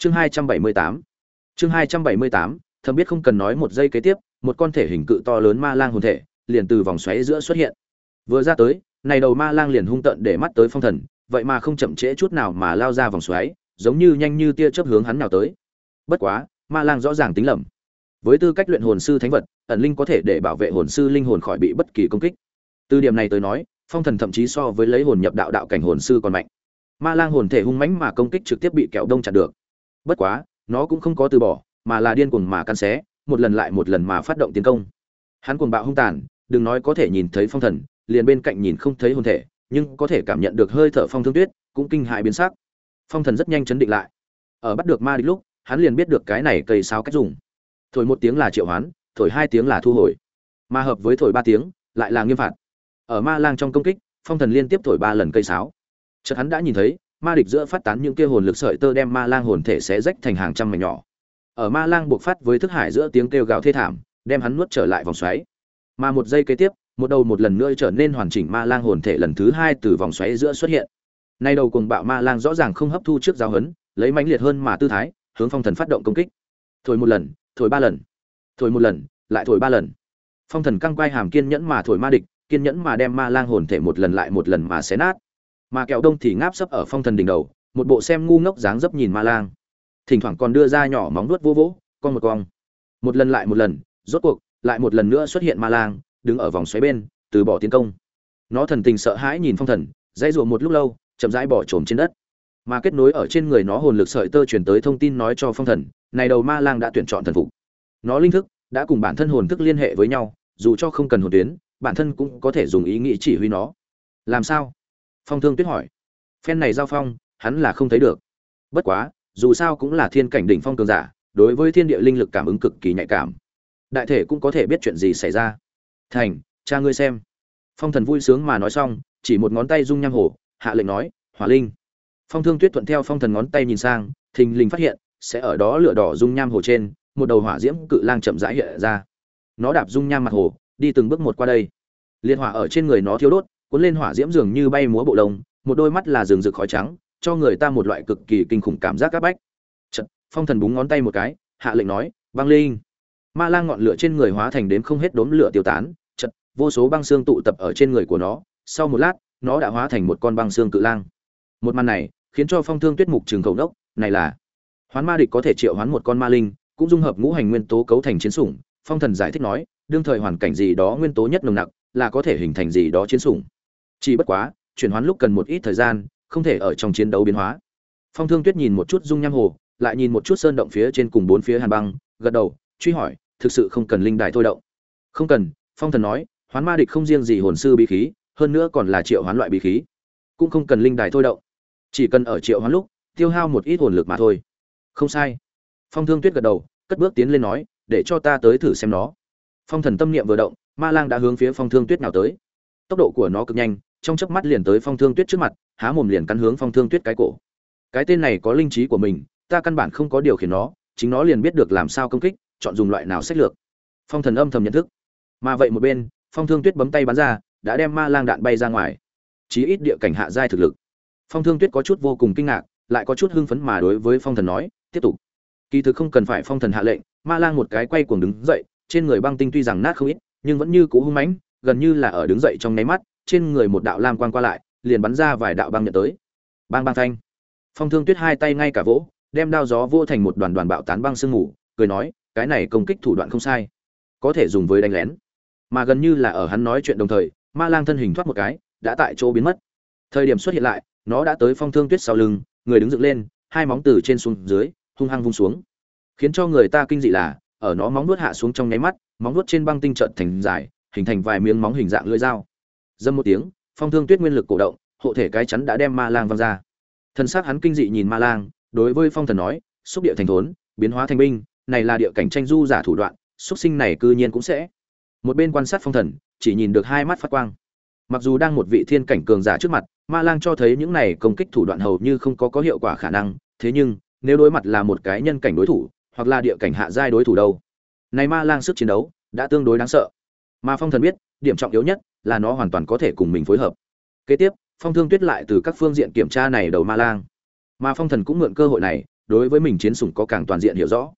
chương hai trăm bảy mươi tám. Chương hai trăm bảy mươi tám, thầm biết không cần nói một giây kế tiếp, một con thể hình cự to lớn ma lang hồn thể liền từ vòng xoáy giữa xuất hiện. Vừa ra tới, này đầu ma lang liền hung tận để mắt tới phong thần, vậy mà không chậm trễ chút nào mà lao ra vòng xoáy, giống như nhanh như tia chớp hướng hắn nào tới. Bất quá, ma lang rõ ràng tính lầm. Với tư cách luyện hồn sư thánh vật, ẩn linh có thể để bảo vệ hồn sư linh hồn khỏi bị bất kỳ công kích. Từ điểm này tới nói, phong thần thậm chí so với lấy hồn nhập đạo đạo cảnh hồn sư còn mạnh. Ma lang hồn thể hung mãnh mà công kích trực tiếp bị kẹo đông chặn được bất quá, nó cũng không có từ bỏ, mà là điên cuồng mà căn xé, một lần lại một lần mà phát động tiến công. Hắn cuồng bạo hung tàn, đừng nói có thể nhìn thấy phong thần, liền bên cạnh nhìn không thấy hồn thể, nhưng có thể cảm nhận được hơi thở phong thương tuyết, cũng kinh hại biến sắc. Phong thần rất nhanh chấn định lại. Ở bắt được ma địch lúc, hắn liền biết được cái này cây sao cách dùng. Thổi một tiếng là triệu hoán, thổi hai tiếng là thu hồi. Mà hợp với thổi ba tiếng, lại là nghiêm phạt. Ở ma lang trong công kích, phong thần liên tiếp thổi ba lần cây sáo. Chợt hắn đã nhìn thấy ma địch giữa phát tán những kia hồn lực sợi tơ đem ma lang hồn thể sẽ rách thành hàng trăm mảnh nhỏ. Ở ma lang buộc phát với thức hải giữa tiếng kêu gào thê thảm, đem hắn nuốt trở lại vòng xoáy. Mà một giây kế tiếp, một đầu một lần nữa trở nên hoàn chỉnh ma lang hồn thể lần thứ hai từ vòng xoáy giữa xuất hiện. Nay đầu cùng bạo ma lang rõ ràng không hấp thu trước giáo hấn lấy mãnh liệt hơn mà tư thái, hướng phong thần phát động công kích. Thổi một lần, thổi ba lần, thổi một lần, lại thổi ba lần. Phong thần căng quai hàm kiên nhẫn mà thổi ma địch, kiên nhẫn mà đem ma lang hồn thể một lần lại một lần mà xé nát mà kẹo đông thì ngáp sấp ở phong thần đỉnh đầu, một bộ xem ngu ngốc dáng dấp nhìn ma lang. Thỉnh thoảng còn đưa ra nhỏ móng nuốt vô vỗ, con một cong. Một lần lại một lần, rốt cuộc, lại một lần nữa xuất hiện ma lang, đứng ở vòng xoáy bên, từ bỏ tiến công. Nó thần tình sợ hãi nhìn phong thần, dãy ruộng một lúc lâu, chậm rãi bỏ trồm trên đất. Mà kết nối ở trên người nó hồn lực sợi tơ truyền tới thông tin nói cho phong thần, này đầu ma lang đã tuyển chọn thần phục. Nó linh thức đã cùng bản thân hồn thức liên hệ với nhau, dù cho không cần hồn tuyến, bản thân cũng có thể dùng ý nghĩ chỉ huy nó. Làm sao? Phong thương tuyết hỏi. Phen này giao phong, hắn là không thấy được. Bất quá, dù sao cũng là thiên cảnh đỉnh phong cường giả, đối với thiên địa linh lực cảm ứng cực kỳ nhạy cảm. Đại thể cũng có thể biết chuyện gì xảy ra. Thành, cha ngươi xem. Phong thần vui sướng mà nói xong, chỉ một ngón tay rung nham hổ, hạ lệnh nói, hỏa linh. Phong thương tuyết thuận theo phong thần ngón tay nhìn sang, thình lình phát hiện, sẽ ở đó lửa đỏ dung nham hồ trên, một đầu hỏa diễm cự lang chậm rãi hiện ra. Nó đạp dung nham mặt hồ đi từng bước một qua đây. Liên hỏa ở trên người nó thiêu đốt cuốn lên hỏa diễm dường như bay múa bộ lông một đôi mắt là rừng rực khói trắng cho người ta một loại cực kỳ kinh khủng cảm giác áp bách. Chợt, phong thần búng ngón tay một cái hạ lệnh nói băng linh. Ma lang ngọn lửa trên người hóa thành đến không hết đốm lửa tiêu tán chợt, vô số băng xương tụ tập ở trên người của nó sau một lát nó đã hóa thành một con băng xương cự lang. Một màn này khiến cho phong thương tuyết mục trường cầu đốc này là hoán ma địch có thể triệu hoán một con ma linh cũng dung hợp ngũ hành nguyên tố cấu thành chiến sủng. Phong thần giải thích nói đương thời hoàn cảnh gì đó nguyên tố nhất nồng nặc là có thể hình thành gì đó chiến sủng chỉ bất quá, chuyển hoán lúc cần một ít thời gian, không thể ở trong chiến đấu biến hóa. Phong thương tuyết nhìn một chút dung nham hồ, lại nhìn một chút sơn động phía trên cùng bốn phía hàn băng, gật đầu, truy hỏi, thực sự không cần linh đài thôi động? Không cần, phong thần nói, hoán ma địch không riêng gì hồn sư bí khí, hơn nữa còn là triệu hoán loại bí khí. Cũng không cần linh đài thôi động. Chỉ cần ở triệu hoán lúc, tiêu hao một ít hồn lực mà thôi. Không sai. Phong thương tuyết gật đầu, cất bước tiến lên nói, để cho ta tới thử xem nó. Phong thần tâm niệm vừa động, ma lang đã hướng phía phong thương tuyết nào tới. Tốc độ của nó cực nhanh trong chớp mắt liền tới phong thương tuyết trước mặt, há mồm liền cắn hướng phong thương tuyết cái cổ. Cái tên này có linh trí của mình, ta căn bản không có điều khiển nó, chính nó liền biết được làm sao công kích, chọn dùng loại nào sách lược. Phong thần âm thầm nhận thức. Mà vậy một bên, phong thương tuyết bấm tay bắn ra, đã đem ma lang đạn bay ra ngoài. Chí ít địa cảnh hạ giai thực lực. Phong thương tuyết có chút vô cùng kinh ngạc, lại có chút hưng phấn mà đối với phong thần nói, tiếp tục. Kỳ thực không cần phải phong thần hạ lệnh, ma lang một cái quay cuồng đứng dậy, trên người băng tinh tuy rằng nát không ít, nhưng vẫn như cũ hung mãnh, gần như là ở đứng dậy trong nháy mắt trên người một đạo lam quang qua lại, liền bắn ra vài đạo băng nhận tới. Bang bang thanh. Phong thương tuyết hai tay ngay cả vỗ, đem đao gió vô thành một đoàn đoàn bạo tán băng sương mù, cười nói, cái này công kích thủ đoạn không sai. Có thể dùng với đánh lén. Mà gần như là ở hắn nói chuyện đồng thời, ma lang thân hình thoát một cái, đã tại chỗ biến mất. Thời điểm xuất hiện lại, nó đã tới phong thương tuyết sau lưng, người đứng dựng lên, hai móng từ trên xuống dưới, hung hăng vung xuống. Khiến cho người ta kinh dị là, ở nó móng nuốt hạ xuống trong nháy mắt, móng nuốt trên băng tinh chợt thành dài, hình thành vài miếng móng hình dạng lưỡi dao dâm một tiếng, phong thương tuyết nguyên lực cổ động, hộ thể cái chắn đã đem ma lang văng ra. Thân xác hắn kinh dị nhìn ma lang, đối với phong thần nói, xúc địa thành thốn, biến hóa thành binh, này là địa cảnh tranh du giả thủ đoạn xuất sinh này cư nhiên cũng sẽ. Một bên quan sát phong thần, chỉ nhìn được hai mắt phát quang. Mặc dù đang một vị thiên cảnh cường giả trước mặt, ma lang cho thấy những này công kích thủ đoạn hầu như không có có hiệu quả khả năng, thế nhưng, nếu đối mặt là một cái nhân cảnh đối thủ, hoặc là địa cảnh hạ giai đối thủ đâu? Này ma lang sức chiến đấu, đã tương đối đáng sợ. Mà phong thần biết, điểm trọng yếu nhất là nó hoàn toàn có thể cùng mình phối hợp. Kế tiếp, phong thương tuyết lại từ các phương diện kiểm tra này đầu ma lang. Mà phong thần cũng mượn cơ hội này, đối với mình chiến sủng có càng toàn diện hiểu rõ.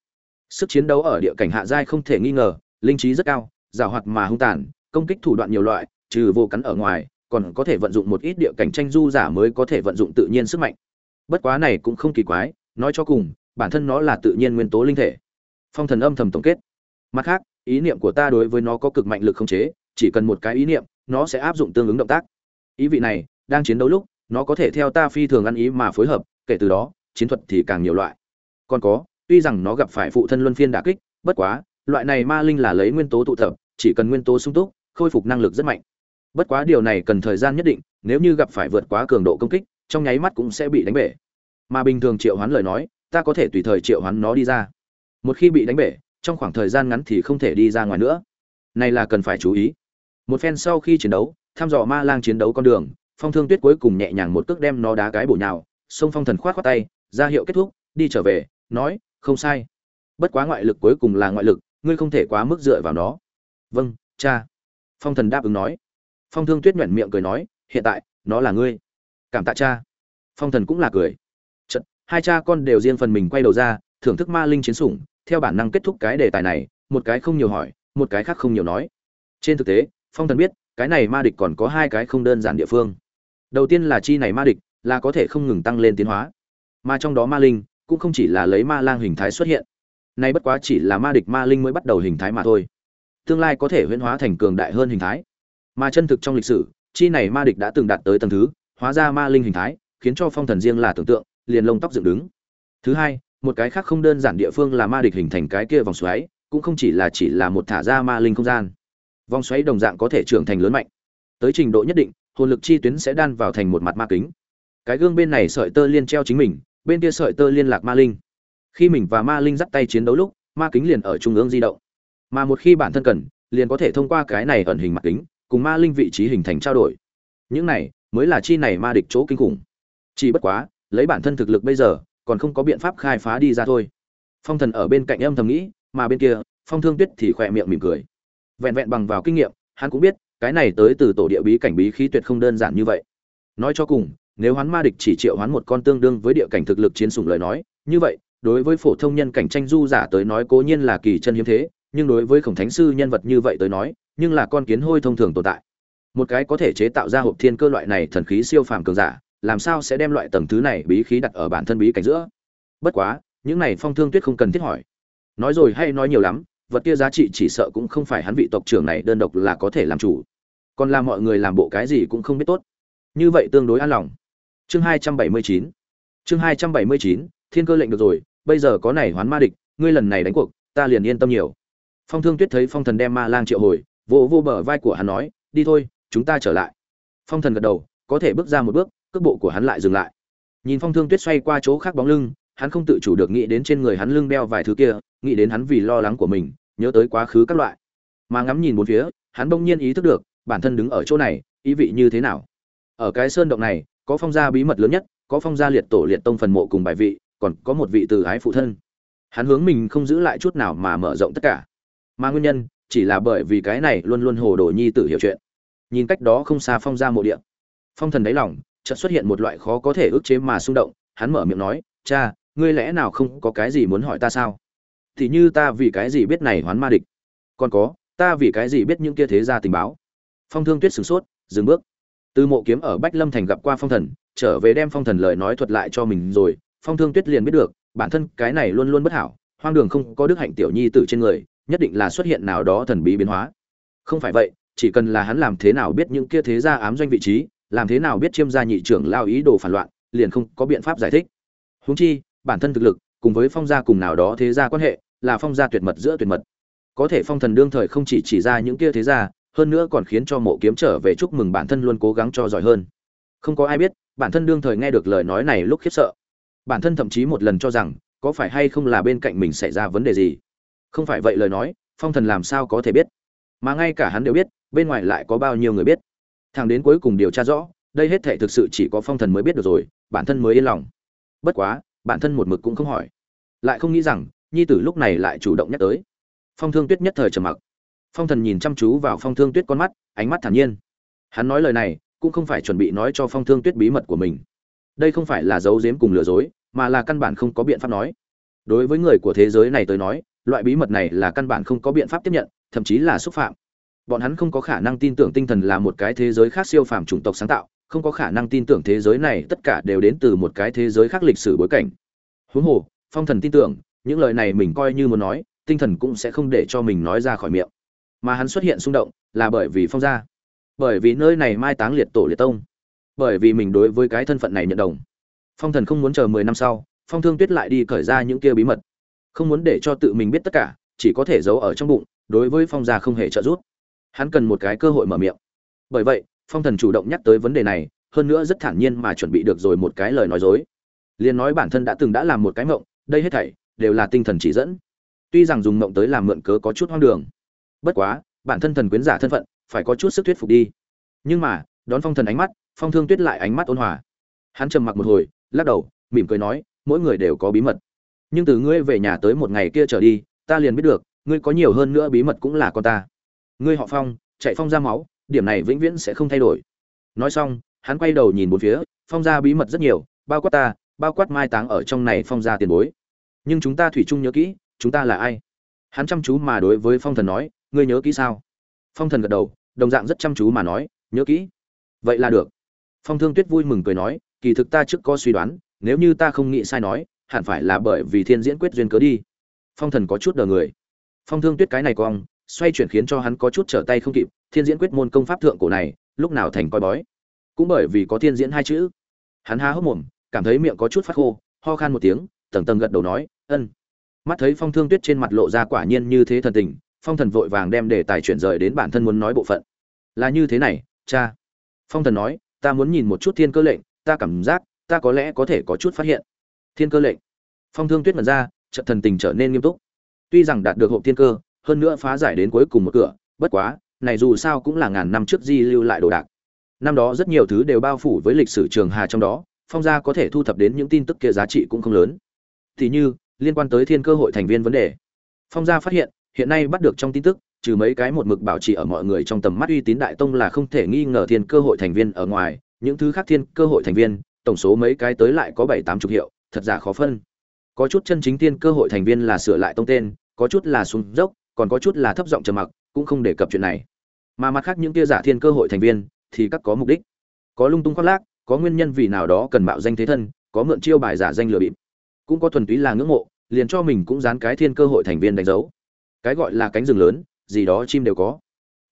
Sức chiến đấu ở địa cảnh hạ giai không thể nghi ngờ, linh trí rất cao giàu hoạt mà hung tàn, công kích thủ đoạn nhiều loại, trừ vô cắn ở ngoài, còn có thể vận dụng một ít địa cảnh tranh du giả mới có thể vận dụng tự nhiên sức mạnh. Bất quá này cũng không kỳ quái, nói cho cùng, bản thân nó là tự nhiên nguyên tố linh thể. Phong thần âm thầm tổng kết. Mặt khác, ý niệm của ta đối với nó có cực mạnh lực không chế chỉ cần một cái ý niệm, nó sẽ áp dụng tương ứng động tác. Ý vị này, đang chiến đấu lúc, nó có thể theo ta phi thường ăn ý mà phối hợp, kể từ đó, chiến thuật thì càng nhiều loại. Còn có, tuy rằng nó gặp phải phụ thân luân phiên đả kích, bất quá, loại này ma linh là lấy nguyên tố tụ tập, chỉ cần nguyên tố sung túc, khôi phục năng lực rất mạnh. Bất quá điều này cần thời gian nhất định, nếu như gặp phải vượt quá cường độ công kích, trong nháy mắt cũng sẽ bị đánh bể. Mà bình thường triệu hoán lời nói, ta có thể tùy thời triệu hoán nó đi ra. Một khi bị đánh bể, trong khoảng thời gian ngắn thì không thể đi ra ngoài nữa. Này là cần phải chú ý một phen sau khi chiến đấu thăm dò ma lang chiến đấu con đường phong thương tuyết cuối cùng nhẹ nhàng một cước đem nó đá cái bổ nhào sông phong thần khoát khoát tay ra hiệu kết thúc đi trở về nói không sai. Bất quá ngoại lực cuối cùng là ngoại lực ngươi không thể quá mức dựa vào nó. Vâng cha. Phong thần đáp ứng nói. Phong thương tuyết nhoẻn miệng cười nói hiện tại nó là ngươi. Cảm tạ cha. Phong thần cũng là cười. Chật, hai cha con đều riêng phần mình quay đầu ra thưởng thức ma linh chiến sủng theo bản năng kết thúc cái đề tài này một cái không nhiều hỏi một cái khác không nhiều nói. Trên thực tế phong thần biết, cái này ma địch còn có hai cái không đơn giản địa phương. Đầu tiên là chi này ma địch, là có thể không ngừng tăng lên tiến hóa. Mà trong đó ma linh, cũng không chỉ là lấy ma lang hình thái xuất hiện. Nay bất quá chỉ là ma địch ma linh mới bắt đầu hình thái mà thôi. Tương lai có thể huyễn hóa thành cường đại hơn hình thái. Mà chân thực trong lịch sử, chi này ma địch đã từng đạt tới tầng thứ, hóa ra ma linh hình thái, khiến cho phong thần riêng là tưởng tượng, liền lông tóc dựng đứng. Thứ hai, một cái khác không đơn giản địa phương là ma địch hình thành cái kia vòng xoáy, cũng không chỉ là chỉ là một thả ra ma linh không gian vòng xoáy đồng dạng có thể trưởng thành lớn mạnh. Tới trình độ nhất định, hồn lực chi tuyến sẽ đan vào thành một mặt ma kính. Cái gương bên này sợi tơ liên treo chính mình, bên kia sợi tơ liên lạc ma linh. Khi mình và ma linh dắt tay chiến đấu lúc, ma kính liền ở trung ương di động. Mà một khi bản thân cần, liền có thể thông qua cái này ẩn hình mặt kính, cùng ma linh vị trí hình thành trao đổi. Những này, mới là chi này ma địch chỗ kinh khủng. Chỉ bất quá, lấy bản thân thực lực bây giờ, còn không có biện pháp khai phá đi ra thôi. Phong thần ở bên cạnh âm thầm nghĩ, mà bên kia, phong thương tuyết thì khỏe miệng mỉm cười vẹn vẹn bằng vào kinh nghiệm, hắn cũng biết, cái này tới từ tổ địa bí cảnh bí khí tuyệt không đơn giản như vậy. Nói cho cùng, nếu hoán ma địch chỉ triệu hoán một con tương đương với địa cảnh thực lực chiến sủng lời nói, như vậy, đối với phổ thông nhân cảnh tranh du giả tới nói cố nhiên là kỳ chân hiếm thế, nhưng đối với khổng thánh sư nhân vật như vậy tới nói, nhưng là con kiến hôi thông thường tồn tại. Một cái có thể chế tạo ra hộp thiên cơ loại này thần khí siêu phàm cường giả, làm sao sẽ đem loại tầng thứ này bí khí đặt ở bản thân bí cảnh giữa? Bất quá, những này phong thương tuyết không cần thiết hỏi. Nói rồi hay nói nhiều lắm vật kia giá trị chỉ sợ cũng không phải hắn vị tộc trưởng này đơn độc là có thể làm chủ. Còn là mọi người làm bộ cái gì cũng không biết tốt. Như vậy tương đối an lòng. Chương hai trăm bảy mươi chín. Chương hai trăm bảy mươi chín, thiên cơ lệnh được rồi, bây giờ có này hoán ma địch, ngươi lần này đánh cuộc, ta liền yên tâm nhiều. Phong thương tuyết thấy phong thần đem ma lang triệu hồi vô vô bờ vai của hắn nói, đi thôi, chúng ta trở lại. Phong thần gật đầu, có thể bước ra một bước, cước bộ của hắn lại dừng lại. Nhìn phong thương tuyết xoay qua chỗ khác bóng lưng, hắn không tự chủ được nghĩ đến trên người hắn lưng đeo vài thứ kia, nghĩ đến hắn vì lo lắng của mình nhớ tới quá khứ các loại. Mà ngắm nhìn bốn phía, hắn bỗng nhiên ý thức được, bản thân đứng ở chỗ này, ý vị như thế nào. Ở cái sơn động này, có phong gia bí mật lớn nhất, có phong gia liệt tổ liệt tông phần mộ cùng bài vị, còn có một vị từ ái phụ thân. Hắn hướng mình không giữ lại chút nào mà mở rộng tất cả. Mà nguyên nhân, chỉ là bởi vì cái này luôn luôn hồ đồ nhi tử hiểu chuyện. Nhìn cách đó không xa phong gia mộ địa. Phong thần đáy lòng, chợt xuất hiện một loại khó có thể ức chế mà xung động, hắn mở miệng nói, cha, ngươi lẽ nào không có cái gì muốn hỏi ta sao? Thì như ta vì cái gì biết này hoán ma địch? Còn có, ta vì cái gì biết những kia thế gia tình báo? Phong thương tuyết sửng sốt, dừng bước. Từ mộ kiếm ở bách lâm thành gặp qua phong thần, trở về đem phong thần lời nói thuật lại cho mình rồi, phong thương tuyết liền biết được, bản thân cái này luôn luôn bất hảo, hoang đường không có đức hạnh tiểu nhi tử trên người, nhất định là xuất hiện nào đó thần bí biến hóa. Không phải vậy, chỉ cần là hắn làm thế nào biết những kia thế gia ám doanh vị trí, làm thế nào biết chiêm gia nhị trưởng lao ý đồ phản loạn, liền không có biện pháp giải thích. Huống chi, bản thân thực lực cùng với phong gia cùng nào đó thế gia quan hệ, là phong gia tuyệt mật giữa tuyệt mật. Có thể phong thần đương thời không chỉ chỉ ra những kia thế gia, hơn nữa còn khiến cho mộ kiếm trở về chúc mừng bản thân luôn cố gắng cho giỏi hơn. Không có ai biết, bản thân đương thời nghe được lời nói này lúc khiếp sợ. Bản thân thậm chí một lần cho rằng, có phải hay không là bên cạnh mình xảy ra vấn đề gì? Không phải vậy lời nói, phong thần làm sao có thể biết? Mà ngay cả hắn đều biết, bên ngoài lại có bao nhiêu người biết. Thằng đến cuối cùng điều tra rõ, đây hết thể thực sự chỉ có phong thần mới biết được rồi, bản thân mới yên lòng. Bất quá bản thân một mực cũng không hỏi. Lại không nghĩ rằng, nhi tử lúc này lại chủ động nhắc tới. Phong thương tuyết nhất thời trầm mặc. Phong thần nhìn chăm chú vào phong thương tuyết con mắt, ánh mắt thản nhiên. Hắn nói lời này, cũng không phải chuẩn bị nói cho phong thương tuyết bí mật của mình. Đây không phải là giấu giếm cùng lừa dối, mà là căn bản không có biện pháp nói. Đối với người của thế giới này tới nói, loại bí mật này là căn bản không có biện pháp tiếp nhận, thậm chí là xúc phạm. Bọn hắn không có khả năng tin tưởng tinh thần là một cái thế giới khác siêu phàm chủng tộc sáng tạo không có khả năng tin tưởng thế giới này, tất cả đều đến từ một cái thế giới khác lịch sử bối cảnh. Huống hồ, phong thần tin tưởng, những lời này mình coi như muốn nói, tinh thần cũng sẽ không để cho mình nói ra khỏi miệng. Mà hắn xuất hiện xung động, là bởi vì phong gia. Bởi vì nơi này mai táng liệt tổ liệt tông. Bởi vì mình đối với cái thân phận này nhận đồng. Phong thần không muốn chờ mười năm sau, phong thương tuyết lại đi cởi ra những kia bí mật. Không muốn để cho tự mình biết tất cả, chỉ có thể giấu ở trong bụng, đối với phong gia không hề trợ giúp. Hắn cần một cái cơ hội mở miệng. Bởi vậy phong thần chủ động nhắc tới vấn đề này, hơn nữa rất thản nhiên mà chuẩn bị được rồi một cái lời nói dối. Liền nói bản thân đã từng đã làm một cái mộng, đây hết thảy đều là tinh thần chỉ dẫn. Tuy rằng dùng mộng tới làm mượn cớ có chút hoang đường. Bất quá, bản thân thần quyến giả thân phận, phải có chút sức thuyết phục đi. Nhưng mà, đón phong thần ánh mắt, phong thương tuyết lại ánh mắt ôn hòa. Hắn trầm mặc một hồi, lắc đầu, mỉm cười nói, mỗi người đều có bí mật. Nhưng từ ngươi về nhà tới một ngày kia trở đi, ta liền biết được, ngươi có nhiều hơn nữa bí mật cũng là con ta. Ngươi họ phong, chạy phong ra máu điểm này vĩnh viễn sẽ không thay đổi. Nói xong, hắn quay đầu nhìn bốn phía, phong gia bí mật rất nhiều, bao quát ta, bao quát mai táng ở trong này phong gia tiền bối. Nhưng chúng ta thủy chung nhớ kỹ, chúng ta là ai? Hắn chăm chú mà đối với phong thần nói, ngươi nhớ kỹ sao? Phong thần gật đầu, đồng dạng rất chăm chú mà nói, nhớ kỹ. Vậy là được. Phong thương tuyết vui mừng cười nói, kỳ thực ta trước có suy đoán, nếu như ta không nghĩ sai nói, hẳn phải là bởi vì thiên diễn quyết duyên cớ đi. Phong thần có chút đờ người. Phong thương tuyết cái này cong xoay chuyển khiến cho hắn có chút trở tay không kịp, thiên diễn quyết môn công pháp thượng cổ này, lúc nào thành coi bói? Cũng bởi vì có thiên diễn hai chữ. Hắn há hốc mồm, cảm thấy miệng có chút phát khô, ho khan một tiếng, tầng tầng gật đầu nói, ân. Mắt thấy phong thương tuyết trên mặt lộ ra quả nhiên như thế thần tình, phong thần vội vàng đem đề tài chuyển rời đến bản thân muốn nói bộ phận. Là như thế này, cha. Phong thần nói, ta muốn nhìn một chút thiên cơ lệnh, ta cảm giác, ta có lẽ có thể có chút phát hiện. Thiên cơ lệnh? Phong thương tuyết mở ra trận thần tình trở nên nghiêm túc. Tuy rằng đạt được hộp thiên cơ hơn nữa phá giải đến cuối cùng một cửa, bất quá, này dù sao cũng là ngàn năm trước di lưu lại đồ đạc. Năm đó rất nhiều thứ đều bao phủ với lịch sử trường hà trong đó, phong gia có thể thu thập đến những tin tức kia giá trị cũng không lớn. Thì như, liên quan tới thiên cơ hội thành viên vấn đề. Phong gia phát hiện hiện nay bắt được trong tin tức, trừ mấy cái một mực bảo trì ở mọi người trong tầm mắt uy tín đại tông là không thể nghi ngờ thiên cơ hội thành viên ở ngoài, những thứ khác thiên cơ hội thành viên, tổng số mấy cái tới lại có bảy tám chục hiệu, thật giả khó phân. Có chút chân chính thiên cơ hội thành viên là sửa lại tông tên, có chút là xuống dốc còn có chút là thấp giọng trầm mặc, cũng không đề cập chuyện này. Mà mặt khác những kia giả thiên cơ hội thành viên, thì các có mục đích. Có lung tung khoác lác, có nguyên nhân vì nào đó cần mạo danh thế thân, có mượn chiêu bài giả danh lừa bịp. Cũng có thuần túy là ngưỡng mộ, liền cho mình cũng dán cái thiên cơ hội thành viên đánh dấu. Cái gọi là cánh rừng lớn, gì đó chim đều có.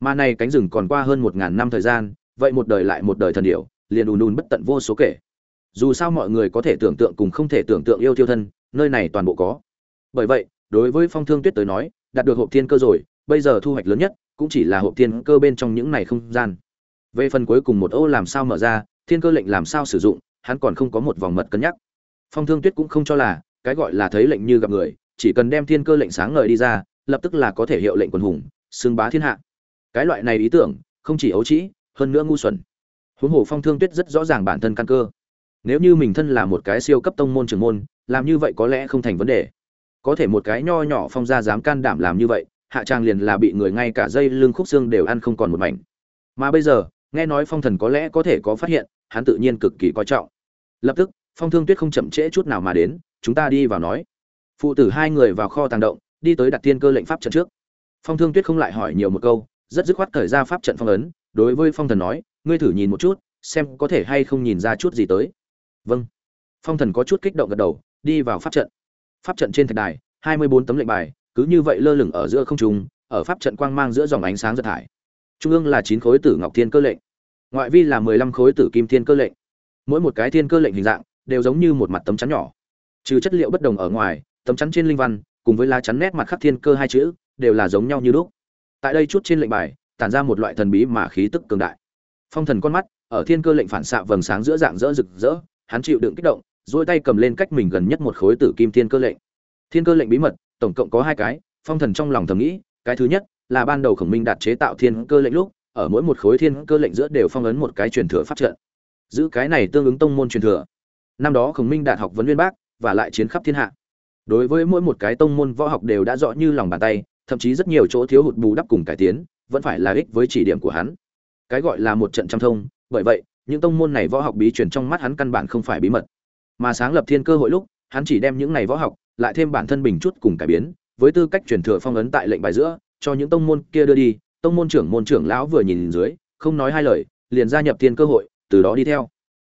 Mà này cánh rừng còn qua hơn một ngàn năm thời gian, vậy một đời lại một đời thần điểu, liền ùn ùn bất tận vô số kể. Dù sao mọi người có thể tưởng tượng cùng không thể tưởng tượng yêu tiêu thân, nơi này toàn bộ có. Bởi vậy, đối với phong thương tuyết tới nói đạt được hộp thiên cơ rồi, bây giờ thu hoạch lớn nhất cũng chỉ là hộp thiên cơ bên trong những này không gian. Về phần cuối cùng một ô làm sao mở ra, thiên cơ lệnh làm sao sử dụng, hắn còn không có một vòng mật cân nhắc. Phong thương tuyết cũng không cho là, cái gọi là thấy lệnh như gặp người, chỉ cần đem thiên cơ lệnh sáng ngời đi ra, lập tức là có thể hiệu lệnh quần hùng, xưng bá thiên hạ. Cái loại này ý tưởng, không chỉ ấu trĩ, hơn nữa ngu xuẩn. Huống hồ phong thương tuyết rất rõ ràng bản thân căn cơ. Nếu như mình thân là một cái siêu cấp tông môn trưởng môn, làm như vậy có lẽ không thành vấn đề có thể một cái nho nhỏ phong gia dám can đảm làm như vậy, hạ trang liền là bị người ngay cả dây lưng khúc xương đều ăn không còn một mảnh. Mà bây giờ, nghe nói phong thần có lẽ có thể có phát hiện, hắn tự nhiên cực kỳ coi trọng. Lập tức, phong thương tuyết không chậm trễ chút nào mà đến, chúng ta đi vào nói. Phụ tử hai người vào kho tàng động, đi tới đặt tiên cơ lệnh pháp trận trước. Phong thương tuyết không lại hỏi nhiều một câu, rất dứt khoát thời ra pháp trận phong ấn, đối với phong thần nói, ngươi thử nhìn một chút, xem có thể hay không nhìn ra chút gì tới. Vâng. Phong thần có chút kích động gật đầu, đi vào pháp trận pháp trận trên thạch đài, hai mươi bốn tấm lệnh bài, cứ như vậy lơ lửng ở giữa không trung, ở pháp trận quang mang giữa dòng ánh sáng giật thải. Trung ương là chín khối tử ngọc thiên cơ lệnh, ngoại vi là mười lăm khối tử kim thiên cơ lệnh. Mỗi một cái thiên cơ lệnh hình dạng đều giống như một mặt tấm chắn nhỏ. Trừ chất liệu bất đồng ở ngoài, tấm chắn trên linh văn cùng với lá chắn nét mặt khắc thiên cơ hai chữ đều là giống nhau như lúc. Tại đây chút trên lệnh bài, tản ra một loại thần bí mà khí tức cường đại. Phong thần con mắt, ở thiên cơ lệnh phản xạ vầng sáng giữa dạng rỡ rực rỡ, hắn chịu đựng kích động dỗi tay cầm lên cách mình gần nhất một khối tử kim thiên cơ lệnh. Thiên cơ lệnh bí mật, tổng cộng có hai cái, phong thần trong lòng thầm nghĩ, cái thứ nhất là ban đầu khổng minh đạt chế tạo thiên cơ lệnh lúc, ở mỗi một khối thiên cơ lệnh giữa đều phong ấn một cái truyền thừa pháp trận. Giữ cái này tương ứng tông môn truyền thừa. Năm đó khổng minh đạt học vấn viên bác, và lại chiến khắp thiên hạ. Đối với mỗi một cái tông môn võ học đều đã rõ như lòng bàn tay, thậm chí rất nhiều chỗ thiếu hụt bù đắp cùng cải tiến, vẫn phải là ích với chỉ điểm của hắn. Cái gọi là một trận trăm thông, bởi vậy, những tông môn này võ học bí truyền trong mắt hắn căn bản không phải bí mật mà sáng lập thiên cơ hội lúc, hắn chỉ đem những này võ học, lại thêm bản thân bình chút cùng cải biến, với tư cách truyền thừa phong ấn tại lệnh bài giữa, cho những tông môn kia đưa đi. Tông môn trưởng môn trưởng lão vừa nhìn dưới, không nói hai lời, liền gia nhập thiên cơ hội, từ đó đi theo.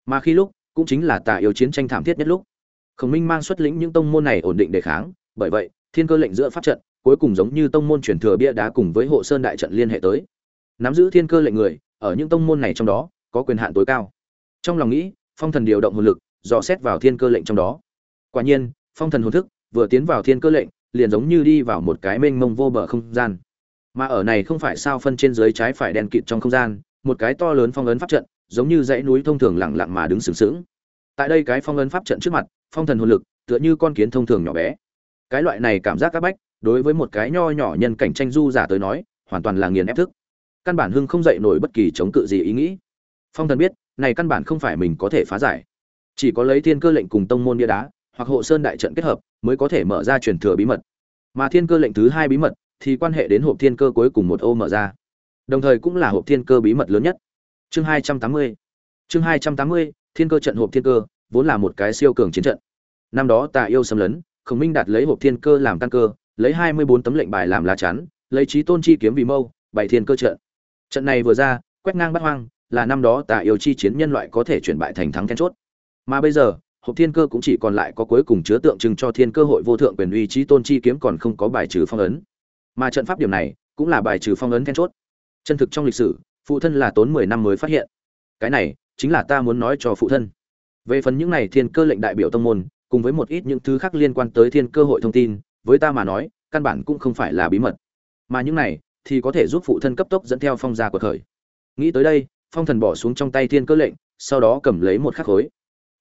Mà khi lúc, cũng chính là tà yêu chiến tranh thảm thiết nhất lúc. Khổng minh mang xuất lĩnh những tông môn này ổn định đề kháng, bởi vậy, thiên cơ lệnh giữa pháp trận, cuối cùng giống như tông môn truyền thừa bia đá cùng với hộ sơn đại trận liên hệ tới. Nắm giữ thiên cơ lệnh người, ở những tông môn này trong đó, có quyền hạn tối cao. Trong lòng nghĩ, phong thần điều động hồn lực dò xét vào thiên cơ lệnh trong đó. Quả nhiên, phong thần hồn thức vừa tiến vào thiên cơ lệnh, liền giống như đi vào một cái mênh mông vô bờ không gian. Mà ở này không phải sao phân trên dưới trái phải đen kịt trong không gian, một cái to lớn phong ấn pháp trận, giống như dãy núi thông thường lặng lặng mà đứng sừng sững. Tại đây cái phong ấn pháp trận trước mặt, phong thần hồn lực tựa như con kiến thông thường nhỏ bé. Cái loại này cảm giác các bách, đối với một cái nho nhỏ nhân cảnh tranh du giả tới nói, hoàn toàn là nghiền ép thức. Căn bản hưng không dậy nổi bất kỳ chống cự gì ý nghĩ. Phong thần biết, này căn bản không phải mình có thể phá giải chỉ có lấy thiên cơ lệnh cùng tông môn bia đá, hoặc hộ sơn đại trận kết hợp, mới có thể mở ra truyền thừa bí mật. Mà thiên cơ lệnh thứ hai bí mật, thì quan hệ đến hộp thiên cơ cuối cùng một ô mở ra. Đồng thời cũng là hộp thiên cơ bí mật lớn nhất. Chương hai trăm tám mươi. Chương hai trăm tám mươi, thiên cơ trận hộp thiên cơ, vốn là một cái siêu cường chiến trận. Năm đó tà yêu xâm lấn, khổng minh đạt lấy hộp thiên cơ làm căn cơ, lấy hai mươi bốn tấm lệnh bài làm lá chắn, lấy trí tôn chi kiếm vì mâu, bày thiên cơ trận. Trận này vừa ra, quét ngang bắt hoang, là năm đó tà yêu chi chiến nhân loại có thể chuyển bại thành thắng then chốt mà bây giờ, hộp thiên cơ cũng chỉ còn lại có cuối cùng chứa tượng trưng cho thiên cơ hội vô thượng quyền uy trí tôn chi kiếm còn không có bài trừ phong ấn. Mà trận pháp điểm này, cũng là bài trừ phong ấn then chốt. Chân thực trong lịch sử, phụ thân là tốn mười năm mới phát hiện. Cái này, chính là ta muốn nói cho phụ thân. Về phần những này thiên cơ lệnh đại biểu tông môn, cùng với một ít những thứ khác liên quan tới thiên cơ hội thông tin, với ta mà nói, căn bản cũng không phải là bí mật. Mà những này, thì có thể giúp phụ thân cấp tốc dẫn theo phong gia của khởi nghĩ tới đây, phong thần bỏ xuống trong tay thiên cơ lệnh, sau đó cầm lấy một khắc khối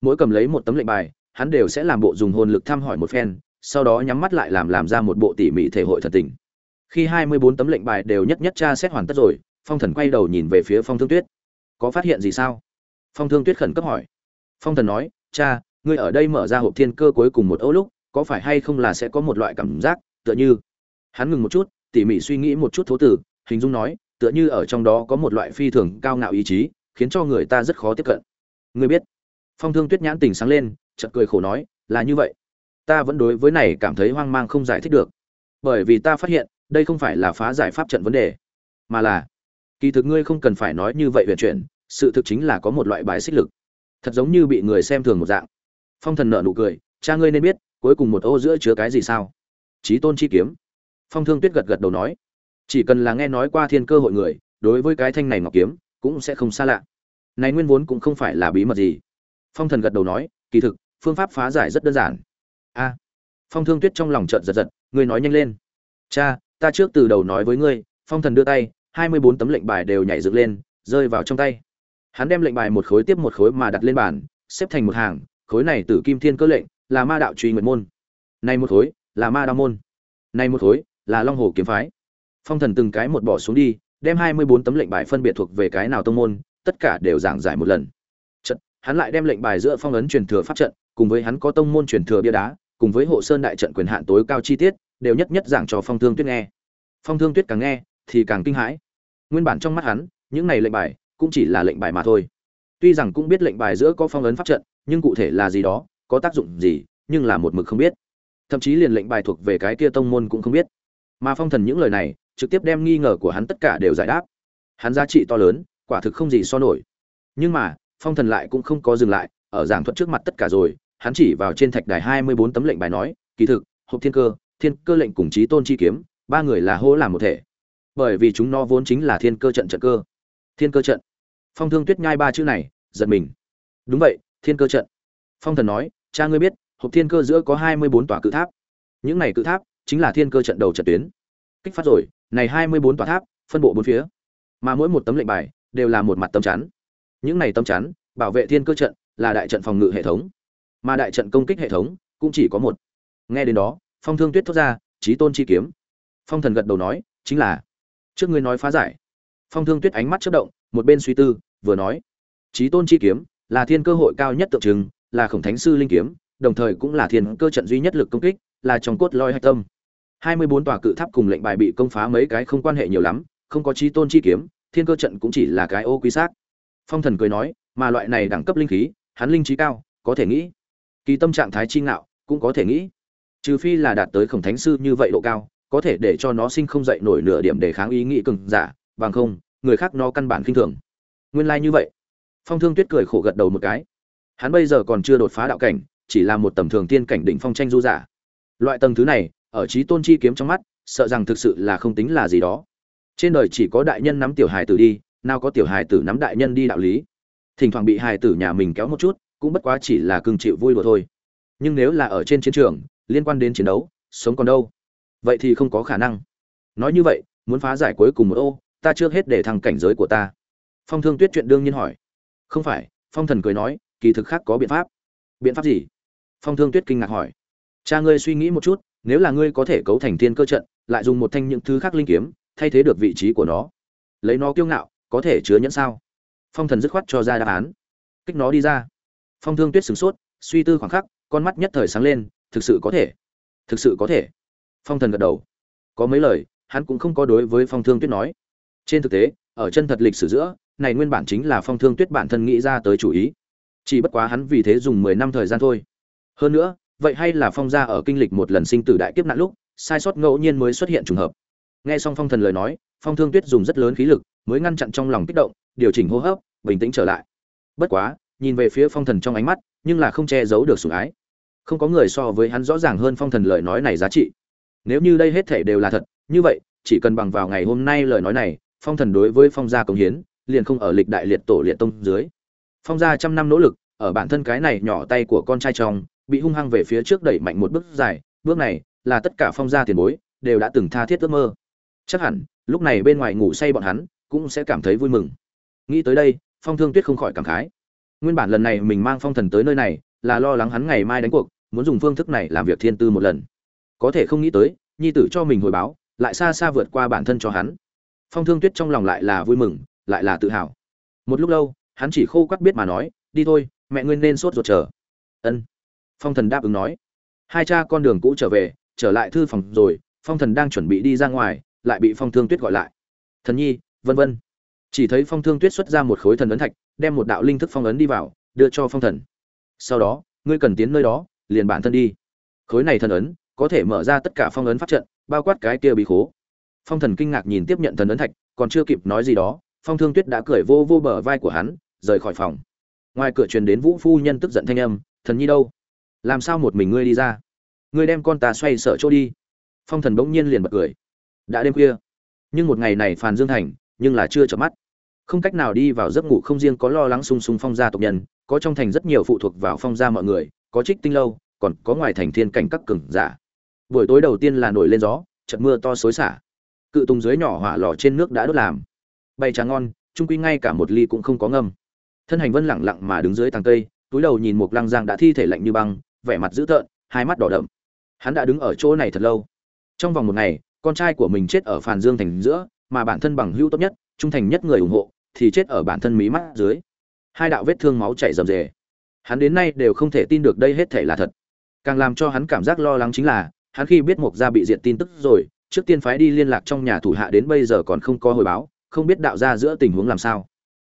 mỗi cầm lấy một tấm lệnh bài, hắn đều sẽ làm bộ dùng hồn lực thăm hỏi một phen, sau đó nhắm mắt lại làm làm ra một bộ tỉ mỉ thể hội thật tình. Khi hai mươi bốn tấm lệnh bài đều nhất nhất tra xét hoàn tất rồi, phong thần quay đầu nhìn về phía phong thương tuyết. Có phát hiện gì sao? Phong thương tuyết khẩn cấp hỏi. Phong thần nói, cha, ngươi ở đây mở ra hộp thiên cơ cuối cùng một ấu lúc, có phải hay không là sẽ có một loại cảm giác, tựa như hắn ngừng một chút, tỉ mỉ suy nghĩ một chút thố tử hình dung nói, tựa như ở trong đó có một loại phi thường cao ngạo ý chí, khiến cho người ta rất khó tiếp cận. Ngươi biết? Phong thương tuyết nhãn tình sáng lên, chợt cười khổ nói, là như vậy. Ta vẫn đối với này cảm thấy hoang mang không giải thích được. Bởi vì ta phát hiện, đây không phải là phá giải pháp trận vấn đề, mà là, kỳ thực ngươi không cần phải nói như vậy về chuyện sự thực chính là có một loại bài xích lực. Thật giống như bị người xem thường một dạng. Phong thần nợ nụ cười, cha ngươi nên biết, cuối cùng một ô giữa chứa cái gì sao? Trí tôn chi kiếm. Phong thương tuyết gật gật đầu nói, chỉ cần là nghe nói qua thiên cơ hội người, đối với cái thanh này ngọc kiếm, cũng sẽ không xa lạ. Này nguyên vốn cũng không phải là bí mật gì phong thần gật đầu nói, kỳ thực, phương pháp phá giải rất đơn giản. A. Phong thương tuyết trong lòng trợn giật giật, ngươi nói nhanh lên. Cha, ta trước từ đầu nói với ngươi, phong thần đưa tay, hai mươi bốn tấm lệnh bài đều nhảy dựng lên, rơi vào trong tay. Hắn đem lệnh bài một khối tiếp một khối mà đặt lên bàn, xếp thành một hàng, khối này từ kim thiên cơ lệnh, là ma đạo truy nguyệt môn. Này một khối, là ma đao môn. Này một khối, là long hồ kiếm phái. Phong thần từng cái một bỏ xuống đi, đem hai mươi bốn tấm lệnh bài phân biệt thuộc về cái nào tông môn, tất cả đều giảng giải một lần hắn lại đem lệnh bài giữa phong ấn truyền thừa pháp trận, cùng với hắn có tông môn truyền thừa bia đá, cùng với hộ sơn đại trận quyền hạn tối cao chi tiết, đều nhất nhất giảng cho phong thương tuyết nghe. Phong thương tuyết càng nghe, thì càng kinh hãi. Nguyên bản trong mắt hắn, những này lệnh bài, cũng chỉ là lệnh bài mà thôi. Tuy rằng cũng biết lệnh bài giữa có phong ấn pháp trận, nhưng cụ thể là gì đó, có tác dụng gì, nhưng là một mực không biết. Thậm chí liền lệnh bài thuộc về cái kia tông môn cũng không biết. Mà phong thần những lời này, trực tiếp đem nghi ngờ của hắn tất cả đều giải đáp. Hắn giá trị to lớn, quả thực không gì so nổi. Nhưng mà phong thần lại cũng không có dừng lại, ở giảng thuật trước mặt tất cả rồi, hắn chỉ vào trên thạch đài hai mươi bốn tấm lệnh bài nói, kỳ thực, hộp thiên cơ thiên cơ lệnh cùng chí tôn chi kiếm, ba người là hô làm một thể. Bởi vì chúng nó vốn chính là thiên cơ trận trận cơ. Thiên cơ trận. Phong thương tuyết nhai ba chữ này, giật mình. Đúng vậy, thiên cơ trận. Phong thần nói, cha ngươi biết, hộp thiên cơ giữa có hai mươi bốn tòa cự tháp. Những này cự tháp chính là thiên cơ trận đầu trận tuyến. Kích phát rồi, này hai mươi bốn tòa tháp, phân bộ bốn phía. Mà mỗi một tấm lệnh bài đều là một mặt tấm chắn những này tâm chắn, bảo vệ thiên cơ trận, là đại trận phòng ngự hệ thống. Mà đại trận công kích hệ thống, cũng chỉ có một. Nghe đến đó, phong thương tuyết thốt ra trí tôn chi kiếm. Phong thần gật đầu nói, chính là. Trước ngươi nói phá giải. Phong thương tuyết ánh mắt chất động, một bên suy tư, vừa nói trí tôn chi kiếm, là thiên cơ hội cao nhất tượng trưng, là khổng thánh sư linh kiếm, đồng thời cũng là thiên cơ trận duy nhất lực công kích, là trong cốt loi hạch tâm. Hai mươi bốn tòa cự tháp cùng lệnh bài bị công phá mấy cái không quan hệ nhiều lắm, không có trí tôn chi kiếm, thiên cơ trận cũng chỉ là cái ô quý xác phong thần cười nói, mà loại này đẳng cấp linh khí, hắn linh trí cao, có thể nghĩ. Kỳ tâm trạng thái chi ngạo, cũng có thể nghĩ. Trừ phi là đạt tới khổng thánh sư như vậy độ cao, có thể để cho nó sinh không dậy nổi nửa điểm để kháng ý nghĩ cường giả, bằng không, người khác nó căn bản khinh thường. Nguyên lai như vậy. Phong thương tuyết cười khổ gật đầu một cái. Hắn bây giờ còn chưa đột phá đạo cảnh, chỉ là một tầm thường tiên cảnh đỉnh phong tranh du giả. Loại tầng thứ này, ở trí tôn chi kiếm trong mắt, sợ rằng thực sự là không tính là gì đó. Trên đời chỉ có đại nhân nắm tiểu hài tử đi nào có tiểu hài tử nắm đại nhân đi đạo lý. Thỉnh thoảng bị hài tử nhà mình kéo một chút, cũng bất quá chỉ là cưng chịu vui đùa thôi. Nhưng nếu là ở trên chiến trường, liên quan đến chiến đấu, sống còn đâu? Vậy thì không có khả năng. Nói như vậy, muốn phá giải cuối cùng một ô, ta chưa hết để thăng cảnh giới của ta. Phong thương tuyết chuyện đương nhiên hỏi. Không phải, phong thần cười nói, kỳ thực khác có biện pháp. Biện pháp gì? Phong thương tuyết kinh ngạc hỏi. Cha ngươi suy nghĩ một chút, nếu là ngươi có thể cấu thành thiên cơ trận, lại dùng một thanh những thứ khác linh kiếm, thay thế được vị trí của nó. Lấy nó kiêu ngạo có thể chứa nhẫn sao? Phong thần dứt khoát cho ra đáp án. Kích nó đi ra. Phong thương tuyết sửng sốt, suy tư khoảng khắc, con mắt nhất thời sáng lên, thực sự có thể? Thực sự có thể. Phong thần gật đầu. Có mấy lời, hắn cũng không có đối với phong thương tuyết nói. Trên thực tế, ở chân thật lịch sử giữa, này nguyên bản chính là phong thương tuyết bản thân nghĩ ra tới chủ ý. Chỉ bất quá hắn vì thế dùng mười năm thời gian thôi. Hơn nữa, vậy hay là phong gia ở kinh lịch một lần sinh tử đại kiếp nạn lúc, sai sót ngẫu nhiên mới xuất hiện trùng hợp. Nghe xong phong thần lời nói, phong thương tuyết dùng rất lớn khí lực mới ngăn chặn trong lòng kích động, điều chỉnh hô hấp, bình tĩnh trở lại. Bất quá, nhìn về phía phong thần trong ánh mắt, nhưng là không che giấu được sủng ái. Không có người so với hắn rõ ràng hơn phong thần lời nói này giá trị. Nếu như đây hết thể đều là thật, như vậy, chỉ cần bằng vào ngày hôm nay lời nói này, phong thần đối với phong gia công hiến, liền không ở lịch đại liệt tổ liệt tông dưới. Phong gia trăm năm nỗ lực, ở bản thân cái này nhỏ tay của con trai trong bị hung hăng về phía trước đẩy mạnh một bước dài, bước này là tất cả phong gia tiền bối, đều đã từng tha thiết ước mơ. Chắc hẳn, lúc này bên ngoài ngủ say bọn hắn cũng sẽ cảm thấy vui mừng. Nghĩ tới đây, phong thương tuyết không khỏi cảm khái. Nguyên bản lần này mình mang phong thần tới nơi này, là lo lắng hắn ngày mai đánh cuộc, muốn dùng phương thức này làm việc thiên tư một lần. Có thể không nghĩ tới, nhi tử cho mình hồi báo, lại xa xa vượt qua bản thân cho hắn. Phong thương tuyết trong lòng lại là vui mừng, lại là tự hào. Một lúc lâu, hắn chỉ khô quắc biết mà nói, đi thôi, mẹ ngươi nên sốt ruột chờ. Ân. Phong thần đáp ứng nói. Hai cha con đường cũ trở về, trở lại thư phòng rồi, phong thần đang chuẩn bị đi ra ngoài, lại bị phong thương tuyết gọi lại. Thần nhi vân vân. Chỉ thấy phong thương tuyết xuất ra một khối thần ấn thạch, đem một đạo linh thức phong ấn đi vào, đưa cho phong thần. Sau đó, ngươi cần tiến nơi đó, liền bản thân đi. Khối này thần ấn, có thể mở ra tất cả phong ấn pháp trận, bao quát cái kia bí khố. Phong thần kinh ngạc nhìn tiếp nhận thần ấn thạch, còn chưa kịp nói gì đó, phong thương tuyết đã cười vô vô bờ vai của hắn, rời khỏi phòng. Ngoài cửa truyền đến vũ phu nhân tức giận thanh âm, thần nhi đâu? Làm sao một mình ngươi đi ra? Ngươi đem con ta xoay sở chỗ đi. Phong thần bỗng nhiên liền bật cười. Đã đêm khuya, nhưng một ngày này phàn dương thành nhưng là chưa chợp mắt. Không cách nào đi vào giấc ngủ không riêng có lo lắng sung sung phong gia tộc nhân, có trong thành rất nhiều phụ thuộc vào phong gia mọi người, có trích tinh lâu, còn có ngoài thành thiên cảnh các cường giả. Buổi tối đầu tiên là nổi lên gió trận mưa to xối xả. Cự tùng dưới nhỏ hỏa lò trên nước đã đốt làm. Bay trà ngon trung quy ngay cả một ly cũng không có ngâm. Thân hành vân lặng lặng mà đứng dưới tàng cây, túi đầu nhìn một lăng giang đã thi thể lạnh như băng, vẻ mặt dữ tợn, hai mắt đỏ đậm. Hắn đã đứng ở chỗ này thật lâu. Trong vòng một ngày, con trai của mình chết ở phàn dương thành giữa mà bản thân bằng hữu tốt nhất, trung thành nhất người ủng hộ, thì chết ở bản thân mí mắt dưới. Hai đạo vết thương máu chảy rầm rề. Hắn đến nay đều không thể tin được đây hết thể là thật. Càng làm cho hắn cảm giác lo lắng chính là, hắn khi biết mộc gia bị diệt tin tức rồi, trước tiên phái đi liên lạc trong nhà thủ hạ đến bây giờ còn không có hồi báo, không biết đạo gia giữa tình huống làm sao.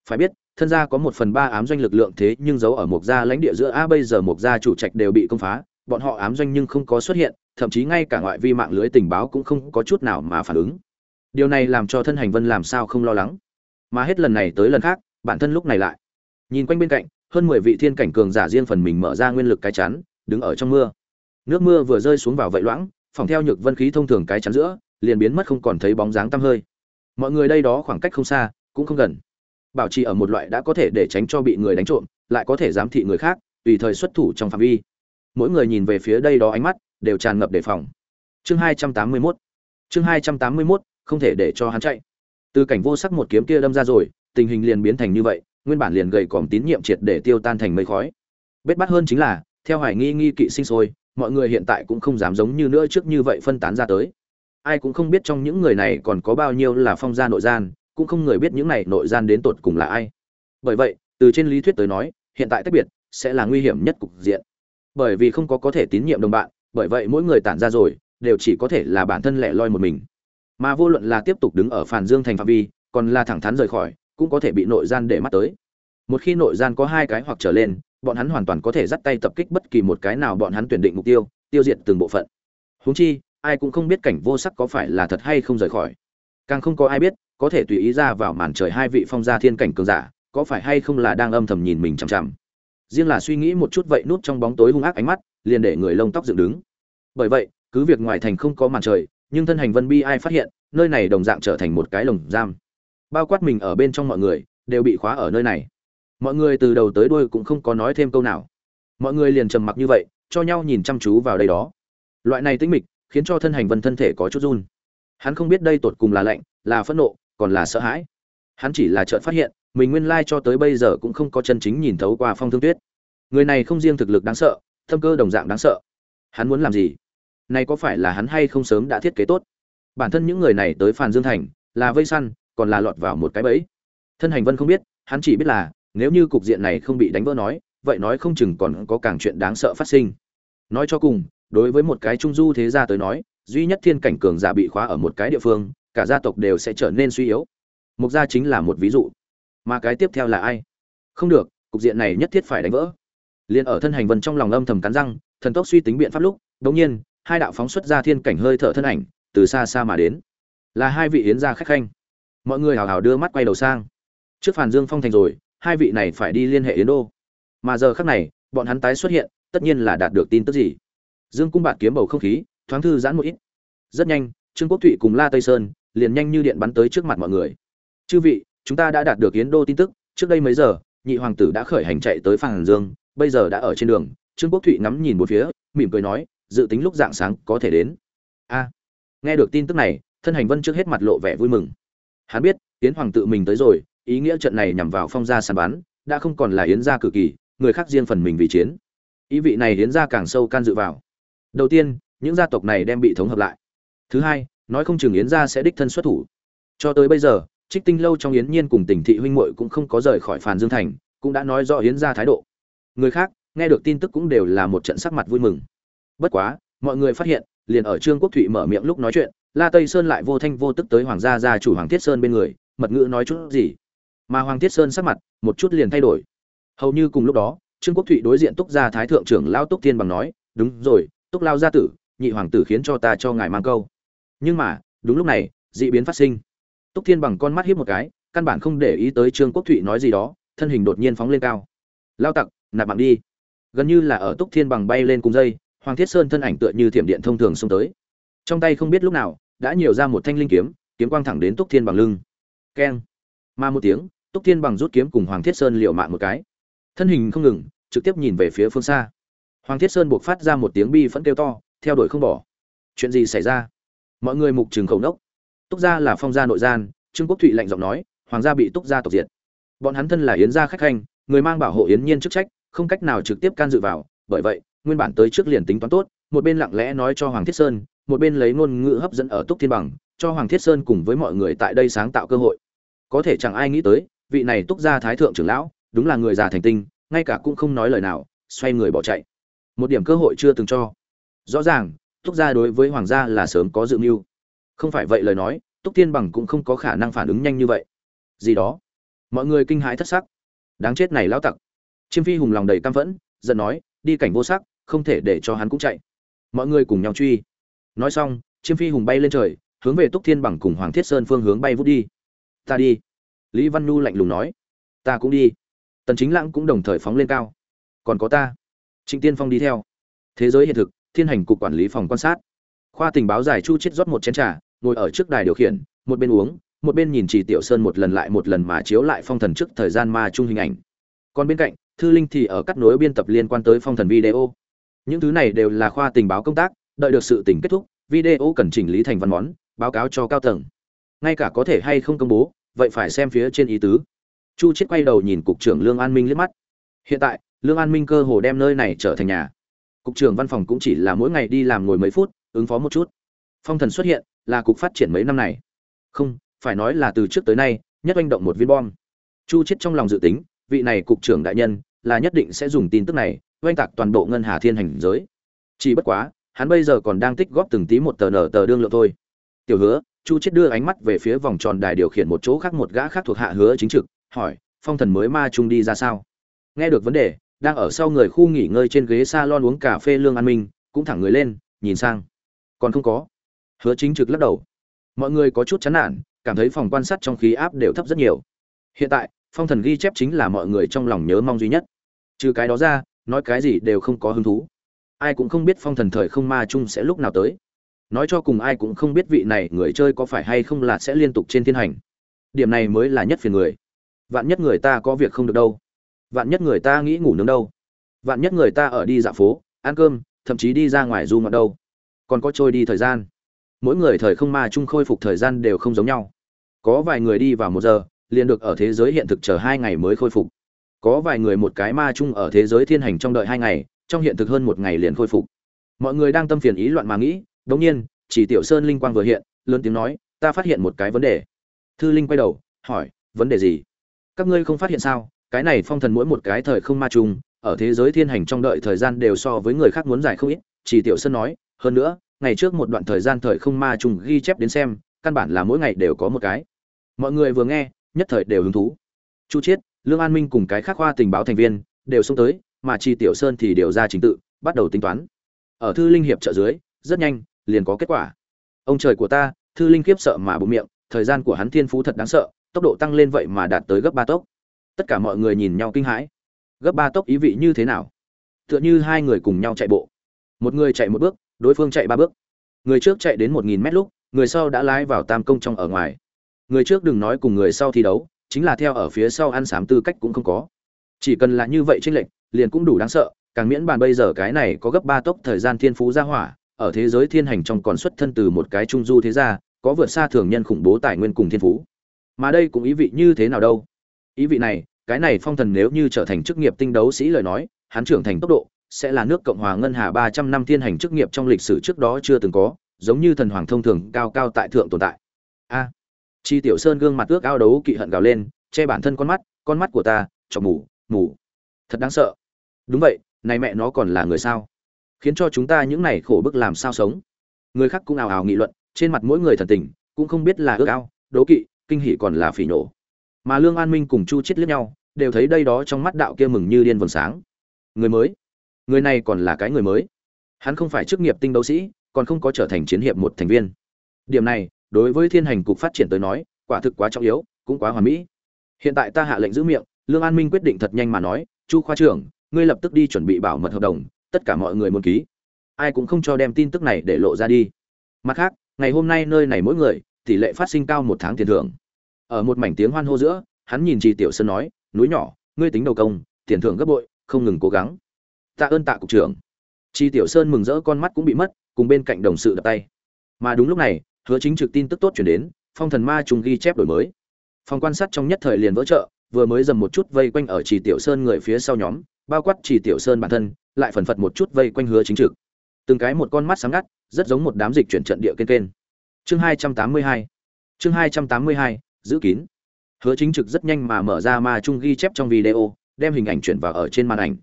Phải biết, thân gia có một phần ba ám doanh lực lượng thế nhưng giấu ở mộc gia lãnh địa giữa, a, bây giờ mộc gia chủ trạch đều bị công phá, bọn họ ám doanh nhưng không có xuất hiện, thậm chí ngay cả ngoại vi mạng lưới tình báo cũng không có chút nào mà phản ứng điều này làm cho thân hành vân làm sao không lo lắng. Mà hết lần này tới lần khác bản thân lúc này lại. Nhìn quanh bên cạnh hơn mười vị thiên cảnh cường giả riêng phần mình mở ra nguyên lực cái chắn đứng ở trong mưa. Nước mưa vừa rơi xuống vào vậy loãng phòng theo nhược vân khí thông thường cái chắn giữa liền biến mất không còn thấy bóng dáng tăm hơi. Mọi người đây đó khoảng cách không xa cũng không gần. Bảo trì ở một loại đã có thể để tránh cho bị người đánh trộm lại có thể giám thị người khác tùy thời xuất thủ trong phạm vi. Mỗi người nhìn về phía đây đó ánh mắt đều tràn ngập đề phòng. Chương hai trăm tám mươi 281 chương hai trăm tám mươi 281, không thể để cho hắn chạy. Từ cảnh vô sắc một kiếm kia đâm ra rồi, tình hình liền biến thành như vậy, nguyên bản liền gầy còm tín nhiệm triệt để tiêu tan thành mây khói. Bết bắt hơn chính là, theo hoài nghi nghi kỵ sinh sôi, mọi người hiện tại cũng không dám giống như nữa trước như vậy phân tán ra tới. Ai cũng không biết trong những người này còn có bao nhiêu là phong gia nội gian, cũng không người biết những này nội gian đến tột cùng là ai. Bởi vậy, từ trên lý thuyết tới nói, hiện tại tách biệt sẽ là nguy hiểm nhất cục diện. Bởi vì không có có thể tín nhiệm đồng bạn, bởi vậy mỗi người tản ra rồi, đều chỉ có thể là bản thân lẻ loi một mình mà vô luận là tiếp tục đứng ở phản dương thành phạm vi, còn là thẳng thắn rời khỏi, cũng có thể bị nội gian để mắt tới. Một khi nội gian có hai cái hoặc trở lên, bọn hắn hoàn toàn có thể dắt tay tập kích bất kỳ một cái nào bọn hắn tuyển định mục tiêu tiêu diệt từng bộ phận. Huống chi, ai cũng không biết cảnh vô sắc có phải là thật hay không rời khỏi. Càng không có ai biết, có thể tùy ý ra vào màn trời hai vị phong gia thiên cảnh cường giả, có phải hay không là đang âm thầm nhìn mình chằm chằm. Riêng là suy nghĩ một chút vậy nút trong bóng tối hung ác ánh mắt, liền để người lông tóc dựng đứng. Bởi vậy, cứ việc ngoài thành không có màn trời nhưng thân hành vân bi ai phát hiện, nơi này đồng dạng trở thành một cái lồng giam. Bao quát mình ở bên trong mọi người, đều bị khóa ở nơi này. Mọi người từ đầu tới đuôi cũng không có nói thêm câu nào. Mọi người liền trầm mặc như vậy, cho nhau nhìn chăm chú vào đây đó. Loại này tĩnh mịch, khiến cho thân hành vân thân thể có chút run. Hắn không biết đây tột cùng là lạnh, là phẫn nộ, còn là sợ hãi. Hắn chỉ là chợt phát hiện, mình nguyên lai cho tới bây giờ cũng không có chân chính nhìn thấu qua phong thương tuyết. Người này không riêng thực lực đáng sợ thâm cơ đồng dạng đáng sợ. Hắn muốn làm gì? Này có phải là hắn hay không sớm đã thiết kế tốt? Bản thân những người này tới phàn dương thành, là vây săn, còn là lọt vào một cái bẫy. Thân hành vân không biết, hắn chỉ biết là, nếu như cục diện này không bị đánh vỡ nói, vậy nói không chừng còn có càng chuyện đáng sợ phát sinh. Nói cho cùng, đối với một cái trung du thế gia tới nói, duy nhất thiên cảnh cường giả bị khóa ở một cái địa phương, cả gia tộc đều sẽ trở nên suy yếu. Mục gia chính là một ví dụ. Mà cái tiếp theo là ai? Không được, cục diện này nhất thiết phải đánh vỡ. Liền ở thân hành vân trong lòng âm thầm cắn răng, thần tốc suy tính biện pháp lúc đống nhiên hai đạo phóng xuất ra thiên cảnh hơi thở thân ảnh, từ xa xa mà đến. Là hai vị yến gia khách khanh. Mọi người hào hào đưa mắt quay đầu sang. Trước phàn dương phong thành rồi, hai vị này phải đi liên hệ yến đô. Mà giờ khác này, bọn hắn tái xuất hiện, tất nhiên là đạt được tin tức gì. Dương cung bạt kiếm bầu không khí, thoáng thư giãn một ít. Rất nhanh, trương quốc thụy cùng la tây sơn liền nhanh như điện bắn tới trước mặt mọi người. Chư vị, chúng ta đã đạt được yến đô tin tức, trước đây mấy giờ, nhị hoàng tử đã khởi hành chạy tới phàn dương, bây giờ đã ở trên đường. Trương quốc thụy ngắm nhìn một phía, mỉm cười nói dự tính lúc dạng sáng có thể đến. A, nghe được tin tức này, thân hành vân trước hết mặt lộ vẻ vui mừng. Hắn biết, yến hoàng tự mình tới rồi, ý nghĩa trận này nhằm vào phong gia sàn bán đã không còn là yến gia cử kỳ, người khác riêng phần mình vì chiến. Ý vị này yến gia càng sâu can dự vào. Đầu tiên, những gia tộc này đem bị thống hợp lại. Thứ hai, nói không chừng yến gia sẽ đích thân xuất thủ. Cho tới bây giờ, trích tinh lâu trong yến nhiên cùng tỉnh thị huynh muội cũng không có rời khỏi phàn dương thành, cũng đã nói rõ yến gia thái độ. Người khác, nghe được tin tức cũng đều là một trận sắc mặt vui mừng bất quá, mọi người phát hiện, liền ở trương quốc thụy mở miệng lúc nói chuyện, la tây sơn lại vô thanh vô tức tới hoàng gia gia chủ hoàng thiết sơn bên người, mật ngữ nói chút gì. Mà hoàng thiết sơn sắc mặt, một chút liền thay đổi. Hầu như cùng lúc đó, trương quốc thụy đối diện túc gia thái thượng trưởng lao túc thiên bằng nói, đúng rồi, túc lao gia tử, nhị hoàng tử khiến cho ta cho ngài mang câu. Nhưng mà, đúng lúc này, dị biến phát sinh. Túc thiên bằng con mắt hiếp một cái, căn bản không để ý tới trương quốc thụy nói gì đó, thân hình đột nhiên phóng lên cao. Lao tặc, nạp mạng đi. Gần như là ở túc thiên bằng bay lên cùng dây hoàng thiết sơn thân ảnh tựa như thiểm điện thông thường xông tới. Trong tay không biết lúc nào, đã nhiều ra một thanh linh kiếm kiếm quang thẳng đến túc thiên bằng lưng. Keng. Mà một tiếng, túc thiên bằng rút kiếm cùng hoàng thiết sơn liều mạng một cái. Thân hình không ngừng, trực tiếp nhìn về phía phương xa. Hoàng thiết sơn buộc phát ra một tiếng bi phẫn kêu to, theo đuổi không bỏ. Chuyện gì xảy ra? Mọi người mục trường khẩu nốc. Túc gia là phong gia nội gian, trương quốc thụy lạnh giọng nói, hoàng gia bị túc gia tộc diệt. Bọn hắn thân là yến gia khách khanh, người mang bảo hộ yến nhiên chức trách, không cách nào trực tiếp can dự vào, bởi vậy nguyên bản tới trước liền tính toán tốt, một bên lặng lẽ nói cho hoàng thiết sơn, một bên lấy ngôn ngữ hấp dẫn ở túc thiên bằng, cho hoàng thiết sơn cùng với mọi người tại đây sáng tạo cơ hội. Có thể chẳng ai nghĩ tới, vị này túc gia thái thượng trưởng lão, đúng là người già thành tinh, ngay cả cũng không nói lời nào, xoay người bỏ chạy. Một điểm cơ hội chưa từng cho. Rõ ràng, túc gia đối với hoàng gia là sớm có dự mưu. Không phải vậy lời nói, túc Thiên bằng cũng không có khả năng phản ứng nhanh như vậy. Gì đó. Mọi người kinh hãi thất sắc. Đáng chết này lão tặc. Chiêm phi hùng lòng đầy căm phẫn, giận nói, đi cảnh vô sắc không thể để cho hắn cũng chạy. Mọi người cùng nhau truy. Nói xong, chiêm phi hùng bay lên trời, hướng về túc thiên bằng cùng hoàng thiết sơn phương hướng bay vút đi. Ta đi. Lý văn nhu lạnh lùng nói. Ta cũng đi. Tần chính lãng cũng đồng thời phóng lên cao. Còn có ta. Trịnh tiên phong đi theo. Thế giới hiện thực, thiên hành cục quản lý phòng quan sát. Khoa tình báo giải chu chết rót một chén trà, ngồi ở trước đài điều khiển, một bên uống, một bên nhìn chỉ tiểu sơn một lần lại một lần mà chiếu lại phong thần trước thời gian ma chung hình ảnh. Còn bên cạnh, thư linh thì ở cắt nối biên tập liên quan tới phong thần video những thứ này đều là khoa tình báo công tác, đợi được sự tình kết thúc, video cần chỉnh lý thành văn món, báo cáo cho cao tầng. Ngay cả có thể hay không công bố, vậy phải xem phía trên ý tứ. Chu chết quay đầu nhìn cục trưởng lương an minh liếc mắt. Hiện tại, lương an minh cơ hồ đem nơi này trở thành nhà. Cục trưởng văn phòng cũng chỉ là mỗi ngày đi làm ngồi mấy phút, ứng phó một chút. Phong thần xuất hiện, là cục phát triển mấy năm này. Không, phải nói là từ trước tới nay, nhất oanh động một viên bom. Chu chết trong lòng dự tính, vị này cục trưởng đại nhân là nhất định sẽ dùng tin tức này oanh tạc toàn bộ ngân hà thiên hành giới. Chỉ bất quá, hắn bây giờ còn đang tích góp từng tí một tờ nở tờ đương lượng thôi. Tiểu hứa, chu chết đưa ánh mắt về phía vòng tròn đài điều khiển một chỗ khác một gã khác thuộc hạ hứa chính trực, hỏi, phong thần mới ma trung đi ra sao? Nghe được vấn đề, đang ở sau người khu nghỉ ngơi trên ghế salon uống cà phê lương an minh, cũng thẳng người lên, nhìn sang. Còn không có. Hứa chính trực lắc đầu. Mọi người có chút chán nản, cảm thấy phòng quan sát trong khí áp đều thấp rất nhiều. Hiện tại, phong thần ghi chép chính là mọi người trong lòng nhớ mong duy nhất. Trừ cái đó ra nói cái gì đều không có hứng thú. Ai cũng không biết phong thần thời không ma chung sẽ lúc nào tới. Nói cho cùng ai cũng không biết vị này người chơi có phải hay không là sẽ liên tục trên thiên hành. Điểm này mới là nhất phiền người. Vạn nhất người ta có việc không được đâu. Vạn nhất người ta nghĩ ngủ nướng đâu. Vạn nhất người ta ở đi dạo phố, ăn cơm, thậm chí đi ra ngoài du ngoạn đâu. Còn có trôi đi thời gian. Mỗi người thời không ma chung khôi phục thời gian đều không giống nhau. Có vài người đi vào một giờ, liền được ở thế giới hiện thực chờ hai ngày mới khôi phục có vài người một cái ma chung ở thế giới thiên hành trong đợi hai ngày, trong hiện thực hơn một ngày liền khôi phục. Mọi người đang tâm phiền ý loạn mà nghĩ, đống nhiên, chỉ tiểu sơn linh quang vừa hiện, lớn tiếng nói, ta phát hiện một cái vấn đề. Thư linh quay đầu, hỏi, vấn đề gì? Các ngươi không phát hiện sao? Cái này phong thần mỗi một cái thời không ma chung, ở thế giới thiên hành trong đợi thời gian đều so với người khác muốn dài không ít. Chỉ tiểu sơn nói, hơn nữa, ngày trước một đoạn thời gian thời không ma chung ghi chép đến xem, căn bản là mỗi ngày đều có một cái. Mọi người vừa nghe, nhất thời đều hứng thú. Chu chiết lương an minh cùng cái khác khoa tình báo thành viên đều xông tới, mà chi tiểu sơn thì điều ra trình tự, bắt đầu tính toán. Ở thư linh hiệp trợ dưới, rất nhanh, liền có kết quả. Ông trời của ta, thư linh kiếp sợ mà bụng miệng, thời gian của hắn thiên phú thật đáng sợ, tốc độ tăng lên vậy mà đạt tới gấp ba tốc. Tất cả mọi người nhìn nhau kinh hãi. Gấp ba tốc ý vị như thế nào? Tựa như hai người cùng nhau chạy bộ. Một người chạy một bước, đối phương chạy ba bước. Người trước chạy đến một nghìn mét lúc, người sau đã lái vào tam công trong ở ngoài. Người trước đừng nói cùng người sau thi đấu chính là theo ở phía sau ăn sám tư cách cũng không có. Chỉ cần là như vậy trên lệnh liền cũng đủ đáng sợ, càng miễn bàn bây giờ cái này có gấp ba tốc thời gian thiên phú gia hỏa, ở thế giới thiên hành trong còn xuất thân từ một cái trung du thế gia, có vượt xa thường nhân khủng bố tài nguyên cùng thiên phú. Mà đây cũng ý vị như thế nào đâu? Ý vị này, cái này phong thần nếu như trở thành chức nghiệp tinh đấu sĩ lời nói, hắn trưởng thành tốc độ, sẽ là nước cộng hòa ngân hà ba trăm năm thiên hành chức nghiệp trong lịch sử trước đó chưa từng có, giống như thần hoàng thông thường cao cao tại thượng tồn tại chi tiểu sơn gương mặt ước ao đấu kỵ hận gào lên, che bản thân con mắt con mắt của ta, chọc mù mù. Thật đáng sợ. Đúng vậy, này mẹ nó còn là người sao? Khiến cho chúng ta những này khổ bức làm sao sống? Người khác cũng ào ào nghị luận, trên mặt mỗi người thần tình, cũng không biết là ước ao đố kỵ, kinh hỉ còn là phỉ nổ mà lương an minh cùng chu chết liếc nhau, đều thấy đây đó trong mắt đạo kia mừng như điên vầng sáng. Người mới. Người này còn là cái người mới. Hắn không phải chức nghiệp tinh đấu sĩ, còn không có trở thành chiến hiệp một thành viên. Điểm này đối với thiên hành cục phát triển tới nói, quả thực quá trọng yếu, cũng quá hoàn mỹ. Hiện tại ta hạ lệnh giữ miệng, lương an minh quyết định thật nhanh mà nói, chu khoa trưởng, ngươi lập tức đi chuẩn bị bảo mật hợp đồng, tất cả mọi người muốn ký. Ai cũng không cho đem tin tức này để lộ ra đi. Mặt khác, ngày hôm nay nơi này mỗi người, tỷ lệ phát sinh cao một tháng tiền thưởng. Ở một mảnh tiếng hoan hô giữa, hắn nhìn chị tiểu sơn nói, núi nhỏ, ngươi tính đầu công, tiền thưởng gấp bội, không ngừng cố gắng. Tạ ơn tạ cục trưởng. Chi tiểu sơn mừng rỡ con mắt cũng bị mất, cùng bên cạnh đồng sự đập tay. Mà đúng lúc này hứa chính trực tin tức tốt chuyển đến, phong thần ma trùng ghi chép đổi mới. Phòng quan sát trong nhất thời liền vỡ trợ vừa mới dầm một chút vây quanh ở chỉ tiểu sơn người phía sau nhóm, bao quát chỉ tiểu sơn bản thân, lại phần phật một chút vây quanh hứa chính trực. Từng cái một con mắt sáng ngắt, rất giống một đám dịch chuyển trận địa kênh kênh. Chương hai trăm tám mươi hai, chương hai trăm tám mươi hai, giữ kín. Hứa chính trực rất nhanh mà mở ra ma trung ghi chép trong video, đem hình ảnh chuyển vào ở trên màn ảnh.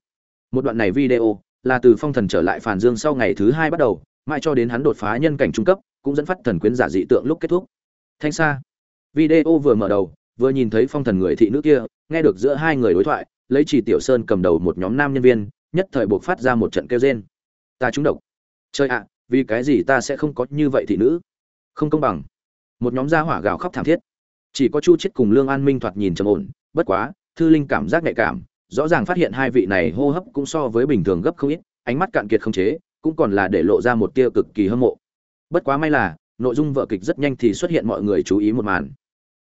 Một đoạn này video là từ phong thần trở lại phản dương sau ngày thứ hai bắt đầu, mãi cho đến hắn đột phá nhân cảnh trung cấp cũng dẫn phát thần quyến giả dị tượng lúc kết thúc. Thanh xa video vừa mở đầu, vừa nhìn thấy phong thần người thị nữ kia, nghe được giữa hai người đối thoại, lấy chỉ tiểu sơn cầm đầu một nhóm nam nhân viên, nhất thời buộc phát ra một trận kêu rên. Ta trúng độc. Chơi ạ, vì cái gì ta sẽ không có như vậy thị nữ? Không công bằng. Một nhóm gia hỏa gào khóc thảm thiết. Chỉ có chu chết cùng lương an minh thoạt nhìn trầm ổn, bất quá, thư linh cảm giác nhạy cảm, rõ ràng phát hiện hai vị này hô hấp cũng so với bình thường gấp không ít, ánh mắt cạn kiệt không chế, cũng còn là để lộ ra một tia cực kỳ hâm mộ bất quá may là, nội dung vợ kịch rất nhanh thì xuất hiện mọi người chú ý một màn.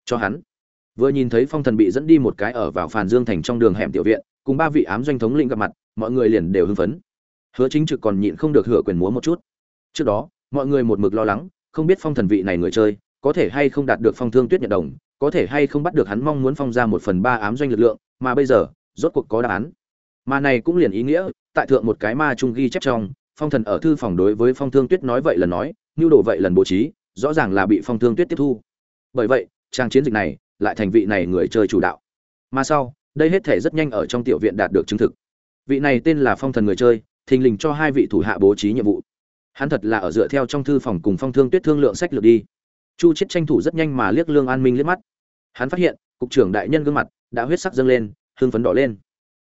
Cho hắn. Vừa nhìn thấy phong thần bị dẫn đi một cái ở vào phàn dương thành trong đường hẻm tiểu viện, cùng ba vị ám doanh thống lĩnh gặp mặt, mọi người liền đều hưng phấn. Hứa chính trực còn nhịn không được hửa quyền múa một chút. Trước đó, mọi người một mực lo lắng, không biết phong thần vị này người chơi, có thể hay không đạt được phong thương tuyết nhận đồng, có thể hay không bắt được hắn mong muốn phong ra một phần ba ám doanh lực lượng, mà bây giờ, rốt cuộc có đáp án. Mà này cũng liền ý nghĩa, tại thượng một cái ma trung ghi chép trong, phong thần ở thư phòng đối với phong thương tuyết nói vậy là nói nhu đồ vậy lần bố trí, rõ ràng là bị phong thương tuyết tiếp thu. Bởi vậy, trang chiến dịch này lại thành vị này người chơi chủ đạo. Mà sau, đây hết thể rất nhanh ở trong tiểu viện đạt được chứng thực. Vị này tên là phong thần người chơi, thình lình cho hai vị thủ hạ bố trí nhiệm vụ. Hắn thật là ở dựa theo trong thư phòng cùng phong thương tuyết thương lượng sách lược đi. Chu chết tranh thủ rất nhanh mà liếc lương an minh liếc mắt. Hắn phát hiện, cục trưởng đại nhân gương mặt đã huyết sắc dâng lên, hương phấn đỏ lên.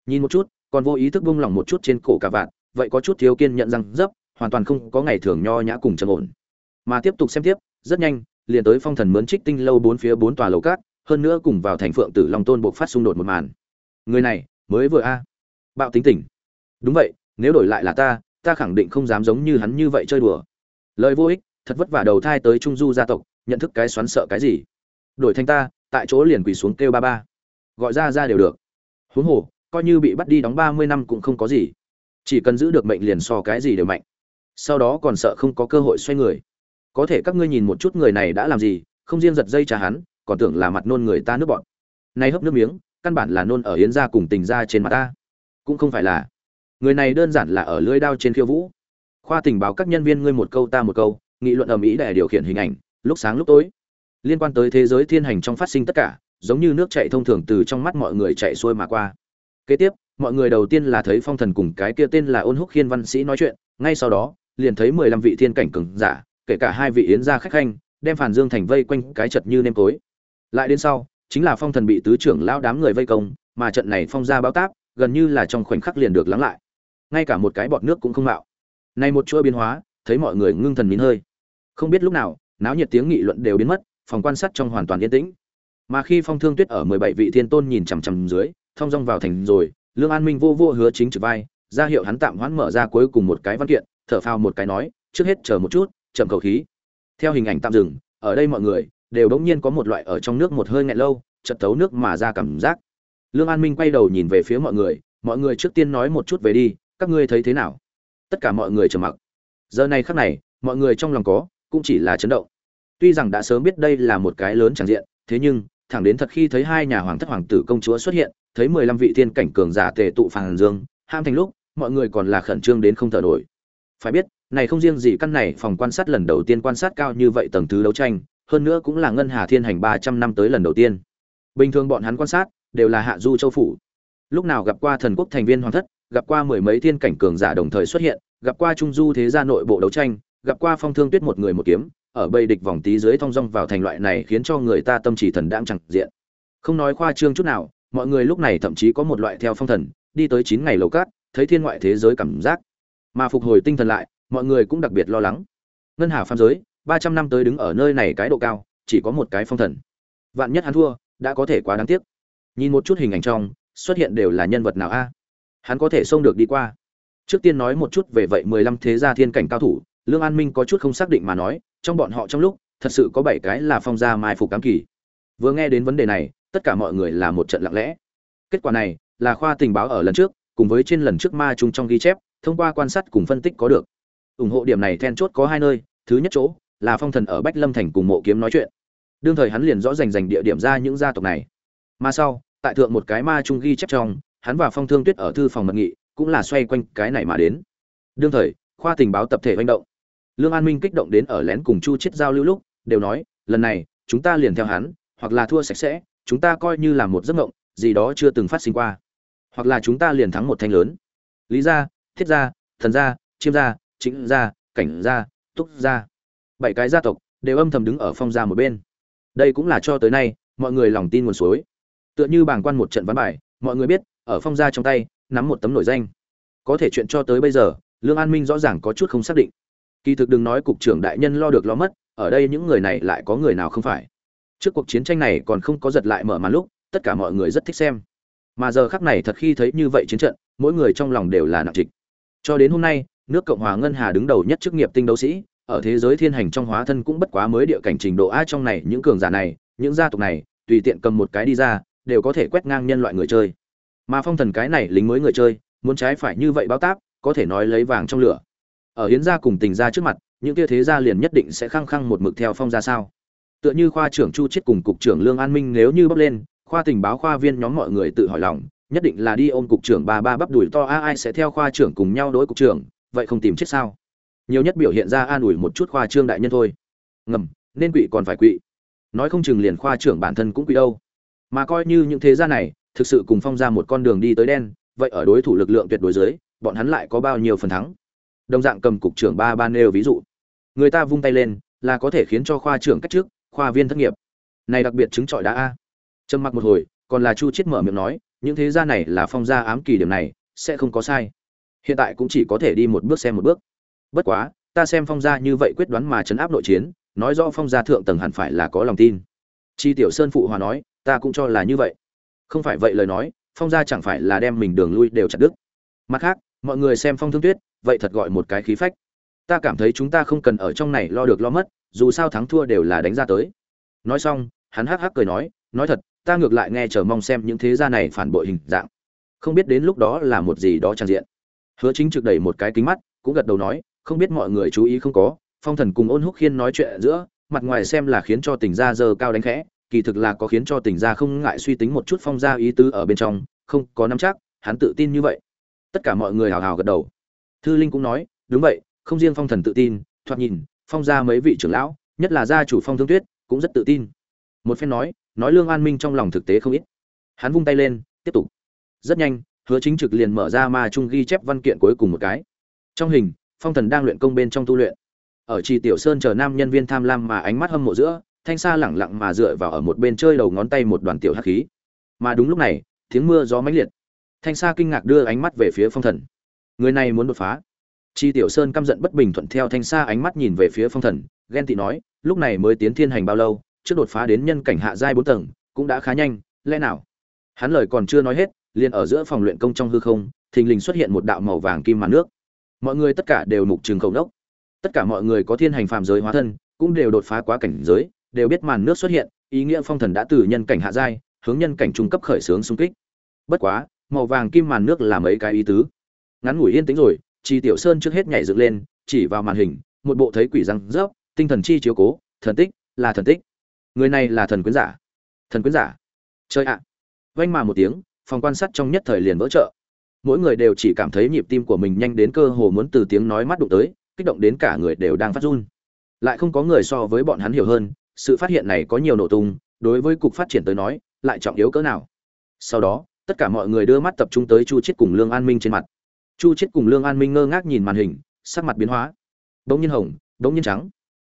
Nhìn một chút, còn vô ý thức buông lỏng một chút trên cổ cả vạn vậy có chút thiếu kiên nhận răng dấp hoàn toàn không có ngày thường nho nhã cùng trầm ổn. Mà tiếp tục xem tiếp rất nhanh liền tới phong thần mướn trích tinh lâu bốn phía bốn tòa lầu cát hơn nữa cùng vào thành phượng tử long tôn buộc phát xung đột một màn. Người này mới vừa a. Bạo tính tỉnh, đúng vậy nếu đổi lại là ta ta khẳng định không dám giống như hắn như vậy chơi đùa. Lời vô ích thật vất vả đầu thai tới trung du gia tộc nhận thức cái xoắn sợ cái gì. Đổi thành ta tại chỗ liền quỳ xuống kêu ba ba. Gọi ra ra đều được. Huống hồ coi như bị bắt đi đóng ba mươi năm cũng không có gì. Chỉ cần giữ được mệnh liền so cái gì đều mạnh sau đó còn sợ không có cơ hội xoay người. Có thể các ngươi nhìn một chút người này đã làm gì, không riêng giật dây trả hắn, còn tưởng là mặt nôn người ta nước bọn nay hấp nước miếng, căn bản là nôn ở yến gia cùng tình gia trên mặt ta. Cũng không phải là. Người này đơn giản là ở lưỡi đao trên khiêu vũ. Khoa tình báo các nhân viên ngươi một câu ta một câu, nghị luận ầm ĩ để điều khiển hình ảnh, lúc sáng lúc tối. Liên quan tới thế giới thiên hành trong phát sinh tất cả, giống như nước chảy thông thường từ trong mắt mọi người chạy xuôi mà qua. Kế tiếp, mọi người đầu tiên là thấy phong thần cùng cái kia tên là ôn húc khiên văn sĩ nói chuyện, ngay sau đó liền thấy mười lăm vị thiên cảnh cường giả, kể cả hai vị yến gia khách khanh, đem phản dương thành vây quanh cái chật như nêm tối lại đến sau, chính là phong thần bị tứ trưởng lão đám người vây công, mà trận này phong ra báo táp, gần như là trong khoảnh khắc liền được lắng lại. Ngay cả một cái bọt nước cũng không mạo. Này một chuỗi biến hóa, thấy mọi người ngưng thần nín hơi. Không biết lúc nào, náo nhiệt tiếng nghị luận đều biến mất, phòng quan sát trong hoàn toàn yên tĩnh. Mà khi phong thương tuyết ở mười bảy vị thiên tôn nhìn chằm chằm dưới thông dong vào thành rồi, lương an minh vô vô hứa chính trực vai, ra hiệu hắn tạm hoãn mở ra cuối cùng một cái văn kiện thở phào một cái nói, trước hết chờ một chút, chậm cầu khí. Theo hình ảnh tạm dừng, ở đây mọi người đều đống nhiên có một loại ở trong nước một hơi nghẹn lâu chật tấu nước mà ra cảm giác. Lương an minh quay đầu nhìn về phía mọi người mọi người trước tiên nói một chút về đi, các ngươi thấy thế nào? Tất cả mọi người trầm mặc. Giờ này khắc này, mọi người trong lòng có, cũng chỉ là chấn động. Tuy rằng đã sớm biết đây là một cái lớn tràng diện, thế nhưng, thẳng đến thật khi thấy hai nhà hoàng thất hoàng tử công chúa xuất hiện, thấy mười lăm vị thiên cảnh cường giả tề tụ phàn dương, ham thành lúc, mọi người còn là khẩn trương đến không thở nổi phải biết, này không riêng gì căn này phòng quan sát lần đầu tiên quan sát cao như vậy tầng thứ đấu tranh, hơn nữa cũng là ngân hà thiên hành ba trăm năm tới lần đầu tiên. Bình thường bọn hắn quan sát, đều là hạ du châu phủ. Lúc nào gặp qua thần quốc thành viên hoàng thất, gặp qua mười mấy thiên cảnh cường giả đồng thời xuất hiện, gặp qua trung du thế gia nội bộ đấu tranh, gặp qua phong thương tuyết một người một kiếm, ở bầy địch vòng tí dưới thong dong vào thành loại này khiến cho người ta tâm chỉ thần đang chẳng diện. Không nói khoa trương chút nào, mọi người lúc này thậm chí có một loại theo phong thần, đi tới chín ngày lầu cát, thấy thiên ngoại thế giới cảm giác mà phục hồi tinh thần lại, mọi người cũng đặc biệt lo lắng. Ngân hà phàm giới, ba trăm năm tới đứng ở nơi này cái độ cao, chỉ có một cái phong thần. Vạn nhất hắn thua, đã có thể quá đáng tiếc. Nhìn một chút hình ảnh trong, xuất hiện đều là nhân vật nào a? Hắn có thể xông được đi qua. Trước tiên nói một chút về vậy mười lăm thế gia thiên cảnh cao thủ, lương an minh có chút không xác định mà nói, trong bọn họ trong lúc, thật sự có bảy cái là phong gia mai phục cám kỳ. Vừa nghe đến vấn đề này, tất cả mọi người là một trận lặng lẽ. Kết quả này, là khoa tình báo ở lần trước, cùng với trên lần trước ma chung trong ghi chép thông qua quan sát cùng phân tích có được. Ủng hộ điểm này then chốt có hai nơi, thứ nhất chỗ, là phong thần ở bách lâm thành cùng mộ kiếm nói chuyện. Đương thời hắn liền rõ rành rành địa điểm ra những gia tộc này. Mà sau, tại thượng một cái ma trung ghi chép trong, hắn và phong thương tuyết ở thư phòng mật nghị, cũng là xoay quanh cái này mà đến. Đương thời, khoa tình báo tập thể manh động. Lương an minh kích động đến ở lén cùng chu chiết giao lưu lúc, đều nói, lần này, chúng ta liền theo hắn, hoặc là thua sạch sẽ, chúng ta coi như là một giấc mộng, gì đó chưa từng phát sinh qua. Hoặc là chúng ta liền thắng một thanh lớn. Lý gia thiết gia, thần gia, chiêm gia chính gia, cảnh gia, túc gia. Bảy cái gia tộc đều âm thầm đứng ở phong gia một bên. Đây cũng là cho tới nay, mọi người lòng tin nguồn suối. Tựa như bảng quan một trận ván bài, mọi người biết, ở phong gia trong tay, nắm một tấm nổi danh. Có thể chuyện cho tới bây giờ, lương an minh rõ ràng có chút không xác định. Kỳ thực đừng nói cục trưởng đại nhân lo được lo mất, ở đây những người này lại có người nào không phải. Trước cuộc chiến tranh này còn không có giật lại mở màn lúc, tất cả mọi người rất thích xem. Mà giờ khắc này thật khi thấy như vậy chiến trận, mỗi người trong lòng đều là nặng trịch cho đến hôm nay, nước cộng hòa ngân hà đứng đầu nhất chức nghiệp tinh đấu sĩ, ở thế giới thiên hành trong hóa thân cũng bất quá mới địa cảnh trình độ a trong này, những cường giả này, những gia tộc này, tùy tiện cầm một cái đi ra, đều có thể quét ngang nhân loại người chơi. Mà phong thần cái này lính mới người chơi, muốn trái phải như vậy báo táp, có thể nói lấy vàng trong lửa. Ở hiến gia cùng tình gia trước mặt, những kia thế gia liền nhất định sẽ khăng khăng một mực theo phong gia sao. Tựa như khoa trưởng chu chết cùng cục trưởng lương an minh nếu như bốc lên, khoa tình báo khoa viên nhóm mọi người tự hỏi lòng nhất định là đi ôm cục trưởng ba ba bắp đùi to, a ai sẽ theo khoa trưởng cùng nhau đối cục trưởng, vậy không tìm chết sao? Nhiều nhất biểu hiện ra an ủi một chút khoa trương đại nhân thôi. Ngầm, nên quỵ còn phải quỵ. Nói không chừng liền khoa trưởng bản thân cũng quỵ đâu. Mà coi như những thế gia này, thực sự cùng phong ra một con đường đi tới đen, vậy ở đối thủ lực lượng tuyệt đối dưới, bọn hắn lại có bao nhiêu phần thắng? Đồng dạng cầm cục trưởng ba ba nêu ví dụ. Người ta vung tay lên, là có thể khiến cho khoa trưởng cách trước khoa viên thất nghiệp. Này đặc biệt chứng trọi đã a. Trầm mặc một hồi, còn là chu chết mở miệng nói những thế gia này là phong gia ám kỳ điểm này, sẽ không có sai. Hiện tại cũng chỉ có thể đi một bước xem một bước. Bất quá, ta xem phong gia như vậy quyết đoán mà chấn áp nội chiến, nói rõ phong gia thượng tầng hẳn phải là có lòng tin. Chi tiểu sơn phụ hòa nói, ta cũng cho là như vậy. Không phải vậy lời nói, phong gia chẳng phải là đem mình đường lui đều chặt đứt. Mặt khác, mọi người xem phong thương tuyết, vậy thật gọi một cái khí phách. Ta cảm thấy chúng ta không cần ở trong này lo được lo mất, dù sao thắng thua đều là đánh ra tới. Nói xong, hắn hắc hắc cười nói nói thật ta ngược lại nghe chờ mong xem những thế gia này phản bội hình dạng. Không biết đến lúc đó là một gì đó trang diện. Hứa chính trực đẩy một cái kính mắt, cũng gật đầu nói, không biết mọi người chú ý không có, phong thần cùng ôn húc khiên nói chuyện giữa, mặt ngoài xem là khiến cho tình gia giờ cao đánh khẽ, kỳ thực là có khiến cho tình gia không ngại suy tính một chút phong gia ý tứ ở bên trong, không có nắm chắc, hắn tự tin như vậy. Tất cả mọi người hào hào gật đầu. Thư linh cũng nói, đúng vậy, không riêng phong thần tự tin, thoạt nhìn, phong gia mấy vị trưởng lão, nhất là gia chủ phong thương tuyết, cũng rất tự tin. Một phen nói nói lương an minh trong lòng thực tế không ít. Hắn vung tay lên, tiếp tục. Rất nhanh, hứa chính trực liền mở ra ma trung ghi chép văn kiện cuối cùng một cái. Trong hình, phong thần đang luyện công bên trong tu luyện. Ở trì tiểu sơn chờ nam nhân viên tham lam mà ánh mắt hâm mộ giữa, thanh sa lẳng lặng mà dựa vào ở một bên chơi đầu ngón tay một đoàn tiểu hắc khí. Mà đúng lúc này, tiếng mưa gió mãnh liệt. Thanh sa kinh ngạc đưa ánh mắt về phía phong thần. Người này muốn đột phá. Chi tiểu sơn căm giận bất bình thuận theo thanh sa ánh mắt nhìn về phía phong thần, ghen tị nói, lúc này mới tiến thiên hành bao lâu? Trước đột phá đến nhân cảnh hạ giai bốn tầng, cũng đã khá nhanh, lẽ nào? Hắn lời còn chưa nói hết, liền ở giữa phòng luyện công trong hư không, thình lình xuất hiện một đạo màu vàng kim màn nước. Mọi người tất cả đều mục trường cầu đốc tất cả mọi người có thiên hành phàm giới hóa thân, cũng đều đột phá quá cảnh giới, đều biết màn nước xuất hiện, ý nghĩa phong thần đã từ nhân cảnh hạ giai, hướng nhân cảnh trung cấp khởi sướng xung kích. Bất quá, màu vàng kim màn nước là mấy cái ý tứ? Ngắn ngủi yên tĩnh rồi chi tiểu sơn trước hết nhảy dựng lên, chỉ vào màn hình, một bộ thấy quỷ răng rớp, tinh thần chi chiếu cố, thần tích, là thần tích người này là thần quyến giả. Thần quyến giả? Chơi ạ. Vanh mà một tiếng, phòng quan sát trong nhất thời liền vỡ trợ mỗi người đều chỉ cảm thấy nhịp tim của mình nhanh đến cơ hồ muốn từ tiếng nói mắt đụng tới, kích động đến cả người đều đang phát run. Lại không có người so với bọn hắn hiểu hơn, sự phát hiện này có nhiều nổ tung, đối với cục phát triển tới nói, lại trọng yếu cỡ nào. Sau đó, tất cả mọi người đưa mắt tập trung tới chu chết cùng lương an minh trên mặt. Chu chết cùng lương an minh ngơ ngác nhìn màn hình, sắc mặt biến hóa. Đống nhiên hồng, đống nhiên trắng.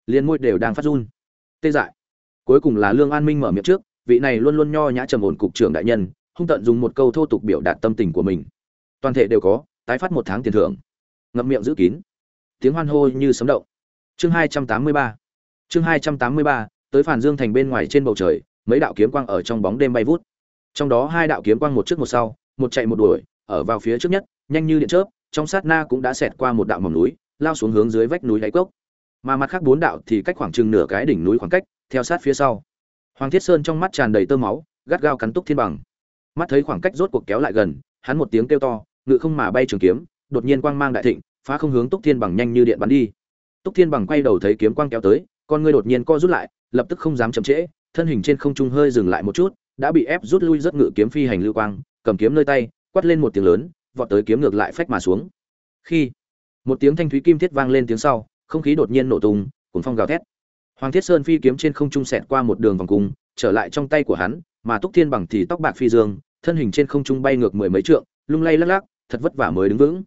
Liền môi đều đang phát run. Tê dại cuối cùng là lương an minh mở miệng trước, vị này luôn luôn nho nhã trầm ổn cục trưởng đại nhân, hung tận dùng một câu thô tục biểu đạt tâm tình của mình. Toàn thể đều có, tái phát một tháng tiền thưởng. Ngậm miệng giữ kín. Tiếng hoan hô như sấm động. Chương hai trăm tám mươi ba. Chương hai trăm tám mươi ba, tới phản dương thành bên ngoài trên bầu trời, mấy đạo kiếm quang ở trong bóng đêm bay vút. Trong đó hai đạo kiếm quang một trước một sau, một chạy một đuổi, ở vào phía trước nhất, nhanh như điện chớp, trong sát na cũng đã xẹt qua một đạo mỏm núi, lao xuống hướng dưới vách núi đáy cốc. Mà mặt khác bốn đạo thì cách khoảng chừng nửa cái đỉnh núi khoảng cách theo sát phía sau. Hoàng thiết sơn trong mắt tràn đầy tơ máu, gắt gao cắn túc thiên bằng. Mắt thấy khoảng cách rốt cuộc kéo lại gần, hắn một tiếng kêu to, ngự không mà bay trường kiếm, đột nhiên quang mang đại thịnh, phá không hướng túc thiên bằng nhanh như điện bắn đi. Túc thiên bằng quay đầu thấy kiếm quang kéo tới, con ngươi đột nhiên co rút lại, lập tức không dám chậm trễ, thân hình trên không trung hơi dừng lại một chút, đã bị ép rút lui rất ngự kiếm phi hành lưu quang, cầm kiếm nơi tay, quát lên một tiếng lớn, vọt tới kiếm ngược lại phách mà xuống. Khi, một tiếng thanh thúy kim thiết vang lên tiếng sau, không khí đột nhiên nổ tung cuốn phong gào thét hoàng thiết sơn phi kiếm trên không trung xẹt qua một đường vòng cung, trở lại trong tay của hắn, mà túc thiên bằng thì tóc bạc phi dương, thân hình trên không trung bay ngược mười mấy trượng, lung lay lắc lắc, thật vất vả mới đứng vững.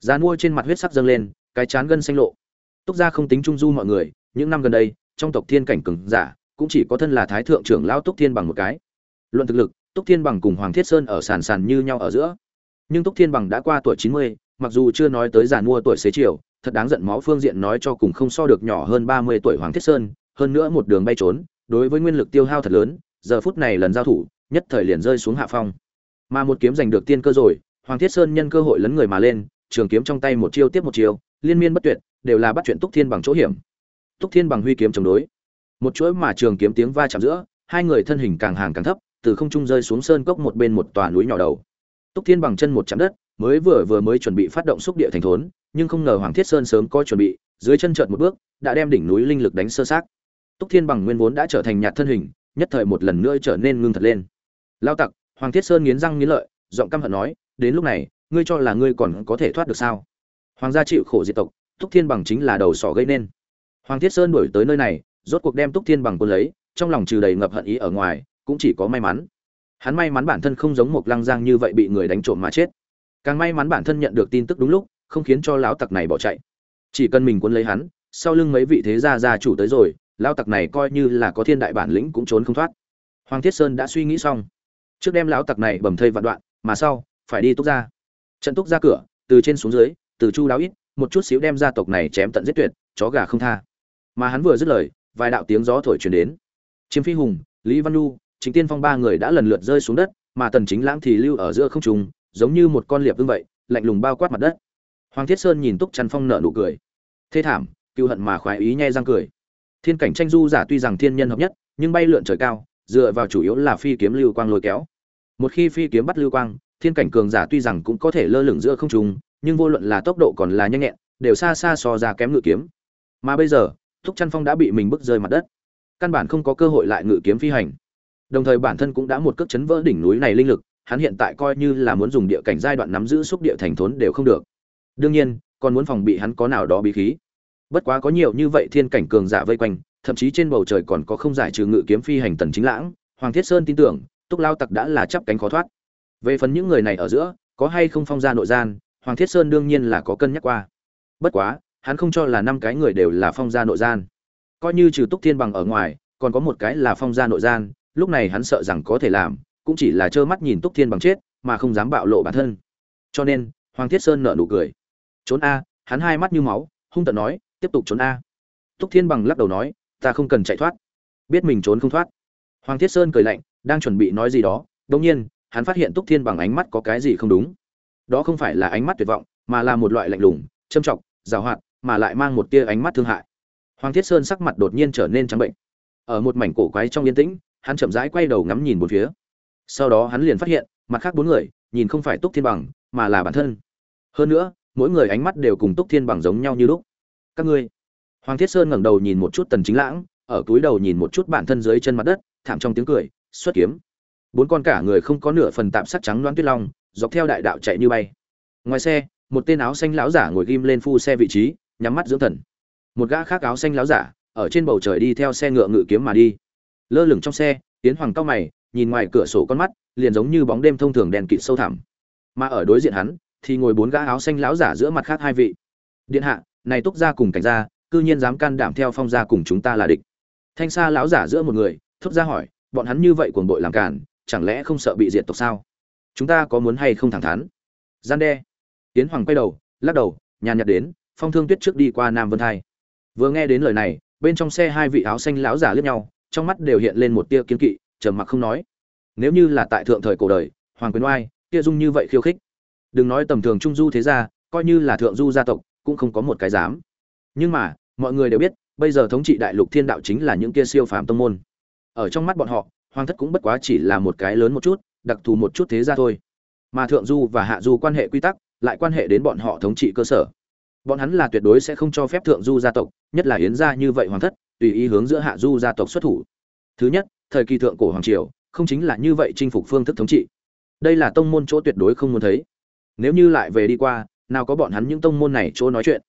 Gián mua trên mặt huyết sắc dâng lên, cái chán gân xanh lộ. Túc gia không tính trung du mọi người, những năm gần đây, trong tộc thiên cảnh cường giả, cũng chỉ có thân là thái thượng trưởng lão túc thiên bằng một cái. Luận thực lực, túc thiên bằng cùng hoàng thiết sơn ở sàn sàn như nhau ở giữa. Nhưng túc thiên bằng đã qua tuổi chín mươi, mặc dù chưa nói tới giàn mua tuổi xế chiều thật đáng giận máu phương diện nói cho cùng không so được nhỏ hơn ba mươi tuổi hoàng thiết sơn, hơn nữa một đường bay trốn, đối với nguyên lực tiêu hao thật lớn, giờ phút này lần giao thủ, nhất thời liền rơi xuống hạ phong. Mà một kiếm giành được tiên cơ rồi, hoàng thiết sơn nhân cơ hội lấn người mà lên, trường kiếm trong tay một chiêu tiếp một chiêu, liên miên bất tuyệt, đều là bắt chuyện túc thiên bằng chỗ hiểm. Túc thiên bằng huy kiếm chống đối. Một chuỗi mà trường kiếm tiếng va chạm giữa, hai người thân hình càng hàng càng thấp, từ không trung rơi xuống sơn cốc một bên một tòa núi nhỏ đầu. Túc thiên bằng chân một chạm đất mới vừa vừa mới chuẩn bị phát động xúc địa thành thốn, nhưng không ngờ hoàng thiết sơn sớm có chuẩn bị, dưới chân chợt một bước, đã đem đỉnh núi linh lực đánh sơ sát túc thiên bằng nguyên vốn đã trở thành nhạt thân hình, nhất thời một lần nữa trở nên ngưng thật lên. Lao tặc, hoàng thiết sơn nghiến răng nghiến lợi, giọng căm hận nói, đến lúc này, ngươi cho là ngươi còn có thể thoát được sao? Hoàng gia chịu khổ diệt tộc, túc thiên bằng chính là đầu sỏ gây nên. Hoàng thiết sơn đuổi tới nơi này, rốt cuộc đem túc thiên bằng quân lấy, trong lòng trừ đầy ngập hận ý ở ngoài, cũng chỉ có may mắn. Hắn may mắn bản thân không giống một lăng giang như vậy bị người đánh trộm mà chết càng may mắn bản thân nhận được tin tức đúng lúc, không khiến cho lão tặc này bỏ chạy. Chỉ cần mình quân lấy hắn, sau lưng mấy vị thế gia gia chủ tới rồi, lão tặc này coi như là có thiên đại bản lĩnh cũng trốn không thoát. Hoàng thiết sơn đã suy nghĩ xong. Trước đem lão tặc này bầm thây vạn đoạn, mà sau, phải đi túc ra trận túc ra cửa, từ trên xuống dưới, từ chu đáo ít, một chút xíu đem gia tộc này chém tận giết tuyệt, chó gà không tha. Mà hắn vừa dứt lời, vài đạo tiếng gió thổi truyền đến. Chiêm phi hùng, lý văn lu chính tiên phong ba người đã lần lượt rơi xuống đất, mà tần chính lãng thì lưu ở giữa không trung giống như một con liệp ưng vậy, lạnh lùng bao quát mặt đất. Hoàng thiết sơn nhìn túc trần phong nở nụ cười. Thê thảm, cựu hận mà khoái ý nhai răng cười. Thiên cảnh tranh du giả tuy rằng thiên nhân hợp nhất, nhưng bay lượn trời cao, dựa vào chủ yếu là phi kiếm lưu quang lôi kéo. Một khi phi kiếm bắt lưu quang, thiên cảnh cường giả tuy rằng cũng có thể lơ lửng giữa không trung, nhưng vô luận là tốc độ còn là nhanh nhẹn, đều xa xa so ra kém ngự kiếm. Mà bây giờ thúc chăn phong đã bị mình bức rơi mặt đất. Căn bản không có cơ hội lại ngự kiếm phi hành. Đồng thời bản thân cũng đã một cước chấn vỡ đỉnh núi này linh lực hắn hiện tại coi như là muốn dùng địa cảnh giai đoạn nắm giữ xúc địa thành thốn đều không được. Đương nhiên, còn muốn phòng bị hắn có nào đó bí khí. Bất quá có nhiều như vậy thiên cảnh cường giả vây quanh, thậm chí trên bầu trời còn có không giải trừ ngự kiếm phi hành tần chính lãng, hoàng thiết sơn tin tưởng, túc lao tặc đã là chắp cánh khó thoát. Về phần những người này ở giữa, có hay không phong ra nội gian, hoàng thiết sơn đương nhiên là có cân nhắc qua. Bất quá, hắn không cho là năm cái người đều là phong gia nội gian. Coi như trừ túc thiên bằng ở ngoài, còn có một cái là phong gia nội gian, lúc này hắn sợ rằng có thể làm cũng chỉ là trơ mắt nhìn túc thiên bằng chết, mà không dám bạo lộ bản thân. Cho nên, hoàng thiết sơn nở nụ cười. Trốn a, hắn hai mắt như máu, hung tận nói, tiếp tục trốn a. Túc thiên bằng lắc đầu nói, ta không cần chạy thoát. Biết mình trốn không thoát. Hoàng thiết sơn cười lạnh, đang chuẩn bị nói gì đó đông nhiên, hắn phát hiện túc thiên bằng ánh mắt có cái gì không đúng. Đó không phải là ánh mắt tuyệt vọng, mà là một loại lạnh lùng, châm trọng giàu hoạt, mà lại mang một tia ánh mắt thương hại. Hoàng thiết sơn sắc mặt đột nhiên trở nên trắng bệnh. Ở một mảnh cổ quái trong yên tĩnh, hắn chậm rãi quay đầu ngắm nhìn một phía sau đó hắn liền phát hiện, mặt khác bốn người, nhìn không phải túc thiên bằng, mà là bản thân. Hơn nữa, mỗi người ánh mắt đều cùng túc thiên bằng giống nhau như lúc. Các ngươi. Hoàng thiết sơn ngẩng đầu nhìn một chút tần chính lãng, ở túi đầu nhìn một chút bản thân dưới chân mặt đất, thảm trong tiếng cười, xuất kiếm. Bốn con cả người không có nửa phần tạm sắc trắng loáng tuyết long, dọc theo đại đạo chạy như bay. Ngoài xe, một tên áo xanh lão giả ngồi ghim lên phu xe vị trí, nhắm mắt dưỡng thần. Một gã khác áo xanh lão giả, ở trên bầu trời đi theo xe ngựa ngự kiếm mà đi. Lơ lửng trong xe tiến hoàng cao mày nhìn ngoài cửa sổ con mắt, liền giống như bóng đêm thông thường đèn kịt sâu thẳm. Mà ở đối diện hắn, thì ngồi bốn gã áo xanh lão giả giữa mặt khác hai vị. Điện hạ, này túc ra cùng cảnh gia, cư nhiên dám can đảm theo phong gia cùng chúng ta là địch. Thanh sa lão giả giữa một người, thốt ra hỏi, bọn hắn như vậy cuồng bội làm cản chẳng lẽ không sợ bị diệt tộc sao? Chúng ta có muốn hay không thẳng thắn? Gian đe. Tiến hoàng quay đầu, lắc đầu, nhàn nhạt đến, phong thương tuyết trước đi qua nam vân thai. Vừa nghe đến lời này, bên trong xe hai vị áo xanh lão giả liếc nhau, trong mắt đều hiện lên một tia kiên kỵ trầm mặc không nói. Nếu như là tại thượng thời cổ đời, hoàng quyền oai, kia dung như vậy khiêu khích. Đừng nói tầm thường trung du thế gia, coi như là thượng du gia tộc, cũng không có một cái dám. Nhưng mà, mọi người đều biết, bây giờ thống trị đại lục thiên đạo chính là những kia siêu phàm tông môn. Ở trong mắt bọn họ, hoàng thất cũng bất quá chỉ là một cái lớn một chút, đặc thù một chút thế gia thôi. Mà thượng du và hạ du quan hệ quy tắc, lại quan hệ đến bọn họ thống trị cơ sở. Bọn hắn là tuyệt đối sẽ không cho phép thượng du gia tộc, nhất là yến gia như vậy hoàng thất, tùy ý hướng giữa hạ du gia tộc xuất thủ. Thứ nhất thời kỳ thượng cổ hoàng triều, không chính là như vậy chinh phục phương thức thống trị. Đây là tông môn chỗ tuyệt đối không muốn thấy. Nếu như lại về đi qua, nào có bọn hắn những tông môn này chỗ nói chuyện.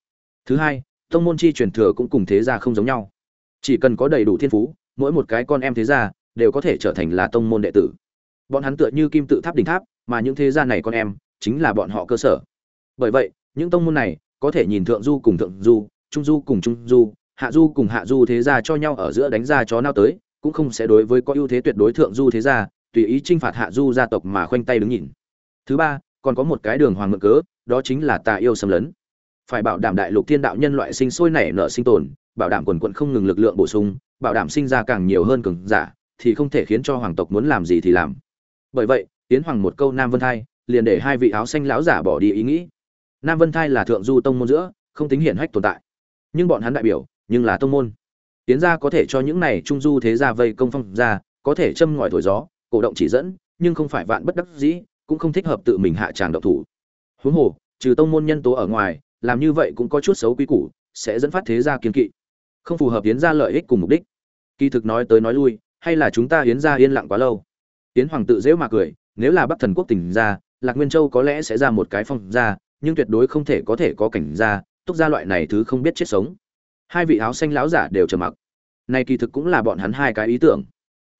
Thứ hai, tông môn chi truyền thừa cũng cùng thế gia không giống nhau. Chỉ cần có đầy đủ thiên phú, mỗi một cái con em thế gia đều có thể trở thành là tông môn đệ tử. Bọn hắn tựa như kim tự tháp đỉnh tháp, mà những thế gia này con em chính là bọn họ cơ sở. Bởi vậy, những tông môn này có thể nhìn thượng du cùng thượng du, trung du cùng trung du, hạ du cùng hạ du thế gia cho nhau ở giữa đánh ra chó nào tới cũng không sẽ đối với có ưu thế tuyệt đối thượng du thế gia, tùy ý chinh phạt hạ du gia tộc mà khoanh tay đứng nhìn. Thứ ba, còn có một cái đường hoàng ngự cớ, đó chính là tà yêu xâm lấn. Phải bảo đảm đại lục thiên đạo nhân loại sinh sôi nảy nở sinh tồn, bảo đảm quần quận không ngừng lực lượng bổ sung, bảo đảm sinh ra càng nhiều hơn cường giả, thì không thể khiến cho hoàng tộc muốn làm gì thì làm. Bởi vậy, tiến hoàng một câu nam vân thai, liền để hai vị áo xanh lão giả bỏ đi ý nghĩ. Nam vân thai là thượng du tông môn giữa, không tính hiển hách tồn tại. Nhưng bọn hắn đại biểu, nhưng là tông môn tiến ra có thể cho những này trung du thế gia vây công phong ra, có thể châm ngòi thổi gió, cổ động chỉ dẫn, nhưng không phải vạn bất đắc dĩ, cũng không thích hợp tự mình hạ tràng động thủ. Huống hồ, trừ tông môn nhân tố ở ngoài, làm như vậy cũng có chút xấu quý củ, sẽ dẫn phát thế gia kiến kỵ. Không phù hợp hiến ra lợi ích cùng mục đích. Kỳ thực nói tới nói lui, hay là chúng ta hiến ra yên lặng quá lâu. Tiến hoàng tự dễ mà cười, nếu là bắc thần quốc tỉnh ra, lạc nguyên châu có lẽ sẽ ra một cái phong ra, nhưng tuyệt đối không thể có thể có cảnh ra, túc ra loại này thứ không biết chết sống hai vị áo xanh láo giả đều trầm mặc. Này kỳ thực cũng là bọn hắn hai cái ý tưởng.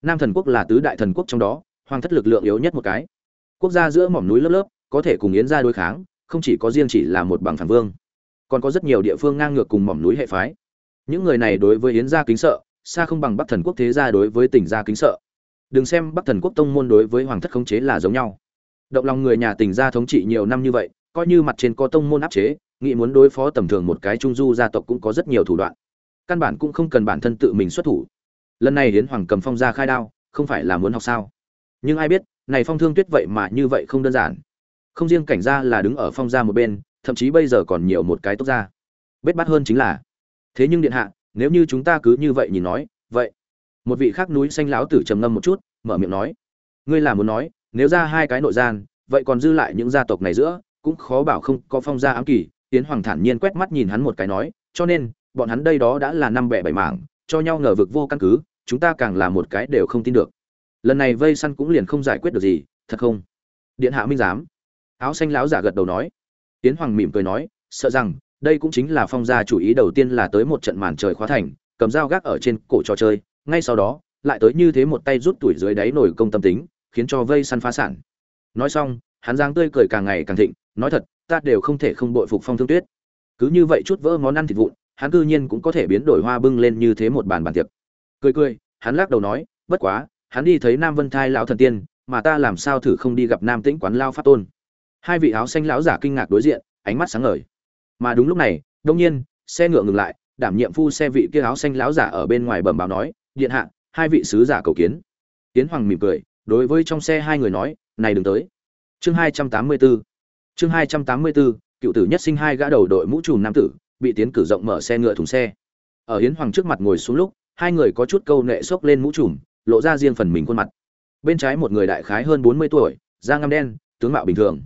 Nam thần quốc là tứ đại thần quốc trong đó, hoàng thất lực lượng yếu nhất một cái. Quốc gia giữa mỏm núi lớp lớp, có thể cùng yến ra đối kháng, không chỉ có riêng chỉ là một bằng phản vương, còn có rất nhiều địa phương ngang ngược cùng mỏm núi hệ phái. Những người này đối với yến gia kính sợ, xa không bằng bắc thần quốc thế gia đối với tỉnh gia kính sợ. Đừng xem bắc thần quốc tông môn đối với hoàng thất khống chế là giống nhau. Động lòng người nhà tỉnh gia thống trị nhiều năm như vậy, coi như mặt trên có tông môn áp chế nghĩ muốn đối phó tầm thường một cái trung du gia tộc cũng có rất nhiều thủ đoạn. Căn bản cũng không cần bản thân tự mình xuất thủ. Lần này hiến hoàng cầm phong ra khai đao, không phải là muốn học sao? Nhưng ai biết, này phong thương tuyết vậy mà như vậy không đơn giản. Không riêng cảnh gia là đứng ở phong gia một bên, thậm chí bây giờ còn nhiều một cái tốc gia. Bết bắt hơn chính là. Thế nhưng điện hạ, nếu như chúng ta cứ như vậy nhìn nói, vậy, một vị khác núi xanh láo tử trầm ngâm một chút, mở miệng nói, ngươi là muốn nói, nếu ra hai cái nội gian, vậy còn dư lại những gia tộc này giữa, cũng khó bảo không có phong gia ám kỳ tiến hoàng thản nhiên quét mắt nhìn hắn một cái nói, cho nên, bọn hắn đây đó đã là năm bè bảy mảng, cho nhau ngờ vực vô căn cứ, chúng ta càng là một cái đều không tin được. Lần này vây săn cũng liền không giải quyết được gì, thật không? Điện hạ minh giám. Áo xanh lão giả gật đầu nói. Tiến hoàng mỉm cười nói, sợ rằng, đây cũng chính là phong gia chủ ý đầu tiên là tới một trận màn trời khóa thành, cầm dao gác ở trên cổ trò chơi, ngay sau đó, lại tới như thế một tay rút tuổi dưới đáy nổi công tâm tính, khiến cho vây săn phá sản. Nói xong, hắn giang tươi cười càng ngày càng thịnh, nói thật ta đều không thể không bội phục phong thương tuyết. Cứ như vậy chút vỡ món ăn thịt vụn, hắn cư nhiên cũng có thể biến đổi hoa bưng lên như thế một bàn bàn tiệc. Cười cười, hắn lắc đầu nói, bất quá, hắn đi thấy nam vân thai lão thần tiên, mà ta làm sao thử không đi gặp nam tĩnh quán lao pháp tôn? Hai vị áo xanh lão giả kinh ngạc đối diện, ánh mắt sáng ngời. Mà đúng lúc này, đông nhiên, xe ngựa ngừng lại, đảm nhiệm phu xe vị kia áo xanh lão giả ở bên ngoài bẩm báo nói, điện hạ, hai vị sứ giả cầu kiến. Tiến hoàng mỉm cười, đối với trong xe hai người nói, này đừng tới. Chương hai trăm tám mươi 284 chương hai trăm tám mươi 284 cựu tử nhất sinh hai gã đầu đội mũ trùm nam tử, bị tiến cử rộng mở xe ngựa thùng xe. Ở hiến hoàng trước mặt ngồi xuống lúc, hai người có chút câu nệ xốc lên mũ trùm, lộ ra riêng phần mình khuôn mặt. Bên trái một người đại khái hơn bốn mươi tuổi, da ngăm đen, tướng mạo bình thường.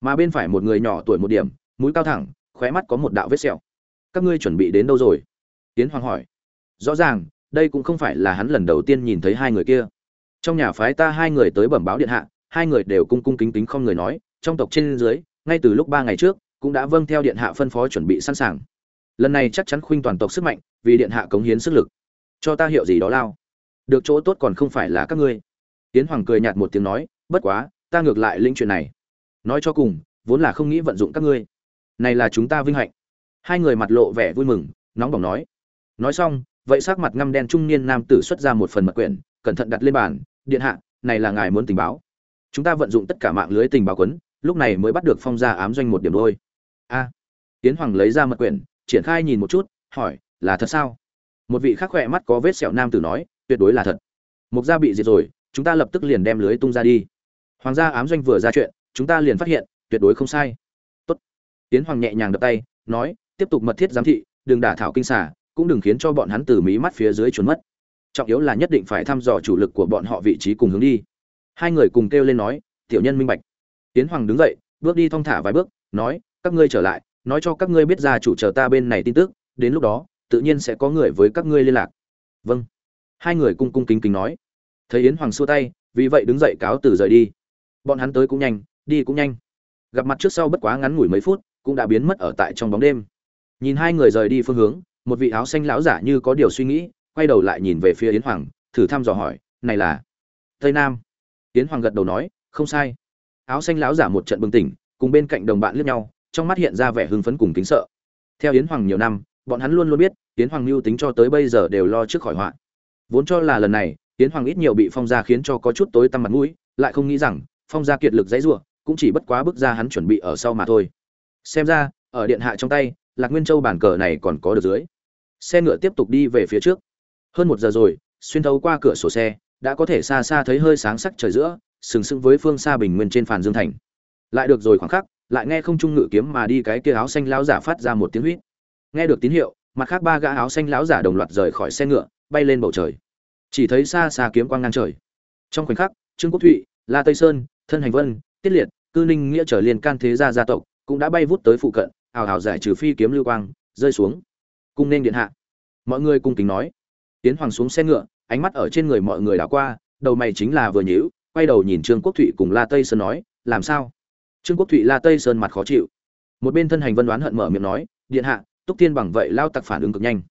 Mà bên phải một người nhỏ tuổi một điểm, mũi cao thẳng, khóe mắt có một đạo vết sẹo. Các ngươi chuẩn bị đến đâu rồi? Tiến hoàng hỏi. Rõ ràng, đây cũng không phải là hắn lần đầu tiên nhìn thấy hai người kia. Trong nhà phái ta hai người tới bẩm báo điện hạ, hai người đều cung cung kính kính không người nói trong tộc trên dưới, ngay từ lúc ba ngày trước, cũng đã vâng theo điện hạ phân phó chuẩn bị sẵn sàng. Lần này chắc chắn khuynh toàn tộc sức mạnh, vì điện hạ cống hiến sức lực. Cho ta hiệu gì đó lao. Được chỗ tốt còn không phải là các ngươi. Tiến hoàng cười nhạt một tiếng nói, bất quá, ta ngược lại linh chuyện này. Nói cho cùng, vốn là không nghĩ vận dụng các ngươi. Này là chúng ta vinh hạnh. Hai người mặt lộ vẻ vui mừng, nóng bỏng nói. Nói xong, vậy sắc mặt ngăm đen trung niên nam tử xuất ra một phần mật quyển, cẩn thận đặt lên bàn. Điện hạ, này là ngài muốn tình báo. Chúng ta vận dụng tất cả mạng lưới tình báo quấn lúc này mới bắt được phong gia ám doanh một điểm đôi. A tiến hoàng lấy ra mật quyển, triển khai nhìn một chút, hỏi, là thật sao? Một vị khắc khỏe mắt có vết sẹo nam tử nói, tuyệt đối là thật. Mục gia bị diệt rồi, chúng ta lập tức liền đem lưới tung ra đi. Hoàng gia ám doanh vừa ra chuyện, chúng ta liền phát hiện, tuyệt đối không sai. Tốt. Tiến hoàng nhẹ nhàng đập tay, nói, tiếp tục mật thiết giám thị, đừng đả thảo kinh xả cũng đừng khiến cho bọn hắn từ mí mắt phía dưới trốn mất. Trọng yếu là nhất định phải thăm dò chủ lực của bọn họ vị trí cùng hướng đi. Hai người cùng kêu lên nói, tiểu nhân minh bạch. Yến hoàng đứng dậy, bước đi thong thả vài bước, nói, các ngươi trở lại, nói cho các ngươi biết gia chủ chờ ta bên này tin tức, đến lúc đó, tự nhiên sẽ có người với các ngươi liên lạc. Vâng. Hai người cung cung kính kính nói. Thấy yến hoàng xua tay, vì vậy đứng dậy cáo từ rời đi. Bọn hắn tới cũng nhanh, đi cũng nhanh. Gặp mặt trước sau bất quá ngắn ngủi mấy phút, cũng đã biến mất ở tại trong bóng đêm. Nhìn hai người rời đi phương hướng, một vị áo xanh lão giả như có điều suy nghĩ, quay đầu lại nhìn về phía yến hoàng, thử thăm dò hỏi, này là tây nam? Yến hoàng gật đầu nói, không sai áo xanh lão giả một trận bừng tỉnh, cùng bên cạnh đồng bạn liếc nhau, trong mắt hiện ra vẻ hưng phấn cùng kính sợ. Theo yến hoàng nhiều năm, bọn hắn luôn luôn biết, yến hoàng lưu tính cho tới bây giờ đều lo trước khỏi họa. Vốn cho là lần này, yến hoàng ít nhiều bị phong gia khiến cho có chút tối tăm mặt mũi, lại không nghĩ rằng, phong gia kiệt lực dãy rủa, cũng chỉ bất quá bước ra hắn chuẩn bị ở sau mà thôi. Xem ra, ở điện hạ trong tay, lạc nguyên châu bản cờ này còn có được dưới. Xe ngựa tiếp tục đi về phía trước. Hơn một giờ rồi, xuyên thấu qua cửa sổ xe, đã có thể xa xa thấy hơi sáng sắc trời giữa sừng sững với phương xa bình nguyên trên phàn dương thành. Lại được rồi khoảng khắc, lại nghe không trung ngự kiếm mà đi cái kia áo xanh lão giả phát ra một tiếng huýt. Nghe được tín hiệu, mặt khác ba gã áo xanh lão giả đồng loạt rời khỏi xe ngựa, bay lên bầu trời. Chỉ thấy xa xa kiếm quang ngang trời. Trong khoảnh khắc, trương quốc thụy, la tây sơn, thân hành vân, tiết liệt, cư ninh nghĩa trở liền can thế gia gia tộc cũng đã bay vút tới phụ cận hào hào giải trừ phi kiếm lưu quang, rơi xuống. Cung nên điện hạ. Mọi người cung kính nói. Tiến hoàng xuống xe ngựa, ánh mắt ở trên người mọi người đảo qua, đầu mày chính là vừa nhíu quay đầu nhìn trương quốc thụy cùng la tây sơn nói, làm sao? Trương quốc thụy, la tây sơn mặt khó chịu. Một bên thân hành vân đoán hận mở miệng nói, điện hạ, túc tiên bằng vậy lao tặc phản ứng cực nhanh.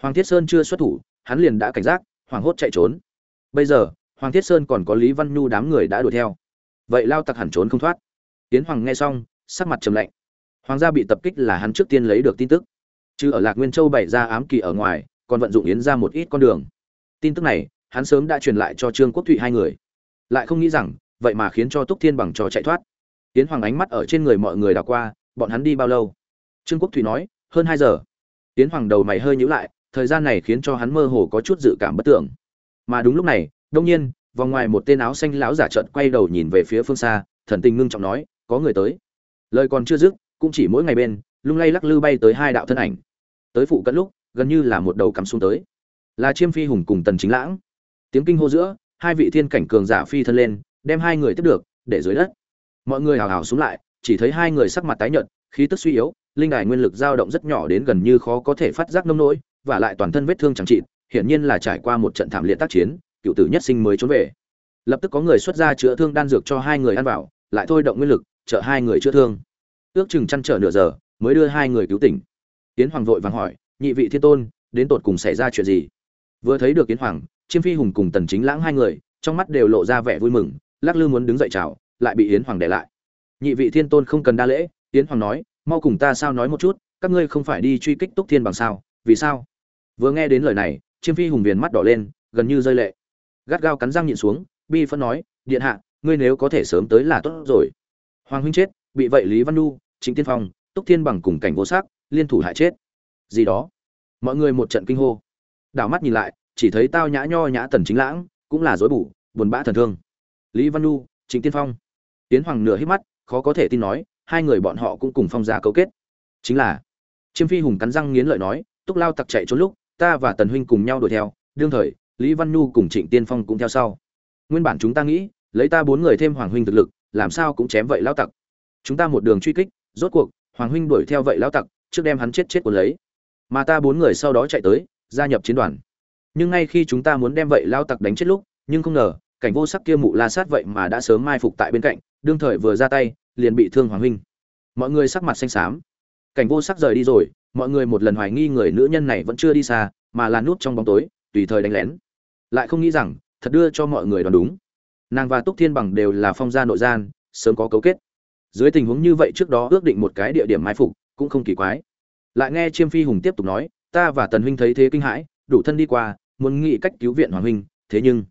Hoàng thiết sơn chưa xuất thủ, hắn liền đã cảnh giác, hoảng hốt chạy trốn. Bây giờ, hoàng thiết sơn còn có lý văn nhu đám người đã đuổi theo. Vậy lao tặc hẳn trốn không thoát. Tiến hoàng nghe xong, sắc mặt trầm lạnh. Hoàng gia bị tập kích là hắn trước tiên lấy được tin tức. Chứ ở lạc nguyên châu bày ra ám kỳ ở ngoài, còn vận dụng yến ra một ít con đường. Tin tức này, hắn sớm đã truyền lại cho trương quốc thụy hai người lại không nghĩ rằng, vậy mà khiến cho túc thiên bằng trò chạy thoát. Tiến hoàng ánh mắt ở trên người mọi người đảo qua, bọn hắn đi bao lâu? Trương quốc thủy nói, hơn hai giờ. Tiến hoàng đầu mày hơi nhíu lại, thời gian này khiến cho hắn mơ hồ có chút dự cảm bất tưởng. Mà đúng lúc này, đông nhiên, vòng ngoài một tên áo xanh lão giả trợn quay đầu nhìn về phía phương xa, thần tình ngưng trọng nói, có người tới. Lời còn chưa dứt, cũng chỉ mỗi ngày bên, lung lay lắc lư bay tới hai đạo thân ảnh. Tới phụ cận lúc, gần như là một đầu cắm xuống tới. Là chiêm phi hùng cùng tần chính lãng. Tiếng kinh hô giữa hai vị thiên cảnh cường giả phi thân lên, đem hai người tiếp được, để dưới đất. Mọi người hào hào xuống lại, chỉ thấy hai người sắc mặt tái nhợt, khí tức suy yếu, linh đài nguyên lực dao động rất nhỏ đến gần như khó có thể phát giác nông nỗi, và lại toàn thân vết thương chẳng trị hiển nhiên là trải qua một trận thảm liệt tác chiến, cựu tử nhất sinh mới trốn về. Lập tức có người xuất ra chữa thương đan dược cho hai người ăn vào, lại thôi động nguyên lực, trợ hai người chữa thương. Ước chừng chăn trở nửa giờ, mới đưa hai người cứu tỉnh. Tiến hoàng vội vàng hỏi, nhị vị thiên tôn, đến tột cùng xảy ra chuyện gì? Vừa thấy được tiến hoàng chiêm phi hùng cùng tần chính lãng hai người, trong mắt đều lộ ra vẻ vui mừng, lắc lư muốn đứng dậy chào, lại bị yến hoàng để lại. Nhị vị thiên tôn không cần đa lễ, yến hoàng nói, mau cùng ta sao nói một chút, các ngươi không phải đi truy kích túc thiên bằng sao, vì sao? Vừa nghe đến lời này, chiêm phi hùng viền mắt đỏ lên, gần như rơi lệ. Gắt gao cắn răng nhịn xuống, bi phân nói, điện hạ, ngươi nếu có thể sớm tới là tốt rồi. Hoàng huynh chết, bị vậy lý văn nu chính tiên phong, túc thiên bằng cùng cảnh vô sắc, liên thủ hại chết. Gì đó. Mọi người một trận kinh hô. Đảo mắt nhìn lại chỉ thấy tao nhã nho nhã tần chính lãng, cũng là dối bủ buồn bã thần thương. Lý văn nu chính tiên phong. Tiến hoàng nửa hít mắt, khó có thể tin nói, hai người bọn họ cũng cùng phong gia cấu kết. Chính là, chiêm phi hùng cắn răng nghiến lợi nói, túc lao tặc chạy trốn lúc, ta và tần huynh cùng nhau đuổi theo, đương thời, lý văn nhu cùng trịnh tiên phong cũng theo sau. Nguyên bản chúng ta nghĩ, lấy ta bốn người thêm hoàng huynh thực lực, làm sao cũng chém vậy lao tặc. Chúng ta một đường truy kích, rốt cuộc, hoàng huynh đuổi theo vậy lao tặc, trước đem hắn chết chết của lấy. Mà ta bốn người sau đó chạy tới, gia nhập chiến đoàn nhưng ngay khi chúng ta muốn đem vậy lao tặc đánh chết lúc, nhưng không ngờ, cảnh vô sắc kia mụ la sát vậy mà đã sớm mai phục tại bên cạnh, đương thời vừa ra tay, liền bị thương hoàng huynh. Mọi người sắc mặt xanh xám. Cảnh vô sắc rời đi rồi, mọi người một lần hoài nghi người nữ nhân này vẫn chưa đi xa, mà là nút trong bóng tối, tùy thời đánh lén. Lại không nghĩ rằng, thật đưa cho mọi người đoán đúng. Nàng và túc thiên bằng đều là phong gia nội gian, sớm có cấu kết. Dưới tình huống như vậy trước đó ước định một cái địa điểm mai phục, cũng không kỳ quái. Lại nghe chiêm phi hùng tiếp tục nói, ta và tần huynh thấy thế kinh hãi, đủ thân đi qua muốn nghĩ cách cứu viện hoàng huynh, thế nhưng,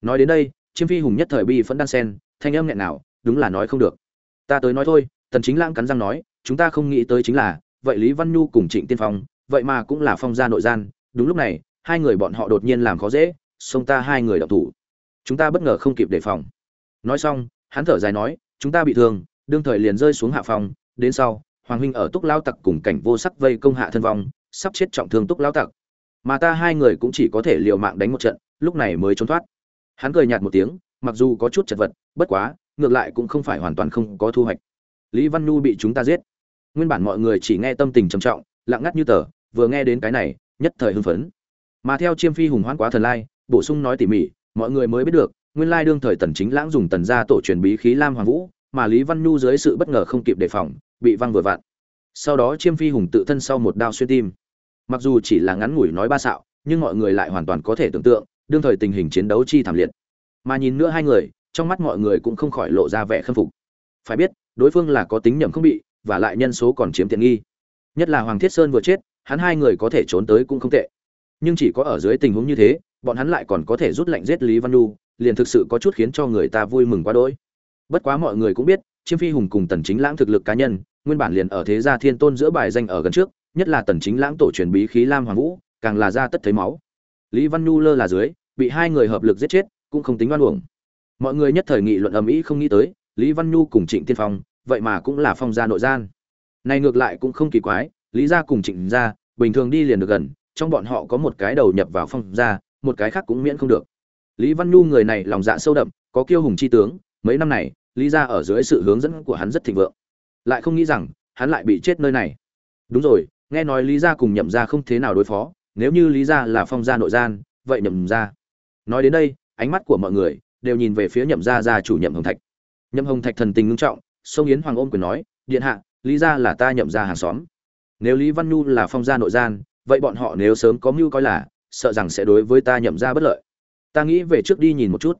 nói đến đây, chiêm phi hùng nhất thời bi phẫn đan sen, thanh âm nghẹn nào đúng là nói không được. Ta tới nói thôi, tần chính lãng cắn răng nói, chúng ta không nghĩ tới chính là, vậy lý văn nhu cùng trịnh tiên phong, vậy mà cũng là phong gia nội gian, đúng lúc này, hai người bọn họ đột nhiên làm khó dễ, xông ta hai người đọc thủ. Chúng ta bất ngờ không kịp đề phòng. Nói xong, hắn thở dài nói, chúng ta bị thương, đương thời liền rơi xuống hạ phòng, đến sau, hoàng huynh ở túc lao tặc cùng cảnh vô sắc vây công hạ thân vong, sắp chết trọng thương túc lao tặc mà ta hai người cũng chỉ có thể liều mạng đánh một trận, lúc này mới trốn thoát. Hắn cười nhạt một tiếng, mặc dù có chút chật vật, bất quá, ngược lại cũng không phải hoàn toàn không có thu hoạch. Lý văn nhu bị chúng ta giết. Nguyên bản mọi người chỉ nghe tâm tình trầm trọng, lặng ngắt như tờ, vừa nghe đến cái này, nhất thời hưng phấn. Mà theo chiêm phi hùng hoãn quá thần lai, bổ sung nói tỉ mỉ, mọi người mới biết được, nguyên lai đương thời tần chính lãng dùng tần gia tổ truyền bí khí lam hoàng vũ, mà lý văn nhu dưới sự bất ngờ không kịp đề phòng, bị văng vừa vặn. Sau đó chiêm phi hùng tự thân sau một đao xuyên tim mặc dù chỉ là ngắn ngủi nói ba xạo, nhưng mọi người lại hoàn toàn có thể tưởng tượng, đương thời tình hình chiến đấu chi thảm liệt. Mà nhìn nữa hai người, trong mắt mọi người cũng không khỏi lộ ra vẻ khâm phục. Phải biết, đối phương là có tính nhầm không bị, và lại nhân số còn chiếm tiện nghi. Nhất là hoàng thiết sơn vừa chết, hắn hai người có thể trốn tới cũng không tệ. Nhưng chỉ có ở dưới tình huống như thế, bọn hắn lại còn có thể rút lệnh giết lý văn nhu, liền thực sự có chút khiến cho người ta vui mừng quá đỗi. Bất quá mọi người cũng biết, chiêm phi hùng cùng tần chính lãng thực lực cá nhân, nguyên bản liền ở thế gia thiên tôn giữa bài danh ở gần trước nhất là tần chính lãng tổ truyền bí khí lam hoàng vũ, càng là ra tất thấy máu. Lý văn nhu lơ là dưới, bị hai người hợp lực giết chết, cũng không tính oan uổng. Mọi người nhất thời nghị luận ầm ĩ không nghĩ tới, lý văn nhu cùng trịnh tiên phong, vậy mà cũng là phong gia nội gian. Này ngược lại cũng không kỳ quái, lý gia cùng trịnh gia, bình thường đi liền được gần, trong bọn họ có một cái đầu nhập vào phong gia, một cái khác cũng miễn không được. Lý văn nhu người này lòng dạ sâu đậm, có kiêu hùng chi tướng, mấy năm này, lý gia ở dưới sự hướng dẫn của hắn rất thịnh vượng. Lại không nghĩ rằng, hắn lại bị chết nơi này. Đúng rồi nghe nói lý gia cùng nhậm gia không thế nào đối phó, nếu như lý gia là phong gia nội gian, vậy nhậm gia. Nói đến đây, ánh mắt của mọi người đều nhìn về phía nhậm gia gia chủ nhậm hồng thạch. Nhậm hồng thạch thần tình ngưng trọng, sông yến hoàng ôm quyền nói, điện hạ, lý gia là ta nhậm gia hàng xóm. Nếu lý văn nhu là phong gia nội gian, vậy bọn họ nếu sớm có mưu coi là, sợ rằng sẽ đối với ta nhậm gia bất lợi. Ta nghĩ về trước đi nhìn một chút.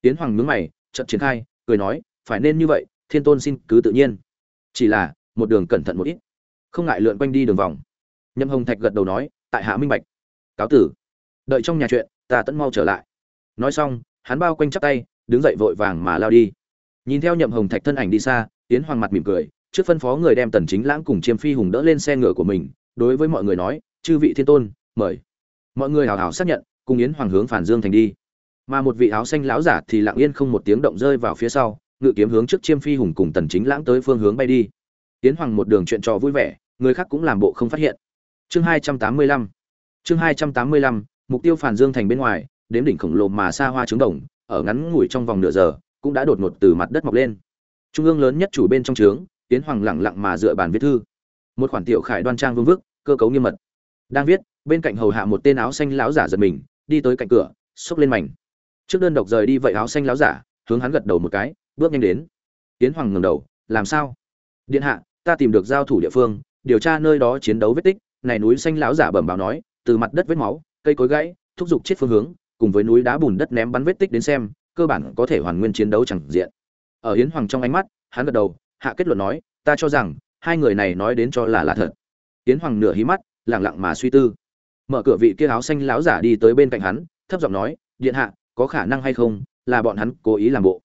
Yến hoàng nhướng mày, chợt triển khai, cười nói, phải nên như vậy, thiên tôn xin cứ tự nhiên. Chỉ là, một đường cẩn thận một ít không ngại lượn quanh đi đường vòng. Nhậm hồng thạch gật đầu nói, tại hạ minh bạch. Cáo tử. Đợi trong nhà chuyện, ta tẫn mau trở lại. Nói xong, hắn bao quanh chắp tay, đứng dậy vội vàng mà lao đi. Nhìn theo nhậm hồng thạch thân ảnh đi xa tiến hoàng mặt mỉm cười, trước phân phó người đem tần chính lãng cùng chiêm phi hùng đỡ lên xe ngựa của mình, đối với mọi người nói, chư vị thiên tôn, mời. Mọi người hào hào xác nhận, cùng yến hoàng hướng phản dương thành đi. Mà một vị áo xanh lão giả thì lặng yên không một tiếng động rơi vào phía sau, ngự kiếm hướng trước chiêm phi hùng cùng tần chính lãng tới phương hướng bay đi. Yến hoàng một đường chuyện trò vui vẻ người khác cũng làm bộ không phát hiện. Chương 285 chương 285 mục tiêu phản dương thành bên ngoài, đếm đỉnh khổng lồ mà xa hoa trứng đồng, ở ngắn ngủi trong vòng nửa giờ, cũng đã đột ngột từ mặt đất mọc lên. Trung ương lớn nhất chủ bên trong trướng tiến hoàng lặng lặng mà dựa bàn viết thư. Một khoản tiểu khải đoan trang vương vức, cơ cấu nghiêm mật. Đang viết, bên cạnh hầu hạ một tên áo xanh lão giả giật mình, đi tới cạnh cửa, xốc lên mảnh. Trước đơn độc rời đi vậy áo xanh lão giả, hướng hắn gật đầu một cái, bước nhanh đến. Tiến hoàng ngẩng đầu, làm sao? Điện hạ, ta tìm được giao thủ địa phương điều tra nơi đó chiến đấu vết tích, này núi xanh lão giả bẩm báo nói, từ mặt đất vết máu, cây cối gãy, thúc giục chết phương hướng, cùng với núi đá bùn đất ném bắn vết tích đến xem, cơ bản có thể hoàn nguyên chiến đấu chẳng diện. Ở hiến hoàng trong ánh mắt, hắn gật đầu, hạ kết luận nói, ta cho rằng, hai người này nói đến cho là là thật. Hiến hoàng nửa hí mắt lẳng lặng mà suy tư. Mở cửa vị kia áo xanh láo giả đi tới bên cạnh hắn, thấp giọng nói, điện hạ, có khả năng hay không, là bọn hắn cố ý làm bộ?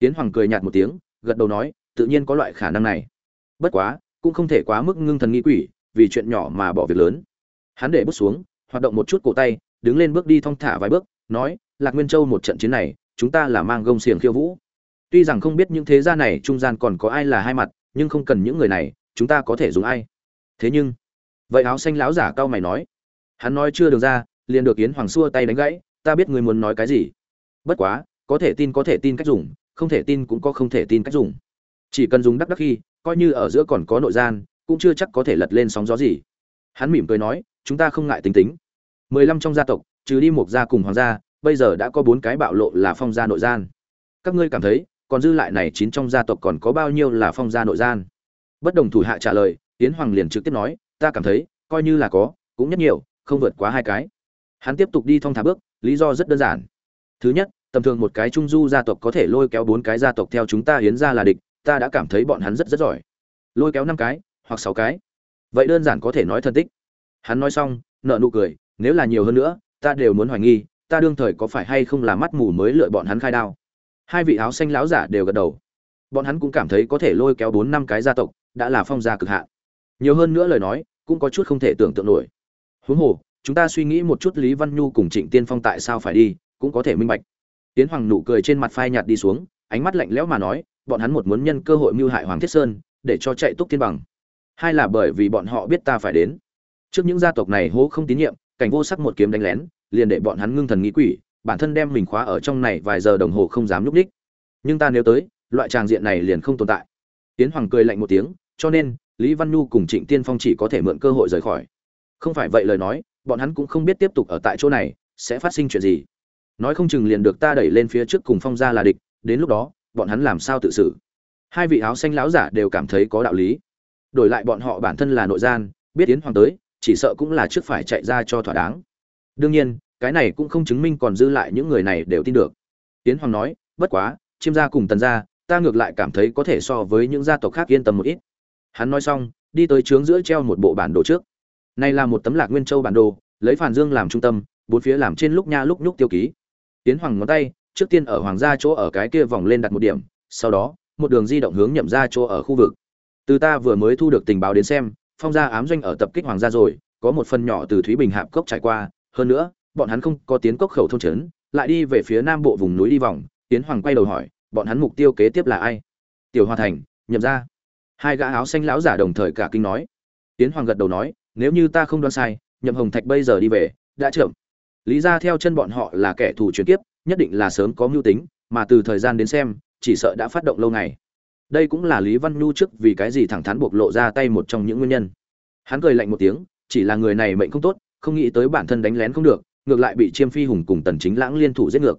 Hiến hoàng cười nhạt một tiếng, gật đầu nói, tự nhiên có loại khả năng này. Bất quá cũng không thể quá mức ngưng thần nghi quỷ, vì chuyện nhỏ mà bỏ việc lớn. Hắn để bước xuống, hoạt động một chút cổ tay, đứng lên bước đi thong thả vài bước, nói, lạc nguyên châu một trận chiến này, chúng ta là mang gông xiềng khiêu vũ. Tuy rằng không biết những thế gia này trung gian còn có ai là hai mặt, nhưng không cần những người này, chúng ta có thể dùng ai. Thế nhưng, vậy áo xanh láo giả cao mày nói, hắn nói chưa được ra, liền được yến hoàng xua tay đánh gãy, ta biết người muốn nói cái gì. Bất quá, có thể tin có thể tin cách dùng, không thể tin cũng có không thể tin cách dùng. Chỉ cần dùng đắc đắc khi coi như ở giữa còn có nội gian, cũng chưa chắc có thể lật lên sóng gió gì. Hắn mỉm cười nói, chúng ta không ngại tính tính. Mười lăm trong gia tộc, trừ đi một gia cùng hoàng gia, bây giờ đã có bốn cái bạo lộ là phong gia nội gian. Các ngươi cảm thấy, còn dư lại này chín trong gia tộc còn có bao nhiêu là phong gia nội gian? Bất đồng thủ hạ trả lời tiến hoàng liền trực tiếp nói, ta cảm thấy, coi như là có, cũng nhất nhiều, không vượt quá hai cái. Hắn tiếp tục đi thong thả bước, lý do rất đơn giản. Thứ nhất, tầm thường một cái trung du gia tộc có thể lôi kéo bốn cái gia tộc theo chúng ta hiến ra là địch ta đã cảm thấy bọn hắn rất rất giỏi. Lôi kéo năm cái, hoặc sáu cái. Vậy đơn giản có thể nói thân tích. Hắn nói xong nợ nụ cười, nếu là nhiều hơn nữa, ta đều muốn hoài nghi, ta đương thời có phải hay không là mắt mù mới lựa bọn hắn khai đao. Hai vị áo xanh láo giả đều gật đầu. Bọn hắn cũng cảm thấy có thể lôi kéo bốn năm cái gia tộc, đã là phong gia cực hạn. Nhiều hơn nữa lời nói, cũng có chút không thể tưởng tượng nổi. Huống hồ, chúng ta suy nghĩ một chút lý văn nhu cùng trịnh tiên phong tại sao phải đi, cũng có thể minh bạch. Tiến hoàng nụ cười trên mặt phai nhạt đi xuống, ánh mắt lạnh lẽo mà nói bọn hắn một muốn nhân cơ hội mưu hại hoàng thiết sơn, để cho chạy túc thiên bằng. Hai là bởi vì bọn họ biết ta phải đến. Trước những gia tộc này hố không tín nhiệm, cảnh vô sắc một kiếm đánh lén, liền để bọn hắn ngưng thần nghĩ quỷ, bản thân đem mình khóa ở trong này vài giờ đồng hồ không dám nhúc đích. Nhưng ta nếu tới, loại tràng diện này liền không tồn tại. Tiến hoàng cười lạnh một tiếng, cho nên, lý văn nhu cùng trịnh tiên phong chỉ có thể mượn cơ hội rời khỏi. Không phải vậy lời nói, bọn hắn cũng không biết tiếp tục ở tại chỗ này, sẽ phát sinh chuyện gì. Nói không chừng liền được ta đẩy lên phía trước cùng phong gia là địch, đến lúc đó bọn hắn làm sao tự xử? Hai vị áo xanh láo giả đều cảm thấy có đạo lý. Đổi lại bọn họ bản thân là nội gian, biết tiến hoàng tới, chỉ sợ cũng là trước phải chạy ra cho thỏa đáng. Đương nhiên, cái này cũng không chứng minh còn dư lại những người này đều tin được. Tiến hoàng nói, bất quá, chiêm gia cùng tần gia, ta ngược lại cảm thấy có thể so với những gia tộc khác yên tâm một ít. Hắn nói xong, đi tới trướng giữa treo một bộ bản đồ trước. Này là một tấm lạc nguyên châu bản đồ, lấy phản dương làm trung tâm, bốn phía làm trên lúc nha lúc nhúc tiêu ký. Tiến hoàng ngón tay trước tiên ở hoàng gia chỗ ở cái kia vòng lên đặt một điểm, sau đó, một đường di động hướng nhậm ra chỗ ở khu vực. Từ ta vừa mới thu được tình báo đến xem, phong gia ám doanh ở tập kích hoàng gia rồi, có một phần nhỏ từ thúy bình hạp cốc trải qua, hơn nữa, bọn hắn không có tiến cốc khẩu thôn trấn, lại đi về phía nam bộ vùng núi đi vòng tiến hoàng quay đầu hỏi, bọn hắn mục tiêu kế tiếp là ai? Tiểu hoa thành, nhậm ra hai gã áo xanh lão giả đồng thời cả kinh nói. Tiến hoàng gật đầu nói, nếu như ta không đoán sai, nhậm hồng thạch bây giờ đi về, đã chậm. Lý ra theo chân bọn họ là kẻ thù chuyển kiếp nhất định là sớm có mưu tính, mà từ thời gian đến xem, chỉ sợ đã phát động lâu ngày. Đây cũng là lý văn nhu trước vì cái gì thẳng thắn buộc lộ ra tay một trong những nguyên nhân. Hắn cười lạnh một tiếng, chỉ là người này mệnh không tốt, không nghĩ tới bản thân đánh lén không được, ngược lại bị chiêm phi hùng cùng tần chính lãng liên thủ giết ngược.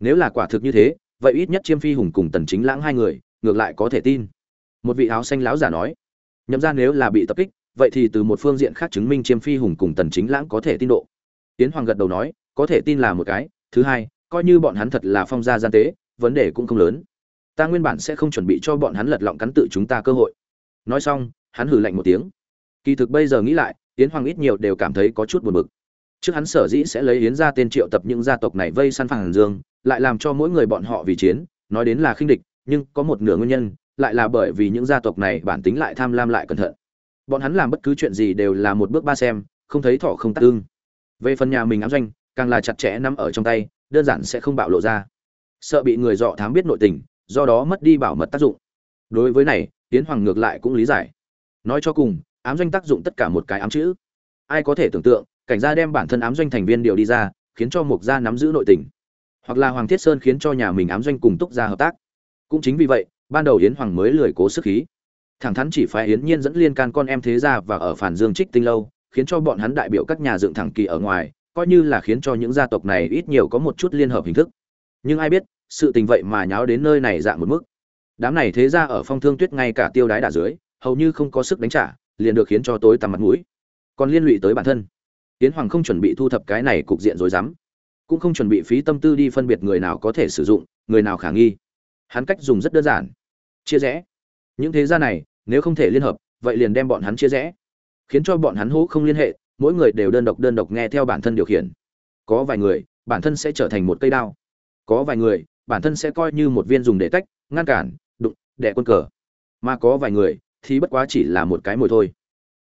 Nếu là quả thực như thế, vậy ít nhất chiêm phi hùng cùng tần chính lãng hai người, ngược lại có thể tin. Một vị áo xanh láo giả nói, nhậm ra nếu là bị tập kích, vậy thì từ một phương diện khác chứng minh chiêm phi hùng cùng tần chính lãng có thể tin độ. Tiến hoàng gật đầu nói, có thể tin là một cái, thứ hai coi như bọn hắn thật là phong gia gian tế, vấn đề cũng không lớn. Ta nguyên bản sẽ không chuẩn bị cho bọn hắn lật lọng cắn tự chúng ta cơ hội. Nói xong, hắn hừ lạnh một tiếng. Kỳ thực bây giờ nghĩ lại, yến hoàng ít nhiều đều cảm thấy có chút buồn bực. Trước hắn sở dĩ sẽ lấy yến ra tên triệu tập những gia tộc này vây săn phản dương, lại làm cho mỗi người bọn họ vì chiến, nói đến là khinh địch, nhưng có một nửa nguyên nhân, lại là bởi vì những gia tộc này bản tính lại tham lam lại cẩn thận. Bọn hắn làm bất cứ chuyện gì đều là một bước ba xem, không thấy thọ không tác ương về phần nhà mình ám doanh càng là chặt chẽ nắm ở trong tay, đơn giản sẽ không bạo lộ ra. Sợ bị người dọ thám biết nội tình, do đó mất đi bảo mật tác dụng. Đối với này tiến hoàng ngược lại cũng lý giải. Nói cho cùng, ám doanh tác dụng tất cả một cái ám chữ. Ai có thể tưởng tượng, cảnh gia đem bản thân ám doanh thành viên điều đi ra, khiến cho mục gia nắm giữ nội tình. Hoặc là hoàng thiết sơn khiến cho nhà mình ám doanh cùng túc gia hợp tác. Cũng chính vì vậy, ban đầu yến hoàng mới lười cố sức khí. Thẳng thắn chỉ phải yến nhiên dẫn liên can con em thế gia và ở phản dương trích tinh lâu, khiến cho bọn hắn đại biểu các nhà dựng thẳng kỳ ở ngoài coi như là khiến cho những gia tộc này ít nhiều có một chút liên hợp hình thức. Nhưng ai biết, sự tình vậy mà nháo đến nơi này dạng một mức. Đám này thế ra ở phong thương tuyết ngay cả tiêu đái đả dưới, hầu như không có sức đánh trả, liền được khiến cho tối tăm mặt mũi. Còn liên lụy tới bản thân. Tiến hoàng không chuẩn bị thu thập cái này cục diện rối rắm, cũng không chuẩn bị phí tâm tư đi phân biệt người nào có thể sử dụng, người nào khả nghi. Hắn cách dùng rất đơn giản. Chia rẽ. Những thế gia này, nếu không thể liên hợp, vậy liền đem bọn hắn chia rẽ, khiến cho bọn hắn hô không liên hệ mỗi người đều đơn độc đơn độc nghe theo bản thân điều khiển. Có vài người, bản thân sẽ trở thành một cây đao. Có vài người, bản thân sẽ coi như một viên dùng để tách, ngăn cản, đụng đẻ quân cờ. Mà có vài người thì bất quá chỉ là một cái mồi thôi.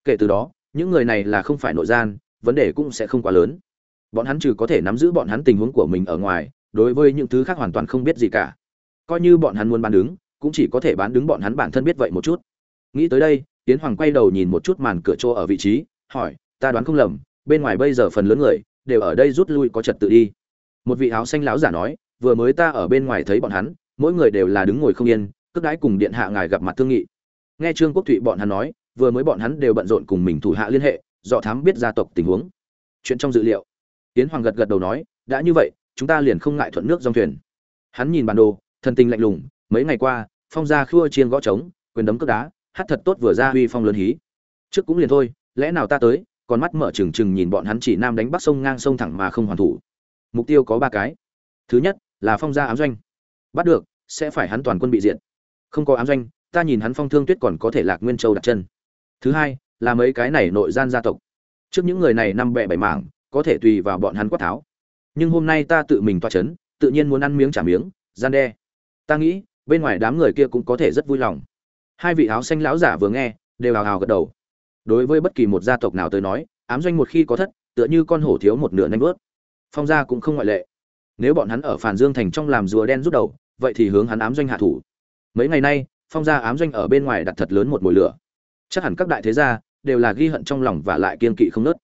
Kể từ đó, những người này là không phải nội gian, vấn đề cũng sẽ không quá lớn. Bọn hắn trừ có thể nắm giữ bọn hắn tình huống của mình ở ngoài, đối với những thứ khác hoàn toàn không biết gì cả. Coi như bọn hắn muốn bán đứng, cũng chỉ có thể bán đứng bọn hắn bản thân biết vậy một chút. Nghĩ tới đây tiến hoàng quay đầu nhìn một chút màn cửa chỗ ở vị trí, hỏi ta đoán không lầm, bên ngoài bây giờ phần lớn người đều ở đây rút lui có trật tự đi. Một vị áo xanh lão giả nói, vừa mới ta ở bên ngoài thấy bọn hắn, mỗi người đều là đứng ngồi không yên, cước đãi cùng điện hạ ngài gặp mặt thương nghị. Nghe trương quốc thụy bọn hắn nói, vừa mới bọn hắn đều bận rộn cùng mình thủ hạ liên hệ, dọ thám biết gia tộc tình huống. Chuyện trong dự liệu. Tiến hoàng gật gật đầu nói, đã như vậy, chúng ta liền không ngại thuận nước dòng thuyền. Hắn nhìn bản đồ, thần tình lạnh lùng, mấy ngày qua, phong gia khua chiên gõ trống, quyền đấm cước đá, hát thật tốt vừa ra huy phong lớn hí. Trước cũng liền thôi, lẽ nào ta tới con mắt mở trừng trừng nhìn bọn hắn chỉ nam đánh bắc sông ngang sông thẳng mà không hoàn thủ. Mục tiêu có ba cái. Thứ nhất, là phong gia ám doanh. Bắt được, sẽ phải hắn toàn quân bị diệt. Không có ám doanh, ta nhìn hắn phong thương tuyết còn có thể lạc nguyên châu đặt chân. Thứ hai, là mấy cái này nội gian gia tộc. Trước những người này năm bẹ bảy mảng, có thể tùy vào bọn hắn quát tháo. Nhưng hôm nay ta tự mình toa chấn, tự nhiên muốn ăn miếng trả miếng, gian đe. Ta nghĩ, bên ngoài đám người kia cũng có thể rất vui lòng. Hai vị áo xanh lão giả vừa nghe, đều hào hào gật đầu đối với bất kỳ một gia tộc nào tới nói, ám doanh một khi có thất, tựa như con hổ thiếu một nửa nanh bớt phong gia cũng không ngoại lệ. Nếu bọn hắn ở phản dương thành trong làm rùa đen rút đầu, vậy thì hướng hắn ám doanh hạ thủ. Mấy ngày nay, phong gia ám doanh ở bên ngoài đặt thật lớn một mồi lửa. Chắc hẳn các đại thế gia đều là ghi hận trong lòng và lại kiên kỵ không nớt.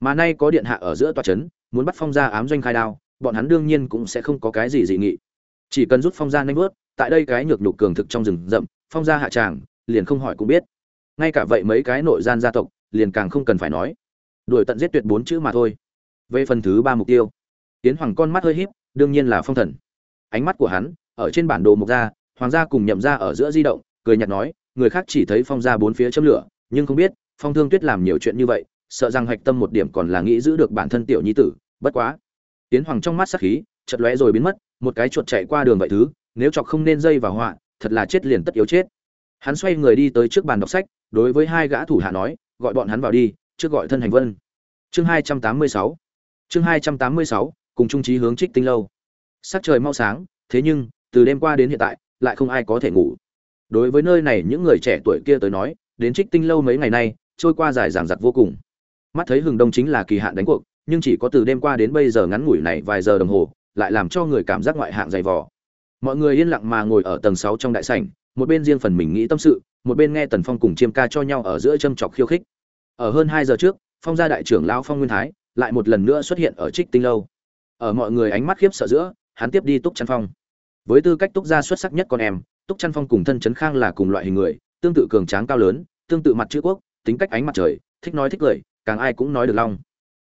Mà nay có điện hạ ở giữa tòa trấn muốn bắt phong gia ám doanh khai đao, bọn hắn đương nhiên cũng sẽ không có cái gì dị nghị. Chỉ cần rút phong gia nhanh vớt tại đây cái nhược nhục cường thực trong rừng rậm, phong gia hạ tràng, liền không hỏi cũng biết ngay cả vậy mấy cái nội gian gia tộc liền càng không cần phải nói. Đuổi tận giết tuyệt bốn chữ mà thôi. Về phần thứ ba mục tiêu tiến hoàng con mắt hơi híp, đương nhiên là phong thần. Ánh mắt của hắn ở trên bản đồ mục gia, hoàng gia cùng nhậm gia ở giữa di động, cười nhạt nói, người khác chỉ thấy phong gia bốn phía châm lửa, nhưng không biết, phong thương tuyết làm nhiều chuyện như vậy, sợ rằng hạch tâm một điểm còn là nghĩ giữ được bản thân tiểu nhi tử, bất quá. Tiến hoàng trong mắt sắc khí chật lóe rồi biến mất, một cái chuột chạy qua đường vậy thứ, nếu chọc không nên dây vào họa, thật là chết liền tất yếu chết. Hắn xoay người đi tới trước bàn đọc sách đối với hai gã thủ hạ nói, gọi bọn hắn vào đi, trước gọi thân hành vân. Chương hai trăm tám mươi sáu, chương hai trăm tám mươi sáu, cùng trung trí hướng trích tinh lâu. Sắc trời mau sáng, thế nhưng, từ đêm qua đến hiện tại, lại không ai có thể ngủ. Đối với nơi này những người trẻ tuổi kia tới nói, đến trích tinh lâu mấy ngày nay, trôi qua dài dằng dặc vô cùng. Mắt thấy hừng đông chính là kỳ hạn đánh cuộc, nhưng chỉ có từ đêm qua đến bây giờ ngắn ngủi này vài giờ đồng hồ, lại làm cho người cảm giác ngoại hạng dày vò. Mọi người yên lặng mà ngồi ở tầng sáu trong đại sảnh, một bên riêng phần mình nghĩ tâm sự một bên nghe tần phong cùng chiêm ca cho nhau ở giữa châm chọc khiêu khích. Ở hơn hai giờ trước, phong gia đại trưởng lão phong nguyên thái lại một lần nữa xuất hiện ở trích tinh lâu. Ở mọi người ánh mắt khiếp sợ giữa, hắn tiếp đi túc chăn phong. Với tư cách túc gia xuất sắc nhất con em, túc chăn phong cùng thân trấn khang là cùng loại hình người, tương tự cường tráng cao lớn, tương tự mặt chữ quốc, tính cách ánh mặt trời, thích nói thích cười càng ai cũng nói được long.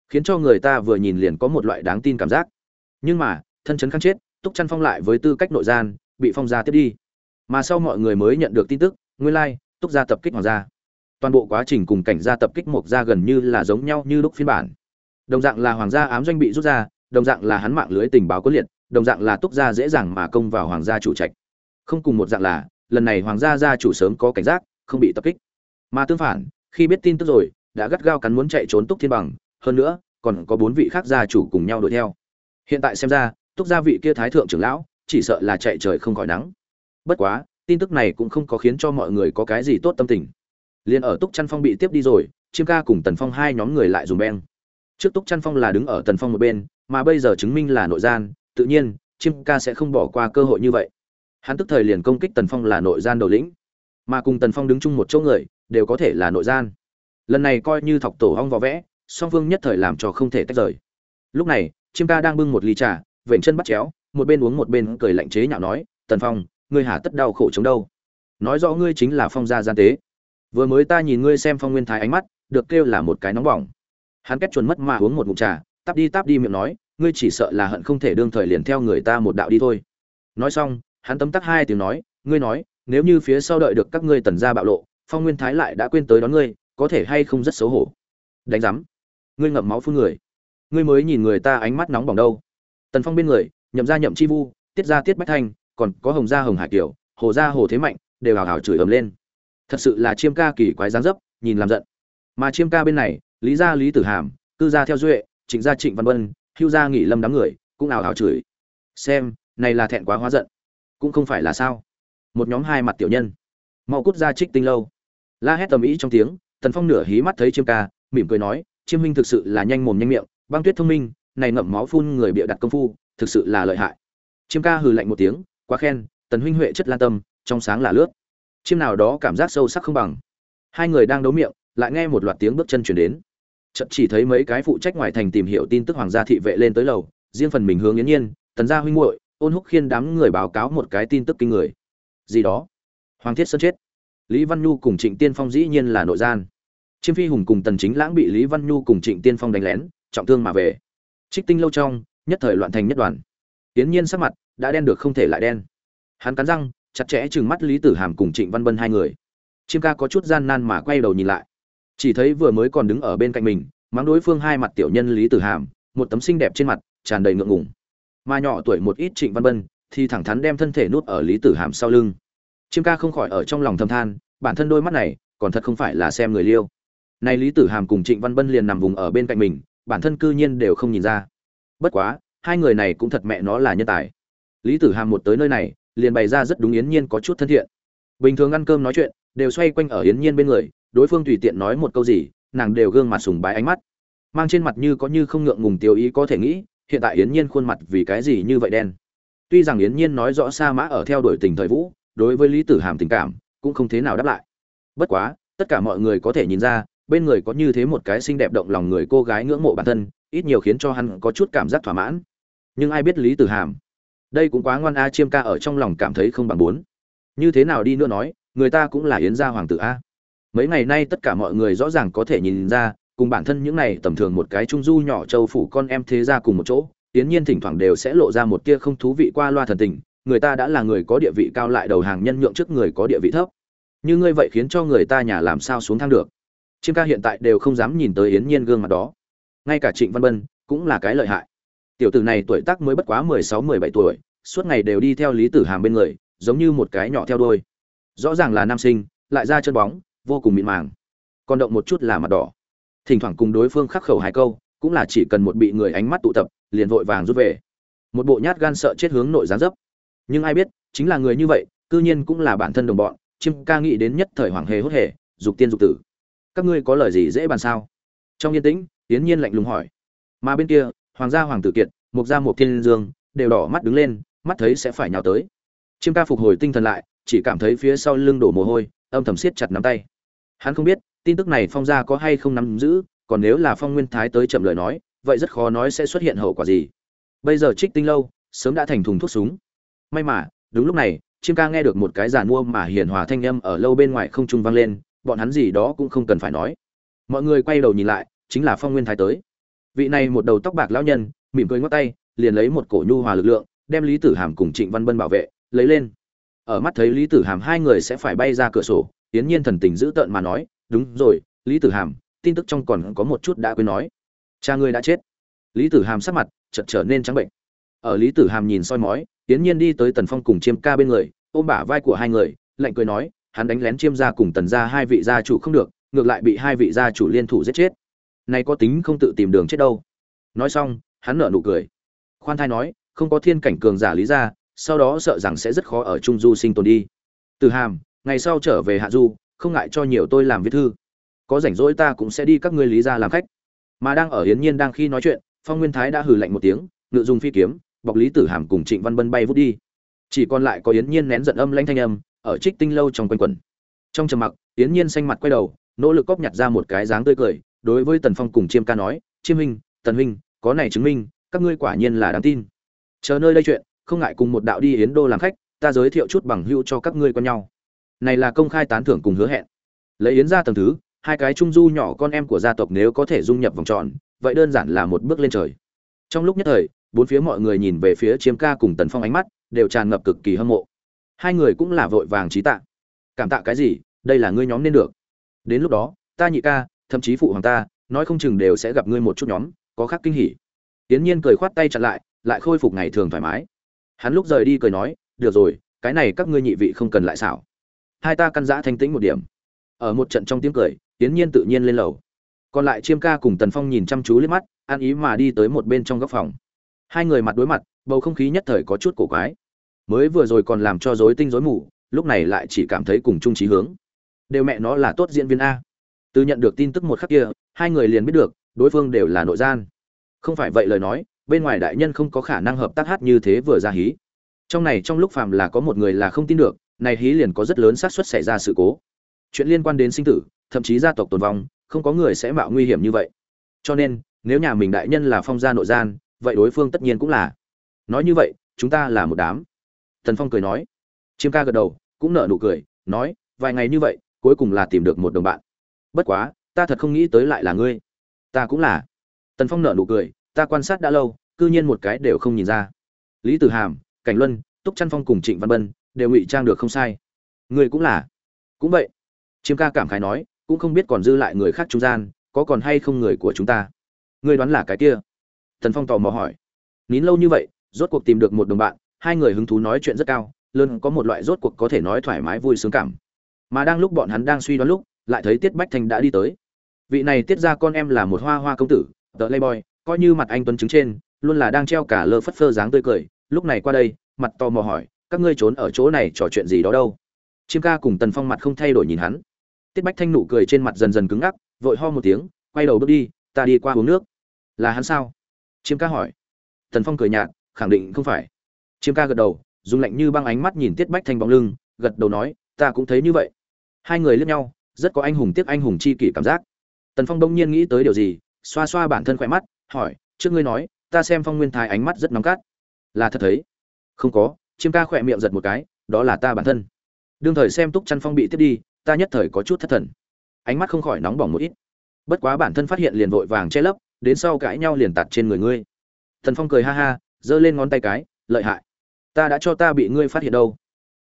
Khiến cho người ta vừa nhìn liền có một loại đáng tin cảm giác. Nhưng mà, thân trấn khang chết, túc chăn phong lại với tư cách nội gian, bị phong gia tiếp đi. Mà sau mọi người mới nhận được tin tức nguyên lai, túc gia tập kích hoàng gia. Toàn bộ quá trình cùng cảnh gia tập kích mộc gia gần như là giống nhau như lúc phiên bản. Đồng dạng là hoàng gia ám doanh bị rút ra, đồng dạng là hắn mạng lưới tình báo quyết liệt, đồng dạng là túc gia dễ dàng mà công vào hoàng gia chủ trạch. Không cùng một dạng là, lần này hoàng gia gia chủ sớm có cảnh giác, không bị tập kích. Mà tương phản, khi biết tin tức rồi, đã gắt gao cắn muốn chạy trốn túc thiên bằng, hơn nữa, còn có bốn vị khác gia chủ cùng nhau đuổi theo. Hiện tại xem ra, túc gia vị kia thái thượng trưởng lão, chỉ sợ là chạy trời không khỏi nắng. Bất quá tin tức này cũng không có khiến cho mọi người có cái gì tốt tâm tình. Liền ở túc chăn phong bị tiếp đi rồi, chiêm ca cùng tần phong hai nhóm người lại dùng beng. Trước túc chăn phong là đứng ở tần phong một bên, mà bây giờ chứng minh là nội gian, tự nhiên, chiêm ca sẽ không bỏ qua cơ hội như vậy. Hắn tức thời liền công kích tần phong là nội gian đầu lĩnh. Mà cùng tần phong đứng chung một chỗ người, đều có thể là nội gian. Lần này coi như thọc tổ hong vò vẽ, song phương nhất thời làm cho không thể tách rời. Lúc này, chiêm ca đang bưng một ly trà, vểnh chân bắt chéo, một bên uống một bên cười lạnh chế nhạo nói, tần phong ngươi hà tất đau khổ chống đâu? Nói rõ ngươi chính là phong gia gian tế. Vừa mới ta nhìn ngươi xem phong nguyên thái ánh mắt, được kêu là một cái nóng bỏng. Hắn kết chuẩn mất mà uống một ngụm trà tắp đi tắp đi miệng nói, ngươi chỉ sợ là hận không thể đương thời liền theo người ta một đạo đi thôi. Nói xong, hắn tấm tắc hai tiếng nói, ngươi nói, nếu như phía sau đợi được các ngươi tần gia bạo lộ, phong nguyên thái lại đã quên tới đón ngươi, có thể hay không rất xấu hổ? Đánh giám, ngươi ngậm máu phun người. Ngươi mới nhìn người ta ánh mắt nóng bỏng đâu. Tần phong bên người, nhậm ra nhậm chi vu, tiết ra tiết bách thanh còn có hồng gia hồng hải kiều, hồ gia hồ thế mạnh, đều hào hào chửi ầm lên. Thật sự là chiêm ca kỳ quái dáng dấp, nhìn làm giận. Mà chiêm ca bên này, lý gia lý tử hàm, cư gia theo duệ, trịnh gia trịnh văn vân, hưu gia nghỉ lâm đám người, cũng ảo ảo chửi. Xem, này là thẹn quá hóa giận. Cũng không phải là sao. Một nhóm hai mặt tiểu nhân. Mau cút ra trích tinh lâu. La hét tầm ý trong tiếng, tần phong nửa hí mắt thấy chiêm ca, mỉm cười nói, chiêm minh thực sự là nhanh mồm nhanh miệng, băng tuyết thông minh, này ngậm máu phun người bịa đặt công phu, thực sự là lợi hại. Chiêm ca hừ lạnh một tiếng quá khen, tần huynh huệ chất lan tâm, trong sáng là lướt. Chiêm nào đó cảm giác sâu sắc không bằng. Hai người đang đấu miệng, lại nghe một loạt tiếng bước chân chuyển đến. Chậm chỉ thấy mấy cái phụ trách ngoài thành tìm hiểu tin tức hoàng gia thị vệ lên tới lầu, riêng phần mình hướng yến nhiên, tần gia huynh muội, ôn húc khiên đám người báo cáo một cái tin tức kinh người. Gì đó? Hoàng thiết sơn chết. Lý văn nhu cùng trịnh tiên phong dĩ nhiên là nội gian. Chiêm phi hùng cùng tần chính lãng bị lý văn nhu cùng trịnh tiên phong đánh lén, trọng thương mà về. Trích tinh lâu trong, nhất thời loạn thành nhất đoàn tiến nhiên sắc mặt đã đen được không thể lại đen. Hắn cắn răng, chặt chẽ chừng mắt lý tử hàm cùng trịnh văn bân hai người. Chiêm ca có chút gian nan mà quay đầu nhìn lại. Chỉ thấy vừa mới còn đứng ở bên cạnh mình, mắng đối phương hai mặt tiểu nhân lý tử hàm, một tấm xinh đẹp trên mặt, tràn đầy ngượng ngùng. Mà nhỏ tuổi một ít trịnh văn bân thì thẳng thắn đem thân thể nút ở lý tử hàm sau lưng. Chiêm ca không khỏi ở trong lòng thầm than, bản thân đôi mắt này còn thật không phải là xem người liêu. Nay lý tử hàm cùng trịnh văn bân liền nằm vùng ở bên cạnh mình, bản thân cư nhiên đều không nhìn ra. Bất quá hai người này cũng thật mẹ nó là nhân tài. Lý tử hàm một tới nơi này, liền bày ra rất đúng yến nhiên có chút thân thiện. Bình thường ăn cơm nói chuyện, đều xoay quanh ở yến nhiên bên người, đối phương tùy tiện nói một câu gì, nàng đều gương mặt sùng bái ánh mắt. Mang trên mặt như có như không ngượng ngùng tiêu ý có thể nghĩ, hiện tại yến nhiên khuôn mặt vì cái gì như vậy đen. Tuy rằng yến nhiên nói rõ sa mã ở theo đuổi tình thời vũ, đối với lý tử hàm tình cảm, cũng không thế nào đáp lại. Bất quá, tất cả mọi người có thể nhìn ra, bên người có như thế một cái xinh đẹp động lòng người cô gái ngưỡng mộ bản thân, ít nhiều khiến cho hắn có chút cảm giác thỏa mãn nhưng ai biết lý tử hàm? Đây cũng quá ngoan a, chiêm ca ở trong lòng cảm thấy không bằng bốn như thế nào đi nữa nói, người ta cũng là yến gia hoàng tử a. Mấy ngày nay tất cả mọi người rõ ràng có thể nhìn ra, cùng bản thân những này tầm thường một cái trung du nhỏ châu phủ con em thế ra cùng một chỗ, yến nhiên thỉnh thoảng đều sẽ lộ ra một tia không thú vị qua loa thần tình, người ta đã là người có địa vị cao lại đầu hàng nhân nhượng trước người có địa vị thấp. Như ngươi vậy khiến cho người ta nhà làm sao xuống thang được? Chiêm ca hiện tại đều không dám nhìn tới yến nhiên gương mặt đó. Ngay cả trịnh văn bân cũng là cái lợi hại tiểu tử này tuổi tác mới bất quá mười sáu, mười bảy tuổi, suốt ngày đều đi theo lý tử hàm bên người, giống như một cái nhỏ theo đôi rõ ràng là nam sinh, lại ra chân bóng, vô cùng mịn màng. Còn động một chút là mặt đỏ. Thỉnh thoảng cùng đối phương khắc khẩu hai câu, cũng là chỉ cần một bị người ánh mắt tụ tập, liền vội vàng rút về. Một bộ nhát gan sợ chết hướng nội gián dấp. Nhưng ai biết, chính là người như vậy, cư nhiên cũng là bản thân đồng bọn, Chim ca nghĩ đến nhất thời hoàng hề hốt hề, dục tiên dục tử. Các ngươi có lời gì dễ bàn sao? Trong yên tĩnh tiến nhiên lạnh lùng hỏi. Mà bên kia hoàng gia hoàng tử kiệt, mục gia mục thiên dương, đều đỏ mắt đứng lên, mắt thấy sẽ phải nhào tới. Chiêm ca phục hồi tinh thần lại, chỉ cảm thấy phía sau lưng đổ mồ hôi, âm thầm siết chặt nắm tay. Hắn không biết, tin tức này phong gia có hay không nắm giữ, còn nếu là phong nguyên thái tới chậm lời nói, vậy rất khó nói sẽ xuất hiện hậu quả gì. Bây giờ trích tinh lâu, sớm đã thành thùng thuốc súng. May mà, đúng lúc này, chiêm ca nghe được một cái giàn mua mà hiền hòa thanh âm ở lâu bên ngoài không trung vang lên, bọn hắn gì đó cũng không cần phải nói. Mọi người quay đầu nhìn lại, chính là phong nguyên thái tới vị này một đầu tóc bạc lão nhân, mỉm cười ngoắc tay, liền lấy một cổ nhu hòa lực lượng, đem lý tử hàm cùng trịnh văn bân bảo vệ, lấy lên. Ở mắt thấy lý tử hàm hai người sẽ phải bay ra cửa sổ tiến nhiên thần tình giữ tợn mà nói, đúng rồi, lý tử hàm, tin tức trong còn có một chút đã quên nói. Cha ngươi đã chết. Lý tử hàm sắc mặt chợt trở nên trắng bệnh. Ở lý tử hàm nhìn soi mói tiến nhiên đi tới tần phong cùng chiêm ca bên người, ôm bả vai của hai người, lạnh cười nói, hắn đánh lén chiêm gia cùng tần gia hai vị gia chủ không được, ngược lại bị hai vị gia chủ liên thủ giết chết này có tính không tự tìm đường chết đâu. Nói xong, hắn nở nụ cười. Khoan thai nói, không có thiên cảnh cường giả lý ra, sau đó sợ rằng sẽ rất khó ở trung du sinh tồn đi. Từ hàm, ngày sau trở về hạ du, không ngại cho nhiều tôi làm viết thư. Có rảnh rỗi ta cũng sẽ đi các ngươi lý ra làm khách. Mà đang ở hiến nhiên đang khi nói chuyện, phong nguyên thái đã hừ lạnh một tiếng, ngự dùng phi kiếm, bọc lý tử hàm cùng trịnh văn bân bay vút đi. Chỉ còn lại có yến nhiên nén giận âm lanh thanh âm, ở trích tinh lâu trong quanh quẩn trong trầm mặc, yến nhiên xanh mặt quay đầu, nỗ lực cóp nhặt ra một cái dáng tươi cười đối với tần phong cùng chiêm ca nói, chiêm huynh, tần huynh, có này chứng minh, các ngươi quả nhiên là đáng tin. Chờ nơi đây chuyện, không ngại cùng một đạo đi yến đô làm khách, ta giới thiệu chút bằng hữu cho các ngươi quen nhau. Này là công khai tán thưởng cùng hứa hẹn. Lấy yến ra tầng thứ, hai cái trung du nhỏ con em của gia tộc nếu có thể dung nhập vòng tròn, vậy đơn giản là một bước lên trời. Trong lúc nhất thời, bốn phía mọi người nhìn về phía chiêm ca cùng tần phong ánh mắt, đều tràn ngập cực kỳ hâm mộ. Hai người cũng là vội vàng trí tạ. Cảm tạ cái gì? Đây là ngươi nhóm nên được. Đến lúc đó, ta nhị ca thậm chí phụ hoàng ta, nói không chừng đều sẽ gặp ngươi một chút nhóm, có khác kinh hỉ. Tiến nhiên cười khoát tay chặn lại lại khôi phục ngày thường thoải mái. Hắn lúc rời đi cười nói, được rồi, cái này các ngươi nhị vị không cần lại xảo. Hai ta căn dã thanh tĩnh một điểm. Ở một trận trong tiếng cười tiến nhiên tự nhiên lên lầu. Còn lại chiêm ca cùng tần phong nhìn chăm chú liếc mắt ăn ý mà đi tới một bên trong góc phòng. Hai người mặt đối mặt, bầu không khí nhất thời có chút cổ quái. Mới vừa rồi còn làm cho rối tinh rối mù, lúc này lại chỉ cảm thấy cùng chung trí hướng. Đều mẹ nó là tốt diễn viên a từ nhận được tin tức một khắc kia, hai người liền biết được, đối phương đều là nội gian. Không phải vậy lời nói, bên ngoài đại nhân không có khả năng hợp tác hát như thế vừa ra hí. Trong này trong lúc phàm là có một người là không tin được, này hí liền có rất lớn xác suất xảy ra sự cố. Chuyện liên quan đến sinh tử, thậm chí gia tộc tồn vong, không có người sẽ mạo nguy hiểm như vậy. Cho nên, nếu nhà mình đại nhân là phong gia nội gian, vậy đối phương tất nhiên cũng là. Nói như vậy, chúng ta là một đám. Thần phong cười nói. Chiêm ca gật đầu, cũng nở nụ cười, nói, vài ngày như vậy, cuối cùng là tìm được một đồng bạn bất quá, ta thật không nghĩ tới lại là ngươi. Ta cũng là. Tần phong nở nụ cười, ta quan sát đã lâu, cư nhiên một cái đều không nhìn ra. Lý tử hàm, cảnh luân, túc trăn phong cùng trịnh văn bân đều ngụy trang được không sai. Ngươi cũng là. Cũng vậy. Chiêm ca cảm khái nói, cũng không biết còn dư lại người khác trung gian, có còn hay không người của chúng ta. Ngươi đoán là cái kia? Tần phong tò mò hỏi. Nín lâu như vậy, rốt cuộc tìm được một đồng bạn, hai người hứng thú nói chuyện rất cao luôn có một loại rốt cuộc có thể nói thoải mái vui sướng cảm. Mà đang lúc bọn hắn đang suy đoán lúc lại thấy tiết bách thanh đã đi tới. Vị này tiết ra con em là một hoa hoa công tử tờ boy, coi như mặt anh tuấn chứng trên luôn là đang treo cả lơ phất phơ dáng tươi cười. Lúc này qua đây mặt tò mò hỏi các ngươi trốn ở chỗ này trò chuyện gì đó đâu? Chiêm ca cùng tần phong mặt không thay đổi nhìn hắn. Tiết bách thanh nụ cười trên mặt dần dần cứng ngắc vội ho một tiếng quay đầu bước đi ta đi qua uống nước. Là hắn sao? Chiêm ca hỏi. Tần phong cười nhạt khẳng định không phải. Chiêm ca gật đầu dùng lạnh như băng ánh mắt nhìn tiết bách thanh bóng lưng gật đầu nói ta cũng thấy như vậy. Hai người liếc nhau rất có anh hùng tiếc anh hùng chi kỷ cảm giác. Tần phong đông nhiên nghĩ tới điều gì, xoa xoa bản thân khỏe mắt, hỏi, trước ngươi nói, ta xem phong nguyên thái ánh mắt rất nóng cát. Là thật thấy. Không có, chiêm ca khỏe miệng giật một cái, đó là ta bản thân. Đương thời xem túc chăn phong bị tiếp đi, ta nhất thời có chút thất thần. Ánh mắt không khỏi nóng bỏng một ít. Bất quá bản thân phát hiện liền vội vàng che lấp, đến sau cãi nhau liền tạt trên người ngươi. Thần phong cười ha ha, giơ lên ngón tay cái, lợi hại. Ta đã cho ta bị ngươi phát hiện đâu.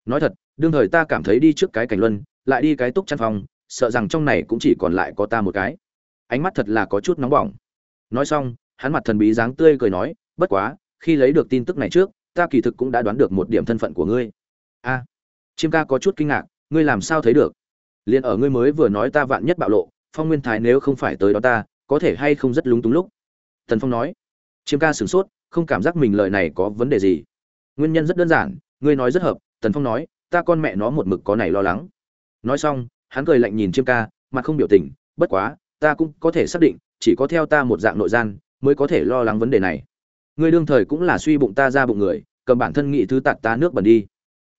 Nói thật, đương thời ta cảm thấy đi trước cái cảnh luân, lại đi cái túc chăn phòng sợ rằng trong này cũng chỉ còn lại có ta một cái. Ánh mắt thật là có chút nóng bỏng. Nói xong hắn mặt thần bí dáng tươi cười nói bất quá khi lấy được tin tức này trước ta kỳ thực cũng đã đoán được một điểm thân phận của ngươi. A à, chiêm ca có chút kinh ngạc ngươi làm sao thấy được? Liền ở ngươi mới vừa nói ta vạn nhất bạo lộ phong nguyên thái nếu không phải tới đó ta có thể hay không rất lúng túng lúc? Tần phong nói. Chiêm ca sửng sốt không cảm giác mình lời này có vấn đề gì. Nguyên nhân rất đơn giản ngươi nói rất hợp. Tần phong nói ta con mẹ nó một mực có này lo lắng. Nói xong hắn cười lạnh nhìn chiêm ca mà không biểu tình, bất quá, ta cũng có thể xác định, chỉ có theo ta một dạng nội gian, mới có thể lo lắng vấn đề này. Ngươi đương thời cũng là suy bụng ta ra bụng người, cầm bản thân nghị thứ tạt ta nước bẩn đi.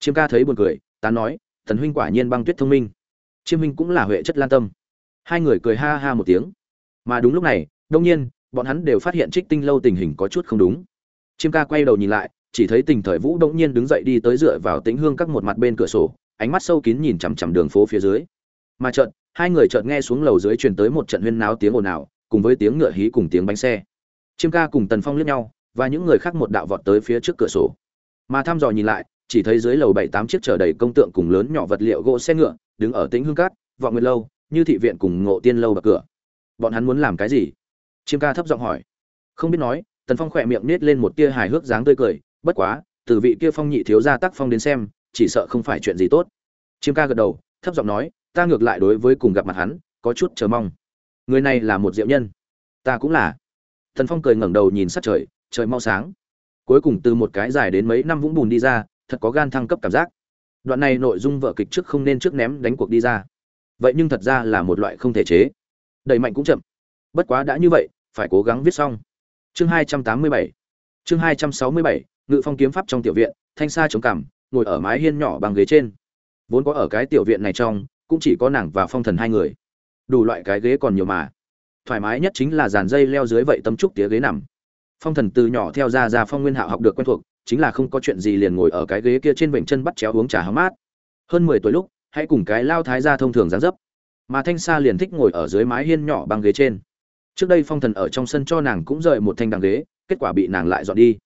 Chiêm ca thấy buồn cười, ta nói, thần huynh quả nhiên băng tuyết thông minh. Chiêm huynh cũng là huệ chất lan tâm. Hai người cười ha ha một tiếng. Mà đúng lúc này, đông nhiên, bọn hắn đều phát hiện trích tinh lâu tình hình có chút không đúng. Chiêm ca quay đầu nhìn lại, chỉ thấy tình thời vũ đông nhiên đứng dậy đi tới dựa vào tĩnh hương các một mặt bên cửa sổ, ánh mắt sâu kín nhìn chằm chằm đường phố phía dưới mà chợt, hai người chợt nghe xuống lầu dưới truyền tới một trận huyên náo tiếng ồn ào, cùng với tiếng ngựa hí cùng tiếng bánh xe. Chiêm ca cùng tần phong liếc nhau, và những người khác một đạo vọt tới phía trước cửa sổ. Mà thăm dò nhìn lại, chỉ thấy dưới lầu bảy tám chiếc chở đầy công tượng cùng lớn nhỏ vật liệu gỗ xe ngựa, đứng ở tĩnh hương cát, vọng nguyệt lâu, như thị viện cùng ngộ tiên lâu bậc cửa. Bọn hắn muốn làm cái gì? Chiêm ca thấp giọng hỏi. Không biết nói, tần phong khỏe miệng nết lên một tia hài hước dáng tươi cười, bất quá, từ vị kia phong nhị thiếu gia tác phong đến xem, chỉ sợ không phải chuyện gì tốt. Chiêm ca gật đầu, thấp giọng nói ta ngược lại đối với cùng gặp mặt hắn, có chút chờ mong. Người này là một diệu nhân. Ta cũng là. Thần phong cười ngẩng đầu nhìn sát trời trời mau sáng. Cuối cùng từ một cái dài đến mấy năm vũng bùn đi ra, thật có gan thăng cấp cảm giác. Đoạn này nội dung vở kịch trước không nên trước ném đánh cuộc đi ra. Vậy nhưng thật ra là một loại không thể chế. Đẩy mạnh cũng chậm. Bất quá đã như vậy, phải cố gắng viết xong. Chương hai trăm tám mươi bảy. Chương hai trăm sáu mươi bảy, ngự phong kiếm pháp trong tiểu viện, thanh sa chống cằm, ngồi ở mái hiên nhỏ bằng ghế trên. Vốn có ở cái tiểu viện này trong cũng chỉ có nàng và phong thần hai người. Đủ loại cái ghế còn nhiều mà. Thoải mái nhất chính là dàn dây leo dưới vậy tâm trúc tía ghế nằm. Phong thần từ nhỏ theo ra ra phong nguyên hạo học được quen thuộc, chính là không có chuyện gì liền ngồi ở cái ghế kia trên vịnh chân bắt chéo uống trà hóng mát. Hơn mười tuổi lúc, hãy cùng cái lao thái gia thông thường dáng dấp. Mà thanh sa liền thích ngồi ở dưới mái hiên nhỏ bằng ghế trên. Trước đây phong thần ở trong sân cho nàng cũng rời một thanh đằng ghế, kết quả bị nàng lại dọn đi.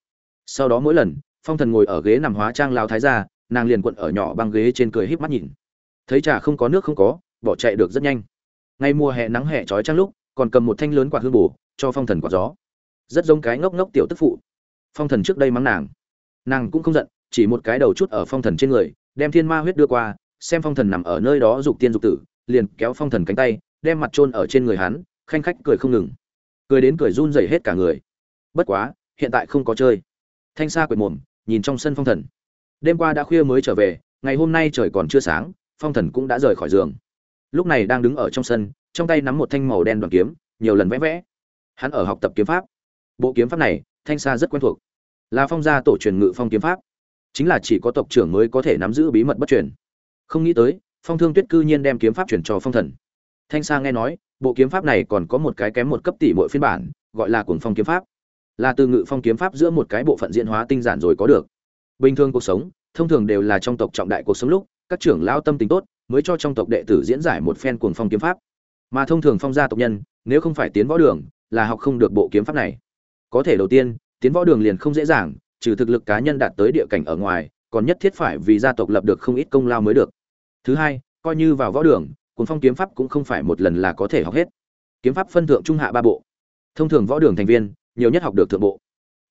Sau đó mỗi lần, phong thần ngồi ở ghế nằm hóa trang lao thái gia, nàng liền quận ở nhỏ băng ghế trên cười híp mắt nhìn thấy trà không có nước không có, bỏ chạy được rất nhanh. Ngay mùa hè nắng hè trói trăng lúc, còn cầm một thanh lớn quạt hương bù cho phong thần quạt gió. Rất giống cái ngốc ngốc tiểu tức phụ. Phong thần trước đây mắng nàng. Nàng cũng không giận, chỉ một cái đầu chút ở phong thần trên người, đem thiên ma huyết đưa qua, xem phong thần nằm ở nơi đó dục tiên dục tử, liền kéo phong thần cánh tay, đem mặt trôn ở trên người hắn, khanh khách cười không ngừng. Cười đến cười run rẩy hết cả người. Bất quá, hiện tại không có chơi. Thanh sa quệt mồm, nhìn trong sân phong thần. Đêm qua đã khuya mới trở về, ngày hôm nay trời còn chưa sáng phong thần cũng đã rời khỏi giường. Lúc này đang đứng ở trong sân, trong tay nắm một thanh màu đen đoàn kiếm, nhiều lần vẽ vẽ. Hắn ở học tập kiếm pháp. Bộ kiếm pháp này, thanh sa rất quen thuộc. Là phong gia tổ truyền ngự phong kiếm pháp. Chính là chỉ có tộc trưởng mới có thể nắm giữ bí mật bất truyền. Không nghĩ tới, phong thương tuyết cư nhiên đem kiếm pháp truyền cho phong thần. Thanh sa nghe nói, bộ kiếm pháp này còn có một cái kém một cấp tỷ mỗi phiên bản, gọi là cuồng phong kiếm pháp. Là từ ngự phong kiếm pháp giữa một cái bộ phận diễn hóa tinh giản rồi có được. Bình thường cuộc sống, thông thường đều là trong tộc trọng đại cuộc sống lúc các trưởng lao tâm tính tốt, mới cho trong tộc đệ tử diễn giải một phen cuồng phong kiếm pháp. Mà thông thường phong gia tộc nhân, nếu không phải tiến võ đường, là học không được bộ kiếm pháp này. Có thể đầu tiên, tiến võ đường liền không dễ dàng, trừ thực lực cá nhân đạt tới địa cảnh ở ngoài, còn nhất thiết phải vì gia tộc lập được không ít công lao mới được. Thứ hai, coi như vào võ đường, cuồng phong kiếm pháp cũng không phải một lần là có thể học hết. Kiếm pháp phân thượng trung hạ ba bộ. Thông thường võ đường thành viên, nhiều nhất học được thượng bộ.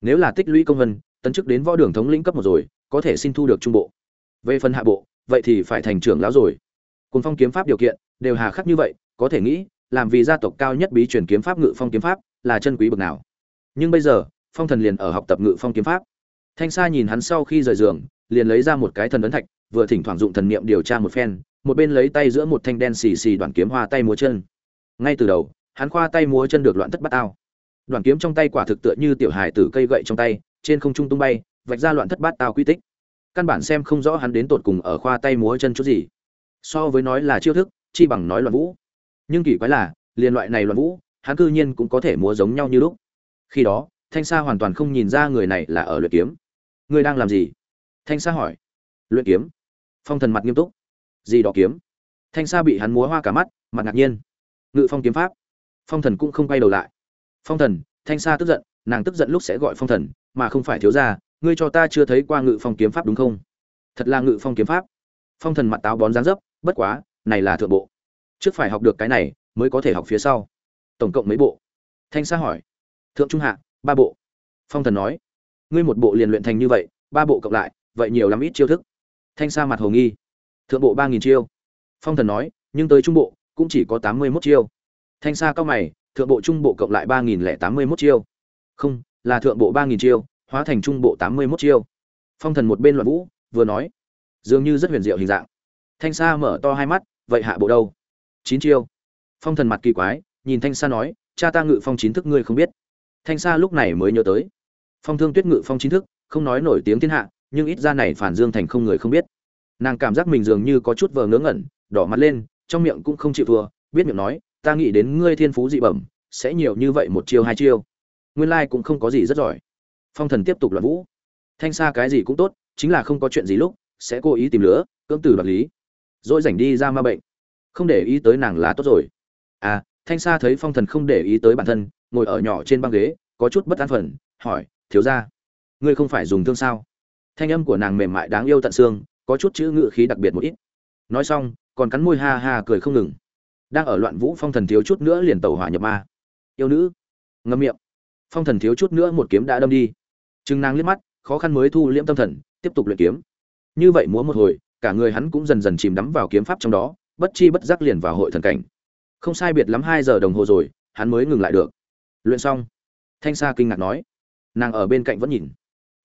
Nếu là tích lũy công vân, tấn chức đến võ đường thống lĩnh cấp một rồi, có thể xin thu được trung bộ. Về phần hạ bộ vậy thì phải thành trưởng lão rồi. Cùng phong kiếm pháp điều kiện, đều hà khắc như vậy, có thể nghĩ, làm vì gia tộc cao nhất bí truyền kiếm pháp ngự phong kiếm pháp, là chân quý bậc nào. Nhưng bây giờ, phong thần liền ở học tập ngự phong kiếm pháp. Thanh sa nhìn hắn sau khi rời giường, liền lấy ra một cái thần ấn thạch, vừa thỉnh thoảng dụng thần niệm điều tra một phen, một bên lấy tay giữa một thanh đen xì xì đoạn kiếm hoa tay múa chân. Ngay từ đầu, hắn khoa tay múa chân được loạn thất bát ao. Đoạn kiếm trong tay quả thực tựa như tiểu hài tử cây gậy trong tay, trên không trung tung bay, vạch ra loạn thất bát tao quy tích căn bản xem không rõ hắn đến tột cùng ở khoa tay múa chân chút gì. So với nói là chiêu thức, chi bằng nói loạn vũ. Nhưng kỳ quái là, liền loại này loạn vũ, hắn cư nhiên cũng có thể múa giống nhau như lúc. Khi đó, thanh sa hoàn toàn không nhìn ra người này là ở luyện kiếm. Người đang làm gì? Thanh sa hỏi. Luyện kiếm. Phong thần mặt nghiêm túc. Gì đó kiếm? Thanh sa bị hắn múa hoa cả mắt, mặt ngạc nhiên. Ngự phong kiếm pháp. Phong thần cũng không quay đầu lại. Phong thần, thanh sa tức giận, nàng tức giận lúc sẽ gọi phong thần, mà không phải thiếu gia ngươi cho ta chưa thấy qua ngự phong kiếm pháp đúng không? Thật là ngự phong kiếm pháp. Phong thần mặt táo bón dáng dấp, bất quá, này là thượng bộ. Trước phải học được cái này, mới có thể học phía sau. Tổng cộng mấy bộ? Thanh sa hỏi. Thượng trung hạ, ba bộ. Phong thần nói. Ngươi một bộ liền luyện thành như vậy, ba bộ cộng lại, vậy nhiều lắm ít chiêu thức. Thanh sa mặt hồ nghi. Thượng bộ ba nghìn chiêu. Phong thần nói, nhưng tới trung bộ, cũng chỉ có tám mươi mốt chiêu. Thanh sa cao mày, thượng bộ trung bộ cộng lại ba nghìn lẻ tám mươi mốt chiêu. Không, là thượng bộ ba nghìn chiêu hóa thành trung bộ tám mươi mốt chiêu. Phong thần một bên loạn vũ, vừa nói, dường như rất huyền diệu hình dạng. Thanh sa mở to hai mắt, vậy hạ bộ đâu? Chín chiêu. Phong thần mặt kỳ quái, nhìn thanh sa nói, cha ta ngự phong chín thức ngươi không biết. Thanh sa lúc này mới nhớ tới. Phong thương tuyết ngự phong chín thức, không nói nổi tiếng thiên hạ, nhưng ít ra này phản dương thành không người không biết. Nàng cảm giác mình dường như có chút vờ ngớ ngẩn, đỏ mặt lên, trong miệng cũng không chịu thua, biết miệng nói, ta nghĩ đến ngươi thiên phú dị bẩm, sẽ nhiều như vậy một chiêu hai chiêu. Nguyên lai cũng không có gì rất giỏi phong thần tiếp tục loạn vũ. Thanh xa cái gì cũng tốt, chính là không có chuyện gì lúc, sẽ cố ý tìm lửa, cưỡng từ đoạt lý. Rồi rảnh đi ra ma bệnh. Không để ý tới nàng là tốt rồi. À thanh sa thấy phong thần không để ý tới bản thân, ngồi ở nhỏ trên băng ghế, có chút bất an phần, hỏi, thiếu ra ngươi không phải dùng thương sao? Thanh âm của nàng mềm mại đáng yêu tận xương, có chút chữ ngự khí đặc biệt một ít. Nói xong, còn cắn môi ha ha cười không ngừng. Đang ở loạn vũ phong thần thiếu chút nữa liền tàu hỏa nhập ma. Yêu nữ, ngâm miệng. Phong thần thiếu chút nữa một kiếm đã đâm đi. Trừng nàng liếc mắt, khó khăn mới thu liễm tâm thần, tiếp tục luyện kiếm. Như vậy múa một hồi, cả người hắn cũng dần dần chìm đắm vào kiếm pháp trong đó, bất chi bất giác liền vào hội thần cảnh. Không sai biệt lắm hai giờ đồng hồ rồi, hắn mới ngừng lại được. Luyện xong, thanh sa kinh ngạc nói. Nàng ở bên cạnh vẫn nhìn.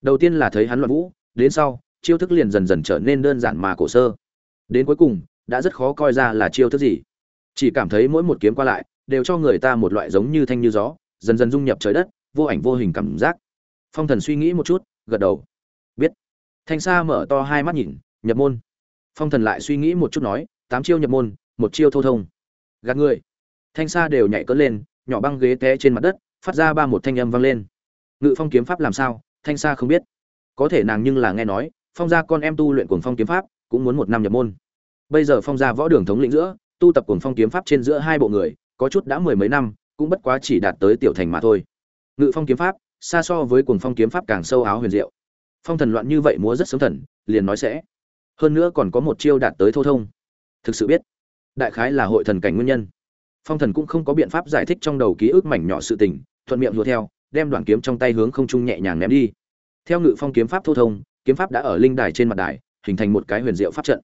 Đầu tiên là thấy hắn luận vũ, đến sau, chiêu thức liền dần dần trở nên đơn giản mà cổ sơ. Đến cuối cùng, đã rất khó coi ra là chiêu thức gì. Chỉ cảm thấy mỗi một kiếm qua lại, đều cho người ta một loại giống như thanh như gió, dần dần dung nhập trời đất, vô ảnh vô hình cảm giác phong thần suy nghĩ một chút, gật đầu. Biết. Thanh sa mở to hai mắt nhìn, nhập môn. Phong thần lại suy nghĩ một chút nói, tám chiêu nhập môn, một chiêu thô thông. Gạt người. Thanh sa đều nhảy cỡ lên, nhỏ băng ghế té trên mặt đất, phát ra ba một thanh âm vang lên. Ngự phong kiếm pháp làm sao? Thanh sa không biết. Có thể nàng nhưng là nghe nói, phong gia con em tu luyện cuồng phong kiếm pháp, cũng muốn một năm nhập môn. Bây giờ phong gia võ đường thống lĩnh giữa, tu tập cuồng phong kiếm pháp trên giữa hai bộ người, có chút đã mười mấy năm, cũng bất quá chỉ đạt tới tiểu thành mà thôi. Ngự phong kiếm pháp xa so với cuồng phong kiếm pháp càng sâu áo huyền diệu. Phong thần loạn như vậy múa rất sớm thần, liền nói sẽ. Hơn nữa còn có một chiêu đạt tới thô thông. Thực sự biết, đại khái là hội thần cảnh nguyên nhân. Phong thần cũng không có biện pháp giải thích trong đầu ký ức mảnh nhỏ sự tình, thuận miệng hùa theo, đem đoạn kiếm trong tay hướng không trung nhẹ nhàng ném đi. Theo ngự phong kiếm pháp thô thông, kiếm pháp đã ở linh đài trên mặt đài, hình thành một cái huyền diệu pháp trận.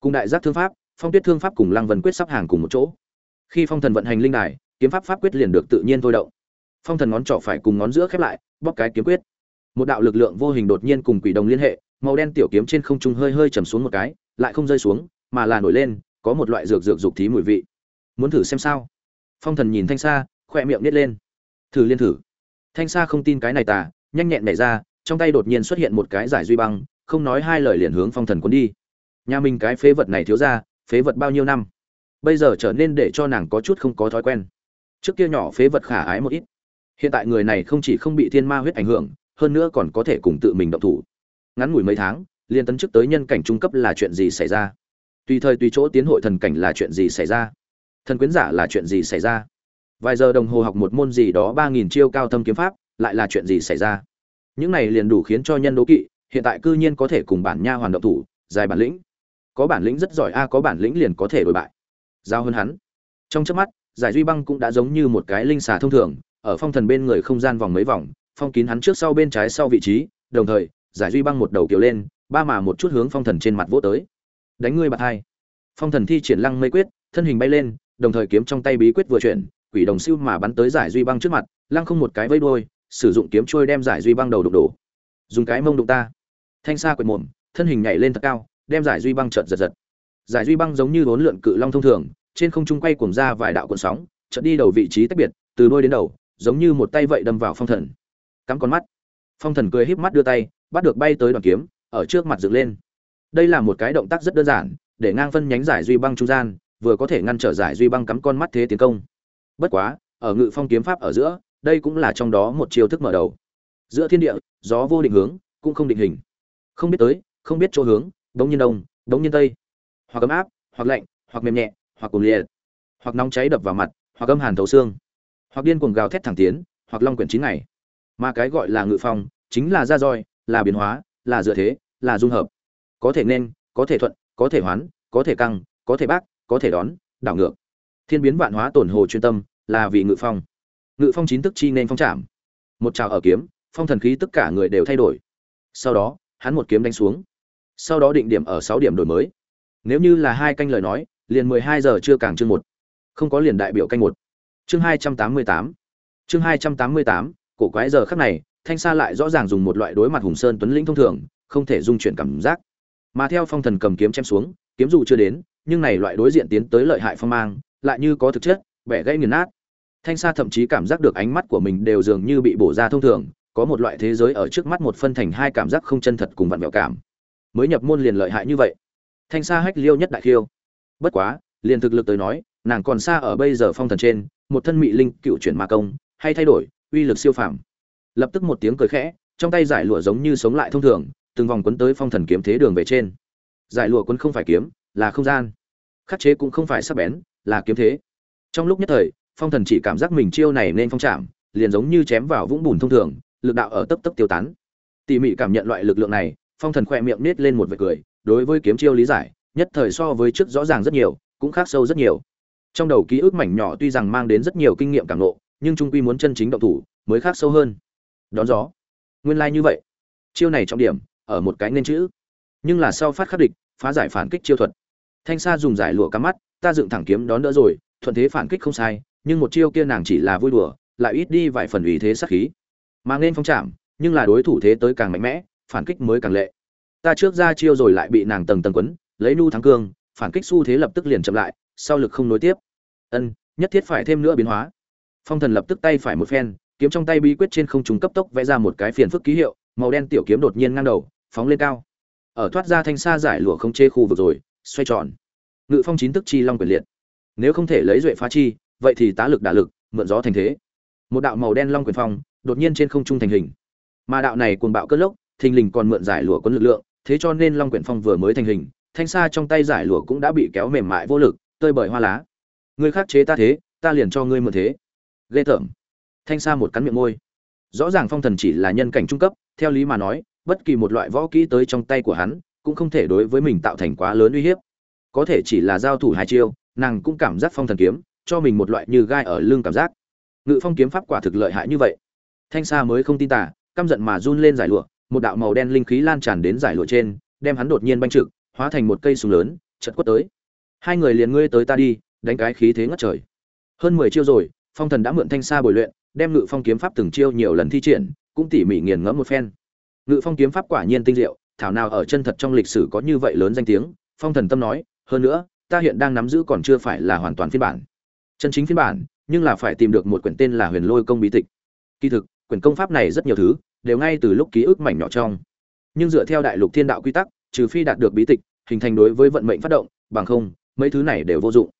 Cùng đại giác thương pháp, phong tuyết thương pháp cùng lăng vân quyết sắp hàng cùng một chỗ. Khi phong thần vận hành linh đài, kiếm pháp pháp quyết liền được tự nhiên thôi động phong thần ngón trỏ phải cùng ngón giữa khép lại, bóp cái kiếm quyết. Một đạo lực lượng vô hình đột nhiên cùng quỷ đồng liên hệ, màu đen tiểu kiếm trên không trung hơi hơi chầm xuống một cái, lại không rơi xuống, mà là nổi lên, có một loại dược dược dục thí mùi vị. Muốn thử xem sao? Phong thần nhìn thanh sa, khỏe miệng nít lên. Thử liên thử. Thanh sa không tin cái này tà, nhanh nhẹn nảy ra, trong tay đột nhiên xuất hiện một cái giải duy băng, không nói hai lời liền hướng phong thần cuốn đi. Nhà mình cái phế vật này thiếu ra, phế vật bao nhiêu năm? Bây giờ trở nên để cho nàng có chút không có thói quen. Trước kia nhỏ phế vật khả ái một ít hiện tại người này không chỉ không bị thiên ma huyết ảnh hưởng, hơn nữa còn có thể cùng tự mình động thủ. Ngắn ngủi mấy tháng liên tấn chức tới nhân cảnh trung cấp là chuyện gì xảy ra? Tùy thời tùy chỗ tiến hội thần cảnh là chuyện gì xảy ra? Thần quyến giả là chuyện gì xảy ra? Vài giờ đồng hồ học một môn gì đó ba nghìn chiêu cao thâm kiếm pháp, lại là chuyện gì xảy ra? Những này liền đủ khiến cho nhân đố kỵ, hiện tại cư nhiên có thể cùng bản nha hoàn động thủ, dài bản lĩnh. Có bản lĩnh rất giỏi a, có bản lĩnh liền có thể đổi bại. Giao hơn hắn. Trong trước mắt, giải duy băng cũng đã giống như một cái linh xà thông thường ở phong thần bên người không gian vòng mấy vòng, phong kín hắn trước sau bên trái sau vị trí, đồng thời, giải duy băng một đầu kiểu lên, ba mà một chút hướng phong thần trên mặt vỗ tới. Đánh ngươi bạc hai. Phong thần thi triển lăng mây quyết, thân hình bay lên, đồng thời kiếm trong tay bí quyết vừa chuyển, quỷ đồng siêu mà bắn tới giải duy băng trước mặt, lăng không một cái vây đôi sử dụng kiếm trôi đem giải duy băng đầu đục đổ. Dùng cái mông đụng ta. Thanh xa quệt mồm, thân hình nhảy lên thật cao, đem giải duy băng chợt giật giật. Giải duy băng giống như vốn lượn cự long thông thường, trên không trung quay cuồng ra vài đạo cuộn sóng, chợt đi đầu vị trí tách biệt, từ đôi đến đầu giống như một tay vậy đâm vào phong thần. Cắm con mắt. Phong thần cười híp mắt đưa tay, bắt được bay tới đoàn kiếm, ở trước mặt dựng lên. Đây là một cái động tác rất đơn giản, để ngang phân nhánh giải duy băng trung gian, vừa có thể ngăn trở giải duy băng cắm con mắt thế tiến công. Bất quá, ở ngự phong kiếm pháp ở giữa, đây cũng là trong đó một chiêu thức mở đầu. Giữa thiên địa, gió vô định hướng, cũng không định hình. Không biết tới, không biết chỗ hướng, đống nhiên đông, đống nhiên tây. Hoặc ấm áp, hoặc lạnh, hoặc mềm nhẹ, hoặc cùng liệt. Hoặc nóng cháy đập vào mặt, hoặc âm hàn thấu xương hoặc điên cuồng gào thét thẳng tiến, hoặc long quyển chín ngày. Mà cái gọi là ngự phong, chính là ra roi, là biến hóa, là dựa thế, là dung hợp. Có thể nên, có thể thuận, có thể hoán, có thể căng, có thể bác, có thể đón, đảo ngược. Thiên biến vạn hóa tổn hồ chuyên tâm, là vì ngự phong. Ngự phong chín tức chi nên phong chạm một trào ở kiếm, phong thần khí tất cả người đều thay đổi. Sau đó, hắn một kiếm đánh xuống. Sau đó định điểm ở sáu điểm đổi mới. Nếu như là hai canh lời nói, liền mười hai giờ chưa càng chương một. Không có liền đại biểu canh một chương hai trăm tám mươi tám. Chương hai trăm tám mươi tám, cổ quái giờ khắc này, thanh sa lại rõ ràng dùng một loại đối mặt hùng sơn tuấn lĩnh thông thường, không thể dung chuyển cảm giác. Mà theo phong thần cầm kiếm chém xuống, kiếm dù chưa đến, nhưng này loại đối diện tiến tới lợi hại phong mang, lại như có thực chất, bẻ gãy nghiền nát. Thanh sa thậm chí cảm giác được ánh mắt của mình đều dường như bị bổ ra thông thường, có một loại thế giới ở trước mắt một phân thành hai cảm giác không chân thật cùng vặn vẹo cảm. Mới nhập môn liền lợi hại như vậy. Thanh sa hách liêu nhất đại khiêu. Bất quá liền thực lực tới nói, nàng còn xa ở bây giờ phong thần trên, một thân mị linh cựu chuyển ma công, hay thay đổi, uy lực siêu phàm. Lập tức một tiếng cười khẽ, trong tay giải lụa giống như sống lại thông thường, từng vòng quấn tới phong thần kiếm thế đường về trên. Giải lụa quấn không phải kiếm, là không gian. Khắc chế cũng không phải sắc bén, là kiếm thế. Trong lúc nhất thời, phong thần chỉ cảm giác mình chiêu này nên phong chạm, liền giống như chém vào vũng bùn thông thường, lực đạo ở tấp tấp tiêu tán. Tỉ mỉ cảm nhận loại lực lượng này, phong thần khoe miệng nết lên một vệt cười, đối với kiếm chiêu lý giải, nhất thời so với trước rõ ràng rất nhiều cũng khác sâu rất nhiều. Trong đầu ký ức mảnh nhỏ tuy rằng mang đến rất nhiều kinh nghiệm cảm nộ nhưng trung quy muốn chân chính động thủ mới khác sâu hơn. Đón gió. Nguyên lai like như vậy. Chiêu này trọng điểm, ở một cái nên chữ. Nhưng là sau phát khắc địch, phá giải phản kích chiêu thuật. Thanh sa dùng giải lụa cắm mắt, ta dựng thẳng kiếm đón đỡ rồi, thuận thế phản kích không sai, nhưng một chiêu kia nàng chỉ là vui đùa, lại ít đi vài phần ủy thế sát khí. Mang nên phong chạm, nhưng là đối thủ thế tới càng mạnh mẽ, phản kích mới càng lệ. Ta trước ra chiêu rồi lại bị nàng tầng tầng quấn, lấy nu thắng cương phản kích xu thế lập tức liền chậm lại, sau lực không nối tiếp. Ân, nhất thiết phải thêm nữa biến hóa. Phong thần lập tức tay phải một phen, kiếm trong tay bí quyết trên không trung cấp tốc vẽ ra một cái phiền phức ký hiệu, màu đen tiểu kiếm đột nhiên ngang đầu, phóng lên cao. Ở thoát ra thanh xa giải lụa không chê khu vực rồi, xoay tròn. Ngự phong chín tức chi long quyền liệt. Nếu không thể lấy duệ phá chi, vậy thì tá lực đả lực, mượn gió thành thế. Một đạo màu đen long quyền phong, đột nhiên trên không trung thành hình. Mà đạo này cuồng bạo cất lốc, thình lình còn mượn giải lụa quân lực lượng, thế cho nên long quyển phong vừa mới thành hình thanh Sa trong tay giải lụa cũng đã bị kéo mềm mại vô lực, tơi bởi hoa lá. Ngươi khắc chế ta thế, ta liền cho ngươi mượn thế. Ghê tởm. Thanh Sa một cắn miệng môi. Rõ ràng phong thần chỉ là nhân cảnh trung cấp, theo lý mà nói, bất kỳ một loại võ kỹ tới trong tay của hắn, cũng không thể đối với mình tạo thành quá lớn uy hiếp. Có thể chỉ là giao thủ hai chiêu, nàng cũng cảm giác phong thần kiếm, cho mình một loại như gai ở lưng cảm giác. Ngự phong kiếm pháp quả thực lợi hại như vậy. Thanh sa mới không tin tả căm giận mà run lên giải lụa, một đạo màu đen linh khí lan tràn đến giải lụa trên, đem hắn đột nhiên banh trực hóa thành một cây súng lớn, chật quất tới. Hai người liền ngươi tới ta đi, đánh cái khí thế ngất trời. Hơn mười chiêu rồi, phong thần đã mượn thanh xa bồi luyện, đem ngự phong kiếm pháp từng chiêu nhiều lần thi triển, cũng tỉ mỉ nghiền ngẫm một phen. Ngự phong kiếm pháp quả nhiên tinh diệu, thảo nào ở chân thật trong lịch sử có như vậy lớn danh tiếng, phong thần tâm nói, hơn nữa, ta hiện đang nắm giữ còn chưa phải là hoàn toàn phiên bản. Chân chính phiên bản, nhưng là phải tìm được một quyển tên là huyền lôi công bí tịch. Kỳ thực, quyển công pháp này rất nhiều thứ, đều ngay từ lúc ký ức mảnh nhỏ trong. Nhưng dựa theo đại lục thiên đạo quy tắc, trừ phi đạt được bí tịch hình thành đối với vận mệnh phát động, bằng không, mấy thứ này đều vô dụng.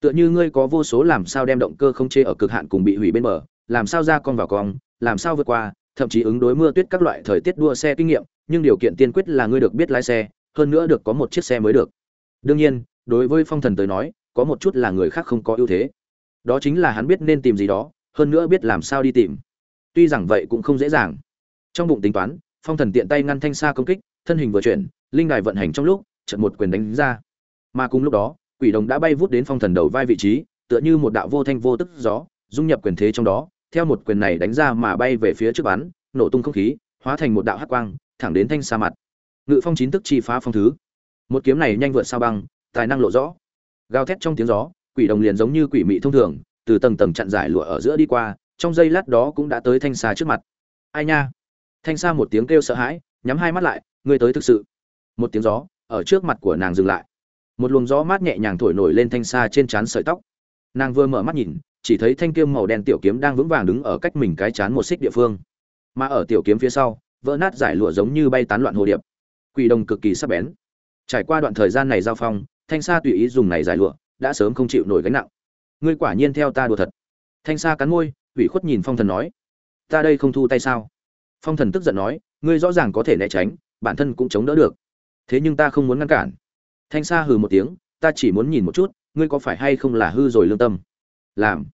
Tựa như ngươi có vô số làm sao đem động cơ không chê ở cực hạn cùng bị hủy bên bờ, làm sao ra con vào con làm sao vượt qua, thậm chí ứng đối mưa tuyết các loại thời tiết đua xe kinh nghiệm, nhưng điều kiện tiên quyết là ngươi được biết lái xe, hơn nữa được có một chiếc xe mới được. Đương nhiên, đối với phong thần tới nói, có một chút là người khác không có ưu thế. Đó chính là hắn biết nên tìm gì đó, hơn nữa biết làm sao đi tìm. Tuy rằng vậy cũng không dễ dàng. Trong bụng tính toán, phong thần tiện tay ngăn thanh xa công kích, thân hình vừa chuyển, linh đài vận hành trong lúc trận một quyền đánh ra. Mà cùng lúc đó, quỷ đồng đã bay vút đến phong thần đầu vai vị trí, tựa như một đạo vô thanh vô tức gió, dung nhập quyền thế trong đó, theo một quyền này đánh ra mà bay về phía trước bắn, nổ tung không khí, hóa thành một đạo hắc quang, thẳng đến thanh xa mặt. Ngự phong chín tức chi phá phong thứ. Một kiếm này nhanh vượt sao băng, tài năng lộ rõ. Gào thét trong tiếng gió, quỷ đồng liền giống như quỷ mị thông thường, từ tầng tầng chặn giải lụa ở giữa đi qua, trong giây lát đó cũng đã tới thanh xa trước mặt. Ai nha! Thanh xa một tiếng kêu sợ hãi, nhắm hai mắt lại ngươi tới thực sự. Một tiếng gió ở trước mặt của nàng dừng lại. Một luồng gió mát nhẹ nhàng thổi nổi lên thanh xa trên trán sợi tóc. Nàng vừa mở mắt nhìn, chỉ thấy thanh kiếm màu đen tiểu kiếm đang vững vàng đứng ở cách mình cái chán một xích địa phương. Mà ở tiểu kiếm phía sau, vỡ nát giải lụa giống như bay tán loạn hồ điệp. Quỷ đồng cực kỳ sắc bén. Trải qua đoạn thời gian này giao phong, thanh sa tùy ý dùng này giải lụa, đã sớm không chịu nổi gánh nặng. Ngươi quả nhiên theo ta đùa thật. Thanh sa cắn môi, ủy khuất nhìn phong thần nói. Ta đây không thu tay sao? Phong thần tức giận nói, ngươi rõ ràng có thể né tránh, bản thân cũng chống đỡ được thế nhưng ta không muốn ngăn cản. Thanh sa hừ một tiếng, ta chỉ muốn nhìn một chút, ngươi có phải hay không là hư rồi lương tâm? Làm.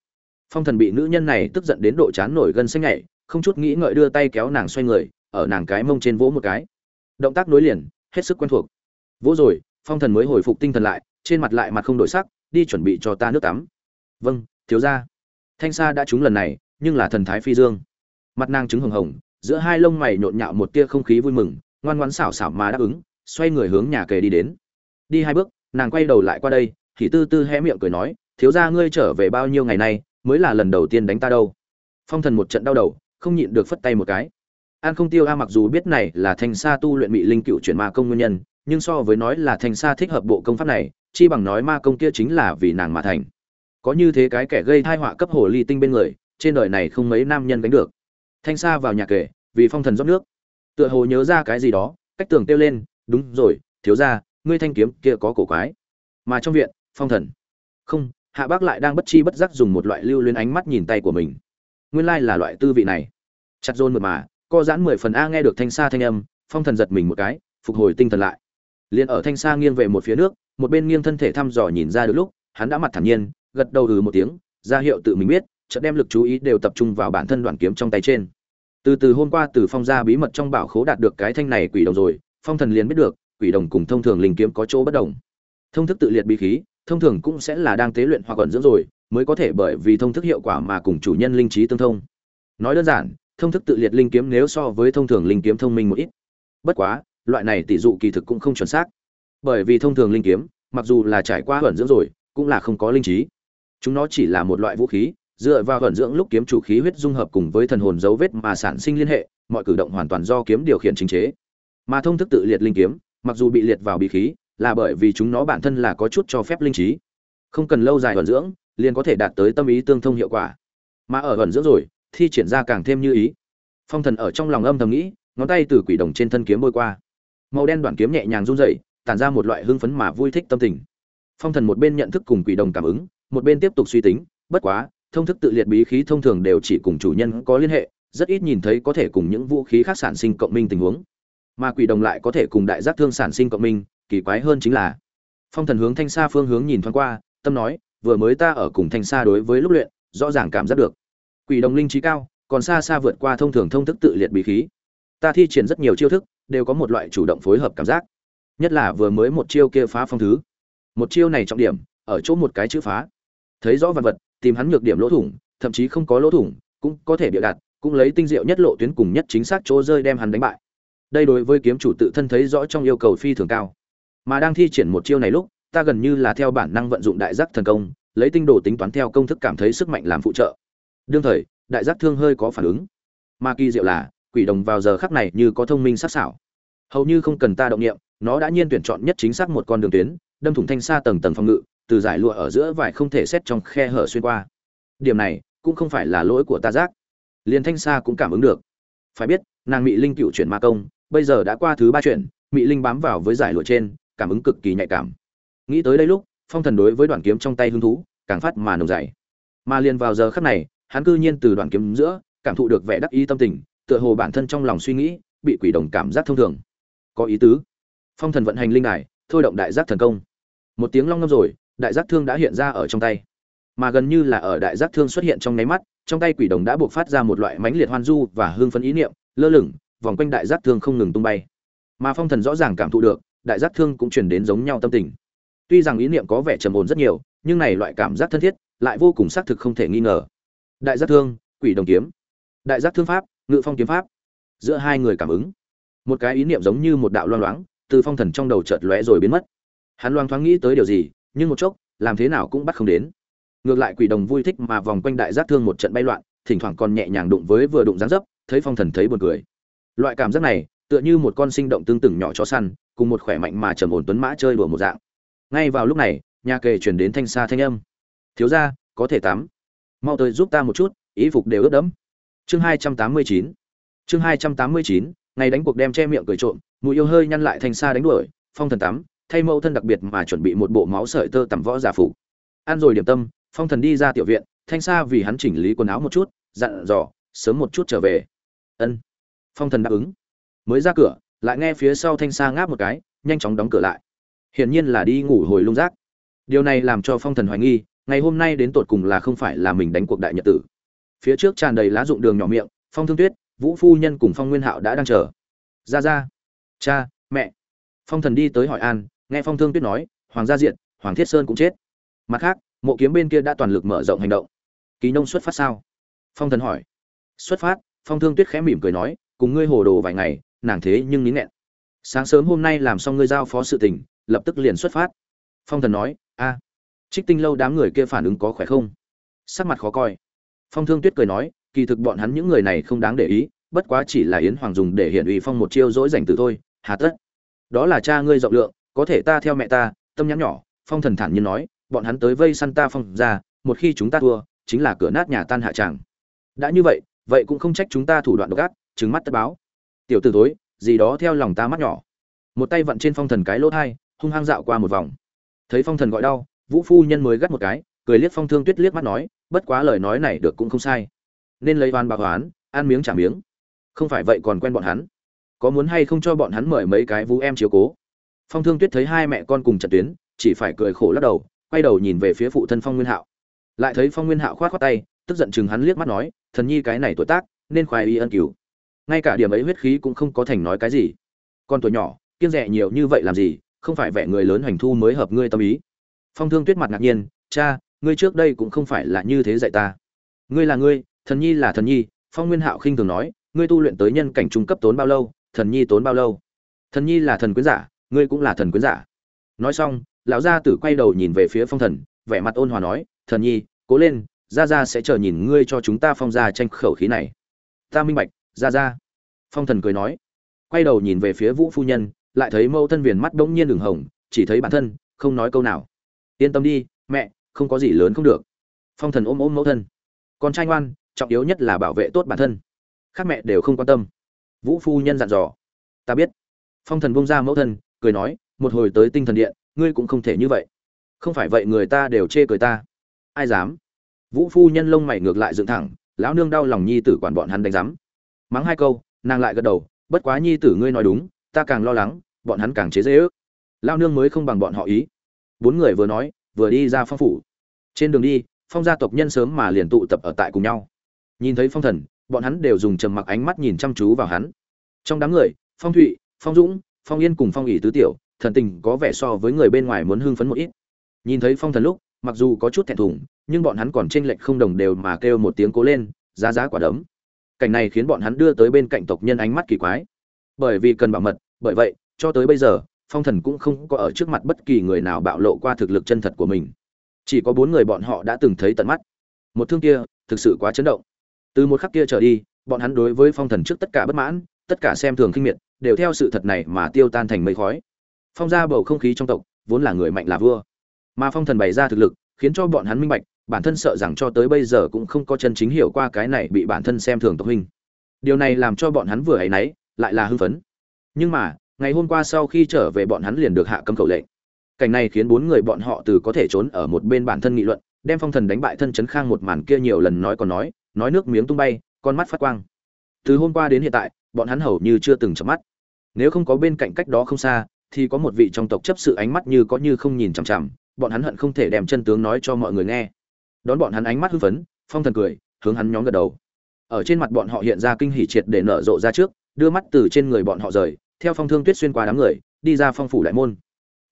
Phong thần bị nữ nhân này tức giận đến độ chán nổi gân xanh nhảy, không chút nghĩ ngợi đưa tay kéo nàng xoay người, ở nàng cái mông trên vỗ một cái. Động tác nối liền, hết sức quen thuộc. Vỗ rồi, phong thần mới hồi phục tinh thần lại, trên mặt lại mặt không đổi sắc, đi chuẩn bị cho ta nước tắm. Vâng thiếu ra thanh sa đã trúng lần này, nhưng là thần thái phi dương. Mặt nàng trứng hồng hồng, giữa hai lông mày nhộn nhạo một tia không khí vui mừng, ngoan ngoãn xảo xảo mà đáp ứng xoay người hướng nhà kề đi đến. Đi hai bước, nàng quay đầu lại qua đây, thì tư tư hé miệng cười nói, thiếu ra ngươi trở về bao nhiêu ngày nay, mới là lần đầu tiên đánh ta đâu? Phong thần một trận đau đầu, không nhịn được phất tay một cái. An không tiêu a mặc dù biết này là thanh sa tu luyện bị linh cựu chuyển ma công nguyên nhân, nhưng so với nói là thanh sa thích hợp bộ công pháp này, chi bằng nói ma công kia chính là vì nàng mà thành. Có như thế cái kẻ gây thai họa cấp hồ ly tinh bên người, trên đời này không mấy nam nhân gánh được. Thanh sa vào nhà kể vì phong thần rót nước. Tựa hồ nhớ ra cái gì đó, cách tường kêu lên đúng rồi, thiếu ra ngươi thanh kiếm kia có cổ quái. Mà trong viện, phong thần. Không, hạ bác lại đang bất chi bất giác dùng một loại lưu luyến ánh mắt nhìn tay của mình. Nguyên lai là loại tư vị này. Chặt rôn mượt mà, co giãn mười phần a nghe được thanh sa thanh âm, phong thần giật mình một cái, phục hồi tinh thần lại. Liền ở thanh sa nghiêng về một phía nước, một bên nghiêng thân thể thăm dò nhìn ra được lúc, hắn đã mặt thản nhiên, gật đầu ừ một tiếng, ra hiệu tự mình biết, chợt đem lực chú ý đều tập trung vào bản thân đoạn kiếm trong tay trên. Từ từ hôm qua từ phong gia bí mật trong bảo khố đạt được cái thanh này quỷ đồng rồi phong thần liền biết được, quỷ đồng cùng thông thường linh kiếm có chỗ bất đồng. Thông thức tự liệt bí khí, thông thường cũng sẽ là đang tế luyện hoặc còn dưỡng rồi, mới có thể bởi vì thông thức hiệu quả mà cùng chủ nhân linh trí tương thông. Nói đơn giản, thông thức tự liệt linh kiếm nếu so với thông thường linh kiếm thông minh một ít. Bất quá, loại này tỷ dụ kỳ thực cũng không chuẩn xác. Bởi vì thông thường linh kiếm, mặc dù là trải qua ẩn dưỡng rồi, cũng là không có linh trí. Chúng nó chỉ là một loại vũ khí, dựa vào ẩn dưỡng lúc kiếm chủ khí huyết dung hợp cùng với thần hồn dấu vết mà sản sinh liên hệ, mọi cử động hoàn toàn do kiếm điều khiển chính chế mà thông thức tự liệt linh kiếm, mặc dù bị liệt vào bí khí, là bởi vì chúng nó bản thân là có chút cho phép linh trí. Không cần lâu dài vận dưỡng, liền có thể đạt tới tâm ý tương thông hiệu quả. Mà ở vận dưỡng rồi, thi triển ra càng thêm như ý. Phong thần ở trong lòng âm thầm nghĩ, ngón tay từ quỷ đồng trên thân kiếm bôi qua. Màu đen đoạn kiếm nhẹ nhàng run rẩy, tản ra một loại hưng phấn mà vui thích tâm tình. Phong thần một bên nhận thức cùng quỷ đồng cảm ứng, một bên tiếp tục suy tính, bất quá, thông thức tự liệt bí khí thông thường đều chỉ cùng chủ nhân có liên hệ, rất ít nhìn thấy có thể cùng những vũ khí khác sản sinh cộng minh tình huống mà quỷ đồng lại có thể cùng đại giác thương sản sinh cộng minh, kỳ quái hơn chính là, phong thần hướng thanh xa phương hướng nhìn thoáng qua, tâm nói, vừa mới ta ở cùng thanh xa đối với lúc luyện, rõ ràng cảm giác được, quỷ đồng linh trí cao, còn xa xa vượt qua thông thường thông thức tự liệt bí khí. Ta thi triển rất nhiều chiêu thức, đều có một loại chủ động phối hợp cảm giác, nhất là vừa mới một chiêu kia phá phong thứ. Một chiêu này trọng điểm, ở chỗ một cái chữ phá. Thấy rõ vật vật, tìm hắn nhược điểm lỗ thủng, thậm chí không có lỗ thủng, cũng có thể bịa đặt, cũng lấy tinh diệu nhất lộ tuyến cùng nhất chính xác chỗ rơi đem hắn đánh bại đây đối với kiếm chủ tự thân thấy rõ trong yêu cầu phi thường cao. Mà đang thi triển một chiêu này lúc, ta gần như là theo bản năng vận dụng đại giác thần công, lấy tinh đồ tính toán theo công thức cảm thấy sức mạnh làm phụ trợ. Đương thời, đại giác thương hơi có phản ứng. Mà kỳ diệu là, quỷ đồng vào giờ khắc này như có thông minh sắc sảo. Hầu như không cần ta động niệm, nó đã nhiên tuyển chọn nhất chính xác một con đường tuyến, đâm thủng thanh xa tầng tầng phòng ngự, từ giải lụa ở giữa vải không thể xét trong khe hở xuyên qua. Điểm này, cũng không phải là lỗi của ta giác. Liền thanh xa cũng cảm ứng được. Phải biết, nàng bị linh cựu chuyển ma công bây giờ đã qua thứ ba chuyện, mỹ linh bám vào với giải lụa trên cảm ứng cực kỳ nhạy cảm. Nghĩ tới đây lúc phong thần đối với đoạn kiếm trong tay hứng thú càng phát mà nồng dày. Mà liền vào giờ khắc này hắn cư nhiên từ đoạn kiếm giữa cảm thụ được vẻ đắc ý tâm tình tựa hồ bản thân trong lòng suy nghĩ bị quỷ đồng cảm giác thông thường. Có ý tứ. Phong thần vận hành linh đài thôi động đại giác thần công. Một tiếng long ngâm rồi đại giác thương đã hiện ra ở trong tay. Mà gần như là ở đại giác thương xuất hiện trong nháy mắt trong tay quỷ đồng đã buộc phát ra một loại mãnh liệt hoan du và hương phấn ý niệm lơ lửng vòng quanh đại giác thương không ngừng tung bay. Mà phong thần rõ ràng cảm thụ được, đại giác thương cũng chuyển đến giống nhau tâm tình. Tuy rằng ý niệm có vẻ trầm ổn rất nhiều, nhưng này loại cảm giác thân thiết lại vô cùng xác thực không thể nghi ngờ. Đại giác thương, quỷ đồng kiếm. Đại giác thương pháp, ngự phong kiếm pháp. Giữa hai người cảm ứng. Một cái ý niệm giống như một đạo loang loáng, từ phong thần trong đầu chợt lóe rồi biến mất. Hắn loang thoáng nghĩ tới điều gì, nhưng một chốc, làm thế nào cũng bắt không đến. Ngược lại quỷ đồng vui thích mà vòng quanh đại giác thương một trận bay loạn, thỉnh thoảng còn nhẹ nhàng đụng với vừa đụng dáng dấp, thấy phong thần thấy buồn cười loại cảm giác này, tựa như một con sinh động tương tự nhỏ chó săn, cùng một khỏe mạnh mà trầm ổn tuấn mã chơi đùa một dạng. Ngay vào lúc này, nhà kề chuyển đến thanh xa thanh âm. Thiếu ra có thể tắm. Mau tới giúp ta một chút, ý phục đều ướt đẫm. Chương hai trăm tám mươi chín. Chương hai trăm tám mươi chín, ngày đánh cuộc đem che miệng cười trộm, mùi yêu hơi nhăn lại thanh xa đánh đuổi, phong thần tắm, thay mẫu thân đặc biệt mà chuẩn bị một bộ máu sợi tơ tằm võ giả phủ ăn rồi điểm tâm, phong thần đi ra tiểu viện, thanh xa vì hắn chỉnh lý quần áo một chút, dặn dò, sớm một chút trở về. Ân phong thần đáp ứng. Mới ra cửa, lại nghe phía sau thanh sa ngáp một cái, nhanh chóng đóng cửa lại. Hiển nhiên là đi ngủ hồi lung rác. Điều này làm cho phong thần hoài nghi, ngày hôm nay đến tột cùng là không phải là mình đánh cuộc đại nhật tử. Phía trước tràn đầy lá dụng đường nhỏ miệng, phong thương tuyết, vũ phu nhân cùng phong nguyên hạo đã đang chờ. Ra ra. Cha, mẹ. Phong thần đi tới hỏi an, nghe phong thương tuyết nói, hoàng gia diện hoàng thiết sơn cũng chết. Mặt khác, mộ kiếm bên kia đã toàn lực mở rộng hành động. Kỳ nông xuất phát sao? Phong thần hỏi. Xuất phát, phong thương tuyết khẽ mỉm cười nói cùng ngươi hồ đồ vài ngày, nàng thế nhưng nín nghẹn. Sáng sớm hôm nay làm xong ngươi giao phó sự tình, lập tức liền xuất phát. Phong thần nói, a, trích tinh lâu đám người kia phản ứng có khỏe không? Sắc mặt khó coi. Phong thương tuyết cười nói, kỳ thực bọn hắn những người này không đáng để ý, bất quá chỉ là yến hoàng dùng để hiện uy phong một chiêu dỗi dành từ thôi, hà tất. Đó là cha ngươi rộng lượng, có thể ta theo mẹ ta, tâm nhắn nhỏ. Phong thần thản nhiên nói, bọn hắn tới vây săn ta phong ra, một khi chúng ta thua, chính là cửa nát nhà tan hạ tràng. Đã như vậy vậy cũng không trách chúng ta thủ đoạn độc ác trừng mắt tất báo. Tiểu t ử tối gì đó theo lòng ta mắt nhỏ. Một tay vặn trên phong thần cái lỗ thai, hung hăng dạo qua một vòng. Thấy phong thần gọi đau, vũ phu nhân mới gắt một cái, cười liếc phong thương tuyết liếc mắt nói, bất quá lời nói này được cũng không sai. Nên lấy oan bạc hoán, ăn miếng trả miếng. Không phải vậy còn quen bọn hắn. Có muốn hay không cho bọn hắn mời mấy cái vũ em chiếu cố? Phong thương tuyết thấy hai mẹ con cùng trận tuyến, chỉ phải cười khổ lắc đầu, quay đầu nhìn về phía phụ thân phong nguyên hạo. Lại thấy phong nguyên hạo khoát khoát tay, tức giận chừng hắn liếc mắt nói, thần nhi cái này tuổi tác, nên khoai y ân cứu ngay cả điểm ấy huyết khí cũng không có thành nói cái gì. Con tuổi nhỏ, kiêng rẻ nhiều như vậy làm gì, không phải vẻ người lớn hoành thu mới hợp ngươi tâm ý. Phong thương tuyết mặt ngạc nhiên, cha, ngươi trước đây cũng không phải là như thế dạy ta. Ngươi là ngươi, thần nhi là thần nhi. Phong nguyên hạo khinh thường nói, ngươi tu luyện tới nhân cảnh trung cấp tốn bao lâu, thần nhi tốn bao lâu? Thần nhi là thần quyến giả, ngươi cũng là thần quyến giả. Nói xong, lão gia tử quay đầu nhìn về phía phong thần, vẻ mặt ôn hòa nói, thần nhi, cố lên gia gia sẽ chờ nhìn ngươi cho chúng ta phong gia tranh khẩu khí này. Ta minh bạch gia gia phong thần cười nói. Quay đầu nhìn về phía vũ phu nhân, lại thấy mẫu thân viền mắt bỗng nhiên đường hồng, chỉ thấy bản thân, không nói câu nào. Yên tâm đi, mẹ, không có gì lớn không được. Phong thần ôm ôm mẫu thân. Con trai ngoan, trọng yếu nhất là bảo vệ tốt bản thân. Khác mẹ đều không quan tâm. Vũ phu nhân dặn dò. Ta biết. Phong thần bông ra mẫu thân, cười nói, một hồi tới tinh thần điện, ngươi cũng không thể như vậy. Không phải vậy người ta đều chê cười ta. Ai dám? Vũ phu nhân lông mày ngược lại dựng thẳng, lão nương đau lòng nhi tử quản bọn hắn đánh giám mắng hai câu, nàng lại gật đầu, bất quá nhi tử ngươi nói đúng, ta càng lo lắng, bọn hắn càng chế dễ ước. Lao nương mới không bằng bọn họ ý. Bốn người vừa nói, vừa đi ra phong phủ. Trên đường đi, phong gia tộc nhân sớm mà liền tụ tập ở tại cùng nhau. Nhìn thấy phong thần, bọn hắn đều dùng trầm mặc ánh mắt nhìn chăm chú vào hắn. Trong đám người, phong thụy, phong dũng, phong yên cùng phong ỷ tứ tiểu, thần tình có vẻ so với người bên ngoài muốn hưng phấn một ít. Nhìn thấy phong thần lúc, mặc dù có chút thẹn thùng, nhưng bọn hắn còn tranh lệch không đồng đều mà kêu một tiếng cố lên, giá giá quả đấm cảnh này khiến bọn hắn đưa tới bên cạnh tộc nhân ánh mắt kỳ quái. Bởi vì cần bảo mật, bởi vậy, cho tới bây giờ, phong thần cũng không có ở trước mặt bất kỳ người nào bạo lộ qua thực lực chân thật của mình. Chỉ có bốn người bọn họ đã từng thấy tận mắt. Một thương kia, thực sự quá chấn động. Từ một khắc kia trở đi, bọn hắn đối với phong thần trước tất cả bất mãn, tất cả xem thường khinh miệt, đều theo sự thật này mà tiêu tan thành mây khói. Phong ra bầu không khí trong tộc, vốn là người mạnh là vua. Mà phong thần bày ra thực lực, khiến cho bọn hắn minh bạch bản thân sợ rằng cho tới bây giờ cũng không có chân chính hiểu qua cái này bị bản thân xem thường tộc huynh. Điều này làm cho bọn hắn vừa ấy nấy lại là hưng phấn. Nhưng mà, ngày hôm qua sau khi trở về bọn hắn liền được hạ cấm khẩu lệnh. Cảnh này khiến bốn người bọn họ từ có thể trốn ở một bên bản thân nghị luận, đem phong thần đánh bại thân chấn khang một màn kia nhiều lần nói còn nói nói nước miếng tung bay, con mắt phát quang. Từ hôm qua đến hiện tại, bọn hắn hầu như chưa từng chợp mắt. Nếu không có bên cạnh cách đó không xa, thì có một vị trong tộc chấp sự ánh mắt như có như không nhìn chằm chằm, bọn hắn hận không thể đem chân tướng nói cho mọi người nghe đón bọn hắn ánh mắt hưng phấn, phong thần cười, hướng hắn nhóm gật đầu. Ở trên mặt bọn họ hiện ra kinh hỉ triệt để nở rộ ra trước, đưa mắt từ trên người bọn họ rời, theo phong thương tuyết xuyên qua đám người, đi ra phong phủ đại môn.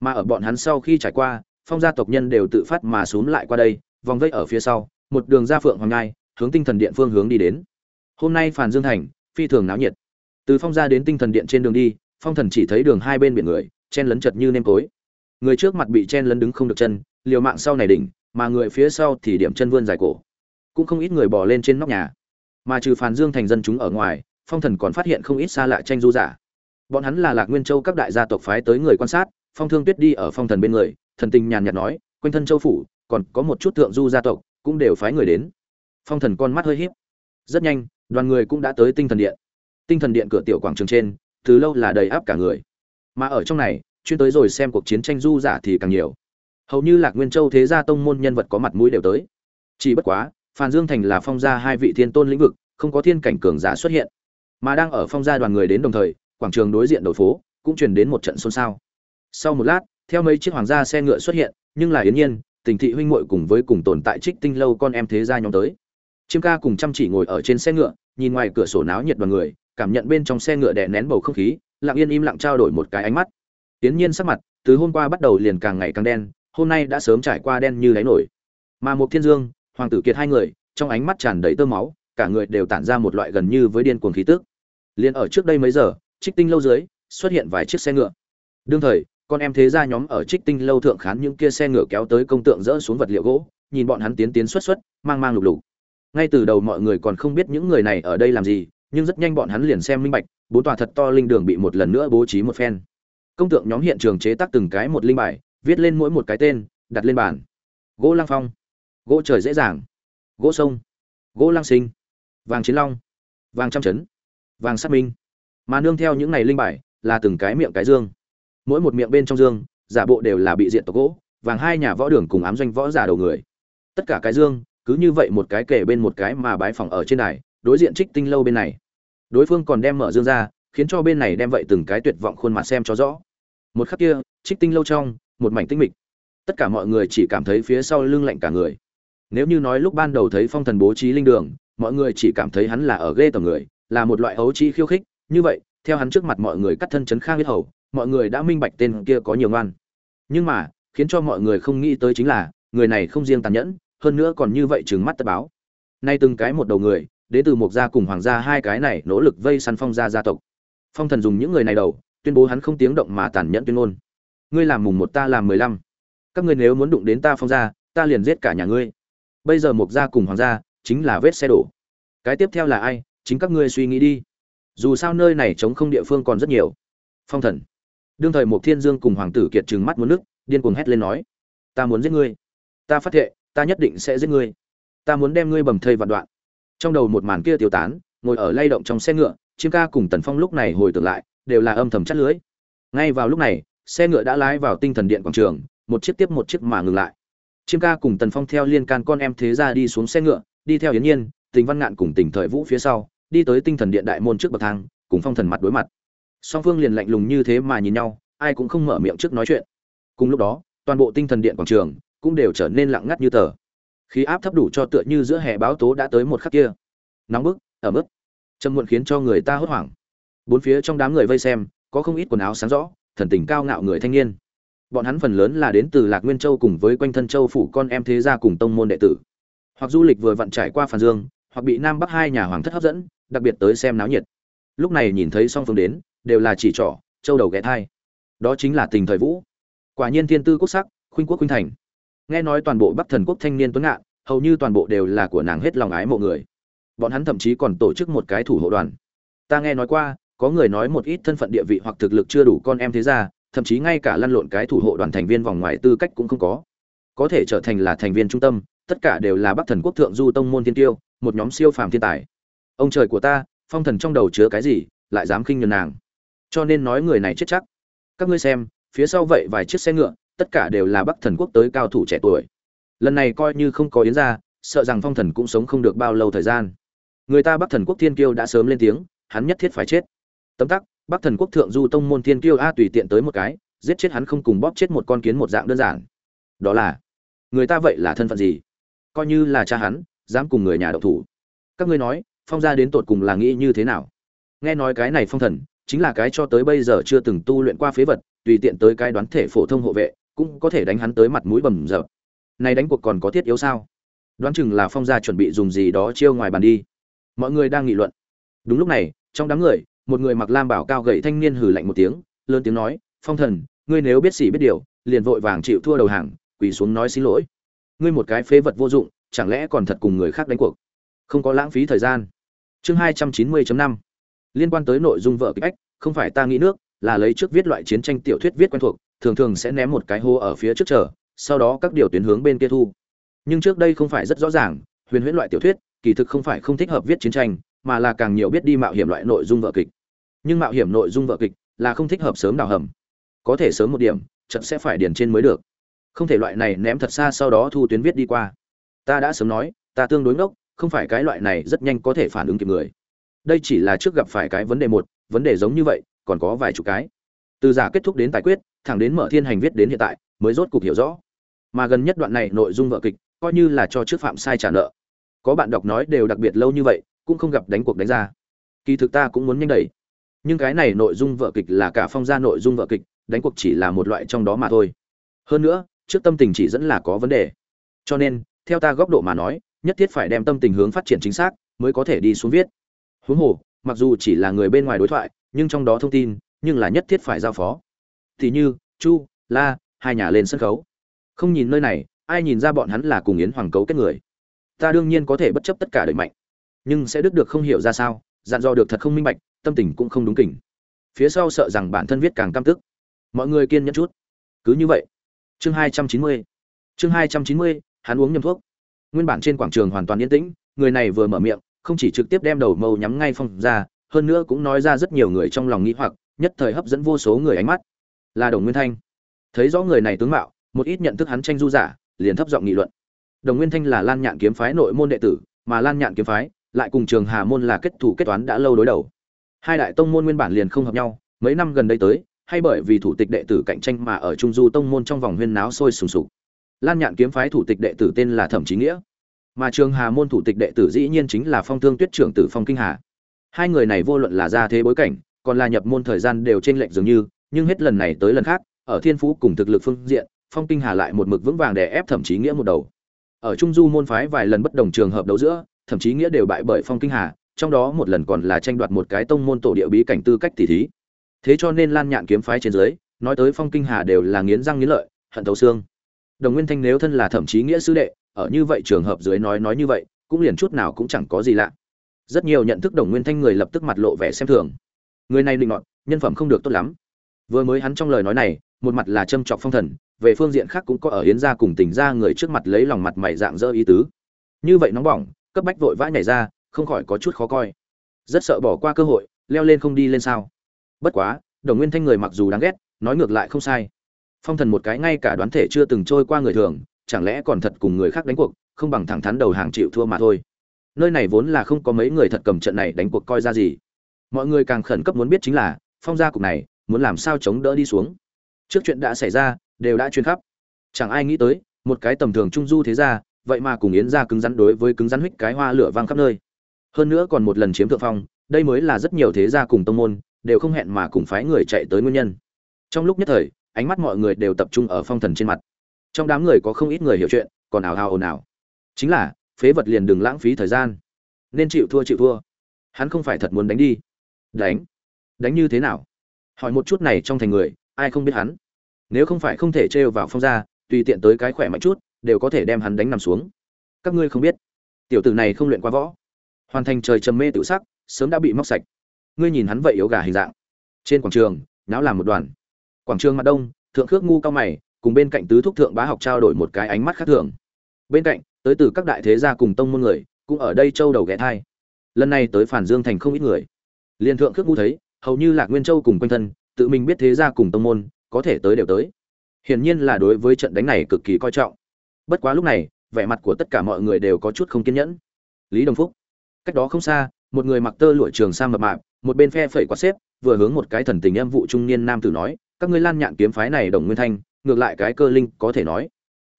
Mà ở bọn hắn sau khi trải qua, phong gia tộc nhân đều tự phát mà xúm lại qua đây, vòng vây ở phía sau, một đường ra phượng hoàng ngai hướng tinh thần điện phương hướng đi đến. Hôm nay phàn dương thành, phi thường náo nhiệt. Từ phong gia đến tinh thần điện trên đường đi, phong thần chỉ thấy đường hai bên biển người, chen lấn chật như nêm tối. Người trước mặt bị chen lấn đứng không được chân, liều mạng sau này đỉnh mà người phía sau thì điểm chân vươn dài cổ. Cũng không ít người bỏ lên trên nóc nhà. Mà trừ phàn dương thành dân chúng ở ngoài, phong thần còn phát hiện không ít xa lạ tranh du giả. Bọn hắn là lạc nguyên châu các đại gia tộc phái tới người quan sát, phong thương tuyết đi ở phong thần bên người, thần tình nhàn nhạt nói, quanh thân châu phủ, còn có một chút thượng du gia tộc, cũng đều phái người đến. Phong thần con mắt hơi híp. Rất nhanh, đoàn người cũng đã tới tinh thần điện. Tinh thần điện cửa tiểu quảng trường trên, từ lâu là đầy áp cả người. Mà ở trong này, chuyên tới rồi xem cuộc chiến tranh du giả thì càng nhiều hầu như lạc nguyên châu thế gia tông môn nhân vật có mặt mũi đều tới. Chỉ bất quá phan dương thành là phong gia hai vị thiên tôn lĩnh vực, không có thiên cảnh cường giả xuất hiện. Mà đang ở phong gia đoàn người đến đồng thời, quảng trường đối diện đầu phố cũng truyền đến một trận xôn xao. Sau một lát, theo mấy chiếc hoàng gia xe ngựa xuất hiện, nhưng là yến nhiên, tình thị huynh muội cùng với cùng tồn tại trích tinh lâu con em thế gia nhóm tới. Chiêm ca cùng chăm chỉ ngồi ở trên xe ngựa, nhìn ngoài cửa sổ náo nhiệt đoàn người, cảm nhận bên trong xe ngựa đè nén bầu không khí, lặng yên im lặng trao đổi một cái ánh mắt. Yến nhiên sắc mặt, từ hôm qua bắt đầu liền càng ngày càng đen hôm nay đã sớm trải qua đen như đáy nổi. Mà một thiên dương, hoàng tử kiệt hai người, trong ánh mắt tràn đầy tơ máu, cả người đều tản ra một loại gần như với điên cuồng khí tức. Liền ở trước đây mấy giờ, trích tinh lâu dưới, xuất hiện vài chiếc xe ngựa. Đương thời, con em thế gia nhóm ở trích tinh lâu thượng khán những kia xe ngựa kéo tới công tượng dỡ xuống vật liệu gỗ, nhìn bọn hắn tiến tiến xuất xuất, mang mang lục lục. Ngay từ đầu mọi người còn không biết những người này ở đây làm gì, nhưng rất nhanh bọn hắn liền xem minh bạch, bốn tòa thật to linh đường bị một lần nữa bố trí một phen. Công tượng nhóm hiện trường chế tác từng cái một linh bài viết lên mỗi một cái tên, đặt lên bàn. Gỗ lăng phong. Gỗ trời dễ dàng. Gỗ sông. Gỗ lăng sinh. Vàng chiến long. Vàng trăm chấn. Vàng sát minh. Mà nương theo những này linh bài là từng cái miệng cái dương. Mỗi một miệng bên trong dương, giả bộ đều là bị diện tộc gỗ, vàng hai nhà võ đường cùng ám doanh võ giả đầu người. Tất cả cái dương, cứ như vậy một cái kể bên một cái mà bái phòng ở trên này đối diện trích tinh lâu bên này. Đối phương còn đem mở dương ra, khiến cho bên này đem vậy từng cái tuyệt vọng khuôn mặt xem cho rõ. Một khắc kia, trích tinh lâu trong một mảnh tĩnh mịch. Tất cả mọi người chỉ cảm thấy phía sau lưng lạnh cả người. Nếu như nói lúc ban đầu thấy phong thần bố trí linh đường, mọi người chỉ cảm thấy hắn là ở ghê tầm người, là một loại ấu trí khiêu khích. Như vậy, theo hắn trước mặt mọi người cắt thân chấn khang huyết hầu, mọi người đã minh bạch tên kia có nhiều ngoan. Nhưng mà, khiến cho mọi người không nghĩ tới chính là, người này không riêng tàn nhẫn, hơn nữa còn như vậy trừng mắt tất báo. Nay từng cái một đầu người đến từ một gia cùng hoàng gia hai cái này nỗ lực vây săn phong gia gia tộc. Phong thần dùng những người này đầu, tuyên bố hắn không tiếng động mà tàn nhẫn tuyên ngôn ngươi làm mùng một ta làm mười lăm. Các ngươi nếu muốn đụng đến ta phong gia, ta liền giết cả nhà ngươi. Bây giờ mục gia cùng hoàng gia chính là vết xe đổ. Cái tiếp theo là ai? Chính các ngươi suy nghĩ đi. Dù sao nơi này chống không địa phương còn rất nhiều. Phong thần. Đương thời mục thiên dương cùng hoàng tử kiệt trừng mắt muốn nước, điên cuồng hét lên nói, ta muốn giết ngươi. Ta phát thệ, ta nhất định sẽ giết ngươi. Ta muốn đem ngươi bầm thây vạn đoạn. Trong đầu một màn kia tiêu tán, ngồi ở lay động trong xe ngựa, chiêm ca cùng tần phong lúc này hồi tưởng lại, đều là âm thầm chắt lưới. Ngay vào lúc này xe ngựa đã lái vào tinh thần điện quảng trường, một chiếc tiếp một chiếc mà ngừng lại. Chiêm ca cùng tần phong theo liên can con em thế ra đi xuống xe ngựa, đi theo yến nhiên, tình văn ngạn cùng tình thời vũ phía sau, đi tới tinh thần điện đại môn trước bậc thang, cùng phong thần mặt đối mặt. Song phương liền lạnh lùng như thế mà nhìn nhau, ai cũng không mở miệng trước nói chuyện. Cùng lúc đó, toàn bộ tinh thần điện quảng trường cũng đều trở nên lặng ngắt như tờ. Khí áp thấp đủ cho tựa như giữa hè báo tố đã tới một khắc kia. Nóng bức ở mức châm muộn khiến cho người ta hốt hoảng. Bốn phía trong đám người vây xem, có không ít quần áo sáng rõ thần tình cao ngạo người thanh niên. Bọn hắn phần lớn là đến từ lạc nguyên châu cùng với quanh thân châu phủ con em thế gia cùng tông môn đệ tử. Hoặc du lịch vừa vặn trải qua phản dương, hoặc bị nam bắc hai nhà hoàng thất hấp dẫn, đặc biệt tới xem náo nhiệt. Lúc này nhìn thấy song phương đến, đều là chỉ trỏ, châu đầu ghé thai. Đó chính là tình thời vũ. Quả nhiên thiên tư quốc sắc, khuynh quốc khuynh thành. Nghe nói toàn bộ bắc thần quốc thanh niên tuấn ngạn hầu như toàn bộ đều là của nàng hết lòng ái mộ người. Bọn hắn thậm chí còn tổ chức một cái thủ hộ đoàn. Ta nghe nói qua có người nói một ít thân phận địa vị hoặc thực lực chưa đủ con em thế ra thậm chí ngay cả lăn lộn cái thủ hộ đoàn thành viên vòng ngoài tư cách cũng không có. Có thể trở thành là thành viên trung tâm, tất cả đều là bắc thần quốc thượng du tông môn thiên tiêu, một nhóm siêu phàm thiên tài. Ông trời của ta, phong thần trong đầu chứa cái gì, lại dám khinh nhường nàng. Cho nên nói người này chết chắc. Các ngươi xem, phía sau vậy vài chiếc xe ngựa, tất cả đều là bắc thần quốc tới cao thủ trẻ tuổi. Lần này coi như không có yến ra sợ rằng phong thần cũng sống không được bao lâu thời gian. Người ta bắc thần quốc thiên kiêu đã sớm lên tiếng, hắn nhất thiết phải chết tấm tắc, bắc thần quốc thượng du tông môn thiên kiêu a tùy tiện tới một cái, giết chết hắn không cùng bóp chết một con kiến một dạng đơn giản. Đó là, người ta vậy là thân phận gì? Coi như là cha hắn, dám cùng người nhà độc thủ. Các ngươi nói, phong gia đến tột cùng là nghĩ như thế nào? Nghe nói cái này phong thần, chính là cái cho tới bây giờ chưa từng tu luyện qua phế vật, tùy tiện tới cái đoán thể phổ thông hộ vệ, cũng có thể đánh hắn tới mặt mũi bầm dập. Này đánh cuộc còn có thiết yếu sao? Đoán chừng là phong gia chuẩn bị dùng gì đó chiêu ngoài bàn đi. Mọi người đang nghị luận. Đúng lúc này, trong đám người một người mặc lam bảo cao gầy thanh niên hừ lạnh một tiếng, lớn tiếng nói, phong thần, ngươi nếu biết xỉ biết điều, liền vội vàng chịu thua đầu hàng, quỳ xuống nói xin lỗi. Ngươi một cái phế vật vô dụng, chẳng lẽ còn thật cùng người khác đánh cuộc? Không có lãng phí thời gian. Chương hai trăm chín mươi năm. Liên quan tới nội dung vợ kịch ách, không phải ta nghĩ nước, là lấy trước viết loại chiến tranh tiểu thuyết viết quen thuộc, thường thường sẽ ném một cái hô ở phía trước chờ, sau đó các điều tuyến hướng bên kia thu. Nhưng trước đây không phải rất rõ ràng, huyền huyễn loại tiểu thuyết, kỳ thực không phải không thích hợp viết chiến tranh, mà là càng nhiều biết đi mạo hiểm loại nội dung vợ kịch nhưng mạo hiểm nội dung vợ kịch là không thích hợp sớm đào hầm. Có thể sớm một điểm trận sẽ phải điền trên mới được. Không thể loại này ném thật xa sau đó thu tuyến viết đi qua. Ta đã sớm nói, ta tương đối ngốc, không phải cái loại này rất nhanh có thể phản ứng kịp người. Đây chỉ là trước gặp phải cái vấn đề một, vấn đề giống như vậy, còn có vài chục cái. Từ giả kết thúc đến tài quyết, thẳng đến mở thiên hành viết đến hiện tại, mới rốt cục hiểu rõ. Mà gần nhất đoạn này nội dung vợ kịch, coi như là cho trước phạm sai trả nợ. Có bạn đọc nói đều đặc biệt lâu như vậy, cũng không gặp đánh cuộc đánh ra. Kỳ thực ta cũng muốn nhanh đẩy nhưng cái này nội dung vợ kịch là cả phong gia nội dung vợ kịch, đánh cuộc chỉ là một loại trong đó mà thôi. Hơn nữa, trước tâm tình chỉ dẫn là có vấn đề. Cho nên, theo ta góc độ mà nói, nhất thiết phải đem tâm tình hướng phát triển chính xác, mới có thể đi xuống viết. Huống hồ, mặc dù chỉ là người bên ngoài đối thoại, nhưng trong đó thông tin, nhưng là nhất thiết phải giao phó. Thì như, chu, la, hai nhà lên sân khấu. Không nhìn nơi này, ai nhìn ra bọn hắn là cùng yến hoàng cấu kết người? Ta đương nhiên có thể bất chấp tất cả đẩy mạnh. Nhưng sẽ đứt được không hiểu ra sao, dặn dò được thật không minh bạch tâm tình cũng không đúng kỉnh. Phía sau sợ rằng bản thân viết càng căm tức. Mọi người kiên nhẫn chút. Cứ như vậy. Chương hai trăm chín mươi. Chương hai trăm chín mươi, hắn uống nhầm thuốc. Nguyên bản trên quảng trường hoàn toàn yên tĩnh, người này vừa mở miệng, không chỉ trực tiếp đem đầu mâu nhắm ngay phong ra, hơn nữa cũng nói ra rất nhiều người trong lòng nghĩ hoặc, nhất thời hấp dẫn vô số người ánh mắt. Là đồng nguyên thanh. Thấy rõ người này tướng mạo, một ít nhận thức hắn tranh du giả, liền thấp giọng nghị luận. Đồng nguyên thanh là lan nhạn kiếm phái nội môn đệ tử, mà lan nhạn kiếm phái, lại cùng trường hà môn là kết thủ kết toán đã lâu đối đầu hai đại tông môn nguyên bản liền không hợp nhau, mấy năm gần đây tới, hay bởi vì thủ tịch đệ tử cạnh tranh mà ở trung du tông môn trong vòng huyên náo sôi sùng sục. Lan nhạn kiếm phái thủ tịch đệ tử tên là thẩm chí nghĩa, mà trường hà môn thủ tịch đệ tử dĩ nhiên chính là phong thương tuyết trưởng tử phong kinh hà. Hai người này vô luận là ra thế bối cảnh, còn là nhập môn thời gian đều trên lệnh dường như, nhưng hết lần này tới lần khác, ở thiên phú cùng thực lực phương diện, phong kinh hà lại một mực vững vàng để ép thẩm chí nghĩa một đầu. Ở trung du môn phái vài lần bất đồng trường hợp đấu giữa thậm chí nghĩa đều bại bởi phong kinh hà trong đó một lần còn là tranh đoạt một cái tông môn tổ địa bí cảnh tư cách tỷ thí. Thế cho nên lan nhạn kiếm phái trên dưới, nói tới phong kinh hà đều là nghiến răng nghiến lợi, hận thấu xương. Đồng nguyên thanh nếu thân là thậm chí nghĩa sư đệ, ở như vậy trường hợp dưới nói nói như vậy, cũng liền chút nào cũng chẳng có gì lạ. Rất nhiều nhận thức đồng nguyên thanh người lập tức mặt lộ vẻ xem thường. Người này định nọt, nhân phẩm không được tốt lắm. Vừa mới hắn trong lời nói này, một mặt là châm chọc phong thần, về phương diện khác cũng có ở hiến gia cùng tình gia người trước mặt lấy lòng mặt mày dạng dỡ ý tứ. Như vậy nóng bỏng, cấp bách vội vã nhảy ra không khỏi có chút khó coi. Rất sợ bỏ qua cơ hội, leo lên không đi lên sao. Bất quá, đồng nguyên thanh người mặc dù đáng ghét, nói ngược lại không sai. Phong thần một cái ngay cả đoán thể chưa từng trôi qua người thường, chẳng lẽ còn thật cùng người khác đánh cuộc, không bằng thẳng thắn đầu hàng chịu thua mà thôi. Nơi này vốn là không có mấy người thật cầm trận này đánh cuộc coi ra gì. Mọi người càng khẩn cấp muốn biết chính là, phong gia cục này, muốn làm sao chống đỡ đi xuống. Trước chuyện đã xảy ra, đều đã truyền khắp. Chẳng ai nghĩ tới, một cái tầm thường trung du thế ra vậy mà cùng yến ra cứng rắn đối với cứng rắn huých cái hoa lửa vang khắp nơi hơn nữa còn một lần chiếm thượng phong, đây mới là rất nhiều thế gia cùng tông môn, đều không hẹn mà cùng phái người chạy tới nguyên nhân. Trong lúc nhất thời, ánh mắt mọi người đều tập trung ở phong thần trên mặt. Trong đám người có không ít người hiểu chuyện, còn ảo hào ồn ào. Chính là, phế vật liền đừng lãng phí thời gian. Nên chịu thua chịu thua. Hắn không phải thật muốn đánh đi. Đánh? Đánh như thế nào? Hỏi một chút này trong thành người, ai không biết hắn? Nếu không phải không thể trêu vào phong gia, tùy tiện tới cái khỏe mạnh chút, đều có thể đem hắn đánh nằm xuống. Các ngươi không biết. Tiểu tử này không luyện qua võ hoàn thành trời trầm mê tự sắc, sớm đã bị móc sạch. Ngươi nhìn hắn vậy yếu gà hình dạng. Trên quảng trường, náo làm một đoàn. Quảng trường mặt đông, thượng khước ngu cao mày, cùng bên cạnh tứ thúc thượng bá học trao đổi một cái ánh mắt khác thường. Bên cạnh, tới từ các đại thế gia cùng tông môn người, cũng ở đây châu đầu ghé thai. Lần này tới phản dương thành không ít người. Liên thượng khước ngu thấy, hầu như lạc nguyên châu cùng quanh thân, tự mình biết thế gia cùng tông môn, có thể tới đều tới. Hiển nhiên là đối với trận đánh này cực kỳ coi trọng. Bất quá lúc này, vẻ mặt của tất cả mọi người đều có chút không kiên nhẫn. Lý đồng phúc cách đó không xa, một người mặc tơ lụa trường sa mập mạp, một bên phe phẩy quạt xếp, vừa hướng một cái thần tình âm vụ trung niên nam tử nói, các ngươi lan nhạn kiếm phái này đồng nguyên thanh, ngược lại cái cơ linh có thể nói.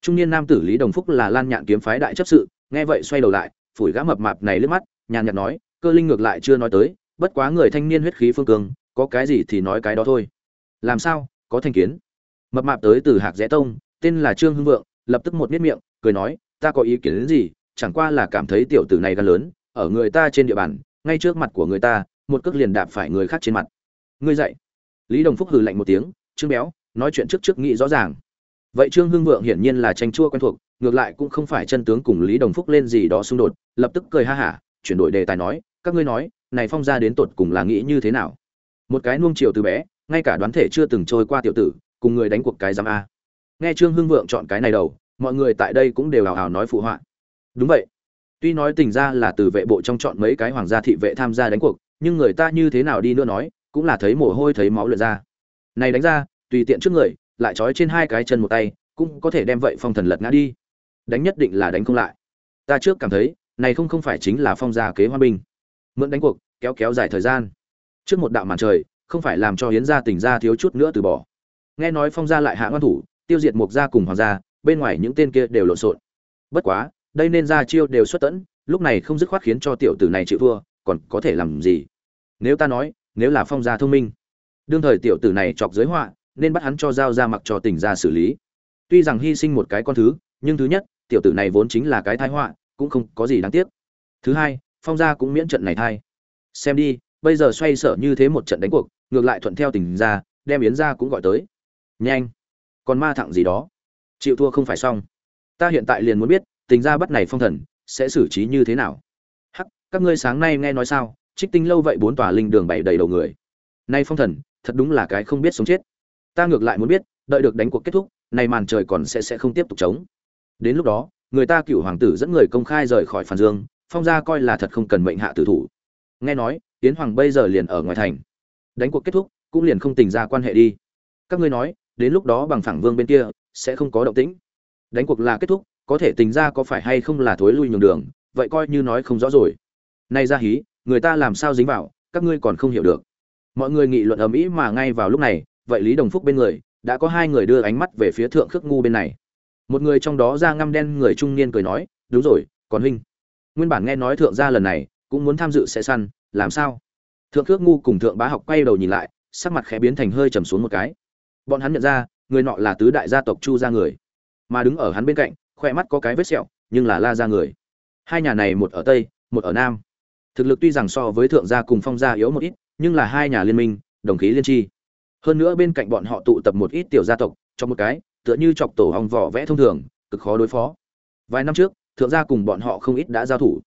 Trung niên nam tử lý đồng phúc là lan nhạn kiếm phái đại chấp sự, nghe vậy xoay đầu lại, phủi gã mập mạp này lướt mắt, nhàn nhạt nói, cơ linh ngược lại chưa nói tới, bất quá người thanh niên huyết khí phương cường, có cái gì thì nói cái đó thôi. Làm sao, có thành kiến? Mập mạp tới từ hạc rẽ tông, tên là trương hưng vượng, lập tức một miết miệng, cười nói, ta có ý kiến đến gì, chẳng qua là cảm thấy tiểu tử này gan lớn ở người ta trên địa bàn, ngay trước mặt của người ta, một cước liền đạp phải người khác trên mặt. Ngươi dậy. Lý đồng phúc hừ lạnh một tiếng, trương béo, nói chuyện trước trước nghĩ rõ ràng. Vậy trương hưng vượng hiển nhiên là tranh chua quen thuộc, ngược lại cũng không phải chân tướng cùng lý đồng phúc lên gì đó xung đột, lập tức cười ha hả, chuyển đổi đề tài nói, các ngươi nói, này phong ra đến tột cùng là nghĩ như thế nào? Một cái nuông chiều từ bé, ngay cả đoán thể chưa từng trôi qua tiểu tử, cùng người đánh cuộc cái giám a. Nghe trương hưng vượng chọn cái này đầu, mọi người tại đây cũng đều hào hào nói phụ họa. Đúng vậy tuy nói tình ra là từ vệ bộ trong chọn mấy cái hoàng gia thị vệ tham gia đánh cuộc, nhưng người ta như thế nào đi nữa nói, cũng là thấy mồ hôi thấy máu lượt ra. Này đánh ra, tùy tiện trước người, lại trói trên hai cái chân một tay, cũng có thể đem vậy phong thần lật ngã đi. Đánh nhất định là đánh không lại. Ta trước cảm thấy, này không không phải chính là phong gia kế hoa bình mượn đánh cuộc, kéo kéo dài thời gian. Trước một đạo màn trời, không phải làm cho hiến gia tình gia thiếu chút nữa từ bỏ. Nghe nói phong gia lại hạ ngoan thủ, tiêu diệt mục gia cùng hoàng gia, bên ngoài những tên kia đều lộn xộn. Bất quá đây nên ra chiêu đều xuất tẫn, lúc này không dứt khoát khiến cho tiểu tử này chịu thua, còn có thể làm gì? Nếu ta nói, nếu là phong gia thông minh, đương thời tiểu tử này chọc giới họa, nên bắt hắn cho giao ra mặc cho tình gia xử lý. Tuy rằng hy sinh một cái con thứ, nhưng thứ nhất, tiểu tử này vốn chính là cái thái họa, cũng không có gì đáng tiếc. Thứ hai, phong gia cũng miễn trận này thai xem đi, bây giờ xoay sở như thế một trận đánh cuộc, ngược lại thuận theo tình gia đem yến gia cũng gọi tới. Nhanh! Còn ma thẳng gì đó. Chịu thua không phải xong. Ta hiện tại liền muốn biết tình gia bắt này phong thần, sẽ xử trí như thế nào? Hắc, các ngươi sáng nay nghe nói sao? Trích tinh lâu vậy bốn tòa linh đường bảy đầy đầu người. Nay phong thần, thật đúng là cái không biết sống chết. Ta ngược lại muốn biết, đợi được đánh cuộc kết thúc này màn trời còn sẽ sẽ không tiếp tục chống đến lúc đó, người ta cựu hoàng tử dẫn người công khai rời khỏi phản dương, phong gia coi là thật không cần mệnh hạ tử thủ. Nghe nói tiến hoàng bây giờ liền ở ngoài thành. Đánh cuộc kết thúc, cũng liền không tình ra quan hệ đi. Các ngươi nói, đến lúc đó bằng phẳng vương bên kia, sẽ không có động tĩnh. Đánh cuộc là kết thúc có thể tình ra có phải hay không là thối lui nhường đường, vậy coi như nói không rõ rồi. Nay ra hí, người ta làm sao dính vào, các ngươi còn không hiểu được. Mọi người nghị luận ầm ĩ mà ngay vào lúc này, vậy lý đồng phúc bên người, đã có hai người đưa ánh mắt về phía thượng khước ngu bên này. Một người trong đó ra ngăm đen, người trung niên cười nói, đúng rồi, còn huynh. Nguyên bản nghe nói thượng gia lần này, cũng muốn tham dự sẽ săn, làm sao? Thượng khước ngu cùng thượng bá học quay đầu nhìn lại, sắc mặt khẽ biến thành hơi trầm xuống một cái. Bọn hắn nhận ra, người nọ là tứ đại gia tộc chu gia người, mà đứng ở hắn bên cạnh khoe mắt có cái vết sẹo, nhưng là la gia người. Hai nhà này một ở tây, một ở nam. Thực lực tuy rằng so với thượng gia cùng phong gia yếu một ít, nhưng là hai nhà liên minh, đồng khí liên tri hơn nữa bên cạnh bọn họ tụ tập một ít tiểu gia tộc, cho một cái, tựa như chọc tổ hong vỏ vẽ thông thường, cực khó đối phó. Vài năm trước, thượng gia cùng bọn họ không ít đã giao thủ.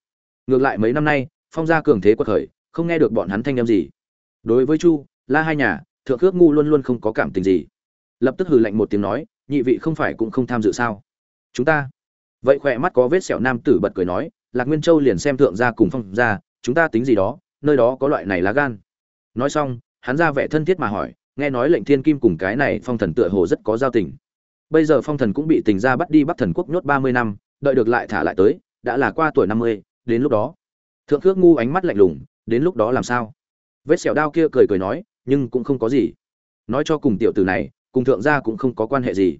Ngược lại mấy năm nay, phong gia cường thế quật khởi, không nghe được bọn hắn thanh em gì. Đối với chu, la hai nhà, thượng khước ngu luôn luôn không có cảm tình gì. Lập tức hừ lạnh một tiếng nói, nhị vị không phải cũng không tham dự sao? Chúng ta. Vậy khỏe mắt có vết sẹo nam tử bật cười nói, lạc nguyên châu liền xem thượng gia cùng phong gia, chúng ta tính gì đó, nơi đó có loại này lá gan. Nói xong, hắn ra vẻ thân thiết mà hỏi, nghe nói lệnh thiên kim cùng cái này phong thần tựa hồ rất có giao tình. Bây giờ phong thần cũng bị tình gia bắt đi bắt thần quốc nhốt ba mươi năm, đợi được lại thả lại tới, đã là qua tuổi năm mươi, đến lúc đó. Thượng khước ngu ánh mắt lạnh lùng, đến lúc đó làm sao? Vết sẹo đao kia cười cười nói, nhưng cũng không có gì. Nói cho cùng tiểu tử này, cùng thượng gia cũng không có quan hệ gì.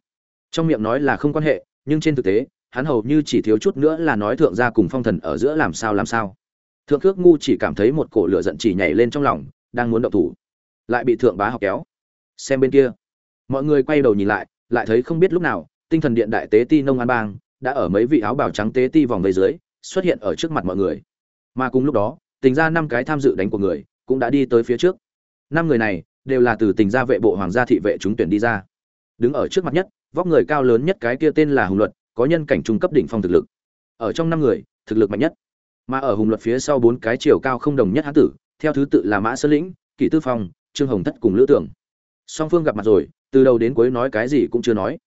Trong miệng nói là không quan hệ nhưng trên thực tế, hắn hầu như chỉ thiếu chút nữa là nói thượng gia cùng phong thần ở giữa làm sao làm sao. Thượng khước ngu chỉ cảm thấy một cổ lửa giận chỉ nhảy lên trong lòng, đang muốn động thủ. Lại bị thượng bá học kéo. Xem bên kia. Mọi người quay đầu nhìn lại lại thấy không biết lúc nào, tinh thần điện đại tế ti nông an bang đã ở mấy vị áo bào trắng tế ti vòng vây dưới, xuất hiện ở trước mặt mọi người. Mà cùng lúc đó, tình ra năm cái tham dự đánh của người cũng đã đi tới phía trước. Năm người này đều là từ tình gia vệ bộ hoàng gia thị vệ chúng tuyển đi ra. Đứng ở trước mặt nhất vóc người cao lớn nhất cái kia tên là hùng luật, có nhân cảnh trung cấp đỉnh phong thực lực. Ở trong năm người, thực lực mạnh nhất. Mà ở hùng luật phía sau bốn cái chiều cao không đồng nhất hán tử, theo thứ tự là mã sơn lĩnh, kỷ tư phong, trương hồng thất cùng lữ tưởng. Song phương gặp mặt rồi, từ đầu đến cuối nói cái gì cũng chưa nói.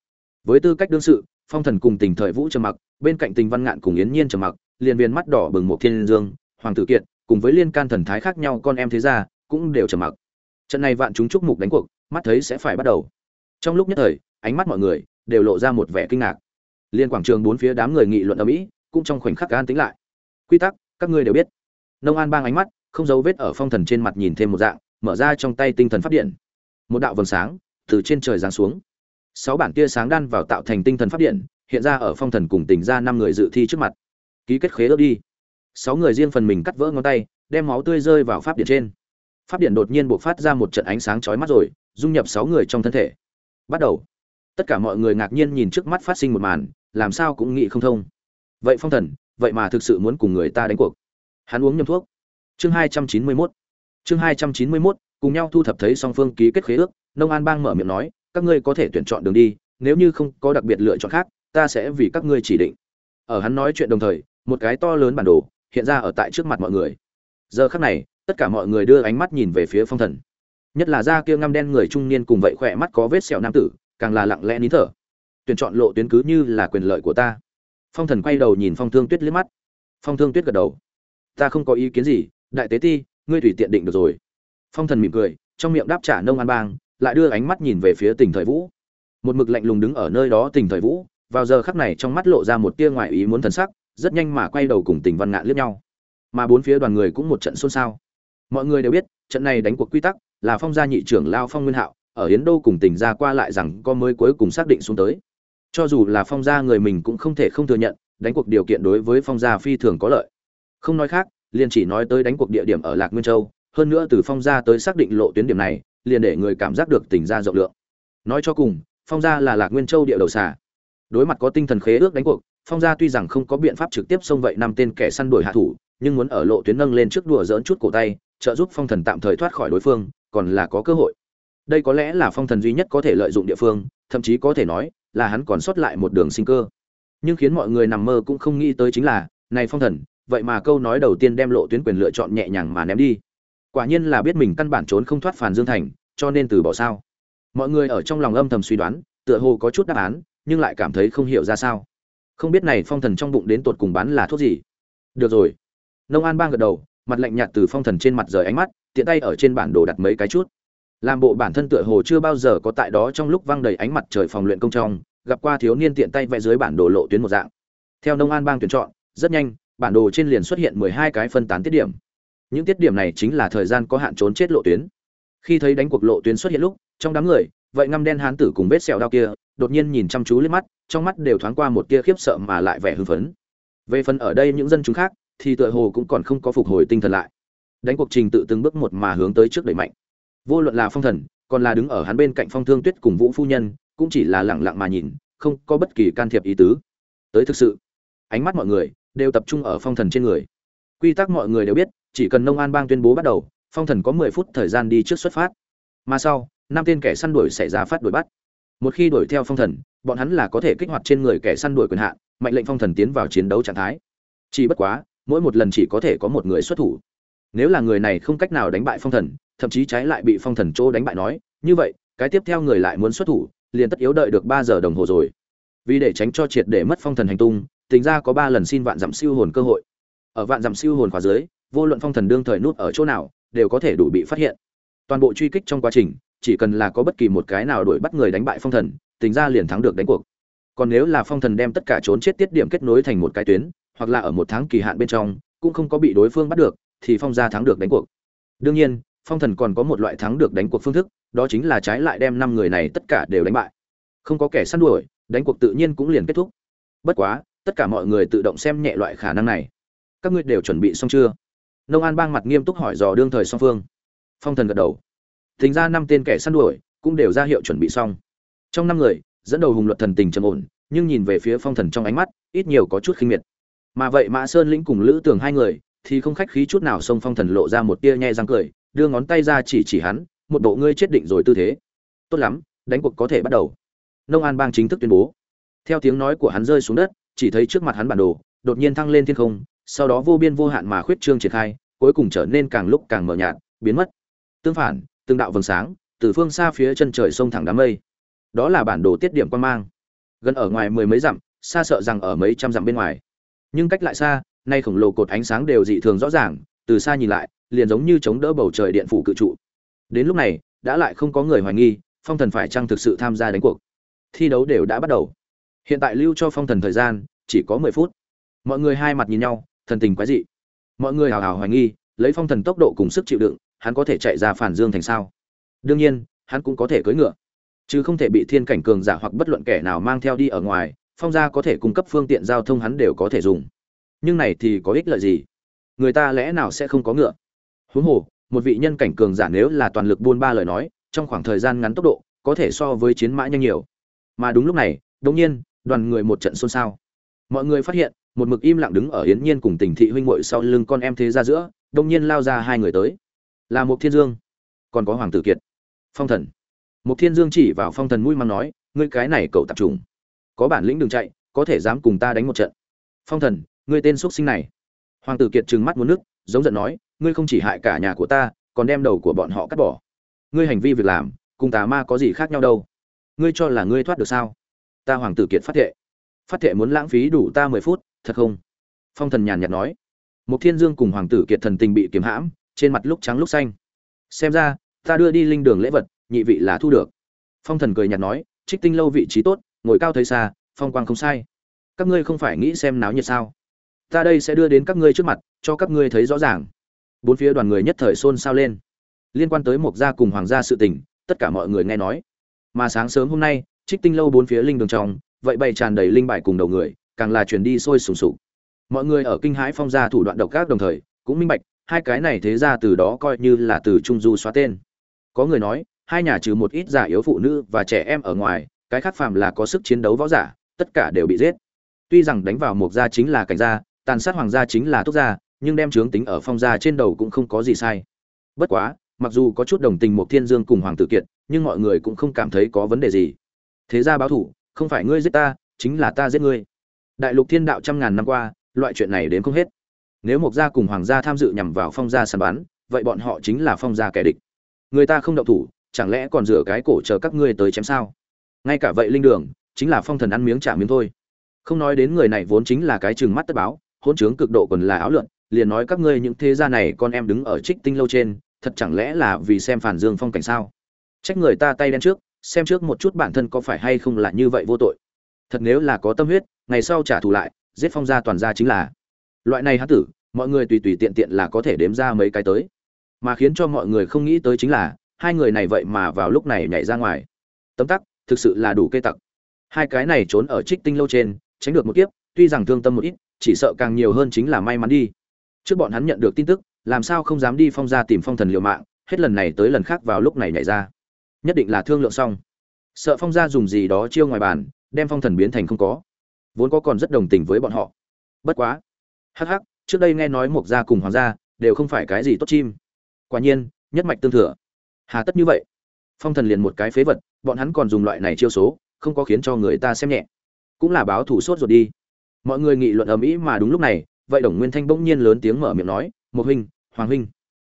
Với tư cách đương sự, phong thần cùng tình thời vũ trầm mặc, bên cạnh tình văn ngạn cùng yến nhiên trầm mặc, liền viên mắt đỏ bừng một thiên dương, hoàng tử kiệt, cùng với liên can thần thái khác nhau con em thế gia, cũng đều trầm mặc. Trận này vạn chúng chúc mục đánh cuộc, mắt thấy sẽ phải bắt đầu. Trong lúc nhất thời ánh mắt mọi người đều lộ ra một vẻ kinh ngạc. Liên quảng trường bốn phía đám người nghị luận ở mỹ cũng trong khoảnh khắc an tính lại. Quy tắc, các ngươi đều biết. Nông an bang ánh mắt không giấu vết ở phong thần trên mặt nhìn thêm một dạng, mở ra trong tay tinh thần phát điện. Một đạo vầng sáng từ trên trời giáng xuống. Sáu bản tia sáng đan vào tạo thành tinh thần phát điện, hiện ra ở phong thần cùng tỉnh ra năm người dự thi trước mặt. Ký kết khế ước đi. Sáu người riêng phần mình cắt vỡ ngón tay, đem máu tươi rơi vào pháp điện trên. Pháp điện đột nhiên buộc phát ra một trận ánh sáng chói mắt rồi, dung nhập sáu người trong thân thể. Bắt đầu tất cả mọi người ngạc nhiên nhìn trước mắt phát sinh một màn, làm sao cũng nghĩ không thông. Vậy phong thần, vậy mà thực sự muốn cùng người ta đánh cuộc. Hắn uống nhầm thuốc. Chương hai trăm chín mươi mốt. Chương hai trăm chín mươi mốt, cùng nhau thu thập thấy song phương ký kết khế ước, nông an bang mở miệng nói, các ngươi có thể tuyển chọn đường đi, nếu như không có đặc biệt lựa chọn khác, ta sẽ vì các ngươi chỉ định. Ở hắn nói chuyện đồng thời, một cái to lớn bản đồ hiện ra ở tại trước mặt mọi người. Giờ khắc này, tất cả mọi người đưa ánh mắt nhìn về phía phong thần. Nhất là da kia ngăm đen người trung niên cùng vậy khỏe mắt có vết sẹo nam tử càng là lặng lẽ nín thở. Tuyển chọn lộ tuyến cứ như là quyền lợi của ta. Phong thần quay đầu nhìn phong thương tuyết liếc mắt. Phong thương tuyết gật đầu. Ta không có ý kiến gì, đại tế ti, ngươi tùy tiện định được rồi. Phong thần mỉm cười, trong miệng đáp trả nông an bang, lại đưa ánh mắt nhìn về phía tỉnh thời vũ. Một mực lạnh lùng đứng ở nơi đó tỉnh thời vũ, vào giờ khắc này trong mắt lộ ra một tia ngoại ý muốn thần sắc, rất nhanh mà quay đầu cùng tỉnh văn ngạn liếc nhau. Mà bốn phía đoàn người cũng một trận xôn xao. Mọi người đều biết, trận này đánh cuộc quy tắc là phong gia nhị trưởng lao phong nguyên hạo ở Yến đô cùng tỉnh ra qua lại rằng có mới cuối cùng xác định xuống tới. Cho dù là phong gia người mình cũng không thể không thừa nhận, đánh cuộc điều kiện đối với phong gia phi thường có lợi. Không nói khác, liền chỉ nói tới đánh cuộc địa điểm ở lạc nguyên châu, hơn nữa từ phong gia tới xác định lộ tuyến điểm này, liền để người cảm giác được tỉnh ra rộng lượng. Nói cho cùng, phong gia là lạc nguyên châu địa đầu xà. Đối mặt có tinh thần khế ước đánh cuộc, phong gia tuy rằng không có biện pháp trực tiếp xông vậy năm tên kẻ săn đuổi hạ thủ, nhưng muốn ở lộ tuyến nâng lên trước đùa dỡn chút cổ tay, trợ giúp phong thần tạm thời thoát khỏi đối phương, còn là có cơ hội đây có lẽ là phong thần duy nhất có thể lợi dụng địa phương, thậm chí có thể nói là hắn còn sót lại một đường sinh cơ. Nhưng khiến mọi người nằm mơ cũng không nghĩ tới chính là, này phong thần, vậy mà câu nói đầu tiên đem lộ tuyến quyền lựa chọn nhẹ nhàng mà ném đi. Quả nhiên là biết mình căn bản trốn không thoát phản dương thành, cho nên từ bỏ sao? Mọi người ở trong lòng âm thầm suy đoán, tựa hồ có chút đáp án, nhưng lại cảm thấy không hiểu ra sao. Không biết này phong thần trong bụng đến tột cùng bán là thuốc gì? Được rồi. Nông an bang gật đầu, mặt lạnh nhạt từ phong thần trên mặt rời ánh mắt, tiện tay ở trên bản đồ đặt mấy cái chút làm bộ bản thân tựa hồ chưa bao giờ có tại đó trong lúc văng đầy ánh mặt trời phòng luyện công trong, gặp qua thiếu niên tiện tay vẽ dưới bản đồ lộ tuyến một dạng. Theo nông an bang tuyển chọn, rất nhanh, bản đồ trên liền xuất hiện mười hai cái phân tán tiết điểm. Những tiết điểm này chính là thời gian có hạn trốn chết lộ tuyến. Khi thấy đánh cuộc lộ tuyến xuất hiện lúc, trong đám người, vậy ngăm đen hán tử cùng vết sẹo đao kia, đột nhiên nhìn chăm chú lên mắt, trong mắt đều thoáng qua một tia khiếp sợ mà lại vẻ hưng phấn. Về phần ở đây những dân chúng khác, thì tựa hồ cũng còn không có phục hồi tinh thần lại. Đánh cuộc trình tự từng bước một mà hướng tới trước đẩy mạnh vô luận là phong thần, còn là đứng ở hắn bên cạnh phong thương tuyết cùng vũ phu nhân, cũng chỉ là lẳng lặng mà nhìn, không có bất kỳ can thiệp ý tứ. Tới thực sự, ánh mắt mọi người đều tập trung ở phong thần trên người. Quy tắc mọi người đều biết, chỉ cần nông an bang tuyên bố bắt đầu, phong thần có mười phút thời gian đi trước xuất phát. Mà sau, năm tên kẻ săn đuổi xảy ra phát đuổi bắt. Một khi đuổi theo phong thần, bọn hắn là có thể kích hoạt trên người kẻ săn đuổi quyền hạn, mệnh lệnh phong thần tiến vào chiến đấu trạng thái. Chỉ bất quá, mỗi một lần chỉ có thể có một người xuất thủ. Nếu là người này không cách nào đánh bại phong thần thậm chí trái lại bị phong thần chỗ đánh bại nói, như vậy, cái tiếp theo người lại muốn xuất thủ, liền tất yếu đợi được ba giờ đồng hồ rồi. Vì để tránh cho triệt để mất phong thần hành tung tính ra có ba lần xin vạn dặm siêu hồn cơ hội. Ở vạn dặm siêu hồn khóa dưới, vô luận phong thần đương thời nút ở chỗ nào, đều có thể đủ bị phát hiện. Toàn bộ truy kích trong quá trình, chỉ cần là có bất kỳ một cái nào đuổi bắt người đánh bại phong thần tính ra liền thắng được đánh cuộc. Còn nếu là phong thần đem tất cả trốn chết tiết điểm kết nối thành một cái tuyến, hoặc là ở một tháng kỳ hạn bên trong, cũng không có bị đối phương bắt được, thì phong gia thắng được đánh cuộc. Đương nhiên phong thần còn có một loại thắng được đánh cuộc phương thức, đó chính là trái lại đem năm người này tất cả đều đánh bại. Không có kẻ săn đuổi, đánh cuộc tự nhiên cũng liền kết thúc. Bất quá, tất cả mọi người tự động xem nhẹ loại khả năng này. Các ngươi đều chuẩn bị xong chưa? Nông an bang mặt nghiêm túc hỏi dò đương thời song phương. Phong thần gật đầu. Thính ra năm tên kẻ săn đuổi cũng đều ra hiệu chuẩn bị xong. Trong năm người, dẫn đầu hùng luật thần tình trầm ổn, nhưng nhìn về phía phong thần trong ánh mắt, ít nhiều có chút khinh miệt. Mà vậy mã sơn lĩnh cùng lữ tường hai người thì không khách khí chút nào xông phong thần lộ ra một tia nhe răng cười đưa ngón tay ra chỉ chỉ hắn, một bộ ngươi chết định rồi tư thế. Tốt lắm, đánh cuộc có thể bắt đầu. Nông an bang chính thức tuyên bố. Theo tiếng nói của hắn rơi xuống đất, chỉ thấy trước mặt hắn bản đồ, đột nhiên thăng lên thiên không, sau đó vô biên vô hạn mà khuyết trương triển khai, cuối cùng trở nên càng lúc càng mờ nhạt, biến mất. Tương phản tương đạo vầng sáng, từ phương xa phía chân trời sông thẳng đám mây. Đó là bản đồ tiết điểm quan mang. Gần ở ngoài mười mấy dặm, xa sợ rằng ở mấy trăm dặm bên ngoài. Nhưng cách lại xa, nay khổng lồ cột ánh sáng đều dị thường rõ ràng, từ xa nhìn lại liền giống như chống đỡ bầu trời điện phủ cự trụ. Đến lúc này, đã lại không có người hoài nghi, phong thần phải chăng thực sự tham gia đánh cuộc. Thi đấu đều đã bắt đầu. Hiện tại lưu cho phong thần thời gian, chỉ có mười phút. Mọi người hai mặt nhìn nhau, thần tình quái dị. Mọi người hào hào hoài nghi, lấy phong thần tốc độ cùng sức chịu đựng, hắn có thể chạy ra phản dương thành sao? Đương nhiên, hắn cũng có thể cưỡi ngựa. Chứ không thể bị thiên cảnh cường giả hoặc bất luận kẻ nào mang theo đi ở ngoài, phong gia có thể cung cấp phương tiện giao thông hắn đều có thể dùng. Nhưng này thì có ích lợi gì? Người ta lẽ nào sẽ không có ngựa? Huống hồ, một vị nhân cảnh cường giả nếu là toàn lực buôn ba lời nói, trong khoảng thời gian ngắn tốc độ, có thể so với chiến mã nhanh nhiều. Mà đúng lúc này đống nhiên, đoàn người một trận xôn xao. Mọi người phát hiện, một mực im lặng đứng ở yến nhiên cùng tình thị huynh muội sau lưng con em thế ra giữa đông nhiên lao ra hai người tới. Là một thiên dương, còn có hoàng tử kiệt. Phong thần. Một thiên dương chỉ vào phong thần mũi măng nói, ngươi cái này cậu tạp trùng, có bản lĩnh đừng chạy, có thể dám cùng ta đánh một trận. Phong thần, ngươi tên xuất sinh này. Hoàng tử kiệt trừng mắt muốn nước giống giận nói ngươi không chỉ hại cả nhà của ta, còn đem đầu của bọn họ cắt bỏ. Ngươi hành vi việc làm, cùng tà ma có gì khác nhau đâu? Ngươi cho là ngươi thoát được sao? Ta hoàng tử kiệt phát thệ. Phát thệ muốn lãng phí đủ ta mười phút, thật không? Phong thần nhàn nhạt nói. Mục thiên dương cùng hoàng tử kiệt thần tình bị kiếm hãm, trên mặt lúc trắng lúc xanh. Xem ra, ta đưa đi linh đường lễ vật, nhị vị là thu được. Phong thần cười nhạt nói, trích tinh lâu vị trí tốt, ngồi cao thấy xa, phong quang không sai. Các ngươi không phải nghĩ xem náo nhiệt sao? Ta đây sẽ đưa đến các ngươi trước mặt, cho các ngươi thấy rõ ràng bốn phía đoàn người nhất thời xôn xao lên. Liên quan tới mộc gia cùng hoàng gia sự tình, tất cả mọi người nghe nói. Mà sáng sớm hôm nay, trích tinh lâu bốn phía linh đường trong, vậy bày tràn đầy linh bài cùng đầu người, càng là truyền đi sôi sùng sục. Mọi người ở kinh hãi phong gia thủ đoạn độc ác đồng thời, cũng minh bạch, hai cái này thế ra từ đó coi như là từ trung du xóa tên. Có người nói, hai nhà trừ một ít giả yếu phụ nữ và trẻ em ở ngoài, cái khác phàm là có sức chiến đấu võ giả, tất cả đều bị giết. Tuy rằng đánh vào mộc gia chính là cảnh gia, tàn sát hoàng gia chính là túc gia nhưng đem trướng tính ở phong gia trên đầu cũng không có gì sai. Bất quá, mặc dù có chút đồng tình một thiên dương cùng hoàng tử kiệt, nhưng mọi người cũng không cảm thấy có vấn đề gì. Thế ra báo thủ, không phải ngươi giết ta, chính là ta giết ngươi. Đại lục thiên đạo trăm ngàn năm qua, loại chuyện này đến không hết. Nếu mộc gia cùng hoàng gia tham dự nhằm vào phong gia săn bắn, vậy bọn họ chính là phong gia kẻ địch. Người ta không động thủ, chẳng lẽ còn rửa cái cổ chờ các ngươi tới chém sao? Ngay cả vậy linh đường, chính là phong thần ăn miếng trả miếng thôi. Không nói đến người này vốn chính là cái chừng mắt tất báo hôn trướng cực độ còn là áo lượn liền nói các ngươi những thế gia này con em đứng ở trích tinh lâu trên, thật chẳng lẽ là vì xem phản dương phong cảnh sao? Trách người ta tay đen trước, xem trước một chút bản thân có phải hay không là như vậy vô tội. Thật nếu là có tâm huyết, ngày sau trả thù lại, giết phong gia toàn gia chính là. Loại này hán tử, mọi người tùy tùy tiện tiện là có thể đếm ra mấy cái tới. Mà khiến cho mọi người không nghĩ tới chính là, hai người này vậy mà vào lúc này nhảy ra ngoài. Tấm tắc, thực sự là đủ cây tặc. Hai cái này trốn ở trích tinh lâu trên, tránh được một kiếp, tuy rằng thương tâm một ít, chỉ sợ càng nhiều hơn chính là may mắn đi trước bọn hắn nhận được tin tức, làm sao không dám đi phong ra tìm phong thần liều mạng, hết lần này tới lần khác vào lúc này nhảy ra. Nhất định là thương lượng xong. Sợ phong gia dùng gì đó chiêu ngoài bàn, đem phong thần biến thành không có. Vốn có còn rất đồng tình với bọn họ. Bất quá. Hắc hắc, trước đây nghe nói mộc gia cùng hoàng gia đều không phải cái gì tốt chim. Quả nhiên, nhất mạch tương thừa. Hà tất như vậy. Phong thần liền một cái phế vật, bọn hắn còn dùng loại này chiêu số, không có khiến cho người ta xem nhẹ. Cũng là báo thủ sốt ruột đi. Mọi người nghị luận ầm ĩ mà đúng lúc này vậy đồng nguyên thanh bỗng nhiên lớn tiếng mở miệng nói một huynh, hoàng huynh,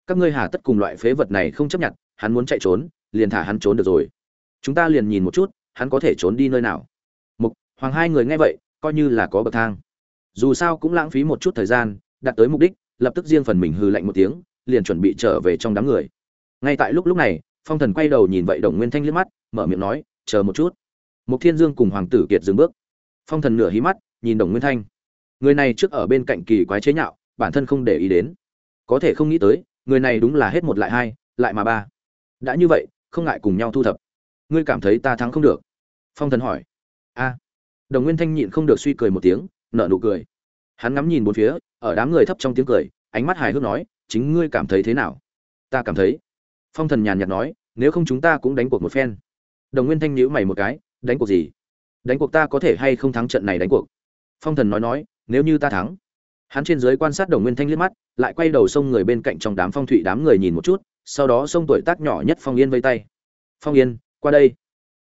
các ngươi hà tất cùng loại phế vật này không chấp nhận, hắn muốn chạy trốn, liền thả hắn trốn được rồi. Chúng ta liền nhìn một chút, hắn có thể trốn đi nơi nào. Mục hoàng hai người nghe vậy, coi như là có bậc thang. Dù sao cũng lãng phí một chút thời gian, đạt tới mục đích, lập tức riêng phần mình hư lạnh một tiếng, liền chuẩn bị trở về trong đám người. Ngay tại lúc lúc này, phong thần quay đầu nhìn vậy đồng nguyên thanh liếc mắt, mở miệng nói, chờ một chút. Mục thiên dương cùng hoàng tử kiệt dừng bước. Phong thần nửa hí mắt, nhìn đồng nguyên thanh người này trước ở bên cạnh kỳ quái chế nhạo, bản thân không để ý đến. Có thể không nghĩ tới, người này đúng là hết một lại hai, lại mà ba. Đã như vậy, không ngại cùng nhau thu thập. Ngươi cảm thấy ta thắng không được? Phong thần hỏi. A. Đồng nguyên thanh nhịn không được suy cười một tiếng, nở nụ cười. Hắn ngắm nhìn bốn phía, ở đám người thấp trong tiếng cười, ánh mắt hài hước nói, chính ngươi cảm thấy thế nào? Ta cảm thấy. Phong thần nhàn nhạt nói, nếu không chúng ta cũng đánh cuộc một phen. Đồng nguyên thanh nhíu mày một cái, đánh cuộc gì? Đánh cuộc ta có thể hay không thắng trận này đánh cuộc? Phong thần nói nói nếu như ta thắng. Hắn trên dưới quan sát đồng nguyên thanh liếc mắt, lại quay đầu xông người bên cạnh trong đám phong thủy đám người nhìn một chút, sau đó xông tuổi tác nhỏ nhất phong yên vây tay. Phong yên, qua đây.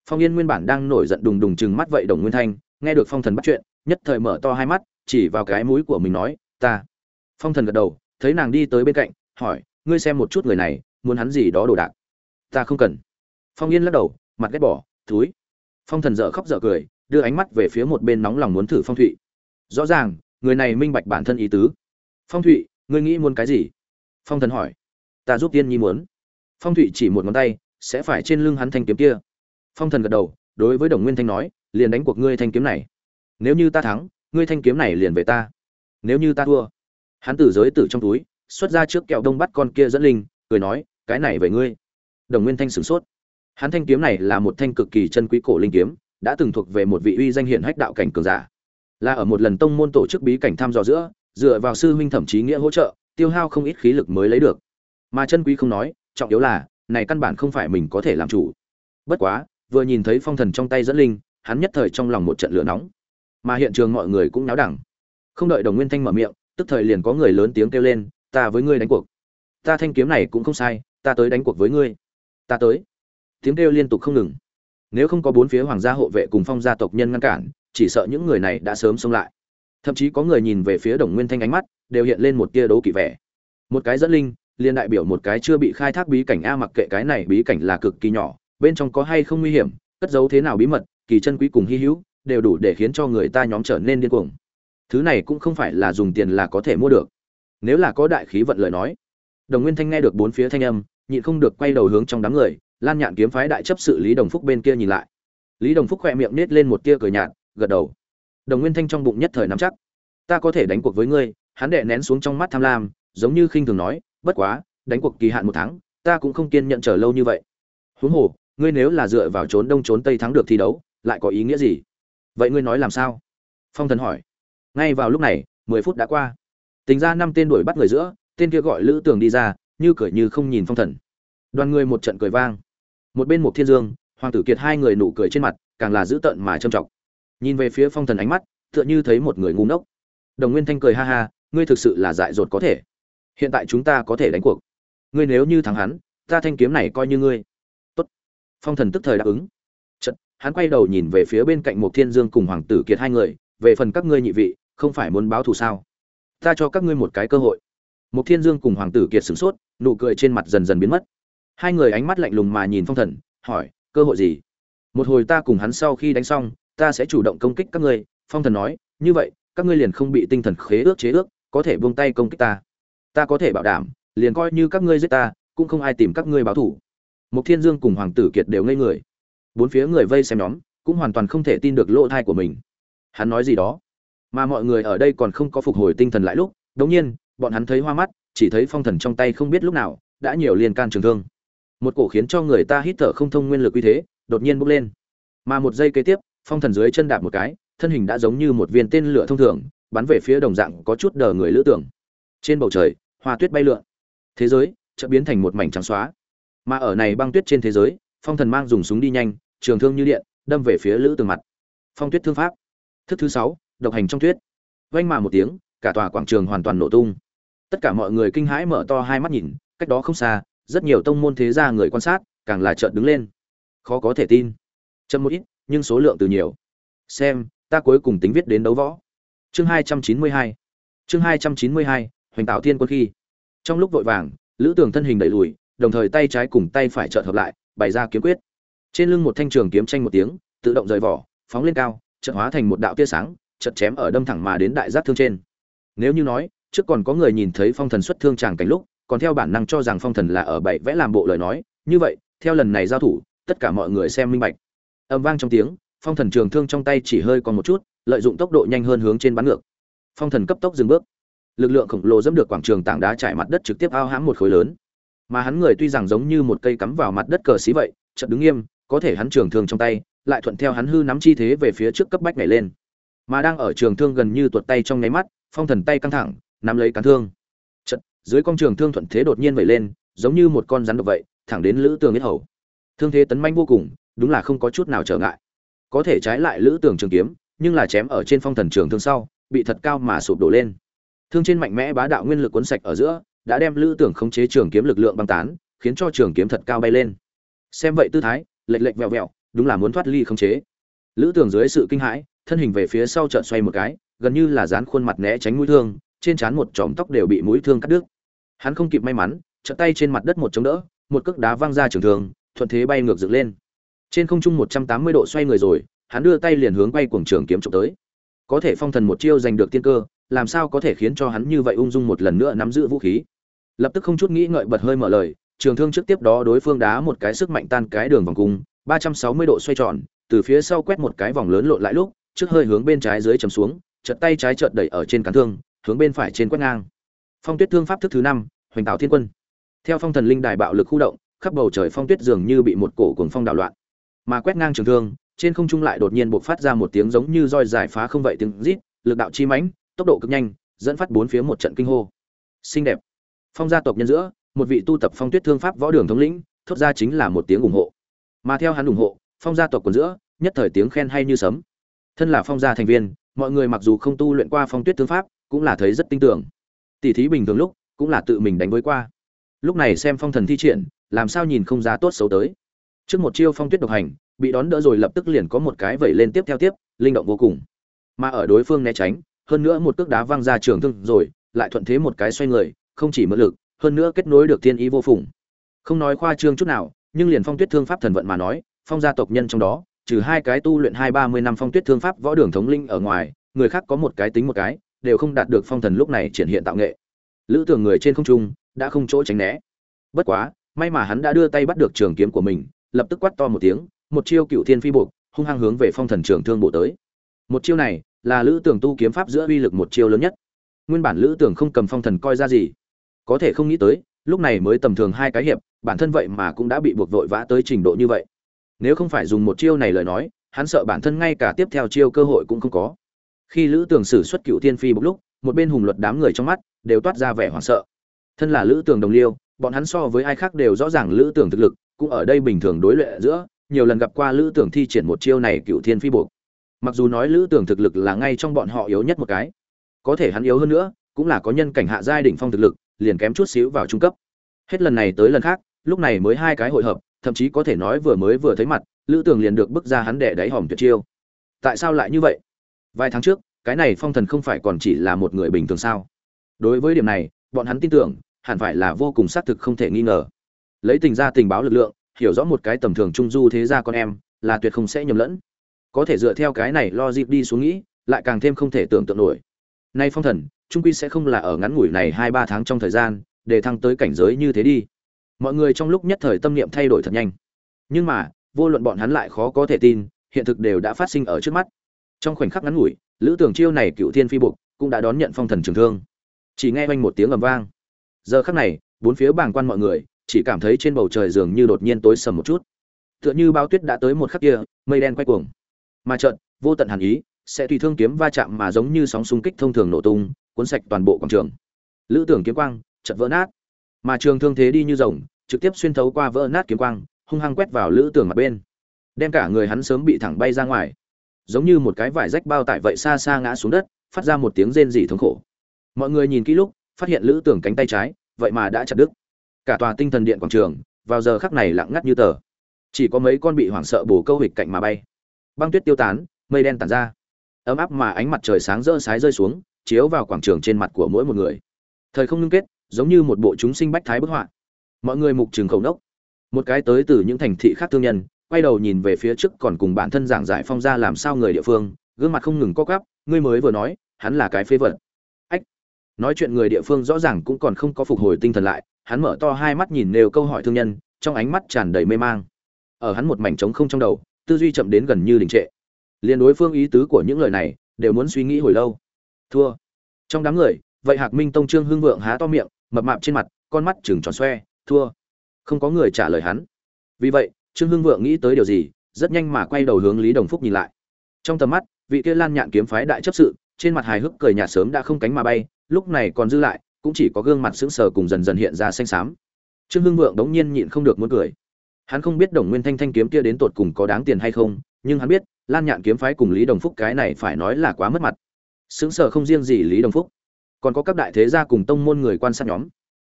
Phong yên nguyên bản đang nổi giận đùng đùng chừng mắt vậy đồng nguyên thanh, nghe được phong thần bắt chuyện, nhất thời mở to hai mắt, chỉ vào cái mũi của mình nói, ta. Phong thần gật đầu, thấy nàng đi tới bên cạnh, hỏi, ngươi xem một chút người này, muốn hắn gì đó đồ đạc? Ta không cần. Phong yên lắc đầu, mặt ghét bỏ, thúi. Phong thần dở khóc dở cười, đưa ánh mắt về phía một bên nóng lòng muốn thử phong thụy rõ ràng, người này minh bạch bản thân ý tứ. Phong thụy, ngươi nghĩ muốn cái gì? Phong thần hỏi. Ta giúp tiên nhi muốn. Phong thụy chỉ một ngón tay, sẽ phải trên lưng hắn thanh kiếm kia. Phong thần gật đầu, đối với đồng nguyên thanh nói, liền đánh cuộc ngươi thanh kiếm này. Nếu như ta thắng, ngươi thanh kiếm này liền về ta. Nếu như ta thua, hắn từ giới tử trong túi, xuất ra trước kẹo đông bắt con kia dẫn linh, cười nói, cái này về ngươi. Đồng nguyên thanh sửng sốt. Hắn thanh kiếm này là một thanh cực kỳ chân quý cổ linh kiếm, đã từng thuộc về một vị uy danh hiển hách đạo cảnh cường giả là ở một lần tông môn tổ chức bí cảnh thăm dò giữa, dựa vào sư huynh thậm chí nghĩa hỗ trợ, tiêu hao không ít khí lực mới lấy được. Mà chân quý không nói, trọng yếu là, này căn bản không phải mình có thể làm chủ. Bất quá, vừa nhìn thấy phong thần trong tay dẫn linh, hắn nhất thời trong lòng một trận lửa nóng. Mà hiện trường mọi người cũng náo đẳng. Không đợi đồng nguyên thanh mở miệng, tức thời liền có người lớn tiếng kêu lên, ta với ngươi đánh cuộc. Ta thanh kiếm này cũng không sai, ta tới đánh cuộc với ngươi. Ta tới. Tiếng kêu liên tục không ngừng. Nếu không có bốn phía hoàng gia hộ vệ cùng phong gia tộc nhân ngăn cản chỉ sợ những người này đã sớm xông lại. Thậm chí có người nhìn về phía đồng nguyên thanh ánh mắt, đều hiện lên một tia đấu kỵ vẻ. Một cái dẫn linh liên đại biểu một cái chưa bị khai thác bí cảnh a, mặc kệ cái này bí cảnh là cực kỳ nhỏ, bên trong có hay không nguy hiểm, cất giấu thế nào bí mật, kỳ chân quý cùng hy hữu, đều đủ để khiến cho người ta nhóm trở nên điên cuồng. Thứ này cũng không phải là dùng tiền là có thể mua được. Nếu là có đại khí vận lời nói, đồng nguyên thanh nghe được bốn phía thanh âm, nhịn không được quay đầu hướng trong đám người, lan nhạn kiếm phái đại chấp sự lý đồng phúc bên kia nhìn lại. Lý đồng phúc khỏe miệng nết lên một tia cười nhạt gật đầu. Đồng nguyên thanh trong bụng nhất thời nắm chắc. Ta có thể đánh cuộc với ngươi, hắn đệ nén xuống trong mắt tham lam, giống như khinh thường nói, bất quá, đánh cuộc kỳ hạn một tháng, ta cũng không kiên nhận chờ lâu như vậy. Huống hồ, ngươi nếu là dựa vào trốn đông trốn tây thắng được thi đấu, lại có ý nghĩa gì? Vậy ngươi nói làm sao? Phong thần hỏi. Ngay vào lúc này, mười phút đã qua. Tính ra năm tên đuổi bắt người giữa, tên kia gọi lữ tường đi ra, như cười như không nhìn phong thần. Đoàn người một trận cười vang. Một bên một thiên dương, hoàng tử kiệt hai người nụ cười trên mặt, càng là dữ tợn mà trầm trọng nhìn về phía phong thần ánh mắt tựa như thấy một người ngu ngốc. Đồng nguyên thanh cười ha ha ngươi thực sự là dại dột có thể. Hiện tại chúng ta có thể đánh cuộc. Ngươi nếu như thắng hắn ta thanh kiếm này coi như ngươi. Tốt. Phong thần tức thời đáp ứng. Chật, hắn quay đầu nhìn về phía bên cạnh một thiên dương cùng hoàng tử kiệt hai người về phần các ngươi nhị vị không phải muốn báo thù sao? Ta cho các ngươi một cái cơ hội. Một thiên dương cùng hoàng tử kiệt sửng sốt nụ cười trên mặt dần dần biến mất. Hai người ánh mắt lạnh lùng mà nhìn phong thần hỏi cơ hội gì? Một hồi ta cùng hắn sau khi đánh xong ta sẽ chủ động công kích các ngươi phong thần nói như vậy các ngươi liền không bị tinh thần khế ước chế ước có thể buông tay công kích ta ta có thể bảo đảm liền coi như các ngươi giết ta cũng không ai tìm các ngươi báo thủ Mục Thiên Dương cùng Hoàng tử Kiệt đều ngây người. Bốn phía người vây xem nhóm, cũng hoàn toàn không thể tin được lỗ thai của mình. Hắn nói gì đó? Mà mọi người ở đây còn không có phục hồi tinh thần lại lúc, đột nhiên, bọn hắn thấy hoa mắt, chỉ thấy phong thần trong tay không biết lúc nào đã nhiều liên can trường thương. Một cổ khiến cho người ta hít thở không thông nguyên lực uy thế, đột nhiên bốc lên. Mà một giây kế tiếp, phong thần dưới chân đạp một cái, thân hình đã giống như một viên tên lửa thông thường, bắn về phía đồng dạng có chút đờ người lữ tưởng. Trên bầu trời, hoa tuyết bay lượn. Thế giới chợt biến thành một mảnh trắng xóa. Mà ở này băng tuyết trên thế giới phong thần mang dùng súng đi nhanh trường thương như điện đâm về phía lữ tường mặt. Phong tuyết thương pháp. Thức thứ sáu độc hành trong tuyết. Vanh mà một tiếng cả tòa quảng trường hoàn toàn nổ tung. Tất cả mọi người kinh hãi mở to hai mắt nhìn cách đó không xa rất nhiều tông môn thế gia người quan sát càng là trợn đứng lên. Khó có thể tin. Chậm một ít nhưng số lượng từ nhiều. Xem, ta cuối cùng tính viết đến đấu võ. Chương hai trăm chín mươi hai. Chương hai trăm chín mươi hai, hoành tạo thiên quân khi. Trong lúc vội vàng, lữ tường thân hình đẩy lùi, đồng thời tay trái cùng tay phải chợt hợp lại, bày ra kiếm quyết. Trên lưng một thanh trường kiếm tranh một tiếng, tự động rời vỏ, phóng lên cao, chợt hóa thành một đạo tia sáng, chợt chém ở đâm thẳng mà đến đại giác thương trên. Nếu như nói, trước còn có người nhìn thấy phong thần xuất thương tràng cảnh lúc, còn theo bản năng cho rằng phong thần là ở bảy vẽ làm bộ lời nói, như vậy, theo lần này giao thủ, tất cả mọi người xem minh bạch âm vang trong tiếng, phong thần trường thương trong tay chỉ hơi còn một chút, lợi dụng tốc độ nhanh hơn hướng trên bắn ngược. Phong thần cấp tốc dừng bước. Lực lượng khổng lồ dẫm được quảng trường tảng đá trải mặt đất trực tiếp ao hãm một khối lớn. Mà hắn người tuy rằng giống như một cây cắm vào mặt đất cờ xí vậy, chợt đứng nghiêm, có thể hắn trường thương trong tay, lại thuận theo hắn hư nắm chi thế về phía trước cấp bách nhảy lên. Mà đang ở trường thương gần như tuột tay trong nháy mắt, phong thần tay căng thẳng, nắm lấy cán thương. Chợt, dưới con trường thương thuận thế đột nhiên vẩy lên, giống như một con rắn độc vậy, thẳng đến lữ tường yết hầu. Thương thế tấn manh vô cùng đúng là không có chút nào trở ngại. Có thể trái lại lữ tường trường kiếm, nhưng là chém ở trên phong thần trường thương sau, bị thật cao mà sụp đổ lên. Thương trên mạnh mẽ bá đạo nguyên lực cuốn sạch ở giữa, đã đem lữ tưởng khống chế trường kiếm lực lượng băng tán, khiến cho trường kiếm thật cao bay lên. Xem vậy tư thái, lệch lệch vẹo vẹo, đúng là muốn thoát ly khống chế. Lữ tưởng dưới sự kinh hãi, thân hình về phía sau chợt xoay một cái, gần như là dán khuôn mặt né tránh mũi thương, trên trán một chòm tóc đều bị mũi thương cắt đứt. Hắn không kịp may mắn, chợt tay trên mặt đất một chống đỡ, một cước đá văng ra trường thương, thuận thế bay ngược dựng lên trên không trung một trăm tám mươi độ xoay người rồi, hắn đưa tay liền hướng quay cuồng trường kiếm chụp tới. Có thể phong thần một chiêu giành được tiên cơ, làm sao có thể khiến cho hắn như vậy ung dung một lần nữa nắm giữ vũ khí? Lập tức không chút nghĩ ngợi bật hơi mở lời, trường thương trước tiếp đó đối phương đá một cái sức mạnh tan cái đường vòng cung, ba trăm sáu mươi độ xoay tròn, từ phía sau quét một cái vòng lớn lộn lại lúc, trước hơi hướng bên trái dưới chầm xuống chật tay trái chợt đẩy ở trên cán thương, hướng bên phải trên quét ngang. Phong tuyết thương pháp thức thứ năm, hoành tạo thiên quân. Theo phong thần linh đài bạo lực khu động, khắp bầu trời phong tuyết dường như bị một cổ cuồng phong đảo loạn mà quét ngang trường thương, trên không trung lại đột nhiên bộc phát ra một tiếng giống như roi giải phá không vậy tiếng rít, lực đạo chi mãnh, tốc độ cực nhanh, dẫn phát bốn phía một trận kinh hô. Xinh đẹp. Phong gia tộc nhân giữa, một vị tu tập phong tuyết thương pháp võ đường thống lĩnh, thốt ra chính là một tiếng ủng hộ. Mà theo hắn ủng hộ, phong gia tộc còn giữa, nhất thời tiếng khen hay như sấm. Thân là phong gia thành viên, mọi người mặc dù không tu luyện qua phong tuyết thương pháp, cũng là thấy rất tin tưởng. Tỷ thí bình thường lúc, cũng là tự mình đánh với qua. Lúc này xem phong thần thi triển, làm sao nhìn không giá tốt xấu tới trước một chiêu phong tuyết độc hành, bị đón đỡ rồi lập tức liền có một cái vẩy lên tiếp theo tiếp, linh động vô cùng. Mà ở đối phương né tránh, hơn nữa một cước đá văng ra trường thương rồi, lại thuận thế một cái xoay người, không chỉ mượn lực, hơn nữa kết nối được thiên ý vô phùng. Không nói khoa trương chút nào, nhưng liền phong tuyết thương pháp thần vận mà nói, phong gia tộc nhân trong đó, trừ hai cái tu luyện hai ba mươi năm phong tuyết thương pháp võ đường thống linh ở ngoài, người khác có một cái tính một cái, đều không đạt được phong thần lúc này triển hiện tạo nghệ. Lữ tưởng người trên không trung, đã không chỗ tránh né. Bất quá, may mà hắn đã đưa tay bắt được trường kiếm của mình lập tức quát to một tiếng, một chiêu cựu thiên phi buộc, hung hăng hướng về phong thần trường thương bộ tới. Một chiêu này là lữ tưởng tu kiếm pháp giữa uy lực một chiêu lớn nhất. Nguyên bản lữ tưởng không cầm phong thần coi ra gì. Có thể không nghĩ tới, lúc này mới tầm thường hai cái hiệp, bản thân vậy mà cũng đã bị buộc vội vã tới trình độ như vậy. Nếu không phải dùng một chiêu này lời nói, hắn sợ bản thân ngay cả tiếp theo chiêu cơ hội cũng không có. Khi lữ tưởng sử xuất cựu thiên phi bốc lúc, một bên hùng luật đám người trong mắt đều toát ra vẻ hoảng sợ. Thân là lữ tưởng đồng liêu, bọn hắn so với ai khác đều rõ ràng lữ tưởng thực lực cũng ở đây bình thường đối luyện giữa, nhiều lần gặp qua lữ tưởng thi triển một chiêu này cựu thiên phi buộc. Mặc dù nói lữ tưởng thực lực là ngay trong bọn họ yếu nhất một cái, có thể hắn yếu hơn nữa, cũng là có nhân cảnh hạ giai đỉnh phong thực lực, liền kém chút xíu vào trung cấp. Hết lần này tới lần khác, lúc này mới hai cái hội hợp, thậm chí có thể nói vừa mới vừa thấy mặt, lữ tưởng liền được bước ra hắn để đáy hòm tuyệt chiêu. Tại sao lại như vậy? Vài tháng trước, cái này phong thần không phải còn chỉ là một người bình thường sao? Đối với điểm này, bọn hắn tin tưởng, hẳn phải là vô cùng xác thực không thể nghi ngờ lấy tình ra tình báo lực lượng, hiểu rõ một cái tầm thường trung du thế gia con em, là tuyệt không sẽ nhầm lẫn. Có thể dựa theo cái này lo dịp đi xuống nghĩ, lại càng thêm không thể tưởng tượng nổi. Nay phong thần, trung quy sẽ không là ở ngắn ngủi này hai ba tháng trong thời gian, để thăng tới cảnh giới như thế đi. Mọi người trong lúc nhất thời tâm niệm thay đổi thật nhanh. Nhưng mà, vô luận bọn hắn lại khó có thể tin, hiện thực đều đã phát sinh ở trước mắt. Trong khoảnh khắc ngắn ngủi, lữ tưởng chiêu này cựu thiên phi buộc cũng đã đón nhận phong thần trường thương. Chỉ nghe oanh một tiếng ầm vang. Giờ khắc này, bốn phía bàng quan mọi người chỉ cảm thấy trên bầu trời dường như đột nhiên tối sầm một chút. Tựa như bao tuyết đã tới một khắc kia, mây đen quay cuồng. Mà trận vô tận hàn ý, sẽ tùy thương kiếm va chạm mà giống như sóng xung kích thông thường nổ tung, cuốn sạch toàn bộ quảng trường. Lữ tưởng kiếm quang trận vỡ nát. Mà trường thương thế đi như rồng, trực tiếp xuyên thấu qua vỡ nát kiếm quang, hung hăng quét vào lữ tưởng mặt bên. Đem cả người hắn sớm bị thẳng bay ra ngoài. Giống như một cái vải rách bao tải vậy xa xa ngã xuống đất, phát ra một tiếng rên rỉ thống khổ. Mọi người nhìn kỹ lúc, phát hiện lữ tưởng cánh tay trái, vậy mà đã chặt đứt cả tòa tinh thần điện quảng trường, vào giờ khắc này lặng ngắt như tờ. Chỉ có mấy con bị hoảng sợ bổ câu hịch cạnh mà bay. Băng tuyết tiêu tán, mây đen tàn ra. Ấm áp mà ánh mặt trời sáng rỡ sái rơi xuống, chiếu vào quảng trường trên mặt của mỗi một người. Thời không ngưng kết, giống như một bộ chúng sinh bách thái bức họa. Mọi người mục trường khẩu nốc. Một cái tới từ những thành thị khác thương nhân, quay đầu nhìn về phía trước còn cùng bản thân giảng giải phong ra làm sao người địa phương, gương mặt không ngừng co quắp, ngươi mới vừa nói, hắn là cái phế vật. Ách, nói chuyện người địa phương rõ ràng cũng còn không có phục hồi tinh thần lại hắn mở to hai mắt nhìn nêu câu hỏi thương nhân, trong ánh mắt tràn đầy mê mang. Ở hắn một mảnh trống không trong đầu, tư duy chậm đến gần như đình trệ. Liền đối phương ý tứ của những lời này, đều muốn suy nghĩ hồi lâu. Thua. Trong đám người, vậy hạc minh tông trương hưng vượng há to miệng, mập mạp trên mặt, con mắt chừng tròn xoe, thua. Không có người trả lời hắn. Vì vậy, trương hưng vượng nghĩ tới điều gì, rất nhanh mà quay đầu hướng lý đồng phúc nhìn lại. Trong tầm mắt, vị kia lan nhạn kiếm phái đại chấp sự, trên mặt hài hước cười nhạt sớm đã không cánh mà bay, lúc này còn dư lại cũng chỉ có gương mặt sững sờ cùng dần dần hiện ra xanh xám. Trương hưng vượng đống nhiên nhịn không được muốn cười. Hắn không biết đồng nguyên thanh thanh kiếm kia đến tột cùng có đáng tiền hay không, nhưng hắn biết, lan nhạn kiếm phái cùng lý đồng phúc cái này phải nói là quá mất mặt. Sững sờ không riêng gì lý đồng phúc, còn có các đại thế gia cùng tông môn người quan sát nhóm.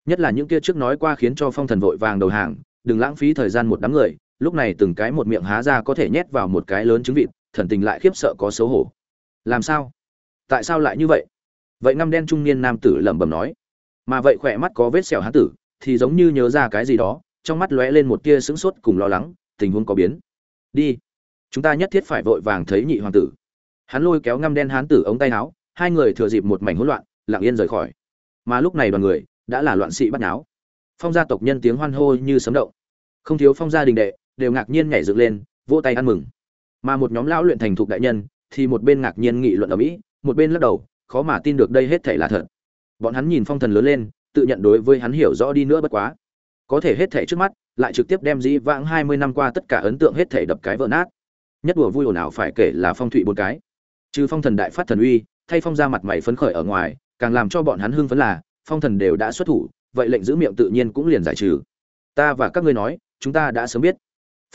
Nhất là những kia trước nói qua khiến cho phong thần vội vàng đầu hàng, đừng lãng phí thời gian một đám người, lúc này từng cái một miệng há ra có thể nhét vào một cái lớn trứng vịt, thần tình lại khiếp sợ có xấu hổ. Làm sao? Tại sao lại như vậy? Vậy ngăm đen trung niên nam tử lẩm bẩm nói, mà vậy khỏe mắt có vết sẹo hán tử, thì giống như nhớ ra cái gì đó. Trong mắt lóe lên một tia sững sốt cùng lo lắng, tình huống có biến. Đi, chúng ta nhất thiết phải vội vàng thấy nhị hoàng tử. Hắn lôi kéo ngăm đen hán tử ống tay áo, hai người thừa dịp một mảnh hỗn loạn, lặng yên rời khỏi. Mà lúc này đoàn người đã là loạn sĩ bắt náo phong gia tộc nhân tiếng hoan hô như sấm động. Không thiếu phong gia đình đệ, đều ngạc nhiên nhảy dựng lên, vỗ tay ăn mừng. Mà một nhóm lão luyện thành thục đại nhân, thì một bên ngạc nhiên nghị luận ở mỹ, một bên lắc đầu khó mà tin được đây hết thảy là thật. Bọn hắn nhìn phong thần lớn lên, tự nhận đối với hắn hiểu rõ đi nữa bất quá. Có thể hết thảy trước mắt, lại trực tiếp đem dĩ vãng hai mươi năm qua tất cả ấn tượng hết thảy đập cái vỡ nát. Nhất đùa vui ồn ào phải kể là phong thụy bốn cái. Trừ phong thần đại phát thần uy, thay phong ra mặt mày phấn khởi ở ngoài, càng làm cho bọn hắn hưng phấn là, phong thần đều đã xuất thủ, vậy lệnh giữ miệng tự nhiên cũng liền giải trừ. Ta và các ngươi nói, chúng ta đã sớm biết.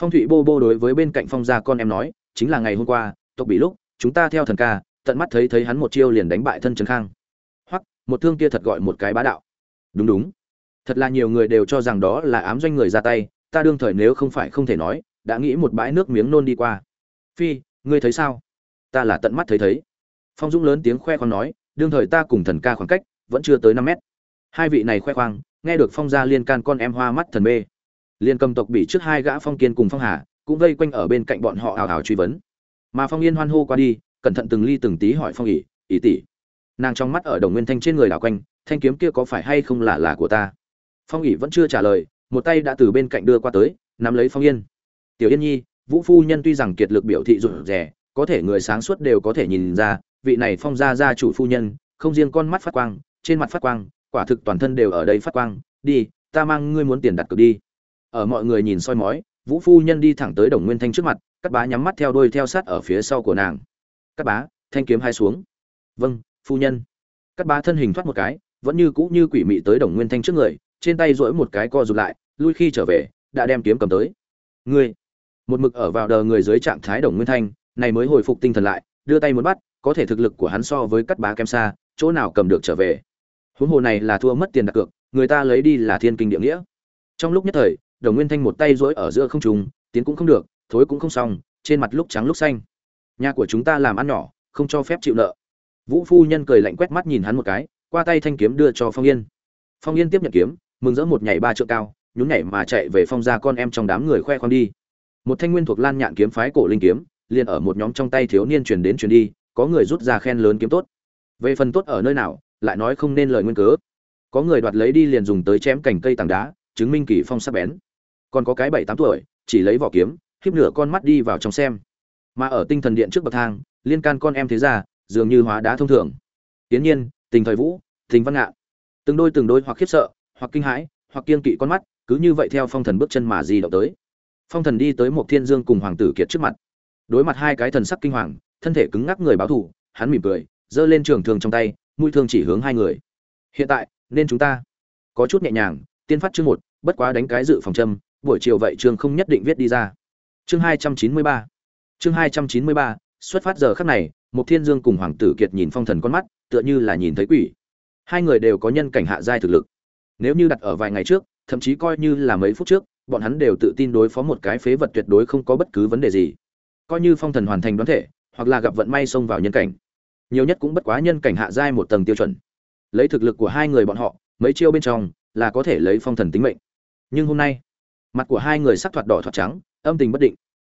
Phong thụy bô bô đối với bên cạnh phong gia con em nói, chính là ngày hôm qua, tộc bị lúc, chúng ta theo thần ca tận mắt thấy thấy hắn một chiêu liền đánh bại thân trần khang. Hoặc một thương kia thật gọi một cái bá đạo. Đúng đúng. Thật là nhiều người đều cho rằng đó là ám doanh người ra tay, ta đương thời nếu không phải không thể nói, đã nghĩ một bãi nước miếng nôn đi qua. Phi, ngươi thấy sao? Ta là tận mắt thấy thấy. Phong dũng lớn tiếng khoe khoang nói, đương thời ta cùng thần ca khoảng cách, vẫn chưa tới năm mét. Hai vị này khoe khoang, nghe được phong gia liên can con em hoa mắt thần mê. Liên cầm tộc bị trước hai gã phong kiên cùng phong hà, cũng vây quanh ở bên cạnh bọn họ ào ào truy vấn. Mà phong yên hoan hô qua đi cẩn thận từng ly từng tí hỏi phong ỉ ỉ tỷ nàng trong mắt ở đồng nguyên thanh trên người đảo quanh, thanh kiếm kia có phải hay không là là của ta? Phong ỉ vẫn chưa trả lời, một tay đã từ bên cạnh đưa qua tới, nắm lấy phong yên. Tiểu yên nhi, vũ phu nhân tuy rằng kiệt lực biểu thị rụt rè, có thể người sáng suốt đều có thể nhìn ra, vị này phong gia gia chủ phu nhân, không riêng con mắt phát quang, trên mặt phát quang, quả thực toàn thân đều ở đây phát quang, đi, ta mang ngươi muốn tiền đặt cược đi. Ở mọi người nhìn soi mói, vũ phu nhân đi thẳng tới đồng nguyên thanh trước mặt, cắt bá nhắm mắt theo đuôi theo sát ở phía sau của nàng cắt bá, thanh kiếm hai xuống. Vâng phu nhân. Cắt bá thân hình thoát một cái, vẫn như cũ như quỷ mị tới đồng nguyên thanh trước người, trên tay duỗi một cái co rụt lại, lui khi trở về, đã đem kiếm cầm tới. Ngươi. Một mực ở vào đờ người dưới trạng thái đồng nguyên thanh, này mới hồi phục tinh thần lại, đưa tay muốn bắt, có thể thực lực của hắn so với cắt bá kém xa, chỗ nào cầm được trở về. Huống hồ này là thua mất tiền đặt cược, người ta lấy đi là thiên kinh địa nghĩa. Trong lúc nhất thời, đồng nguyên thanh một tay dối ở giữa không trùng tiến cũng không được, thối cũng không xong, trên mặt lúc trắng lúc xanh nhà của chúng ta làm ăn nhỏ, không cho phép chịu nợ. Vũ phu nhân cười lạnh quét mắt nhìn hắn một cái, qua tay thanh kiếm đưa cho phong yên. Phong yên tiếp nhận kiếm, mừng rỡ một nhảy ba trượng cao, nhún nhảy mà chạy về phong ra con em trong đám người khoe khoang đi. Một thanh nguyên thuộc lan nhạn kiếm phái cổ linh kiếm, liền ở một nhóm trong tay thiếu niên truyền đến truyền đi, có người rút ra khen lớn kiếm tốt. Về phần tốt ở nơi nào, lại nói không nên lời nguyên cớ. Có người đoạt lấy đi liền dùng tới chém cành cây tảng đá, chứng minh kỳ phong sắc bén. Còn có cái bảy tám tuổi, chỉ lấy vỏ kiếm, khiếp nửa con mắt đi vào trong xem mà ở tinh thần điện trước bậc thang, liên can con em thế ra dường như hóa đá thông thường. Tiến nhiên, tình thời vũ, tình văn ngạn. Từng đôi từng đôi hoặc khiếp sợ, hoặc kinh hãi, hoặc kiên kỵ con mắt, cứ như vậy theo phong thần bước chân mà di động tới. Phong thần đi tới một thiên dương cùng hoàng tử kiệt trước mặt. Đối mặt hai cái thần sắc kinh hoàng, thân thể cứng ngắc người báo thủ hắn mỉm cười, giơ lên trường thương trong tay, mũi thương chỉ hướng hai người. Hiện tại, nên chúng ta. Có chút nhẹ nhàng, tiên phát chương một, bất quá đánh cái dự phòng châm, buổi chiều vậy chương không nhất định viết đi ra. Chương hai trăm chín mươi ba chương hai trăm chín mươi ba, xuất phát giờ khắc này một thiên dương cùng hoàng tử kiệt nhìn phong thần con mắt, tựa như là nhìn thấy quỷ. Hai người đều có nhân cảnh hạ giai thực lực. Nếu như đặt ở vài ngày trước, thậm chí coi như là mấy phút trước, bọn hắn đều tự tin đối phó một cái phế vật tuyệt đối không có bất cứ vấn đề gì. Coi như phong thần hoàn thành đoán thể, hoặc là gặp vận may xông vào nhân cảnh, nhiều nhất cũng bất quá nhân cảnh hạ giai một tầng tiêu chuẩn. Lấy thực lực của hai người bọn họ, mấy chiêu bên trong, là có thể lấy phong thần tính mệnh. Nhưng hôm nay, mặt của hai người sắc thoạt đỏ thoạt trắng, âm tình bất định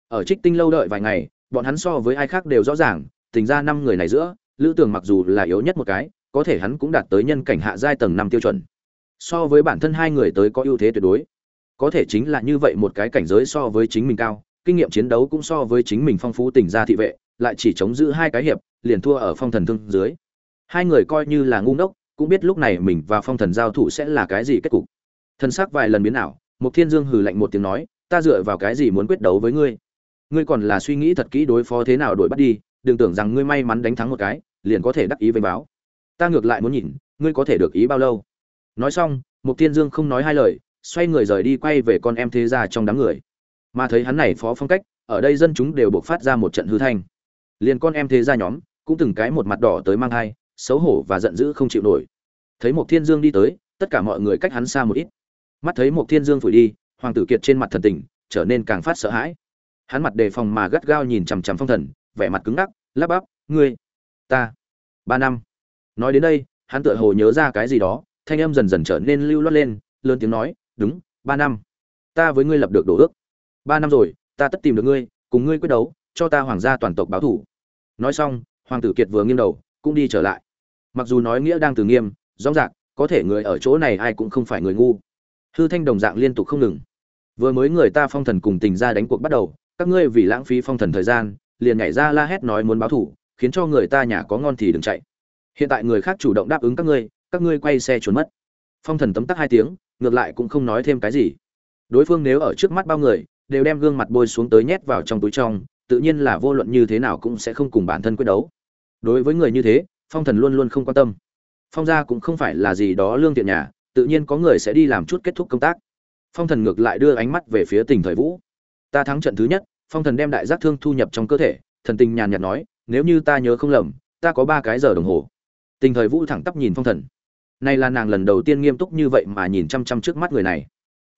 ở trích tinh lâu đợi vài ngày, bọn hắn so với ai khác đều rõ ràng, tình ra năm người này giữa, lữ tường mặc dù là yếu nhất một cái, có thể hắn cũng đạt tới nhân cảnh hạ giai tầng năm tiêu chuẩn. So với bản thân hai người tới có ưu thế tuyệt đối. Có thể chính là như vậy một cái cảnh giới so với chính mình cao, kinh nghiệm chiến đấu cũng so với chính mình phong phú tình gia thị vệ, lại chỉ chống giữ hai cái hiệp, liền thua ở phong thần thương dưới. Hai người coi như là ngu ngốc, cũng biết lúc này mình và phong thần giao thủ sẽ là cái gì kết cục. Thân xác vài lần biến ảo mục thiên dương hừ lạnh một tiếng nói, ta dựa vào cái gì muốn quyết đấu với ngươi? Ngươi còn là suy nghĩ thật kỹ đối phó thế nào đổi bắt đi, đừng tưởng rằng ngươi may mắn đánh thắng một cái, liền có thể đắc ý với báo. Ta ngược lại muốn nhìn, ngươi có thể được ý bao lâu. Nói xong, mục thiên dương không nói hai lời, xoay người rời đi quay về con em thế gia trong đám người. Mà thấy hắn này phó phong cách, ở đây dân chúng đều buộc phát ra một trận hư thanh. Liền con em thế gia nhóm, cũng từng cái một mặt đỏ tới mang hai xấu hổ và giận dữ không chịu nổi. Thấy một thiên dương đi tới, tất cả mọi người cách hắn xa một ít. Mắt thấy một thiên dương phủi đi, hoàng tử kiệt trên mặt thần tình, trở nên càng phát sợ hãi hắn mặt đề phòng mà gắt gao nhìn chằm chằm phong thần, vẻ mặt cứng ngắc, lắp bắp, ngươi, ta, ba năm. Nói đến đây, hắn tựa hồ nhớ ra cái gì đó, thanh âm dần dần trở nên lưu loát lên, lớn tiếng nói, đúng, ba năm. Ta với ngươi lập được đồ ước. Ba năm rồi, ta tất tìm được ngươi, cùng ngươi quyết đấu, cho ta hoàng gia toàn tộc báo thủ. Nói xong, hoàng tử kiệt vừa nghiêng đầu, cũng đi trở lại. Mặc dù nói nghĩa đang từ nghiêm, rõ ràng, có thể người ở chỗ này ai cũng không phải người ngu. Hư thanh đồng dạng liên tục không ngừng. Vừa mới người ta phong thần cùng tình ra đánh cuộc bắt đầu các ngươi vì lãng phí phong thần thời gian, liền nhảy ra la hét nói muốn báo thủ, khiến cho người ta nhà có ngon thì đừng chạy. Hiện tại người khác chủ động đáp ứng các ngươi các ngươi quay xe trốn mất. Phong thần tấm tắc hai tiếng, ngược lại cũng không nói thêm cái gì. Đối phương nếu ở trước mắt bao người, đều đem gương mặt bôi xuống tới nhét vào trong túi trong, tự nhiên là vô luận như thế nào cũng sẽ không cùng bản thân quyết đấu. Đối với người như thế, phong thần luôn luôn không quan tâm. Phong gia cũng không phải là gì đó lương thiện nhà, tự nhiên có người sẽ đi làm chút kết thúc công tác. Phong thần ngược lại đưa ánh mắt về phía tình thời vũ ta thắng trận thứ nhất, phong thần đem đại giác thương thu nhập trong cơ thể, thần tình nhàn nhạt nói, nếu như ta nhớ không lầm, ta có ba cái giờ đồng hồ. Tình thời vũ thẳng tắp nhìn phong thần. Này là nàng lần đầu tiên nghiêm túc như vậy mà nhìn chăm chăm trước mắt người này.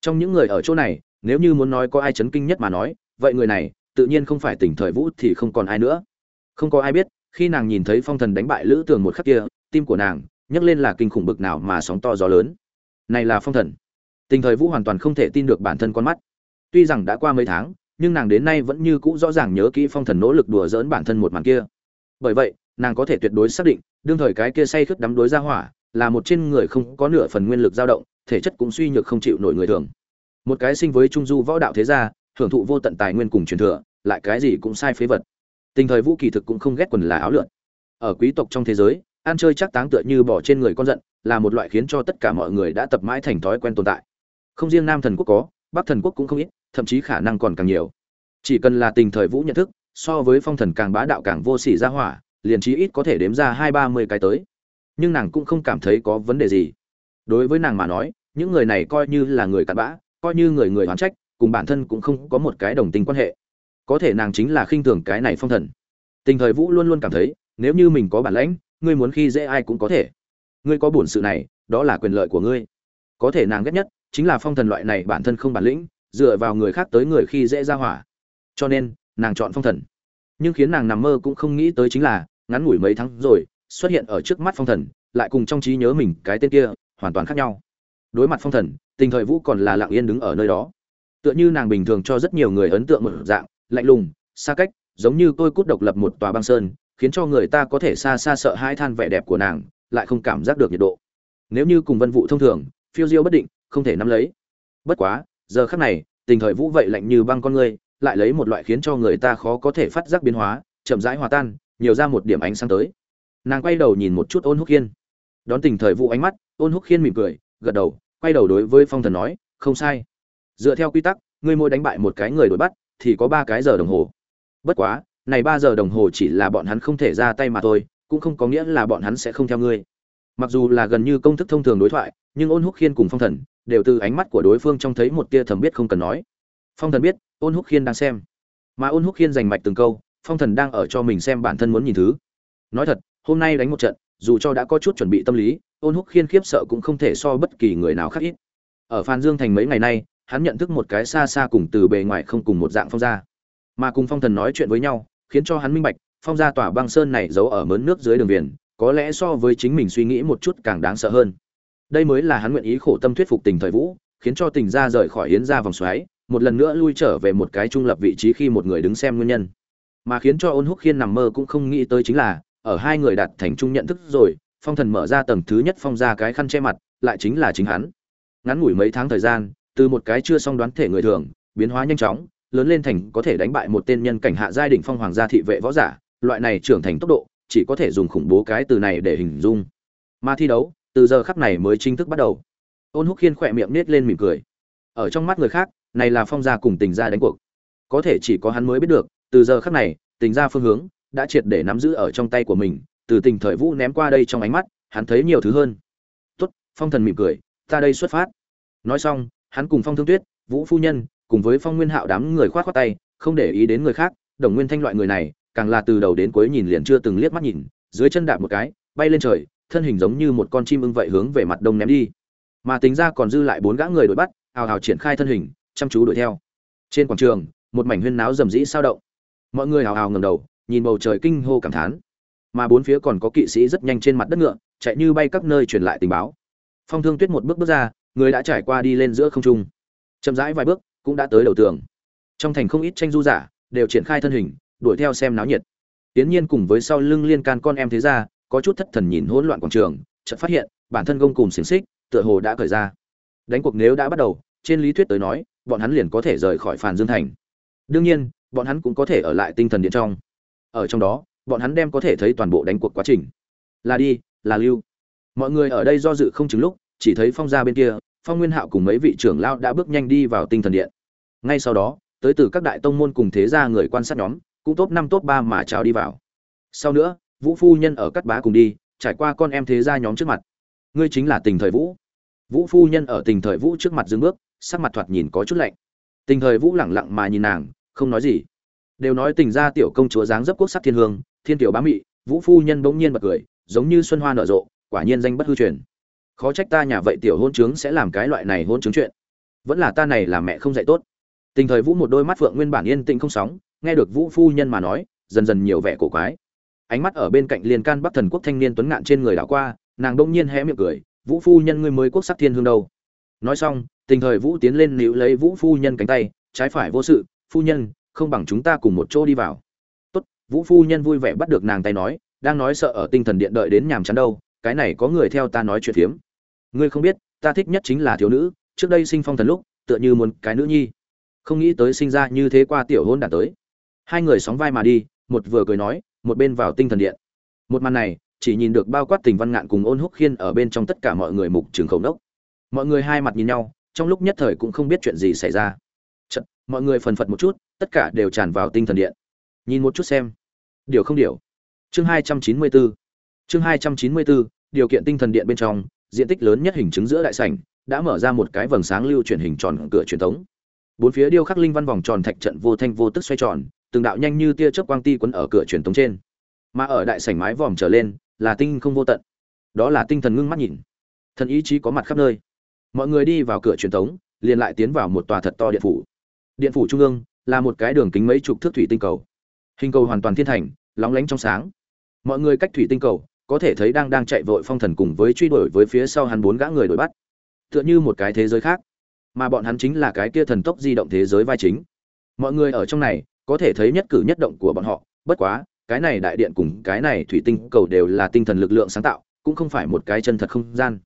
Trong những người ở chỗ này, nếu như muốn nói có ai chấn kinh nhất mà nói, vậy người này, tự nhiên không phải tình thời vũ thì không còn ai nữa. Không có ai biết, khi nàng nhìn thấy phong thần đánh bại lữ tường một khắc kia, tim của nàng, nhấc lên là kinh khủng bực nào mà sóng to gió lớn. Này là phong thần. Tình thời vũ hoàn toàn không thể tin được bản thân con mắt tuy rằng đã qua mấy tháng, nhưng nàng đến nay vẫn như cũ rõ ràng nhớ kỹ phong thần nỗ lực đùa dỡn bản thân một màn kia. Bởi vậy, nàng có thể tuyệt đối xác định, đương thời cái kia say khướt đắm đối ra hỏa, là một trên người không có nửa phần nguyên lực dao động, thể chất cũng suy nhược không chịu nổi người thường. Một cái sinh với trung du võ đạo thế gia, hưởng thụ vô tận tài nguyên cùng truyền thừa, lại cái gì cũng sai phế vật. Tình thời vũ kỳ thực cũng không ghét quần là áo lượn. Ở quý tộc trong thế giới, ăn chơi chắc táng tựa như bỏ trên người con giận, là một loại khiến cho tất cả mọi người đã tập mãi thành thói quen tồn tại. Không riêng nam thần quốc có bắc thần quốc cũng không ít, thậm chí khả năng còn càng nhiều. Chỉ cần là tình thời vũ nhận thức, so với phong thần càng bá đạo càng vô sỉ ra hỏa, liền chí ít có thể đếm ra hai ba mươi cái tới. Nhưng nàng cũng không cảm thấy có vấn đề gì. Đối với nàng mà nói, những người này coi như là người cặn bã, coi như người người oán trách, cùng bản thân cũng không có một cái đồng tình quan hệ. Có thể nàng chính là khinh thường cái này phong thần. Tình thời vũ luôn luôn cảm thấy, nếu như mình có bản lãnh, ngươi muốn khi dễ ai cũng có thể. Ngươi có bổn sự này, đó là quyền lợi của ngươi. Có thể nàng ghét nhất chính là phong thần loại này bản thân không bản lĩnh, dựa vào người khác tới người khi dễ ra hỏa. Cho nên, nàng chọn phong thần. Nhưng khiến nàng nằm mơ cũng không nghĩ tới chính là, ngắn ngủi mấy tháng rồi, xuất hiện ở trước mắt phong thần, lại cùng trong trí nhớ mình cái tên kia, hoàn toàn khác nhau. Đối mặt phong thần, tình thời vũ còn là lặng yên đứng ở nơi đó. Tựa như nàng bình thường cho rất nhiều người ấn tượng một dạng, lạnh lùng, xa cách, giống như tôi cút độc lập một tòa băng sơn, khiến cho người ta có thể xa xa sợ hai than vẻ đẹp của nàng, lại không cảm giác được nhiệt độ. Nếu như cùng vân vụ thông thường, phiêu diêu bất định không thể nắm lấy. Bất quá, giờ khắc này, tình thời vũ vậy lạnh như băng con người, lại lấy một loại khiến cho người ta khó có thể phát giác biến hóa, chậm rãi hòa tan, nhiều ra một điểm ánh sáng tới. Nàng quay đầu nhìn một chút ôn húc khiên đón tình thời vũ ánh mắt, ôn húc khiên mỉm cười, gật đầu, quay đầu đối với phong thần nói, không sai. Dựa theo quy tắc, ngươi mỗi đánh bại một cái người đuổi bắt, thì có ba cái giờ đồng hồ. Bất quá, này ba giờ đồng hồ chỉ là bọn hắn không thể ra tay mà thôi, cũng không có nghĩa là bọn hắn sẽ không theo ngươi. Mặc dù là gần như công thức thông thường đối thoại, nhưng ôn húc khiên cùng phong thần đều từ ánh mắt của đối phương trông thấy một tia thầm biết không cần nói. Phong thần biết, ôn húc khiên đang xem. Mà ôn húc khiên giành mạch từng câu, phong thần đang ở cho mình xem bản thân muốn nhìn thứ. Nói thật, hôm nay đánh một trận, dù cho đã có chút chuẩn bị tâm lý, ôn húc khiên khiếp sợ cũng không thể so bất kỳ người nào khác ít. Ở phan dương thành mấy ngày nay, hắn nhận thức một cái xa xa cùng từ bề ngoài không cùng một dạng phong gia. Mà cùng phong thần nói chuyện với nhau, khiến cho hắn minh bạch, phong gia tỏa băng sơn này giấu ở mớn nước dưới đường viền có lẽ so với chính mình suy nghĩ một chút càng đáng sợ hơn đây mới là hắn nguyện ý khổ tâm thuyết phục tình thời vũ, khiến cho tình gia rời khỏi yến gia vòng xoáy, một lần nữa lui trở về một cái trung lập vị trí khi một người đứng xem nguyên nhân. Mà khiến cho ôn húc khiên nằm mơ cũng không nghĩ tới chính là, ở hai người đạt thành trung nhận thức rồi, phong thần mở ra tầng thứ nhất phong ra cái khăn che mặt, lại chính là chính hắn. Ngắn ngủi mấy tháng thời gian, từ một cái chưa xong đoán thể người thường, biến hóa nhanh chóng, lớn lên thành có thể đánh bại một tên nhân cảnh hạ giai đỉnh phong hoàng gia thị vệ võ giả, loại này trưởng thành tốc độ, chỉ có thể dùng khủng bố cái từ này để hình dung. Mà thi đấu từ giờ khắc này mới chính thức bắt đầu. Ôn húc khiên khỏe miệng nết lên mỉm cười. Ở trong mắt người khác, này là phong gia cùng tình gia đánh cuộc. Có thể chỉ có hắn mới biết được, từ giờ khắc này, tình gia phương hướng đã triệt để nắm giữ ở trong tay của mình, từ tình thời vũ ném qua đây trong ánh mắt, hắn thấy nhiều thứ hơn. Tốt, phong thần mỉm cười, ta đây xuất phát. Nói xong, hắn cùng phong thương tuyết, vũ phu nhân, cùng với phong nguyên hạo đám người khoát khoát tay, không để ý đến người khác, đồng nguyên thanh loại người này, càng là từ đầu đến cuối nhìn liền chưa từng liếc mắt nhìn, dưới chân đạp một cái, bay lên trời thân hình giống như một con chim ưng vậy hướng về mặt đông ném đi. Mà tính ra còn dư lại bốn gã người đuổi bắt hào hào triển khai thân hình, chăm chú đuổi theo. Trên quảng trường, một mảnh huyên náo rầm rĩ sao động. Mọi người hào hào ngầm đầu, nhìn bầu trời kinh hô cảm thán. Mà bốn phía còn có kỵ sĩ rất nhanh trên mặt đất ngựa, chạy như bay các nơi truyền lại tình báo. Phong thương tuyết một bước bước ra, người đã trải qua đi lên giữa không trung. Chậm rãi vài bước, cũng đã tới đầu tường. Trong thành không ít tranh du giả, đều triển khai thân hình, đuổi theo xem náo nhiệt. Tiến nhiên cùng với sau lưng liên can con em thế ra có chút thất thần nhìn hỗn loạn quảng trường, chợt phát hiện, bản thân gông cùng xiềng xích, tựa hồ đã cởi ra. Đánh cuộc nếu đã bắt đầu, trên lý thuyết tới nói, bọn hắn liền có thể rời khỏi phàn dương thành. Đương nhiên, bọn hắn cũng có thể ở lại tinh thần điện trong. Ở trong đó, bọn hắn đem có thể thấy toàn bộ đánh cuộc quá trình. Là đi, là lưu. Mọi người ở đây do dự không chứng lúc, chỉ thấy phong gia bên kia, phong nguyên hạo cùng mấy vị trưởng lao đã bước nhanh đi vào tinh thần điện. Ngay sau đó, tới từ các đại tông môn cùng thế gia người quan sát nhóm, cũng top năm, top ba mà chào đi vào. Sau nữa vũ phu nhân ở cắt bá cùng đi, trải qua con em thế gia nhóm trước mặt. Ngươi chính là tình thời vũ. Vũ phu nhân ở tình thời vũ trước mặt dừng bước, sắc mặt thoạt nhìn có chút lạnh. Tình thời vũ lẳng lặng mà nhìn nàng, không nói gì. Đều nói tình gia tiểu công chúa dáng dấp quốc sắc thiên hương, thiên tiểu bá mị, vũ phu nhân bỗng nhiên bật cười, giống như xuân hoa nở rộ, quả nhiên danh bất hư truyền. Khó trách ta nhà vậy tiểu hôn trướng sẽ làm cái loại này hôn trướng chuyện. Vẫn là ta này là mẹ không dạy tốt. Tình thời vũ một đôi mắt phượng nguyên bản yên tĩnh không sóng, nghe được vũ phu nhân mà nói, dần dần nhiều vẻ cổ quái ánh mắt ở bên cạnh liên can bắc thần quốc thanh niên tuấn ngạn trên người đảo qua, nàng đông nhiên hé miệng cười, vũ phu nhân ngươi mới quốc sắc thiên hương đâu. Nói xong, tình thời vũ tiến lên níu lấy vũ phu nhân cánh tay, trái phải vô sự, phu nhân, không bằng chúng ta cùng một chỗ đi vào. Tốt. Vũ phu nhân vui vẻ bắt được nàng tay nói, đang nói sợ ở tinh thần điện đợi đến nhàm chán đâu, cái này có người theo ta nói chuyện phiếm. Ngươi không biết, ta thích nhất chính là thiếu nữ, trước đây sinh phong thần lúc, tựa như muốn cái nữ nhi. Không nghĩ tới sinh ra như thế qua tiểu hôn đã tới. Hai người sóng vai mà đi, một vừa cười nói một bên vào tinh thần điện. Một màn này chỉ nhìn được bao quát tình văn ngạn cùng ôn húc khiên ở bên trong tất cả mọi người mục trường khẩu đốc mọi người hai mặt nhìn nhau trong lúc nhất thời cũng không biết chuyện gì xảy ra. Chật, mọi người phần phật một chút tất cả đều tràn vào tinh thần điện. Nhìn một chút xem. Điều không điều. Chương hai trăm chín mươi bốn chương hai trăm chín mươi bốn điều kiện tinh thần điện bên trong diện tích lớn nhất hình chứng giữa đại sảnh đã mở ra một cái vầng sáng lưu chuyển hình tròn cửa truyền thống. Bốn phía điêu khắc linh văn vòng tròn thạch trận vô thanh vô tức xoay tròn từng đạo nhanh như tia chớp quang ti quấn ở cửa truyền thống trên. Mà ở đại sảnh mái vòm trở lên, là tinh không vô tận. Đó là tinh thần ngưng mắt nhìn. Thần ý chí có mặt khắp nơi. Mọi người đi vào cửa truyền thống liền lại tiến vào một tòa thật to điện phủ. Điện phủ trung ương là một cái đường kính mấy chục thước thủy tinh cầu. Hình cầu hoàn toàn thiên thành, lóng lánh trong sáng. Mọi người cách thủy tinh cầu, có thể thấy đang đang chạy vội phong thần cùng với truy đuổi với phía sau hắn bốn gã người đuổi bắt. Tựa như một cái thế giới khác. Mà bọn hắn chính là cái kia thần tốc di động thế giới vai chính. Mọi người ở trong này có thể thấy nhất cử nhất động của bọn họ. Bất quá, cái này đại điện cùng cái này thủy tinh cầu đều là tinh thần lực lượng sáng tạo, cũng không phải một cái chân thật không gian.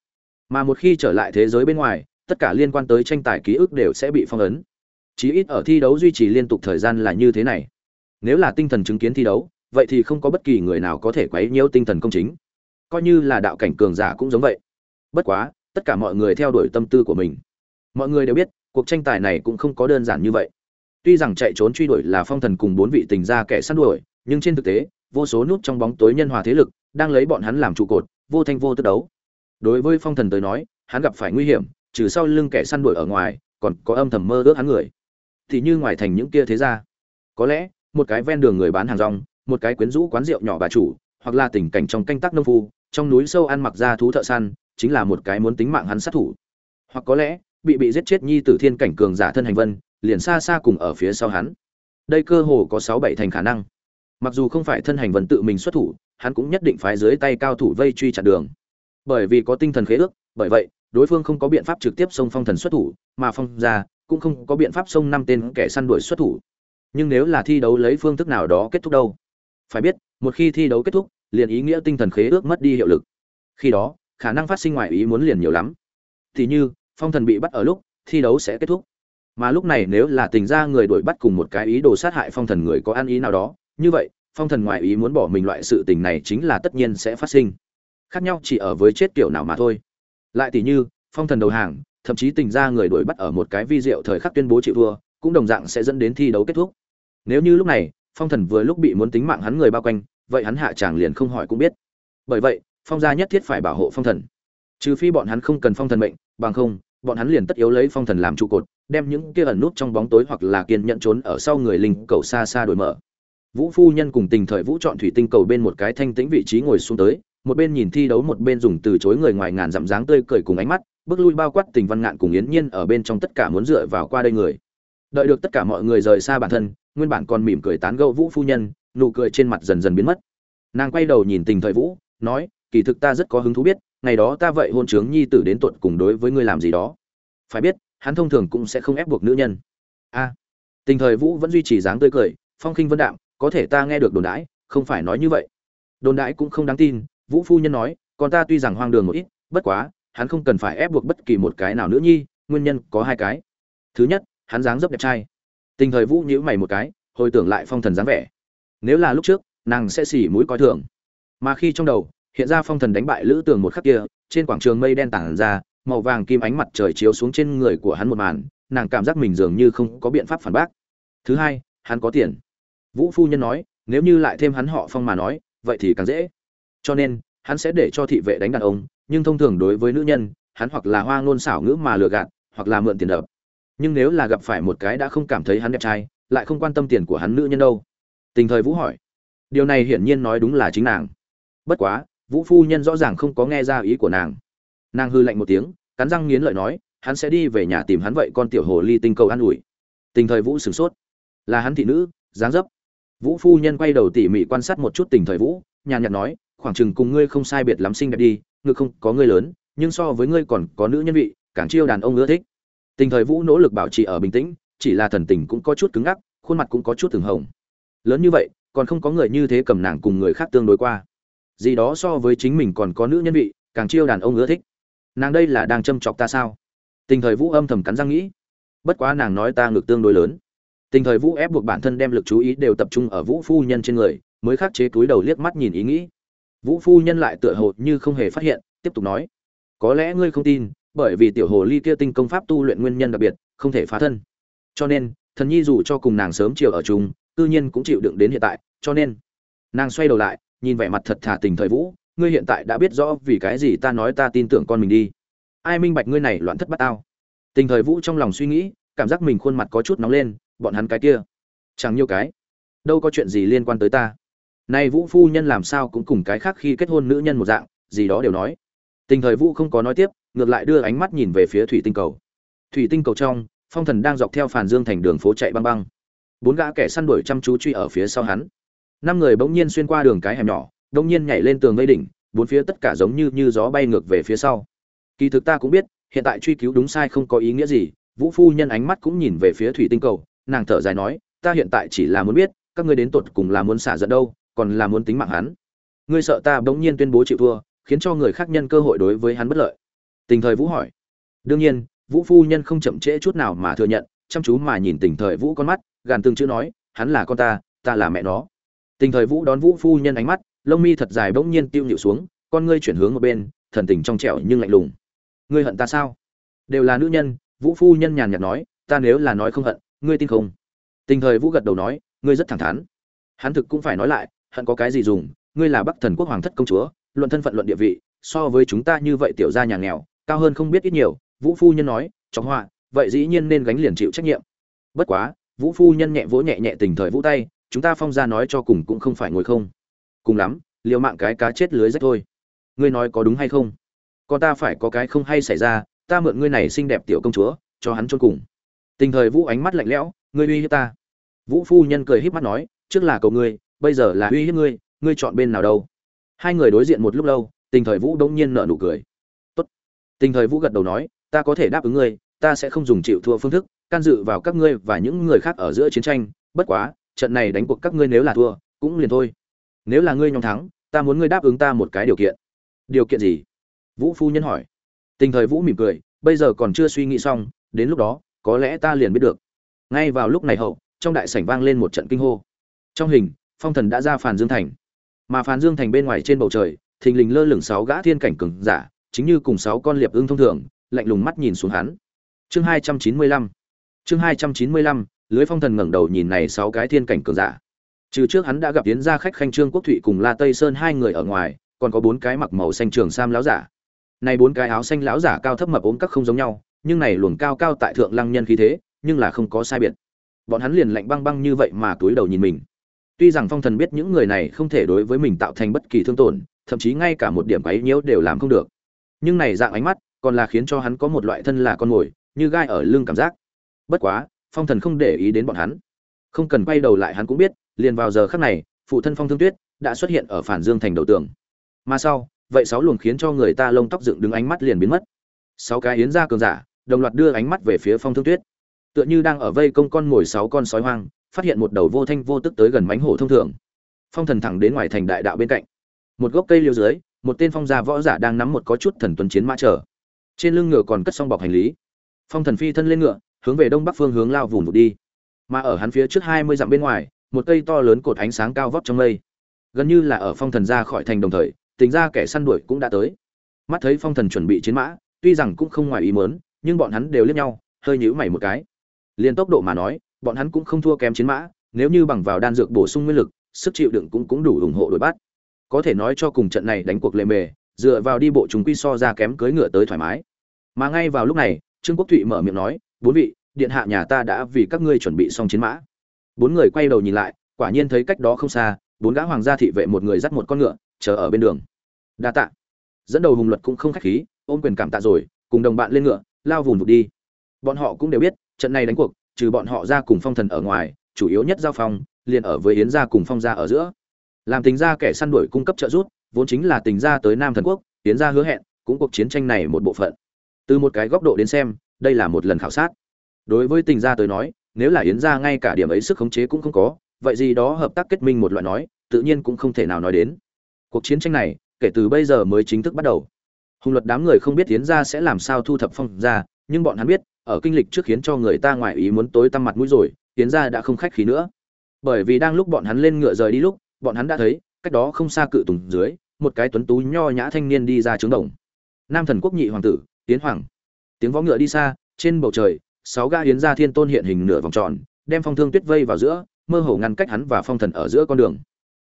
Mà một khi trở lại thế giới bên ngoài, tất cả liên quan tới tranh tài ký ức đều sẽ bị phong ấn. Chí ít ở thi đấu duy trì liên tục thời gian là như thế này. Nếu là tinh thần chứng kiến thi đấu, vậy thì không có bất kỳ người nào có thể quấy nhiễu tinh thần công chính. Coi như là đạo cảnh cường giả cũng giống vậy. Bất quá, tất cả mọi người theo đuổi tâm tư của mình. Mọi người đều biết, cuộc tranh tài này cũng không có đơn giản như vậy tuy rằng chạy trốn truy đuổi là phong thần cùng bốn vị tình gia kẻ săn đuổi nhưng trên thực tế vô số nút trong bóng tối nhân hòa thế lực đang lấy bọn hắn làm trụ cột vô thanh vô tức đấu. Đối với phong thần tới nói hắn gặp phải nguy hiểm trừ sau lưng kẻ săn đuổi ở ngoài còn có âm thầm mơ ước hắn người. Thì như ngoài thành những kia thế gia, có lẽ một cái ven đường người bán hàng rong một cái quyến rũ quán rượu nhỏ bà chủ hoặc là tình cảnh trong canh tác nông phu trong núi sâu ăn mặc ra thú thợ săn chính là một cái muốn tính mạng hắn sát thủ. Hoặc có lẽ bị bị giết chết nhi tử thiên cảnh cường giả thân hành vân liền xa xa cùng ở phía sau hắn. Đây cơ hồ có sáu bảy thành khả năng. Mặc dù không phải thân hành vận tự mình xuất thủ, hắn cũng nhất định phải dưới tay cao thủ vây truy chặn đường. Bởi vì có tinh thần khế ước, bởi vậy, đối phương không có biện pháp trực tiếp xông phong thần xuất thủ, mà phong ra, cũng không có biện pháp xông năm tên kẻ săn đuổi xuất thủ. Nhưng nếu là thi đấu lấy phương thức nào đó kết thúc đâu? Phải biết, một khi thi đấu kết thúc, liền ý nghĩa tinh thần khế ước mất đi hiệu lực. Khi đó, khả năng phát sinh ngoài ý muốn liền nhiều lắm. Thì như, phong thần bị bắt ở lúc, thi đấu sẽ kết thúc mà lúc này nếu là tình ra người đuổi bắt cùng một cái ý đồ sát hại phong thần người có ăn ý nào đó, như vậy, phong thần ngoại ý muốn bỏ mình loại sự tình này chính là tất nhiên sẽ phát sinh. Khác nhau chỉ ở với chết kiểu nào mà thôi. Lại tỷ như, phong thần đầu hàng, thậm chí tình ra người đuổi bắt ở một cái vi diệu thời khắc tuyên bố chịu thua, cũng đồng dạng sẽ dẫn đến thi đấu kết thúc. Nếu như lúc này, phong thần vừa lúc bị muốn tính mạng hắn người bao quanh, vậy hắn hạ chàng liền không hỏi cũng biết. Bởi vậy, phong gia nhất thiết phải bảo hộ phong thần. Trừ phi bọn hắn không cần phong thần mệnh, bằng không bọn hắn liền tất yếu lấy phong thần làm trụ cột, đem những kia ẩn nút trong bóng tối hoặc là kiên nhận trốn ở sau người linh cầu xa xa đổi mở. Vũ phu nhân cùng tình thời vũ chọn thủy tinh cầu bên một cái thanh tĩnh vị trí ngồi xuống tới, một bên nhìn thi đấu một bên dùng từ chối người ngoài ngàn dặm dáng tươi cười cùng ánh mắt, bước lui bao quát tình văn ngạn cùng yến nhiên ở bên trong tất cả muốn dựa vào qua đây người. Đợi được tất cả mọi người rời xa bản thân, nguyên bản còn mỉm cười tán gẫu vũ phu nhân, nụ cười trên mặt dần dần biến mất. Nàng quay đầu nhìn tình thời vũ, nói, kỳ thực ta rất có hứng thú biết ngày đó ta vậy hôn trướng nhi tử đến tuột cùng đối với ngươi làm gì đó. Phải biết, hắn thông thường cũng sẽ không ép buộc nữ nhân. A. À, tình thời vũ vẫn duy trì dáng tươi cười, phong khinh vân đạm, có thể ta nghe được đồn đãi, không phải nói như vậy. Đồn đãi cũng không đáng tin, vũ phu nhân nói, còn ta tuy rằng hoang đường một ít, bất quá, hắn không cần phải ép buộc bất kỳ một cái nào nữa nhi, nguyên nhân có hai cái. Thứ nhất, hắn dáng dấp đẹp trai. Tình thời vũ nhíu mày một cái, hồi tưởng lại phong thần dáng vẻ. Nếu là lúc trước, nàng sẽ xỉ mũi coi thường. Mà khi trong đầu hiện ra phong thần đánh bại lữ tường một khắc kia, trên quảng trường mây đen tản ra, màu vàng kim ánh mặt trời chiếu xuống trên người của hắn một màn, nàng cảm giác mình dường như không có biện pháp phản bác. Thứ hai, hắn có tiền. Vũ phu nhân nói, nếu như lại thêm hắn họ phong mà nói, vậy thì càng dễ. Cho nên, hắn sẽ để cho thị vệ đánh đàn ông, nhưng thông thường đối với nữ nhân, hắn hoặc là hoa ngôn xảo ngữ mà lừa gạt, hoặc là mượn tiền đập. Nhưng nếu là gặp phải một cái đã không cảm thấy hắn đẹp trai, lại không quan tâm tiền của hắn nữ nhân đâu. Tình thời vũ hỏi. Điều này hiển nhiên nói đúng là chính nàng. Bất quá vũ phu nhân rõ ràng không có nghe ra ý của nàng. Nàng hư lạnh một tiếng, cắn răng nghiến lợi nói, hắn sẽ đi về nhà tìm hắn vậy con tiểu hồ ly tinh cầu an ủi. Tình thời vũ sửng sốt. Là hắn thị nữ, dáng dấp. Vũ phu nhân quay đầu tỉ mỉ quan sát một chút tình thời vũ, nhàn nhạt nói, khoảng chừng cùng ngươi không sai biệt lắm xinh đẹp đi, ngực không có ngươi lớn, nhưng so với ngươi còn có nữ nhân vị, càng chiêu đàn ông ưa thích. Tình thời vũ nỗ lực bảo trì ở bình tĩnh, chỉ là thần tình cũng có chút cứng ngắc, khuôn mặt cũng có chút từng hồng. Lớn như vậy, còn không có người như thế cầm nàng cùng người khác tương đối qua gì đó so với chính mình còn có nữ nhân vị, càng chiêu đàn ông ưa thích. Nàng đây là đang châm chọc ta sao? Tình thời vũ âm thầm cắn răng nghĩ. Bất quá nàng nói ta ngược tương đối lớn. Tình thời vũ ép buộc bản thân đem lực chú ý đều tập trung ở vũ phu nhân trên người, mới khắc chế túi đầu liếc mắt nhìn ý nghĩ. Vũ phu nhân lại tựa hồ như không hề phát hiện, tiếp tục nói. Có lẽ ngươi không tin, bởi vì tiểu hồ ly kia tinh công pháp tu luyện nguyên nhân đặc biệt, không thể phá thân. Cho nên, thần nhi dù cho cùng nàng sớm chiều ở chung tự nhiên cũng chịu đựng đến hiện tại, cho nên, nàng xoay đầu lại nhìn vẻ mặt thật thà tình thời vũ, ngươi hiện tại đã biết rõ vì cái gì ta nói ta tin tưởng con mình đi. Ai minh bạch ngươi này loạn thất bát tao? Tình thời vũ trong lòng suy nghĩ, cảm giác mình khuôn mặt có chút nóng lên, bọn hắn cái kia. Chẳng nhiều cái. Đâu có chuyện gì liên quan tới ta. Nay vũ phu nhân làm sao cũng cùng cái khác khi kết hôn nữ nhân một dạng, gì đó đều nói. Tình thời vũ không có nói tiếp, ngược lại đưa ánh mắt nhìn về phía thủy tinh cầu. Thủy tinh cầu trong, phong thần đang dọc theo phàn dương thành đường phố chạy băng băng. Bốn gã kẻ săn đuổi chăm chú truy ở phía sau hắn năm người bỗng nhiên xuyên qua đường cái hẻm nhỏ, bỗng nhiên nhảy lên tường gây đỉnh, bốn phía tất cả giống như như gió bay ngược về phía sau. Kỳ thực ta cũng biết, hiện tại truy cứu đúng sai không có ý nghĩa gì, vũ phu nhân ánh mắt cũng nhìn về phía thủy tinh cầu, nàng thở dài nói, ta hiện tại chỉ là muốn biết, các ngươi đến tột cùng là muốn xả giận đâu, còn là muốn tính mạng hắn. Ngươi sợ ta bỗng nhiên tuyên bố chịu thua, khiến cho người khác nhân cơ hội đối với hắn bất lợi. Tình thời vũ hỏi. Đương nhiên, vũ phu nhân không chậm trễ chút nào mà thừa nhận, chăm chú mà nhìn tình thời vũ con mắt, gàn từng chữ nói, hắn là con ta ta là mẹ nó tình thời vũ đón vũ phu nhân ánh mắt, lông mi thật dài bỗng nhiên tiêu nhịu xuống, con ngươi chuyển hướng một bên, thần tình trong trẻo nhưng lạnh lùng. Ngươi hận ta sao? Đều là nữ nhân, vũ phu nhân nhàn nhạt nói, ta nếu là nói không hận, ngươi tin không? Tình thời vũ gật đầu nói, ngươi rất thẳng thắn. Hắn thực cũng phải nói lại, hận có cái gì dùng, ngươi là bắc thần quốc hoàng thất công chúa, luận thân phận luận địa vị, so với chúng ta như vậy tiểu gia nhà nghèo, cao hơn không biết ít nhiều, vũ phu nhân nói chóng họa, vậy dĩ nhiên nên gánh liền chịu trách nhiệm. Bất quá, vũ phu nhân nhẹ vỗ nhẹ nhẹ tình thời vũ tay chúng ta phong ra nói cho cùng cũng không phải ngồi không. Cùng lắm, liều mạng cái cá chết lưới rách thôi. Ngươi nói có đúng hay không? Con ta phải có cái không hay xảy ra, ta mượn ngươi này xinh đẹp tiểu công chúa, cho hắn trôn cùng. Tình thời vũ ánh mắt lạnh lẽo, ngươi uy hiếp ta. Vũ phu nhân cười híp mắt nói, trước là cầu ngươi, bây giờ là uy hiếp ngươi ngươi chọn bên nào đâu. Hai người đối diện một lúc lâu, tình thời vũ đông nhiên nở nụ cười. Tốt. Tình thời vũ gật đầu nói, ta có thể đáp ứng ngươi, ta sẽ không dùng chịu thua phương thức, can dự vào các ngươi và những người khác ở giữa chiến tranh, bất quá trận này đánh cuộc các ngươi nếu là thua, cũng liền thôi. Nếu là ngươi nhóm thắng, ta muốn ngươi đáp ứng ta một cái điều kiện. Điều kiện gì? Vũ phu nhân hỏi. Tình thời vũ mỉm cười, bây giờ còn chưa suy nghĩ xong, đến lúc đó, có lẽ ta liền biết được. Ngay vào lúc này hậu, trong đại sảnh vang lên một trận kinh hô. Trong hình, phong thần đã ra phàn dương thành. Mà phàn dương thành bên ngoài trên bầu trời, thình lình lơ lửng sáu gã thiên cảnh cường giả, chính như cùng sáu con liệp ưng thông thường, lạnh lùng mắt nhìn xuống hắn. Chương hai trăm chín mươi lăm. Chương hai trăm chín mươi lăm lưới phong thần ngẩng đầu nhìn này sáu cái thiên cảnh cường giả. Trừ trước hắn đã gặp tiến gia khách khanh trương quốc thụy cùng la tây sơn hai người ở ngoài, còn có bốn cái mặc màu xanh trường sam láo giả. Này bốn cái áo xanh láo giả cao thấp mập ốm các không giống nhau, nhưng này luồng cao cao tại thượng lăng nhân khí thế, nhưng là không có sai biệt. Bọn hắn liền lạnh băng băng như vậy mà túi đầu nhìn mình. Tuy rằng phong thần biết những người này không thể đối với mình tạo thành bất kỳ thương tổn, thậm chí ngay cả một điểm ấy nhiễu đều làm không được. Nhưng này dạng ánh mắt, còn là khiến cho hắn có một loại thân là con mồi, như gai ở lưng cảm giác. Bất quá phong thần không để ý đến bọn hắn. Không cần quay đầu lại hắn cũng biết, liền vào giờ khắc này, phụ thân phong thương tuyết đã xuất hiện ở phản dương thành đầu tường. Mà sau, vậy sáu luồng khiến cho người ta lông tóc dựng đứng ánh mắt liền biến mất. Sáu cái yến ra cường giả, đồng loạt đưa ánh mắt về phía phong thương tuyết. Tựa như đang ở vây công con ngồi sáu con sói hoang, phát hiện một đầu vô thanh vô tức tới gần mánh hổ thông thường. Phong thần thẳng đến ngoài thành đại đạo bên cạnh. Một gốc cây liêu dưới, một tên phong gia võ giả đang nắm một có chút thần tuấn chiến mã trở trên lưng ngựa còn cất xong bọc hành lý. Phong thần phi thân lên ngựa hướng về đông bắc phương hướng lao vùng vụt đi. Mà ở hắn phía trước hai mươi dặm bên ngoài, một cây to lớn cột ánh sáng cao vóc trong mây. Gần như là ở phong thần ra khỏi thành đồng thời tính ra kẻ săn đuổi cũng đã tới. Mắt thấy phong thần chuẩn bị chiến mã, tuy rằng cũng không ngoài ý mớn nhưng bọn hắn đều liếc nhau, hơi nhíu mày một cái. Liên tốc độ mà nói, bọn hắn cũng không thua kém chiến mã, nếu như bằng vào đan dược bổ sung nguyên lực, sức chịu đựng cũng cũng đủ ủng hộ đội bắt. Có thể nói cho cùng trận này đánh cuộc lệ mề, dựa vào đi bộ chúng quy so ra kém cưới ngựa tới thoải mái. Mà ngay vào lúc này, trương quốc thụy mở miệng nói bốn vị, điện hạ nhà ta đã vì các ngươi chuẩn bị xong chiến mã. Bốn người quay đầu nhìn lại, quả nhiên thấy cách đó không xa, bốn gã hoàng gia thị vệ một người dắt một con ngựa, chờ ở bên đường. Đa tạ. Dẫn đầu hùng luật cũng không khách khí, ôm quyền cảm tạ rồi, cùng đồng bạn lên ngựa, lao vùng vụt đi. Bọn họ cũng đều biết, trận này đánh cuộc, trừ bọn họ ra cùng phong thần ở ngoài, chủ yếu nhất giao phong, liền ở với yến gia cùng phong gia ở giữa. Làm tính ra kẻ săn đuổi cung cấp trợ giúp, vốn chính là tình gia tới nam thần quốc, yến gia hứa hẹn, cũng cuộc chiến tranh này một bộ phận. Từ một cái góc độ đến xem đây là một lần khảo sát. Đối với tình gia tới nói, nếu là yến gia ngay cả điểm ấy sức khống chế cũng không có, vậy gì đó hợp tác kết minh một loại nói, tự nhiên cũng không thể nào nói đến. Cuộc chiến tranh này, kể từ bây giờ mới chính thức bắt đầu. Hùng luật đám người không biết yến gia sẽ làm sao thu thập phong gia nhưng bọn hắn biết, ở kinh lịch trước khiến cho người ta ngoại ý muốn tối tăm mặt mũi rồi, yến gia đã không khách khí nữa. Bởi vì đang lúc bọn hắn lên ngựa rời đi lúc, bọn hắn đã thấy, cách đó không xa cự tùng dưới, một cái tuấn tú nho nhã thanh niên đi ra trướng đồng. Nam thần quốc nhị hoàng tử tiến hoàng tiếng vó ngựa đi xa, trên bầu trời, sáu ga yến gia thiên tôn hiện hình nửa vòng tròn, đem phong thương tuyết vây vào giữa, mơ hồ ngăn cách hắn và phong thần ở giữa con đường.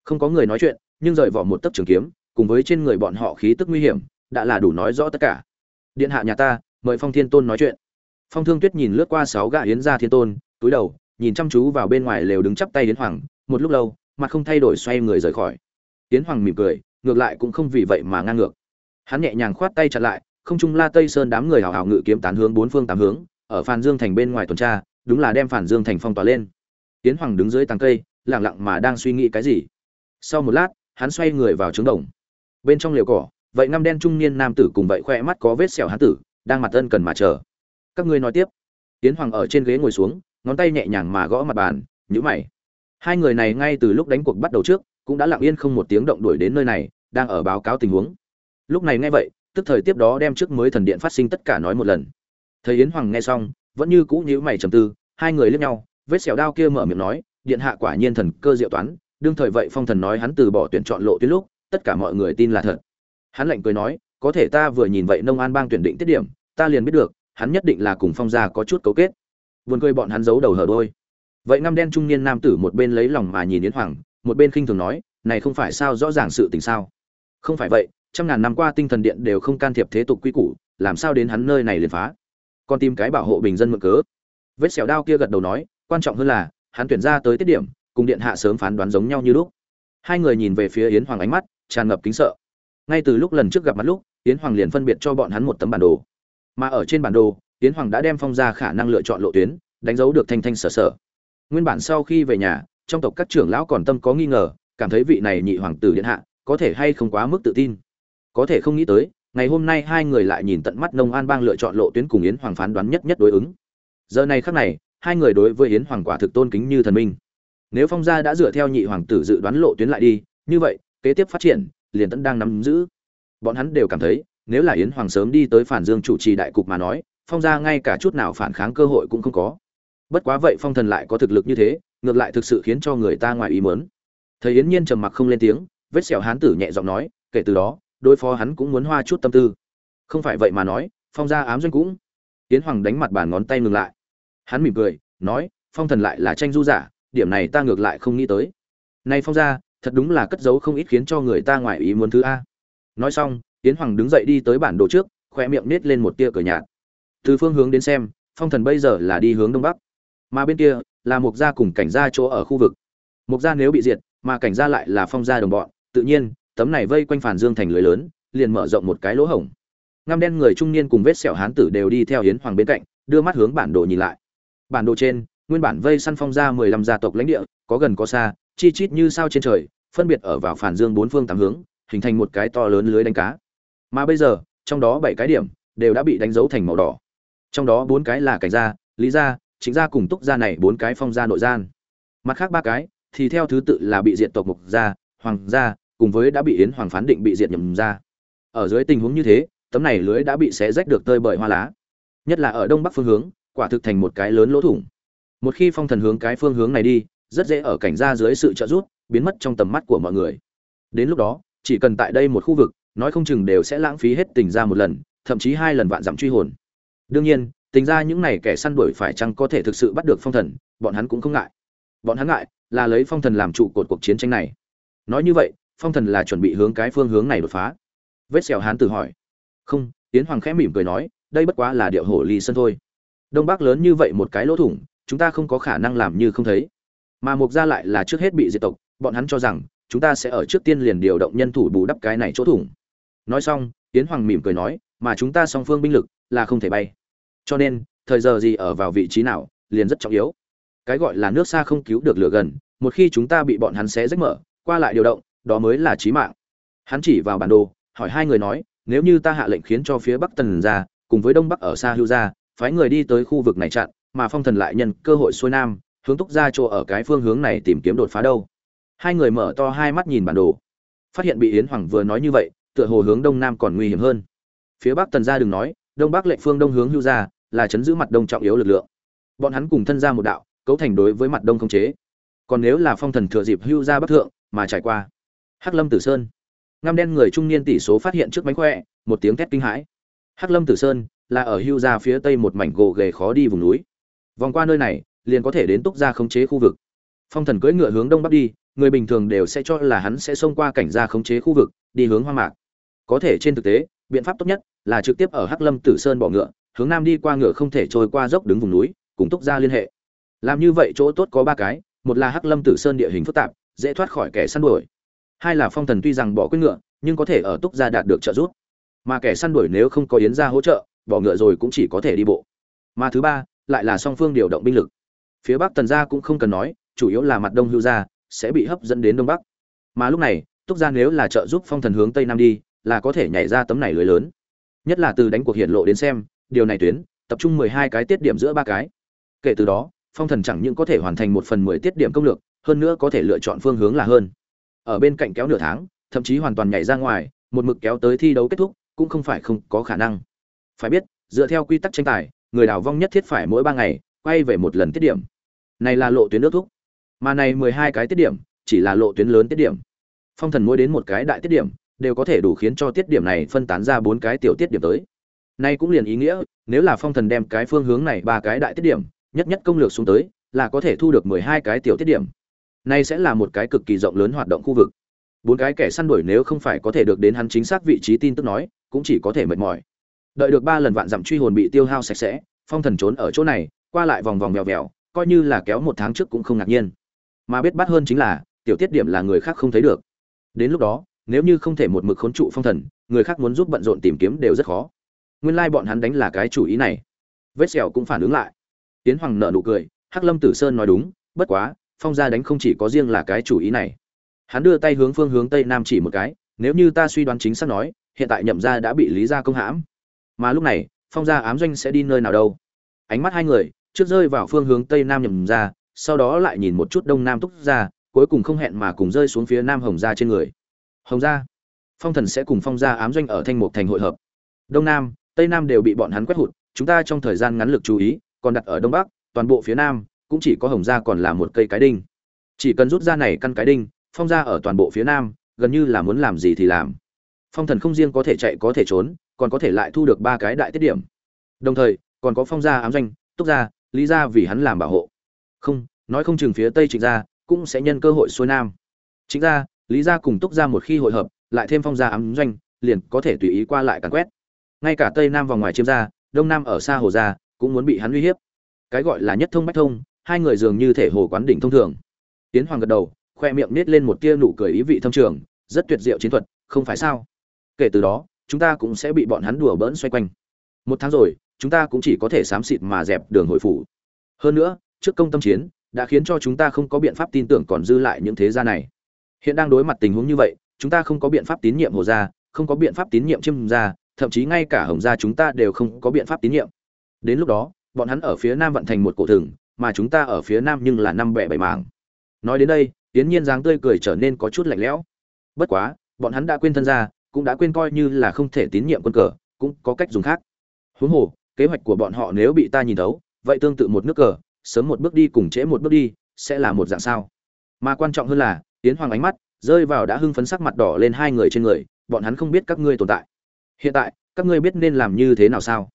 Không có người nói chuyện, nhưng rời vỏ một tấc trường kiếm, cùng với trên người bọn họ khí tức nguy hiểm, đã là đủ nói rõ tất cả. Điện hạ nhà ta, mời phong thiên tôn nói chuyện. Phong thương tuyết nhìn lướt qua sáu gã yến gia thiên tôn, túi đầu, nhìn chăm chú vào bên ngoài lều đứng chắp tay hiến hoàng, một lúc lâu, mặt không thay đổi xoay người rời khỏi. Hiến hoàng mỉm cười, ngược lại cũng không vì vậy mà ngang ngược. Hắn nhẹ nhàng khoát tay chặn lại không trung la tây sơn đám người hào hào ngự kiếm tán hướng bốn phương tám hướng, ở Phan dương thành bên ngoài tuần tra, đúng là đem phản dương thành phong tỏa lên. Tiễn hoàng đứng dưới tàng cây, lặng lặng mà đang suy nghĩ cái gì. Sau một lát, hắn xoay người vào trứng đồng. Bên trong liều cỏ, vậy ngăm đen trung niên nam tử cùng vậy khoe mắt có vết sẹo hán tử, đang mặt ân cần mà chờ. Các ngươi nói tiếp. Tiến hoàng ở trên ghế ngồi xuống, ngón tay nhẹ nhàng mà gõ mặt bàn, nhíu mày. Hai người này ngay từ lúc đánh cuộc bắt đầu trước, cũng đã lặng yên không một tiếng động đuổi đến nơi này, đang ở báo cáo tình huống. Lúc này nghe vậy tức thời tiếp đó đem trước mới thần điện phát sinh tất cả nói một lần. Thấy yến hoàng nghe xong, vẫn như cũ nhíu mày trầm tư, hai người liếc nhau, vết xẻo đao kia mở miệng nói, điện hạ quả nhiên thần cơ diệu toán, đương thời vậy phong thần nói hắn từ bỏ tuyển chọn lộ tuyến lúc, tất cả mọi người tin là thật. Hắn lạnh cười nói, có thể ta vừa nhìn vậy nông an bang tuyển định tiết điểm, ta liền biết được, hắn nhất định là cùng phong gia có chút cấu kết. Buồn cười bọn hắn giấu đầu hở đôi. Vậy ngăm đen trung niên nam tử một bên lấy lòng mà nhìn yến hoàng, một bên khinh thường nói, này không phải sao rõ ràng sự tình sao? Không phải vậy trăm ngàn năm qua tinh thần điện đều không can thiệp thế tục quy củ, làm sao đến hắn nơi này liền phá? Còn tìm cái bảo hộ bình dân mượn cớ. Vết xẻo đao kia gật đầu nói, quan trọng hơn là, hắn tuyển ra tới tiết điểm, cùng điện hạ sớm phán đoán giống nhau như lúc. Hai người nhìn về phía yến hoàng ánh mắt, tràn ngập kính sợ. Ngay từ lúc lần trước gặp mặt lúc, yến hoàng liền phân biệt cho bọn hắn một tấm bản đồ. Mà ở trên bản đồ, yến hoàng đã đem phong ra khả năng lựa chọn lộ tuyến, đánh dấu được thanh thanh sở sở. Nguyên bản sau khi về nhà, trong tộc các trưởng lão còn tâm có nghi ngờ, cảm thấy vị này nhị hoàng tử điện hạ có thể hay không quá mức tự tin có thể không nghĩ tới, ngày hôm nay hai người lại nhìn tận mắt nông an bang lựa chọn lộ tuyến cùng yến hoàng phán đoán nhất nhất đối ứng. Giờ này khắc này, hai người đối với yến hoàng quả thực tôn kính như thần minh. Nếu phong gia đã dựa theo nhị hoàng tử dự đoán lộ tuyến lại đi, như vậy, kế tiếp phát triển, liền tẫn đang nắm giữ. Bọn hắn đều cảm thấy, nếu là yến hoàng sớm đi tới phản dương chủ trì đại cục mà nói, phong gia ngay cả chút nào phản kháng cơ hội cũng không có. Bất quá vậy phong thần lại có thực lực như thế, ngược lại thực sự khiến cho người ta ngoài ý mớn thấy yến nhiên trầm mặc không lên tiếng, vết sẹo hán tử nhẹ giọng nói, kể từ đó đối phó hắn cũng muốn hoa chút tâm tư. Không phải vậy mà nói, phong gia ám doanh cũng. Tiến hoàng đánh mặt bàn ngón tay ngừng lại. Hắn mỉm cười, nói, phong thần lại là tranh du giả, điểm này ta ngược lại không nghĩ tới. Nay phong gia, thật đúng là cất giấu không ít khiến cho người ta ngoài ý muốn thứ a. Nói xong tiến hoàng đứng dậy đi tới bản đồ trước khoe miệng nết lên một tia cờ nhạt. Từ phương hướng đến xem, phong thần bây giờ là đi hướng đông bắc. Mà bên kia, là mục gia cùng cảnh gia chỗ ở khu vực. Mục gia nếu bị diệt, mà cảnh gia lại là phong gia đồng bọn, tự nhiên tấm này vây quanh phản dương thành lưới lớn, liền mở rộng một cái lỗ hổng. Ngăm đen người trung niên cùng vết sẹo hán tử đều đi theo hiến hoàng bên cạnh, đưa mắt hướng bản đồ nhìn lại. Bản đồ trên, nguyên bản vây săn phong ra mười lăm gia tộc lãnh địa, có gần có xa, chi chít như sao trên trời, phân biệt ở vào phản dương bốn phương tám hướng, hình thành một cái to lớn lưới đánh cá. Mà bây giờ, trong đó bảy cái điểm đều đã bị đánh dấu thành màu đỏ. Trong đó bốn cái là cảnh gia, lý gia, chính gia cùng túc gia này bốn cái phong gia nội gian. Mặt khác ba cái thì theo thứ tự là bị diện tộc mục gia, hoàng gia cùng với đã bị yến hoàng phán định bị diệt nhầm ra. ở dưới tình huống như thế, tấm này lưới đã bị xé rách được tơi bởi hoa lá. Nhất là ở đông bắc phương hướng, quả thực thành một cái lớn lỗ thủng. Một khi phong thần hướng cái phương hướng này đi, rất dễ ở cảnh ra dưới sự trợ giúp, biến mất trong tầm mắt của mọi người. Đến lúc đó, chỉ cần tại đây một khu vực, nói không chừng đều sẽ lãng phí hết tình ra một lần, thậm chí hai lần vạn dặm truy hồn. Đương nhiên, tình ra những này kẻ săn đuổi phải chăng có thể thực sự bắt được phong thần, bọn hắn cũng không ngại. Bọn hắn ngại là lấy phong thần làm trụ cột cuộc chiến tranh này. Nói như vậy phong thần là chuẩn bị hướng cái phương hướng này đột phá. Vết xẻo hán tử hỏi. Không tiến hoàng khẽ mỉm cười nói, đây bất quá là điệu hổ ly sân thôi. Đông bắc lớn như vậy một cái lỗ thủng, chúng ta không có khả năng làm như không thấy. Mà mục gia lại là trước hết bị diệt tộc, bọn hắn cho rằng, chúng ta sẽ ở trước tiên liền điều động nhân thủ bù đắp cái này chỗ thủng. Nói xong tiến hoàng mỉm cười nói, mà chúng ta song phương binh lực là không thể bay. Cho nên, thời giờ gì ở vào vị trí nào, liền rất trọng yếu. Cái gọi là nước xa không cứu được lửa gần, một khi chúng ta bị bọn hắn xé rách mở, qua lại điều động đó mới là chí mạng. Hắn chỉ vào bản đồ, hỏi hai người nói, nếu như ta hạ lệnh khiến cho phía bắc tần ra, cùng với đông bắc ở xa hưu ra, phái người đi tới khu vực này chặn, mà phong thần lại nhân cơ hội xuôi nam, hướng túc ra chỗ ở cái phương hướng này tìm kiếm đột phá đâu. Hai người mở to hai mắt nhìn bản đồ. Phát hiện bị yến hoàng vừa nói như vậy, tựa hồ hướng đông nam còn nguy hiểm hơn. Phía bắc tần gia đừng nói, đông bắc lệ phương đông hướng hưu ra, là chấn giữ mặt đông trọng yếu lực lượng. Bọn hắn cùng thân ra một đạo, cấu thành đối với mặt đông không chế. Còn nếu là phong thần thừa dịp hưu ra bắc thượng, mà trải qua hắc lâm tử sơn. Ngăm đen người trung niên tỷ số phát hiện trước bánh khỏe, một tiếng thét kinh hãi. Hắc lâm tử sơn là ở hưu ra phía tây một mảnh gồ ghề khó đi vùng núi. Vòng qua nơi này, liền có thể đến túc gia khống chế khu vực. Phong thần cưỡi ngựa hướng đông bắc đi, người bình thường đều sẽ cho là hắn sẽ xông qua cảnh gia khống chế khu vực, đi hướng hoang mạc. Có thể trên thực tế, biện pháp tốt nhất là trực tiếp ở hắc lâm tử sơn bỏ ngựa, hướng nam đi qua ngựa không thể trôi qua dốc đứng vùng núi, cùng túc gia liên hệ. Làm như vậy chỗ tốt có ba cái, một là hắc lâm tử sơn địa hình phức tạp, dễ thoát khỏi kẻ săn đuổi hai là phong thần tuy rằng bỏ quyết ngựa, nhưng có thể ở túc gia đạt được trợ giúp. Mà kẻ săn đuổi nếu không có yến gia hỗ trợ, bỏ ngựa rồi cũng chỉ có thể đi bộ. Mà thứ ba, lại là song phương điều động binh lực. Phía bắc tần gia cũng không cần nói, chủ yếu là mặt đông hưu gia, sẽ bị hấp dẫn đến đông bắc. Mà lúc này, túc gia nếu là trợ giúp phong thần hướng tây nam đi, là có thể nhảy ra tấm này lưới lớn. Nhất là từ đánh cuộc hiện lộ đến xem, điều này tuyến, tập trung mười hai cái tiết điểm giữa ba cái. Kể từ đó, phong thần chẳng những có thể hoàn thành một phần mười tiết điểm công lược, hơn nữa có thể lựa chọn phương hướng là hơn ở bên cạnh kéo nửa tháng, thậm chí hoàn toàn nhảy ra ngoài, một mực kéo tới thi đấu kết thúc, cũng không phải không có khả năng. Phải biết, dựa theo quy tắc tranh tài, người đào vong nhất thiết phải mỗi ba ngày quay về một lần tiết điểm. Này là lộ tuyến nước thúc. Mà này mười hai cái tiết điểm, chỉ là lộ tuyến lớn tiết điểm. Phong thần mỗi đến một cái đại tiết điểm, đều có thể đủ khiến cho tiết điểm này phân tán ra bốn cái tiểu tiết điểm tới. Nay cũng liền ý nghĩa, nếu là phong thần đem cái phương hướng này ba cái đại tiết điểm, nhất nhất công lược xuống tới, là có thể thu được mười hai cái tiểu tiết điểm nay sẽ là một cái cực kỳ rộng lớn hoạt động khu vực. Bốn cái kẻ săn đuổi nếu không phải có thể được đến hắn chính xác vị trí tin tức nói, cũng chỉ có thể mệt mỏi. Đợi được ba lần vạn dặm truy hồn bị tiêu hao sạch sẽ, phong thần trốn ở chỗ này, qua lại vòng vòng vèo vèo, coi như là kéo một tháng trước cũng không ngạc nhiên. Mà biết bắt hơn chính là, tiểu tiết điểm là người khác không thấy được. Đến lúc đó, nếu như không thể một mực khốn trụ phong thần, người khác muốn giúp bận rộn tìm kiếm đều rất khó. Nguyên lai bọn hắn đánh là cái chủ ý này. Vết sẹo cũng phản ứng lại. Tiến hoàng nợ nụ cười, hắc lâm tử sơn nói đúng, bất quá phong gia đánh không chỉ có riêng là cái chủ ý này. Hắn đưa tay hướng phương hướng tây nam chỉ một cái, nếu như ta suy đoán chính xác nói, hiện tại nhậm gia đã bị lý gia công hãm. Mà lúc này, phong gia ám doanh sẽ đi nơi nào đâu? Ánh mắt hai người, trước rơi vào phương hướng tây nam nhậm gia, sau đó lại nhìn một chút đông nam túc gia, cuối cùng không hẹn mà cùng rơi xuống phía nam hồng gia trên người. Hồng gia, phong thần sẽ cùng phong gia ám doanh ở thanh mục thành hội hợp. Đông nam, tây nam đều bị bọn hắn quét hụt, chúng ta trong thời gian ngắn lực chú ý, còn đặt ở đông bắc, toàn bộ phía nam cũng chỉ có hồng gia còn là một cây cái đinh. Chỉ cần rút ra này căn cái đinh phong gia ở toàn bộ phía nam gần như là muốn làm gì thì làm. Phong thần không riêng có thể chạy có thể trốn còn có thể lại thu được ba cái đại tiết điểm. Đồng thời còn có phong gia ám doanh túc gia lý gia vì hắn làm bảo hộ. Không nói không chừng phía tây trịnh gia cũng sẽ nhân cơ hội xuôi nam. Chính gia, lý gia cùng túc gia một khi hội hợp lại thêm phong gia ám doanh liền có thể tùy ý qua lại càn quét. Ngay cả tây nam vào ngoài chiêm gia đông nam ở xa hồ gia cũng muốn bị hắn uy hiếp. Cái gọi là nhất thông bách thông hai người dường như thể hồ quán đỉnh thông thường. Tiến hoàng gật đầu, khoe miệng nết lên một tia nụ cười ý vị thâm trường, rất tuyệt diệu chiến thuật, không phải sao? Kể từ đó, chúng ta cũng sẽ bị bọn hắn đùa bỡn xoay quanh. Một tháng rồi, chúng ta cũng chỉ có thể xám xịt mà dẹp đường hội phủ. Hơn nữa, trước công tâm chiến, đã khiến cho chúng ta không có biện pháp tin tưởng còn dư lại những thế gia này. Hiện đang đối mặt tình huống như vậy, chúng ta không có biện pháp tín nhiệm hồ gia, không có biện pháp tín nhiệm chiêm gia, thậm chí ngay cả hồng gia chúng ta đều không có biện pháp tín nhiệm. Đến lúc đó, bọn hắn ở phía nam vận thành một cổ thừng mà chúng ta ở phía nam nhưng là năm bẻ bảy mảng. Nói đến đây tiến nhiên dáng tươi cười trở nên có chút lạnh lẽo. Bất quá bọn hắn đã quên thân ra, cũng đã quên coi như là không thể tín nhiệm quân cờ cũng có cách dùng khác. Huống hồ kế hoạch của bọn họ nếu bị ta nhìn thấu vậy tương tự một nước cờ sớm một bước đi cùng trễ một bước đi sẽ là một dạng sao? Mà quan trọng hơn là tiến hoàng ánh mắt rơi vào đã hưng phấn sắc mặt đỏ lên hai người trên người bọn hắn không biết các ngươi tồn tại. Hiện tại các ngươi biết nên làm như thế nào sao?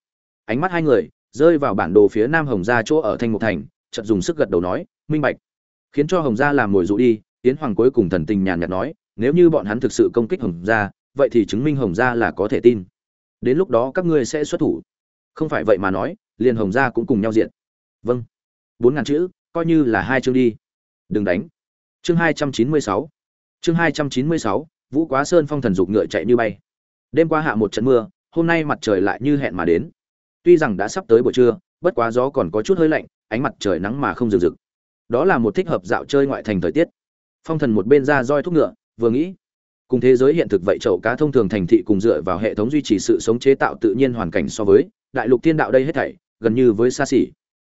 Ánh mắt hai người rơi vào bản đồ phía nam hồng gia chỗ ở thanh mục thành, chợt dùng sức gật đầu nói, minh bạch. Khiến cho hồng gia làm mồi dụ đi tiến hoàng cuối cùng thần tình nhàn nhạt nói, nếu như bọn hắn thực sự công kích hồng gia, vậy thì chứng minh hồng gia là có thể tin. Đến lúc đó các ngươi sẽ xuất thủ. Không phải vậy mà nói, liền hồng gia cũng cùng nhau diện. Vâng. Bốn ngàn chữ, coi như là hai chương đi. Đừng đánh. Chương hai trăm chín mươi sáu. Chương hai trăm chín mươi sáu, vũ quá sơn phong thần dục ngựa chạy như bay. Đêm qua hạ một trận mưa, hôm nay mặt trời lại như hẹn mà đến tuy rằng đã sắp tới buổi trưa, bất quá gió còn có chút hơi lạnh, ánh mặt trời nắng mà không rừng rực đó là một thích hợp dạo chơi ngoại thành thời tiết. Phong thần một bên ra roi thúc ngựa, vừa nghĩ, cùng thế giới hiện thực vậy chậu cá thông thường thành thị cùng dựa vào hệ thống duy trì sự sống chế tạo tự nhiên hoàn cảnh so với, đại lục thiên đạo đây hết thảy, gần như với xa xỉ.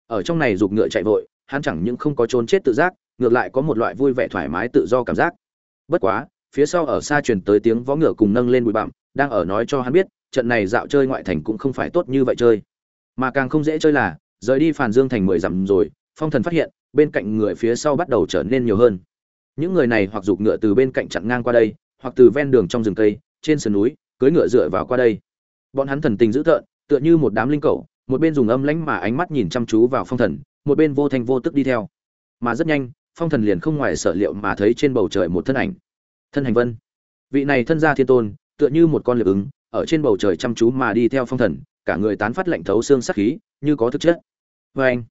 Ở trong này giục ngựa chạy vội, hắn chẳng những không có trốn chết tự giác, ngược lại có một loại vui vẻ thoải mái tự do cảm giác. Bất quá, phía sau ở xa truyền tới tiếng vó ngựa cùng nâng lên bụi bặm, đang ở nói cho hắn biết trận này dạo chơi ngoại thành cũng không phải tốt như vậy chơi. Mà càng không dễ chơi là, rời đi phàn dương thành mười dặm rồi, phong thần phát hiện, bên cạnh người phía sau bắt đầu trở nên nhiều hơn. Những người này hoặc giục ngựa từ bên cạnh chặn ngang qua đây, hoặc từ ven đường trong rừng cây, trên sườn núi, cưỡi ngựa dựa vào qua đây. Bọn hắn thần tình dữ tợn, tựa như một đám linh cầu một bên dùng âm lãnh mà ánh mắt nhìn chăm chú vào phong thần, một bên vô thành vô tức đi theo. Mà rất nhanh, phong thần liền không ngoài sở liệu mà thấy trên bầu trời một thân ảnh. Thân hành vân. Vị này thân gia thiên tôn, tựa như một con liệp ứng ở trên bầu trời chăm chú mà đi theo phong thần, cả người tán phát lạnh thấu xương sắc khí, như có thực chất. Vê anh,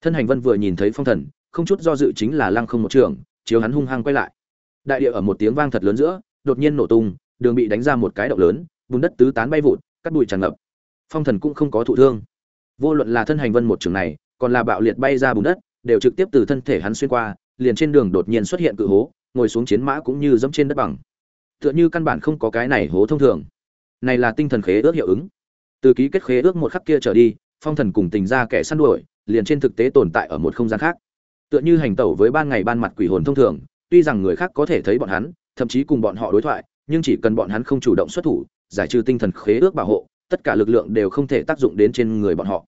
thân hành vân vừa nhìn thấy phong thần, không chút do dự chính là lăng không một trường, chiếu hắn hung hăng quay lại. Đại địa ở một tiếng vang thật lớn giữa, đột nhiên nổ tung, đường bị đánh ra một cái động lớn, bùn đất tứ tán bay vụt, cắt bụi tràn ngập. Phong thần cũng không có thụ thương. Vô luận là thân hành vân một trường này, còn là bạo liệt bay ra bùn đất, đều trực tiếp từ thân thể hắn xuyên qua, liền trên đường đột nhiên xuất hiện cự hố, ngồi xuống chiến mã cũng như dẫm trên đất bằng. Tựa như căn bản không có cái này hố thông thường này là tinh thần khế ước hiệu ứng. Từ ký kết khế ước một khắc kia trở đi, phong thần cùng tình ra kẻ săn đuổi, liền trên thực tế tồn tại ở một không gian khác. Tựa như hành tẩu với ban ngày ban mặt quỷ hồn thông thường, tuy rằng người khác có thể thấy bọn hắn, thậm chí cùng bọn họ đối thoại, nhưng chỉ cần bọn hắn không chủ động xuất thủ, giải trừ tinh thần khế ước bảo hộ, tất cả lực lượng đều không thể tác dụng đến trên người bọn họ.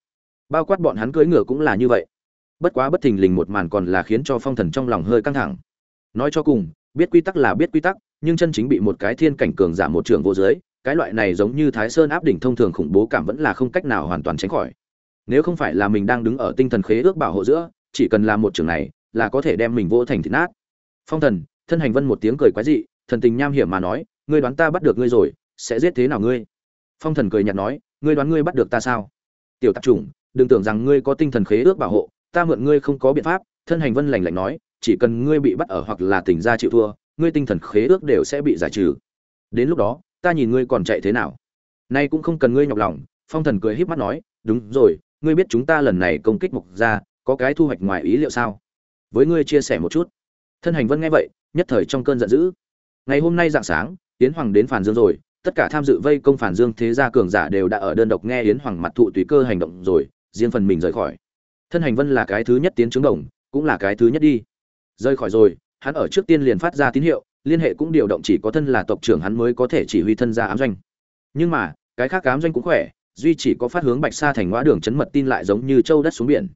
Bao quát bọn hắn cưỡi ngựa cũng là như vậy. Bất quá bất thình lình một màn còn là khiến cho phong thần trong lòng hơi căng thẳng. Nói cho cùng, biết quy tắc là biết quy tắc, nhưng chân chính bị một cái thiên cảnh cường giả một trường vô giới cái loại này giống như thái sơn áp đỉnh thông thường khủng bố cảm vẫn là không cách nào hoàn toàn tránh khỏi. Nếu không phải là mình đang đứng ở tinh thần khế ước bảo hộ giữa, chỉ cần làm một trường này, là có thể đem mình vô thành thịt nát. Phong thần, thân hành vân một tiếng cười quái dị, thần tình nham hiểm mà nói, ngươi đoán ta bắt được ngươi rồi, sẽ giết thế nào ngươi? Phong thần cười nhạt nói, ngươi đoán ngươi bắt được ta sao? Tiểu tạp chủng, đừng tưởng rằng ngươi có tinh thần khế ước bảo hộ, ta mượn ngươi không có biện pháp, thân hành vân lành lạnh nói, chỉ cần ngươi bị bắt ở hoặc là tỉnh ra chịu thua, ngươi tinh thần khế ước đều sẽ bị giải trừ. Đến lúc đó ta nhìn ngươi còn chạy thế nào? Nay cũng không cần ngươi nhọc lòng, phong thần cười híp mắt nói, đúng rồi, ngươi biết chúng ta lần này công kích mục ra có cái thu hoạch ngoài ý liệu sao? Với ngươi chia sẻ một chút. Thân hành vân nghe vậy, nhất thời trong cơn giận dữ. Ngày hôm nay dạng sáng, yến hoàng đến phản dương rồi, tất cả tham dự vây công phản dương thế gia cường giả đều đã ở đơn độc nghe yến hoàng mặt thụ tùy cơ hành động rồi, riêng phần mình rời khỏi. Thân hành vân là cái thứ nhất tiến trướng đồng, cũng là cái thứ nhất đi. Rời khỏi rồi, hắn ở trước tiên liền phát ra tín hiệu liên hệ cũng điều động chỉ có thân là tộc trưởng hắn mới có thể chỉ huy thân gia ám doanh. Nhưng mà, cái khác ám doanh cũng khỏe, duy chỉ có phát hướng bạch sa thành ngõ đường chấn mật tin lại giống như châu đất xuống biển.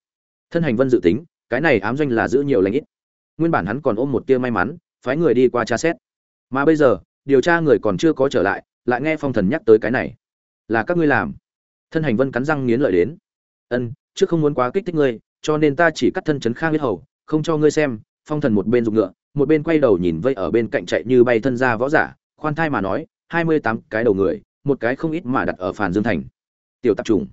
Thân hành vân dự tính, cái này ám doanh là giữ nhiều lãnh ít. Nguyên bản hắn còn ôm một tia may mắn, phái người đi qua tra xét. Mà bây giờ, điều tra người còn chưa có trở lại lại nghe phong thần nhắc tới cái này. Là các ngươi làm. Thân hành vân cắn răng nghiến lợi đến. Ân, trước không muốn quá kích thích ngươi, cho nên ta chỉ cắt thân chấn khang huyết hầu, không cho ngươi xem, phong thần một bên dùng ngựa một bên quay đầu nhìn vây ở bên cạnh chạy như bay thân ra võ giả, khoan thai mà nói, hai mươi tám cái đầu người, một cái không ít mà đặt ở phản dương thành. Tiểu tạp trùng.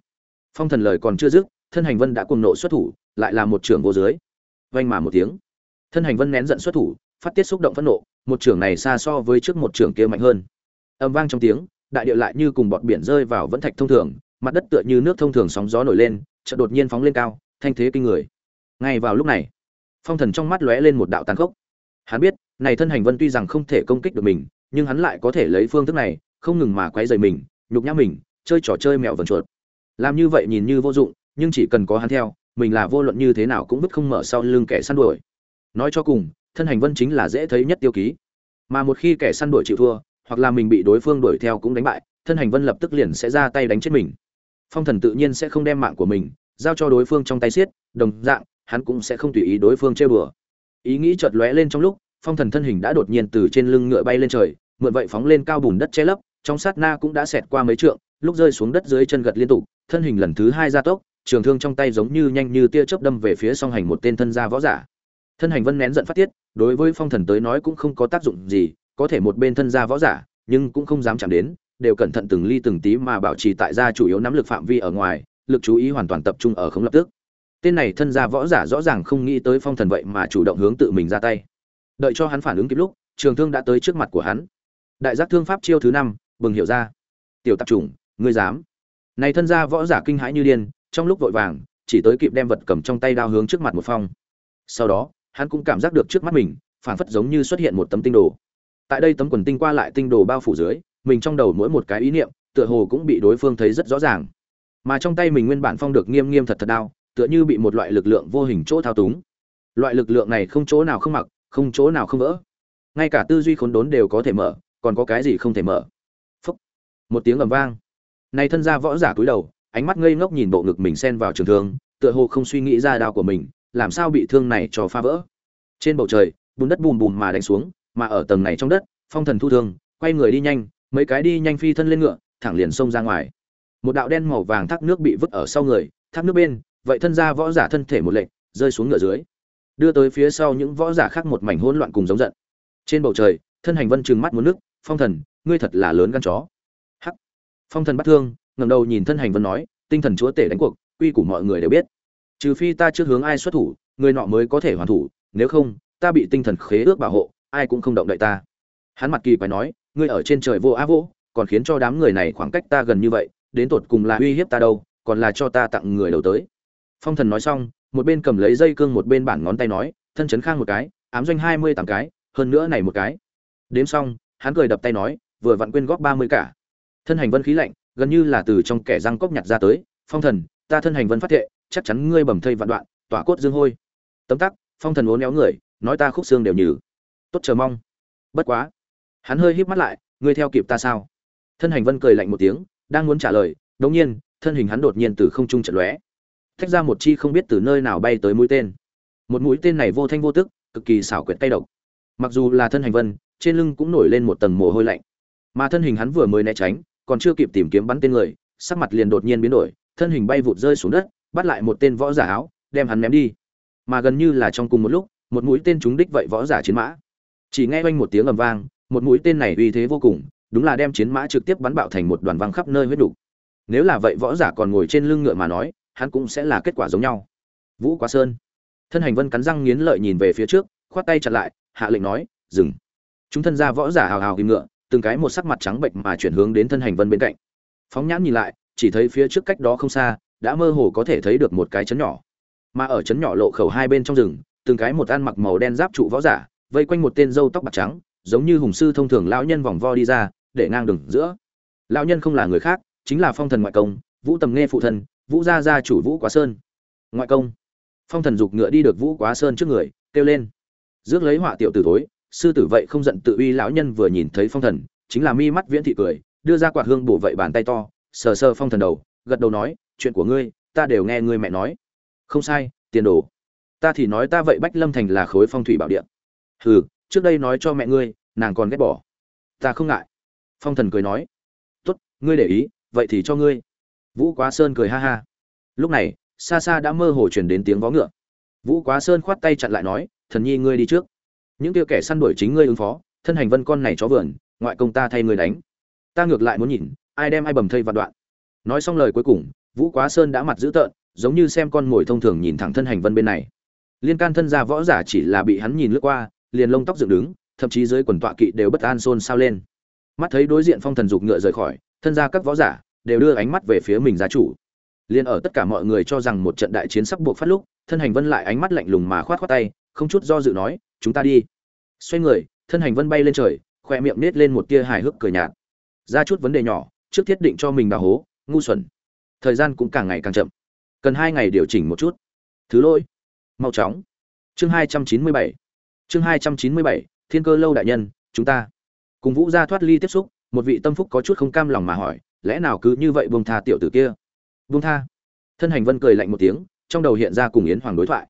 Phong thần lời còn chưa dứt, thân hành vân đã cuồng nộ xuất thủ, lại là một trưởng vô dưới. Vanh mà một tiếng. Thân hành vân nén giận xuất thủ, phát tiết xúc động phẫn nộ, một trưởng này xa so với trước một trưởng kia mạnh hơn. Âm vang trong tiếng, đại địa lại như cùng bọt biển rơi vào vẫn thạch thông thường, mặt đất tựa như nước thông thường sóng gió nổi lên, chợt đột nhiên phóng lên cao, thanh thế kinh người. Ngay vào lúc này, phong thần trong mắt lóe lên một đạo tàn khốc hắn biết, này thân hành vân tuy rằng không thể công kích được mình, nhưng hắn lại có thể lấy phương thức này, không ngừng mà quấy rầy mình, nhục nhã mình, chơi trò chơi mèo vần chuột. Làm như vậy nhìn như vô dụng, nhưng chỉ cần có hắn theo, mình là vô luận như thế nào cũng bứt không mở sau lưng kẻ săn đuổi. Nói cho cùng, thân hành vân chính là dễ thấy nhất tiêu ký. Mà một khi kẻ săn đuổi chịu thua, hoặc là mình bị đối phương đuổi theo cũng đánh bại, thân hành vân lập tức liền sẽ ra tay đánh chết mình. Phong thần tự nhiên sẽ không đem mạng của mình giao cho đối phương trong tay xiết, đồng dạng, hắn cũng sẽ không tùy ý đối phương chơi bừa ý nghĩ chợt lóe lên trong lúc, phong thần thân hình đã đột nhiên từ trên lưng ngựa bay lên trời, mượn vậy phóng lên cao bùn đất che lấp, trong sát na cũng đã xẹt qua mấy trượng, lúc rơi xuống đất dưới chân gật liên tục, thân hình lần thứ hai gia tốc, trường thương trong tay giống như nhanh như tia chớp đâm về phía song hành một tên thân gia võ giả. Thân hành vân nén giận phát tiết, đối với phong thần tới nói cũng không có tác dụng gì, có thể một bên thân gia võ giả, nhưng cũng không dám chạm đến, đều cẩn thận từng ly từng tí mà bảo trì tại gia chủ yếu nắm lực phạm vi ở ngoài, lực chú ý hoàn toàn tập trung ở không lập tức tên này thân gia võ giả rõ ràng không nghĩ tới phong thần vậy mà chủ động hướng tự mình ra tay. Đợi cho hắn phản ứng kịp lúc, trường thương đã tới trước mặt của hắn. Đại giác thương pháp chiêu thứ năm, bừng hiểu ra. Tiểu tạp chủng, ngươi dám. Này thân gia võ giả kinh hãi như điên, trong lúc vội vàng, chỉ tới kịp đem vật cầm trong tay đao hướng trước mặt một phong. Sau đó, hắn cũng cảm giác được trước mắt mình, phảng phất giống như xuất hiện một tấm tinh đồ. Tại đây tấm quần tinh qua lại tinh đồ bao phủ dưới, mình trong đầu mỗi một cái ý niệm, tựa hồ cũng bị đối phương thấy rất rõ ràng. Mà trong tay mình nguyên bản phong được nghiêm nghiêm thật thật đao tựa như bị một loại lực lượng vô hình chỗ thao túng. Loại lực lượng này không chỗ nào không mặc, không chỗ nào không vỡ. Ngay cả tư duy khốn đốn đều có thể mở, còn có cái gì không thể mở. Phúc. một tiếng ầm vang. Này thân gia võ giả cúi đầu, ánh mắt ngây ngốc nhìn bộ ngực mình xen vào trường thương, tựa hồ không suy nghĩ ra đao của mình, làm sao bị thương này cho phá vỡ. Trên bầu trời, bùn đất bùm bùm mà đánh xuống, mà ở tầng này trong đất, phong thần thu thương, quay người đi nhanh, mấy cái đi nhanh phi thân lên ngựa, thẳng liền xông ra ngoài. Một đạo đen màu vàng thác nước bị vứt ở sau người, thác nước bên vậy thân gia võ giả thân thể một lệnh, rơi xuống ngựa dưới, đưa tới phía sau những võ giả khác một mảnh hỗn loạn cùng giống giận. Trên bầu trời, thân hành vân trừng mắt muốn nước, phong thần, ngươi thật là lớn gan chó. Hắc. Phong thần bắt thương, ngẩng đầu nhìn thân hành vân nói, tinh thần chúa tể đánh cuộc, quy của mọi người đều biết. Trừ phi ta trước hướng ai xuất thủ, người nọ mới có thể hoàn thủ, nếu không, ta bị tinh thần khế ước bảo hộ, ai cũng không động đậy ta. Hắn mặt kỳ quái nói, ngươi ở trên trời vô á vô, còn khiến cho đám người này khoảng cách ta gần như vậy, đến tột cùng là uy hiếp ta đâu, còn là cho ta tặng người đầu tới phong thần nói xong, một bên cầm lấy dây cương một bên bản ngón tay nói, thân chấn khang một cái, ám doanh hai mươi tám cái, hơn nữa này một cái. Đếm xong, hắn cười đập tay nói, vừa vặn quyên góp ba mươi cả. Thân hành vân khí lạnh, gần như là từ trong kẻ răng cốc nhặt ra tới, phong thần, ta thân hành vân phát thệ, chắc chắn ngươi bầm thây vạn đoạn, tỏa cốt dương hôi. Tấm tắc, phong thần uốn éo người, nói ta khúc xương đều nhừ. Tốt chờ mong. Bất quá. Hắn hơi híp mắt lại, ngươi theo kịp ta sao? Thân hành vân cười lạnh một tiếng, đang muốn trả lời đống nhiên, thân hình hắn đột nhiên từ không trung trận lóe thách ra một chi không biết từ nơi nào bay tới mũi tên. Một mũi tên này vô thanh vô tức, cực kỳ xảo quyệt tay độc. Mặc dù là thân hành vân, trên lưng cũng nổi lên một tầng mồ hôi lạnh. Mà thân hình hắn vừa mới né tránh, còn chưa kịp tìm kiếm bắn tên người, sắc mặt liền đột nhiên biến đổi, thân hình bay vụt rơi xuống đất, bắt lại một tên võ giả áo, đem hắn ném đi. Mà gần như là trong cùng một lúc, một mũi tên trúng đích vậy võ giả chiến mã. Chỉ nghe oanh một tiếng ầm vang, một mũi tên này uy thế vô cùng, đúng là đem chiến mã trực tiếp bắn bạo thành một đoàn văng khắp nơi huyết đủ. nếu là vậy võ giả còn ngồi trên lưng ngựa mà nói hắn cũng sẽ là kết quả giống nhau. Vũ quá sơn. Thân hành vân cắn răng nghiến lợi nhìn về phía trước, khoát tay chặn lại, hạ lệnh nói, dừng. Chúng thân ra võ giả hào hào kim ngựa, từng cái một sắc mặt trắng bệnh mà chuyển hướng đến thân hành vân bên cạnh. Phóng nhãn nhìn lại, chỉ thấy phía trước cách đó không xa, đã mơ hồ có thể thấy được một cái chấn nhỏ. Mà ở chấn nhỏ lộ khẩu hai bên trong rừng, từng cái một ăn mặc màu đen giáp trụ võ giả, vây quanh một tên râu tóc bạc trắng, giống như hùng sư thông thường lão nhân vòng vo đi ra, để ngang đường giữa. Lão nhân không là người khác, chính là phong thần ngoại công, vũ tầm nghe phụ thân vũ gia gia chủ vũ quá sơn. Ngoại công. Phong thần dục ngựa đi được vũ quá sơn trước người, kêu lên. Rước lấy họa tiểu tử tối sư tử vậy không giận tự uy lão nhân vừa nhìn thấy phong thần, chính là mi mắt viễn thị cười, đưa ra quạt hương bổ vậy bàn tay to, sờ sờ phong thần đầu, gật đầu nói, chuyện của ngươi, ta đều nghe ngươi mẹ nói. Không sai, tiền đồ. Ta thì nói ta vậy bách lâm thành là khối phong thủy bảo địa. Hừ, trước đây nói cho mẹ ngươi, nàng còn ghét bỏ. Ta không ngại. Phong thần cười nói. Tốt, ngươi để ý, vậy thì cho ngươi vũ quá sơn cười ha ha. Lúc này xa xa đã mơ hồ chuyển đến tiếng vó ngựa. Vũ quá sơn khoát tay chặn lại nói, thần nhi ngươi đi trước. Những kia kẻ săn đuổi chính ngươi ứng phó, thân hành vân con này chó vườn, ngoại công ta thay ngươi đánh. Ta ngược lại muốn nhìn, ai đem ai bầm thây vạn đoạn. Nói xong lời cuối cùng, vũ quá sơn đã mặt dữ tợn, giống như xem con mồi thông thường nhìn thẳng thân hành vân bên này. Liên can thân gia võ giả chỉ là bị hắn nhìn lướt qua, liền lông tóc dựng đứng, thậm chí dưới quần tọa kỵ đều bất an xôn xao lên. Mắt thấy đối diện phong thần dục ngựa rời khỏi, thân gia các võ giả đều đưa ánh mắt về phía mình gia chủ. Liền ở tất cả mọi người cho rằng một trận đại chiến sắp buộc phát lúc, thân hành vân lại ánh mắt lạnh lùng mà khoát khoát tay, không chút do dự nói, chúng ta đi. Xoay người, thân hành vân bay lên trời, khoe miệng nết lên một tia hài hước cười nhạt. Ra chút vấn đề nhỏ, trước thiết định cho mình đào hố, ngu xuẩn. Thời gian cũng càng ngày càng chậm. Cần hai ngày điều chỉnh một chút. Thứ lỗi. Mau chóng. Chương hai trăm chín mươi bảy. Chương hai trăm chín mươi bảy, thiên cơ lâu đại nhân, chúng ta. Cùng vũ gia thoát ly tiếp xúc, một vị tâm phúc có chút không cam lòng mà hỏi lẽ nào cứ như vậy buông tha tiểu tử kia? Buông tha. Thân hành vân cười lạnh một tiếng, trong đầu hiện ra cùng yến hoàng đối thoại.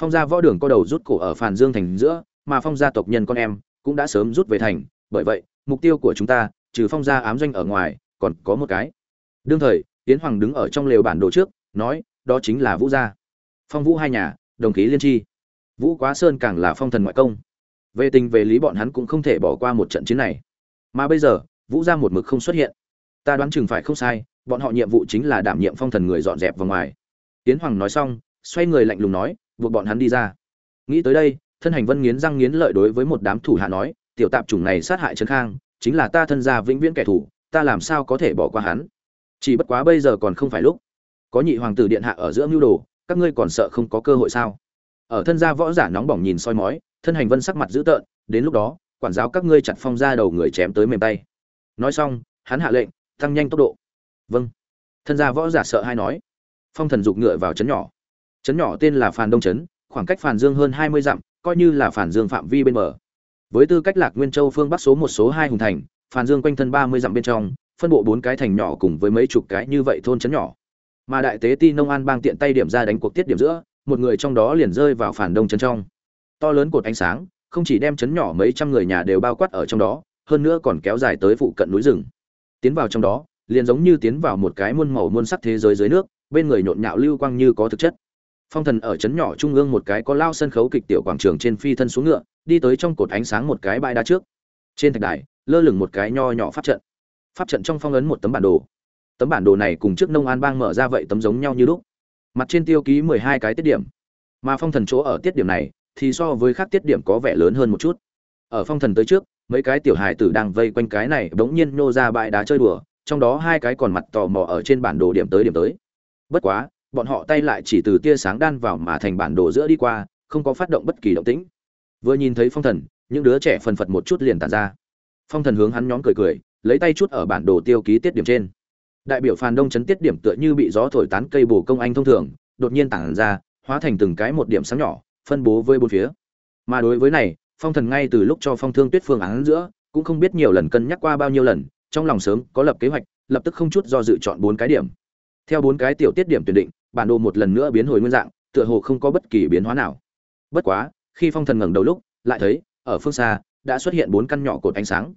Phong gia võ đường có đầu rút cổ ở phàn dương thành giữa, mà phong gia tộc nhân con em cũng đã sớm rút về thành, bởi vậy, mục tiêu của chúng ta, trừ phong gia ám doanh ở ngoài, còn có một cái. Đương thời, yến hoàng đứng ở trong lều bản đồ trước, nói, đó chính là vũ gia. Phong vũ hai nhà, đồng khí liên tri vũ quá sơn càng là phong thần ngoại công. Về tình về lý bọn hắn cũng không thể bỏ qua một trận chiến này. Mà bây giờ, vũ gia một mực không xuất hiện ta đoán chừng phải không sai, bọn họ nhiệm vụ chính là đảm nhiệm phong thần người dọn dẹp vào ngoài. Tiến hoàng nói xong, xoay người lạnh lùng nói, buộc bọn hắn đi ra. Nghĩ tới đây, thân hành vân nghiến răng nghiến lợi đối với một đám thủ hạ nói, tiểu tạp chủng này sát hại trấn khang, chính là ta thân gia vĩnh viễn kẻ thù, ta làm sao có thể bỏ qua hắn? Chỉ bất quá bây giờ còn không phải lúc. Có nhị hoàng tử điện hạ ở giữa mưu đồ, các ngươi còn sợ không có cơ hội sao? Ở thân gia võ giả nóng bỏng nhìn soi mói, thân hành vân sắc mặt dữ tợn, đến lúc đó, quản giáo các ngươi chặt phong ra đầu người chém tới mềm tay. Nói xong, hắn hạ lệnh tăng nhanh tốc độ. Vâng. Thân gia võ giả sợ hay nói. Phong thần dục ngựa vào trấn nhỏ. Trấn nhỏ tên là phàn đông trấn, khoảng cách phàn dương hơn hai mươi dặm, coi như là phản dương phạm vi bên bờ. Với tư cách lạc nguyên châu phương bắc số một, số hai hùng thành, phàn dương quanh thân ba mươi dặm bên trong, phân bộ bốn cái thành nhỏ cùng với mấy chục cái như vậy thôn trấn nhỏ. Mà đại tế ti nông an bang tiện tay điểm ra đánh cuộc tiết điểm giữa, một người trong đó liền rơi vào phản đông trấn trong. To lớn cột ánh sáng, không chỉ đem trấn nhỏ mấy trăm người nhà đều bao quát ở trong đó, hơn nữa còn kéo dài tới phụ cận núi rừng tiến vào trong đó, liền giống như tiến vào một cái muôn màu muôn sắc thế giới dưới nước, bên người nhộn nhạo lưu quang như có thực chất. Phong thần ở trấn nhỏ trung ương một cái có lao sân khấu kịch tiểu quảng trường trên phi thân xuống ngựa, đi tới trong cột ánh sáng một cái bãi đá trước. Trên thạch đài, lơ lửng một cái nho nhỏ pháp trận. Pháp trận trong phong ấn một tấm bản đồ. Tấm bản đồ này cùng trước nông an bang mở ra vậy tấm giống nhau như lúc. Mặt trên tiêu ký mười hai cái tiết điểm. Mà phong thần chỗ ở tiết điểm này, thì so với các tiết điểm có vẻ lớn hơn một chút. Ở phong thần tới trước mấy cái tiểu hài tử đang vây quanh cái này bỗng nhiên nô ra bãi đá chơi đùa, trong đó hai cái còn mặt tò mò ở trên bản đồ điểm tới điểm tới. Bất quá, bọn họ tay lại chỉ từ tia sáng đan vào mà thành bản đồ giữa đi qua, không có phát động bất kỳ động tĩnh. Vừa nhìn thấy phong thần, những đứa trẻ phần phật một chút liền tàn ra. Phong thần hướng hắn nhóm cười cười, lấy tay chút ở bản đồ tiêu ký tiết điểm trên. Đại biểu phàn đông chấn tiết điểm tựa như bị gió thổi tán cây bổ công anh thông thường, đột nhiên tản ra, hóa thành từng cái một điểm sáng nhỏ, phân bố với bốn phía. Mà đối với này phong thần ngay từ lúc cho phong thương tuyết phương án giữa, cũng không biết nhiều lần cân nhắc qua bao nhiêu lần, trong lòng sớm có lập kế hoạch, lập tức không chút do dự chọn bốn cái điểm. Theo bốn cái tiểu tiết điểm tuyển định, bản đồ một lần nữa biến hồi nguyên dạng, tựa hồ không có bất kỳ biến hóa nào. Bất quá, khi phong thần ngẩng đầu lúc, lại thấy, ở phương xa, đã xuất hiện bốn căn nhỏ cột ánh sáng.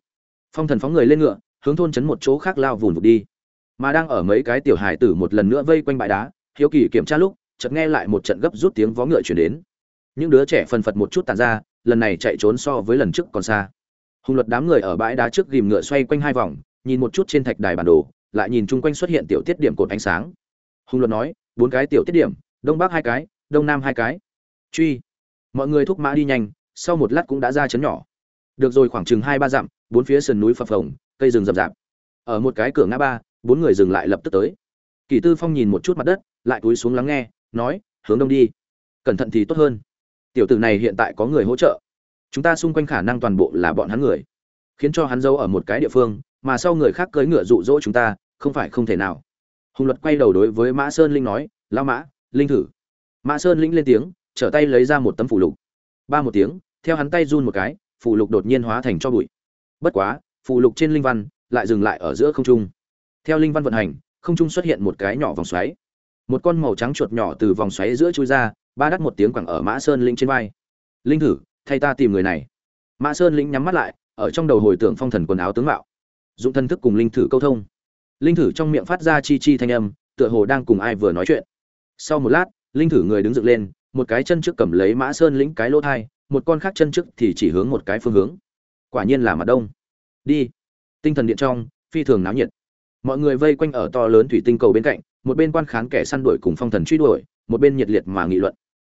Phong thần phóng người lên ngựa, hướng thôn trấn một chỗ khác lao vùn vụt đi. Mà đang ở mấy cái tiểu hải tử một lần nữa vây quanh bãi đá, hiếu kỳ kiểm tra lúc, chợt nghe lại một trận gấp rút tiếng vó ngựa chuyển đến. Những đứa trẻ phần phật một chút tàn ra lần này chạy trốn so với lần trước còn xa. Hùng luật đám người ở bãi đá trước ghìm ngựa xoay quanh hai vòng, nhìn một chút trên thạch đài bản đồ, lại nhìn chung quanh xuất hiện tiểu tiết điểm cột ánh sáng. Hùng luật nói, bốn cái tiểu tiết điểm, đông bắc hai cái, đông nam hai cái. Truy. Mọi người thúc mã đi nhanh, sau một lát cũng đã ra chấn nhỏ. Được rồi khoảng chừng hai ba dặm, bốn phía sườn núi phập phồng, cây rừng rậm rạp. Ở một cái cửa ngã ba, bốn người dừng lại lập tức tới. Kỳ tư phong nhìn một chút mặt đất, lại cúi xuống lắng nghe, nói, hướng đông đi. Cẩn thận thì tốt hơn tiểu tử này hiện tại có người hỗ trợ. Chúng ta xung quanh khả năng toàn bộ là bọn hắn người. Khiến cho hắn giấu ở một cái địa phương, mà sau người khác cưỡi ngựa dụ dỗ chúng ta, không phải không thể nào. Hùng luật quay đầu đối với mã sơn linh nói lao mã, linh thử. Mã sơn linh lên tiếng, trở tay lấy ra một tấm phủ lục. Ba một tiếng, theo hắn tay run một cái phủ lục đột nhiên hóa thành cho bụi. Bất quá phủ lục trên linh văn lại dừng lại ở giữa không trung. Theo linh văn vận hành, không trung xuất hiện một cái nhỏ vòng xoáy. Một con màu trắng chuột nhỏ từ vòng xoáy giữa chui ra ba đắt một tiếng quẳng ở mã sơn linh trên vai. Linh thử, thay ta tìm người này. Mã sơn linh nhắm mắt lại, ở trong đầu hồi tưởng phong thần quần áo tướng mạo. Dụng thân thức cùng linh thử câu thông. Linh thử trong miệng phát ra chi chi thanh âm, tựa hồ đang cùng ai vừa nói chuyện. Sau một lát, linh thử người đứng dựng lên, một cái chân trước cầm lấy mã sơn lĩnh cái lỗ thai, một con khác chân trước thì chỉ hướng một cái phương hướng. Quả nhiên là mặt đông. Đi. Tinh thần điện trong, phi thường náo nhiệt. Mọi người vây quanh ở to lớn thủy tinh cầu bên cạnh một bên quan khán kẻ săn đuổi cùng phong thần truy đuổi, một bên nhiệt liệt mà nghị luận.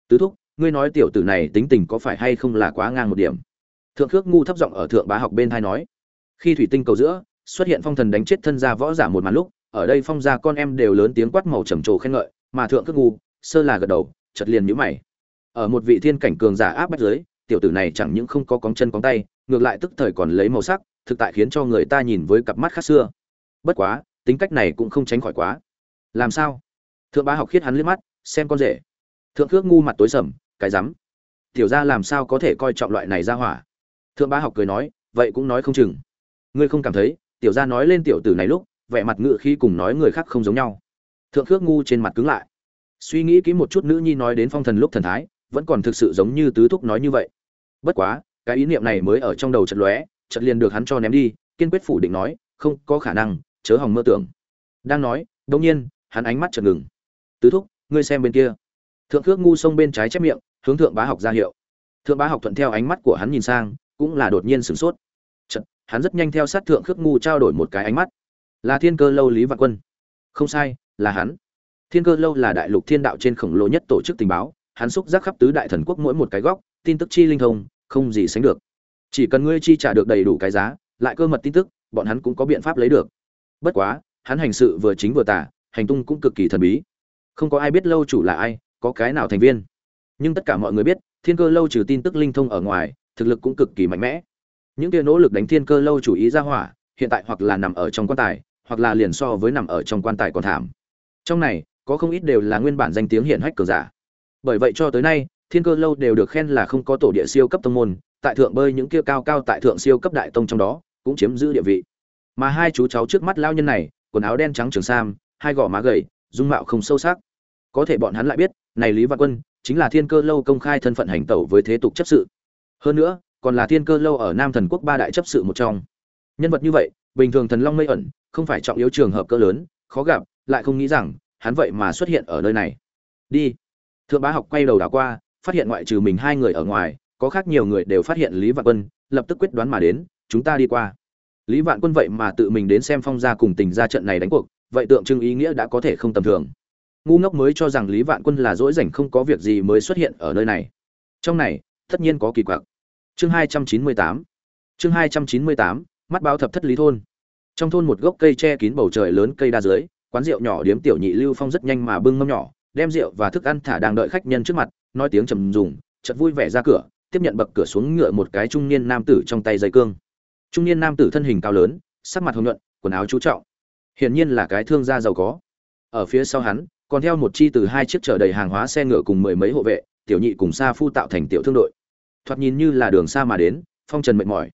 Tứ thúc, ngươi nói tiểu tử này tính tình có phải hay không là quá ngang một điểm? Thượng khước ngu thấp giọng ở thượng bá học bên thai nói. Khi thủy tinh cầu giữa, xuất hiện phong thần đánh chết thân gia võ giả một màn lúc, ở đây phong gia con em đều lớn tiếng quát màu trầm trồ khen ngợi, mà thượng khước ngu, sơ là gật đầu chật liền nhíu mày. Ở một vị thiên cảnh cường giả áp bách dưới, tiểu tử này chẳng những không có cóng chân cóng tay, ngược lại tức thời còn lấy màu sắc, thực tại khiến cho người ta nhìn với cặp mắt khác xưa. Bất quá, tính cách này cũng không tránh khỏi quá làm sao? Thượng bá học khiết hắn liếc mắt, xem con rể. Thượng khước ngu mặt tối sầm, cái rắm. Tiểu ra làm sao có thể coi trọng loại này ra hỏa? Thượng bá học cười nói, vậy cũng nói không chừng. Ngươi không cảm thấy, tiểu ra nói lên tiểu tử này lúc, vẻ mặt ngự khi cùng nói người khác không giống nhau. Thượng khước ngu trên mặt cứng lại. Suy nghĩ kỹ một chút nữ nhi nói đến phong thần lúc thần thái, vẫn còn thực sự giống như tứ thúc nói như vậy. Bất quá, cái ý niệm này mới ở trong đầu chật lóe chật liền được hắn cho ném đi, kiên quyết phủ định nói, không có khả năng, chớ hòng mơ tưởng. Đang nói đông nhiên hắn ánh mắt chợt ngừng. Tứ thúc, ngươi xem bên kia. Thượng khước ngu sông bên trái chép miệng, hướng thượng bá học ra hiệu. Thượng bá học thuận theo ánh mắt của hắn nhìn sang, cũng là đột nhiên sửng sốt. Chật hắn rất nhanh theo sát thượng khước ngu trao đổi một cái ánh mắt. Là thiên cơ lâu lý vạn quân. Không sai, là hắn. Thiên cơ lâu là đại lục thiên đạo trên khổng lồ nhất tổ chức tình báo, hắn xúc giác khắp tứ đại thần quốc mỗi một cái góc, tin tức chi linh thông, không gì sánh được. Chỉ cần ngươi chi trả được đầy đủ cái giá, lại cơ mật tin tức, bọn hắn cũng có biện pháp lấy được. Bất quá, hắn hành sự vừa chính vừa tả hành tung cũng cực kỳ thần bí. Không có ai biết lâu chủ là ai, có cái nào thành viên. Nhưng tất cả mọi người biết, thiên cơ lâu trừ tin tức linh thông ở ngoài, thực lực cũng cực kỳ mạnh mẽ. Những kia nỗ lực đánh thiên cơ lâu chủ ý ra hỏa, hiện tại hoặc là nằm ở trong quan tài, hoặc là liền so với nằm ở trong quan tài còn thảm. Trong này, có không ít đều là nguyên bản danh tiếng hiển hách cường giả. Bởi vậy cho tới nay, thiên cơ lâu đều được khen là không có tổ địa siêu cấp tông môn, tại thượng bơi những kia cao cao tại thượng siêu cấp đại tông trong đó, cũng chiếm giữ địa vị. Mà hai chú cháu trước mắt lao nhân này, quần áo đen trắng trường sam hai gò má gầy, dung mạo không sâu sắc. Có thể bọn hắn lại biết, này lý văn quân chính là thiên cơ lâu công khai thân phận hành tẩu với thế tục chấp sự. Hơn nữa, còn là thiên cơ lâu ở nam thần quốc ba đại chấp sự một trong. Nhân vật như vậy, bình thường thần long mây ẩn, không phải trọng yếu trường hợp cỡ lớn, khó gặp, lại không nghĩ rằng, hắn vậy mà xuất hiện ở nơi này. Đi. Thượng bá học quay đầu đảo qua, phát hiện ngoại trừ mình hai người ở ngoài, có khác nhiều người đều phát hiện lý vạn quân, lập tức quyết đoán mà đến, chúng ta đi qua. Lý vạn quân vậy mà tự mình đến xem phong gia cùng tình ra trận này đánh cuộc vậy tượng trưng ý nghĩa đã có thể không tầm thường. Ngu ngốc mới cho rằng lý vạn quân là dỗi rảnh không có việc gì mới xuất hiện ở nơi này. Trong này, tất nhiên có kỳ quặc. Chương hai trăm chín mươi tám. Chương hai trăm chín mươi tám, mắt báo thập thất lý thôn. Trong thôn một gốc cây che kín bầu trời lớn cây đa dưới, quán rượu nhỏ điếm tiểu nhị lưu phong rất nhanh mà bưng mâm nhỏ, đem rượu và thức ăn thả đang đợi khách nhân trước mặt, nói tiếng trầm dùng, chợt vui vẻ ra cửa, tiếp nhận bậc cửa xuống ngựa một cái trung niên nam tử trong tay dây cương. Trung niên nam tử thân hình cao lớn, sắc mặt hồng nhuận, quần áo chú trọng hiển nhiên là cái thương gia giàu có. Ở phía sau hắn, còn theo một chi từ hai chiếc chở đầy hàng hóa xe ngựa cùng mười mấy hộ vệ, tiểu nhị cùng sa phu tạo thành tiểu thương đội. Thoạt nhìn như là đường xa mà đến, phong trần mệt mỏi.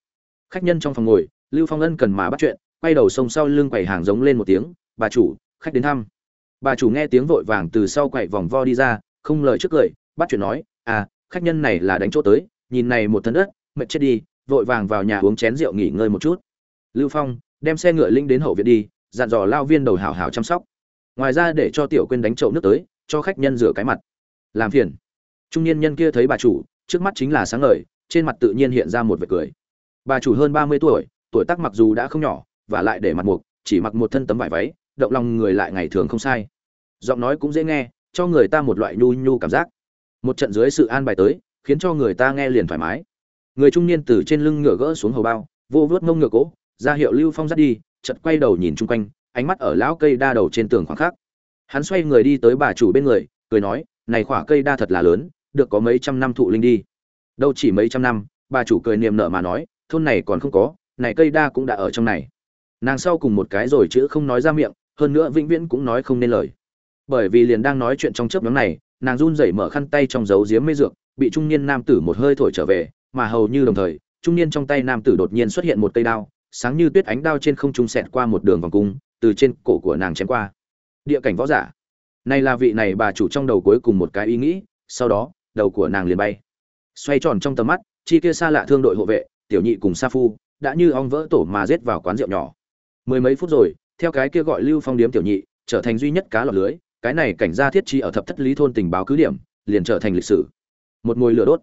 Khách nhân trong phòng ngồi, lưu phong ân cần mà bắt chuyện, quay đầu sông sau lưng quầy hàng giống lên một tiếng, bà chủ, khách đến thăm. Bà chủ nghe tiếng vội vàng từ sau quầy vòng vo đi ra, không lời trước cười bắt chuyện nói à khách nhân này là đánh chỗ tới, nhìn này một thân đất, mệt chết đi, vội vàng vào nhà uống chén rượu nghỉ ngơi một chút. Lưu phong đem xe ngựa linh đến hậu viện đi dặn dò lao viên đầu hảo hảo chăm sóc. Ngoài ra để cho tiểu quên đánh chậu nước tới, cho khách nhân rửa cái mặt. Làm phiền. Trung niên nhân kia thấy bà chủ, trước mắt chính là sáng ngời, trên mặt tự nhiên hiện ra một vệt cười. Bà chủ hơn ba mươi tuổi tuổi tác mặc dù đã không nhỏ, và lại để mặt mục, chỉ mặc một thân tấm vải váy, động lòng người lại ngày thường không sai. Giọng nói cũng dễ nghe, cho người ta một loại nhu nhu cảm giác. Một trận dưới sự an bài tới, khiến cho người ta nghe liền thoải mái. Người trung niên từ trên lưng ngựa gỡ xuống hầu bao, vô vớt ngông ngựa cỗ ra hiệu lưu phong dắt đi chợt quay đầu nhìn chung quanh, ánh mắt ở lão cây đa đầu trên tường khoảng khắc. Hắn xoay người đi tới bà chủ bên người, cười nói, này khỏa cây đa thật là lớn, được có mấy trăm năm thụ linh đi. Đâu chỉ mấy trăm năm, bà chủ cười niềm nở mà nói, thôn này còn không có, này cây đa cũng đã ở trong này. Nàng sau cùng một cái rồi chữ không nói ra miệng, hơn nữa vĩnh viễn cũng nói không nên lời. Bởi vì liền đang nói chuyện trong chớp nhoáng này, nàng run rẩy mở khăn tay trong giấu giếm mê dược, bị trung niên nam tử một hơi thổi trở về, mà hầu như đồng thời, trung niên trong tay nam tử đột nhiên xuất hiện một cây đao sáng như tuyết ánh đao trên không trung xẹt qua một đường vòng cung, từ trên cổ của nàng chém qua. Địa cảnh võ giả. Này là vị này bà chủ trong đầu cuối cùng một cái ý nghĩ, sau đó, đầu của nàng liền bay. Xoay tròn trong tầm mắt, chi kia xa lạ thương đội hộ vệ, tiểu nhị cùng sa phu, đã như ong vỡ tổ mà giết vào quán rượu nhỏ. Mười mấy phút rồi, theo cái kia gọi lưu phong điếm tiểu nhị, trở thành duy nhất cá lọt lưới, cái này cảnh gia thiết chi ở thập thất lý thôn tình báo cứ điểm, liền trở thành lịch sử. Một ngôi lửa đốt.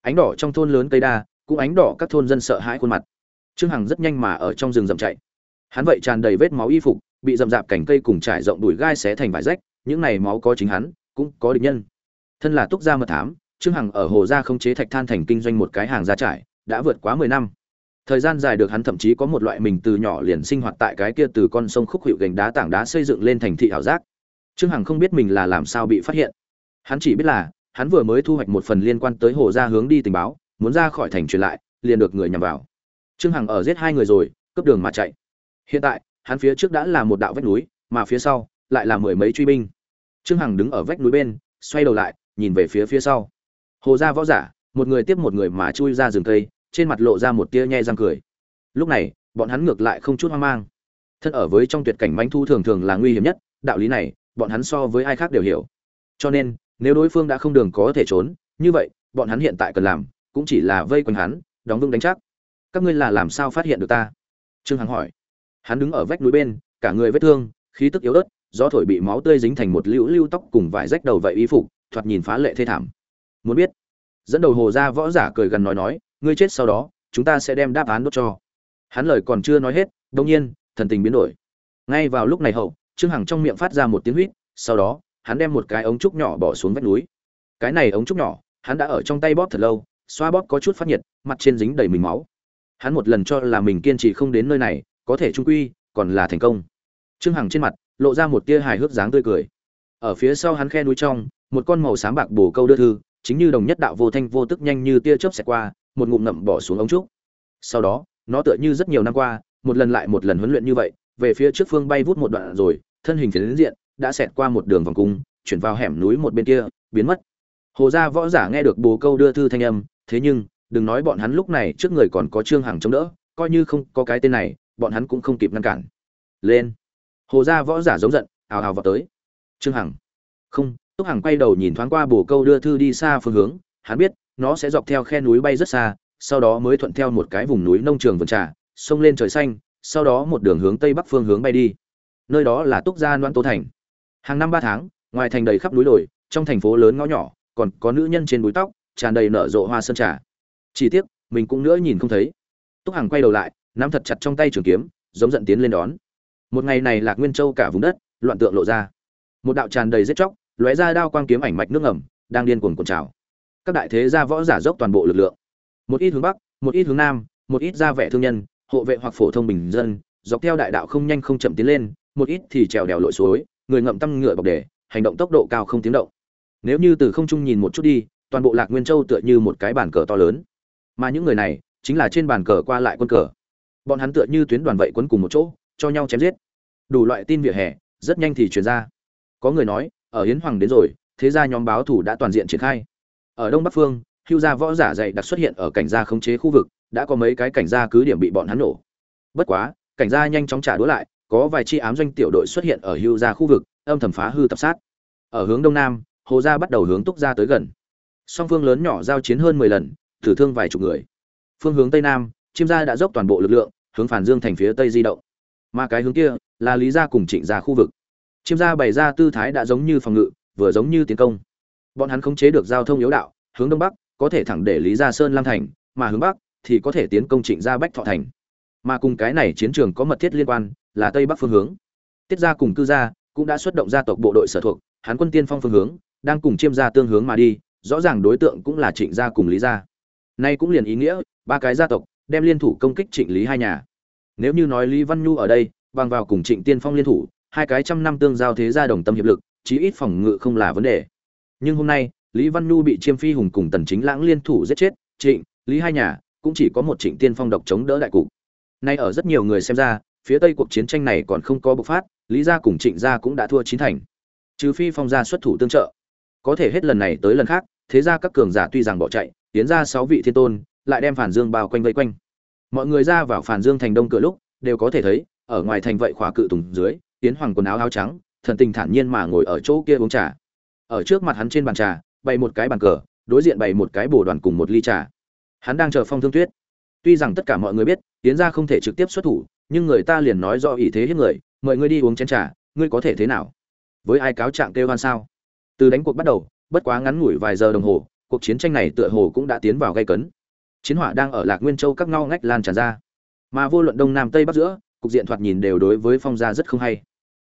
Ánh đỏ trong thôn lớn cây đa, cũng ánh đỏ các thôn dân sợ hãi khuôn mặt trương hằng rất nhanh mà ở trong rừng rậm chạy. Hắn vậy tràn đầy vết máu y phục, bị rậm rạp cành cây cùng trải rộng đùi gai xé thành vải rách, những này máu có chính hắn, cũng có địch nhân. Thân là túc gia mật thám, trương hằng ở hồ gia không chế thạch than thành kinh doanh một cái hàng gia trải đã vượt quá mười năm. Thời gian dài được hắn thậm chí có một loại mình từ nhỏ liền sinh hoạt tại cái kia từ con sông khúc hiệu gành đá tảng đá xây dựng lên thành thị ảo giác. Trương hằng không biết mình là làm sao bị phát hiện. Hắn chỉ biết là, hắn vừa mới thu hoạch một phần liên quan tới hồ gia hướng đi tình báo, muốn ra khỏi thành truyền lại, liền được người nhằm vào trương hằng ở giết hai người rồi, cướp đường mà chạy. Hiện tại, hắn phía trước đã là một đạo vách núi, mà phía sau lại là mười mấy truy binh. Trương hằng đứng ở vách núi bên, xoay đầu lại, nhìn về phía phía sau. Hồ gia võ giả, một người tiếp một người mà chui ra rừng cây, trên mặt lộ ra một tia nhe răng cười. Lúc này, bọn hắn ngược lại không chút hoang mang. Thân ở với trong tuyệt cảnh manh thu thường thường là nguy hiểm nhất, đạo lý này, bọn hắn so với ai khác đều hiểu. Cho nên, nếu đối phương đã không đường có thể trốn, như vậy, bọn hắn hiện tại cần làm, cũng chỉ là vây quanh hắn, đóng vững đánh chắc các ngươi là làm sao phát hiện được ta? Trương hằng hỏi. Hắn đứng ở vách núi bên, cả người vết thương, khí tức yếu ớt, gió thổi bị máu tươi dính thành một lưu lưu tóc cùng vải rách đầu vậy y phục, thoạt nhìn phá lệ thê thảm. Muốn biết, dẫn đầu hồ ra võ giả cười gần nói nói, ngươi chết sau đó, chúng ta sẽ đem đáp án đốt cho. Hắn lời còn chưa nói hết đông nhiên, thần tình biến đổi. Ngay vào lúc này hậu, trương hằng trong miệng phát ra một tiếng huýt, sau đó, hắn đem một cái ống trúc nhỏ bỏ xuống vách núi. Cái này ống trúc nhỏ, hắn đã ở trong tay bóp thật lâu, xoa bóp có chút phát nhiệt, mặt trên dính đầy mình máu hắn một lần cho là mình kiên trì không đến nơi này, có thể trung quy, còn là thành công. Trương hằng trên mặt, lộ ra một tia hài hước dáng tươi cười. Ở phía sau hắn khe núi trong, một con màu sáng bạc bổ câu đưa thư, chính như đồng nhất đạo vô thanh vô tức nhanh như tia chớp xẹt qua, một ngụm ngậm bỏ xuống ống trúc. Sau đó, nó tựa như rất nhiều năm qua, một lần lại một lần huấn luyện như vậy, về phía trước phương bay vút một đoạn rồi, thân hình phiến diện, đã xẹt qua một đường vòng cung, chuyển vào hẻm núi một bên kia, biến mất. Hồ gia võ giả nghe được bồ câu đưa thư thanh âm, thế nhưng đừng nói bọn hắn lúc này trước người còn có trương hằng chống đỡ, coi như không có cái tên này, bọn hắn cũng không kịp ngăn cản. Lên. Hồ gia võ giả giống giận, ào ào vào tới. Trương hằng. Không, túc hằng quay đầu nhìn thoáng qua bồ câu đưa thư đi xa phương hướng, hắn biết, nó sẽ dọc theo khe núi bay rất xa, sau đó mới thuận theo một cái vùng núi nông trường vườn trà, xông lên trời xanh, sau đó một đường hướng tây bắc phương hướng bay đi. Nơi đó là túc gia loan tô thành. Hàng năm ba tháng, ngoài thành đầy khắp núi đồi, trong thành phố lớn ngõ nhỏ, còn có nữ nhân trên búi tóc, tràn đầy nở rộ hoa sơn trà chỉ tiếc, mình cũng nữa nhìn không thấy. Túc hằng quay đầu lại, nắm thật chặt trong tay trường kiếm, giống giận tiến lên đón. Một ngày này lạc nguyên châu cả vùng đất, loạn tượng lộ ra. Một đạo tràn đầy giết chóc, lóe ra đao quang kiếm ảnh mạch nước ngầm, đang điên cuồng cuộn trào. Các đại thế gia võ giả dốc toàn bộ lực lượng. Một ít hướng bắc, một ít hướng nam, một ít gia vẻ thương nhân, hộ vệ hoặc phổ thông bình dân, dọc theo đại đạo không nhanh không chậm tiến lên, một ít thì trèo đèo lội suối, người ngậm tăm ngựa bọc đề hành động tốc độ cao không tiếng động. Nếu như từ không trung nhìn một chút đi, toàn bộ lạc nguyên châu tựa như một cái bàn cờ to lớn mà những người này chính là trên bàn cờ qua lại quân cờ. Bọn hắn tựa như tuyến đoàn vậy quấn cùng một chỗ, cho nhau chém giết. Đủ loại tin vỉa hè, rất nhanh thì truyền ra. Có người nói, ở hiến hoàng đến rồi, thế gia nhóm báo thủ đã toàn diện triển khai. Ở đông bắc phương, hưu gia võ giả dày đặc xuất hiện ở cảnh gia khống chế khu vực, đã có mấy cái cảnh gia cứ điểm bị bọn hắn nổ. Bất quá, cảnh gia nhanh chóng trả đũa lại, có vài chi ám doanh tiểu đội xuất hiện ở hưu gia khu vực, âm thầm phá hư tập sát. Ở hướng đông nam, hồ gia bắt đầu hướng túc gia tới gần. Song phương lớn nhỏ giao chiến hơn mười lần tử thương vài chục người. Phương hướng tây nam, chiêm gia đã dốc toàn bộ lực lượng, hướng phản dương thành phía tây di động. Mà cái hướng kia, là lý gia cùng trịnh gia khu vực. Chiêm gia bày ra tư thái đã giống như phòng ngự, vừa giống như tiến công. Bọn hắn khống chế được giao thông yếu đạo, hướng đông bắc, có thể thẳng để lý gia sơn lam thành, mà hướng bắc thì có thể tiến công trịnh gia bách thọ thành. Mà cùng cái này chiến trường có mật thiết liên quan, là tây bắc phương hướng. Tiết gia cùng cư gia cũng đã xuất động gia tộc bộ đội sở thuộc, hán quân tiên phong phương hướng, đang cùng chiêm gia tương hướng mà đi, rõ ràng đối tượng cũng là trịnh gia cùng lý gia nay cũng liền ý nghĩa, ba cái gia tộc đem liên thủ công kích trịnh lý hai nhà. Nếu như nói lý văn nhu ở đây, bằng vào cùng trịnh tiên phong liên thủ, hai cái trăm năm tương giao thế gia đồng tâm hiệp lực, chí ít phòng ngự không là vấn đề. Nhưng hôm nay, lý văn nhu bị chiêm phi hùng cùng tần chính lãng liên thủ giết chết, trịnh, lý hai nhà cũng chỉ có một trịnh tiên phong độc chống đỡ đại cục. Nay ở rất nhiều người xem ra, phía tây cuộc chiến tranh này còn không có bộc phát, lý gia cùng trịnh gia cũng đã thua chín thành. Trừ phi phong gia xuất thủ tương trợ. Có thể hết lần này tới lần khác thế ra các cường giả tuy rằng bỏ chạy, tiến ra sáu vị thiên tôn, lại đem phản dương bao quanh vây quanh. Mọi người ra vào phản dương thành đông cửa lúc, đều có thể thấy, ở ngoài thành vậy khỏa cự tùng dưới tiến hoàng quần áo áo trắng, thần tình thản nhiên mà ngồi ở chỗ kia uống trà. Ở trước mặt hắn trên bàn trà, bày một cái bàn cờ, đối diện bày một cái bồ đoàn cùng một ly trà. Hắn đang chờ phong thương tuyết. Tuy rằng tất cả mọi người biết tiến ra không thể trực tiếp xuất thủ, nhưng người ta liền nói do ý thế hiếp người, mời ngươi đi uống chén trà, ngươi có thể thế nào? Với ai cáo trạng kêu hoan sao? Từ đánh cuộc bắt đầu bất quá ngắn ngủi vài giờ đồng hồ, cuộc chiến tranh này tựa hồ cũng đã tiến vào gây cấn. Chiến hỏa đang ở lạc nguyên châu các ngao ngách lan tràn ra. Mà vô luận đông nam tây bắc giữa, cục diện thoạt nhìn đều đối với phong gia rất không hay.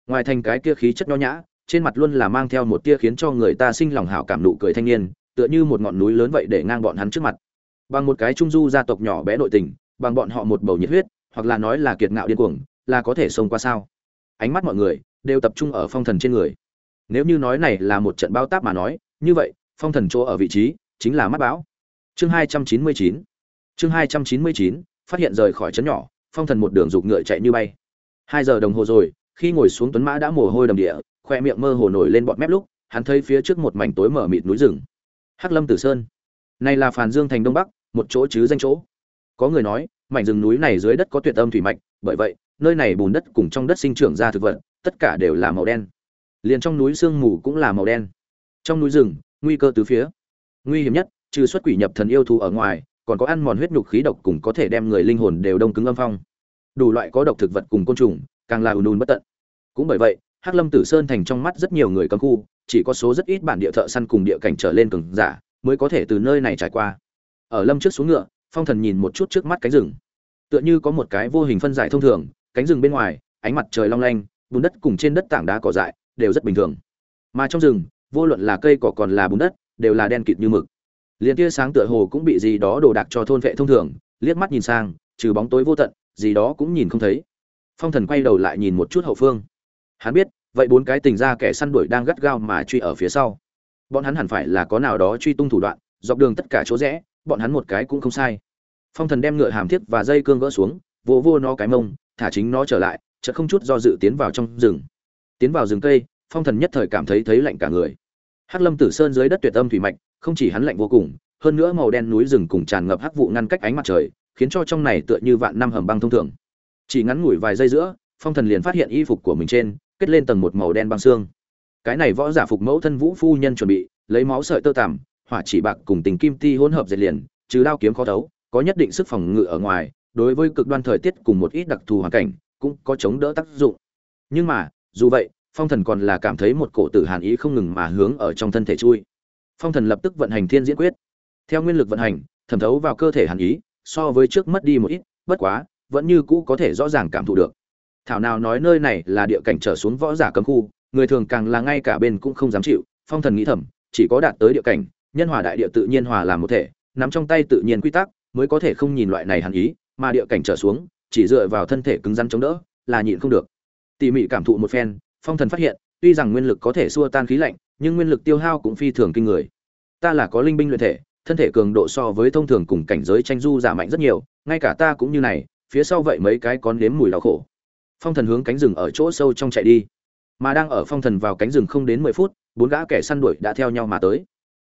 Ngoài thành cái kia khí chất nho nhã, trên mặt luôn là mang theo một tia khiến cho người ta sinh lòng hảo cảm nụ cười thanh niên, tựa như một ngọn núi lớn vậy để ngang bọn hắn trước mặt. Bằng một cái trung du gia tộc nhỏ bé nội tình, bằng bọn họ một bầu nhiệt huyết, hoặc là nói là kiệt ngạo điên cuồng, là có thể xông qua sao? Ánh mắt mọi người đều tập trung ở phong thần trên người. Nếu như nói này là một trận bao táp mà nói như vậy, phong thần chỗ ở vị trí chính là mắt bão chương hai trăm chín mươi chín, chương hai trăm chín mươi chín, phát hiện rời khỏi trấn nhỏ, phong thần một đường rục ngựa chạy như bay. Hai giờ đồng hồ rồi, khi ngồi xuống tuấn mã đã mồ hôi đầm địa, khoe miệng mơ hồ nổi lên bọt mép lúc, hắn thấy phía trước một mảnh tối mở mịt núi rừng. Hắc lâm tử sơn. Này là phàn dương thành đông bắc, một chỗ chứ danh chỗ. Có người nói, mảnh rừng núi này dưới đất có tuyệt âm thủy mạch, bởi vậy, nơi này bùn đất cùng trong đất sinh trưởng ra thực vật, tất cả đều là màu đen. Liền trong núi sương mù cũng là màu đen trong núi rừng, nguy cơ từ phía. Nguy hiểm nhất, trừ xuất quỷ nhập thần yêu thú ở ngoài, còn có ăn mòn huyết nhục khí độc cùng có thể đem người linh hồn đều đông cứng âm phong. Đủ loại có độc thực vật cùng côn trùng, càng là ùn ùn bất tận. Cũng bởi vậy, hắc lâm tử sơn thành trong mắt rất nhiều người cấm khu, chỉ có số rất ít bản địa thợ săn cùng địa cảnh trở lên cường giả mới có thể từ nơi này trải qua. Ở lâm trước xuống ngựa, phong thần nhìn một chút trước mắt cánh rừng. Tựa như có một cái vô hình phân giải thông thường, cánh rừng bên ngoài, ánh mặt trời long lanh, bùn đất cùng trên đất tảng đá cỏ dại, đều rất bình thường. Mà trong rừng vô luận là cây cỏ còn là bùn đất, đều là đen kịt như mực. Liền tia sáng tựa hồ cũng bị gì đó đồ đạc cho thôn vệ thông thường, liếc mắt nhìn sang, trừ bóng tối vô tận, gì đó cũng nhìn không thấy. Phong thần quay đầu lại nhìn một chút hậu phương. Hắn biết, vậy bốn cái tình ra kẻ săn đuổi đang gắt gao mà truy ở phía sau. Bọn hắn hẳn phải là có nào đó truy tung thủ đoạn, dọc đường tất cả chỗ rẽ, bọn hắn một cái cũng không sai. Phong thần đem ngựa hàm thiết và dây cương gỡ xuống, vỗ vô nó cái mông, thả chính nó trở lại, chợt không chút do dự tiến vào trong rừng. Tiến vào rừng cây, phong thần nhất thời cảm thấy thấy lạnh cả người hắc lâm tử sơn dưới đất tuyệt âm thủy mạch, không chỉ hắn lạnh vô cùng, hơn nữa màu đen núi rừng cùng tràn ngập hắc vụ ngăn cách ánh mặt trời, khiến cho trong này tựa như vạn năm hầm băng thông thường. Chỉ ngắn ngủi vài giây giữa, phong thần liền phát hiện y phục của mình trên, kết lên tầng một màu đen băng xương. Cái này võ giả phục mẫu thân vũ phu nhân chuẩn bị, lấy máu sợi tơ tằm, hỏa chỉ bạc cùng tình kim ti hỗn hợp dệt liền, trừ đao kiếm khó thấu, có nhất định sức phòng ngự ở ngoài, đối với cực đoan thời tiết cùng một ít đặc thù hoàn cảnh, cũng có chống đỡ tác dụng. Nhưng mà, dù vậy phong thần còn là cảm thấy một cổ tử hàn ý không ngừng mà hướng ở trong thân thể chui. Phong thần lập tức vận hành thiên diễn quyết. Theo nguyên lực vận hành, thẩm thấu vào cơ thể hàn ý, so với trước mất đi một ít, bất quá, vẫn như cũ có thể rõ ràng cảm thụ được. Thảo nào nói nơi này là địa cảnh trở xuống võ giả cấm khu, người thường càng là ngay cả bên cũng không dám chịu, phong thần nghĩ thầm, chỉ có đạt tới địa cảnh, nhân hòa đại địa tự nhiên hòa làm một thể, nắm trong tay tự nhiên quy tắc, mới có thể không nhìn loại này hàn ý, mà địa cảnh trở xuống, chỉ dựa vào thân thể cứng rắn chống đỡ, là nhịn không được. Tỉ mỉ cảm thụ một phen phong thần phát hiện, tuy rằng nguyên lực có thể xua tan khí lạnh, nhưng nguyên lực tiêu hao cũng phi thường kinh người. Ta là có linh binh luyện thể, thân thể cường độ so với thông thường cùng cảnh giới tranh du giảm mạnh rất nhiều, ngay cả ta cũng như này, phía sau vậy mấy cái con nếm mùi đau khổ. Phong thần hướng cánh rừng ở chỗ sâu trong chạy đi. Mà đang ở phong thần vào cánh rừng không đến mười phút, bốn gã kẻ săn đuổi đã theo nhau mà tới.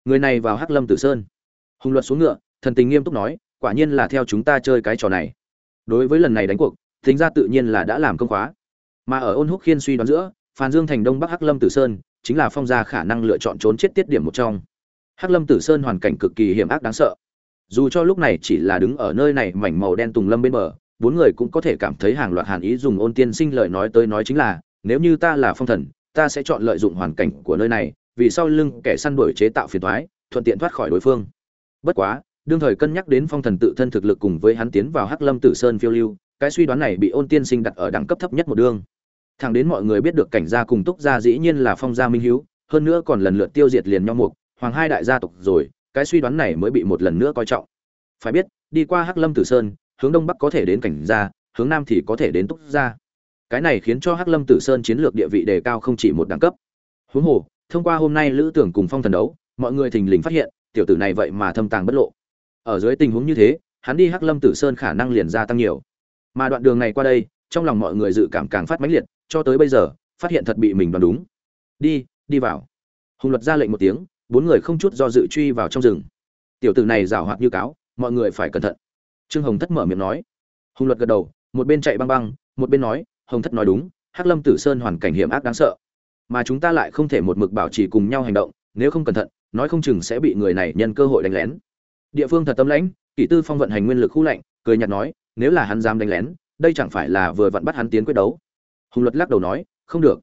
Người này vào hắc lâm tử sơn. Hùng luật xuống ngựa, thần tình nghiêm túc nói, quả nhiên là theo chúng ta chơi cái trò này. Đối với lần này đánh cuộc Thính ra tự nhiên là đã làm công khóa. Mà ở ôn húc khiên suy đoán giữa phan dương thành đông bắc hắc lâm tử sơn chính là phong gia khả năng lựa chọn trốn chết tiết điểm một trong. Hắc lâm tử sơn hoàn cảnh cực kỳ hiểm ác đáng sợ. Dù cho lúc này chỉ là đứng ở nơi này mảnh màu đen tùng lâm bên bờ, bốn người cũng có thể cảm thấy hàng loạt hàn ý dùng ôn tiên sinh lời nói tới nói chính là, nếu như ta là phong thần, ta sẽ chọn lợi dụng hoàn cảnh của nơi này, vì sau lưng kẻ săn đuổi chế tạo phiền toái, thuận tiện thoát khỏi đối phương. Bất quá, đương thời cân nhắc đến phong thần tự thân thực lực cùng với hắn tiến vào hắc lâm tử sơn phiêu lưu, cái suy đoán này bị ôn tiên sinh đặt ở đẳng cấp thấp nhất một đường thẳng đến mọi người biết được cảnh gia cùng túc gia dĩ nhiên là phong gia minh hiếu, hơn nữa còn lần lượt tiêu diệt liền nho mục, hoàng hai đại gia tộc rồi, cái suy đoán này mới bị một lần nữa coi trọng. Phải biết, đi qua hắc lâm tử sơn, hướng đông bắc có thể đến cảnh gia, hướng nam thì có thể đến túc gia. Cái này khiến cho hắc lâm tử sơn chiến lược địa vị đề cao không chỉ một đẳng cấp. Huống hồ, thông qua hôm nay lữ tưởng cùng phong thần đấu, mọi người thình lình phát hiện, tiểu tử này vậy mà thâm tàng bất lộ. Ở dưới tình huống như thế, hắn đi hắc lâm tử sơn khả năng liền gia tăng nhiều. Mà đoạn đường này qua đây trong lòng mọi người dự cảm càng phát mãnh liệt, cho tới bây giờ, phát hiện thật bị mình đoán đúng. Đi đi vào. Hùng luật ra lệnh một tiếng, bốn người không chút do dự truy vào trong rừng. Tiểu tử này giảo hoạt như cáo, mọi người phải cẩn thận. Trương hồng thất mở miệng nói. Hùng luật gật đầu, một bên chạy băng băng, một bên nói, hồng thất nói đúng, hắc lâm tử sơn hoàn cảnh hiểm ác đáng sợ. Mà chúng ta lại không thể một mực bảo trì cùng nhau hành động, nếu không cẩn thận, nói không chừng sẽ bị người này nhân cơ hội đánh lén. Địa phương thật tâm lãnh, kỷ tư phong vận hành nguyên lực khu lạnh, cười nhạt nói, nếu là hắn dám đánh lén đây chẳng phải là vừa vặn bắt hắn tiến quyết đấu? Hùng luật lắc đầu nói, không được.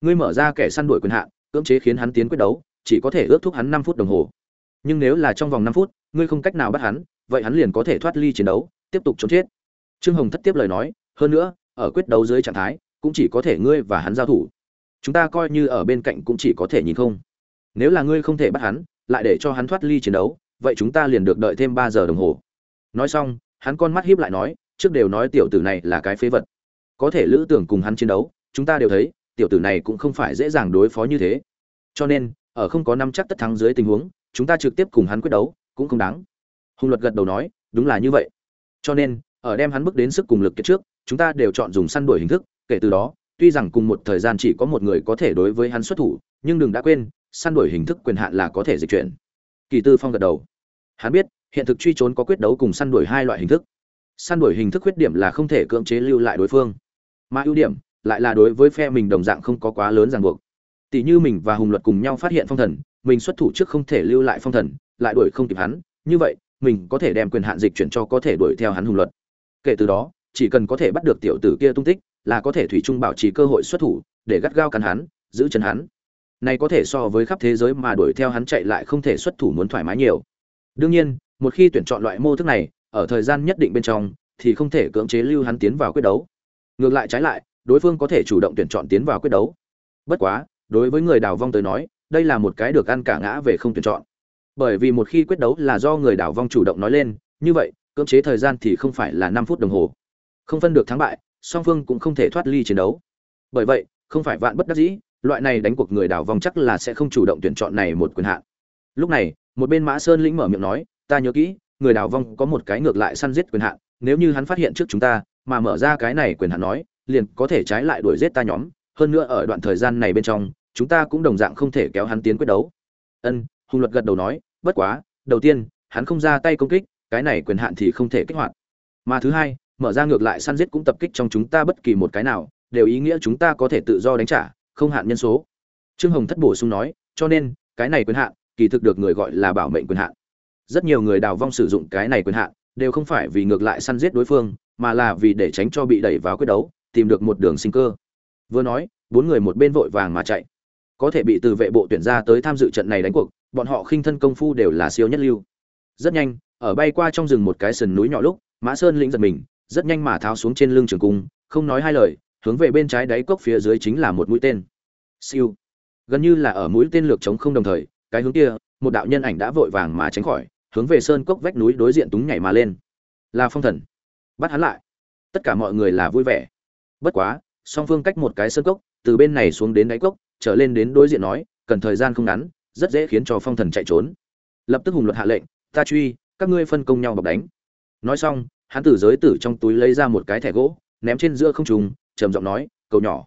Ngươi mở ra kẻ săn đuổi quyền hạn, cưỡng chế khiến hắn tiến quyết đấu, chỉ có thể ước thúc hắn năm phút đồng hồ. Nhưng nếu là trong vòng năm phút, ngươi không cách nào bắt hắn, vậy hắn liền có thể thoát ly chiến đấu, tiếp tục trốn chết. Trương hồng thất tiếp lời nói, hơn nữa, ở quyết đấu dưới trạng thái, cũng chỉ có thể ngươi và hắn giao thủ. Chúng ta coi như ở bên cạnh cũng chỉ có thể nhìn không. Nếu là ngươi không thể bắt hắn, lại để cho hắn thoát ly chiến đấu, vậy chúng ta liền được đợi thêm ba giờ đồng hồ. Nói xong, hắn con mắt hiếp lại nói trước đều nói tiểu tử này là cái phế vật. Có thể lữ tưởng cùng hắn chiến đấu, chúng ta đều thấy, tiểu tử này cũng không phải dễ dàng đối phó như thế. Cho nên, ở không có năm chắc tất thắng dưới tình huống, chúng ta trực tiếp cùng hắn quyết đấu, cũng không đáng. Hùng luật gật đầu nói, đúng là như vậy. Cho nên, ở đem hắn bước đến sức cùng lực kết trước, chúng ta đều chọn dùng săn đuổi hình thức, kể từ đó, tuy rằng cùng một thời gian chỉ có một người có thể đối với hắn xuất thủ, nhưng đừng đã quên, săn đuổi hình thức quyền hạn là có thể dịch chuyển. Kỳ tư phong gật đầu. Hắn biết, hiện thực truy trốn có quyết đấu cùng săn đuổi hai loại hình thức săn đuổi hình thức khuyết điểm là không thể cưỡng chế lưu lại đối phương. Mà ưu điểm lại là đối với phe mình đồng dạng không có quá lớn ràng buộc. Tỷ như mình và hùng luật cùng nhau phát hiện phong thần, mình xuất thủ trước không thể lưu lại phong thần, lại đuổi không kịp hắn. Như vậy, mình có thể đem quyền hạn dịch chuyển cho có thể đuổi theo hắn hùng luật. Kể từ đó, chỉ cần có thể bắt được tiểu tử kia tung tích, là có thể thủy chung bảo trì cơ hội xuất thủ, để gắt gao cắn hắn, giữ chân hắn. Này có thể so với khắp thế giới mà đuổi theo hắn chạy lại không thể xuất thủ muốn thoải mái nhiều. Đương nhiên, một khi tuyển chọn loại mô thức này ở thời gian nhất định bên trong, thì không thể cưỡng chế lưu hắn tiến vào quyết đấu. Ngược lại trái lại, đối phương có thể chủ động tuyển chọn tiến vào quyết đấu. Bất quá, đối với người đào vong tới nói, đây là một cái được ăn cả ngã về không tuyển chọn. Bởi vì một khi quyết đấu là do người đảo vong chủ động nói lên, như vậy, cưỡng chế thời gian thì không phải là năm phút đồng hồ. Không phân được thắng bại, song phương cũng không thể thoát ly chiến đấu. Bởi vậy, không phải vạn bất đắc dĩ, loại này đánh cuộc người đảo vong chắc là sẽ không chủ động tuyển chọn này một quyền hạn. Lúc này, một bên mã sơn lĩnh mở miệng nói, ta nhớ kỹ người đào vong có một cái ngược lại săn giết quyền hạn, nếu như hắn phát hiện trước chúng ta, mà mở ra cái này quyền hạn nói, liền có thể trái lại đuổi giết ta nhóm. Hơn nữa ở đoạn thời gian này bên trong, chúng ta cũng đồng dạng không thể kéo hắn tiến quyết đấu. Ân, hùng luật gật đầu nói, bất quá, đầu tiên, hắn không ra tay công kích, cái này quyền hạn thì không thể kích hoạt. Mà thứ hai, mở ra ngược lại săn giết cũng tập kích trong chúng ta bất kỳ một cái nào, đều ý nghĩa chúng ta có thể tự do đánh trả, không hạn nhân số. Trương hồng thất bổ sung nói, cho nên, cái này quyền hạn, kỳ thực được người gọi là bảo mệnh quyền hạn rất nhiều người đào vong sử dụng cái này quyền hạn, đều không phải vì ngược lại săn giết đối phương, mà là vì để tránh cho bị đẩy vào quyết đấu, tìm được một đường sinh cơ. Vừa nói, bốn người một bên vội vàng mà chạy. Có thể bị từ vệ bộ tuyển ra tới tham dự trận này đánh cuộc, bọn họ khinh thân công phu đều là siêu nhất lưu. Rất nhanh, ở bay qua trong rừng một cái sườn núi nhỏ lúc, mã sơn lĩnh giật mình, rất nhanh mà tháo xuống trên lưng trường cung, không nói hai lời, hướng về bên trái đáy cốc phía dưới chính là một mũi tên. Siêu. Gần như là ở mũi tên lược chống không đồng thời, cái hướng kia, một đạo nhân ảnh đã vội vàng mà tránh khỏi hướng về sơn cốc vách núi đối diện túng nhảy mà lên. Là phong thần. Bắt hắn lại. Tất cả mọi người là vui vẻ. Bất quá, song phương cách một cái sơn cốc, từ bên này xuống đến đáy cốc, trở lên đến đối diện nói, cần thời gian không ngắn, rất dễ khiến cho phong thần chạy trốn. Lập tức hùng luật hạ lệnh, ta truy, các ngươi phân công nhau bọc đánh. Nói xong, hắn từ giới tử trong túi lấy ra một cái thẻ gỗ, ném trên giữa không trùng trầm giọng nói, cầu nhỏ.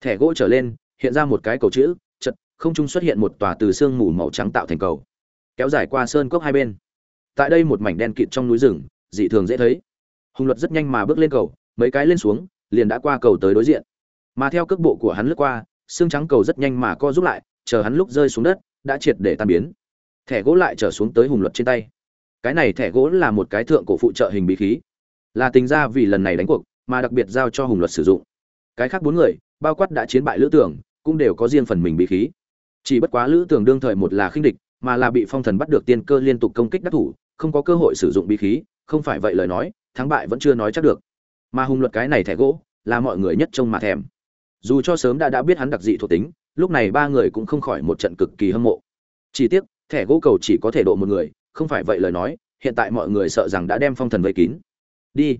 Thẻ gỗ trở lên, hiện ra một cái cầu chữ, chật, không trung xuất hiện một tòa từ xương mù màu trắng tạo thành cầu, kéo dài qua sơn cốc hai bên tại đây một mảnh đen kịt trong núi rừng, dị thường dễ thấy. Hùng luật rất nhanh mà bước lên cầu, mấy cái lên xuống, liền đã qua cầu tới đối diện. Mà theo cước bộ của hắn lướt qua, xương trắng cầu rất nhanh mà co rút lại, chờ hắn lúc rơi xuống đất, đã triệt để tan biến. Thẻ gỗ lại trở xuống tới hùng luật trên tay. Cái này thẻ gỗ là một cái thượng cổ phụ trợ hình bí khí. Là tính ra vì lần này đánh cuộc, mà đặc biệt giao cho hùng luật sử dụng. Cái khác bốn người, bao quát đã chiến bại lữ tưởng, cũng đều có riêng phần mình bí khí. Chỉ bất quá lữ tưởng đương thời một là khinh địch, mà là bị phong thần bắt được tiên cơ liên tục công kích đắc thủ không có cơ hội sử dụng bí khí, không phải vậy lời nói, thắng bại vẫn chưa nói chắc được. Mà hùng luật cái này thẻ gỗ, là mọi người nhất trông mà thèm. Dù cho sớm đã đã biết hắn đặc dị thuộc tính, lúc này ba người cũng không khỏi một trận cực kỳ hâm mộ. Chỉ tiếc, thẻ gỗ cầu chỉ có thể độ một người, không phải vậy lời nói, hiện tại mọi người sợ rằng đã đem phong thần vây kín. Đi.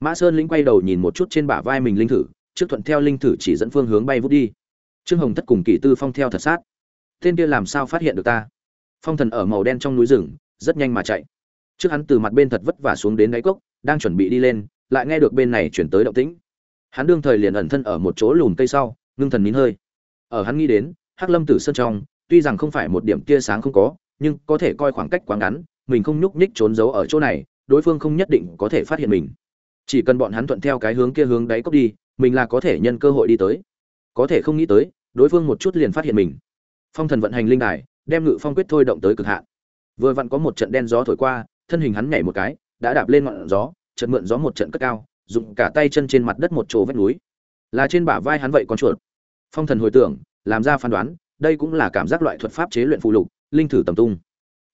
Mã sơn lĩnh quay đầu nhìn một chút trên bả vai mình linh thử, trước thuận theo linh thử chỉ dẫn phương hướng bay vút đi. Trương hồng thất cùng kỳ tư phong theo thật sát. Tên kia làm sao phát hiện được ta? Phong thần ở màu đen trong núi rừng, rất nhanh mà chạy trước hắn từ mặt bên thật vất vả xuống đến đáy cốc, đang chuẩn bị đi lên, lại nghe được bên này chuyển tới động tĩnh. Hắn đương thời liền ẩn thân ở một chỗ lùm cây sau, ngưng thần nín hơi. Ở hắn nghĩ đến, hắc lâm tử sơn trong, tuy rằng không phải một điểm tia sáng không có, nhưng có thể coi khoảng cách quá ngắn, mình không nhúc nhích trốn giấu ở chỗ này, đối phương không nhất định có thể phát hiện mình. Chỉ cần bọn hắn thuận theo cái hướng kia hướng đáy cốc đi, mình là có thể nhân cơ hội đi tới. Có thể không nghĩ tới, đối phương một chút liền phát hiện mình. Phong thần vận hành linh đài, đem ngự phong quyết thôi động tới cực hạn. Vừa vặn có một trận đen gió thổi qua thân hình hắn nhảy một cái, đã đạp lên ngọn gió, chợt mượn gió một trận cất cao, dùng cả tay chân trên mặt đất một chỗ vách núi. Là trên bả vai hắn vậy con chuột. Phong thần hồi tưởng, làm ra phán đoán, đây cũng là cảm giác loại thuật pháp chế luyện phụ lục, linh thử tầm tung.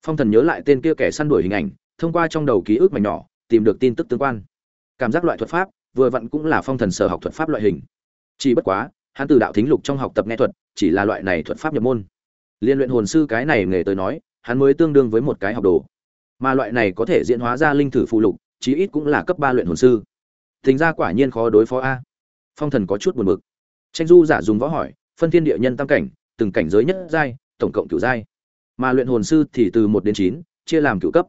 Phong thần nhớ lại tên kia kẻ săn đuổi hình ảnh, thông qua trong đầu ký ức mảnh nhỏ, tìm được tin tức tương quan. Cảm giác loại thuật pháp, vừa vặn cũng là phong thần sở học thuật pháp loại hình. Chỉ bất quá, hắn từ đạo thính lục trong học tập nghe thuật, chỉ là loại này thuật pháp nhập môn. Liên luyện hồn sư cái này nghề tới nói, hắn mới tương đương với một cái học đồ mà loại này có thể diễn hóa ra linh thử phụ lục, chí ít cũng là cấp ba luyện hồn sư. Thính ra quả nhiên khó đối phó a. Phong thần có chút buồn bực. Tranh du giả dùng võ hỏi, phân thiên địa nhân tam cảnh, từng cảnh giới nhất giai, tổng cộng cửu giai. Mà luyện hồn sư thì từ một đến chín, chia làm cửu cấp.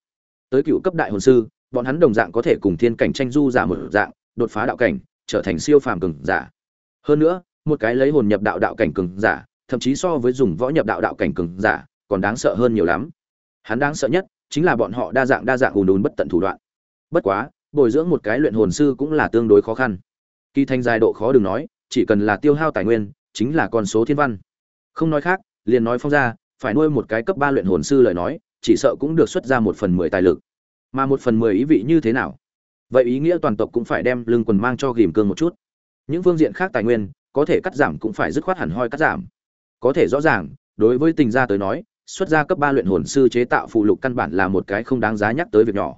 Tới cửu cấp đại hồn sư, bọn hắn đồng dạng có thể cùng thiên cảnh tranh du giả một dạng, đột phá đạo cảnh, trở thành siêu phàm cường giả. Hơn nữa, một cái lấy hồn nhập đạo đạo cảnh cường giả, thậm chí so với dùng võ nhập đạo đạo cảnh cường giả, còn đáng sợ hơn nhiều lắm. Hắn đáng sợ nhất chính là bọn họ đa dạng đa dạng hùn đùn bất tận thủ đoạn. Bất quá, bồi dưỡng một cái luyện hồn sư cũng là tương đối khó khăn. Kỳ thanh dài độ khó đừng nói, chỉ cần là tiêu hao tài nguyên, chính là con số thiên văn. Không nói khác, liền nói phong ra phải nuôi một cái cấp ba luyện hồn sư lời nói, chỉ sợ cũng được xuất ra một phần mười tài lực. Mà một phần mười ý vị như thế nào? Vậy ý nghĩa toàn tộc cũng phải đem lưng quần mang cho ghìm cương một chút. Những phương diện khác tài nguyên, có thể cắt giảm cũng phải dứt khoát hẳn hoi cắt giảm. Có thể rõ ràng, đối với tình gia tới nói xuất ra cấp ba luyện hồn sư chế tạo phụ lục căn bản là một cái không đáng giá nhắc tới việc nhỏ.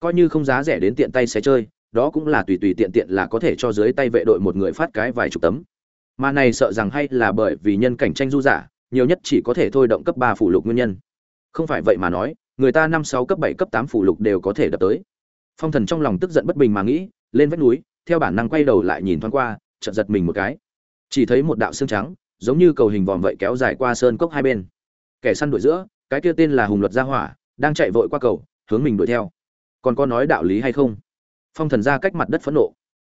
Coi như không giá rẻ đến tiện tay sẽ chơi, đó cũng là tùy tùy tiện tiện là có thể cho dưới tay vệ đội một người phát cái vài chục tấm. Mà này sợ rằng hay là bởi vì nhân cảnh tranh du giả, nhiều nhất chỉ có thể thôi động cấp ba phụ lục nguyên nhân. Không phải vậy mà nói, người ta năm sáu cấp bảy cấp tám phụ lục đều có thể đập tới. Phong thần trong lòng tức giận bất bình mà nghĩ, lên vách núi, theo bản năng quay đầu lại nhìn thoáng qua, chợt giật mình một cái. Chỉ thấy một đạo xương trắng, giống như cầu hình vòm vậy kéo dài qua sơn cốc hai bên kẻ săn đuổi giữa, cái kia tên là hùng luật gia hỏa, đang chạy vội qua cầu, hướng mình đuổi theo. Còn có nói đạo lý hay không? Phong thần ra cách mặt đất phẫn nộ.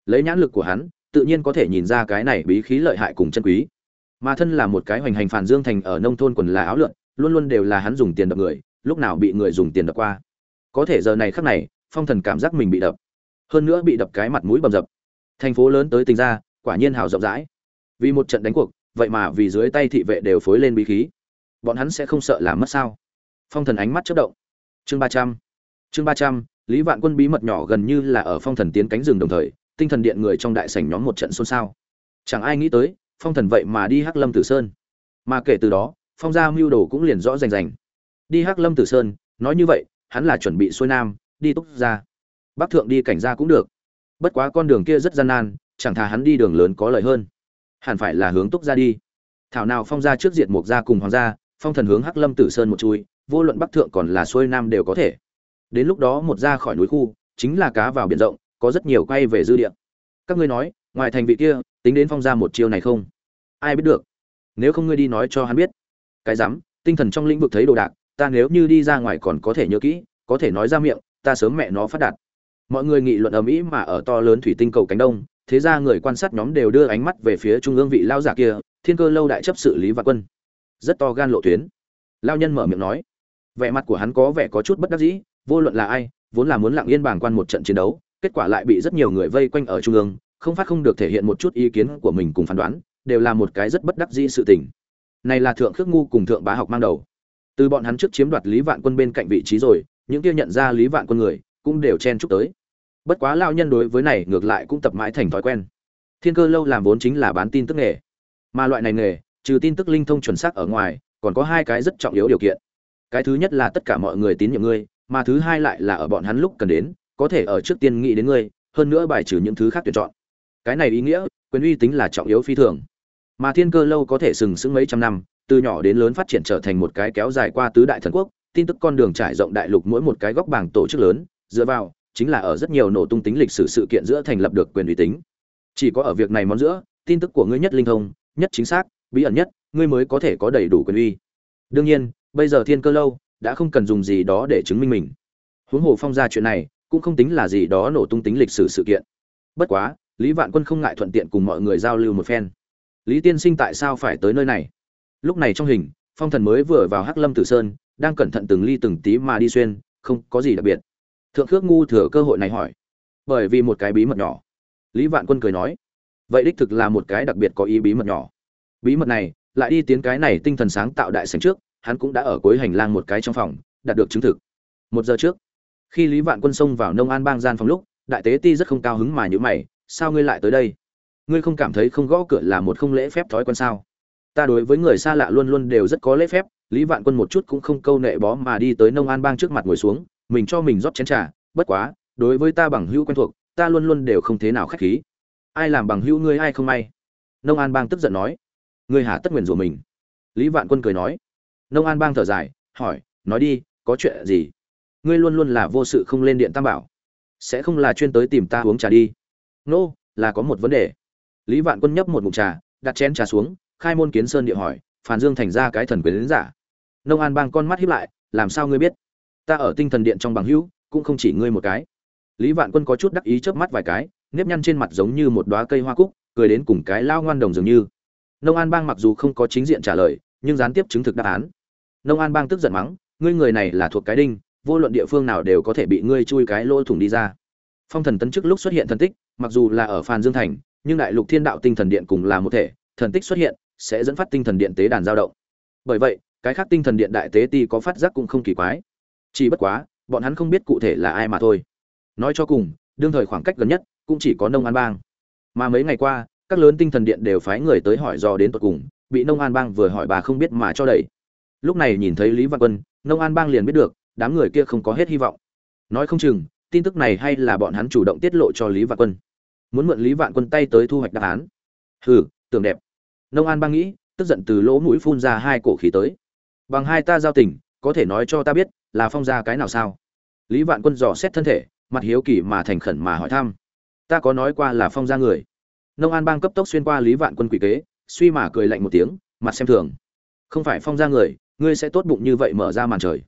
Lấy nhãn lực của hắn, tự nhiên có thể nhìn ra cái này bí khí lợi hại cùng chân quý. Mà thân là một cái hoành hành phản dương thành ở nông thôn quần là áo lượn, luôn luôn đều là hắn dùng tiền đập người, lúc nào bị người dùng tiền đập qua. Có thể giờ này khắc này, phong thần cảm giác mình bị đập. Hơn nữa bị đập cái mặt mũi bầm dập. Thành phố lớn tới tình ra, quả nhiên hào rộng rãi. Vì một trận đánh cuộc, vậy mà vì dưới tay thị vệ đều phối lên bí khí bọn hắn sẽ không sợ làm mất sao? Phong thần ánh mắt chất động. Chương ba trăm. Chương ba trăm, lý vạn quân bí mật nhỏ gần như là ở phong thần tiến cánh rừng đồng thời, tinh thần điện người trong đại sảnh nhóm một trận xôn xao. Chẳng ai nghĩ tới, phong thần vậy mà đi hắc lâm tử sơn. Mà kể từ đó, phong gia mưu đồ cũng liền rõ rành rành. Đi hắc lâm tử sơn, nói như vậy, hắn là chuẩn bị xuôi nam, đi túc ra bắc thượng đi cảnh gia cũng được. Bất quá con đường kia rất gian nan, chẳng thà hắn đi đường lớn có lợi hơn. Hẳn phải là hướng túc ra đi. Thảo nào phong gia trước diệt mục gia cùng hoàng gia phong thần hướng hắc lâm tử sơn một chui vô luận bắc thượng còn là xuôi nam đều có thể. Đến lúc đó một ra khỏi núi khu chính là cá vào biển rộng có rất nhiều quay về dư địa. Các ngươi nói ngoài thành vị kia tính đến phong ra một chiêu này không? Ai biết được? Nếu không ngươi đi nói cho hắn biết. Cái dám, tinh thần trong lĩnh vực thấy đồ đạc ta nếu như đi ra ngoài còn có thể nhớ kỹ có thể nói ra miệng ta sớm mẹ nó phát đạt. Mọi người nghị luận ầm ĩ mà ở to lớn thủy tinh cầu cánh đông thế ra người quan sát nhóm đều đưa ánh mắt về phía trung ương vị lao giả kia thiên cơ lâu đại chấp sự lý vạn quân rất to gan lộ tuyến. Lao nhân mở miệng nói, vẻ mặt của hắn có vẻ có chút bất đắc dĩ, vô luận là ai, vốn là muốn lặng yên bàng quan một trận chiến đấu, kết quả lại bị rất nhiều người vây quanh ở trung ương, không phát không được thể hiện một chút ý kiến của mình cùng phán đoán, đều là một cái rất bất đắc dĩ sự tình. Này là thượng khước ngu cùng thượng bá học mang đầu. Từ bọn hắn trước chiếm đoạt lý vạn quân bên cạnh vị trí rồi, những kia nhận ra lý vạn quân người, cũng đều chen chúc tới. Bất quá lao nhân đối với này ngược lại cũng tập mãi thành thói quen. Thiên cơ lâu làm vốn chính là bán tin tức nghề. Mà loại này nghề trừ tin tức linh thông chuẩn xác ở ngoài, còn có hai cái rất trọng yếu điều kiện. Cái thứ nhất là tất cả mọi người tín nhiệm ngươi, mà thứ hai lại là ở bọn hắn lúc cần đến, có thể ở trước tiên nghĩ đến ngươi, hơn nữa bài trừ những thứ khác tuyển chọn. Cái này ý nghĩa, quyền uy tính là trọng yếu phi thường. Mà thiên cơ lâu có thể sừng sững mấy trăm năm, từ nhỏ đến lớn phát triển trở thành một cái kéo dài qua tứ đại thần quốc, tin tức con đường trải rộng đại lục mỗi một cái góc bảng tổ chức lớn, dựa vào, chính là ở rất nhiều nổ tung tính lịch sử sự kiện giữa thành lập được quyền uy tính. Chỉ có ở việc này món giữa, tin tức của ngươi nhất linh thông, nhất chính xác bí ẩn nhất, ngươi mới có thể có đầy đủ quyền uy. Đương nhiên, bây giờ thiên cơ lâu đã không cần dùng gì đó để chứng minh mình. Huống hồ phong ra chuyện này, cũng không tính là gì đó nổ tung tính lịch sử sự kiện. Bất quá, lý vạn quân không ngại thuận tiện cùng mọi người giao lưu một phen. Lý tiên sinh tại sao phải tới nơi này? Lúc này trong hình, phong thần mới vừa vào hắc lâm tử sơn, đang cẩn thận từng ly từng tí mà đi xuyên, không có gì đặc biệt. Thượng khước ngu thừa cơ hội này hỏi. Bởi vì một cái bí mật nhỏ. Lý vạn quân cười nói. Vậy đích thực là một cái đặc biệt có ý bí mật nhỏ bí mật này, lại đi tiến cái này tinh thần sáng tạo đại sành trước, hắn cũng đã ở cuối hành lang một cái trong phòng, đạt được chứng thực. Một giờ trước, khi lý vạn quân xông vào nông an bang gian phòng lúc, đại tế ti rất không cao hứng mà nhữ mày, sao ngươi lại tới đây? Ngươi không cảm thấy không gõ cửa là một không lễ phép thói quen sao? Ta đối với người xa lạ luôn luôn đều rất có lễ phép. Lý vạn quân một chút cũng không câu nệ bó mà đi tới nông an bang trước mặt ngồi xuống, mình cho mình rót chén trà, bất quá, đối với ta bằng hữu quen thuộc, ta luôn luôn đều không thế nào khách khí. Ai làm bằng hữu ngươi ai không may? Nông an bang tức giận nói ngươi hà tất nguyện rủa mình. Lý vạn quân cười nói. Nông an bang thở dài hỏi nói đi có chuyện gì? Ngươi luôn luôn là vô sự không lên điện tam bảo. Sẽ không là chuyên tới tìm ta uống trà đi. Nô、no, là có một vấn đề. Lý vạn quân nhấp một mục trà đặt chén trà xuống khai môn kiến sơn địa hỏi phản dương thành ra cái thần quyền đến giả. Nông an bang con mắt hiếp lại làm sao ngươi biết? Ta ở tinh thần điện trong bằng hữu cũng không chỉ ngươi một cái. Lý vạn quân có chút đắc ý chớp mắt vài cái nếp nhăn trên mặt giống như một đoá cây hoa cúc cười đến cùng cái lao ngoan đồng dường như nông an bang mặc dù không có chính diện trả lời, nhưng gián tiếp chứng thực đáp án. Nông an bang tức giận mắng, ngươi người này là thuộc cái đinh, vô luận địa phương nào đều có thể bị ngươi chui cái lỗ thủng đi ra. Phong thần tấn trước lúc xuất hiện thần tích, mặc dù là ở phàn dương thành, nhưng đại lục thiên đạo tinh thần điện cùng là một thể, thần tích xuất hiện, sẽ dẫn phát tinh thần điện tế đàn dao động. Bởi vậy, cái khác tinh thần điện đại tế ti có phát giác cũng không kỳ quái. Chỉ bất quá, bọn hắn không biết cụ thể là ai mà thôi. Nói cho cùng, đương thời khoảng cách gần nhất cũng chỉ có nông an bang. Mà mấy ngày qua các lớn tinh thần điện đều phái người tới hỏi dò đến tận cùng, bị nông an bang vừa hỏi bà không biết mà cho đẩy. Lúc này nhìn thấy lý văn quân, nông an bang liền biết được, đám người kia không có hết hy vọng. Nói không chừng, tin tức này hay là bọn hắn chủ động tiết lộ cho lý vạn quân. Muốn mượn lý vạn quân tay tới thu hoạch đáp án. Hừ, tưởng đẹp. Nông an bang nghĩ, tức giận từ lỗ mũi phun ra hai cổ khí tới. Bằng hai ta giao tình, có thể nói cho ta biết, là phong ra cái nào sao? Lý vạn quân dò xét thân thể, mặt hiếu kỳ mà thành khẩn mà hỏi thăm. Ta có nói qua là phong ra người nông an bang cấp tốc xuyên qua lý vạn quân quỷ kế, suy mà cười lạnh một tiếng, mặt xem thường. Không phải phong ra người, ngươi sẽ tốt bụng như vậy mở ra màn trời.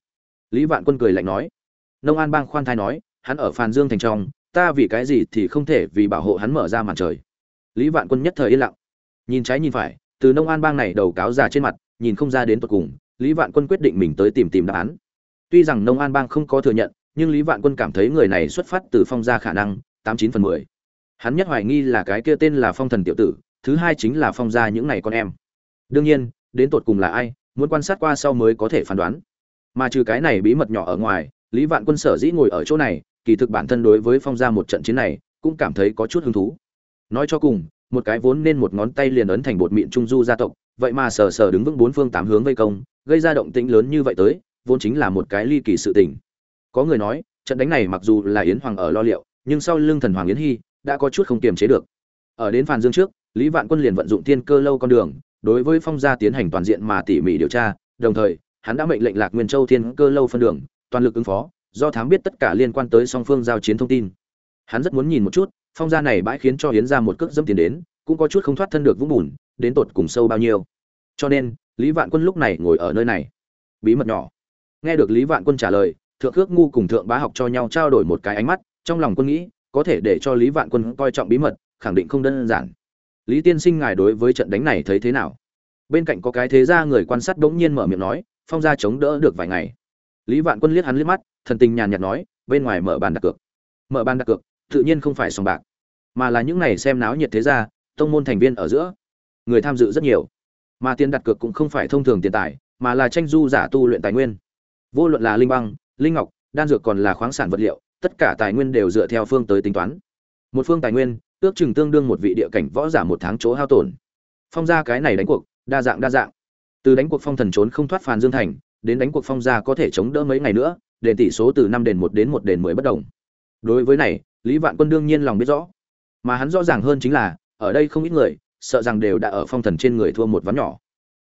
Lý vạn quân cười lạnh nói. Nông an bang khoan thai nói, hắn ở phàn dương thành trong, ta vì cái gì thì không thể vì bảo hộ hắn mở ra màn trời. Lý vạn quân nhất thời yên lặng. Nhìn trái nhìn phải, từ nông an bang này đầu cáo già trên mặt, nhìn không ra đến tột cùng, lý vạn quân quyết định mình tới tìm tìm đáp án. Tuy rằng nông an bang không có thừa nhận, nhưng lý vạn quân cảm thấy người này xuất phát từ phong gia khả năng, tám chín phần mười hắn nhất hoài nghi là cái kia tên là phong thần tiểu tử, thứ hai chính là phong gia những này con em. Đương nhiên, đến tột cùng là ai, muốn quan sát qua sau mới có thể phán đoán. Mà trừ cái này bí mật nhỏ ở ngoài, lý vạn quân sở dĩ ngồi ở chỗ này, kỳ thực bản thân đối với phong gia một trận chiến này, cũng cảm thấy có chút hứng thú. Nói cho cùng, một cái vốn nên một ngón tay liền ấn thành bột mịn trung du gia tộc, vậy mà sờ sờ đứng vững bốn phương tám hướng vây công, gây ra động tĩnh lớn như vậy tới, vốn chính là một cái ly kỳ sự tình. Có người nói, trận đánh này mặc dù là yến hoàng ở lo liệu, nhưng sau lưng thần hoàng yến hy đã có chút không kiềm chế được. Ở đến phàn dương trước, lý vạn quân liền vận dụng thiên cơ lâu con đường, đối với phong gia tiến hành toàn diện mà tỉ mỉ điều tra, đồng thời, hắn đã mệnh lệnh lạc nguyên châu thiên cơ lâu phân đường, toàn lực ứng phó, do thám biết tất cả liên quan tới song phương giao chiến thông tin. Hắn rất muốn nhìn một chút, phong gia này bãi khiến cho hiến ra một cước dâm tiền đến, cũng có chút không thoát thân được vũng bùn, đến tột cùng sâu bao nhiêu. Cho nên, lý vạn quân lúc này ngồi ở nơi này. Bí mật nhỏ. Nghe được lý vạn quân trả lời, thượng cước ngu cùng thượng bá học cho nhau trao đổi một cái ánh mắt, trong lòng quân nghĩ có thể để cho lý vạn quân coi trọng bí mật, khẳng định không đơn giản. Lý tiên sinh ngài đối với trận đánh này thấy thế nào? Bên cạnh có cái thế gia người quan sát đống nhiên mở miệng nói, phong gia chống đỡ được vài ngày. Lý vạn quân liếc hắn liếc mắt, thần tình nhàn nhạt nói, bên ngoài mở bàn đặt cược. Mở bàn đặt cược, tự nhiên không phải sòng bạc, mà là những này xem náo nhiệt thế gia, tông môn thành viên ở giữa. Người tham dự rất nhiều, mà tiền đặt cược cũng không phải thông thường tiền tài, mà là tranh du giả tu luyện tài nguyên. Vô luận là linh băng, linh ngọc, đan dược còn là khoáng sản vật liệu tất cả tài nguyên đều dựa theo phương tới tính toán. Một phương tài nguyên, ước chừng tương đương một vị địa cảnh võ giả một tháng chỗ hao tổn. Phong gia cái này đánh cuộc, đa dạng đa dạng. Từ đánh cuộc phong thần trốn không thoát phàn dương thành, đến đánh cuộc phong gia có thể chống đỡ mấy ngày nữa đền tỷ số từ năm đền một đến một đền mười bất đồng. Đối với này, lý vạn quân đương nhiên lòng biết rõ. Mà hắn rõ ràng hơn chính là, ở đây không ít người, sợ rằng đều đã ở phong thần trên người thua một ván nhỏ.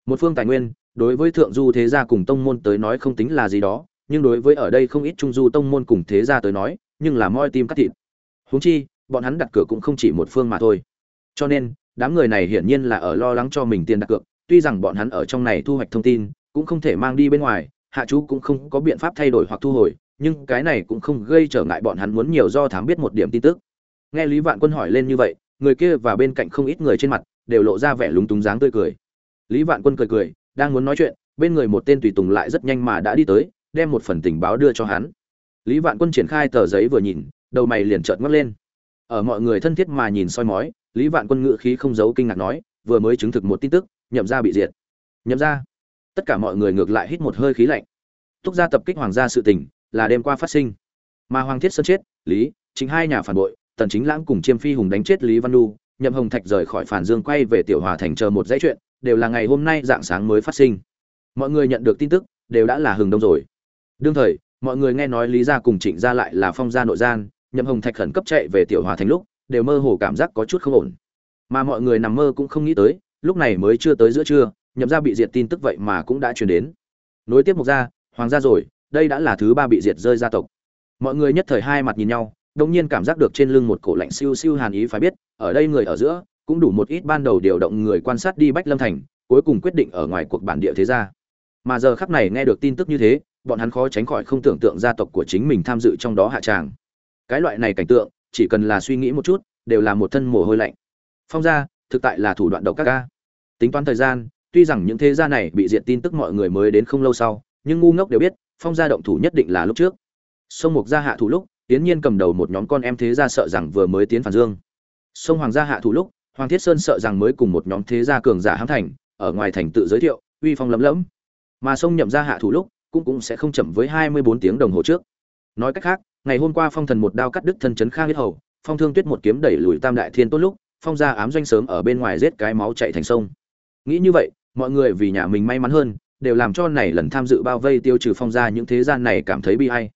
Một phương tài nguyên, đối với thượng du thế gia cùng tông môn tới nói không tính là gì đó nhưng đối với ở đây không ít trung du tông môn cùng thế gia tới nói, nhưng là moi tim cắt thịt. Huống chi, bọn hắn đặt cược cũng không chỉ một phương mà thôi. Cho nên, đám người này hiển nhiên là ở lo lắng cho mình tiền đặt cược, tuy rằng bọn hắn ở trong này thu hoạch thông tin, cũng không thể mang đi bên ngoài, hạ chú cũng không có biện pháp thay đổi hoặc thu hồi, nhưng cái này cũng không gây trở ngại bọn hắn muốn nhiều do thám biết một điểm tin tức. Nghe lý vạn quân hỏi lên như vậy, người kia và bên cạnh không ít người trên mặt, đều lộ ra vẻ lúng túng dáng tươi cười. Lý vạn quân cười cười, đang muốn nói chuyện, bên người một tên tùy tùng lại rất nhanh mà đã đi tới đem một phần tình báo đưa cho hắn. Lý vạn quân triển khai tờ giấy vừa nhìn, đầu mày liền trợn ngất lên. Ở mọi người thân thiết mà nhìn soi mói, lý vạn quân ngự khí không giấu kinh ngạc nói, vừa mới chứng thực một tin tức, nhậm ra bị diệt. Nhậm ra tất cả mọi người ngược lại hít một hơi khí lạnh. Túc gia tập kích hoàng gia sự tình, là đêm qua phát sinh. Mà hoàng thiết sơn chết, lý, chính hai nhà phản bội, tần chính lãng cùng chiêm phi hùng đánh chết lý văn Du. nhậm hồng thạch rời khỏi phản dương quay về tiểu hòa thành chờ một dãy chuyện, đều là ngày hôm nay dạng sáng mới phát sinh. Mọi người nhận được tin tức, đều đã là hừng đông rồi đương thời, mọi người nghe nói lý gia cùng trịnh gia lại là phong gia nội gian, nhậm hồng thạch khẩn cấp chạy về tiểu hòa thành lúc, đều mơ hồ cảm giác có chút không ổn. Mà mọi người nằm mơ cũng không nghĩ tới, lúc này mới chưa tới giữa trưa, nhậm gia bị diệt tin tức vậy mà cũng đã truyền đến. Nối tiếp một gia, hoàng gia rồi, đây đã là thứ ba bị diệt rơi gia tộc. Mọi người nhất thời hai mặt nhìn nhau đông nhiên cảm giác được trên lưng một cổ lạnh siêu siêu hàn ý phải biết, ở đây người ở giữa, cũng đủ một ít ban đầu điều động người quan sát đi bách lâm thành, cuối cùng quyết định ở ngoài cuộc bản địa thế gia. Mà giờ khắc này nghe được tin tức như thế bọn hắn khó tránh khỏi không tưởng tượng gia tộc của chính mình tham dự trong đó hạ tràng. Cái loại này cảnh tượng, chỉ cần là suy nghĩ một chút, đều là một thân mồ hôi lạnh. Phong gia, thực tại là thủ đoạn độc các ca tính toán thời gian, tuy rằng những thế gia này bị diệt tin tức mọi người mới đến không lâu sau, nhưng ngu ngốc đều biết, phong gia động thủ nhất định là lúc trước. Sông mục gia hạ thủ lúc tiến nhiên cầm đầu một nhóm con em thế gia sợ rằng vừa mới tiến phản dương. Sông hoàng gia hạ thủ lúc, hoàng thiết sơn sợ rằng mới cùng một nhóm thế gia cường giả hãm thành, ở ngoài thành tự giới thiệu, uy phong lấm lẫm. Mà sông nhậm gia hạ thủ lúc cũng cũng sẽ không chậm với hai mươi bốn tiếng đồng hồ trước. Nói cách khác, ngày hôm qua phong thần một đao cắt đứt thân chấn khang huyết hầu, phong thương tuyết một kiếm đẩy lùi tam đại thiên tốt lúc, phong gia ám doanh sớm ở bên ngoài giết cái máu chảy thành sông. Nghĩ như vậy, mọi người vì nhà mình may mắn hơn, đều làm cho này lần tham dự bao vây tiêu trừ phong gia những thế gian này cảm thấy bi ai.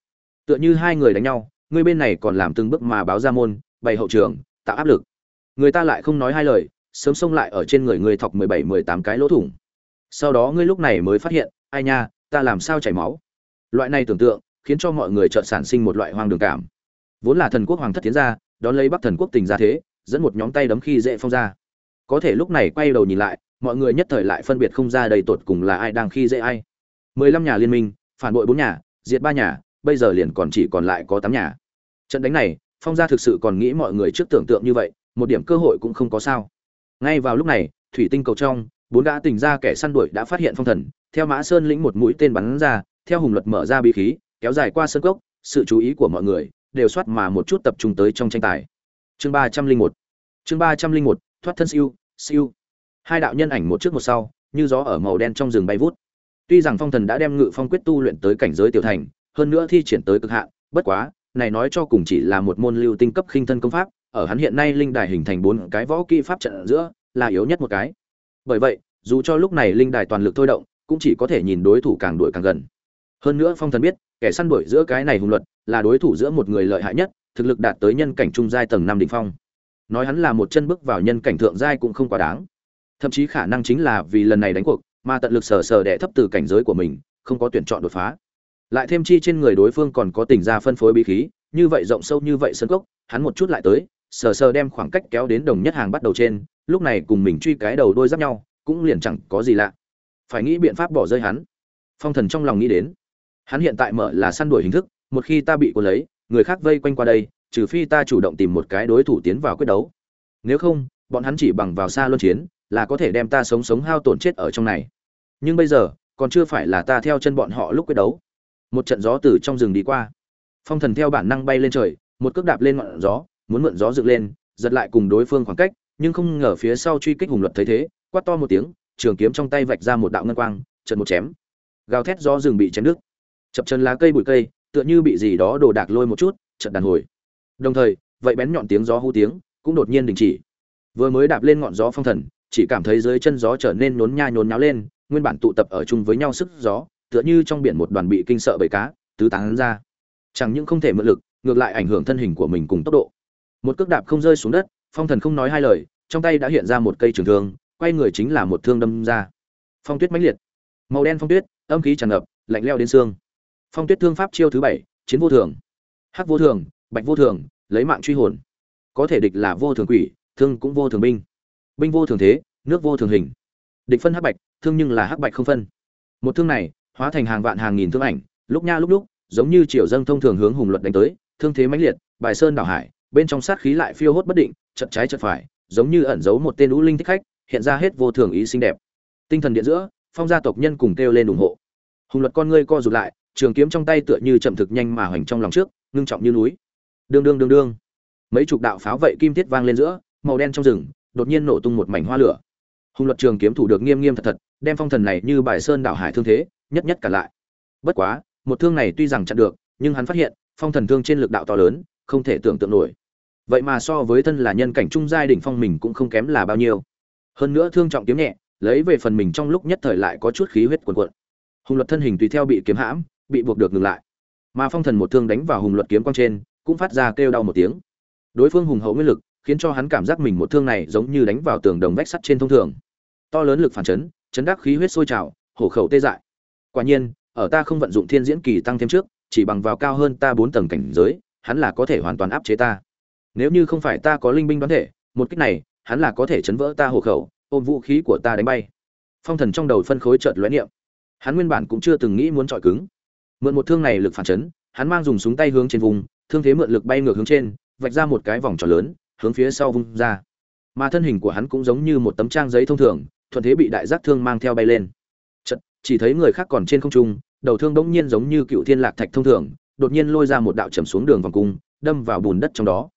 Tựa như hai người đánh nhau, người bên này còn làm từng bước mà báo ra môn, bày hậu trường, tạo áp lực. Người ta lại không nói hai lời, sớm xông lại ở trên người người thọc mười bảy, mười tám cái lỗ thủng. Sau đó ngươi lúc này mới phát hiện, ai nha ta làm sao chảy máu? Loại này tưởng tượng khiến cho mọi người chợt sản sinh một loại hoang đường cảm. Vốn là thần quốc hoàng thất tiến ra, đón lấy bắc thần quốc tình ra thế, dẫn một nhóm tay đấm khi dễ phong ra. Có thể lúc này quay đầu nhìn lại, mọi người nhất thời lại phân biệt không ra đầy tột cùng là ai đang khi dễ ai. Mười lăm nhà liên minh, phản bội bốn nhà, diệt ba nhà, bây giờ liền còn chỉ còn lại có tám nhà. Trận đánh này, phong gia thực sự còn nghĩ mọi người trước tưởng tượng như vậy, một điểm cơ hội cũng không có sao. Ngay vào lúc này, thủy tinh cầu trong bốn gã tỉnh ra kẻ săn đuổi đã phát hiện phong thần, theo mã sơn lĩnh một mũi tên bắn ra, theo hùng luật mở ra bí khí, kéo dài qua sân cốc, sự chú ý của mọi người đều soát mà một chút tập trung tới trong tranh tài. Chương ba trăm linh một. Chương ba trăm linh một, thoát thân siêu siêu. Hai đạo nhân ảnh một trước một sau, như gió ở màu đen trong rừng bay vút. Tuy rằng phong thần đã đem ngự phong quyết tu luyện tới cảnh giới tiểu thành, hơn nữa thi triển tới cực hạn, bất quá, này nói cho cùng chỉ là một môn lưu tinh cấp khinh thân công pháp, ở hắn hiện nay linh đài hình thành bốn cái võ kỹ pháp trận ở giữa, là yếu nhất một cái bởi vậy, dù cho lúc này linh đài toàn lực thôi động, cũng chỉ có thể nhìn đối thủ càng đuổi càng gần. Hơn nữa phong thần biết, kẻ săn đuổi giữa cái này hùng luật là đối thủ giữa một người lợi hại nhất, thực lực đạt tới nhân cảnh trung giai tầng năm đỉnh phong. Nói hắn là một chân bước vào nhân cảnh thượng giai cũng không quá đáng. Thậm chí khả năng chính là vì lần này đánh cuộc, mà tận lực sờ sờ đẻ thấp từ cảnh giới của mình, không có tuyển chọn đột phá. Lại thêm chi trên người đối phương còn có tình gia phân phối bí khí, như vậy rộng sâu như vậy sân cốc, hắn một chút lại tới sờ sờ đem khoảng cách kéo đến đồng nhất hàng bắt đầu trên, lúc này cùng mình truy cái đầu đôi giáp nhau, cũng liền chẳng có gì lạ. Phải nghĩ biện pháp bỏ rơi hắn. Phong thần trong lòng nghĩ đến, hắn hiện tại mở là săn đuổi hình thức, một khi ta bị cô lấy, người khác vây quanh qua đây, trừ phi ta chủ động tìm một cái đối thủ tiến vào quyết đấu. Nếu không, bọn hắn chỉ bằng vào xa luân chiến, là có thể đem ta sống sống hao tổn chết ở trong này. Nhưng bây giờ, còn chưa phải là ta theo chân bọn họ lúc quyết đấu. Một trận gió từ trong rừng đi qua. Phong thần theo bản năng bay lên trời, một cước đạp lên ngọn gió muốn mượn gió dựng lên, giật lại cùng đối phương khoảng cách, nhưng không ngờ phía sau truy kích hùng luật thấy thế, quát to một tiếng, trường kiếm trong tay vạch ra một đạo ngân quang, trận một chém. Gào thét do rừng bị chém nước chập chân lá cây bụi cây, tựa như bị gì đó đồ đạc lôi một chút, trận đàn hồi. Đồng thời, vậy bén nhọn tiếng gió hú tiếng cũng đột nhiên đình chỉ. Vừa mới đạp lên ngọn gió phong thần, chỉ cảm thấy dưới chân gió trở nên nhốn nha nhốn nháo lên, nguyên bản tụ tập ở chung với nhau sức gió, tựa như trong biển một đoàn bị kinh sợ bởi cá, tứ tán ra. Chẳng những không thể mượn lực, ngược lại ảnh hưởng thân hình của mình cùng tốc độ một cước đạp không rơi xuống đất, phong thần không nói hai lời, trong tay đã hiện ra một cây trường thương, quay người chính là một thương đâm ra. Phong tuyết mãnh liệt. Màu đen phong tuyết, âm khí tràn ngập, lạnh leo đến xương. Phong tuyết thương pháp chiêu thứ bảy, chiến vô thường. Hắc vô thường, bạch vô thường, lấy mạng truy hồn. Có thể địch là vô thường quỷ, thương cũng vô thường binh. Binh vô thường thế, nước vô thường hình. Địch phân hắc bạch, thương nhưng là hắc bạch không phân. Một thương này, hóa thành hàng vạn hàng nghìn thương ảnh, lúc nha lúc lúc, giống như triều dâng thông thường hướng hùng luật đánh tới, thương thế mãnh liệt, bài sơn đảo hải bên trong sát khí lại phiêu hốt bất định chật trái chật phải, giống như ẩn giấu một tên ú linh thích khách, hiện ra hết vô thường ý xinh đẹp. Tinh thần điện giữa, phong gia tộc nhân cùng kêu lên ủng hộ. Hùng luật con ngươi co rụt lại, trường kiếm trong tay tựa như chậm thực nhanh mà hoành trong lòng trước, ngưng trọng như núi. Đương đương đương đương. Mấy chục đạo pháo vậy kim thiết vang lên giữa, màu đen trong rừng, đột nhiên nổ tung một mảnh hoa lửa. Hùng luật trường kiếm thủ được nghiêm nghiêm thật thật, đem phong thần này như bài sơn đảo hải thương thế, nhất nhất cả lại. Bất quá, một thương này tuy rằng chặn được, nhưng hắn phát hiện, phong thần thương trên lực đạo to lớn, không thể tưởng tượng nổi vậy mà so với thân là nhân cảnh trung giai đỉnh phong mình cũng không kém là bao nhiêu. Hơn nữa thương trọng kiếm nhẹ, lấy về phần mình trong lúc nhất thời lại có chút khí huyết cuồn cuộn. Hùng luật thân hình tùy theo bị kiếm hãm, bị buộc được ngừng lại. Mà phong thần một thương đánh vào hùng luật kiếm quang trên, cũng phát ra kêu đau một tiếng. Đối phương hùng hậu nguyên lực, khiến cho hắn cảm giác mình một thương này giống như đánh vào tường đồng vách sắt trên thông thường. To lớn lực phản chấn chấn đắc khí huyết sôi trào, hổ khẩu tê dại. Quả nhiên, ở ta không vận dụng thiên diễn kỳ tăng thêm trước, chỉ bằng vào cao hơn ta bốn tầng cảnh giới, hắn là có thể hoàn toàn áp chế ta nếu như không phải ta có linh binh đoán thể một cách này hắn là có thể chấn vỡ ta hổ khẩu ôm vũ khí của ta đánh bay. Phong thần trong đầu phân khối chợt lóe niệm. Hắn nguyên bản cũng chưa từng nghĩ muốn chọi cứng. Mượn một thương này lực phản chấn hắn mang dùng súng tay hướng trên vùng thương thế mượn lực bay ngược hướng trên vạch ra một cái vòng tròn lớn hướng phía sau vung ra. Mà thân hình của hắn cũng giống như một tấm trang giấy thông thường thuận thế bị đại giác thương mang theo bay lên. Chật, chỉ thấy người khác còn trên không trung đầu thương đống nhiên giống như cựu thiên lạc thạch thông thường đột nhiên lôi ra một đạo trầm xuống đường vòng cung đâm vào bùn đất trong đó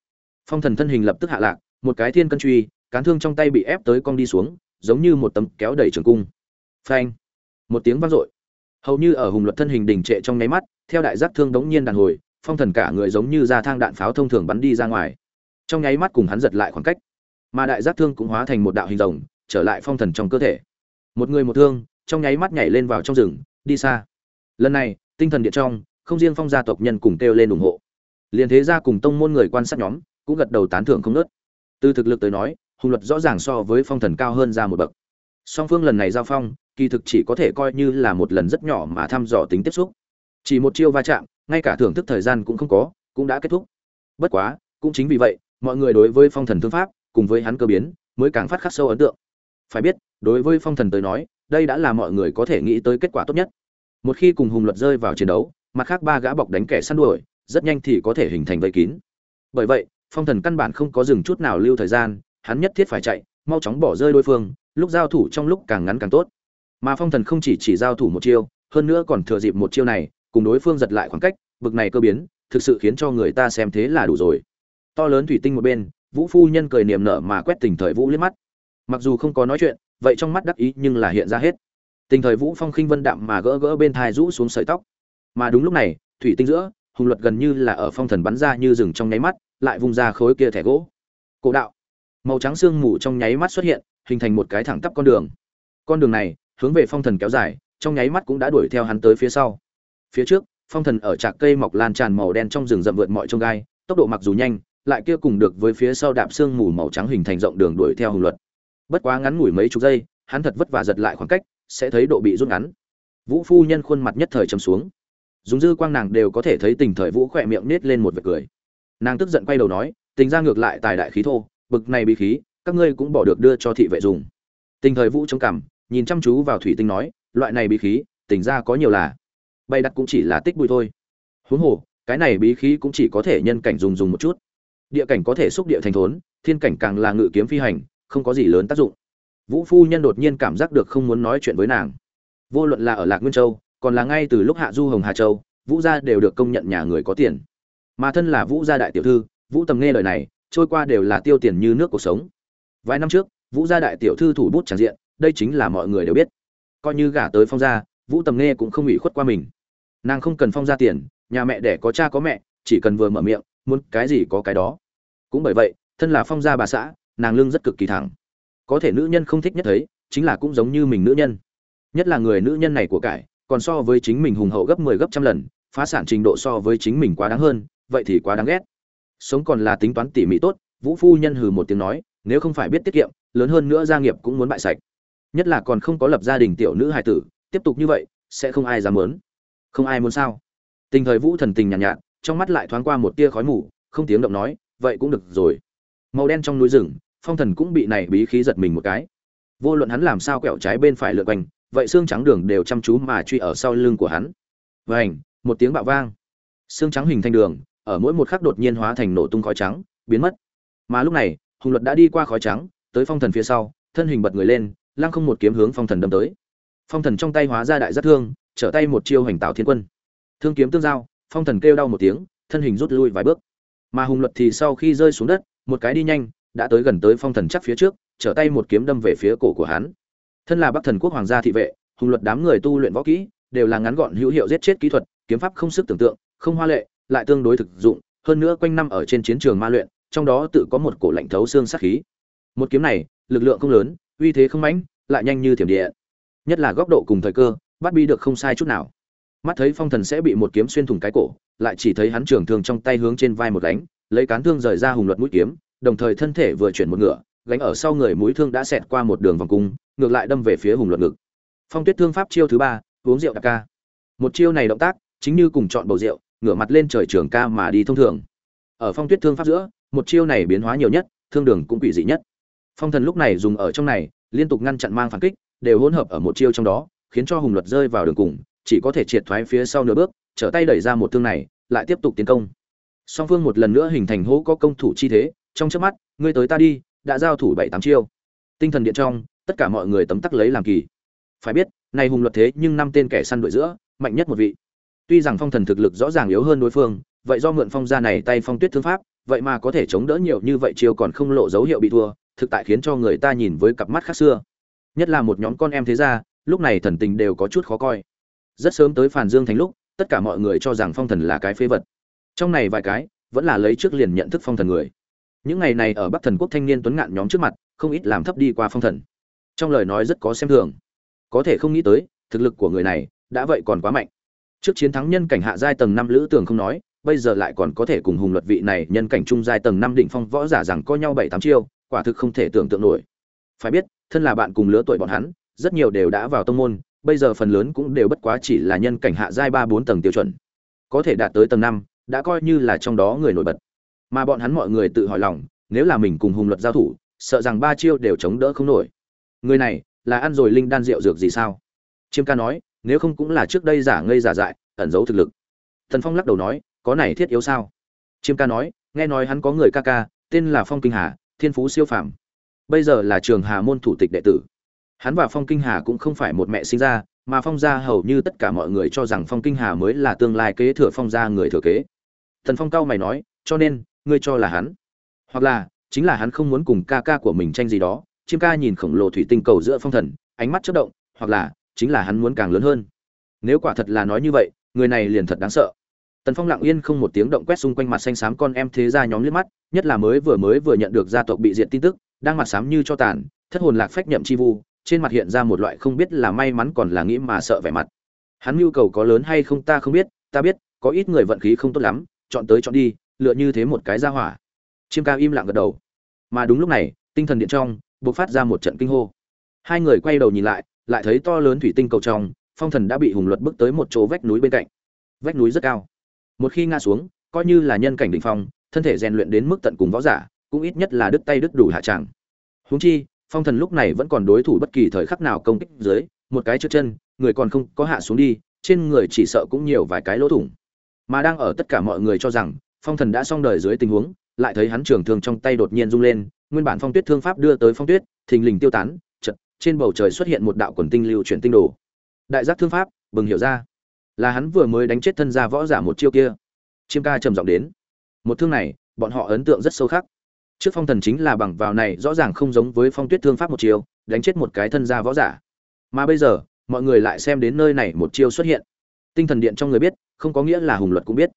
phong thần thân hình lập tức hạ lạc, một cái thiên cân truy, cán thương trong tay bị ép tới cong đi xuống, giống như một tấm kéo đẩy trường cung. Phanh! Một tiếng vang dội. Hầu như ở hùng luật thân hình đình trệ trong nháy mắt, theo đại giác thương đống nhiên đàn hồi, phong thần cả người giống như ra thang đạn pháo thông thường bắn đi ra ngoài. Trong nháy mắt cùng hắn giật lại khoảng cách, mà đại giác thương cũng hóa thành một đạo hình rồng, trở lại phong thần trong cơ thể. Một người một thương, trong nháy mắt nhảy lên vào trong rừng, đi xa. Lần này, tinh thần điện trong, không riêng phong gia tộc nhân cùng kêu lên ủng hộ. Liền thế gia cùng tông môn người quan sát nhóm cũng gật đầu tán thưởng không nớt. Từ thực lực tới nói, hùng luật rõ ràng so với phong thần cao hơn ra một bậc. Song phương lần này giao phong, kỳ thực chỉ có thể coi như là một lần rất nhỏ mà thăm dò tính tiếp xúc. Chỉ một chiêu va chạm, ngay cả thưởng thức thời gian cũng không có, cũng đã kết thúc. Bất quá, cũng chính vì vậy, mọi người đối với phong thần thương pháp, cùng với hắn cơ biến, mới càng phát khắc sâu ấn tượng. Phải biết, đối với phong thần tới nói, đây đã là mọi người có thể nghĩ tới kết quả tốt nhất. Một khi cùng hùng luật rơi vào chiến đấu, mặt khác ba gã bọc đánh kẻ săn đuổi, rất nhanh thì có thể hình thành vây kín. Bởi vậy phong thần căn bản không có dừng chút nào lưu thời gian, hắn nhất thiết phải chạy, mau chóng bỏ rơi đối phương, lúc giao thủ trong lúc càng ngắn càng tốt. Mà phong thần không chỉ chỉ giao thủ một chiêu, hơn nữa còn thừa dịp một chiêu này, cùng đối phương giật lại khoảng cách, bực này cơ biến, thực sự khiến cho người ta xem thế là đủ rồi. To lớn thủy tinh một bên, vũ phu nhân cười niềm nở mà quét tình thời vũ liếc mắt. Mặc dù không có nói chuyện, vậy trong mắt đắc ý nhưng là hiện ra hết. Tình thời vũ phong khinh vân đạm mà gỡ gỡ bên thai rũ xuống sợi tóc. Mà đúng lúc này, thủy tinh giữa, hùng luật gần như là ở phong thần bắn ra như rừng trong nháy mắt lại vung ra khối kia thẻ gỗ. Cổ đạo. Màu trắng sương mù trong nháy mắt xuất hiện, hình thành một cái thẳng tắp con đường. Con đường này, hướng về phong thần kéo dài, trong nháy mắt cũng đã đuổi theo hắn tới phía sau. Phía trước, phong thần ở trạc cây mọc lan tràn màu đen trong rừng rậm vượt mọi trông gai, tốc độ mặc dù nhanh, lại kia cùng được với phía sau đạp sương mù màu trắng hình thành rộng đường đuổi theo hùng luật. Bất quá ngắn ngủi mấy chục giây, hắn thật vất vả giật lại khoảng cách, sẽ thấy độ bị rút ngắn. Vũ phu nhân khuôn mặt nhất thời chầm xuống. Dùng dư quang nàng đều có thể thấy tình thời vũ khỏe miệng nết lên một vệt cười nàng tức giận quay đầu nói, tình ra ngược lại tài đại khí thô, bực này bị khí, các ngươi cũng bỏ được đưa cho thị vệ dùng. Tình thời vũ chống cằm, nhìn chăm chú vào thủy tinh nói, loại này bí khí, tình ra có nhiều là. Bay đặt cũng chỉ là tích bụi thôi. Huống hồ, cái này bí khí cũng chỉ có thể nhân cảnh dùng dùng một chút. Địa cảnh có thể xúc địa thành thốn, thiên cảnh càng là ngự kiếm phi hành, không có gì lớn tác dụng. Vũ phu nhân đột nhiên cảm giác được không muốn nói chuyện với nàng. Vô luận là ở lạc nguyên châu, còn là ngay từ lúc hạ du hồng hà châu, vũ gia đều được công nhận nhà người có tiền mà thân là vũ gia đại tiểu thư, vũ tầm nghe lời này, trôi qua đều là tiêu tiền như nước cuộc sống. Vài năm trước, vũ gia đại tiểu thư thủ bút tràn diện, đây chính là mọi người đều biết. Coi như gả tới phong gia, vũ tầm nghe cũng không ủy khuất qua mình. Nàng không cần phong gia tiền, nhà mẹ đẻ có cha có mẹ, chỉ cần vừa mở miệng, muốn cái gì có cái đó. Cũng bởi vậy, thân là phong gia bà xã, nàng lương rất cực kỳ thẳng. Có thể nữ nhân không thích nhất thấy, chính là cũng giống như mình nữ nhân. Nhất là người nữ nhân này của cải, còn so với chính mình hùng hậu gấp 10 gấp trăm lần, phá sản trình độ so với chính mình quá đáng hơn vậy thì quá đáng ghét. Sống còn là tính toán tỉ mỉ tốt vũ phu nhân hừ một tiếng nói nếu không phải biết tiết kiệm lớn hơn nữa gia nghiệp cũng muốn bại sạch. Nhất là còn không có lập gia đình tiểu nữ hài tử tiếp tục như vậy sẽ không ai dám muốn. Không ai muốn sao? Tình thời vũ thần tình nhàn nhạt, nhạt trong mắt lại thoáng qua một tia khói mù không tiếng động nói vậy cũng được rồi. Màu đen trong núi rừng phong thần cũng bị này bí khí giật mình một cái. Vô luận hắn làm sao quẹo trái bên phải lượn quanh vậy xương trắng đường đều chăm chú mà truy ở sau lưng của hắn. Vảnh một tiếng bạo vang. Xương trắng hình thành đường ở mỗi một khắc đột nhiên hóa thành nổ tung khói trắng, biến mất. Mà lúc này, hùng luật đã đi qua khói trắng, tới phong thần phía sau, thân hình bật người lên, lăng không một kiếm hướng phong thần đâm tới. Phong thần trong tay hóa ra đại rất thương, trở tay một chiêu hành tạo thiên quân. Thương kiếm tương giao, phong thần kêu đau một tiếng, thân hình rút lui vài bước. Mà hùng luật thì sau khi rơi xuống đất, một cái đi nhanh, đã tới gần tới phong thần chắc phía trước, trở tay một kiếm đâm về phía cổ của hắn. Thân là bắc thần quốc hoàng gia thị vệ, hùng luật đám người tu luyện võ kỹ, đều là ngắn gọn hữu hiệu giết chết kỹ thuật, kiếm pháp không sức tưởng tượng, không hoa lệ lại tương đối thực dụng, hơn nữa quanh năm ở trên chiến trường ma luyện, trong đó tự có một cổ lạnh thấu xương sát khí. Một kiếm này, lực lượng không lớn, uy thế không mãnh, lại nhanh như thiểm điện nhất là góc độ cùng thời cơ, bắt bi được không sai chút nào. Mắt thấy phong thần sẽ bị một kiếm xuyên thủng cái cổ, lại chỉ thấy hắn trường thương trong tay hướng trên vai một đánh lấy cán thương rời ra hùng luật mũi kiếm, đồng thời thân thể vừa chuyển một ngựa, gánh ở sau người mũi thương đã xẹt qua một đường vòng cung, ngược lại đâm về phía hùng luật ngực. Phong tuyết thương pháp chiêu thứ ba, uống rượu đặc ca. Một chiêu này động tác, chính như cùng chọn bầu rượu ngửa mặt lên trời trường ca mà đi thông thường. Ở phong tuyết thương pháp giữa, một chiêu này biến hóa nhiều nhất, thương đường cũng quỷ dị nhất. Phong thần lúc này dùng ở trong này, liên tục ngăn chặn mang phản kích, đều hỗn hợp ở một chiêu trong đó, khiến cho hùng luật rơi vào đường cùng, chỉ có thể triệt thoái phía sau nửa bước, trở tay đẩy ra một thương này, lại tiếp tục tiến công. Song phương một lần nữa hình thành hố có công thủ chi thế, trong chớp mắt, ngươi tới ta đi, đã giao thủ bảy tám chiêu. Tinh thần điện trong, tất cả mọi người tấm tắc lấy làm kỳ. Phải biết này hùng luật thế nhưng năm tên kẻ săn đuổi giữa, mạnh nhất một vị tuy rằng phong thần thực lực rõ ràng yếu hơn đối phương, vậy do mượn phong gia này tay phong tuyết thương pháp, vậy mà có thể chống đỡ nhiều như vậy chiêu còn không lộ dấu hiệu bị thua, thực tại khiến cho người ta nhìn với cặp mắt khác xưa. Nhất là một nhóm con em thế gia, lúc này thần tình đều có chút khó coi. Rất sớm tới phàn dương thành lúc, tất cả mọi người cho rằng phong thần là cái phế vật. Trong này vài cái, vẫn là lấy trước liền nhận thức phong thần người. Những ngày này ở bắc thần quốc thanh niên tuấn ngạn nhóm trước mặt, không ít làm thấp đi qua phong thần. Trong lời nói rất có xem thường. Có thể không nghĩ tới, thực lực của người này, đã vậy còn quá mạnh trước chiến thắng nhân cảnh hạ giai tầng năm lữ tường không nói, bây giờ lại còn có thể cùng hùng luật vị này nhân cảnh trung giai tầng năm định phong võ giả rằng có nhau bảy tám chiêu, quả thực không thể tưởng tượng nổi. Phải biết, thân là bạn cùng lứa tuổi bọn hắn, rất nhiều đều đã vào tông môn, bây giờ phần lớn cũng đều bất quá chỉ là nhân cảnh hạ giai ba bốn tầng tiêu chuẩn. Có thể đạt tới tầng năm, đã coi như là trong đó người nổi bật. Mà bọn hắn mọi người tự hỏi lòng, nếu là mình cùng hùng luật giao thủ, sợ rằng ba chiêu đều chống đỡ không nổi. Người này, là ăn rồi linh đan rượu dược gì sao? Chiêm ca nói nếu không cũng là trước đây giả ngây giả dại, ẩn giấu thực lực. Thần phong lắc đầu nói, có này thiết yếu sao? Chiêm ca nói, nghe nói hắn có người ca ca, tên là phong kinh hà, thiên phú siêu phàm. Bây giờ là trường hà môn thủ tịch đệ tử. Hắn và phong kinh hà cũng không phải một mẹ sinh ra, mà phong gia hầu như tất cả mọi người cho rằng phong kinh hà mới là tương lai kế thừa phong gia người thừa kế. Thần phong cao mày nói, cho nên, ngươi cho là hắn. Hoặc là, chính là hắn không muốn cùng ca ca của mình tranh gì đó. Chiêm ca nhìn khổng lồ thủy tinh cầu giữa phong thần, ánh mắt chất động, hoặc là chính là hắn muốn càng lớn hơn. Nếu quả thật là nói như vậy, người này liền thật đáng sợ. Tần phong lặng yên không một tiếng động quét xung quanh mặt xanh xám con em thế ra nhóm liếc mắt, nhất là mới vừa mới vừa nhận được gia tộc bị diệt tin tức, đang mặt xám như cho tàn, thất hồn lạc phách nhậm chi vu, trên mặt hiện ra một loại không biết là may mắn còn là nghĩ mà sợ vẻ mặt. Hắn nhu cầu có lớn hay không ta không biết, ta biết, có ít người vận khí không tốt lắm, chọn tới chọn đi, lựa như thế một cái ra hỏa. Chiêm ca im lặng gật đầu. Mà đúng lúc này, tinh thần điện trong, bộc phát ra một trận kinh hô. Hai người quay đầu nhìn lại lại thấy to lớn thủy tinh cầu trong, phong thần đã bị hùng luật bước tới một chỗ vách núi bên cạnh. Vách núi rất cao. Một khi ngã xuống, coi như là nhân cảnh đỉnh phong, thân thể rèn luyện đến mức tận cùng võ giả, cũng ít nhất là đứt tay đứt đủ hạ tràng huống chi, phong thần lúc này vẫn còn đối thủ bất kỳ thời khắc nào công kích dưới, một cái trước chân, người còn không có hạ xuống đi, trên người chỉ sợ cũng nhiều vài cái lỗ thủng. Mà đang ở tất cả mọi người cho rằng, phong thần đã xong đời dưới tình huống, lại thấy hắn trường thương trong tay đột nhiên rung lên, nguyên bản phong tuyết thương pháp đưa tới phong tuyết, thình lình tiêu tán trên bầu trời xuất hiện một đạo quần tinh lưu chuyển tinh đồ. Đại giác thương pháp, bừng hiểu ra. Là hắn vừa mới đánh chết thân gia võ giả một chiêu kia. Chiêm ca trầm giọng đến. Một thương này, bọn họ ấn tượng rất sâu khắc. Trước phong thần chính là bằng vào này rõ ràng không giống với phong tuyết thương pháp một chiêu, đánh chết một cái thân gia võ giả. Mà bây giờ, mọi người lại xem đến nơi này một chiêu xuất hiện. Tinh thần điện trong người biết, không có nghĩa là hùng luật cũng biết.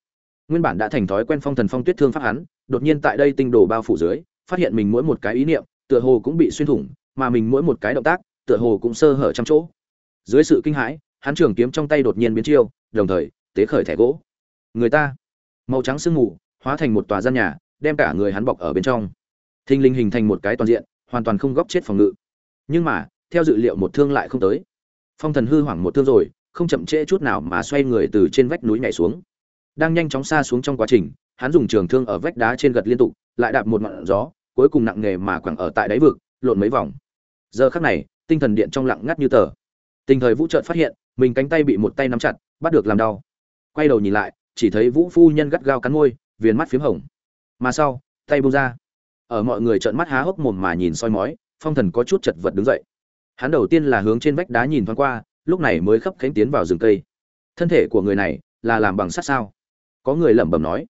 Nguyên bản đã thành thói quen phong thần phong tuyết thương pháp hắn, đột nhiên tại đây tinh đồ bao phủ dưới, phát hiện mình mỗi một cái ý niệm, tựa hồ cũng bị xuyên thủng mà mình mỗi một cái động tác, tựa hồ cũng sơ hở trăm chỗ. Dưới sự kinh hãi, hắn trường kiếm trong tay đột nhiên biến chiêu, đồng thời, tế khởi thẻ gỗ. Người ta, màu trắng sương mù, hóa thành một tòa gian nhà, đem cả người hắn bọc ở bên trong. Thình linh hình thành một cái toàn diện, hoàn toàn không góc chết phòng ngự. Nhưng mà, theo dự liệu một thương lại không tới. Phong thần hư hoảng một thương rồi, không chậm trễ chút nào mà xoay người từ trên vách núi nhảy xuống. Đang nhanh chóng xa xuống trong quá trình, hắn dùng trường thương ở vách đá trên gật liên tục, lại đạp một ngọn gió, cuối cùng nặng nghề mà quẳng ở tại đáy vực, lộn mấy vòng giờ khắc này, tinh thần điện trong lặng ngắt như tờ. Tình thời vũ trợn phát hiện, mình cánh tay bị một tay nắm chặt, bắt được làm đau. Quay đầu nhìn lại, chỉ thấy vũ phu nhân gắt gao cắn môi, viền mắt p h í m hồng. Mà sau, tay bung ra. Ở mọi người trợn mắt há hốc mồm mà nhìn soi mói, phong thần có chút chật vật đứng dậy. Hắn đầu tiên là hướng trên vách đá nhìn thoáng qua, lúc này mới khấp khánh tiến vào rừng cây. Thân thể của người này là làm bằng sắt sao? Có người lẩm bẩm nói.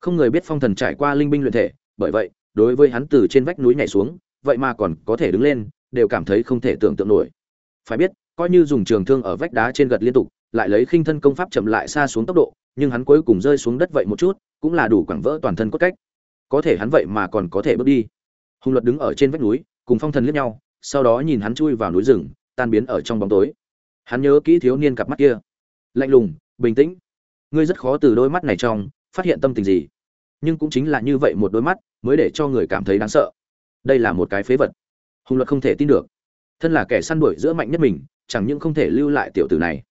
Không người biết phong thần trải qua linh binh luyện thể, bởi vậy, đối với hắn từ trên vách núi nhảy xuống, vậy mà còn có thể đứng lên đều cảm thấy không thể tưởng tượng nổi. Phải biết, coi như dùng trường thương ở vách đá trên gật liên tục, lại lấy khinh thân công pháp chậm lại xa xuống tốc độ, nhưng hắn cuối cùng rơi xuống đất vậy một chút, cũng là đủ quẳng vỡ toàn thân cốt cách. Có thể hắn vậy mà còn có thể bước đi. Hùng luật đứng ở trên vách núi, cùng phong thần liếc nhau, sau đó nhìn hắn chui vào núi rừng, tan biến ở trong bóng tối. Hắn nhớ kỹ thiếu niên cặp mắt kia. Lạnh lùng, bình tĩnh. Ngươi rất khó từ đôi mắt này trong, phát hiện tâm tình gì. Nhưng cũng chính là như vậy một đôi mắt, mới để cho người cảm thấy đáng sợ. Đây là một cái phế vật hùng luật không thể tin được. Thân là kẻ săn đuổi giữa mạnh nhất mình, chẳng những không thể lưu lại tiểu tử này.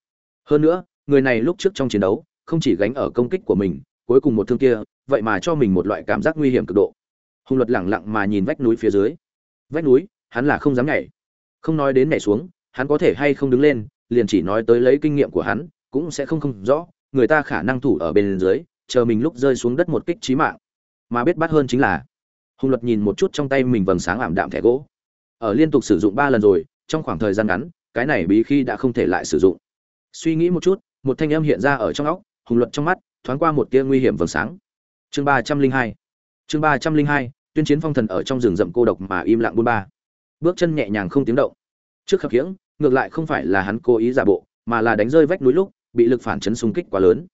Hơn nữa, người này lúc trước trong chiến đấu, không chỉ gánh ở công kích của mình, cuối cùng một thương kia, vậy mà cho mình một loại cảm giác nguy hiểm cực độ. Hùng luật lẳng lặng mà nhìn vách núi phía dưới. Vách núi, hắn là không dám nhảy. Không nói đến nhảy xuống, hắn có thể hay không đứng lên, liền chỉ nói tới lấy kinh nghiệm của hắn, cũng sẽ không không rõ, người ta khả năng thủ ở bên dưới, chờ mình lúc rơi xuống đất một kích trí mạng. Mà biết bắt hơn chính là, hùng luật nhìn một chút trong tay mình vầng sáng ảm đạm thẻ gỗ ở liên tục sử dụng ba lần rồi, trong khoảng thời gian ngắn, cái này bí khi đã không thể lại sử dụng. Suy nghĩ một chút, một thanh âm hiện ra ở trong óc, hùng luật trong mắt, thoáng qua một tia nguy hiểm vầng sáng. Chương ba trăm linh hai. Chương ba trăm linh hai, tuyên chiến phong thần ở trong rừng rậm cô độc mà im lặng buôn ba. Bước chân nhẹ nhàng không tiếng động. Trước khập khiễng, ngược lại không phải là hắn cố ý giả bộ, mà là đánh rơi vách núi lúc, bị lực phản chấn xung kích quá lớn.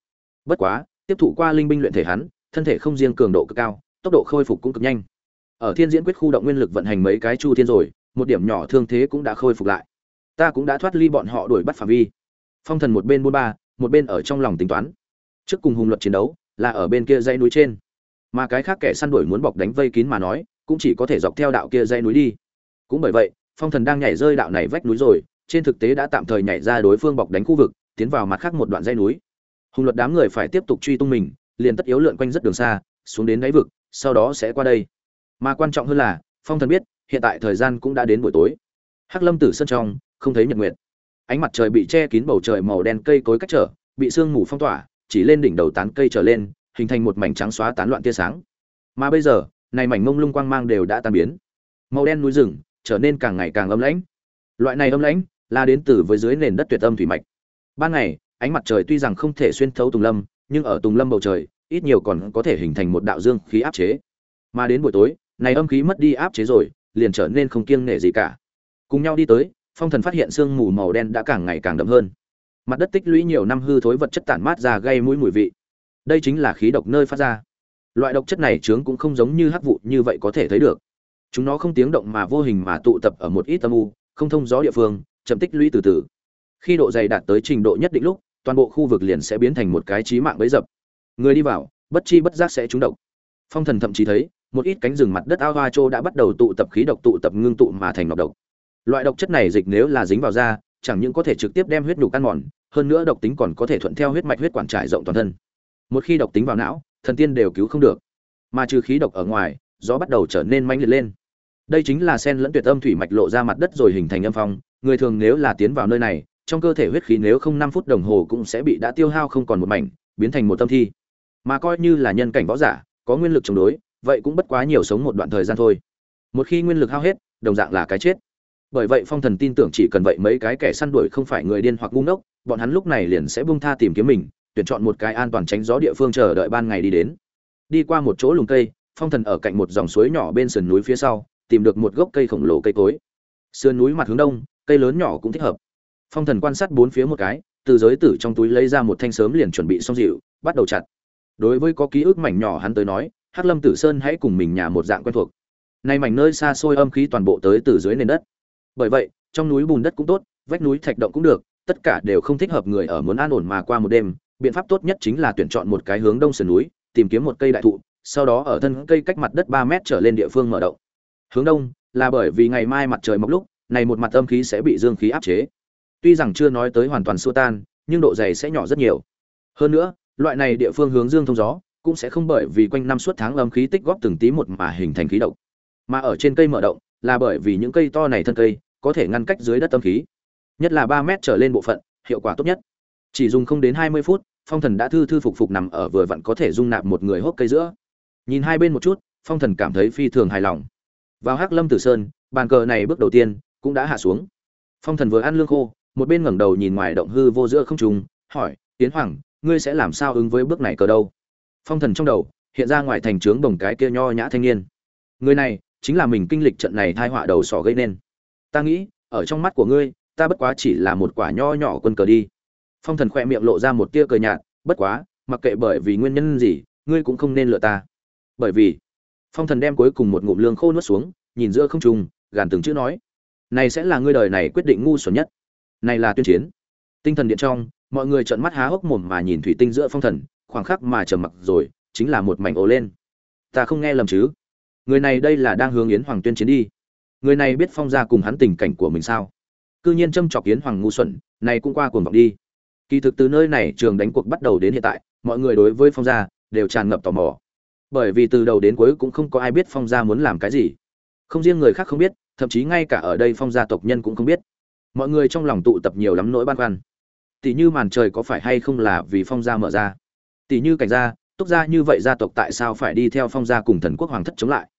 Bất quá, tiếp thụ qua linh binh luyện thể hắn, thân thể không riêng cường độ cực cao, tốc độ khôi phục cũng cực nhanh ở thiên diễn quyết khu động nguyên lực vận hành mấy cái chu thiên rồi, một điểm nhỏ thương thế cũng đã khôi phục lại. Ta cũng đã thoát ly bọn họ đuổi bắt phạm vi. Phong thần một bên buôn ba, một bên ở trong lòng tính toán. Trước cùng hùng luật chiến đấu, là ở bên kia dãy núi trên. Mà cái khác kẻ săn đuổi muốn bọc đánh vây kín mà nói, cũng chỉ có thể dọc theo đạo kia dãy núi đi. Cũng bởi vậy, phong thần đang nhảy rơi đạo này vách núi rồi, trên thực tế đã tạm thời nhảy ra đối phương bọc đánh khu vực, tiến vào mặt khác một đoạn dãy núi. Hùng luật đám người phải tiếp tục truy tung mình, liền tất yếu lượn quanh rất đường xa, xuống đến đáy vực, sau đó sẽ qua đây mà quan trọng hơn là, phong thần biết, hiện tại thời gian cũng đã đến buổi tối. Hắc lâm tử sân trong, không thấy nhật nguyệt. Ánh mặt trời bị che kín bầu trời màu đen cây cối cách trở, bị sương mù phong tỏa, chỉ lên đỉnh đầu tán cây trở lên, hình thành một mảnh trắng xóa tán loạn tia sáng. Mà bây giờ, này mảnh mông lung quang mang đều đã tan biến. Màu đen núi rừng, trở nên càng ngày càng âm lãnh. Loại này âm lãnh, là đến từ với dưới nền đất tuyệt âm thủy mạch. Ban ngày, ánh mặt trời tuy rằng không thể xuyên thấu tùng lâm, nhưng ở tùng lâm bầu trời, ít nhiều còn có thể hình thành một đạo dương khí áp chế. Mà đến buổi tối này âm khí mất đi áp chế rồi, liền trở nên không kiêng nể gì cả. Cùng nhau đi tới, phong thần phát hiện sương mù màu đen đã càng ngày càng đậm hơn. Mặt đất tích lũy nhiều năm hư thối vật chất tản mát ra gây mũi mùi vị. Đây chính là khí độc nơi phát ra. Loại độc chất này chướng cũng không giống như hắc vụ như vậy có thể thấy được. Chúng nó không tiếng động mà vô hình mà tụ tập ở một ít âm u, không thông gió địa phương, chậm tích lũy từ từ. Khi độ dày đạt tới trình độ nhất định lúc, toàn bộ khu vực liền sẽ biến thành một cái trí mạng bấy dập. Người đi vào, bất chi bất giác sẽ trúng độc. Phong thần thậm chí thấy một ít cánh rừng mặt đất ao hoa châu đã bắt đầu tụ tập khí độc, tụ tập ngưng tụ mà thành nọc độc. Loại độc chất này dịch nếu là dính vào da, chẳng những có thể trực tiếp đem huyết nhục ăn mòn, hơn nữa độc tính còn có thể thuận theo huyết mạch huyết quản trải rộng toàn thân. Một khi độc tính vào não, thần tiên đều cứu không được. Mà trừ khí độc ở ngoài, gió bắt đầu trở nên manh liệt lên. Đây chính là sen lẫn tuyệt âm thủy mạch lộ ra mặt đất rồi hình thành âm phong. Người thường nếu là tiến vào nơi này, trong cơ thể huyết khí nếu không năm phút đồng hồ cũng sẽ bị đã tiêu hao không còn một mảnh, biến thành một tâm thi. Mà coi như là nhân cảnh võ giả, có nguyên lực chống đối vậy cũng bất quá nhiều sống một đoạn thời gian thôi. Một khi nguyên lực hao hết, đồng dạng là cái chết. Bởi vậy phong thần tin tưởng chỉ cần vậy mấy cái kẻ săn đuổi không phải người điên hoặc ngu ngốc, bọn hắn lúc này liền sẽ bung tha tìm kiếm mình, tuyển chọn một cái an toàn tránh gió địa phương chờ đợi ban ngày đi đến. Đi qua một chỗ lùng cây, phong thần ở cạnh một dòng suối nhỏ bên sườn núi phía sau, tìm được một gốc cây khổng lồ cây cối. Sườn núi mặt hướng đông, cây lớn nhỏ cũng thích hợp. Phong thần quan sát bốn phía một cái, từ giới tử trong túi lấy ra một thanh sớm liền chuẩn bị xong dịu, bắt đầu chặt. Đối với có ký ức mảnh nhỏ hắn tới nói hắc lâm tử sơn hãy cùng mình nhà một dạng quen thuộc. Nay mảnh nơi xa xôi âm khí toàn bộ tới từ dưới nền đất. Bởi vậy, trong núi bùn đất cũng tốt, vách núi thạch động cũng được, tất cả đều không thích hợp người ở muốn an ổn mà qua một đêm. Biện pháp tốt nhất chính là tuyển chọn một cái hướng đông sườn núi, tìm kiếm một cây đại thụ, sau đó ở thân cây cách mặt đất ba mét trở lên địa phương mở động. Hướng đông là bởi vì ngày mai mặt trời mọc lúc, này một mặt âm khí sẽ bị dương khí áp chế. Tuy rằng chưa nói tới hoàn toàn xua tan, nhưng độ dày sẽ nhỏ rất nhiều. Hơn nữa, loại này địa phương hướng dương thông gió cũng sẽ không bởi vì quanh năm suốt tháng âm khí tích góp từng tí một mà hình thành khí độc. Mà ở trên cây mở động là bởi vì những cây to này thân cây có thể ngăn cách dưới đất âm khí. Nhất là ba mét trở lên bộ phận hiệu quả tốt nhất. Chỉ dùng không đến hai mươi phút phong thần đã thư thư phục phục nằm ở vừa vặn có thể dung nạp một người hốc cây giữa. Nhìn hai bên một chút phong thần cảm thấy phi thường hài lòng. Vào hắc lâm tử sơn bàn cờ này bước đầu tiên cũng đã hạ xuống. Phong thần vừa ăn lương khô một bên ngẩng đầu nhìn ngoài động hư vô giữa không trung, hỏi tiến hoàng ngươi sẽ làm sao ứng với bước này cờ đâu? Phong thần trong đầu, hiện ra ngoài thành trướng bồng cái kia nho nhã thanh niên. Người này, chính là mình kinh lịch trận này thai họa đầu sỏ gây nên. Ta nghĩ, ở trong mắt của ngươi, ta bất quá chỉ là một quả nho nhỏ quân cờ đi. Phong thần khoe miệng lộ ra một tia cờ nhạt, bất quá, mặc kệ bởi vì nguyên nhân gì, ngươi cũng không nên lựa ta. Bởi vì, phong thần đem cuối cùng một ngụm lương khô nuốt xuống, nhìn giữa không trùng gàn từng chữ nói, này sẽ là ngươi đời này quyết định ngu xuẩn nhất. Này là tuyên chiến. Tinh thần điện trong, mọi người trợn mắt há hốc mồm mà nhìn thủy tinh giữa phong thần khoảng khắc mà trầm mặc rồi, chính là một mảnh ồ lên. Ta không nghe lầm chứ? Người này đây là đang hướng yến hoàng tuyên chiến đi. Người này biết phong gia cùng hắn tình cảnh của mình sao? Cư nhiên châm chọc yến hoàng ngu xuẩn, này cũng qua cuồng vọng đi. Kỳ thực từ nơi này trường đánh cuộc bắt đầu đến hiện tại, mọi người đối với phong gia đều tràn ngập tò mò. Bởi vì từ đầu đến cuối cũng không có ai biết phong gia muốn làm cái gì. Không riêng người khác không biết, thậm chí ngay cả ở đây phong gia tộc nhân cũng không biết. Mọi người trong lòng tụ tập nhiều lắm nỗi băn khoăn. Tỷ như màn trời có phải hay không là vì phong gia mở ra? Tỷ như cảnh gia, túc gia như vậy gia tộc tại sao phải đi theo phong gia cùng thần quốc hoàng thất chống lại?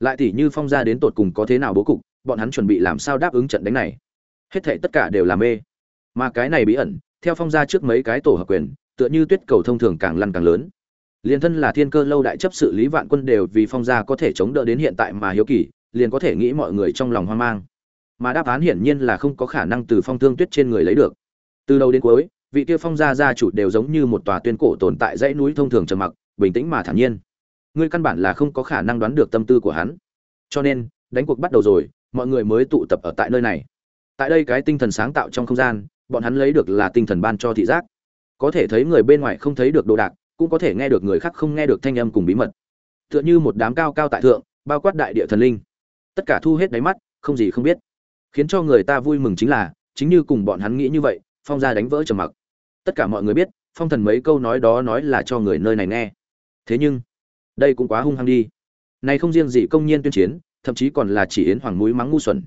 Lại tỷ như phong gia đến tột cùng có thế nào bố cục, bọn hắn chuẩn bị làm sao đáp ứng trận đánh này? Hết thảy tất cả đều là mê. Mà cái này bí ẩn, theo phong gia trước mấy cái tổ hợp quyền, tựa như tuyết cầu thông thường càng lăn càng lớn. Liền thân là thiên cơ lâu đại chấp sự lý vạn quân đều vì phong gia có thể chống đỡ đến hiện tại mà hiếu kỳ, liền có thể nghĩ mọi người trong lòng hoang mang. Mà đáp án hiển nhiên là không có khả năng từ phong thương tuyết trên người lấy được. Từ đầu đến cuối vị kia phong gia gia chủ đều giống như một tòa tuyên cổ tồn tại dãy núi thông thường trầm mặc, bình tĩnh mà thản nhiên. Ngươi căn bản là không có khả năng đoán được tâm tư của hắn. Cho nên, đánh cuộc bắt đầu rồi, mọi người mới tụ tập ở tại nơi này. Tại đây cái tinh thần sáng tạo trong không gian, bọn hắn lấy được là tinh thần ban cho thị giác. Có thể thấy người bên ngoài không thấy được đồ đạc, cũng có thể nghe được người khác không nghe được thanh âm cùng bí mật. Tựa như một đám cao cao tại thượng, bao quát đại địa thần linh. Tất cả thu hết đáy mắt, không gì không biết. Khiến cho người ta vui mừng chính là, chính như cùng bọn hắn nghĩ như vậy, phong gia đánh vỡ trầm mặc tất cả mọi người biết, phong thần mấy câu nói đó nói là cho người nơi này nghe. Thế nhưng, đây cũng quá hung hăng đi. Này không riêng gì công nhiên tuyên chiến, thậm chí còn là chỉ yến hoàng mũi mắng ngu xuẩn.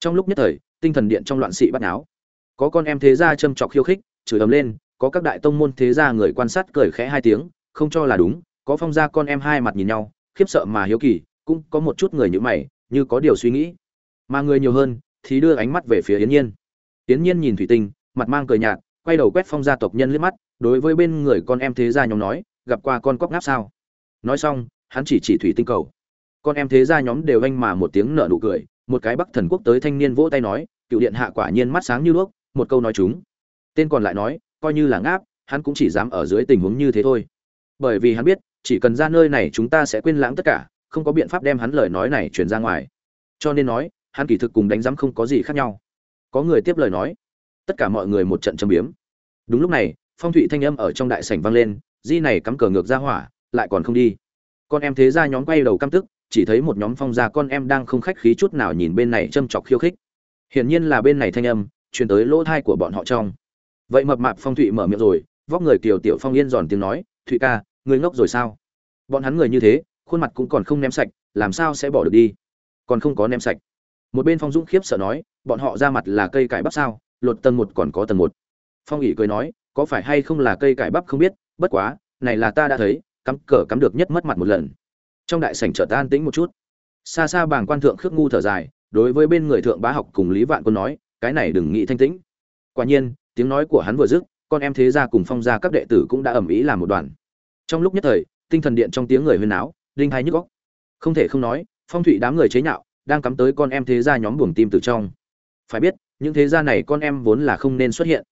Trong lúc nhất thời, tinh thần điện trong loạn sĩ bắt náo. Có con em thế gia châm chọc khiêu khích, chửi ầm lên, có các đại tông môn thế gia người quan sát cười khẽ hai tiếng, không cho là đúng, có phong gia con em hai mặt nhìn nhau, khiếp sợ mà hiếu kỳ, cũng có một chút người như mày, như có điều suy nghĩ. Mà người nhiều hơn, thì đưa ánh mắt về phía yến nhiên. Yến nhiên nhìn thủy tinh, mặt mang cười nhạt quay đầu quét phong gia tộc nhân liếc mắt, đối với bên người con em thế gia nhóm nói, gặp qua con cóc ngáp sao? Nói xong, hắn chỉ chỉ thủy tinh cầu. Con em thế gia nhóm đều anh mà một tiếng nở nụ cười, một cái bắc thần quốc tới thanh niên vỗ tay nói, cựu điện hạ quả nhiên mắt sáng như đuốc, một câu nói chúng. Tên còn lại nói, coi như là ngáp, hắn cũng chỉ dám ở dưới tình huống như thế thôi. Bởi vì hắn biết, chỉ cần ra nơi này chúng ta sẽ quên lãng tất cả, không có biện pháp đem hắn lời nói này truyền ra ngoài. Cho nên nói, hắn kỳ thực cùng đánh giám không có gì khác nhau. Có người tiếp lời nói tất cả mọi người một trận châm biếm. Đúng lúc này, phong thụy thanh âm ở trong đại sảnh vang lên, di này cắm cờ ngược ra hỏa, lại còn không đi. Con em thế ra nhóm quay đầu căm tức, chỉ thấy một nhóm phong gia con em đang không khách khí chút nào nhìn bên này châm chọc khiêu khích. Hiển nhiên là bên này thanh âm, truyền tới lỗ thai của bọn họ trong. Vậy mập mạp phong thụy mở miệng rồi, vóc người kiều tiểu phong yên giòn tiếng nói, thụy ca, ngươi ngốc rồi sao? Bọn hắn người như thế, khuôn mặt cũng còn không ném sạch, làm sao sẽ bỏ được đi? Còn không có ném sạch. Một bên phong dũng khiếp sợ nói, bọn họ ra mặt là cây cải bắp sao? Lột tầng một còn có tầng một. Phong ỉ cười nói, có phải hay không là cây cải bắp không biết, bất quá, này là ta đã thấy, cắm cờ cắm được nhất mất mặt một lần. Trong đại sảnh trở tan tĩnh một chút. Xa xa bàng quan thượng khước ngu thở dài, đối với bên người thượng bá học cùng lý vạn quân nói, cái này đừng nghĩ thanh tĩnh. Quả nhiên, tiếng nói của hắn vừa dứt, con em thế gia cùng phong gia các đệ tử cũng đã ầm ĩ làm một đoàn. Trong lúc nhất thời, tinh thần điện trong tiếng người huyên náo, đinh hay nhức góc không thể không nói, phong thủy đám người chế nhạo, đang cắm tới con em thế gia nhóm buồng tim từ trong. Phải biết những thế gia này con em vốn là không nên xuất hiện.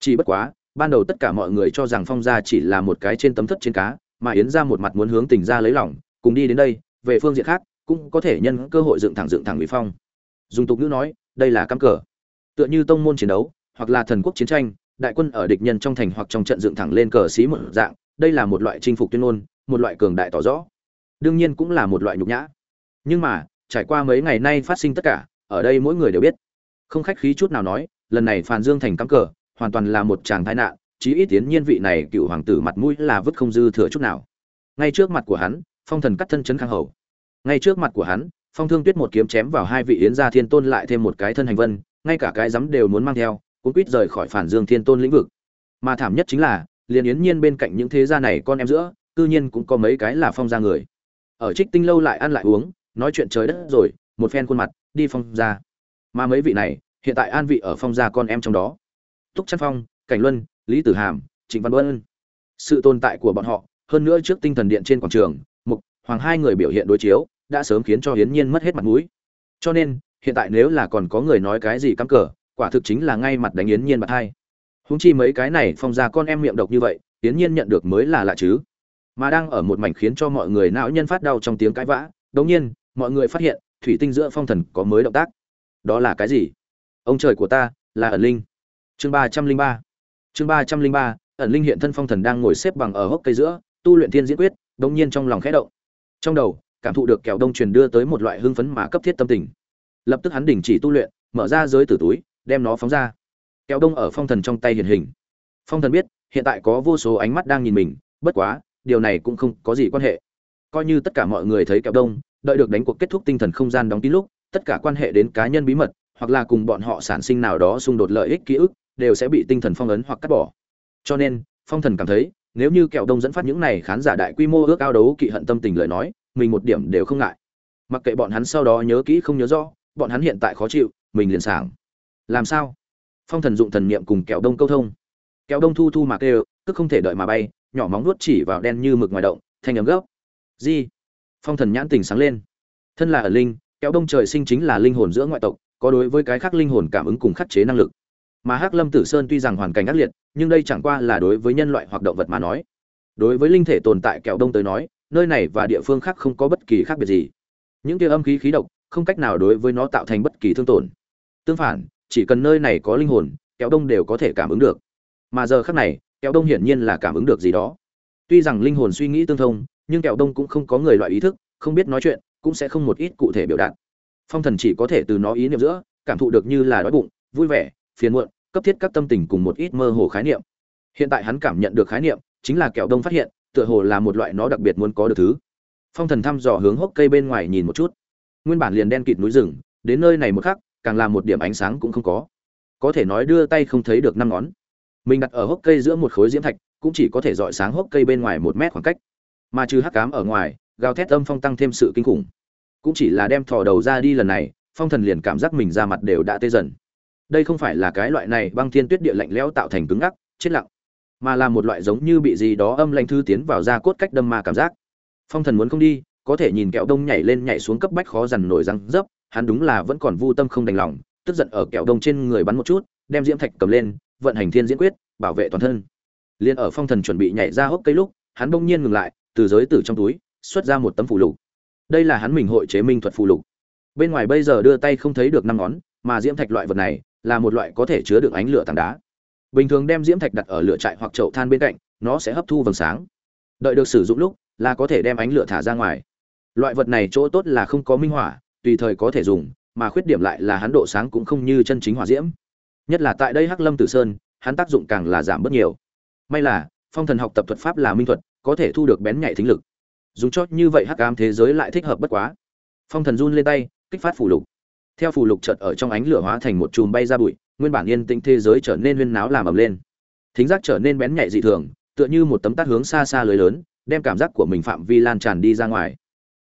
Chỉ bất quá, ban đầu tất cả mọi người cho rằng phong gia chỉ là một cái trên tấm thất trên cá, mà yến ra một mặt muốn hướng tình ra lấy lòng, cùng đi đến đây, về phương diện khác, cũng có thể nhân cơ hội dựng thẳng dựng thẳng bị phong. Dùng tục ngữ nói, đây là cắm cờ. Tựa như tông môn chiến đấu, hoặc là thần quốc chiến tranh, đại quân ở địch nhân trong thành hoặc trong trận dựng thẳng lên cờ xí một dạng, đây là một loại chinh phục tuyên ngôn, một loại cường đại tỏ rõ. Đương nhiên cũng là một loại nhục nhã. Nhưng mà, trải qua mấy ngày nay phát sinh tất cả, ở đây mỗi người đều biết không khách khí chút nào nói, lần này phàn dương thành cắm cờ, hoàn toàn là một chàng tai nạn, chí ít tiến nhiên vị này cựu hoàng tử mặt mũi là vứt không dư thừa chút nào. Ngay trước mặt của hắn, phong thần cắt thân chấn khang hầu. Ngay trước mặt của hắn, phong thương tuyết một kiếm chém vào hai vị yến gia thiên tôn lại thêm một cái thân hành vân, ngay cả cái rắm đều muốn mang theo cũng quýt rời khỏi phản dương thiên tôn lĩnh vực. Mà thảm nhất chính là, liền yến nhiên bên cạnh những thế gia này con em giữa, cư nhiên cũng có mấy cái là phong gia người. Ở trích tinh lâu lại ăn lại uống, nói chuyện trời đất rồi, một phen khuôn mặt, đi phong gia mà mấy vị này, hiện tại an vị ở phong gia con em trong đó. Túc trăn phong, cảnh luân, lý tử hàm, trịnh văn luân. Sự tồn tại của bọn họ, hơn nữa trước tinh thần điện trên quảng trường, mục, hoàng hai người biểu hiện đối chiếu, đã sớm khiến cho hiến nhiên mất hết mặt mũi. Cho nên, hiện tại nếu là còn có người nói cái gì cắm cờ, quả thực chính là ngay mặt đánh yến nhiên bạc hai. Húng chi mấy cái này phong ra con em miệng độc như vậy yến nhiên nhận được mới là lạ chứ. Mà đang ở một mảnh khiến cho mọi người não nhân phát đau trong tiếng cãi vã, đống nhiên, mọi người phát hiện, thủy tinh giữa phong thần có mới động tác đó là cái gì? Ông trời của ta, là ẩn linh. Chương ba trăm linh ba. Chương ba trăm linh ba, ẩn linh hiện thân phong thần đang ngồi xếp bằng ở hốc cây giữa, tu luyện thiên diễn quyết, đống nhiên trong lòng khẽ động. Trong đầu, cảm thụ được kẹo đông truyền đưa tới một loại hưng phấn mà cấp thiết tâm tình. Lập tức hắn đình chỉ tu luyện, mở ra giới tử túi, đem nó phóng ra. Kẹo đông ở phong thần trong tay hiện hình. Phong thần biết, hiện tại có vô số ánh mắt đang nhìn mình, bất quá, điều này cũng không có gì quan hệ. Coi như tất cả mọi người thấy kẹo đông, đợi được đánh cuộc kết thúc tinh thần không gian đóng kín lúc tất cả quan hệ đến cá nhân bí mật, hoặc là cùng bọn họ sản sinh nào đó xung đột lợi ích ký ức, đều sẽ bị tinh thần phong ấn hoặc cắt bỏ. Cho nên, phong thần cảm thấy, nếu như kẹo đông dẫn phát những này khán giả đại quy mô ước ao đấu kỵ hận tâm tình lời nói, mình một điểm đều không ngại. Mặc kệ bọn hắn sau đó nhớ kỹ không nhớ rõ, bọn hắn hiện tại khó chịu, mình liền sảng. Làm sao? Phong thần dụng thần niệm cùng kẹo đông câu thông. Kẹo đông thu thu mà kêu tức không thể đợi mà bay, nhỏ móng nuốt chỉ vào đen như mực ngoài động, thanh ấm gốc. di. Phong thần nhãn tình sáng lên. Thân là ở linh kéo đông trời sinh chính là linh hồn giữa ngoại tộc, có đối với cái khác linh hồn cảm ứng cùng khắc chế năng lực. Mà hắc lâm tử sơn tuy rằng hoàn cảnh ác liệt, nhưng đây chẳng qua là đối với nhân loại hoặc động vật mà nói. Đối với linh thể tồn tại kẹo đông tới nói, nơi này và địa phương khác không có bất kỳ khác biệt gì. Những tia âm khí khí độc, không cách nào đối với nó tạo thành bất kỳ thương tổn. Tương phản, chỉ cần nơi này có linh hồn kẹo đông đều có thể cảm ứng được. Mà giờ khác này kẹo đông hiển nhiên là cảm ứng được gì đó. Tuy rằng linh hồn suy nghĩ tương thông, nhưng kẹo đông cũng không có người loại ý thức, không biết nói chuyện cũng sẽ không một ít cụ thể biểu đạt. Phong thần chỉ có thể từ nó ý niệm giữa, cảm thụ được như là đói bụng, vui vẻ, phiền muộn, cấp thiết các tâm tình cùng một ít mơ hồ khái niệm. Hiện tại hắn cảm nhận được khái niệm, chính là kẹo đông phát hiện, tựa hồ là một loại nó đặc biệt muốn có được thứ. Phong thần thăm dò hướng hốc cây bên ngoài nhìn một chút. Nguyên bản liền đen kịt núi rừng, đến nơi này một khắc, càng là một điểm ánh sáng cũng không có. Có thể nói đưa tay không thấy được năm ngón. Mình đặt ở hốc cây giữa một khối diễm thạch, cũng chỉ có thể dọi sáng hốc cây bên ngoài một mét khoảng cách. Mà trừ hắc cám ở ngoài gào thét âm phong tăng thêm sự kinh khủng. Cũng chỉ là đem thò đầu ra đi lần này, phong thần liền cảm giác mình ra mặt đều đã tê dần. Đây không phải là cái loại này băng thiên tuyết địa lạnh lẽo tạo thành cứng ngắc, chết lặng, mà là một loại giống như bị gì đó âm lanh thư tiến vào da cốt cách đâm ma cảm giác. Phong thần muốn không đi, có thể nhìn kẹo đông nhảy lên nhảy xuống cấp bách khó dằn nổi răng dấp, hắn đúng là vẫn còn vu tâm không đành lòng, tức giận ở kẹo đông trên người bắn một chút, đem diễm thạch cầm lên, vận hành thiên diễn quyết, bảo vệ toàn thân. Liền ở phong thần chuẩn bị nhảy ra hốc cây lúc, hắn bỗng nhiên ngừng lại, từ giới tử trong túi xuất ra một tấm phù lục. Đây là hắn mình hội chế minh thuật phù lục. Bên ngoài bây giờ đưa tay không thấy được năm ngón, mà diễm thạch loại vật này là một loại có thể chứa được ánh lửa tảng đá. Bình thường đem diễm thạch đặt ở lửa trại hoặc chậu than bên cạnh, nó sẽ hấp thu vầng sáng. Đợi được sử dụng lúc là có thể đem ánh lửa thả ra ngoài. Loại vật này chỗ tốt là không có minh hỏa tùy thời có thể dùng, mà khuyết điểm lại là hắn độ sáng cũng không như chân chính hỏa diễm. Nhất là tại đây hắc lâm tử sơn, hắn tác dụng càng là giảm bớt nhiều. May là, phong thần học tập thuật pháp là minh thuật, có thể thu được bén nhạy thính lực dùng chót như vậy hắc ám thế giới lại thích hợp bất quá. Phong thần run lên tay, kích phát phủ lục. Theo phủ lục chợt ở trong ánh lửa hóa thành một chùm bay ra bụi, nguyên bản yên tĩnh thế giới trở nên huyên náo làm ầm lên. Thính giác trở nên bén nhạy dị thường, tựa như một tấm tát hướng xa xa lưới lớn, đem cảm giác của mình phạm vi lan tràn đi ra ngoài.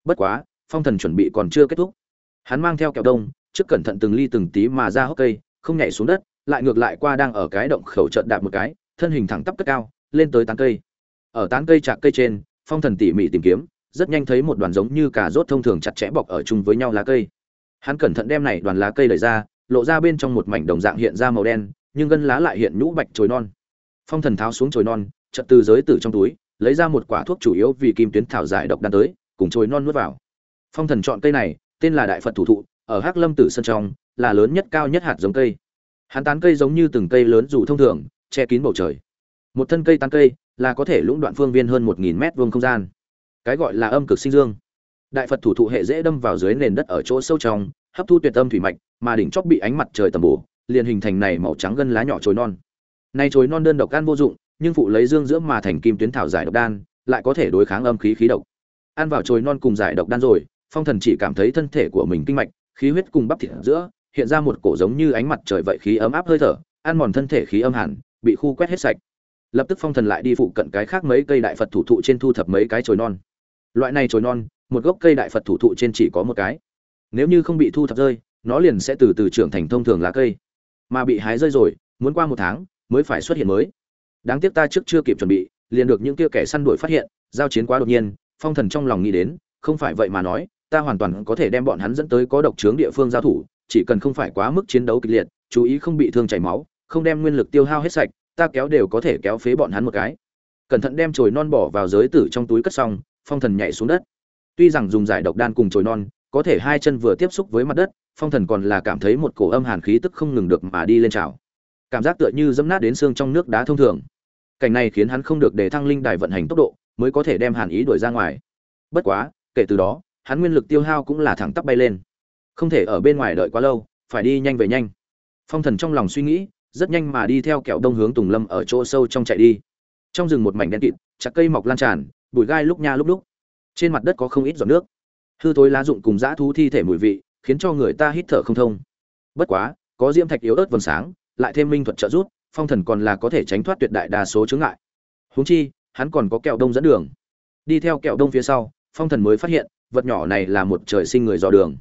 Bất quá, phong thần chuẩn bị còn chưa kết thúc. Hắn mang theo kẹo đông, trước cẩn thận từng ly từng tí mà ra hốc cây, không nhảy xuống đất, lại ngược lại qua đang ở cái động khẩu trận đạp một cái, thân hình thẳng tắp cất cao, lên tới tán cây. Ở tán cây chạc cây trên phong thần tỉ mỉ tìm kiếm, rất nhanh thấy một đoàn giống như cà rốt thông thường chặt chẽ bọc ở chung với nhau lá cây. Hắn cẩn thận đem này đoàn lá cây lấy ra, lộ ra bên trong một mảnh đồng dạng hiện ra màu đen, nhưng gân lá lại hiện nhũ bạch chồi non. Phong thần tháo xuống chồi non chật từ giới tử trong túi, lấy ra một quả thuốc chủ yếu vì kim tuyến thảo giải độc đan tới, cùng chồi non nuốt vào. Phong thần chọn cây này, tên là đại phật thủ thụ, ở hắc lâm tử sân trong, là lớn nhất cao nhất hạt giống cây. Hắn tán cây giống như từng cây lớn dù thông thường, che kín bầu trời. Một thân cây tán cây là có thể lũng đoạn phương viên hơn một nghìn mét vuông không gian. Cái gọi là âm cực sinh dương. Đại phật thủ thụ hệ dễ đâm vào dưới nền đất ở chỗ sâu trong, hấp thu tuyệt âm thủy mạch, mà đỉnh chóp bị ánh mặt trời tầm bổ, liền hình thành này màu trắng gân lá nhỏ chồi non. Này chồi non đơn độc gan vô dụng, nhưng phụ lấy dương giữa mà thành kim tuyến thảo giải độc đan, lại có thể đối kháng âm khí khí độc. Ăn vào chồi non cùng giải độc đan rồi, phong thần chỉ cảm thấy thân thể của mình kinh mạch, khí huyết cùng bắp thịt giữa, hiện ra một cổ giống như ánh mặt trời vậy khí ấm áp hơi thở, ăn mòn thân thể khí âm hẳn, bị khu quét hết sạch lập tức phong thần lại đi phụ cận cái khác mấy cây đại phật thủ thụ trên thu thập mấy cái chồi non. Loại này chồi non, một gốc cây đại phật thủ thụ trên chỉ có một cái. Nếu như không bị thu thập rơi, nó liền sẽ từ từ trưởng thành thông thường lá cây. Mà bị hái rơi rồi, muốn qua một tháng mới phải xuất hiện mới. Đáng tiếc ta trước chưa kịp chuẩn bị, liền được những kia kẻ săn đuổi phát hiện, giao chiến quá đột nhiên, phong thần trong lòng nghĩ đến, không phải vậy mà nói, ta hoàn toàn có thể đem bọn hắn dẫn tới có độc trướng địa phương giao thủ, chỉ cần không phải quá mức chiến đấu kịch liệt, chú ý không bị thương chảy máu, không đem nguyên lực tiêu hao hết sạch ta kéo đều có thể kéo phế bọn hắn một cái. Cẩn thận đem chồi non bỏ vào giới tử trong túi cất xong, phong thần nhảy xuống đất. Tuy rằng dùng giải độc đan cùng chồi non, có thể hai chân vừa tiếp xúc với mặt đất, phong thần còn là cảm thấy một cổ âm hàn khí tức không ngừng được mà đi lên trào. Cảm giác tựa như dẫm nát đến xương trong nước đá thông thường. Cảnh này khiến hắn không được để thăng linh đài vận hành tốc độ, mới có thể đem hàn ý đuổi ra ngoài. Bất quá, kể từ đó, hắn nguyên lực tiêu hao cũng là thẳng tắp bay lên. Không thể ở bên ngoài đợi quá lâu, phải đi nhanh về nhanh. Phong thần trong lòng suy nghĩ rất nhanh mà đi theo kẹo đông hướng tùng lâm ở chỗ sâu trong chạy đi. Trong rừng một mảnh đen kịt, chặt cây mọc lan tràn, bụi gai lúc nha lúc lúc trên mặt đất có không ít giọt nước. Hư thối lá rụng cùng dã thú thi thể mùi vị, khiến cho người ta hít thở không thông. Bất quá, có diễm thạch yếu ớt vầng sáng, lại thêm minh thuật trợ giúp, phong thần còn là có thể tránh thoát tuyệt đại đa số chướng ngại. Huống chi, hắn còn có kẹo đông dẫn đường. Đi theo kẹo đông phía sau, phong thần mới phát hiện, vật nhỏ này là một trời sinh người dò đường.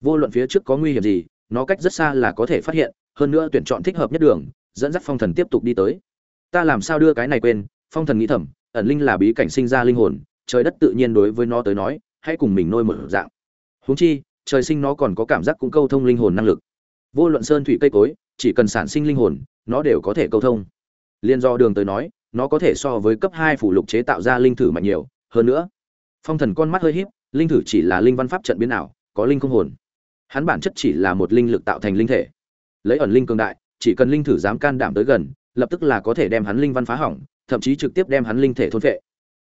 Vô luận phía trước có nguy hiểm gì, nó cách rất xa là có thể phát hiện hơn nữa tuyển chọn thích hợp nhất đường, dẫn dắt phong thần tiếp tục đi tới. Ta làm sao đưa cái này quên, phong thần nghĩ thầm, ẩn linh là bí cảnh sinh ra linh hồn, trời đất tự nhiên đối với nó tới nói, hãy cùng mình nuôi một dạng. Huống chi, trời sinh nó còn có cảm giác cũng câu thông linh hồn năng lực. Vô luận sơn thủy cây cối, chỉ cần sản sinh linh hồn, nó đều có thể câu thông. Liên do đường tới nói, nó có thể so với cấp hai phủ lục chế tạo ra linh thử mạnh nhiều, hơn nữa, phong thần con mắt hơi híp, linh thử chỉ là linh văn pháp trận biến ảo, có linh không hồn. Hắn bản chất chỉ là một linh lực tạo thành linh thể lấy ẩn linh cường đại, chỉ cần linh thử dám can đảm tới gần, lập tức là có thể đem hắn linh văn phá hỏng, thậm chí trực tiếp đem hắn linh thể thôn phệ.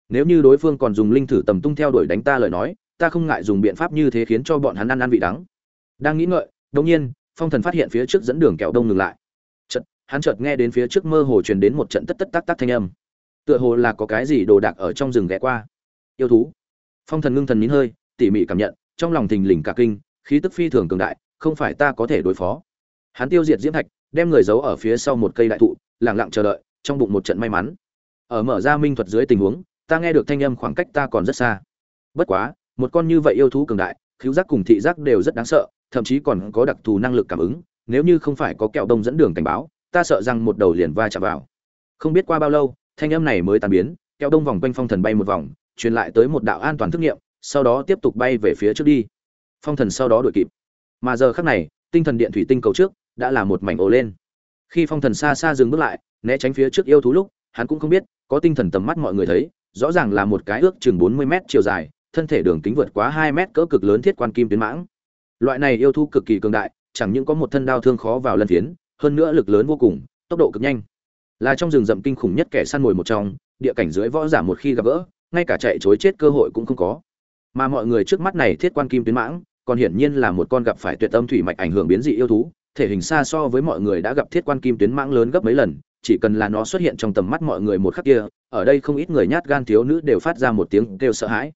Nếu như đối phương còn dùng linh thử tầm tung theo đuổi đánh ta lời nói, ta không ngại dùng biện pháp như thế khiến cho bọn hắn ăn ăn vị đắng. Đang nghĩ ngợi, đột nhiên, phong thần phát hiện phía trước dẫn đường kẹo đông ngừng lại. Chợt, hắn chợt nghe đến phía trước mơ hồ truyền đến một trận tất tất tác tác thanh âm. Tựa hồ là có cái gì đồ đạc ở trong rừng ghé qua. Yêu thú. Phong thần ngưng thần nín hơi, tỉ mỉ cảm nhận, trong lòng thình lình cả kinh, khí tức phi thường cường đại, không phải ta có thể đối phó hắn tiêu diệt diễm thạch, đem người giấu ở phía sau một cây đại thụ, lặng lặng chờ đợi, trong bụng một trận may mắn. Ở mở ra minh thuật dưới tình huống, ta nghe được thanh âm khoảng cách ta còn rất xa. Bất quá, một con như vậy yêu thú cường đại, khiếu giác cùng thị giác đều rất đáng sợ, thậm chí còn có đặc thù năng lực cảm ứng, nếu như không phải có kẹo đông dẫn đường cảnh báo, ta sợ rằng một đầu liền va chạm vào. Không biết qua bao lâu, thanh âm này mới tan biến, kẹo đông vòng quanh phong thần bay một vòng, truyền lại tới một đạo an toàn thức nghiệm, sau đó tiếp tục bay về phía trước đi. Phong thần sau đó đuổi kịp. Mà giờ khắc này, tinh thần điện thủy tinh cầu trước đã là một mảnh ồ lên. Khi phong thần xa xa dừng bước lại, né tránh phía trước yêu thú lúc, hắn cũng không biết, có tinh thần tầm mắt mọi người thấy, rõ ràng là một cái ước chừng bốn mươi mét chiều dài, thân thể đường kính vượt quá hai mét cỡ cực lớn thiết quan kim tuyến mãng. Loại này yêu thú cực kỳ cường đại, chẳng những có một thân đao thương khó vào lân phiến, hơn nữa lực lớn vô cùng, tốc độ cực nhanh. Là trong rừng rậm kinh khủng nhất kẻ săn mồi một trong, địa cảnh dưới võ giả một khi gặp gỡ, ngay cả chạy chối chết cơ hội cũng không có. Mà mọi người trước mắt này thiết quan kim tuyến mãng, còn hiển nhiên là một con gặp phải tuyệt âm thủy mạch ảnh hưởng biến dị yêu thú thể hình xa so với mọi người đã gặp thiết quan kim tuyến mãng lớn gấp mấy lần, chỉ cần là nó xuất hiện trong tầm mắt mọi người một khắc kia, ở đây không ít người nhát gan thiếu nữ đều phát ra một tiếng kêu sợ hãi.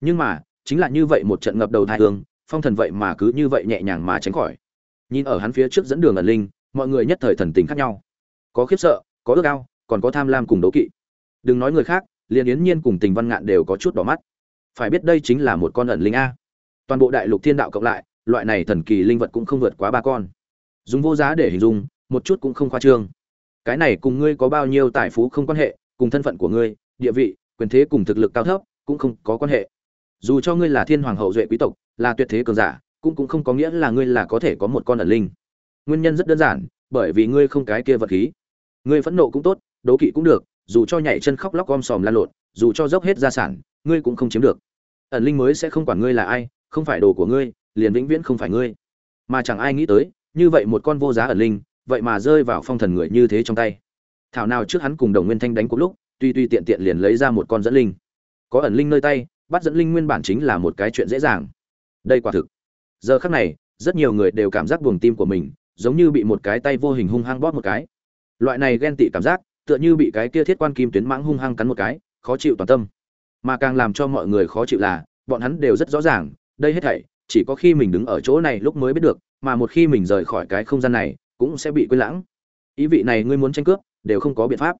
Nhưng mà, chính là như vậy một trận ngập đầu thai hương, phong thần vậy mà cứ như vậy nhẹ nhàng mà tránh khỏi. Nhìn ở hắn phía trước dẫn đường ẩn linh, mọi người nhất thời thần tình khác nhau. Có khiếp sợ, có ước ao, còn có tham lam cùng đố kỵ. Đừng nói người khác, liền yến nhiên cùng tình văn ngạn đều có chút đỏ mắt. Phải biết đây chính là một con ẩn linh a. Toàn bộ đại lục thiên đạo cộng lại, loại này thần kỳ linh vật cũng không vượt quá ba con dùng vô giá để hình dung, một chút cũng không khoa trương. Cái này cùng ngươi có bao nhiêu tài phú không quan hệ, cùng thân phận của ngươi, địa vị, quyền thế cùng thực lực cao thấp cũng không có quan hệ. Dù cho ngươi là thiên hoàng hậu duệ quý tộc, là tuyệt thế cường giả, cũng cũng không có nghĩa là ngươi là có thể có một con ẩn linh. Nguyên nhân rất đơn giản, bởi vì ngươi không cái kia vật khí. Ngươi phẫn nộ cũng tốt, đố kỵ cũng được, dù cho nhảy chân khóc lóc gom sòm lan lộn, dù cho dốc hết gia sản, ngươi cũng không chiếm được. Ẩn linh mới sẽ không quản ngươi là ai, không phải đồ của ngươi, liền vĩnh viễn không phải ngươi. Mà chẳng ai nghĩ tới như vậy một con vô giá ẩn linh, vậy mà rơi vào phong thần người như thế trong tay. Thảo nào trước hắn cùng đồng nguyên thanh đánh cùng lúc, tuy tuy tiện tiện liền lấy ra một con dẫn linh. Có ẩn linh nơi tay, bắt dẫn linh nguyên bản chính là một cái chuyện dễ dàng. Đây quả thực. Giờ khắc này, rất nhiều người đều cảm giác buồng tim của mình, giống như bị một cái tay vô hình hung hăng bóp một cái. Loại này ghen tị cảm giác, tựa như bị cái kia thiết quan kim tuyến mãng hung hăng cắn một cái, khó chịu toàn tâm. Mà càng làm cho mọi người khó chịu là, bọn hắn đều rất rõ ràng, đây hết thảy, chỉ có khi mình đứng ở chỗ này lúc mới biết được mà một khi mình rời khỏi cái không gian này, cũng sẽ bị quên lãng. Ý vị này ngươi muốn tranh cướp, đều không có biện pháp.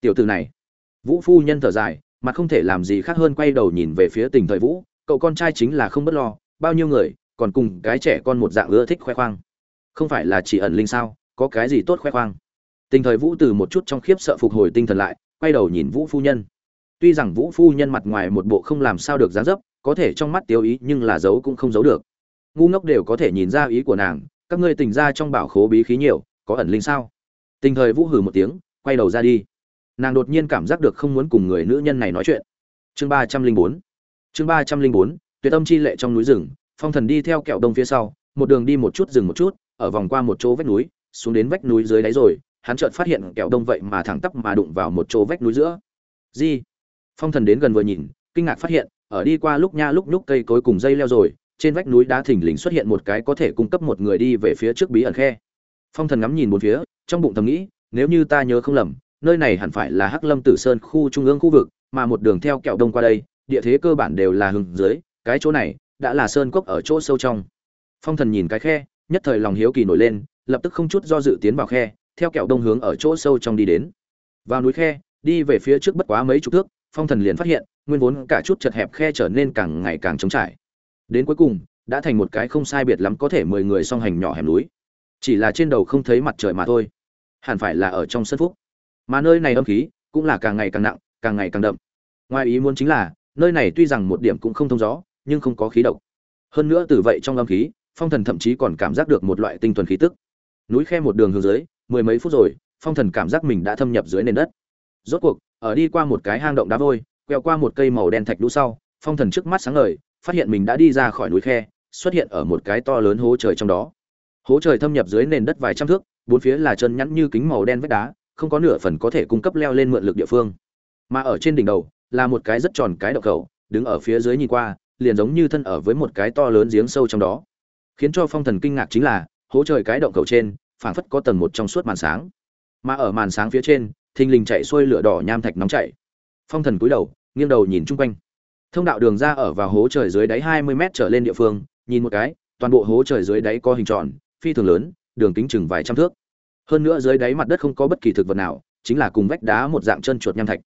Tiểu từ này. Vũ phu nhân thở dài mà không thể làm gì khác hơn quay đầu nhìn về phía tình thời vũ, cậu con trai chính là không bất lo, bao nhiêu người, còn cùng cái trẻ con một dạng ưa thích khoe khoang. Không phải là chỉ ẩn linh sao, có cái gì tốt khoe khoang? Tình thời vũ từ một chút trong khiếp sợ phục hồi tinh thần lại, quay đầu nhìn vũ phu nhân. Tuy rằng vũ phu nhân mặt ngoài một bộ không làm sao được dáng dấp, có thể trong mắt tiêu ý nhưng là giấu cũng không giấu được ngu ngốc đều có thể nhìn ra ý của nàng các ngươi tình ra trong bảo khố bí khí nhiều có ẩn linh sao? Tình thời vũ hừ một tiếng quay đầu ra đi. Nàng đột nhiên cảm giác được không muốn cùng người nữ nhân này nói chuyện. Chương ba trăm linh bốn. Chương ba trăm linh bốn tuyệt âm chi lệ trong núi rừng phong thần đi theo kẹo đông phía sau một đường đi một chút rừng một chút ở vòng qua một chỗ vách núi xuống đến vách núi dưới đáy rồi hắn chợt phát hiện kẹo đông vậy mà thẳng tắp mà đụng vào một chỗ vách núi giữa. Di, phong thần đến gần vừa nhìn kinh ngạc phát hiện ở đi qua lúc nha lúc nhúc cây cối cùng dây leo rồi trên vách núi đá thình lình xuất hiện một cái có thể cung cấp một người đi về phía trước bí ẩn khe. Phong thần ngắm nhìn một phía, trong bụng thầm nghĩ, nếu như ta nhớ không lầm, nơi này hẳn phải là hắc lâm tử sơn khu trung ương khu vực, mà một đường theo kẹo đông qua đây, địa thế cơ bản đều là hừng dưới, cái chỗ này đã là sơn cốc ở chỗ sâu trong. Phong thần nhìn cái khe, nhất thời lòng hiếu kỳ nổi lên, lập tức không chút do dự tiến vào khe, theo kẹo đông hướng ở chỗ sâu trong đi đến. Vào núi khe, đi về phía trước bất quá mấy chục thước, phong thần liền phát hiện, nguyên vốn cả chút chật hẹp khe trở nên càng ngày càng trống trải đến cuối cùng, đã thành một cái không sai biệt lắm có thể mười người song hành nhỏ hẻm núi. Chỉ là trên đầu không thấy mặt trời mà thôi. Hẳn phải là ở trong sân phúc. Mà nơi này âm khí cũng là càng ngày càng nặng, càng ngày càng đậm. Ngoài ý muốn chính là, nơi này tuy rằng một điểm cũng không thông gió, nhưng không có khí độc. Hơn nữa từ vậy trong âm khí, phong thần thậm chí còn cảm giác được một loại tinh thuần khí tức. Núi khe một đường hướng dưới, mười mấy phút rồi, phong thần cảm giác mình đã thâm nhập dưới nền đất. Rốt cuộc, ở đi qua một cái hang động đá vôi, quẹo qua một cây màu đen thạch lũ sau, phong thần trước mắt sáng ngời phát hiện mình đã đi ra khỏi núi khe, xuất hiện ở một cái to lớn hố trời trong đó. Hố trời thâm nhập dưới nền đất vài trăm thước, bốn phía là chân nhẵn như kính màu đen vách đá, không có nửa phần có thể cung cấp leo lên mượn lực địa phương. Mà ở trên đỉnh đầu, là một cái rất tròn cái động khẩu, đứng ở phía dưới nhìn qua, liền giống như thân ở với một cái to lớn giếng sâu trong đó. Khiến cho phong thần kinh ngạc chính là, hố trời cái động khẩu trên, phảng phất có tầng một trong suốt màn sáng. Mà ở màn sáng phía trên, thình lình chạy xuôi lửa đỏ nham thạch nóng chảy. Phong thần cúi đầu, nghiêng đầu nhìn chung quanh thông đạo đường ra ở vào hố trời dưới đáy hai mươi mét trở lên địa phương, nhìn một cái, toàn bộ hố trời dưới đáy có hình tròn, phi thường lớn, đường kính chừng vài trăm thước. Hơn nữa dưới đáy mặt đất không có bất kỳ thực vật nào, chính là cùng vách đá một dạng chân chuột nham thạch.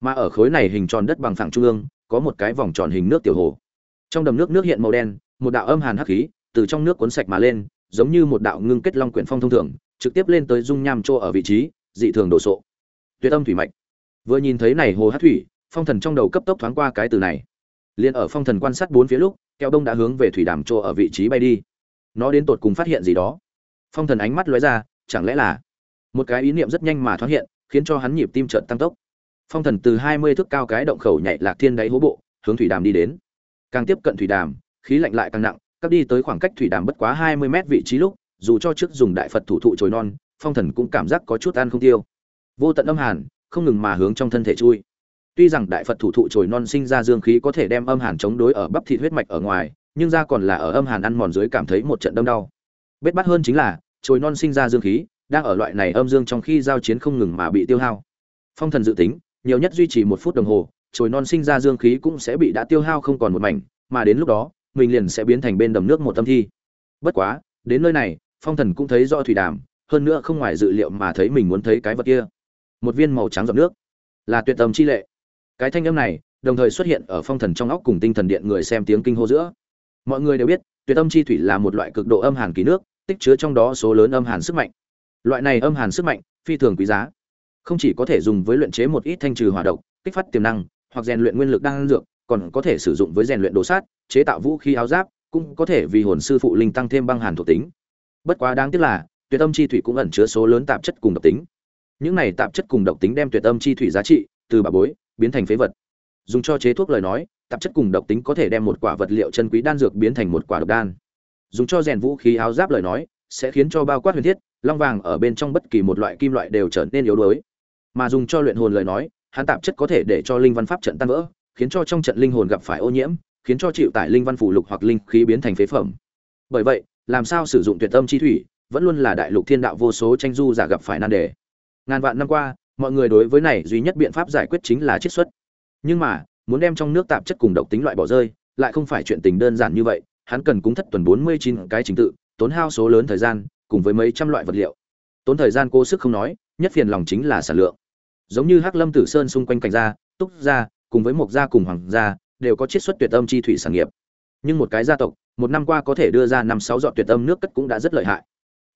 Mà ở khối này hình tròn đất bằng phẳng trung ương, có một cái vòng tròn hình nước tiểu hồ. Trong đầm nước nước hiện màu đen, một đạo âm hàn hắc khí, từ trong nước cuốn sạch mà lên, giống như một đạo ngưng kết long quyển phong thông thường, trực tiếp lên tới dung nham chỗ ở vị trí, dị thường đổ sộ. Tuyệt âm thủy mạch. Vừa nhìn thấy này hồ hát thủy phong thần trong đầu cấp tốc thoáng qua cái từ này. Liền ở phong thần quan sát bốn phía lúc, kẹo đông đã hướng về thủy đàm chỗ ở vị trí bay đi. Nó đến tột cùng phát hiện gì đó? Phong thần ánh mắt lóe ra, chẳng lẽ là một cái ý niệm rất nhanh mà thoáng hiện, khiến cho hắn nhịp tim trợn tăng tốc. Phong thần từ hai mươi thước cao cái động khẩu nhảy lạc thiên đáy hố bộ, hướng thủy đàm đi đến. Càng tiếp cận thủy đàm, khí lạnh lại càng nặng các đi tới khoảng cách thủy đàm bất quá hai mươi mét vị trí lúc, dù cho trước dùng đại phật thủ thụ trồi non, phong thần cũng cảm giác có chút ăn không tiêu. Vô tận âm hàn, không ngừng mà hướng trong thân thể chui tuy rằng đại phật thủ thụ trồi non sinh ra dương khí có thể đem âm hàn chống đối ở bắp thịt huyết mạch ở ngoài, nhưng ra còn là ở âm hàn ăn mòn dưới cảm thấy một trận đâm đau. Bết bắt hơn chính là, trồi non sinh ra dương khí đang ở loại này âm dương trong khi giao chiến không ngừng mà bị tiêu hao. Phong thần dự tính, nhiều nhất duy trì một phút đồng hồ, trồi non sinh ra dương khí cũng sẽ bị đã tiêu hao không còn một mảnh, mà đến lúc đó, mình liền sẽ biến thành bên đầm nước một tâm thi. Bất quá, đến nơi này, phong thần cũng thấy do thủy đàm, hơn nữa không ngoài dự liệu mà thấy mình muốn thấy cái vật kia. Một viên màu trắng giọt nước, là tuyệt tầm chi lệ cái thanh âm này, đồng thời xuất hiện ở phong thần trong óc cùng tinh thần điện người xem tiếng kinh hô giữa. Mọi người đều biết, tuyệt âm chi thủy là một loại cực độ âm hàn kỳ nước, tích chứa trong đó số lớn âm hàn sức mạnh. Loại này âm hàn sức mạnh, phi thường quý giá. Không chỉ có thể dùng với luyện chế một ít thanh trừ hỏa độc, kích phát tiềm năng, hoặc rèn luyện nguyên lực đang dược, còn có thể sử dụng với rèn luyện đồ sát, chế tạo vũ khí áo giáp, cũng có thể vì hồn sư phụ linh tăng thêm băng hàn thuộc tính. Bất quá đáng tiếc là, tuyệt âm chi thủy cũng ẩn chứa số lớn tạp chất cùng độc tính. Những này tạp chất cùng độc tính đem tuyệt âm chi thủy giá trị từ bà bối biến thành phế vật. Dùng cho chế thuốc lời nói, tạp chất cùng độc tính có thể đem một quả vật liệu chân quý đan dược biến thành một quả độc đan. Dùng cho rèn vũ khí áo giáp lời nói, sẽ khiến cho bao quát huyền thiết, long vàng ở bên trong bất kỳ một loại kim loại đều trở nên yếu đuối. Mà dùng cho luyện hồn lời nói, hắn tạp chất có thể để cho linh văn pháp trận tan vỡ, khiến cho trong trận linh hồn gặp phải ô nhiễm, khiến cho chịu tải linh văn phủ lục hoặc linh khí biến thành phế phẩm. Bởi vậy, làm sao sử dụng tuyệt tâm chi thủy, vẫn luôn là đại lục thiên đạo vô số tranh du giả gặp phải nan đề. Ngàn vạn năm qua mọi người đối với này duy nhất biện pháp giải quyết chính là chiết xuất. Nhưng mà, muốn đem trong nước tạp chất cùng độc tính loại bỏ rơi, lại không phải chuyện tình đơn giản như vậy, hắn cần cúng thất tuần bốn mươi chín cái trình tự, tốn hao số lớn thời gian, cùng với mấy trăm loại vật liệu. Tốn thời gian cô sức không nói, nhất phiền lòng chính là sản lượng. Giống như hắc lâm tử sơn xung quanh cảnh gia, túc gia, cùng với mộc gia cùng hoàng gia, đều có chiết xuất tuyệt âm chi thủy sản nghiệp. Nhưng một cái gia tộc, một năm qua có thể đưa ra năm sáu dọn tuyệt âm nước cất cũng đã rất lợi hại.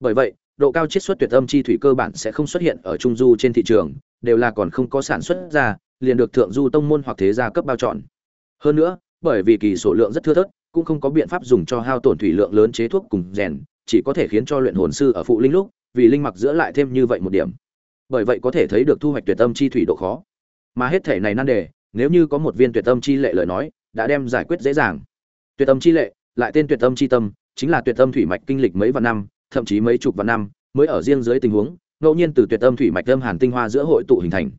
Bởi vậy độ cao chiết xuất tuyệt âm chi thủy cơ bản sẽ không xuất hiện ở trung du trên thị trường, đều là còn không có sản xuất ra, liền được thượng du tông môn hoặc thế gia cấp bao chọn. Hơn nữa, bởi vì kỳ số lượng rất thưa thớt, cũng không có biện pháp dùng cho hao tổn thủy lượng lớn chế thuốc cùng rèn, chỉ có thể khiến cho luyện hồn sư ở phụ linh lúc, vì linh mặc giữa lại thêm như vậy một điểm. Bởi vậy có thể thấy được thu hoạch tuyệt âm chi thủy độ khó. Mà hết thể này nan đề, nếu như có một viên tuyệt âm chi lệ lời nói, đã đem giải quyết dễ dàng. Tuyệt âm chi lệ, lại tên tuyệt âm chi tâm, chính là tuyệt âm thủy mạch kinh lịch mấy vạn năm thậm chí mấy chục vạn năm, mới ở riêng dưới tình huống, ngẫu nhiên từ tuyệt âm thủy mạch âm hàn tinh hoa giữa hội tụ hình thành.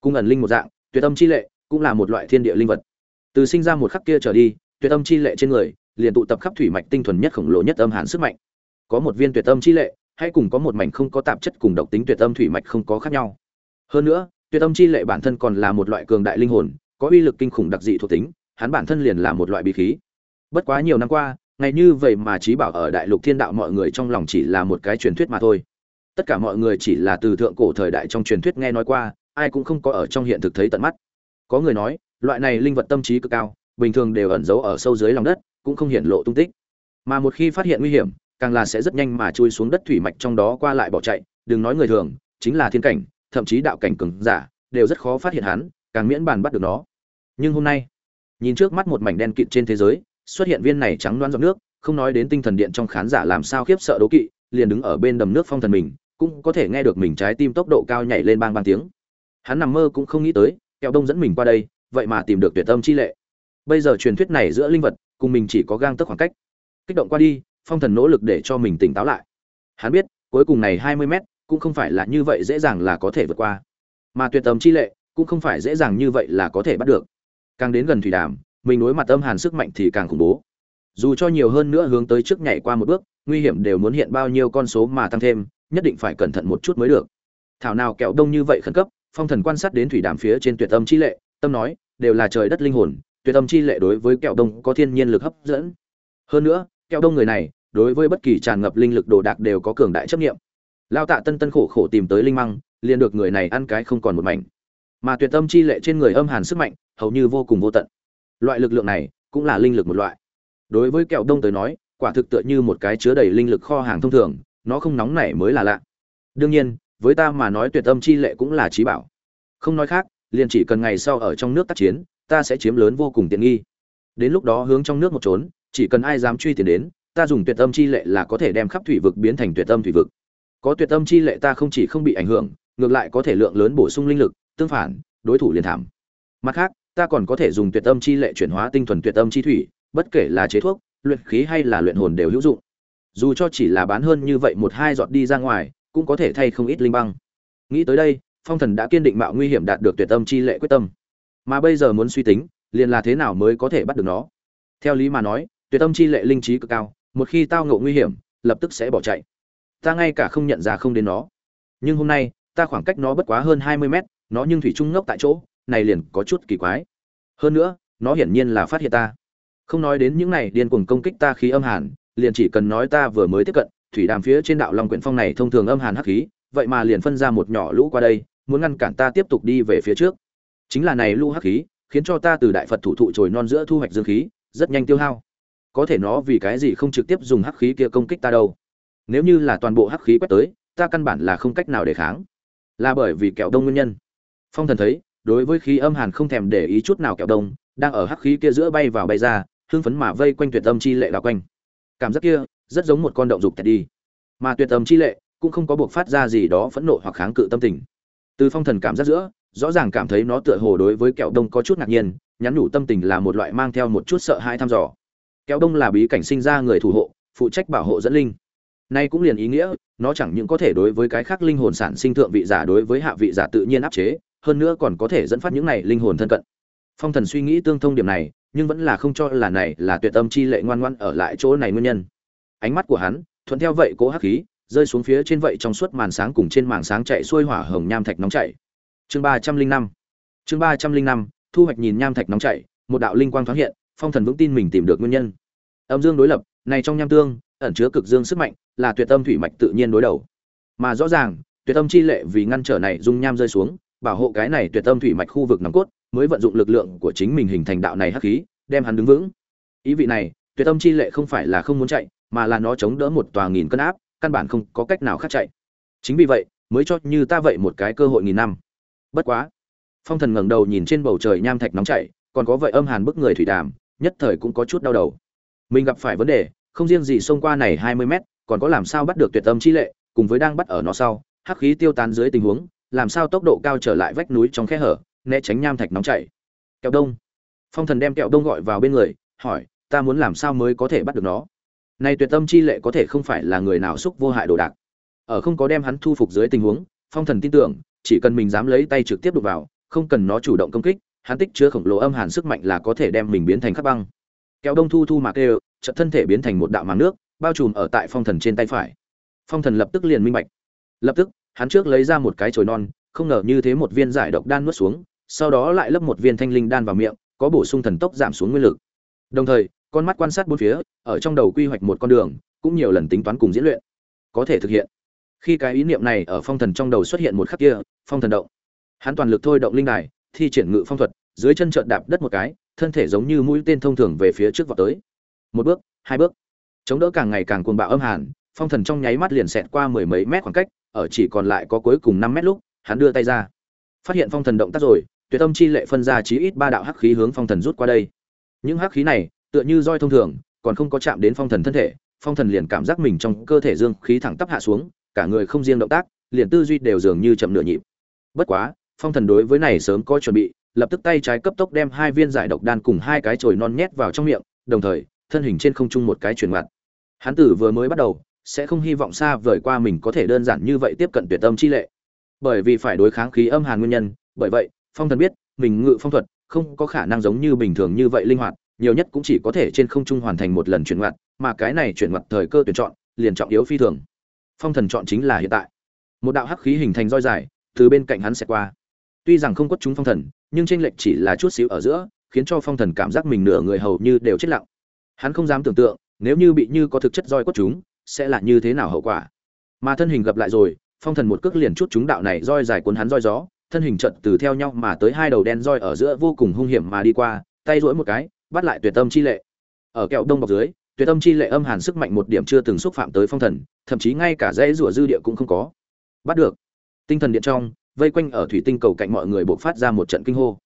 Cung ẩn linh một dạng, tuyệt âm chi lệ cũng là một loại thiên địa linh vật. Từ sinh ra một khắc kia trở đi, tuyệt âm chi lệ trên người liền tụ tập khắp thủy mạch tinh thuần nhất khổng lồ nhất âm hàn sức mạnh. Có một viên tuyệt âm chi lệ, hay cùng có một mảnh không có tạp chất cùng độc tính tuyệt âm thủy mạch không có khác nhau. Hơn nữa, tuyệt âm chi lệ bản thân còn là một loại cường đại linh hồn, có uy lực kinh khủng đặc dị thuộc tính, hắn bản thân liền là một loại bí khí. Bất quá nhiều năm qua ngày như vậy mà trí bảo ở đại lục thiên đạo mọi người trong lòng chỉ là một cái truyền thuyết mà thôi. Tất cả mọi người chỉ là từ thượng cổ thời đại trong truyền thuyết nghe nói qua, ai cũng không có ở trong hiện thực thấy tận mắt. Có người nói, loại này linh vật tâm trí cực cao, bình thường đều ẩn giấu ở sâu dưới lòng đất, cũng không hiện lộ tung tích. Mà một khi phát hiện nguy hiểm, càng là sẽ rất nhanh mà chui xuống đất thủy mạch trong đó qua lại bỏ chạy, đừng nói người thường, chính là thiên cảnh, thậm chí đạo cảnh cường giả, đều rất khó phát hiện hắn, càng miễn bàn bắt được nó. Nhưng hôm nay, nhìn trước mắt một mảnh đen kịt trên thế giới xuất hiện viên này trắng loáng giọt nước, không nói đến tinh thần điện trong khán giả làm sao khiếp sợ đố kỵ, liền đứng ở bên đầm nước phong thần mình, cũng có thể nghe được mình trái tim tốc độ cao nhảy lên bang bang tiếng. Hắn nằm mơ cũng không nghĩ tới, kẹo đông dẫn mình qua đây, vậy mà tìm được tuyệt tâm chi lệ. Bây giờ truyền thuyết này giữa linh vật, cùng mình chỉ có gang tấc khoảng cách. Kích động qua đi, phong thần nỗ lực để cho mình tỉnh táo lại. Hắn biết, cuối cùng này hai mươi mét, cũng không phải là như vậy dễ dàng là có thể vượt qua. Mà tuyệt tâm chi lệ, cũng không phải dễ dàng như vậy là có thể bắt được. Càng đến gần thủy đàm mình đối mặt âm hàn sức mạnh thì càng khủng bố. Dù cho nhiều hơn nữa hướng tới trước nhảy qua một bước, nguy hiểm đều muốn hiện bao nhiêu con số mà tăng thêm, nhất định phải cẩn thận một chút mới được. Thảo nào kẹo đông như vậy khẩn cấp, phong thần quan sát đến thủy đàm phía trên tuyệt âm chi lệ, tâm nói, đều là trời đất linh hồn, tuyệt âm chi lệ đối với kẹo đông có thiên nhiên lực hấp dẫn. Hơn nữa, kẹo đông người này, đối với bất kỳ tràn ngập linh lực đồ đạc đều có cường đại chấp nghiệm lao tạ tân tân khổ khổ tìm tới linh măng, liền được người này ăn cái không còn một mảnh. Mà tuyệt âm chi lệ trên người âm hàn sức mạnh, hầu như vô cùng vô tận loại lực lượng này cũng là linh lực một loại. Đối với kẹo đông tới nói, quả thực tựa như một cái chứa đầy linh lực kho hàng thông thường, nó không nóng nảy mới là lạ. Đương nhiên, với ta mà nói tuyệt âm chi lệ cũng là trí bảo. Không nói khác, liền chỉ cần ngày sau ở trong nước tác chiến, ta sẽ chiếm lớn vô cùng tiện nghi. Đến lúc đó hướng trong nước một trốn, chỉ cần ai dám truy tiền đến, ta dùng tuyệt âm chi lệ là có thể đem khắp thủy vực biến thành tuyệt âm thủy vực. Có tuyệt âm chi lệ ta không chỉ không bị ảnh hưởng, ngược lại có thể lượng lớn bổ sung linh lực, tương phản, đối thủ liền thảm. Mặt khác ta còn có thể dùng tuyệt âm chi lệ chuyển hóa tinh thuần tuyệt âm chi thủy, bất kể là chế thuốc, luyện khí hay là luyện hồn đều hữu dụng. Dù cho chỉ là bán hơn như vậy một hai giọt đi ra ngoài, cũng có thể thay không ít linh băng. Nghĩ tới đây, phong thần đã kiên định mạo nguy hiểm đạt được tuyệt âm chi lệ quyết tâm. Mà bây giờ muốn suy tính, liền là thế nào mới có thể bắt được nó? Theo lý mà nói, tuyệt âm chi lệ linh trí cực cao, một khi tao ngộ nguy hiểm, lập tức sẽ bỏ chạy. Ta ngay cả không nhận ra không đến nó. Nhưng hôm nay, ta khoảng cách nó bất quá hơn hai mươi mét, nó nhưng thủy trung ngốc tại chỗ này liền có chút kỳ quái. Hơn nữa, nó hiển nhiên là phát hiện ta. Không nói đến những này điên cuồng công kích ta khí âm hàn, liền chỉ cần nói ta vừa mới tiếp cận, thủy đàm phía trên đạo long quyển phong này thông thường âm hàn hắc khí, vậy mà liền phân ra một nhỏ lũ qua đây, muốn ngăn cản ta tiếp tục đi về phía trước. Chính là này lũ hắc khí, khiến cho ta từ đại phật thủ thụ trồi non giữa thu hoạch dương khí, rất nhanh tiêu hao. Có thể nó vì cái gì không trực tiếp dùng hắc khí kia công kích ta đâu? Nếu như là toàn bộ hắc khí quét tới, ta căn bản là không cách nào để kháng. Là bởi vì kẹo đông nguyên nhân. Phong thần thấy đối với khí âm hàn không thèm để ý chút nào kẹo đông, đang ở hắc khí kia giữa bay vào bay ra, hưng phấn mà vây quanh tuyệt âm chi lệ đào quanh. Cảm giác kia, rất giống một con động dục tẹt đi. Mà tuyệt âm chi lệ, cũng không có buộc phát ra gì đó phẫn nộ hoặc kháng cự tâm tình. Từ phong thần cảm giác giữa, rõ ràng cảm thấy nó tựa hồ đối với kẹo đông có chút ngạc nhiên, nhắn nhủ tâm tình là một loại mang theo một chút sợ hãi thăm dò. Kẹo đông là bí cảnh sinh ra người thủ hộ, phụ trách bảo hộ dẫn linh. Nay cũng liền ý nghĩa, nó chẳng những có thể đối với cái khác linh hồn sản sinh thượng vị giả đối với hạ vị giả tự nhiên áp chế hơn nữa còn có thể dẫn phát những này linh hồn thân cận. Phong thần suy nghĩ tương thông điểm này, nhưng vẫn là không cho là này là tuyệt âm chi lệ ngoan ngoan ở lại chỗ này nguyên nhân. Ánh mắt của hắn, thuận theo vậy cố hắc khí, rơi xuống phía trên vậy trong suốt màn sáng cùng trên màn sáng chạy xuôi hỏa hồng nham thạch nóng chảy. Chương ba trăm linh năm. Chương ba trăm linh năm, thu hoạch nhìn nham thạch nóng chảy, một đạo linh quang thoáng hiện, phong thần vững tin mình tìm được nguyên nhân. Âm dương đối lập, này trong nham tương, ẩn chứa cực dương sức mạnh, là tuyệt âm thủy mạch tự nhiên đối đầu. Mà rõ ràng, tuyệt âm chi lệ vì ngăn trở này dung nham rơi xuống bảo hộ cái này tuyệt tâm thủy mạch khu vực nòng cốt, mới vận dụng lực lượng của chính mình hình thành đạo này hắc khí, đem hắn đứng vững. Ý vị này, tuyệt tâm chi lệ không phải là không muốn chạy, mà là nó chống đỡ một tòa nghìn cân áp, căn bản không có cách nào khác chạy. Chính vì vậy, mới cho như ta vậy một cái cơ hội nghìn năm. Bất quá, phong thần ngẩng đầu nhìn trên bầu trời nham thạch nóng chảy, còn có vậy âm hàn bức người thủy đàm, nhất thời cũng có chút đau đầu. Mình gặp phải vấn đề, không riêng gì xông qua này hai mươi mét, còn có làm sao bắt được tuyệt tâm chi lệ, cùng với đang bắt ở nó sau, hắc khí tiêu tán dưới tình huống làm sao tốc độ cao trở lại vách núi trong khe hở, né tránh nham thạch nóng chảy. Kẹo đông. Phong thần đem kẹo đông gọi vào bên người, hỏi, ta muốn làm sao mới có thể bắt được nó? Này tuyệt tâm chi lệ có thể không phải là người nào xúc vô hại đồ đạc. Ở không có đem hắn thu phục dưới tình huống, phong thần tin tưởng, chỉ cần mình dám lấy tay trực tiếp đục vào, không cần nó chủ động công kích, hắn tích chứa khổng lồ âm hàn sức mạnh là có thể đem mình biến thành khắc băng. Kéo đông thu thu mạc đều trận thân thể biến thành một đạo màng nước, bao trùm ở tại phong thần trên tay phải. Phong thần lập tức liền minh bạch. Lập tức hắn trước lấy ra một cái chồi non, không ngờ như thế một viên giải độc đan nuốt xuống, sau đó lại lấp một viên thanh linh đan vào miệng, có bổ sung thần tốc giảm xuống nguyên lực. Đồng thời, con mắt quan sát bốn phía, ở trong đầu quy hoạch một con đường, cũng nhiều lần tính toán cùng diễn luyện. Có thể thực hiện. Khi cái ý niệm này ở phong thần trong đầu xuất hiện một khắc kia, phong thần động. Hắn toàn lực thôi động linh đài, thi triển ngự phong thuật, dưới chân trợn đạp đất một cái, thân thể giống như mũi tên thông thường về phía trước vọt tới. Một bước, hai bước. Chống đỡ càng ngày càng cuồng bạo âm hàn, phong thần trong nháy mắt liền xẹt qua mười mấy mét khoảng cách ở chỉ còn lại có cuối cùng năm mét lúc, hắn đưa tay ra. Phát hiện phong thần động tác rồi, tuyệt tâm chi lệ phân ra chí ít ba đạo hắc khí hướng phong thần rút qua đây. Những hắc khí này, tựa như roi thông thường, còn không có chạm đến phong thần thân thể, phong thần liền cảm giác mình trong cơ thể dương khí thẳng tắp hạ xuống, cả người không riêng động tác, liền tư duy đều dường như chậm nửa nhịp. Bất quá, phong thần đối với này sớm có chuẩn bị, lập tức tay trái cấp tốc đem hai viên giải độc đan cùng hai cái chồi non nhét vào trong miệng, đồng thời, thân hình trên không trung một cái chuyển ngoặt. Hắn tử vừa mới bắt đầu sẽ không hy vọng xa vời qua mình có thể đơn giản như vậy tiếp cận tuyệt âm chi lệ. Bởi vì phải đối kháng khí âm hàn nguyên nhân, bởi vậy, phong thần biết, mình ngự phong thuật không có khả năng giống như bình thường như vậy linh hoạt, nhiều nhất cũng chỉ có thể trên không trung hoàn thành một lần chuyển ngoặt, mà cái này chuyển ngoặt thời cơ tuyển chọn, liền trọng yếu phi thường. Phong thần chọn chính là hiện tại. Một đạo hắc khí hình thành roi dài, từ bên cạnh hắn sẽ qua. Tuy rằng không quất chúng phong thần, nhưng tranh lệch chỉ là chút xíu ở giữa, khiến cho phong thần cảm giác mình nửa người hầu như đều chết lặng. Hắn không dám tưởng tượng, nếu như bị như có thực chất roi quất chúng sẽ là như thế nào hậu quả. Mà thân hình gặp lại rồi, phong thần một cước liền chút chúng đạo này roi dài cuốn hắn roi gió, thân hình trận từ theo nhau mà tới hai đầu đen roi ở giữa vô cùng hung hiểm mà đi qua, tay duỗi một cái, bắt lại tuyệt tâm chi lệ. Ở kẹo đông bọc dưới, tuyệt tâm chi lệ âm hàn sức mạnh một điểm chưa từng xúc phạm tới phong thần, thậm chí ngay cả dãy rủa dư địa cũng không có. Bắt được. Tinh thần điện trong, vây quanh ở thủy tinh cầu cạnh mọi người buộc phát ra một trận kinh hô.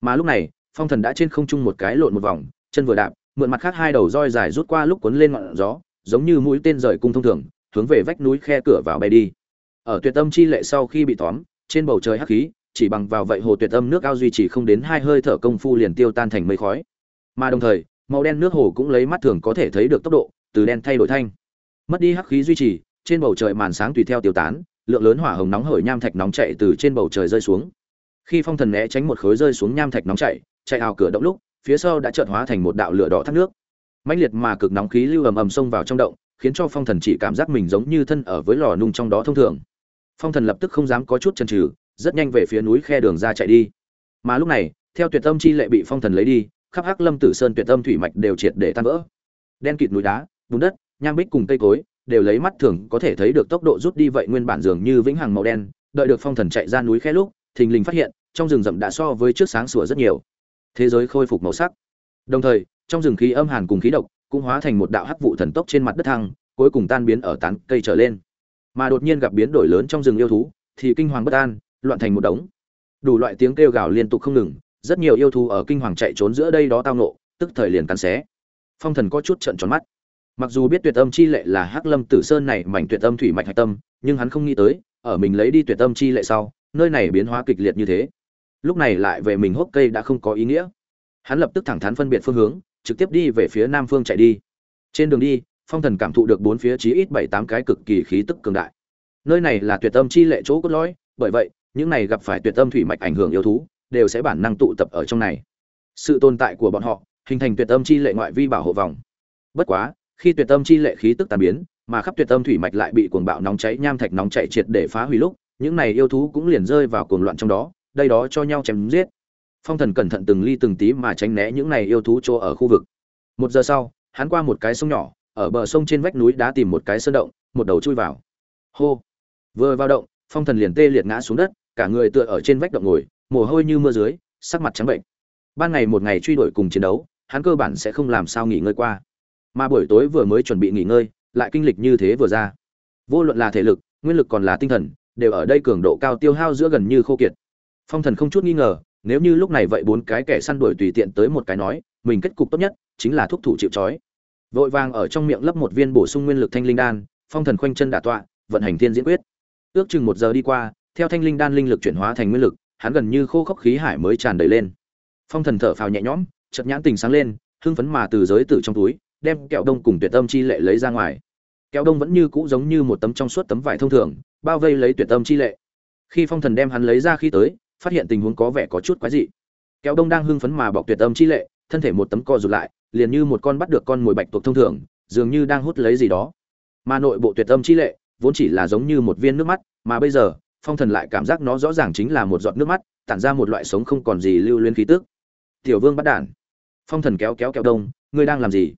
Mà lúc này, phong thần đã trên không trung một cái lộn một vòng, chân vừa đạp, mượn mặt khác hai đầu roi dài rút qua lúc cuốn lên ngọn gió giống như mũi tên rời cung thông thường, hướng về vách núi khe cửa vào bay đi. Ở tuyệt tâm chi lệ sau khi bị tóm, trên bầu trời hắc khí, chỉ bằng vào vậy hồ tuyệt âm nước ao duy trì không đến hai hơi thở công phu liền tiêu tan thành mây khói. Mà đồng thời, màu đen nước hồ cũng lấy mắt thường có thể thấy được tốc độ, từ đen thay đổi thanh. Mất đi hắc khí duy trì, trên bầu trời màn sáng tùy theo tiêu tán, lượng lớn hỏa hồng nóng hởi nham thạch nóng chạy từ trên bầu trời rơi xuống. Khi phong thần né tránh một khối rơi xuống nham thạch nóng chạy chạy ào cửa động lúc, phía sau đã chợt hóa thành một đạo lửa đỏ thác nước mãnh liệt mà cực nóng khí lưu ầm ầm xông vào trong động, khiến cho phong thần chỉ cảm giác mình giống như thân ở với lò nung trong đó thông thường. Phong thần lập tức không dám có chút chần chừ, rất nhanh về phía núi khe đường ra chạy đi. Mà lúc này, theo tuyệt tâm chi lệ bị phong thần lấy đi, khắp hắc lâm tử sơn tuyệt tâm thủy mạch đều triệt để tan vỡ. Đen kịt núi đá, bùn đất, nham bích cùng cây cối, đều lấy mắt thường có thể thấy được tốc độ rút đi vậy nguyên bản dường như vĩnh hằng màu đen, đợi được phong thần chạy ra núi khe lúc, thình lình phát hiện, trong rừng rậm đã so với trước sáng sủa rất nhiều. Thế giới khôi phục màu sắc. Đồng thời trong rừng khí âm hàn cùng khí độc cũng hóa thành một đạo hắc vụ thần tốc trên mặt đất thăng, cuối cùng tan biến ở tán cây trở lên. Mà đột nhiên gặp biến đổi lớn trong rừng yêu thú, thì kinh hoàng bất an, loạn thành một đống. Đủ loại tiếng kêu gào liên tục không ngừng, rất nhiều yêu thú ở kinh hoàng chạy trốn giữa đây đó tao nộ tức thời liền cắn xé. Phong thần có chút trận tròn mắt. Mặc dù biết tuyệt âm chi lệ là hắc lâm tử sơn này mảnh tuyệt âm thủy mạch hạch tâm, nhưng hắn không nghĩ tới, ở mình lấy đi tuyệt âm chi lệ sau, nơi này biến hóa kịch liệt như thế. Lúc này lại về mình hốc cây đã không có ý nghĩa. Hắn lập tức thẳng thắn phân biệt phương hướng trực tiếp đi về phía nam phương chạy đi. Trên đường đi, phong thần cảm thụ được bốn phía chí ít bảy tám cái cực kỳ khí tức cường đại. Nơi này là tuyệt âm chi lệ chỗ cốt lõi, bởi vậy, những này gặp phải tuyệt âm thủy mạch ảnh hưởng yêu thú, đều sẽ bản năng tụ tập ở trong này. Sự tồn tại của bọn họ, hình thành tuyệt âm chi lệ ngoại vi bảo hộ vòng. Bất quá, khi tuyệt âm chi lệ khí tức tàn biến, mà khắp tuyệt âm thủy mạch lại bị cuồng bạo nóng cháy, nham thạch nóng chảy triệt để phá hủy lúc, những này yêu thú cũng liền rơi vào cuồng loạn trong đó, đây đó cho nhau chém giết phong thần cẩn thận từng ly từng tí mà tránh né những này yêu thú chỗ ở khu vực. Một giờ sau, hắn qua một cái sông nhỏ, ở bờ sông trên vách núi đá tìm một cái sơn động, một đầu chui vào. Hô! Vừa vào động, phong thần liền tê liệt ngã xuống đất, cả người tựa ở trên vách động ngồi, mồ hôi như mưa dưới, sắc mặt trắng bệnh. Ban ngày một ngày truy đuổi cùng chiến đấu, hắn cơ bản sẽ không làm sao nghỉ ngơi qua. Mà buổi tối vừa mới chuẩn bị nghỉ ngơi, lại kinh lịch như thế vừa ra. Vô luận là thể lực, nguyên lực còn là tinh thần, đều ở đây cường độ cao tiêu hao giữa gần như khô kiệt. Phong thần không chút nghi ngờ nếu như lúc này vậy bốn cái kẻ săn đuổi tùy tiện tới một cái nói, mình kết cục tốt nhất chính là thúc thủ chịu trói. Vội vàng ở trong miệng lấp một viên bổ sung nguyên lực thanh linh đan, phong thần khoanh chân đả tọa, vận hành thiên diễn quyết. Ước chừng một giờ đi qua, theo thanh linh đan linh lực chuyển hóa thành nguyên lực, hắn gần như khô khốc khí hải mới tràn đầy lên. Phong thần thở phào nhẹ nhõm, chợt nhãn tình sáng lên, hưng phấn mà từ giới tử trong túi, đem kẹo đông cùng tuyệt tâm chi lệ lấy ra ngoài. Kẹo đông vẫn như cũ giống như một tấm trong suốt tấm vải thông thường, bao vây lấy tuyệt tâm chi lệ. Khi phong thần đem hắn lấy ra khi tới phát hiện tình huống có vẻ có chút quái dị. Kéo đông đang hưng phấn mà bọc tuyệt âm chi lệ, thân thể một tấm co rụt lại, liền như một con bắt được con mồi bạch tuộc thông thường, dường như đang hút lấy gì đó. Mà nội bộ tuyệt âm chi lệ, vốn chỉ là giống như một viên nước mắt, mà bây giờ, phong thần lại cảm giác nó rõ ràng chính là một giọt nước mắt, tản ra một loại sống không còn gì lưu luyến khí tức. Tiểu vương bắt đản. Phong thần kéo kéo kéo đông, ngươi đang làm gì?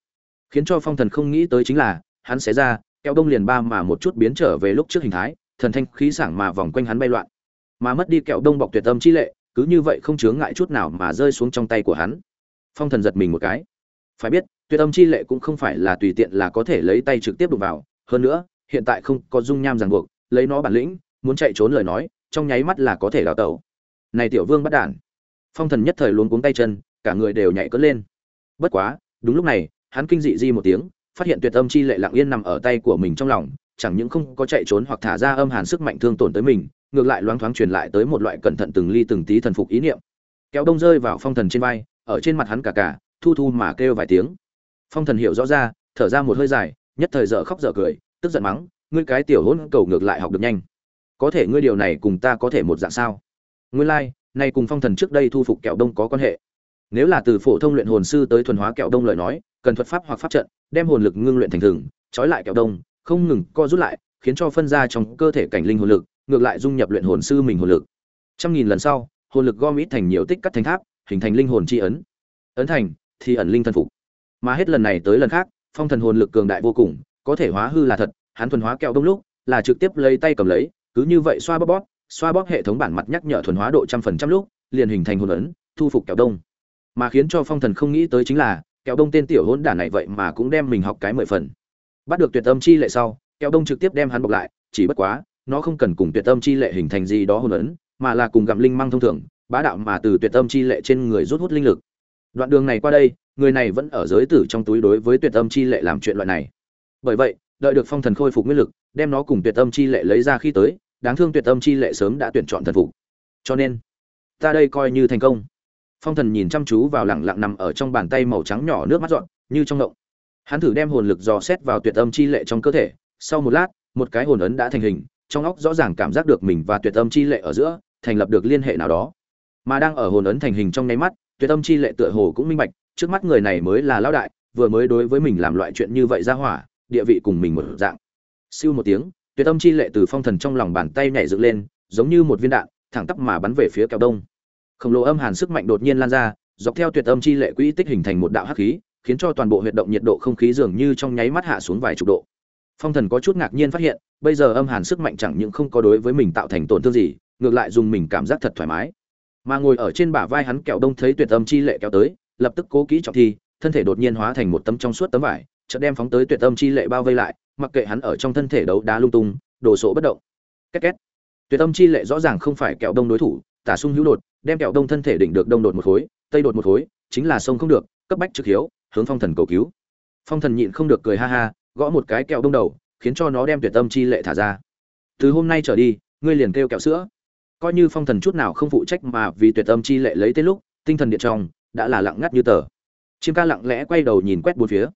Khiến cho phong thần không nghĩ tới chính là, hắn sẽ ra, kéo đông liền ba mà một chút biến trở về lúc trước hình thái, thần thanh khí sảng mà vòng quanh hắn bay loạn mà mất đi kẹo đông bọc tuyệt âm chi lệ, cứ như vậy không chướng ngại chút nào mà rơi xuống trong tay của hắn. Phong thần giật mình một cái. Phải biết, tuyệt âm chi lệ cũng không phải là tùy tiện là có thể lấy tay trực tiếp đụng vào. Hơn nữa, hiện tại không có dung nham ràng buộc, lấy nó bản lĩnh, muốn chạy trốn lời nói, trong nháy mắt là có thể đào tẩu. Này tiểu vương bắt đản. Phong thần nhất thời luống cuống tay chân, cả người đều nhảy cất lên. Bất quá, đúng lúc này, hắn kinh dị di một tiếng, phát hiện tuyệt âm chi lệ lặng yên nằm ở tay của mình trong lòng, chẳng những không có chạy trốn hoặc thả ra âm hàn sức mạnh thương tổn tới mình ngược lại loáng thoáng truyền lại tới một loại cẩn thận từng ly từng tí thần phục ý niệm. Kéo đông rơi vào phong thần trên vai ở trên mặt hắn cả cả thu thu mà kêu vài tiếng. Phong thần hiểu rõ ra thở ra một hơi dài nhất thời dở khóc dở cười tức giận mắng ngươi cái tiểu hỗn cầu ngược lại học được nhanh. Có thể ngươi điều này cùng ta có thể một dạng sao? Nguyên lai like, này cùng phong thần trước đây thu phục kẹo đông có quan hệ. Nếu là từ phổ thông luyện hồn sư tới thuần hóa kẹo đông lời nói cần thuật pháp hoặc pháp trận đem hồn lực ngưng luyện thành thừng trói lại kẹo đông không ngừng co rút lại khiến cho phân ra trong cơ thể cảnh linh hồn lực ngược lại dung nhập luyện hồn sư mình hồn lực. Trăm nghìn lần sau, hồn lực gom ít thành nhiều tích cắt thành tháp, hình thành linh hồn chi ấn. Ấn thành thì ẩn linh thân phục. Mà hết lần này tới lần khác, phong thần hồn lực cường đại vô cùng, có thể hóa hư là thật, hắn thuần hóa kẹo đông lúc, là trực tiếp lấy tay cầm lấy, cứ như vậy xoa bóp bóp, xoa bóp hệ thống bản mặt nhắc nhở thuần hóa độ trăm phần trăm lúc, liền hình thành hồn ấn, thu phục kẹo đông. Mà khiến cho phong thần không nghĩ tới chính là, kẹo đông tên tiểu hỗn đản này vậy mà cũng đem mình học cái mười phần. Bắt được tuyệt âm chi lệ sau, kẹo đông trực tiếp đem hắn bọc lại, chỉ bất quá nó không cần cùng tuyệt âm chi lệ hình thành gì đó hồn ấn, mà là cùng gặm linh mang thông thường, bá đạo mà từ tuyệt âm chi lệ trên người rút hút linh lực. Đoạn đường này qua đây, người này vẫn ở giới tử trong túi đối với tuyệt âm chi lệ làm chuyện loại này. Bởi vậy, đợi được phong thần khôi phục nguyên lực, đem nó cùng tuyệt âm chi lệ lấy ra khi tới, đáng thương tuyệt âm chi lệ sớm đã tuyển chọn thần phục. Cho nên, ta đây coi như thành công. Phong thần nhìn chăm chú vào lẳng lặng nằm ở trong bàn tay màu trắng nhỏ nước mắt dọn, như trong động hắn thử đem hồn lực dò xét vào tuyệt âm chi lệ trong cơ thể, sau một lát, một cái hồn ấn đã thành hình trong óc rõ ràng cảm giác được mình và tuyệt âm chi lệ ở giữa, thành lập được liên hệ nào đó. Mà đang ở hồn ấn thành hình trong nháy mắt, tuyệt âm chi lệ tựa hồ cũng minh bạch, trước mắt người này mới là lão đại, vừa mới đối với mình làm loại chuyện như vậy ra hỏa, địa vị cùng mình một dạng. Siêu một tiếng, tuyệt âm chi lệ từ phong thần trong lòng bàn tay nhảy dựng lên, giống như một viên đạn, thẳng tắp mà bắn về phía kẹo đông. Khổng lồ âm hàn sức mạnh đột nhiên lan ra, dọc theo tuyệt âm chi lệ quỹ tích hình thành một đạo hắc khí, khiến cho toàn bộ huyệt động nhiệt độ không khí dường như trong nháy mắt hạ xuống vài chục độ phong thần có chút ngạc nhiên phát hiện, bây giờ âm hàn sức mạnh chẳng những không có đối với mình tạo thành tổn thương gì, ngược lại dùng mình cảm giác thật thoải mái. Mà ngồi ở trên bả vai hắn kẹo đông thấy tuyệt âm chi lệ kéo tới, lập tức cố kỹ trọng thi, thân thể đột nhiên hóa thành một tấm trong suốt tấm vải, chợt đem phóng tới tuyệt âm chi lệ bao vây lại, mặc kệ hắn ở trong thân thể đấu đá lung tung, đồ sộ bất động. Két két. Tuyệt âm chi lệ rõ ràng không phải kẹo đông đối thủ, tả sung hữu đột, đem kẹo đông thân thể đỉnh được đông đột một khối, tây đột một khối, chính là sông không được, cấp bách trực hiếu, hướng phong thần cầu cứu. Phong thần nhịn không được cười ha ha gõ một cái kẹo đông đầu, khiến cho nó đem tuyệt tâm chi lệ thả ra. Từ hôm nay trở đi, ngươi liền kêu kẹo sữa. Coi như phong thần chút nào không phụ trách mà vì tuyệt tâm chi lệ lấy tên lúc, tinh thần điện trong đã là lặng ngắt như tờ. Chim ca lặng lẽ quay đầu nhìn quét bốn phía.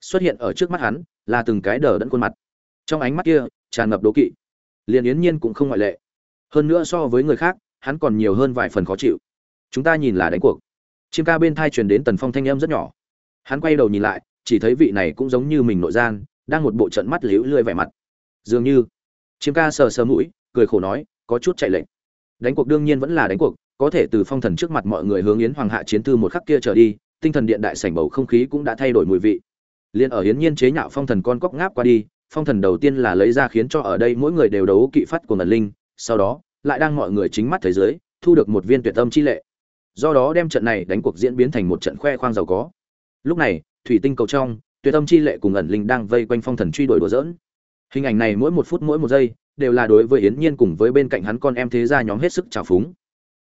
Xuất hiện ở trước mắt hắn là từng cái đờ đẫn khuôn mặt. Trong ánh mắt kia tràn ngập đố kỵ. Liền yến nhiên cũng không ngoại lệ. Hơn nữa so với người khác, hắn còn nhiều hơn vài phần khó chịu. Chúng ta nhìn là đánh cuộc. Chim ca bên thai truyền đến tần phong thanh âm rất nhỏ. Hắn quay đầu nhìn lại chỉ thấy vị này cũng giống như mình nội gian, đang một bộ trận mắt liễu lươi vẻ mặt. Dường như, chiêm ca sờ sờ mũi, cười khổ nói, có chút chạy lệnh đánh cuộc đương nhiên vẫn là đánh cuộc, có thể từ phong thần trước mặt mọi người hướng yến hoàng hạ chiến thư một khắc kia trở đi, tinh thần điện đại sảnh bầu không khí cũng đã thay đổi mùi vị. Liên ở hiến nhiên chế nhạo phong thần con cóc ngáp qua đi, phong thần đầu tiên là lấy ra khiến cho ở đây mỗi người đều đấu kỵ phát của ngần linh, sau đó, lại đang mọi người chính mắt thấy dưới, thu được một viên tuyệt tâm chi lệ. Do đó đem trận này đánh cuộc diễn biến thành một trận khoe khoang giàu có. Lúc này thủy tinh cầu trong, tuyệt tâm chi lệ cùng ẩn linh đang vây quanh phong thần truy đuổi đùa dỡn hình ảnh này mỗi một phút mỗi một giây đều là đối với yến nhiên cùng với bên cạnh hắn con em thế gia nhóm hết sức trào phúng.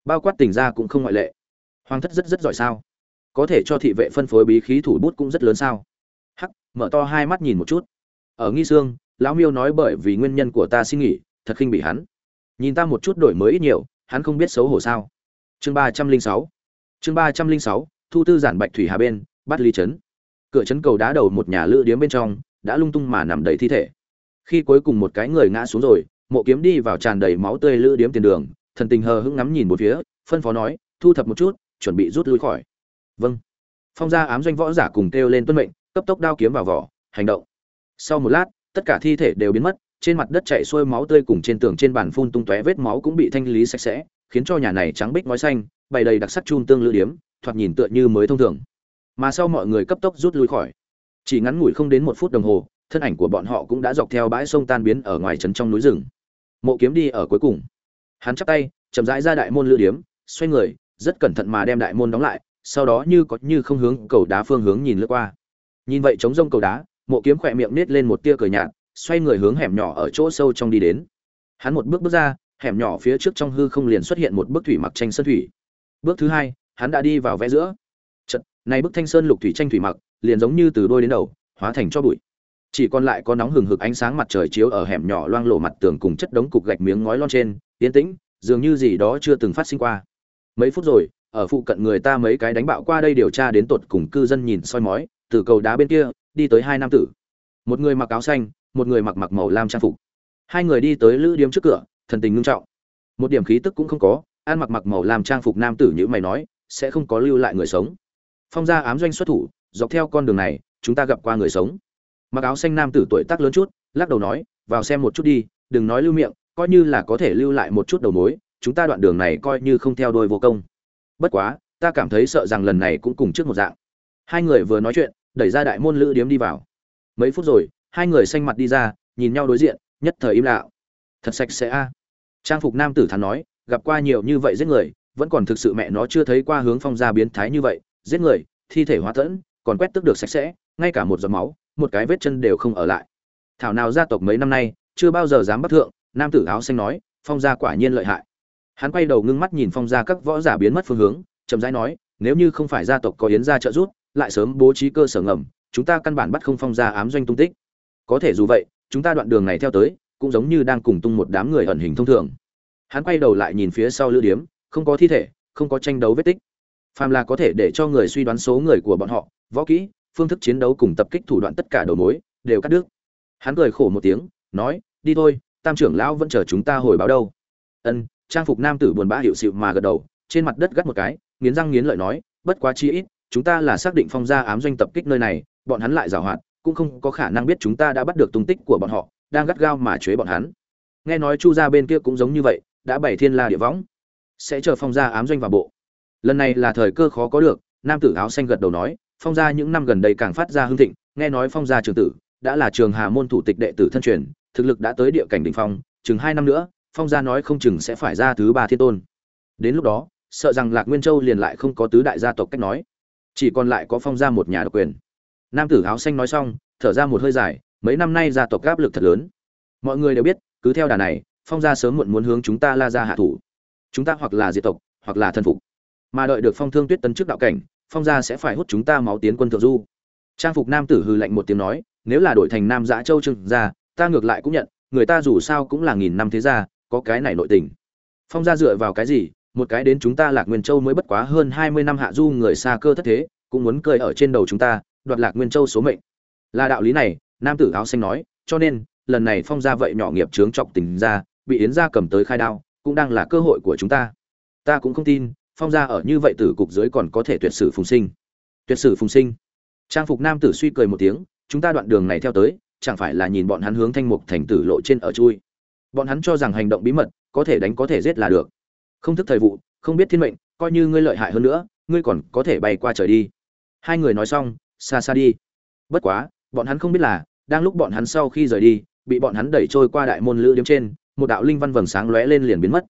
Bao quát tình gia cũng không ngoại lệ. Hoàng thất rất rất giỏi sao? Có thể cho thị vệ phân phối bí khí thủ bút cũng rất lớn sao? Hắc, mở to hai mắt nhìn một chút. Ở nghi sương lão miêu nói bởi vì nguyên nhân của ta xin nghỉ, thật khinh bị hắn. Nhìn ta một chút đổi mới ít nhiều, hắn không biết xấu hổ sao? Chương ba trăm linh sáu. Chương ba trăm linh sáu, thu tư giản bạch thủy hà bên, bắt ly trấn cửa trấn cầu đá đầu một nhà lữ điếm bên trong, đã lung tung mà nằm đầy thi thể. Khi cuối cùng một cái người ngã xuống rồi, mộ kiếm đi vào tràn đầy máu tươi lữ điếm tiền đường, thần tình hờ hững ngắm nhìn một phía, phân phó nói, thu thập một chút, chuẩn bị rút lui khỏi. Vâng. Phong gia ám doanh võ giả cùng kêu lên tuân mệnh, cấp tốc đao kiếm vào vỏ, hành động. Sau một lát, tất cả thi thể đều biến mất, trên mặt đất chảy xuôi máu tươi cùng trên tường trên bàn phun tung tóe vết máu cũng bị thanh lý sạch sẽ, khiến cho nhà này trắng bích ngói xanh, bày đầy đặc sắc chun tương lữ điếm, thoạt nhìn tựa như mới thông thường mà sau mọi người cấp tốc rút lui khỏi. Chỉ ngắn ngủi không đến một phút đồng hồ, thân ảnh của bọn họ cũng đã dọc theo bãi sông tan biến ở ngoài trấn trong núi rừng. Mộ kiếm đi ở cuối cùng. Hắn chắp tay, chậm rãi ra đại môn lữ điếm, xoay người, rất cẩn thận mà đem đại môn đóng lại, sau đó như có như không hướng cầu đá phương hướng nhìn lướt qua. Nhìn vậy chống rông cầu đá, mộ kiếm khỏe miệng nết lên một tia cười nhạt, xoay người hướng hẻm nhỏ ở chỗ sâu trong đi đến. Hắn một bước bước ra, hẻm nhỏ phía trước trong hư không liền xuất hiện một bức thủy mặc tranh sơn thủy. Bước thứ hai, hắn đã đi vào vẽ giữa này bức thanh sơn lục thủy tranh thủy mặc, liền giống như từ đôi đến đầu, hóa thành cho bụi. Chỉ còn lại có nóng hừng hực ánh sáng mặt trời chiếu ở hẻm nhỏ loang lổ mặt tường cùng chất đống cục gạch miếng ngói lon trên, yên tĩnh, dường như gì đó chưa từng phát sinh qua. Mấy phút rồi, ở phụ cận người ta mấy cái đánh bạo qua đây điều tra đến tột cùng cư dân nhìn soi mói, từ cầu đá bên kia, đi tới hai nam tử. Một người mặc áo xanh, một người mặc mặc màu lam trang phục. Hai người đi tới lữ điếm trước cửa, thần tình ngưng trọng. Một điểm khí tức cũng không có an mặc mặc màu lam trang phục nam tử như mày nói, sẽ không có lưu lại người sống phong gia ám doanh xuất thủ, dọc theo con đường này, chúng ta gặp qua người sống. Mặc áo xanh nam tử tuổi tác lớn chút, lắc đầu nói, vào xem một chút đi, đừng nói lưu miệng, coi như là có thể lưu lại một chút đầu mối, chúng ta đoạn đường này coi như không theo đôi vô công. Bất quá, ta cảm thấy sợ rằng lần này cũng cùng trước một dạng. Hai người vừa nói chuyện, đẩy ra đại môn lữ điếm đi vào. Mấy phút rồi, hai người xanh mặt đi ra, nhìn nhau đối diện, nhất thời im lặng. Thật sạch sẽ a. Trang phục nam tử thắn nói, gặp qua nhiều như vậy giết người, vẫn còn thực sự mẹ nó chưa thấy qua hướng phong gia biến thái như vậy giết người, thi thể hóa tẫn còn quét tức được sạch sẽ, ngay cả một giọt máu, một cái vết chân đều không ở lại. Thảo nào gia tộc mấy năm nay, chưa bao giờ dám bắt thượng, nam tử áo xanh nói, phong gia quả nhiên lợi hại. Hắn quay đầu ngưng mắt nhìn phong gia các võ giả biến mất phương hướng, chậm rãi nói, nếu như không phải gia tộc có yến gia trợ giúp, lại sớm bố trí cơ sở ngầm, chúng ta căn bản bắt không phong gia ám doanh tung tích. Có thể dù vậy, chúng ta đoạn đường này theo tới, cũng giống như đang cùng tung một đám người ẩn hình thông thường. Hắn quay đầu lại nhìn phía sau lữ điếm, không có thi thể, không có tranh đấu vết tích phàm là có thể để cho người suy đoán số người của bọn họ, võ kỹ, phương thức chiến đấu cùng tập kích thủ đoạn tất cả đầu mối, đều cắt đứt. Hắn cười khổ một tiếng, nói, đi thôi, tam trưởng lão vẫn chờ chúng ta hồi báo đâu. Ân, trang phục nam tử buồn bã hiệu sự mà gật đầu, trên mặt đất gắt một cái, nghiến răng nghiến lợi nói, bất quá chi ít, chúng ta là xác định phong gia ám doanh tập kích nơi này, bọn hắn lại giảo hoạt, cũng không có khả năng biết chúng ta đã bắt được tung tích của bọn họ, đang gắt gao mà chế bọn hắn. Nghe nói chu gia bên kia cũng giống như vậy, đã bảy thiên la địa võng. Sẽ chờ phong gia ám doanh vào bộ lần này là thời cơ khó có được, nam tử áo xanh gật đầu nói, phong gia những năm gần đây càng phát ra hưng thịnh, nghe nói phong gia trường tử đã là trường hà môn thủ tịch đệ tử thân truyền, thực lực đã tới địa cảnh đỉnh phong, chừng hai năm nữa, phong gia nói không chừng sẽ phải ra thứ ba thiên tôn. Đến lúc đó, sợ rằng lạc nguyên châu liền lại không có tứ đại gia tộc cách nói. Chỉ còn lại có phong gia một nhà độc quyền. Nam tử áo xanh nói xong, thở ra một hơi dài, mấy năm nay gia tộc áp lực thật lớn. Mọi người đều biết, cứ theo đà này, phong gia sớm muộn muốn hướng chúng ta la ra hạ thủ. Chúng ta hoặc là diệt tộc, hoặc là thân phục mà đợi được phong thương tuyết tấn trước đạo cảnh, phong gia sẽ phải hút chúng ta máu tiến quân thượng du. Trang phục nam tử hư lạnh một tiếng nói, nếu là đổi thành nam giã châu trừng ra ta ngược lại cũng nhận, người ta dù sao cũng là nghìn năm thế gia, có cái này nội tình. Phong gia dựa vào cái gì? Một cái đến chúng ta lạc nguyên châu mới bất quá hơn hai mươi năm hạ du người xa cơ thất thế, cũng muốn cười ở trên đầu chúng ta, đoạt lạc nguyên châu số mệnh. Là đạo lý này, nam tử áo xanh nói, cho nên, lần này phong gia vậy nhỏ nghiệp trướng trọng tình ra bị yến gia cầm tới khai đao, cũng đang là cơ hội của chúng ta. Ta cũng không tin phong gia ở như vậy tử cục dưới còn có thể tuyệt sử phùng sinh. Tuyệt sử phùng sinh. Trang phục nam tử suy cười một tiếng, chúng ta đoạn đường này theo tới, chẳng phải là nhìn bọn hắn hướng thanh mục thành tử lộ trên ở chui. Bọn hắn cho rằng hành động bí mật, có thể đánh có thể giết là được. Không thức thời vụ, không biết thiên mệnh, coi như ngươi lợi hại hơn nữa, ngươi còn có thể bay qua trời đi. Hai người nói xong, xa xa đi. Bất quá, bọn hắn không biết là, đang lúc bọn hắn sau khi rời đi, bị bọn hắn đẩy trôi qua đại môn lữ điếm trên, một đạo linh văn vầng sáng lóe lên liền biến mất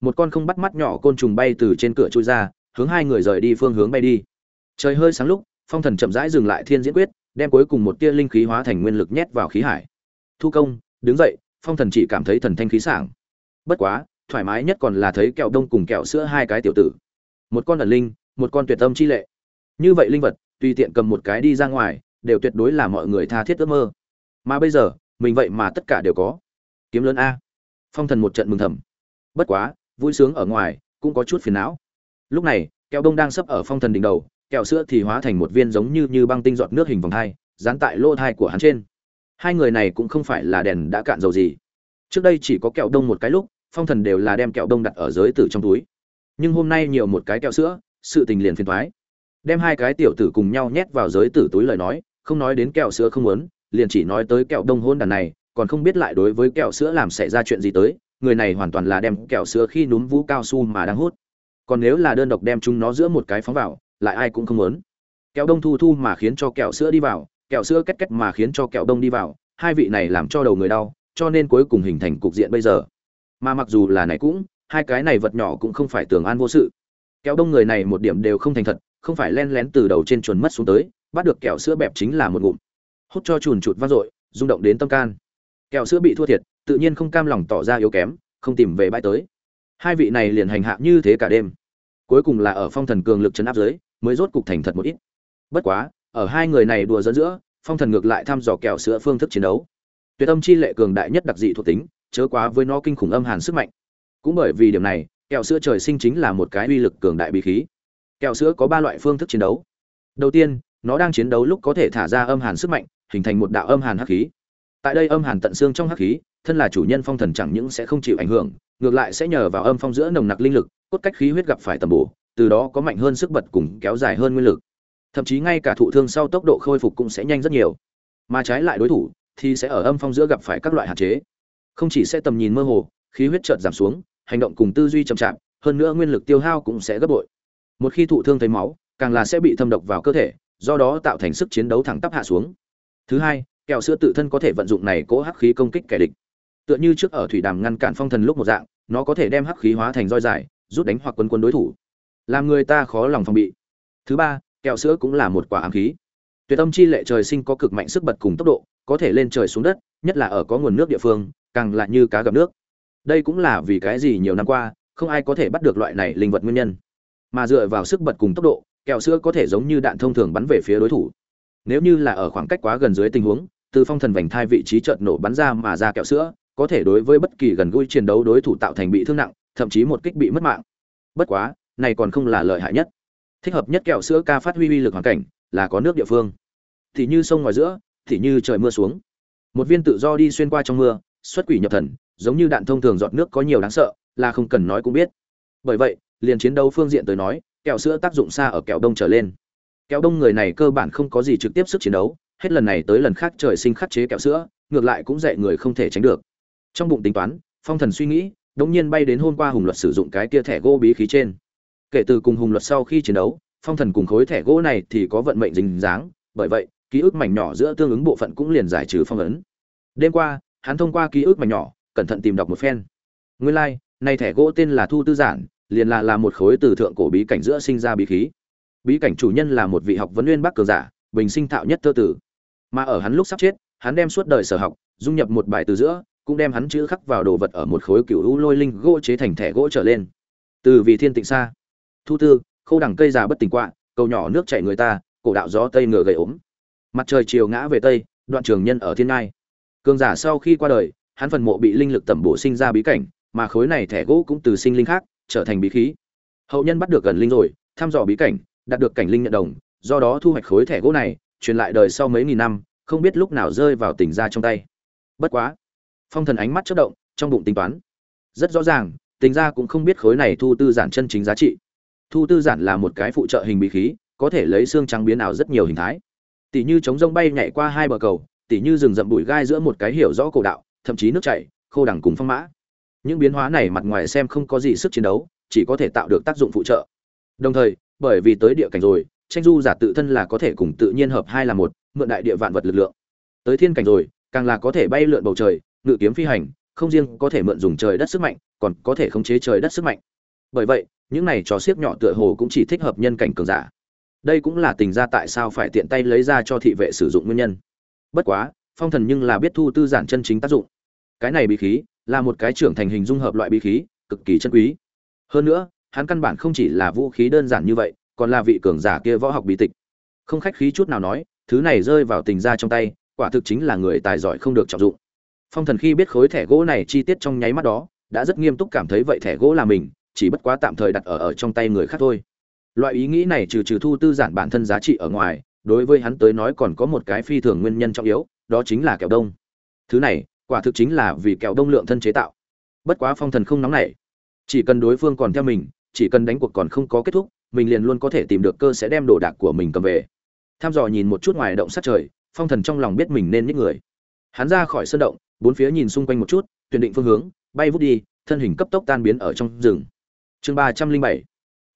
một con không bắt mắt nhỏ côn trùng bay từ trên cửa chui ra, hướng hai người rời đi phương hướng bay đi. Trời hơi sáng lúc, Phong Thần chậm rãi dừng lại Thiên Diễn Quyết, đem cuối cùng một tia linh khí hóa thành nguyên lực nhét vào khí hải. Thu công, đứng dậy, Phong Thần chỉ cảm thấy thần thanh khí sảng. Bất quá, thoải mái nhất còn là thấy kẹo đông cùng kẹo sữa hai cái tiểu tử. Một con ẩn linh, một con tuyệt tâm chi lệ. Như vậy linh vật, tùy tiện cầm một cái đi ra ngoài, đều tuyệt đối là mọi người tha thiết ước mơ. Mà bây giờ, mình vậy mà tất cả đều có. Kiếm lớn a. Phong Thần một trận mừng thầm. Bất quá, vui sướng ở ngoài, cũng có chút phiền não. Lúc này, kẹo đông đang sấp ở Phong Thần đỉnh đầu, kẹo sữa thì hóa thành một viên giống như như băng tinh giọt nước hình vòng thai, dán tại lỗ thai của hắn trên. Hai người này cũng không phải là đèn đã cạn dầu gì. Trước đây chỉ có kẹo đông một cái lúc, Phong Thần đều là đem kẹo đông đặt ở giới tử trong túi. Nhưng hôm nay nhiều một cái kẹo sữa, sự tình liền phiền thoái Đem hai cái tiểu tử cùng nhau nhét vào giới tử túi lời nói, không nói đến kẹo sữa không muốn, liền chỉ nói tới kẹo đông hôn đàn này, còn không biết lại đối với kẹo sữa làm xảy ra chuyện gì tới, người này hoàn toàn là đem kẹo sữa khi núm vũ cao su mà đang hút. Còn nếu là đơn độc đem chúng nó giữa một cái phóng vào, lại ai cũng không muốn. Kẹo đông thu thu mà khiến cho kẹo sữa đi vào, kẹo sữa kết kết mà khiến cho kẹo đông đi vào, hai vị này làm cho đầu người đau, cho nên cuối cùng hình thành cục diện bây giờ. Mà mặc dù là này cũng, hai cái này vật nhỏ cũng không phải tưởng an vô sự. Kẹo đông người này một điểm đều không thành thật, không phải len lén từ đầu trên chuồn mất xuống tới, bắt được kẹo sữa bẹp chính là một ngụm. Hút cho chuồn chuột vang dội, rung động đến tâm can. Kẹo sữa bị thua thiệt, tự nhiên không cam lòng tỏ ra yếu kém, không tìm về bãi tới. Hai vị này liền hành hạ như thế cả đêm. Cuối cùng là ở phong thần cường lực chấn áp dưới, mới rốt cục thành thật một ít. Bất quá, ở hai người này đùa giỡn giữa, phong thần ngược lại thăm dò kẹo sữa phương thức chiến đấu. Tuyệt âm chi lệ cường đại nhất đặc dị thuộc tính, chớ quá với nó kinh khủng âm hàn sức mạnh. Cũng bởi vì điểm này, kẹo sữa trời sinh chính là một cái uy lực cường đại bí khí. Kẹo sữa có ba loại phương thức chiến đấu. Đầu tiên, nó đang chiến đấu lúc có thể thả ra âm hàn sức mạnh, hình thành một đạo âm hàn hắc khí. Tại đây âm hàn tận xương trong hắc khí, thân là chủ nhân phong thần chẳng những sẽ không chịu ảnh hưởng, ngược lại sẽ nhờ vào âm phong giữa nồng nặc linh lực, cốt cách khí huyết gặp phải tầm bổ, từ đó có mạnh hơn sức bật cùng kéo dài hơn nguyên lực. Thậm chí ngay cả thụ thương sau tốc độ khôi phục cũng sẽ nhanh rất nhiều. Mà trái lại đối thủ thì sẽ ở âm phong giữa gặp phải các loại hạn chế. Không chỉ sẽ tầm nhìn mơ hồ, khí huyết chợt giảm xuống, hành động cùng tư duy chậm chạp, hơn nữa nguyên lực tiêu hao cũng sẽ gấp bội. Một khi thụ thương thấy máu, càng là sẽ bị thâm độc vào cơ thể, do đó tạo thành sức chiến đấu thẳng tắp hạ xuống. Thứ hai, kẹo sữa tự thân có thể vận dụng này cố hắc khí công kích kẻ địch. Tựa như trước ở thủy đàm ngăn cản phong thần lúc một dạng, nó có thể đem hắc khí hóa thành roi dài, rút đánh hoặc quân quân đối thủ, làm người ta khó lòng phòng bị. Thứ ba, kẹo sữa cũng là một quả ám khí. Tuyệt âm chi lệ trời sinh có cực mạnh sức bật cùng tốc độ, có thể lên trời xuống đất, nhất là ở có nguồn nước địa phương, càng lại như cá gặp nước. Đây cũng là vì cái gì nhiều năm qua, không ai có thể bắt được loại này linh vật nguyên nhân. Mà dựa vào sức bật cùng tốc độ, kẹo sữa có thể giống như đạn thông thường bắn về phía đối thủ. Nếu như là ở khoảng cách quá gần dưới tình huống, từ phong thần vành thai vị trí chợt nổ bắn ra mà ra kẹo sữa, có thể đối với bất kỳ gần gũi chiến đấu đối thủ tạo thành bị thương nặng, thậm chí một kích bị mất mạng. Bất quá, này còn không là lợi hại nhất. Thích hợp nhất kẹo sữa ca phát huy uy lực hoàn cảnh, là có nước địa phương. Thì như sông ngoài giữa, thì như trời mưa xuống. Một viên tự do đi xuyên qua trong mưa, xuất quỷ nhập thần, giống như đạn thông thường giọt nước có nhiều đáng sợ, là không cần nói cũng biết. Bởi vậy, liền chiến đấu phương diện tới nói, kẹo sữa tác dụng xa ở kẹo đông trở lên. Kẹo đông người này cơ bản không có gì trực tiếp sức chiến đấu, hết lần này tới lần khác trời sinh khắc chế kẹo sữa, ngược lại cũng dạy người không thể tránh được. Trong bụng tính toán, Phong Thần suy nghĩ, đống nhiên bay đến hôm qua Hùng Luật sử dụng cái kia thẻ gỗ bí khí trên. Kể từ cùng Hùng Luật sau khi chiến đấu, Phong Thần cùng khối thẻ gỗ này thì có vận mệnh dính dáng, bởi vậy, ký ức mảnh nhỏ giữa tương ứng bộ phận cũng liền giải trừ phong ấn. Đêm qua, hắn thông qua ký ức mảnh nhỏ, cẩn thận tìm đọc một phen. Nguyên lai, này thẻ gỗ tên là Thu Tư Giản, liền là là một khối từ thượng cổ bí cảnh giữa sinh ra bí khí. Bí cảnh chủ nhân là một vị học vấn nguyên bắc cường giả, bình sinh thạo nhất thơ tử. Mà ở hắn lúc sắp chết, hắn đem suốt đời sở học, dung nhập một bài từ giữa, cũng đem hắn chữ khắc vào đồ vật ở một khối cựu u lôi linh gỗ chế thành thẻ gỗ trở lên. Từ vì thiên tịnh xa, thu tư, khô đằng cây già bất tỉnh quạ, cầu nhỏ nước chảy người ta, cổ đạo gió tây ngựa gầy ốm. Mặt trời chiều ngã về tây, đoạn trường nhân ở thiên ngai. Cường giả sau khi qua đời, hắn phần mộ bị linh lực tẩm bổ sinh ra bí cảnh, mà khối này thẻ gỗ cũng từ sinh linh khác, trở thành bí khí. Hậu nhân bắt được gần linh rồi, thăm dò bí cảnh, đạt được cảnh linh nhận đồng, do đó thu hoạch khối thẻ gỗ này, truyền lại đời sau mấy nghìn năm, không biết lúc nào rơi vào tỉnh ra trong tay. Bất quá, Phong Thần ánh mắt chớp động, trong bụng tính toán. Rất rõ ràng, tính ra cũng không biết khối này thu tư giản chân chính giá trị. Thu tư giản là một cái phụ trợ hình bí khí, có thể lấy xương trắng biến ảo rất nhiều hình thái. Tỷ như chống rông bay nhảy qua hai bờ cầu, tỷ như rừng rậm bụi gai giữa một cái hiểu rõ cổ đạo, thậm chí nước chảy, khô đằng cùng phong mã. Những biến hóa này mặt ngoài xem không có gì sức chiến đấu, chỉ có thể tạo được tác dụng phụ trợ. Đồng thời, bởi vì tới địa cảnh rồi, tranh du giả tự thân là có thể cùng tự nhiên hợp hai là một, mượn đại địa vạn vật lực lượng. Tới thiên cảnh rồi, càng là có thể bay lượn bầu trời, ngự kiếm phi hành, không riêng có thể mượn dùng trời đất sức mạnh còn có thể khống chế trời đất sức mạnh. Bởi vậy những này trò xiếc nhỏ tựa hồ cũng chỉ thích hợp nhân cảnh cường giả. Đây cũng là tình ra tại sao phải tiện tay lấy ra cho thị vệ sử dụng nguyên nhân. Bất quá phong thần nhưng là biết thu tư giản chân chính tác dụng. Cái này bí khí là một cái trưởng thành hình dung hợp loại bí khí cực kỳ chân quý. Hơn nữa hắn căn bản không chỉ là vũ khí đơn giản như vậy còn là vị cường giả kia võ học bí tịch. Không khách khí chút nào nói thứ này rơi vào tình ra trong tay quả thực chính là người tài giỏi không được trọng dụng phong thần khi biết khối thẻ gỗ này chi tiết trong nháy mắt đó, đã rất nghiêm túc cảm thấy vậy thẻ gỗ là mình, chỉ bất quá tạm thời đặt ở ở trong tay người khác thôi. Loại ý nghĩ này trừ trừ thu tư giản bản thân giá trị ở ngoài, đối với hắn tới nói còn có một cái phi thường nguyên nhân trọng yếu, đó chính là kẹo đông. Thứ này, quả thực chính là vì kẹo đông lượng thân chế tạo. Bất quá phong thần không nóng nảy. Chỉ cần đối phương còn theo mình, chỉ cần đánh cuộc còn không có kết thúc, mình liền luôn có thể tìm được cơ sẽ đem đồ đạc của mình cầm về. Tham dò nhìn một chút ngoài động sát trời, phong thần trong lòng biết mình nên nhích người. Hắn ra khỏi sân động bốn phía nhìn xung quanh một chút, tuyển định phương hướng, bay vút đi, thân hình cấp tốc tan biến ở trong rừng. Chương ba trăm linh bảy.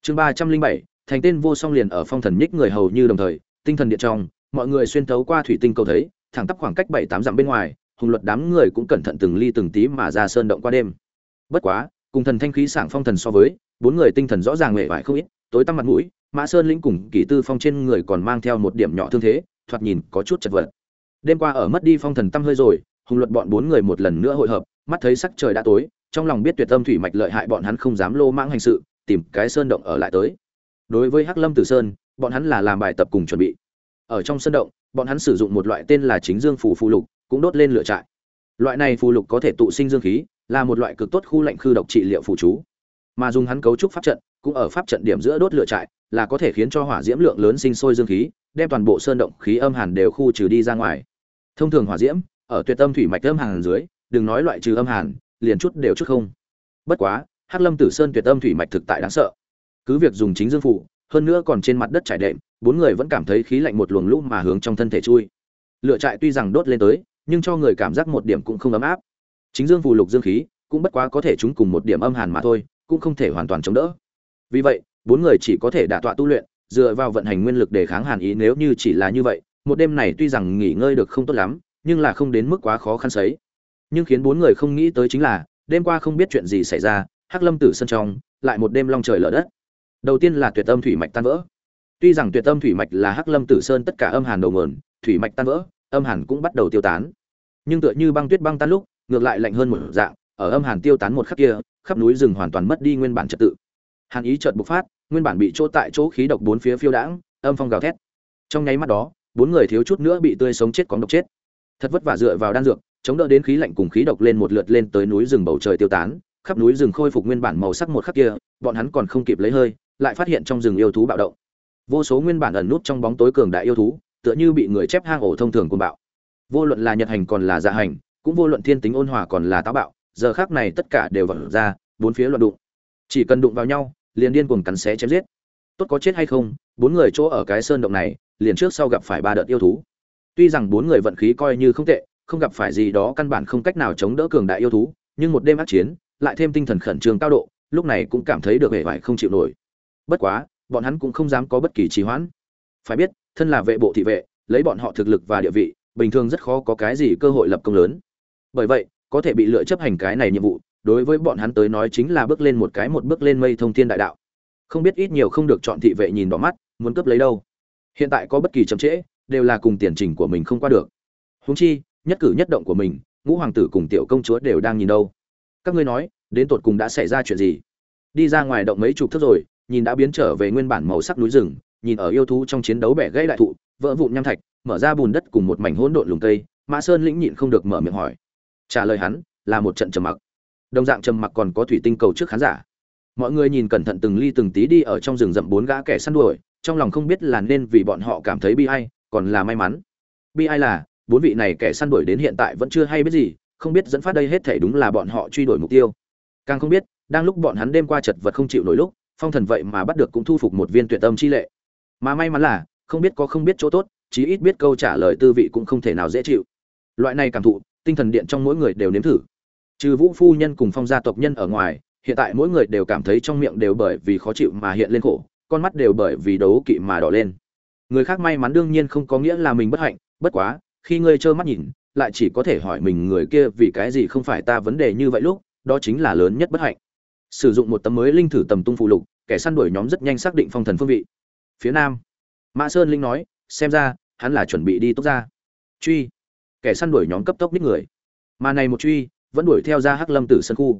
Chương ba trăm linh bảy, thành tên vô song liền ở phong thần nhích người hầu như đồng thời, tinh thần điện trong, mọi người xuyên thấu qua thủy tinh cầu thấy, thẳng tắp khoảng cách bảy tám dặm bên ngoài, hùng luật đám người cũng cẩn thận từng ly từng tí mà ra sơn động qua đêm. Bất quá, cùng thần thanh khí sảng phong thần so với, bốn người tinh thần rõ ràng mệt vải không ít, tối tăm mặt mũi, mã sơn lĩnh cùng kỷ tư phong trên người còn mang theo một điểm nhỏ thương thế, thoạt nhìn có chút chật vật. Đêm qua ở mất đi phong thần tâm hơi rồi hùng luật bọn bốn người một lần nữa hội hợp, mắt thấy sắc trời đã tối, trong lòng biết tuyệt tâm thủy mạch lợi hại bọn hắn không dám lô mãng hành sự, tìm cái sơn động ở lại tới. Đối với hắc lâm tử sơn, bọn hắn là làm bài tập cùng chuẩn bị. Ở trong sơn động, bọn hắn sử dụng một loại tên là chính dương phù phù lục, cũng đốt lên lửa trại. Loại này phù lục có thể tụ sinh dương khí, là một loại cực tốt khu lạnh khư độc trị liệu phù chú. Mà dùng hắn cấu trúc pháp trận, cũng ở pháp trận điểm giữa đốt lửa trại, là có thể khiến cho hỏa diễm lượng lớn sinh sôi dương khí, đem toàn bộ sơn động khí âm hàn đều khu trừ đi ra ngoài. Thông thường hỏa diễm ở tuyệt tâm thủy mạch âm hàn dưới, đừng nói loại trừ âm hàn, liền chút đều chút không. Bất quá, hắc lâm tử sơn tuyệt âm thủy mạch thực tại đáng sợ. Cứ việc dùng chính dương phủ hơn nữa còn trên mặt đất trải đệm, bốn người vẫn cảm thấy khí lạnh một luồng lũ mà hướng trong thân thể chui. Lửa trại tuy rằng đốt lên tới, nhưng cho người cảm giác một điểm cũng không ấm áp. Chính dương phù lục dương khí, cũng bất quá có thể chúng cùng một điểm âm hàn mà thôi, cũng không thể hoàn toàn chống đỡ. Vì vậy, bốn người chỉ có thể đả tọa tu luyện, dựa vào vận hành nguyên lực để kháng hàn ý nếu như chỉ là như vậy, một đêm này tuy rằng nghỉ ngơi được không tốt lắm nhưng là không đến mức quá khó khăn sấy. Nhưng khiến bốn người không nghĩ tới chính là, đêm qua không biết chuyện gì xảy ra, hắc lâm tử sân trong, lại một đêm long trời lở đất. Đầu tiên là tuyệt âm thủy mạch tan vỡ. Tuy rằng tuyệt âm thủy mạch là hắc lâm tử sơn tất cả âm hàn đầu nguồn, thủy mạch tan vỡ, âm hàn cũng bắt đầu tiêu tán. Nhưng tựa như băng tuyết băng tan lúc, ngược lại lạnh hơn một dạng, ở âm hàn tiêu tán một khắc kia, khắp núi rừng hoàn toàn mất đi nguyên bản trật tự. Hàn ý chợt bộc phát, nguyên bản bị chỗ tại chỗ khí độc bốn phía phiêu đãng, âm phong gào thét. Trong nháy mắt đó, bốn người thiếu chút nữa bị tươi sống chết còn độc chết thật vất vả dựa vào đan dược, chống đỡ đến khí lạnh cùng khí độc lên một lượt lên tới núi rừng bầu trời tiêu tán, khắp núi rừng khôi phục nguyên bản màu sắc một khắc kia, bọn hắn còn không kịp lấy hơi, lại phát hiện trong rừng yêu thú bạo động. Vô số nguyên bản ẩn nút trong bóng tối cường đại yêu thú, tựa như bị người chép hang ổ thông thường cuồng bạo. Vô luận là nhật hành còn là dạ hành, cũng vô luận thiên tính ôn hòa còn là táo bạo, giờ khác này tất cả đều vẩn ra, bốn phía loạn đụng. Chỉ cần đụng vào nhau, liền điên cuồng cắn xé chém giết. Tốt có chết hay không, bốn người chỗ ở cái sơn động này, liền trước sau gặp phải ba đợt yêu thú tuy rằng bốn người vận khí coi như không tệ, không gặp phải gì đó căn bản không cách nào chống đỡ cường đại yêu thú, nhưng một đêm ác chiến, lại thêm tinh thần khẩn trương cao độ, lúc này cũng cảm thấy được vẻ vải không chịu nổi. Bất quá, bọn hắn cũng không dám có bất kỳ trì hoãn. Phải biết, thân là vệ bộ thị vệ, lấy bọn họ thực lực và địa vị, bình thường rất khó có cái gì cơ hội lập công lớn. Bởi vậy, có thể bị lựa chấp hành cái này nhiệm vụ, đối với bọn hắn tới nói chính là bước lên một cái một bước lên mây thông thiên đại đạo. Không biết ít nhiều không được chọn thị vệ nhìn đỏ mắt, muốn cướp lấy đâu. Hiện tại có bất kỳ chậm trễ đều là cùng tiền trình của mình không qua được. Huống chi, nhất cử nhất động của mình, ngũ hoàng tử cùng tiểu công chúa đều đang nhìn đâu. Các ngươi nói, đến tột cùng đã xảy ra chuyện gì? Đi ra ngoài động mấy chục thước rồi, nhìn đã biến trở về nguyên bản màu sắc núi rừng, nhìn ở yêu thú trong chiến đấu bẻ gãy đại thụ, vỡ vụn nham thạch, mở ra bùn đất cùng một mảnh hỗn độn lùng cây, mã sơn lĩnh nhịn không được mở miệng hỏi. Trả lời hắn, là một trận trầm mặc. Đồng dạng trầm mặc còn có thủy tinh cầu trước khán giả. Mọi người nhìn cẩn thận từng ly từng tí đi ở trong rừng rậm bốn gã kẻ săn đuổi, trong lòng không biết là nên vì bọn họ cảm thấy bi ai còn là may mắn. Bi ai là, bốn vị này kẻ săn đuổi đến hiện tại vẫn chưa hay biết gì, không biết dẫn phát đây hết thể đúng là bọn họ truy đuổi mục tiêu. Càng không biết, đang lúc bọn hắn đêm qua chật vật không chịu nổi lúc, phong thần vậy mà bắt được cũng thu phục một viên tuyệt tâm chi lệ. Mà may mắn là, không biết có không biết chỗ tốt, chí ít biết câu trả lời tư vị cũng không thể nào dễ chịu. Loại này cảm thụ, tinh thần điện trong mỗi người đều nếm thử. Trừ vũ phu nhân cùng phong gia tộc nhân ở ngoài, hiện tại mỗi người đều cảm thấy trong miệng đều bởi vì khó chịu mà hiện lên khổ, con mắt đều bởi vì đấu kỵ mà đỏ lên người khác may mắn đương nhiên không có nghĩa là mình bất hạnh, bất quá, khi ngươi trơ mắt nhìn, lại chỉ có thể hỏi mình người kia vì cái gì không phải ta vấn đề như vậy lúc, đó chính là lớn nhất bất hạnh. Sử dụng một tấm mới linh thử tầm tung phụ lục, kẻ săn đuổi nhóm rất nhanh xác định phong thần phương vị. Phía nam, mã sơn linh nói, xem ra, hắn là chuẩn bị đi tốc ra. Truy. Kẻ săn đuổi nhóm cấp tốc đích người. Mà này một truy, vẫn đuổi theo ra hắc lâm tử sơn khu.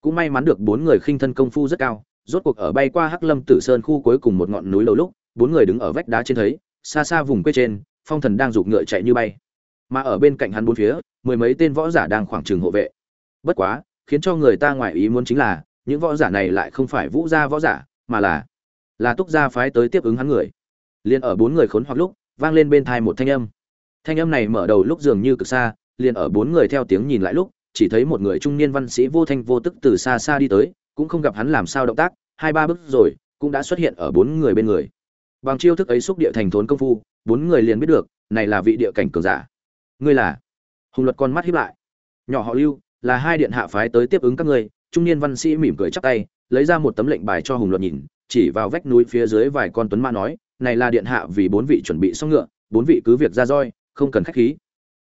Cũng may mắn được bốn người khinh thân công phu rất cao, rốt cuộc ở bay qua hắc lâm tử sơn khu cuối cùng một ngọn núi lâu lúc bốn người đứng ở vách đá trên thấy, xa xa vùng quê trên, phong thần đang giục ngựa chạy như bay. Mà ở bên cạnh hắn bốn phía, mười mấy tên võ giả đang khoảng trường hộ vệ. Bất quá, khiến cho người ta ngoại ý muốn chính là, những võ giả này lại không phải vũ gia võ giả, mà là là túc gia phái tới tiếp ứng hắn người. Liền ở bốn người khốn hoặc lúc, vang lên bên thai một thanh âm. Thanh âm này mở đầu lúc dường như cực xa, liền ở bốn người theo tiếng nhìn lại lúc, chỉ thấy một người trung niên văn sĩ vô thanh vô tức từ xa xa đi tới, cũng không gặp hắn làm sao động tác, hai ba bước rồi, cũng đã xuất hiện ở bốn người bên người bằng chiêu thức ấy xúc địa thành thốn công phu, bốn người liền biết được, này là vị địa cảnh cường giả. Ngươi là? Hùng luật con mắt hiếp lại. Nhỏ họ lưu, là hai điện hạ phái tới tiếp ứng các ngươi, trung niên văn sĩ mỉm cười chắp tay, lấy ra một tấm lệnh bài cho hùng luật nhìn, chỉ vào vách núi phía dưới vài con tuấn ma nói, này là điện hạ vì bốn vị chuẩn bị xong ngựa, bốn vị cứ việc ra roi, không cần khách khí.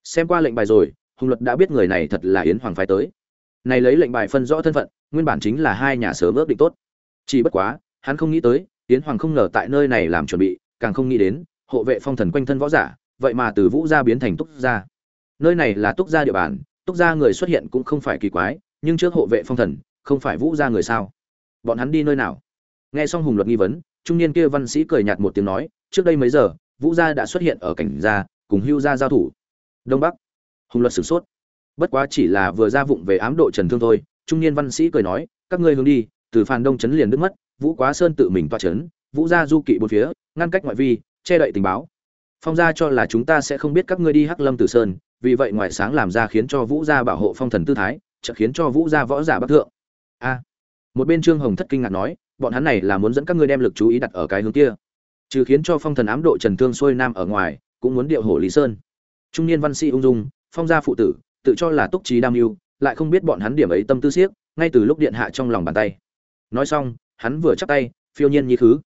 Xem qua lệnh bài rồi, hùng luật đã biết người này thật là yến hoàng phái tới. Này lấy lệnh bài phân rõ thân phận, nguyên bản chính là hai nhà sớm ước định tốt. Chỉ bất quá, hắn không nghĩ tới yến hoàng không ngờ tại nơi này làm chuẩn bị, càng không nghĩ đến, hộ vệ phong thần quanh thân võ giả, vậy mà từ vũ gia biến thành túc gia. Nơi này là túc gia địa bàn, túc gia người xuất hiện cũng không phải kỳ quái, nhưng trước hộ vệ phong thần, không phải vũ gia người sao? Bọn hắn đi nơi nào? Nghe xong hùng luật nghi vấn, trung niên kia văn sĩ cười nhạt một tiếng nói, trước đây mấy giờ, vũ gia đã xuất hiện ở cảnh gia, cùng hưu gia giao thủ. Đông bắc. Hùng luật sửng sốt. Bất quá chỉ là vừa ra vụng về ám độ trần thương thôi, trung niên văn sĩ cười nói, các ngươi hướng đi, từ phàn đông chấn liền đứt mất vũ quá sơn tự mình toa chấn, vũ gia du kỵ bốn phía, ngăn cách ngoại vi, che đậy tình báo. Phong gia cho là chúng ta sẽ không biết các ngươi đi hắc lâm tử sơn, vì vậy ngoài sáng làm ra khiến cho vũ gia bảo hộ phong thần tư thái chợt khiến cho vũ gia võ giả bất thượng. A. Một bên trương hồng thất kinh ngạc nói, bọn hắn này là muốn dẫn các ngươi đem lực chú ý đặt ở cái hướng kia. Trừ khiến cho phong thần ám độ trần thương xuôi nam ở ngoài, cũng muốn điệu hổ lý sơn. Trung niên văn sĩ ung dung, phong gia phụ tử, tự cho là túc trí đam mưu, lại không biết bọn hắn điểm ấy tâm tư siếc, ngay từ lúc điện hạ trong lòng bàn tay. Nói xong hắn vừa chắp tay, phiêu nhiên như khứ.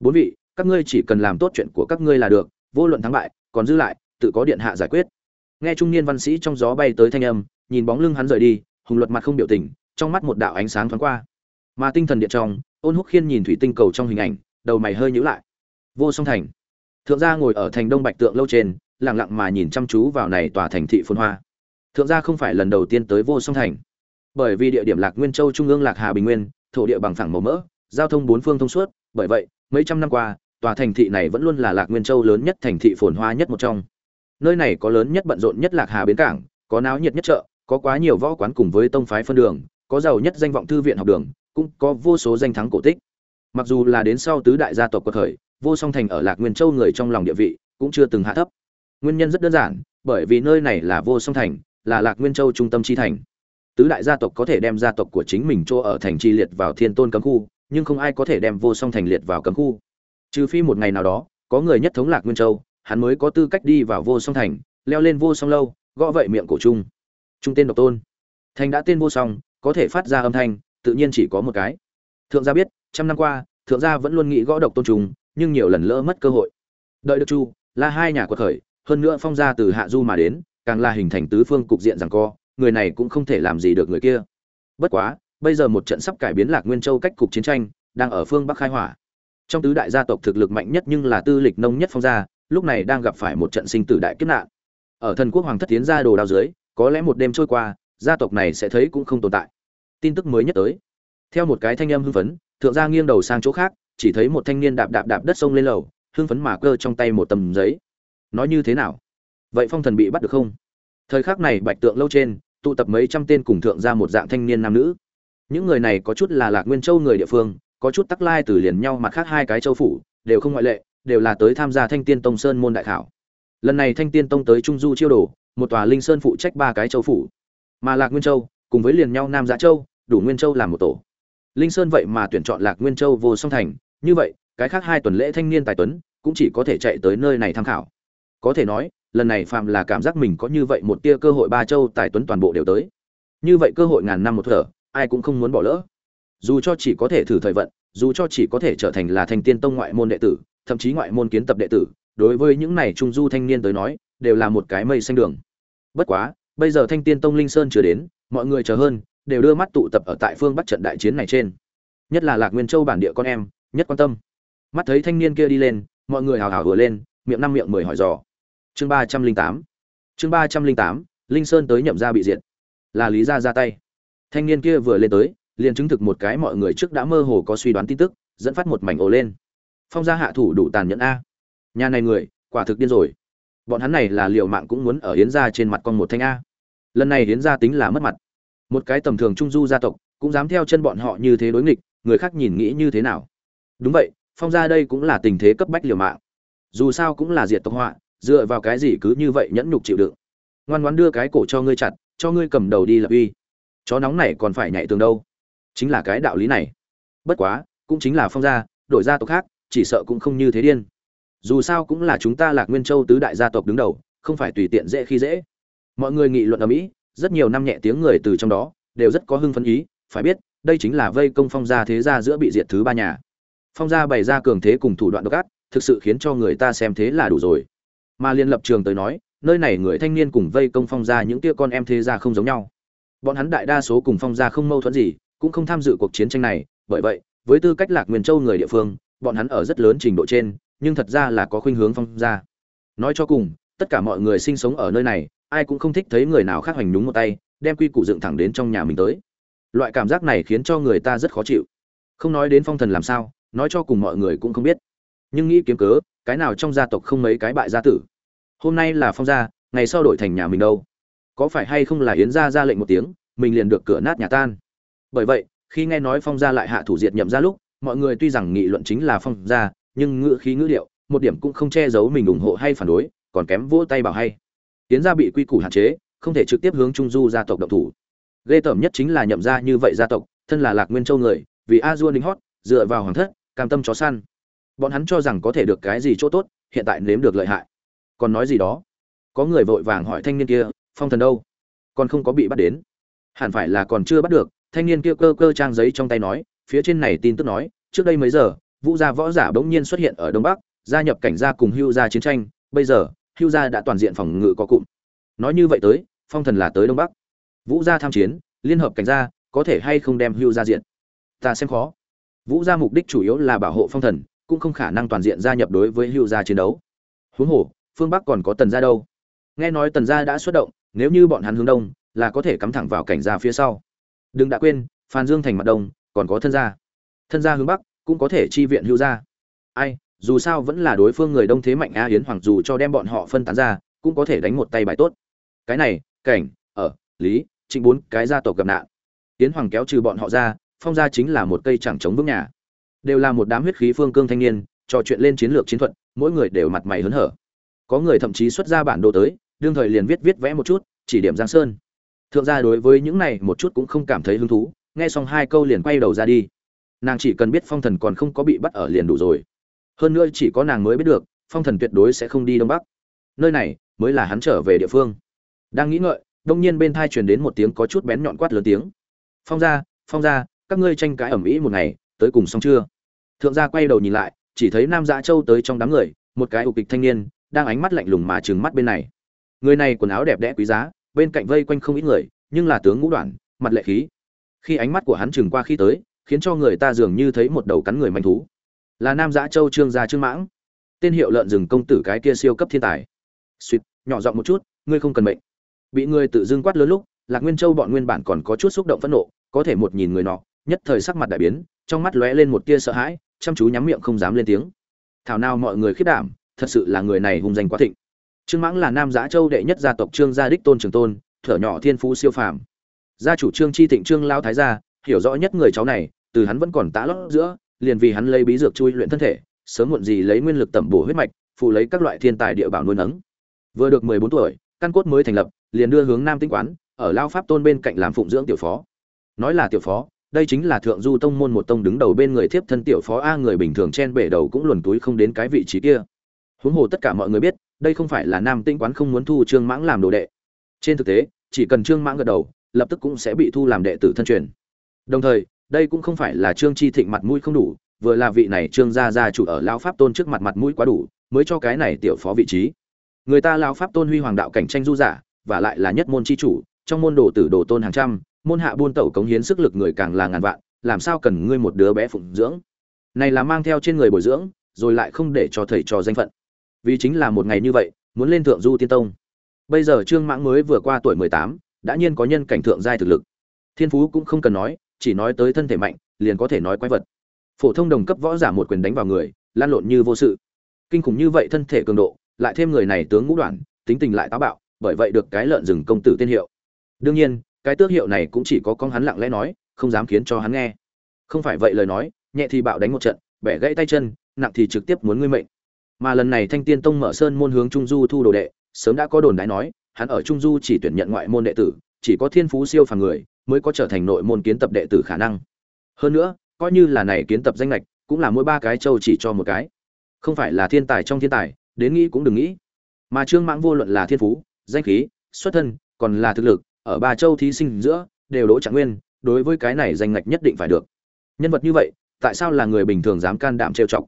Bốn vị, các ngươi chỉ cần làm tốt chuyện của các ngươi là được, vô luận thắng bại, còn giữ lại, tự có điện hạ giải quyết. Nghe trung niên văn sĩ trong gió bay tới thanh âm, nhìn bóng lưng hắn rời đi, hùng luật mặt không biểu tình, trong mắt một đạo ánh sáng thoáng qua. Mà tinh thần điện trong, ôn húc khiên nhìn thủy tinh cầu trong hình ảnh, đầu mày hơi nhíu lại. Vô song thành. Thượng gia ngồi ở thành đông bạch tượng lâu trên, lặng lặng mà nhìn chăm chú vào này tòa thành thị phồn hoa. Thượng gia không phải lần đầu tiên tới vô song thành. Bởi vì địa điểm lạc nguyên châu trung ương lạc hà bình nguyên, thổ địa bằng phẳng màu mỡ giao thông bốn phương thông suốt, bởi vậy, mấy trăm năm qua, tòa thành thị này vẫn luôn là lạc nguyên châu lớn nhất thành thị phồn hoa nhất một trong. Nơi này có lớn nhất bận rộn nhất lạc hà bến cảng, có náo nhiệt nhất chợ, có quá nhiều võ quán cùng với tông phái phân đường, có giàu nhất danh vọng thư viện học đường, cũng có vô số danh thắng cổ tích. Mặc dù là đến sau tứ đại gia tộc quật khởi, vô song thành ở lạc nguyên châu người trong lòng địa vị cũng chưa từng hạ thấp. Nguyên nhân rất đơn giản, bởi vì nơi này là vô song thành, là lạc nguyên châu trung tâm chi thành. Tứ đại gia tộc có thể đem gia tộc của chính mình cho ở thành chi liệt vào thiên tôn cấm khu nhưng không ai có thể đem vô song thành liệt vào cấm khu. Trừ phi một ngày nào đó, có người nhất thống lạc nguyên châu, hắn mới có tư cách đi vào vô song thành, leo lên vô song lâu, gõ vậy miệng cổ trung. Trung tên độc tôn. Thành đã tên vô song, có thể phát ra âm thanh, tự nhiên chỉ có một cái. Thượng gia biết, trăm năm qua, thượng gia vẫn luôn nghĩ gõ độc tôn trùng, nhưng nhiều lần lỡ mất cơ hội. Đợi được chu là hai nhà quật khởi, hơn nữa phong gia từ hạ du mà đến, càng là hình thành tứ phương cục diện rằng co, người này cũng không thể làm gì được người kia. Bất quá bây giờ một trận sắp cải biến lạc nguyên châu cách cục chiến tranh, đang ở phương bắc khai hỏa. Trong tứ đại gia tộc thực lực mạnh nhất nhưng là tư lịch nông nhất phong gia, lúc này đang gặp phải một trận sinh tử đại kiếp nạn. Ở thần quốc hoàng thất tiến ra đồ đao dưới, có lẽ một đêm trôi qua, gia tộc này sẽ thấy cũng không tồn tại. Tin tức mới nhất tới. Theo một cái thanh âm hưng phấn, thượng gia nghiêng đầu sang chỗ khác, chỉ thấy một thanh niên đạp đạp đạp đất sông lên lầu, hưng phấn mà cơ trong tay một tầm giấy. Nói như thế nào? Vậy phong thần bị bắt được không? Thời khắc này bạch tượng lâu trên, tụ tập mấy trăm tên cùng thượng gia một dạng thanh niên nam nữ những người này có chút là lạc nguyên châu người địa phương, có chút tắc lai từ liền nhau mặt khác hai cái châu phủ, đều không ngoại lệ, đều là tới tham gia thanh tiên tông sơn môn đại khảo. Lần này thanh tiên tông tới trung du chiêu đồ, một tòa linh sơn phụ trách ba cái châu phủ. Mà lạc nguyên châu, cùng với liền nhau nam giã châu, đủ nguyên châu làm một tổ. Linh sơn vậy mà tuyển chọn lạc nguyên châu vô song thành, như vậy, cái khác hai tuần lễ thanh niên tài tuấn, cũng chỉ có thể chạy tới nơi này tham khảo. Có thể nói, lần này phạm là cảm giác mình có như vậy một tia cơ hội ba châu tài tuấn toàn bộ đều tới. Như vậy cơ hội ngàn năm một thở ai cũng không muốn bỏ lỡ. Dù cho chỉ có thể thử thời vận, dù cho chỉ có thể trở thành là thành tiên tông ngoại môn đệ tử, thậm chí ngoại môn kiến tập đệ tử, đối với những này trung du thanh niên tới nói, đều là một cái mây xanh đường. Bất quá, bây giờ thanh tiên tông linh sơn chưa đến, mọi người chờ hơn, đều đưa mắt tụ tập ở tại phương bắc trận đại chiến này trên. Nhất là lạc nguyên châu bản địa con em, nhất quan tâm. Mắt thấy thanh niên kia đi lên, mọi người hào hào vừa lên, miệng năm miệng mười hỏi dò. Chương ba trăm linh tám. Chương ba trăm linh tám, linh sơn tới nhậm ra bị diệt. Là lý gia ra tay thanh niên kia vừa lên tới, liền chứng thực một cái mọi người trước đã mơ hồ có suy đoán tin tức, dẫn phát một mảnh ồ lên. Phong gia hạ thủ đủ tàn nhẫn a. Nhà này người, quả thực điên rồi. Bọn hắn này là liều mạng cũng muốn ở yến gia trên mặt con một thanh a. Lần này yến gia tính là mất mặt. Một cái tầm thường trung du gia tộc, cũng dám theo chân bọn họ như thế đối nghịch, người khác nhìn nghĩ như thế nào? Đúng vậy, phong gia đây cũng là tình thế cấp bách liều mạng. Dù sao cũng là diệt tộc họa, dựa vào cái gì cứ như vậy nhẫn nhục chịu đựng. Ngoan ngoãn đưa cái cổ cho ngươi chặt, cho ngươi cầm đầu đi lập uy chó nóng này còn phải nhảy tường đâu. Chính là cái đạo lý này. Bất quá, cũng chính là phong gia, đổi gia tộc khác, chỉ sợ cũng không như thế điên. Dù sao cũng là chúng ta lạc nguyên châu tứ đại gia tộc đứng đầu, không phải tùy tiện dễ khi dễ. Mọi người nghị luận ở mỹ, rất nhiều năm nhẹ tiếng người từ trong đó, đều rất có hưng phấn ý, phải biết, đây chính là vây công phong gia thế gia giữa bị diệt thứ ba nhà. Phong gia bày ra cường thế cùng thủ đoạn độc ác, thực sự khiến cho người ta xem thế là đủ rồi. Mà liên lập trường tới nói, nơi này người thanh niên cùng vây công phong gia những tia con em thế gia không giống nhau bọn hắn đại đa số cùng phong gia không mâu thuẫn gì, cũng không tham dự cuộc chiến tranh này, bởi vậy, với tư cách lạc nguyên châu người địa phương, bọn hắn ở rất lớn trình độ trên, nhưng thật ra là có khuynh hướng phong gia. Nói cho cùng, tất cả mọi người sinh sống ở nơi này, ai cũng không thích thấy người nào khác hoành nhúng một tay, đem quy củ dựng thẳng đến trong nhà mình tới. Loại cảm giác này khiến cho người ta rất khó chịu. Không nói đến phong thần làm sao, nói cho cùng mọi người cũng không biết. Nhưng nghĩ kiếm cớ, cái nào trong gia tộc không mấy cái bại gia tử? Hôm nay là phong gia, ngày sau đổi thành nhà mình đâu? Có phải hay không là yến gia ra lệnh một tiếng, mình liền được cửa nát nhà tan. Bởi vậy, khi nghe nói phong gia lại hạ thủ diệt nhậm ra lúc, mọi người tuy rằng nghị luận chính là phong gia, nhưng ngữ khí ngữ điệu, một điểm cũng không che giấu mình ủng hộ hay phản đối, còn kém vỗ tay bảo hay. Yến gia bị quy củ hạn chế, không thể trực tiếp hướng trung du gia tộc động thủ. Ghê tởm nhất chính là nhậm ra như vậy gia tộc, thân là lạc nguyên châu người, vì a dua lính hót, dựa vào hoàng thất, cam tâm chó săn. Bọn hắn cho rằng có thể được cái gì chỗ tốt, hiện tại nếm được lợi hại. Còn nói gì đó? Có người vội vàng hỏi thanh niên kia phong thần đâu? Còn không có bị bắt đến. Hẳn phải là còn chưa bắt được, thanh niên kia cơ cơ trang giấy trong tay nói, phía trên này tin tức nói, trước đây mấy giờ, vũ gia võ giả bỗng nhiên xuất hiện ở đông bắc, gia nhập cảnh gia cùng hưu gia chiến tranh, bây giờ, hưu gia đã toàn diện phòng ngự có cụm. Nói như vậy tới, phong thần là tới đông bắc. Vũ gia tham chiến, liên hợp cảnh gia, có thể hay không đem hưu gia diện ta xem khó. Vũ gia mục đích chủ yếu là bảo hộ phong thần, cũng không khả năng toàn diện gia nhập đối với hưu gia chiến đấu. Huống hồ, phương bắc còn có tần gia đâu? Nghe nói tần gia đã xuất động nếu như bọn hắn hướng đông, là có thể cắm thẳng vào cảnh gia phía sau. Đừng đã quên, phan dương thành mặt đông, còn có thân gia. Thân gia hướng bắc, cũng có thể chi viện hưu gia. Ai, dù sao vẫn là đối phương người đông thế mạnh a yến hoàng dù cho đem bọn họ phân tán ra, cũng có thể đánh một tay bài tốt. Cái này, cảnh, ở, lý, trịnh bốn, cái gia tộc gặp nạn. Yến hoàng kéo trừ bọn họ ra, phong gia chính là một cây chẳng chống vững nhà. Đều là một đám huyết khí phương cương thanh niên, trò chuyện lên chiến lược chiến thuật, mỗi người đều mặt mày hớn hở. Có người thậm chí xuất ra bản đồ tới đương thời liền viết viết vẽ một chút, chỉ điểm giang sơn. Thượng gia đối với những này một chút cũng không cảm thấy hứng thú, nghe xong hai câu liền quay đầu ra đi. Nàng chỉ cần biết phong thần còn không có bị bắt ở liền đủ rồi. Hơn nữa chỉ có nàng mới biết được, phong thần tuyệt đối sẽ không đi đông bắc. Nơi này mới là hắn trở về địa phương. Đang nghĩ ngợi, đông nhiên bên thai truyền đến một tiếng có chút bén nhọn quát lớn tiếng. Phong ra phong ra các ngươi tranh cãi ẩm ĩ một ngày, tới cùng xong chưa? Thượng gia quay đầu nhìn lại, chỉ thấy nam dạ châu tới trong đám người, một cái ục kịch thanh niên, đang ánh mắt lạnh lùng mà trừng mắt bên này người này quần áo đẹp đẽ quý giá, bên cạnh vây quanh không ít người, nhưng là tướng ngũ đoạn, mặt lệ khí. Khi ánh mắt của hắn trừng qua khi tới, khiến cho người ta dường như thấy một đầu cắn người manh thú. Là nam giã châu trương gia trương mãng. Tên hiệu lợn rừng công tử cái kia siêu cấp thiên tài. Suýt nhỏ giọng một chút, ngươi không cần mệnh. Bị người tự dưng quát lớn lúc, lạc nguyên châu bọn nguyên bản còn có chút xúc động phẫn nộ, có thể một nhìn người nọ, nhất thời sắc mặt đại biến, trong mắt lóe lên một tia sợ hãi, chăm chú nhắm miệng không dám lên tiếng. Thảo nào mọi người khiết đảm, thật sự là người này hung danh quá thịnh trương mãng là nam giã châu đệ nhất gia tộc trương gia đích tôn trường tôn, thở nhỏ thiên phú siêu phàm. Gia chủ trương chi thịnh trương lao thái gia, hiểu rõ nhất người cháu này, từ hắn vẫn còn tá lót giữa, liền vì hắn lấy bí dược chui luyện thân thể, sớm muộn gì lấy nguyên lực tẩm bổ huyết mạch, phụ lấy các loại thiên tài địa bảo nuôi nấng. Vừa được mười bốn tuổi, căn cốt mới thành lập, liền đưa hướng nam tinh quán, ở lao pháp tôn bên cạnh làm phụng dưỡng tiểu phó. Nói là tiểu phó, đây chính là thượng du tông môn một tông đứng đầu bên người thiếp thân tiểu phó a, người bình thường chen bể đầu cũng luồn túi không đến cái vị trí kia. Huống hồ tất cả mọi người biết đây không phải là nam Tĩnh quán không muốn thu trương mãng làm đồ đệ. Trên thực tế, chỉ cần trương mãng gật đầu, lập tức cũng sẽ bị thu làm đệ tử thân truyền. Đồng thời, đây cũng không phải là trương chi thịnh mặt mũi không đủ, vừa là vị này trương gia gia chủ ở Lão pháp tôn trước mặt mặt mũi quá đủ, mới cho cái này tiểu phó vị trí. Người ta Lão pháp tôn huy hoàng đạo cảnh tranh du giả, và lại là nhất môn chi chủ, trong môn đồ tử đồ tôn hàng trăm, môn hạ buôn tẩu cống hiến sức lực người càng là ngàn vạn, làm sao cần ngươi một đứa bé phụng dưỡng? Này là mang theo trên người bồi dưỡng, rồi lại không để cho thầy trò danh phận vì chính là một ngày như vậy, muốn lên thượng du tiên tông. Bây giờ trương mãng mới vừa qua tuổi mười tám, đã nhiên có nhân cảnh thượng giai thực lực. Thiên phú cũng không cần nói, chỉ nói tới thân thể mạnh, liền có thể nói quái vật. Phổ thông đồng cấp võ giả một quyền đánh vào người, lan lộn như vô sự. Kinh khủng như vậy thân thể cường độ, lại thêm người này tướng ngũ đoạn, tính tình lại táo bạo, bởi vậy được cái lợn rừng công tử tên hiệu. Đương nhiên, cái tước hiệu này cũng chỉ có con hắn lặng lẽ nói, không dám khiến cho hắn nghe. Không phải vậy lời nói, nhẹ thì bạo đánh một trận, bẻ gãy tay chân, nặng thì trực tiếp muốn ngươi mệnh mà lần này thanh tiên tông mở sơn môn hướng trung du thu đồ đệ, sớm đã có đồn đái nói, hắn ở trung du chỉ tuyển nhận ngoại môn đệ tử, chỉ có thiên phú siêu phàm người mới có trở thành nội môn kiến tập đệ tử khả năng. Hơn nữa, coi như là này kiến tập danh lệch cũng là mỗi ba cái châu chỉ cho một cái. Không phải là thiên tài trong thiên tài, đến nghĩ cũng đừng nghĩ. Mà trương mãng vô luận là thiên phú, danh khí, xuất thân, còn là thực lực, ở ba châu thí sinh giữa, đều đỗ trạng nguyên, đối với cái này danh ngạch nhất định phải được. Nhân vật như vậy, tại sao là người bình thường dám can đảm trêu chọc?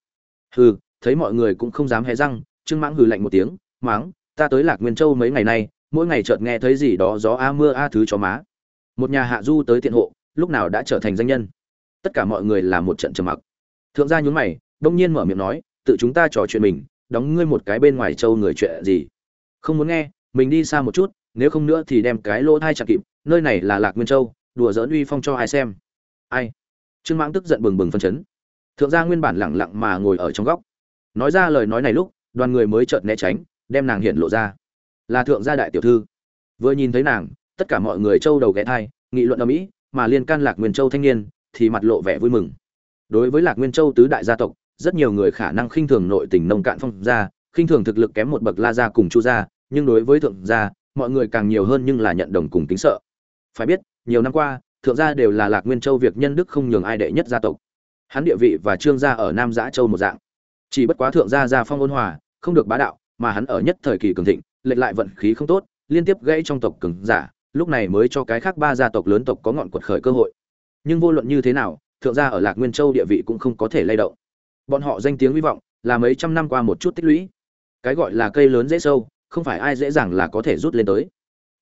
Hừ thấy mọi người cũng không dám hé răng, trương mãng hừ lạnh một tiếng máng ta tới lạc nguyên châu mấy ngày nay, mỗi ngày chợt nghe thấy gì đó gió a mưa a thứ cho má. Một nhà hạ du tới tiện hộ, lúc nào đã trở thành danh nhân? Tất cả mọi người là một trận trầm mặc. Thượng gia nhún mày, đông nhiên mở miệng nói, tự chúng ta trò chuyện mình, đóng ngươi một cái bên ngoài châu người chuyện gì? Không muốn nghe, mình đi xa một chút, nếu không nữa thì đem cái lỗ thai chặt kịp, nơi này là lạc nguyên châu, đùa giỡn uy phong cho ai xem. Ai? Trương mãng tức giận bừng bừng phân chấn. Thượng gia nguyên bản lẳng lặng mà ngồi ở trong góc nói ra lời nói này lúc, đoàn người mới chợt né tránh, đem nàng hiện lộ ra. Là thượng gia đại tiểu thư. Vừa nhìn thấy nàng, tất cả mọi người châu đầu ghé thai, nghị luận ở mỹ mà liên can lạc nguyên châu thanh niên, thì mặt lộ vẻ vui mừng. Đối với lạc nguyên châu tứ đại gia tộc, rất nhiều người khả năng khinh thường nội tình nông cạn phong gia, khinh thường thực lực kém một bậc la gia cùng chu gia, nhưng đối với thượng gia, mọi người càng nhiều hơn nhưng là nhận đồng cùng kính sợ. Phải biết, nhiều năm qua, thượng gia đều là lạc nguyên châu việc nhân đức không nhường ai đệ nhất gia tộc. Hắn địa vị và trương gia ở nam giã châu một dạng chỉ bất quá thượng gia gia phong ôn hòa, không được bá đạo, mà hắn ở nhất thời kỳ cường thịnh, lệch lại vận khí không tốt, liên tiếp gãy trong tộc cường giả, lúc này mới cho cái khác ba gia tộc lớn tộc có ngọn quật khởi cơ hội. Nhưng vô luận như thế nào, thượng gia ở lạc nguyên châu địa vị cũng không có thể lay động. Bọn họ danh tiếng hy vọng là mấy trăm năm qua một chút tích lũy. Cái gọi là cây lớn dễ sâu, không phải ai dễ dàng là có thể rút lên tới.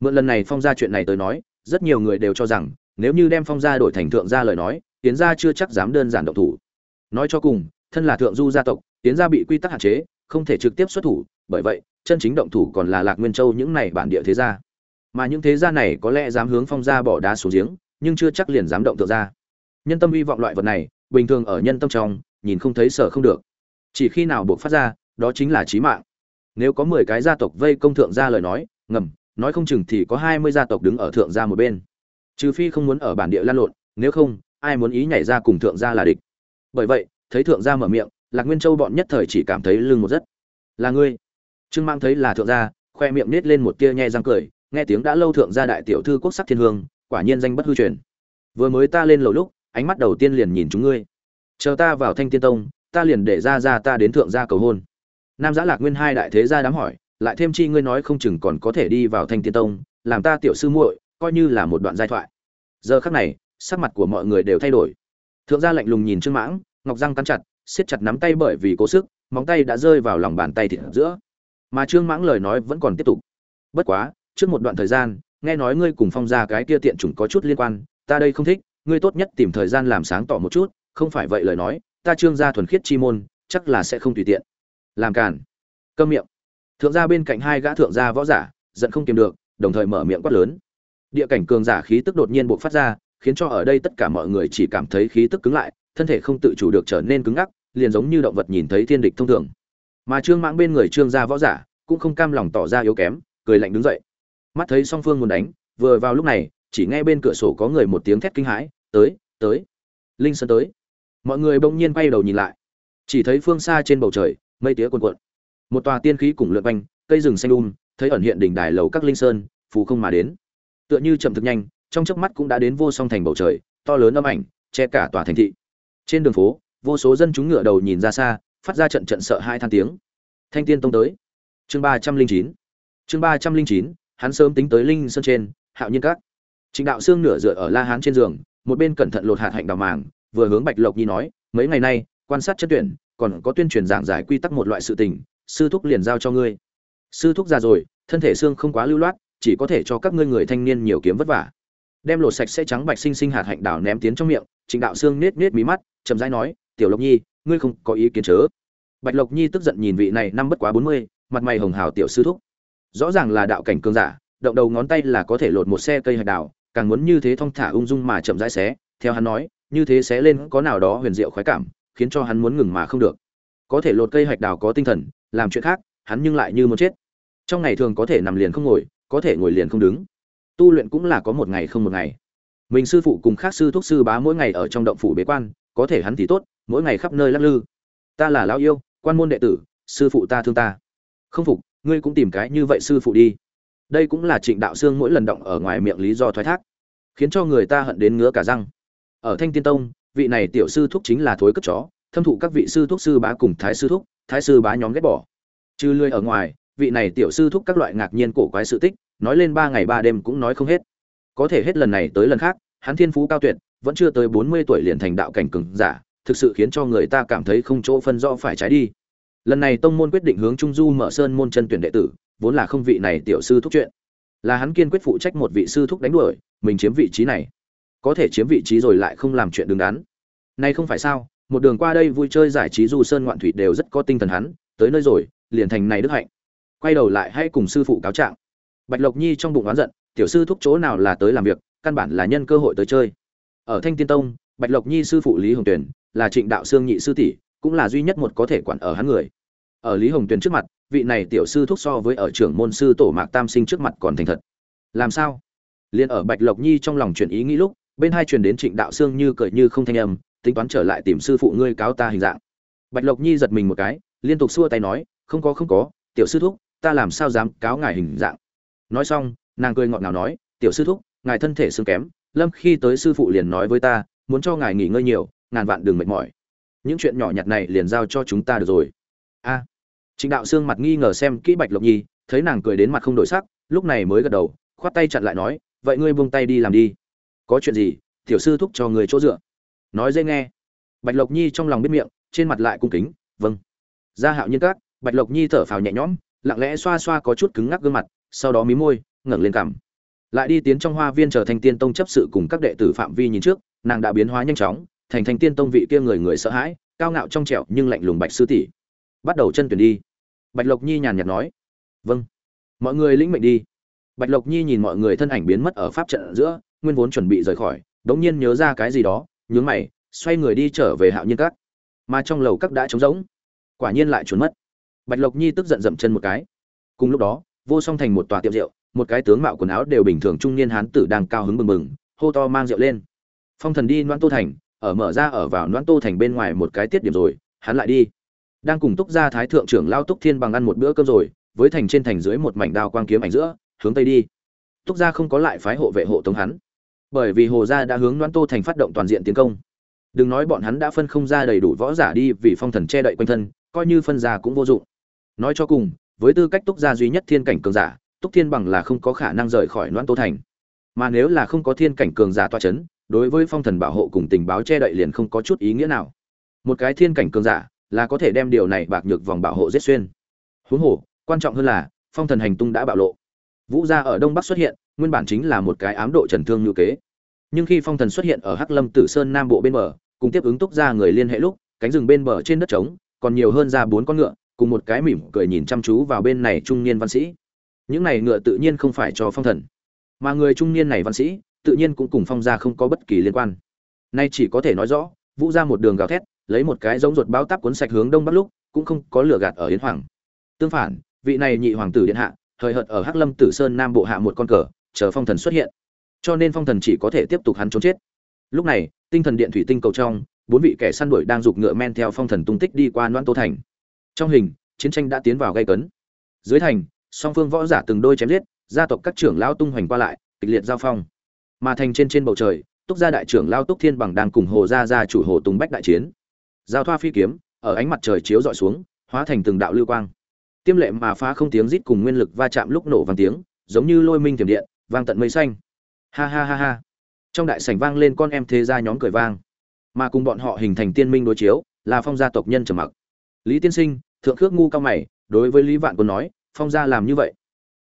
Mượn lần này phong gia chuyện này tới nói, rất nhiều người đều cho rằng, nếu như đem phong gia đổi thành thượng gia lời nói tiến gia chưa chắc dám đơn giản động thủ. Nói cho cùng, thân là thượng du gia tộc tiến ra bị quy tắc hạn chế, không thể trực tiếp xuất thủ, bởi vậy, chân chính động thủ còn là lạc nguyên châu những này bản địa thế gia. Mà những thế gia này có lẽ dám hướng phong gia bỏ đá xuống giếng, nhưng chưa chắc liền dám động thượng gia. Nhân tâm hy vọng loại vật này, bình thường ở nhân tâm trong, nhìn không thấy sợ không được. Chỉ khi nào buộc phát ra, đó chính là chí mạng. Nếu có mười cái gia tộc vây công thượng gia lời nói, ngầm, nói không chừng thì có hai mươi gia tộc đứng ở thượng gia một bên. Trừ phi không muốn ở bản địa lan lộn, nếu không, ai muốn ý nhảy ra cùng thượng gia là địch. Bởi vậy, thấy thượng gia mở miệng lạc nguyên châu bọn nhất thời chỉ cảm thấy lưng một rất. Là ngươi? Trương mang thấy là thượng gia, khoe miệng nết lên một tia nhe răng cười, nghe tiếng đã lâu thượng gia đại tiểu thư quốc sắc thiên hương, quả nhiên danh bất hư truyền. Vừa mới ta lên lầu lúc, ánh mắt đầu tiên liền nhìn chúng ngươi. Chờ ta vào thanh tiên tông, ta liền để ra ra ta đến thượng gia cầu hôn. Nam giã lạc nguyên hai đại thế gia đám hỏi, lại thêm chi ngươi nói không chừng còn có thể đi vào thanh tiên tông, làm ta tiểu sư muội, coi như là một đoạn giai thoại. Giờ khắc này, sắc mặt của mọi người đều thay đổi. Thượng gia lạnh lùng nhìn trương mãng, ngọc răng cắn chặt siết chặt nắm tay bởi vì cố sức, móng tay đã rơi vào lòng bàn tay thịt giữa. Mà trương mãng lời nói vẫn còn tiếp tục. Bất quá, trước một đoạn thời gian, nghe nói ngươi cùng phong gia cái kia tiện chủng có chút liên quan, ta đây không thích, ngươi tốt nhất tìm thời gian làm sáng tỏ một chút, không phải vậy lời nói, ta trương gia thuần khiết chi môn, chắc là sẽ không tùy tiện. Làm cản câm miệng. Thượng gia bên cạnh hai gã thượng gia võ giả, giận không kiềm được, đồng thời mở miệng quát lớn. Địa cảnh cường giả khí tức đột nhiên bộc phát ra, khiến cho ở đây tất cả mọi người chỉ cảm thấy khí tức cứng lại thân thể không tự chủ được trở nên cứng ngắc, liền giống như động vật nhìn thấy thiên địch thông thường. Mà trương mãng bên người trương gia võ giả cũng không cam lòng tỏ ra yếu kém, cười lạnh đứng dậy. Mắt thấy song phương muốn đánh, vừa vào lúc này, chỉ nghe bên cửa sổ có người một tiếng thét kinh hãi, tới tới, linh sơn tới. Mọi người bỗng nhiên quay đầu nhìn lại. Chỉ thấy phương xa trên bầu trời, mây tía cuồn cuộn. Một tòa tiên khí cùng lượn quanh, cây rừng xanh um thấy ẩn hiện đỉnh đài lầu các linh sơn, phù không mà đến. Tựa như chậm thực nhanh, trong chớp mắt cũng đã đến vô song thành bầu trời, to lớn âm ảnh, che cả tòa thành thị trên đường phố, vô số dân chúng ngựa đầu nhìn ra xa, phát ra trận trận sợ hai than tiếng. Thanh tiên tông tới. Chương ba trăm linh chín. Chương ba trăm linh chín, hắn sớm tính tới linh sơn trên, hạo nhiên các. Trịnh đạo xương nửa dựa ở la hán trên giường, một bên cẩn thận lột hạt hạnh đào màng, vừa hướng bạch lộc nhi nói, mấy ngày nay, quan sát chất tuyển, còn có tuyên truyền giảng giải quy tắc một loại sự tình, sư thúc liền giao cho ngươi. Sư thúc già rồi, thân thể xương không quá lưu loát, chỉ có thể cho các ngươi người thanh niên nhiều kiếm vất vả. Đem lột sạch sẽ trắng bạch sinh sinh hạt hạnh đào ném tiến trong miệng, trịnh đạo sương nết nết mí mắt chậm rãi nói, tiểu lộc nhi, ngươi không có ý kiến chớ. Bạch lộc nhi tức giận nhìn vị này năm bất quá bốn mươi, mặt mày hồng hào tiểu sư thúc. Rõ ràng là đạo cảnh cương giả, động đầu ngón tay là có thể lột một xe cây hạt đào, càng muốn như thế thong thả ung dung mà chậm rãi xé. Theo hắn nói, như thế xé lên có nào đó huyền diệu khoái cảm, khiến cho hắn muốn ngừng mà không được. Có thể lột cây hạch đào có tinh thần, làm chuyện khác, hắn nhưng lại như muốn chết. Trong ngày thường có thể nằm liền không ngồi, có thể ngồi liền không đứng. Tu luyện cũng là có một ngày không một ngày. Mình sư phụ cùng khác sư thuốc sư bá mỗi ngày ở trong động phủ bế quan có thể hắn thì tốt, mỗi ngày khắp nơi lắc lư. Ta là lão yêu, quan môn đệ tử, sư phụ ta thương ta. Không phục, ngươi cũng tìm cái như vậy sư phụ đi. Đây cũng là trịnh đạo sương mỗi lần động ở ngoài miệng lý do thoái thác, khiến cho người ta hận đến ngứa cả răng. Ở thanh tiên tông, vị này tiểu sư thúc chính là thối cất chó, thâm thụ các vị sư thúc sư bá cùng thái sư thúc, thái sư bá nhóm ghét bỏ. Trừ lười ở ngoài, vị này tiểu sư thúc các loại ngạc nhiên cổ quái sự tích, nói lên ba ngày ba đêm cũng nói không hết. Có thể hết lần này tới lần khác, hắn thiên phú cao tuyệt vẫn chưa tới bốn mươi tuổi liền thành đạo cảnh cường giả, thực sự khiến cho người ta cảm thấy không chỗ phân rõ phải trái đi. Lần này tông môn quyết định hướng trung du mở sơn môn chân tuyển đệ tử, vốn là không vị này tiểu sư thúc chuyện. Là hắn kiên quyết phụ trách một vị sư thúc đánh đuổi, mình chiếm vị trí này. Có thể chiếm vị trí rồi lại không làm chuyện đứng đắn. Nay không phải sao, một đường qua đây vui chơi giải trí du sơn ngoạn thủy đều rất có tinh thần hắn, tới nơi rồi, liền thành này đức hạnh. Quay đầu lại hay cùng sư phụ cáo trạng. Bạch lộc nhi trong bụng oán giận, tiểu sư thúc chỗ nào là tới làm việc, căn bản là nhân cơ hội tới chơi ở thanh tiên tông, bạch lộc nhi sư phụ lý hồng tuyền là trịnh đạo sương nhị sư tỷ, cũng là duy nhất một có thể quản ở hắn người. Ở lý hồng tuyền trước mặt, vị này tiểu sư thúc so với ở trưởng môn sư tổ mạc tam sinh trước mặt còn thành thật. Làm sao? Liền ở bạch lộc nhi trong lòng chuyển ý nghĩ lúc, bên hai truyền đến trịnh đạo sương như cười như không thanh âm, tính toán trở lại tìm sư phụ ngươi cáo ta hình dạng. Bạch lộc nhi giật mình một cái, liên tục xua tay nói, không có không có, tiểu sư thúc, ta làm sao dám cáo ngài hình dạng? Nói xong, nàng cười ngọt ngào nói, tiểu sư thúc, ngài thân thể xương kém lâm khi tới sư phụ liền nói với ta muốn cho ngài nghỉ ngơi nhiều ngàn vạn đừng mệt mỏi. Những chuyện nhỏ nhặt này liền giao cho chúng ta được rồi. A. À, trịnh đạo sương mặt nghi ngờ xem kỹ bạch lộc nhi thấy nàng cười đến mặt không đổi sắc lúc này mới gật đầu khoát tay chặn lại nói vậy ngươi buông tay đi làm đi. Có chuyện gì tiểu sư thúc cho người chỗ dựa. Nói dễ nghe. Bạch lộc nhi trong lòng biết miệng trên mặt lại cung kính vâng. Gia hạo nhiên các bạch lộc nhi thở phào nhẹ nhõm lặng lẽ xoa xoa có chút cứng ngắc gương mặt sau đó mí môi ngẩng lên cằm lại đi tiến trong hoa viên trở thành tiên tông chấp sự cùng các đệ tử phạm vi nhìn trước, nàng đã biến hóa nhanh chóng, thành thành tiên tông vị kia người người sợ hãi, cao ngạo trong trẻo nhưng lạnh lùng bạch sư tỷ. Bắt đầu chân tuyển đi. Bạch lộc nhi nhàn nhạt nói. Vâng. Mọi người lĩnh mệnh đi. Bạch lộc nhi nhìn mọi người thân ảnh biến mất ở pháp trận giữa, nguyên vốn chuẩn bị rời khỏi, đống nhiên nhớ ra cái gì đó, nhướng mày, xoay người đi trở về hạo nhiên các. Mà trong lầu các đã trống rỗng. Quả nhiên lại trốn mất. Bạch lộc nhi tức giận dậm chân một cái. Cùng lúc đó, vô song thành một tòa tiệm rượu một cái tướng mạo quần áo đều bình thường trung niên hán tử đang cao hứng bừng bừng, hô to mang rượu lên. Phong thần đi noan tô thành, ở mở ra ở vào noan tô thành bên ngoài một cái tiết điểm rồi, hắn lại đi. Đang cùng túc gia thái thượng trưởng lao túc thiên bằng ăn một bữa cơm rồi, với thành trên thành dưới một mảnh đao quang kiếm ảnh giữa, hướng tây đi. Túc gia không có lại phái hộ vệ hộ tống hắn, bởi vì hồ gia đã hướng noan tô thành phát động toàn diện tiến công. Đừng nói bọn hắn đã phân không ra đầy đủ võ giả đi vì phong thần che đậy quanh thân, coi như phân ra cũng vô dụng. Nói cho cùng, với tư cách túc gia duy nhất thiên cảnh cường giả túc thiên bằng là không có khả năng rời khỏi noan tô thành. Mà nếu là không có thiên cảnh cường giả toa c h ấ n đối với phong thần bảo hộ cùng tình báo che đậy liền không có chút ý nghĩa nào. Một cái thiên cảnh cường giả là có thể đem điều này bạc nhược vòng bảo hộ giết xuyên. Huống hồ, quan trọng hơn là, phong thần hành tung đã bạo lộ. Vũ gia ở đông bắc xuất hiện, nguyên bản chính là một cái ám độ trần thương ngữ kế. Nhưng khi phong thần xuất hiện ở hắc lâm tử sơn nam bộ bên bờ, cùng tiếp ứng túc ra người liên hệ lúc, cánh rừng bên bờ trên đất trống, còn nhiều hơn ra bốn con ngựa, cùng một cái mỉm cười nhìn chăm chú vào bên này trung niên văn sĩ những này ngựa tự nhiên không phải cho phong thần. Mà người trung niên này văn sĩ, tự nhiên cũng cùng phong gia không có bất kỳ liên quan. Nay chỉ có thể nói rõ, vũ ra một đường gào thét, lấy một cái giống ruột bao tắp cuốn sạch hướng đông bắc lúc, cũng không có lửa gạt ở yến hoàng. Tương phản, vị này nhị hoàng tử điện hạ thời hợt ở hắc lâm tử sơn nam bộ hạ một con cờ, chờ phong thần xuất hiện. Cho nên phong thần chỉ có thể tiếp tục hắn trốn chết. Lúc này, tinh thần điện thủy tinh cầu trong, bốn vị kẻ săn đuổi đang giục ngựa men theo phong thần tung tích đi qua noan tô thành. Trong hình, chiến tranh đã tiến vào gây cấn. Dưới thành song phương võ giả từng đôi chém giết, gia tộc các trưởng lao tung hoành qua lại, kịch liệt giao phong. Mà thành trên trên bầu trời, túc gia đại trưởng lao túc thiên bằng đang cùng hồ gia gia chủ hồ tùng bách đại chiến. Giao thoa phi kiếm, ở ánh mặt trời chiếu dọi xuống, hóa thành từng đạo lưu quang. Tiêm lệ mà phá không tiếng rít cùng nguyên lực va chạm lúc nổ vang tiếng, giống như lôi minh tiềm điện, vang tận mây xanh. Ha ha ha ha. Trong đại sảnh vang lên con em thế gia nhóm cười vang. Mà cùng bọn họ hình thành tiên minh đối chiếu, là phong gia tộc nhân trầm mặc. Lý tiên sinh, thượng khước ngu cao mày, đối với lý vạn quân nói phong gia làm như vậy.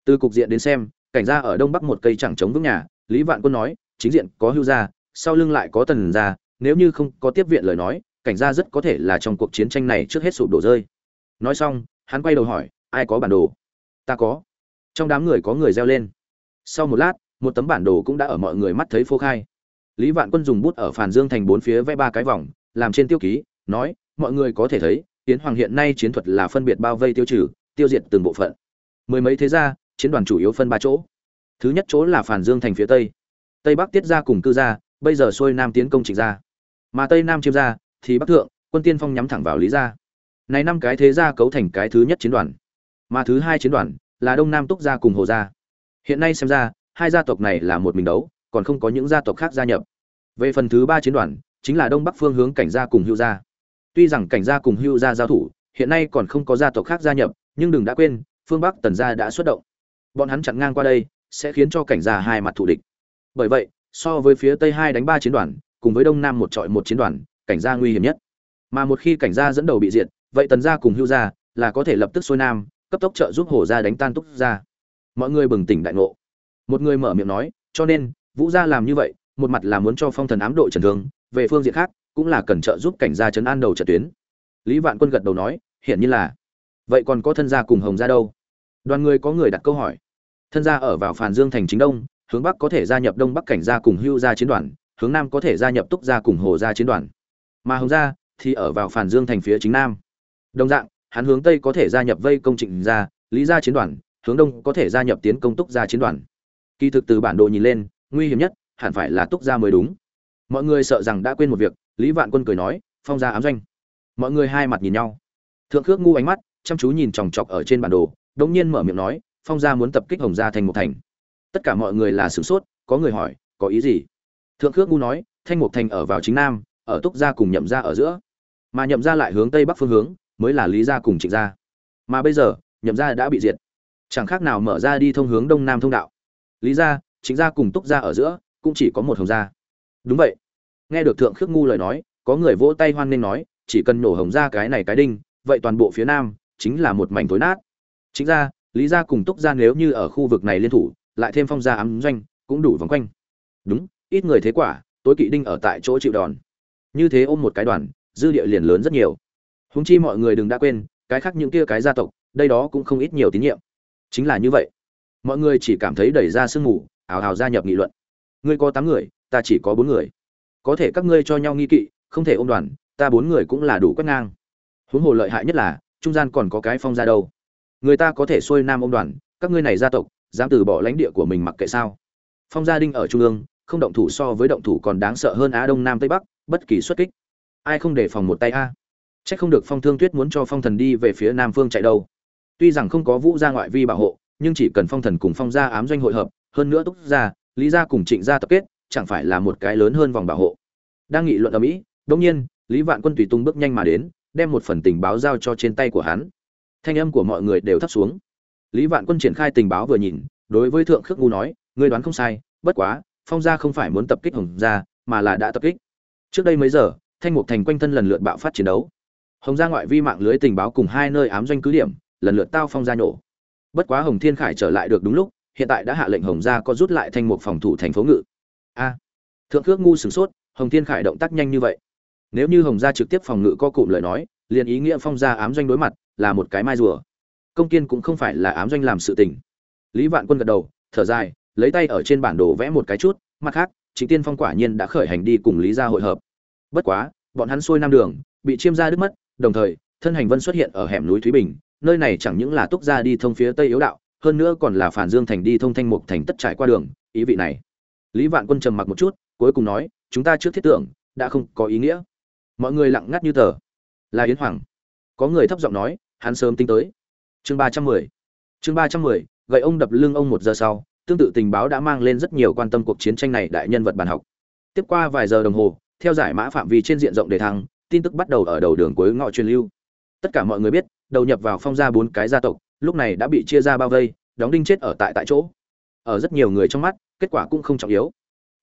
Từ cục diện đến xem, cảnh gia ở đông bắc một cây chẳng chống vững nhà, lý vạn quân nói, chính diện có hưu gia, sau lưng lại có tần gia, nếu như không có tiếp viện lời nói, cảnh gia rất có thể là trong cuộc chiến tranh này trước hết sụp đổ rơi. Nói xong, hắn quay đầu hỏi, ai có bản đồ? Ta có. Trong đám người có người reo lên. Sau một lát, một tấm bản đồ cũng đã ở mọi người mắt thấy phô khai. Lý vạn quân dùng bút ở phàn dương thành bốn phía vẽ ba cái vòng, làm trên tiêu ký, nói, mọi người có thể thấy tiến hoàng hiện nay chiến thuật là phân biệt bao vây tiêu trừ, tiêu diệt từng bộ phận mười mấy thế gia, chiến đoàn chủ yếu phân ba chỗ. Thứ nhất chỗ là phản dương thành phía tây. Tây bắc tiết gia cùng cư gia, bây giờ xuôi nam tiến công trịnh gia. Mà tây nam chiêm gia, thì bắc thượng, quân tiên phong nhắm thẳng vào lý gia. Này năm cái thế gia cấu thành cái thứ nhất chiến đoàn. Mà thứ hai chiến đoàn là đông nam túc gia cùng hồ gia. Hiện nay xem ra, hai gia tộc này là một mình đấu, còn không có những gia tộc khác gia nhập. Về phần thứ ba chiến đoàn, chính là đông bắc phương hướng cảnh gia cùng hưu gia. Tuy rằng cảnh gia cùng hưu gia giao thủ, hiện nay còn không có gia tộc khác gia nhập, nhưng đừng đã quên phương bắc tần gia đã xuất động. Bọn hắn chặn ngang qua đây, sẽ khiến cho cảnh gia hai mặt thù địch. Bởi vậy, so với phía tây hai đánh ba chiến đoàn, cùng với đông nam một trọi một chiến đoàn, cảnh gia nguy hiểm nhất. Mà một khi cảnh gia dẫn đầu bị diệt, vậy tần gia cùng hưu gia là có thể lập tức xuôi nam, cấp tốc trợ giúp hổ gia đánh tan túc gia. Mọi người bừng tỉnh đại ngộ. Một người mở miệng nói, cho nên, vũ gia làm như vậy, một mặt là muốn cho phong thần ám đội trần thương, về phương diện khác, cũng là cần trợ giúp cảnh gia chấn an đầu trận tuyến. Lý vạn quân gật đầu nói, hiển nhiên là. Vậy còn có thân gia cùng hồng gia đâu? Đoàn người có người đặt câu hỏi. Thân gia ở vào phàn dương thành chính đông, hướng bắc có thể gia nhập đông bắc cảnh gia cùng hưu gia chiến đoàn, hướng nam có thể gia nhập túc gia cùng hồ gia chiến đoàn. Mà hồng gia thì ở vào phàn dương thành phía chính nam. Đồng dạng, hắn hướng tây có thể gia nhập vây công trịnh gia, lý gia chiến đoàn, hướng đông có thể gia nhập tiến công túc gia chiến đoàn. Kỳ thực từ bản đồ nhìn lên, nguy hiểm nhất hẳn phải là túc gia mới đúng. Mọi người sợ rằng đã quên một việc, lý vạn quân cười nói, phong gia ám doanh mọi người hai mặt nhìn nhau. Thượng khước ngu ánh mắt, chăm chú nhìn chòng chọc ở trên bản đồ đống nhiên mở miệng nói, phong gia muốn tập kích hồng gia thành một thành. Tất cả mọi người là sửng sốt, có người hỏi, có ý gì? Thượng khước ngu nói, thanh mục thành ở vào chính nam, ở túc gia cùng nhậm gia ở giữa, mà nhậm gia lại hướng tây bắc phương hướng, mới là lý gia cùng trịnh gia. Mà bây giờ, nhậm gia đã bị diệt. Chẳng khác nào mở ra đi thông hướng đông nam thông đạo. Lý gia, trịnh gia cùng túc gia ở giữa, cũng chỉ có một hồng gia. Đúng vậy. Nghe được thượng khước ngu lời nói, có người vỗ tay hoan nghênh nói, chỉ cần nổ hồng gia cái này cái đinh, vậy toàn bộ phía nam chính là một mảnh tối nát chính ra, lý gia cùng túc gia nếu như ở khu vực này liên thủ, lại thêm phong gia ám doanh, cũng đủ vòng quanh. Đúng, ít người thế quả, tối kỵ đinh ở tại chỗ chịu đòn. Như thế ôm một cái đoàn, dư địa liền lớn rất nhiều. Húng chi mọi người đừng đã quên, cái khác những kia cái gia tộc, đây đó cũng không ít nhiều tín nhiệm. Chính là như vậy. Mọi người chỉ cảm thấy đẩy ra sương mù ảo hào gia nhập nghị luận. Ngươi có tám người, ta chỉ có bốn người. Có thể các ngươi cho nhau nghi kỵ, không thể ôm đoàn, ta bốn người cũng là đủ quét ngang. Huống hồ lợi hại nhất là, trung gian còn có cái phong gia đâu người ta có thể xuôi nam ông đoàn các ngươi này gia tộc dám từ bỏ lãnh địa của mình mặc kệ sao phong gia đinh ở trung ương không động thủ so với động thủ còn đáng sợ hơn á đông nam tây bắc bất kỳ xuất kích ai không để phòng một tay a Chắc không được Phong Thương Tuyết muốn cho Phong Thần đi về phía Nam Phương chạy đâu. Tuy rằng không có Vũ gia ngoại vi bảo hộ, nhưng chỉ cần Phong Thần cùng Phong gia ám doanh hội hợp, hơn nữa Túc gia, Lý gia cùng Trịnh gia tập kết, chẳng phải là một cái lớn hơn vòng bảo hộ. Đang nghị luận ở Mỹ, đột nhiên, Lý Vạn Quân tùy tung bước nhanh mà đến, đem một phần tình báo giao cho trên tay của hắn. Thanh âm của mọi người đều thấp xuống. Lý Vạn Quân triển khai tình báo vừa nhìn, đối với Thượng Khước ngu nói, ngươi đoán không sai, bất quá, Phong gia không phải muốn tập kích Hồng gia, mà là đã tập kích. Trước đây mấy giờ, Thanh Mục Thành quanh thân lần lượt bạo phát chiến đấu. Hồng gia ngoại vi mạng lưới tình báo cùng hai nơi ám doanh cứ điểm lần lượt tao phong gia nổ. Bất quá hồng thiên khải trở lại được đúng lúc hiện tại đã hạ lệnh hồng gia có rút lại thanh mục phòng thủ thành phố ngự. A! Thượng khước ngu sửng sốt hồng thiên khải động tác nhanh như vậy. Nếu như hồng gia trực tiếp phòng ngự co cụm lời nói liền ý nghĩa phong gia ám doanh đối mặt là một cái mai rùa. Công kiên cũng không phải là ám doanh làm sự tình. Lý vạn quân gật đầu, thở dài, lấy tay ở trên bản đồ vẽ một cái chút, mặt khác chính tiên phong quả nhiên đã khởi hành đi cùng lý gia hội hợp. Bất quá, bọn hắn xuôi nam đường, bị chiêm gia đứt mất, đồng thời, thân hành vân xuất hiện ở hẻm núi thúy bình, nơi này chẳng những là túc gia đi thông phía tây yếu đạo, hơn nữa còn là phản dương thành đi thông thanh mục thành tất trải qua đường, ý vị này. Lý vạn quân trầm mặc một chút, cuối cùng nói, chúng ta trước thiết tưởng, đã không có ý nghĩa. Mọi người lặng ngắt như tờ. Là yến hoàng có người thấp giọng nói, hắn sớm tính tới. Chương ba trăm mười. Chương ba trăm mười, gậy ông đập lưng ông một giờ sau, tương tự tình báo đã mang lên rất nhiều quan tâm cuộc chiến tranh này đại nhân vật bàn học. Tiếp qua vài giờ đồng hồ, theo giải mã phạm vi trên diện rộng đề thăng, tin tức bắt đầu ở đầu đường cuối ngõ truyền lưu. Tất cả mọi người biết, đầu nhập vào phong gia bốn cái gia tộc, lúc này đã bị chia ra bao vây, đóng đinh chết ở tại tại chỗ. Ở rất nhiều người trong mắt, kết quả cũng không trọng yếu.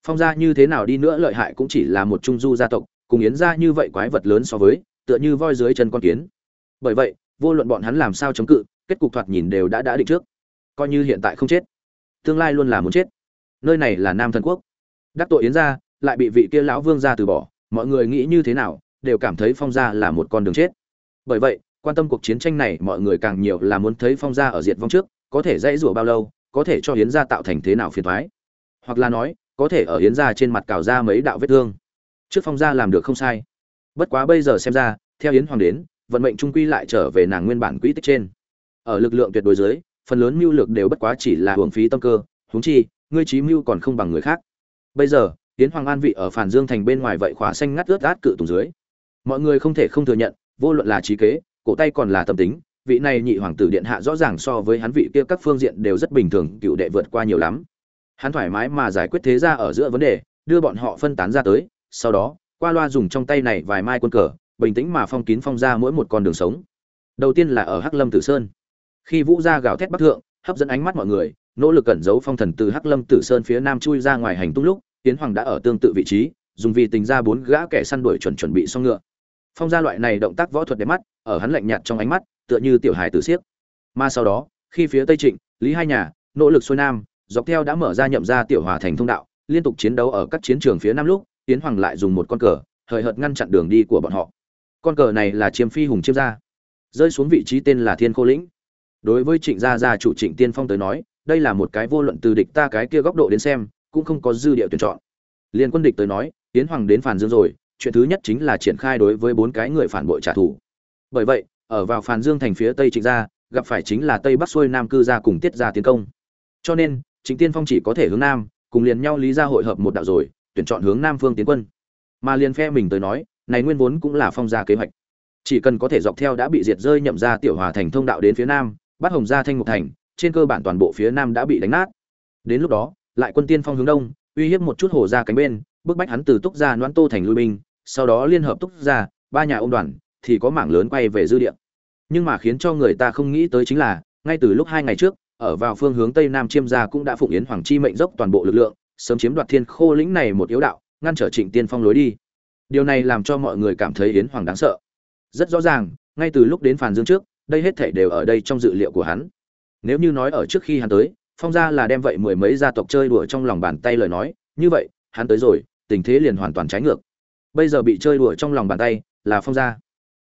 Phong gia như thế nào đi nữa lợi hại cũng chỉ là một trung du gia tộc, cùng yến gia như vậy quái vật lớn so với, tựa như voi dưới chân con kiến bởi vậy, vô luận bọn hắn làm sao chống cự, kết cục thoạt nhìn đều đã đã định trước. Coi như hiện tại không chết, tương lai luôn là muốn chết. Nơi này là nam thần quốc. Đắc tội yến gia, lại bị vị kia lão vương gia từ bỏ, mọi người nghĩ như thế nào, đều cảm thấy phong gia là một con đường chết. Bởi vậy, quan tâm cuộc chiến tranh này, mọi người càng nhiều là muốn thấy phong gia ở diệt vong trước, có thể dãy rủa bao lâu, có thể cho yến gia tạo thành thế nào phiền thoái hoặc là nói, có thể ở yến gia trên mặt cào ra mấy đạo vết thương. Trước phong gia làm được không sai. Bất quá bây giờ xem ra, theo yến hoàng đến vận mệnh trung quy lại trở về nàng nguyên bản quỹ tích trên. Ở lực lượng tuyệt đối dưới, phần lớn mưu lược đều bất quá chỉ là hưởng phí tâm cơ, huống chi, ngươi trí mưu còn không bằng người khác. Bây giờ, yến hoàng an vị ở phản dương thành bên ngoài vậy khóa xanh ngắt ướt át cự tùng dưới. Mọi người không thể không thừa nhận, vô luận là trí kế, cổ tay còn là tâm tính, vị này nhị hoàng tử điện hạ rõ ràng so với hắn vị kia các phương diện đều rất bình thường, cựu đệ vượt qua nhiều lắm. Hắn thoải mái mà giải quyết thế ra ở giữa vấn đề, đưa bọn họ phân tán ra tới, sau đó, qua loa dùng trong tay này vài mai quân cờ bình tĩnh mà phong kín phong ra mỗi một con đường sống. Đầu tiên là ở hắc lâm tử sơn. Khi vũ gia gào thét bắc thượng, hấp dẫn ánh mắt mọi người, nỗ lực cẩn giấu phong thần từ hắc lâm tử sơn phía nam chui ra ngoài hành tung lúc tiến hoàng đã ở tương tự vị trí, dùng vì tình ra bốn gã kẻ săn đuổi chuẩn chuẩn bị xong ngựa. Phong gia loại này động tác võ thuật đẹp mắt, ở hắn lạnh nhạt trong ánh mắt, tựa như tiểu hài tử siếc. Mà sau đó, khi phía tây trịnh, lý hai nhà, nỗ lực xuôi nam, dọc theo đã mở ra nhậm ra tiểu hòa thành thông đạo, liên tục chiến đấu ở các chiến trường phía nam lúc tiến hoàng lại dùng một con cờ, hời hợt ngăn chặn đường đi của bọn họ con cờ này là chiêm phi hùng chiêm gia. Rơi xuống vị trí tên là thiên khô lĩnh. Đối với trịnh gia gia chủ trịnh tiên phong tới nói, đây là một cái vô luận từ địch ta cái kia góc độ đến xem, cũng không có dư địa tuyển chọn. Liên quân địch tới nói tiến hoàng đến phản dương rồi, chuyện thứ nhất chính là triển khai đối với bốn cái người phản bội trả thù. Bởi vậy, ở vào phản dương thành phía tây trịnh gia, gặp phải chính là tây bắc xuôi nam cư gia cùng tiết gia tiến công. Cho nên, trịnh tiên phong chỉ có thể hướng nam, cùng liền nhau lý gia hội hợp một đạo rồi, tuyển chọn hướng nam phương tiến quân. Mà liền phe mình tới nói này nguyên vốn cũng là phong gia kế hoạch. Chỉ cần có thể dọc theo đã bị diệt rơi nhậm ra tiểu hòa thành thông đạo đến phía nam, bắt hồng gia thanh ngục thành, trên cơ bản toàn bộ phía nam đã bị đánh nát. Đến lúc đó, lại quân tiên phong hướng đông, uy hiếp một chút hồ ra cánh bên, bức bách hắn từ túc gia noãn tô thành lui binh, sau đó liên hợp túc gia, ba nhà ôm đoàn, thì có mảng lớn quay về dư địa. Nhưng mà khiến cho người ta không nghĩ tới chính là, ngay từ lúc hai ngày trước, ở vào phương hướng tây nam chiêm gia cũng đã phụng yến hoàng chi mệnh dốc toàn bộ lực lượng, sớm chiếm đoạt thiên khô lĩnh này một yếu đạo, ngăn trở trịnh tiên phong lối đi điều này làm cho mọi người cảm thấy yến hoàng đáng sợ. Rất rõ ràng, ngay từ lúc đến phàn dương trước, đây hết thể đều ở đây trong dự liệu của hắn. Nếu như nói ở trước khi hắn tới, phong gia là đem vậy mười mấy gia tộc chơi đùa trong lòng bàn tay lời nói, như vậy, hắn tới rồi, tình thế liền hoàn toàn trái ngược. Bây giờ bị chơi đùa trong lòng bàn tay, là phong gia.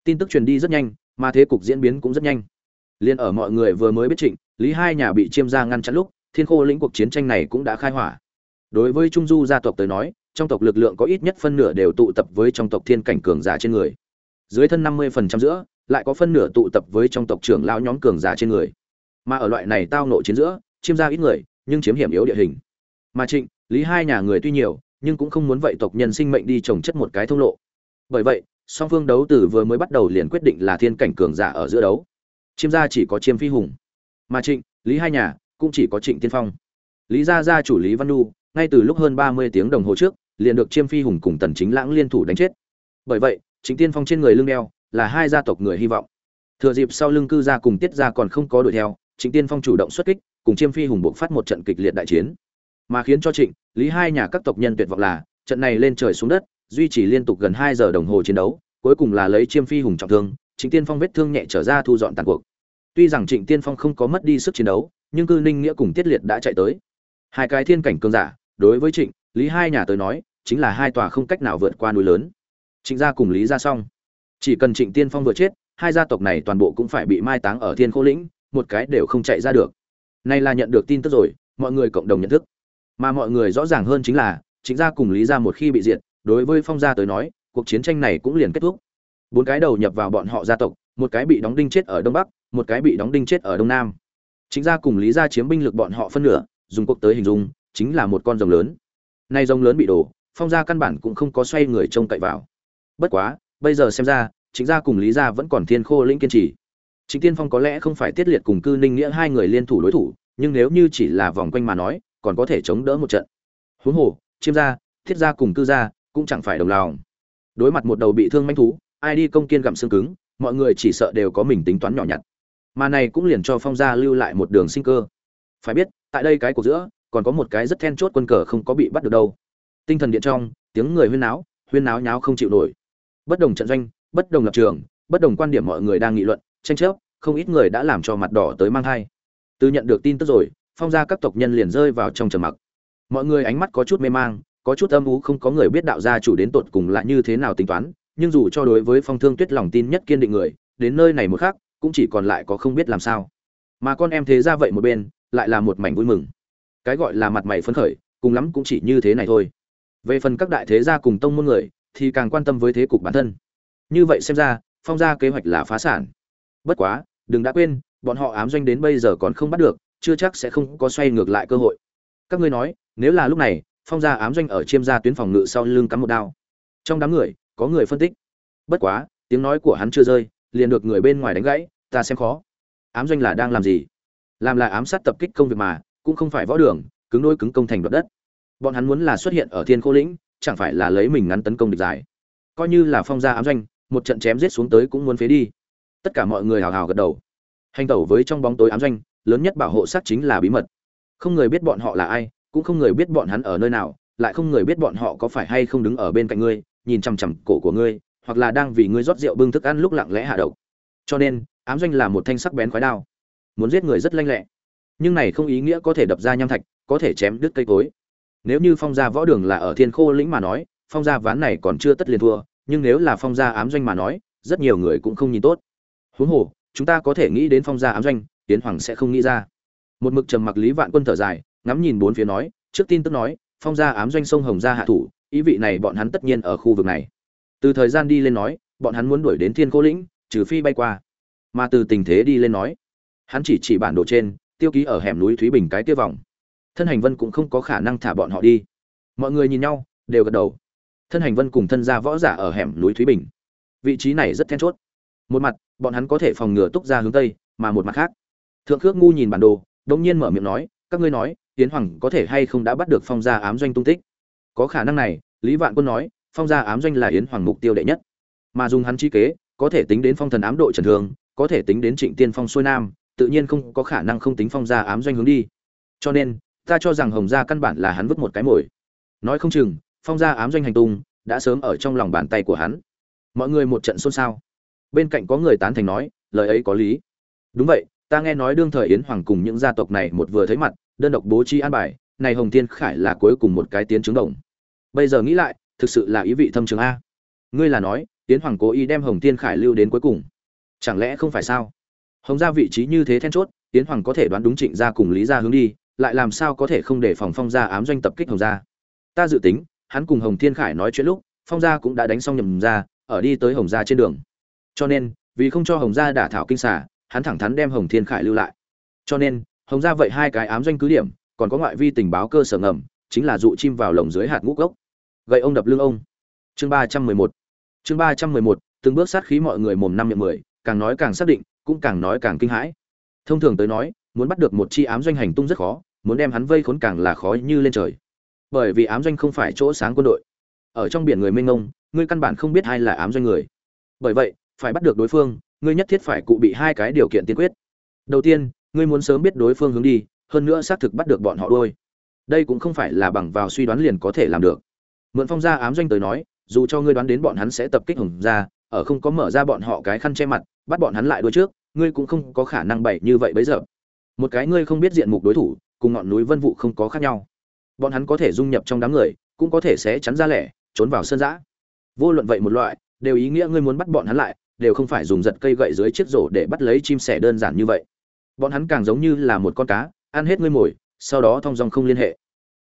Tin tức truyền đi rất nhanh, mà thế cục diễn biến cũng rất nhanh. Liền ở mọi người vừa mới biết trịnh, lý hai nhà bị chiêm gia ngăn chặn lúc, thiên khô lĩnh cuộc chiến tranh này cũng đã khai hỏa. Đối với trung du gia tộc tới nói trong tộc lực lượng có ít nhất phân nửa đều tụ tập với trong tộc thiên cảnh cường giả trên người. Dưới thân năm mươi phần trăm giữa, lại có phân nửa tụ tập với trong tộc trưởng lão nhóm cường giả trên người. Mà ở loại này tao nộ chiến giữa, chiêm gia ít người, nhưng chiếm hiểm yếu địa hình. Mà trịnh, lý hai nhà người tuy nhiều, nhưng cũng không muốn vậy tộc nhân sinh mệnh đi trồng chất một cái thông lộ. Bởi vậy, song phương đấu từ vừa mới bắt đầu liền quyết định là thiên cảnh cường giả ở giữa đấu. Chiêm gia chỉ có chiêm phi hùng. Mà trịnh, lý hai nhà cũng chỉ có trịnh tiên phong. Lý gia gia chủ lý văn nu ngay từ lúc hơn ba mươi tiếng đồng hồ trước liền được chiêm phi hùng cùng tần chính lãng liên thủ đánh chết. Bởi vậy, chính tiên phong trên người lưng đeo là hai gia tộc người hy vọng. Thừa dịp sau lưng cư gia cùng tiết gia còn không có đuổi theo, chính tiên phong chủ động xuất kích, cùng chiêm phi hùng buộc phát một trận kịch liệt đại chiến. Mà khiến cho trịnh, lý hai nhà các tộc nhân tuyệt vọng là, trận này lên trời xuống đất, duy trì liên tục gần hai giờ đồng hồ chiến đấu, cuối cùng là lấy chiêm phi hùng trọng thương trịnh tiên phong vết thương nhẹ trở ra thu dọn tàn cuộc. Tuy rằng trịnh tiên phong không có mất đi sức chiến đấu, nhưng cư ninh nghĩa cùng tiết liệt đã chạy tới. Hai cái thiên cảnh cường giả, đối với trịnh, lý hai nhà tới nói chính là hai tòa không cách nào vượt qua núi lớn. Trịnh gia cùng lý gia xong. Chỉ cần trịnh tiên phong vừa chết, hai gia tộc này toàn bộ cũng phải bị mai táng ở thiên khô lĩnh, một cái đều không chạy ra được. Nay là nhận được tin tức rồi, mọi người cộng đồng nhận thức. Mà mọi người rõ ràng hơn chính là, trịnh gia cùng lý gia một khi bị diệt, đối với phong gia tới nói, cuộc chiến tranh này cũng liền kết thúc. Bốn cái đầu nhập vào bọn họ gia tộc, một cái bị đóng đinh chết ở đông bắc, một cái bị đóng đinh chết ở đông nam. Chính gia cùng lý gia chiếm binh lực bọn họ phân nửa, dùng quốc tới hình dung, chính là một con rồng lớn. Nay rồng lớn bị đổ phong gia căn bản cũng không có xoay người trông cậy vào. Bất quá, bây giờ xem ra chính gia cùng lý gia vẫn còn thiên khô lĩnh kiên trì. Chính tiên phong có lẽ không phải tiết liệt cùng cư ninh nghĩa hai người liên thủ đối thủ, nhưng nếu như chỉ là vòng quanh mà nói, còn có thể chống đỡ một trận. Huống hồ, chiêm gia, thiết gia cùng cư gia cũng chẳng phải đồng lòng. Đối mặt một đầu bị thương manh thú, ai đi công kiên gặm xương cứng, mọi người chỉ sợ đều có mình tính toán nhỏ nhặt. Mà này cũng liền cho phong gia lưu lại một đường sinh cơ. Phải biết, tại đây cái của giữa, còn có một cái rất then chốt quân cờ không có bị bắt được đâu tinh thần điện trong, tiếng người huyên náo huyên náo nháo không chịu nổi. Bất đồng trận doanh, bất đồng lập trường, bất đồng quan điểm mọi người đang nghị luận, tranh chấp, không ít người đã làm cho mặt đỏ tới mang hai từ nhận được tin tức rồi, phong gia các tộc nhân liền rơi vào trong trầm mặc. Mọi người ánh mắt có chút mê mang, có chút âm u không có người biết đạo gia chủ đến tột cùng lại như thế nào tính toán, nhưng dù cho đối với phong thương tuyết lòng tin nhất kiên định người, đến nơi này một khác cũng chỉ còn lại có không biết làm sao. Mà con em thế ra vậy một bên, lại là một mảnh vui mừng. Cái gọi là mặt mày phấn khởi, cùng lắm cũng chỉ như thế này thôi về phần các đại thế gia cùng tông môn người, thì càng quan tâm với thế cục bản thân. Như vậy xem ra, phong gia kế hoạch là phá sản. Bất quá, đừng đã quên, bọn họ ám doanh đến bây giờ còn không bắt được, chưa chắc sẽ không có xoay ngược lại cơ hội. Các ngươi nói, nếu là lúc này, phong gia ám doanh ở chiêm gia tuyến phòng ngự sau lưng cắm một đao. Trong đám người, có người phân tích. Bất quá, tiếng nói của hắn chưa rơi, liền được người bên ngoài đánh gãy, ta xem khó. Ám doanh là đang làm gì? Làm là ám sát tập kích công việc mà, cũng không phải võ đường, cứng đôi cứng công thành đoạt đất bọn hắn muốn là xuất hiện ở thiên khô lĩnh, chẳng phải là lấy mình ngắn tấn công địch giải. Coi như là phong gia ám doanh, một trận chém giết xuống tới cũng muốn phế đi. Tất cả mọi người hào hào gật đầu. Hành tẩu với trong bóng tối ám doanh, lớn nhất bảo hộ sát chính là bí mật. Không người biết bọn họ là ai, cũng không người biết bọn hắn ở nơi nào, lại không người biết bọn họ có phải hay không đứng ở bên cạnh ngươi, nhìn chằm chằm cổ của ngươi, hoặc là đang vì ngươi rót rượu bưng thức ăn lúc lặng lẽ hạ độc. Cho nên, ám doanh là một thanh sắc bén khói đao. Muốn giết người rất lanh lẹ. Nhưng này không ý nghĩa có thể đập ra nham thạch, có thể chém đứt cây cối nếu như phong gia võ đường là ở thiên khô lĩnh mà nói, phong gia ván này còn chưa tất liền thua, nhưng nếu là phong gia ám doanh mà nói, rất nhiều người cũng không nhìn tốt. Huống hồ, chúng ta có thể nghĩ đến phong gia ám doanh tiến hoàng sẽ không nghĩ ra. Một mực trầm mặc lý vạn quân thở dài, ngắm nhìn bốn phía nói, trước tin tức nói, phong gia ám doanh sông hồng gia hạ thủ, ý vị này bọn hắn tất nhiên ở khu vực này. Từ thời gian đi lên nói, bọn hắn muốn đuổi đến thiên khô lĩnh, trừ phi bay qua. Mà từ tình thế đi lên nói, hắn chỉ chỉ bản đồ trên, tiêu ký ở hẻm núi thúy bình cái tiêu vòng thân hành vân cũng không có khả năng thả bọn họ đi. Mọi người nhìn nhau, đều gật đầu. Thân hành vân cùng thân gia võ giả ở hẻm núi thúy bình. Vị trí này rất then chốt. Một mặt, bọn hắn có thể phòng ngừa túc ra hướng tây, mà một mặt khác. Thượng khước ngu nhìn bản đồ đông nhiên mở miệng nói, các ngươi nói tiến hoàng có thể hay không đã bắt được phong gia ám doanh tung tích? Có khả năng này, lý vạn quân nói, phong gia ám doanh là yến hoàng mục tiêu đệ nhất. Mà dùng hắn chi kế, có thể tính đến phong thần ám đội trần thường, có thể tính đến trịnh tiên phong xuôi nam, tự nhiên không có khả năng không tính phong gia ám doanh hướng đi. Cho nên ta cho rằng hồng gia căn bản là hắn vứt một cái mồi. Nói không chừng, phong gia ám doanh hành tung đã sớm ở trong lòng bàn tay của hắn. Mọi người một trận xôn xao. Bên cạnh có người tán thành nói, lời ấy có lý. Đúng vậy, ta nghe nói đương thời yến hoàng cùng những gia tộc này một vừa thấy mặt, đơn độc bố trí an bài, này hồng thiên khải là cuối cùng một cái tiến chứng đồng. Bây giờ nghĩ lại, thực sự là ý vị thâm trường a. Ngươi là nói, yến hoàng cố ý đem hồng thiên khải lưu đến cuối cùng. Chẳng lẽ không phải sao? Hồng gia vị trí như thế then chốt, yến hoàng có thể đoán đúng trịnh gia cùng lý gia hướng đi lại làm sao có thể không để phòng phong gia ám doanh tập kích hồng gia? Ta dự tính, hắn cùng hồng thiên khải nói chuyện lúc, phong gia cũng đã đánh xong nhầm ra, ở đi tới hồng gia trên đường. Cho nên, vì không cho hồng gia đả thảo kinh xả hắn thẳng thắn đem hồng thiên khải lưu lại. Cho nên, hồng gia vậy hai cái ám doanh cứ điểm, còn có ngoại vi tình báo cơ sở ngầm, chính là dụ chim vào lồng dưới hạt ngũ gốc gậy ông đập lưng ông. Chương ba trăm mười một. Chương ba trăm mười một, từng bước sát khí mọi người mồm năm miệng mười, càng nói càng xác định, cũng càng nói càng kinh hãi. Thông thường tới nói muốn bắt được một chi ám doanh hành tung rất khó muốn đem hắn vây khốn càng là khó như lên trời. Bởi vì ám doanh không phải chỗ sáng quân đội. Ở trong biển người mênh mông ngươi căn bản không biết ai là ám doanh người. Bởi vậy phải bắt được đối phương ngươi nhất thiết phải cụ bị hai cái điều kiện tiên quyết. Đầu tiên ngươi muốn sớm biết đối phương hướng đi hơn nữa xác thực bắt được bọn họ đôi đây cũng không phải là bằng vào suy đoán liền có thể làm được. Mượn phong gia ám doanh tới nói dù cho ngươi đoán đến bọn hắn sẽ tập kích hồng ra, ở không có mở ra bọn họ cái khăn che mặt bắt bọn hắn lại đuôi trước ngươi cũng không có khả năng bậy như vậy bấy giờ một cái ngươi không biết diện mục đối thủ, cùng ngọn núi vân vụ không có khác nhau. Bọn hắn có thể dung nhập trong đám người, cũng có thể sẽ chắn ra lẻ, trốn vào sơn giã. Vô luận vậy một loại, đều ý nghĩa ngươi muốn bắt bọn hắn lại, đều không phải dùng giật cây gậy dưới chiếc rổ để bắt lấy chim sẻ đơn giản như vậy. Bọn hắn càng giống như là một con cá, ăn hết ngươi mồi, sau đó thong dong không liên hệ.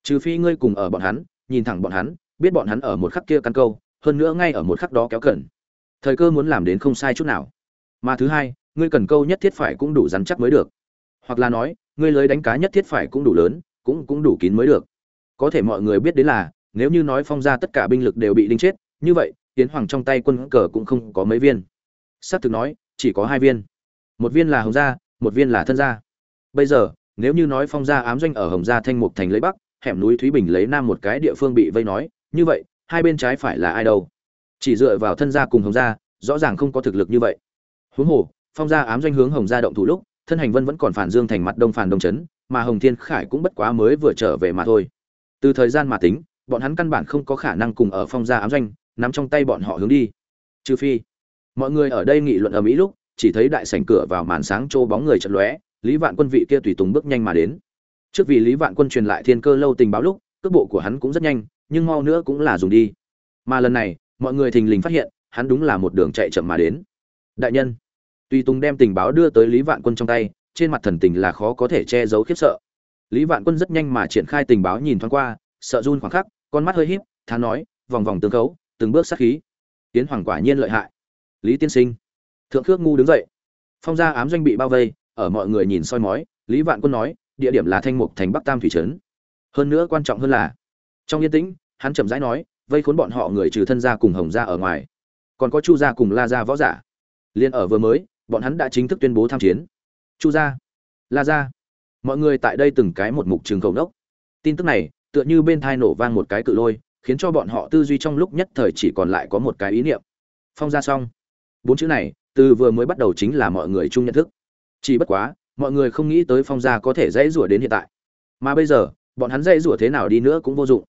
Trừ phi ngươi cùng ở bọn hắn, nhìn thẳng bọn hắn, biết bọn hắn ở một khắc kia căn câu, hơn nữa ngay ở một khắc đó kéo cẩn. Thời cơ muốn làm đến không sai chút nào. Mà thứ hai, ngươi cần câu nhất thiết phải cũng đủ rắn chắc mới được hoặc là nói, ngươi lưới đánh cá nhất thiết phải cũng đủ lớn, cũng cũng đủ kín mới được. Có thể mọi người biết đến là, nếu như nói phong ra tất cả binh lực đều bị đinh chết, như vậy, tiến hoàng trong tay quân cờ cũng không có mấy viên. Xác thực nói, chỉ có hai viên. Một viên là hồng gia, một viên là thân gia. Bây giờ, nếu như nói phong gia ám doanh ở hồng gia thanh mục thành lấy bắc, hẻm núi thúy bình lấy nam một cái địa phương bị vây nói, như vậy, hai bên trái phải là ai đâu? Chỉ dựa vào thân gia cùng hồng gia, rõ ràng không có thực lực như vậy. Huống hồ, phong gia ám doanh hướng hồng gia động thủ lúc thân hành vân vẫn còn phản dương thành mặt đông phản đông chấn, mà hồng thiên khải cũng bất quá mới vừa trở về mà thôi. Từ thời gian mà tính, bọn hắn căn bản không có khả năng cùng ở phong gia ám doanh, nắm trong tay bọn họ hướng đi. Trừ phi, mọi người ở đây nghị luận ở mỹ lúc, chỉ thấy đại sảnh cửa vào màn sáng trô bóng người chật lóe, lý vạn quân vị kia tùy tùng bước nhanh mà đến. Trước vì lý vạn quân truyền lại thiên cơ lâu tình báo lúc, cước bộ của hắn cũng rất nhanh, nhưng mau nữa cũng là dùng đi. Mà lần này, mọi người thình lình phát hiện, hắn đúng là một đường chạy chậm mà đến. Đại nhân tùy tùng đem tình báo đưa tới lý vạn quân trong tay, trên mặt thần tình là khó có thể che giấu khiếp sợ. Lý vạn quân rất nhanh mà triển khai tình báo nhìn thoáng qua, sợ run khoảng khắc, con mắt hơi híp, thán nói, vòng vòng tương cấu từng bước sát khí. Tiến hoàng quả nhiên lợi hại. Lý tiên sinh, thượng khước ngu đứng dậy. Phong gia ám doanh bị bao vây, ở mọi người nhìn soi mói, lý vạn quân nói, địa điểm là thanh mục thành bắc tam thủy trấn. Hơn nữa quan trọng hơn là trong yên tĩnh, hắn chậm rãi nói, vây khốn bọn họ người trừ thân gia cùng hồng gia ở ngoài. Còn có chu gia cùng la gia võ giả. Liên ở vừa mới bọn hắn đã chính thức tuyên bố tham chiến. Chu gia, la gia, mọi người tại đây từng cái một mục trường cầu đốc tin tức này, tựa như bên thai nổ vang một cái cự lôi, khiến cho bọn họ tư duy trong lúc nhất thời chỉ còn lại có một cái ý niệm. Phong gia xong. Bốn chữ này, từ vừa mới bắt đầu chính là mọi người chung nhận thức. Chỉ bất quá, mọi người không nghĩ tới phong gia có thể dãy rủa đến hiện tại. Mà bây giờ, bọn hắn dãy rủa thế nào đi nữa cũng vô dụng.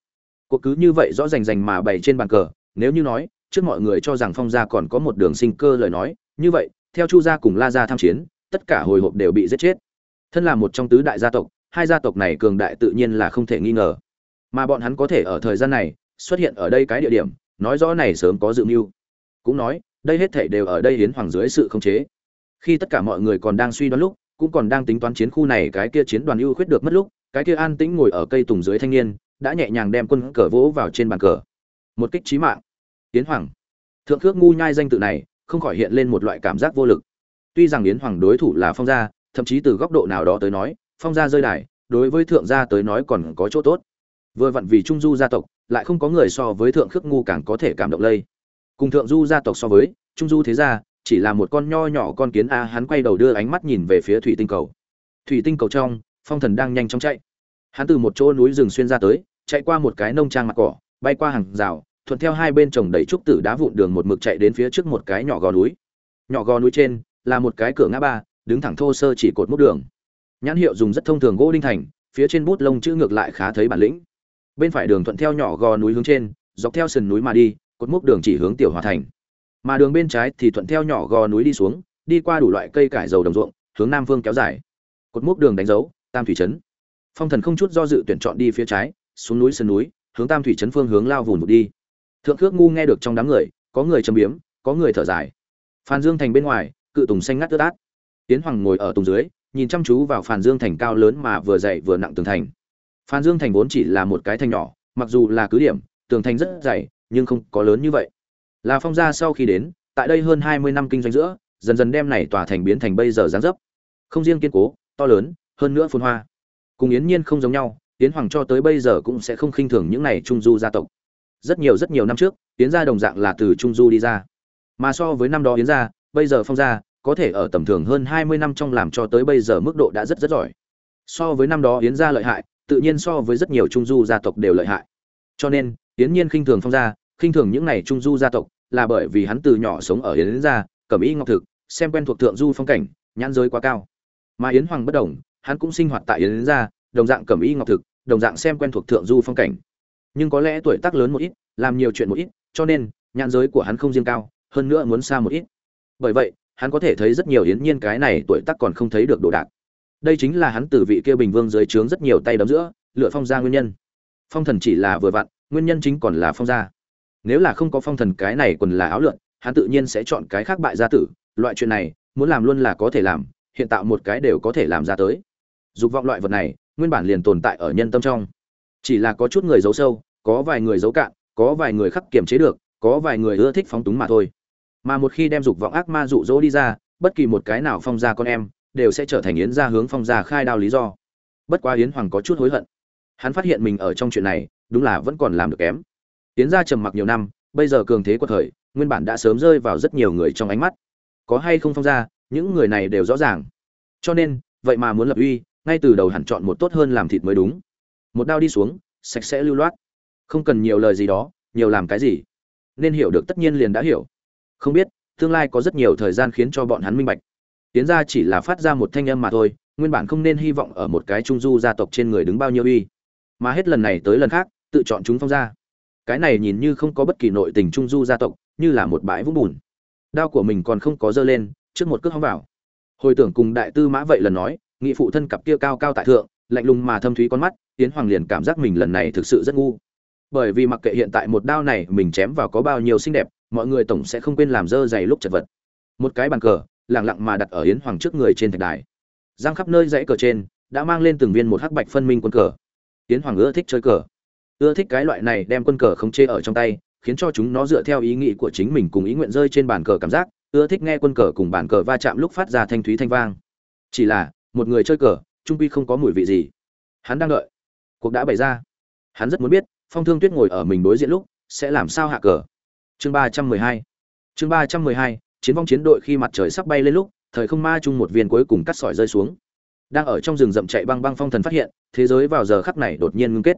Cuộc cứ như vậy rõ rành rành mà bày trên bàn cờ, nếu như nói, trước mọi người cho rằng phong gia còn có một đường sinh cơ lời nói, như vậy theo chu gia cùng la gia tham chiến, tất cả hồi hộp đều bị giết chết. Thân là một trong tứ đại gia tộc, hai gia tộc này cường đại tự nhiên là không thể nghi ngờ. Mà bọn hắn có thể ở thời gian này xuất hiện ở đây cái địa điểm, nói rõ này sớm có dự mưu. Cũng nói, đây hết thảy đều ở đây hiến hoàng dưới sự khống chế. Khi tất cả mọi người còn đang suy đoán lúc, cũng còn đang tính toán chiến khu này cái kia chiến đoàn ưu khuyết được mất lúc, cái kia an tĩnh ngồi ở cây tùng dưới thanh niên, đã nhẹ nhàng đem quân cờ vỗ vào trên bàn cờ. Một kích trí mạng. Yến hoàng. Thượng khước ngu nhai danh tự này không khỏi hiện lên một loại cảm giác vô lực. Tuy rằng yến hoàng đối thủ là phong gia, thậm chí từ góc độ nào đó tới nói, phong gia rơi đài, đối với thượng gia tới nói còn có chỗ tốt. Vừa vặn vì trung du gia tộc, lại không có người so với thượng khước ngu càng có thể cảm động lây. Cùng thượng du gia tộc so với, trung du thế gia, chỉ là một con nho nhỏ con kiến a, hắn quay đầu đưa ánh mắt nhìn về phía thủy tinh cầu. Thủy tinh cầu trong, phong thần đang nhanh chóng chạy. Hắn từ một chỗ núi rừng xuyên ra tới, chạy qua một cái nông trang mặt cỏ, bay qua hàng rào thuận theo hai bên trồng đầy trúc tử đá vụn đường một mực chạy đến phía trước một cái nhỏ gò núi. Nhỏ gò núi trên là một cái cửa ngã ba, đứng thẳng thô sơ chỉ cột mút đường. Nhãn hiệu dùng rất thông thường gỗ đinh thành, phía trên bút lông chữ ngược lại khá thấy bản lĩnh. Bên phải đường thuận theo nhỏ gò núi hướng trên, dọc theo sườn núi mà đi, cột mốc đường chỉ hướng tiểu hòa thành. Mà đường bên trái thì thuận theo nhỏ gò núi đi xuống, đi qua đủ loại cây cải dầu đồng ruộng, hướng nam phương kéo dài. Cột mốc đường đánh dấu, tam thủy trấn. Phong thần không chút do dự tuyển chọn đi phía trái, xuống núi sườn núi, hướng tam thủy trấn phương hướng lao vùn một đi thượng khước ngu nghe được trong đám người, có người châm biếm, có người thở dài. Phan dương thành bên ngoài, cự tùng xanh ngắt ướt át tiến hoàng ngồi ở tùng dưới, nhìn chăm chú vào phan dương thành cao lớn mà vừa dày vừa nặng tường thành. Phan dương thành vốn chỉ là một cái thành nhỏ, mặc dù là cứ điểm, tường thành rất dày, nhưng không có lớn như vậy. Là phong gia sau khi đến, tại đây hơn hai mươi năm kinh doanh giữa, dần dần đem này tòa thành biến thành bây giờ giáng dấp. Không riêng kiên cố, to lớn, hơn nữa phồn hoa. Cùng yến nhiên không giống nhau, yến hoàng cho tới bây giờ cũng sẽ không khinh thường những này trung du gia tộc rất nhiều rất nhiều năm trước, yến gia đồng dạng là từ trung du đi ra. Mà so với năm đó yến gia, bây giờ phong gia, có thể ở tầm thường hơn hai mươi năm trong làm cho tới bây giờ mức độ đã rất rất giỏi. So với năm đó yến gia lợi hại, tự nhiên so với rất nhiều trung du gia tộc đều lợi hại. Cho nên, yến nhiên khinh thường phong gia, khinh thường những này trung du gia tộc, là bởi vì hắn từ nhỏ sống ở yến gia cẩm y ngọc thực, xem quen thuộc thượng du phong cảnh, nhãn giới quá cao. Mà yến hoàng bất đồng, hắn cũng sinh hoạt tại yến gia, đồng dạng cẩm y ngọc thực, đồng dạng xem quen thuộc thượng du phong cảnh nhưng có lẽ tuổi tác lớn một ít, làm nhiều chuyện một ít, cho nên, nhãn giới của hắn không riêng cao, hơn nữa muốn xa một ít. Bởi vậy, hắn có thể thấy rất nhiều yến nhiên cái này tuổi tác còn không thấy được đồ đạc. Đây chính là hắn từ vị kia bình vương dưới trướng rất nhiều tay đấm giữa, lựa phong gia nguyên nhân. Phong thần chỉ là vừa vặn, nguyên nhân chính còn là phong gia. Nếu là không có phong thần cái này còn là áo lượn, hắn tự nhiên sẽ chọn cái khác bại gia tử, loại chuyện này, muốn làm luôn là có thể làm, hiện tạo một cái đều có thể làm ra tới. Dục vọng loại vật này, nguyên bản liền tồn tại ở nhân tâm trong chỉ là có chút người giấu sâu có vài người giấu cạn có vài người khắc kiềm chế được có vài người ưa thích phóng túng mà thôi. Mà một khi đem dục vọng ác ma dụ dỗ đi ra bất kỳ một cái nào phong ra con em đều sẽ trở thành yến gia hướng phong ra khai đao lý do. Bất quá yến hoàng có chút hối hận. Hắn phát hiện mình ở trong chuyện này đúng là vẫn còn làm được kém. Yến gia trầm mặc nhiều năm bây giờ cường thế của thời nguyên bản đã sớm rơi vào rất nhiều người trong ánh mắt. Có hay không phong ra, những người này đều rõ ràng. Cho nên vậy mà muốn lập uy ngay từ đầu hẳn chọn một tốt hơn làm thịt mới đúng một đao đi xuống, sạch sẽ lưu loát. Không cần nhiều lời gì đó, nhiều làm cái gì. Nên hiểu được tất nhiên liền đã hiểu. Không biết, tương lai có rất nhiều thời gian khiến cho bọn hắn minh bạch. Tiến ra chỉ là phát ra một thanh âm mà thôi, nguyên bản không nên hy vọng ở một cái trung du gia tộc trên người đứng bao nhiêu uy. Mà hết lần này tới lần khác, tự chọn chúng phong ra. Cái này nhìn như không có bất kỳ nội tình trung du gia tộc, như là một bãi vũng bùn. Đao của mình còn không có dơ lên, trước một cước hóng vào. Hồi tưởng cùng đại tư mã vậy lần nói, nghị phụ thân cặp kia cao cao tại thượng, lạnh lùng mà thâm thúy con mắt tiến hoàng liền cảm giác mình lần này thực sự rất ngu. Bởi vì mặc kệ hiện tại một đao này mình chém vào có bao nhiêu xinh đẹp, mọi người tổng sẽ không quên làm dơ dày lúc chật vật. Một cái bàn cờ lẳng lặng mà đặt ở yến hoàng trước người trên thạch đài. Giang khắp nơi dãy cờ trên, đã mang lên từng viên một hắc bạch phân minh quân cờ. Yến hoàng ưa thích chơi cờ. Ưa thích cái loại này đem quân cờ không chê ở trong tay, khiến cho chúng nó dựa theo ý nghĩ của chính mình cùng ý nguyện rơi trên bàn cờ cảm giác, ưa thích nghe quân cờ cùng bàn cờ va chạm lúc phát ra thanh thúy thanh vang. Chỉ là, một người chơi cờ, trung quy không có mùi vị gì. Hắn đang đợi cuộc đã bày ra. Hắn rất muốn biết, phong thương tuyết ngồi ở mình đối diện lúc, sẽ làm sao hạ cờ. Chương ba trăm mười hai. Chương ba trăm mười hai, chiến vong chiến đội khi mặt trời sắp bay lên lúc, thời không ma chung một viên cuối cùng cắt sỏi rơi xuống. Đang ở trong rừng rậm chạy băng băng phong thần phát hiện, thế giới vào giờ khắc này đột nhiên ngưng kết.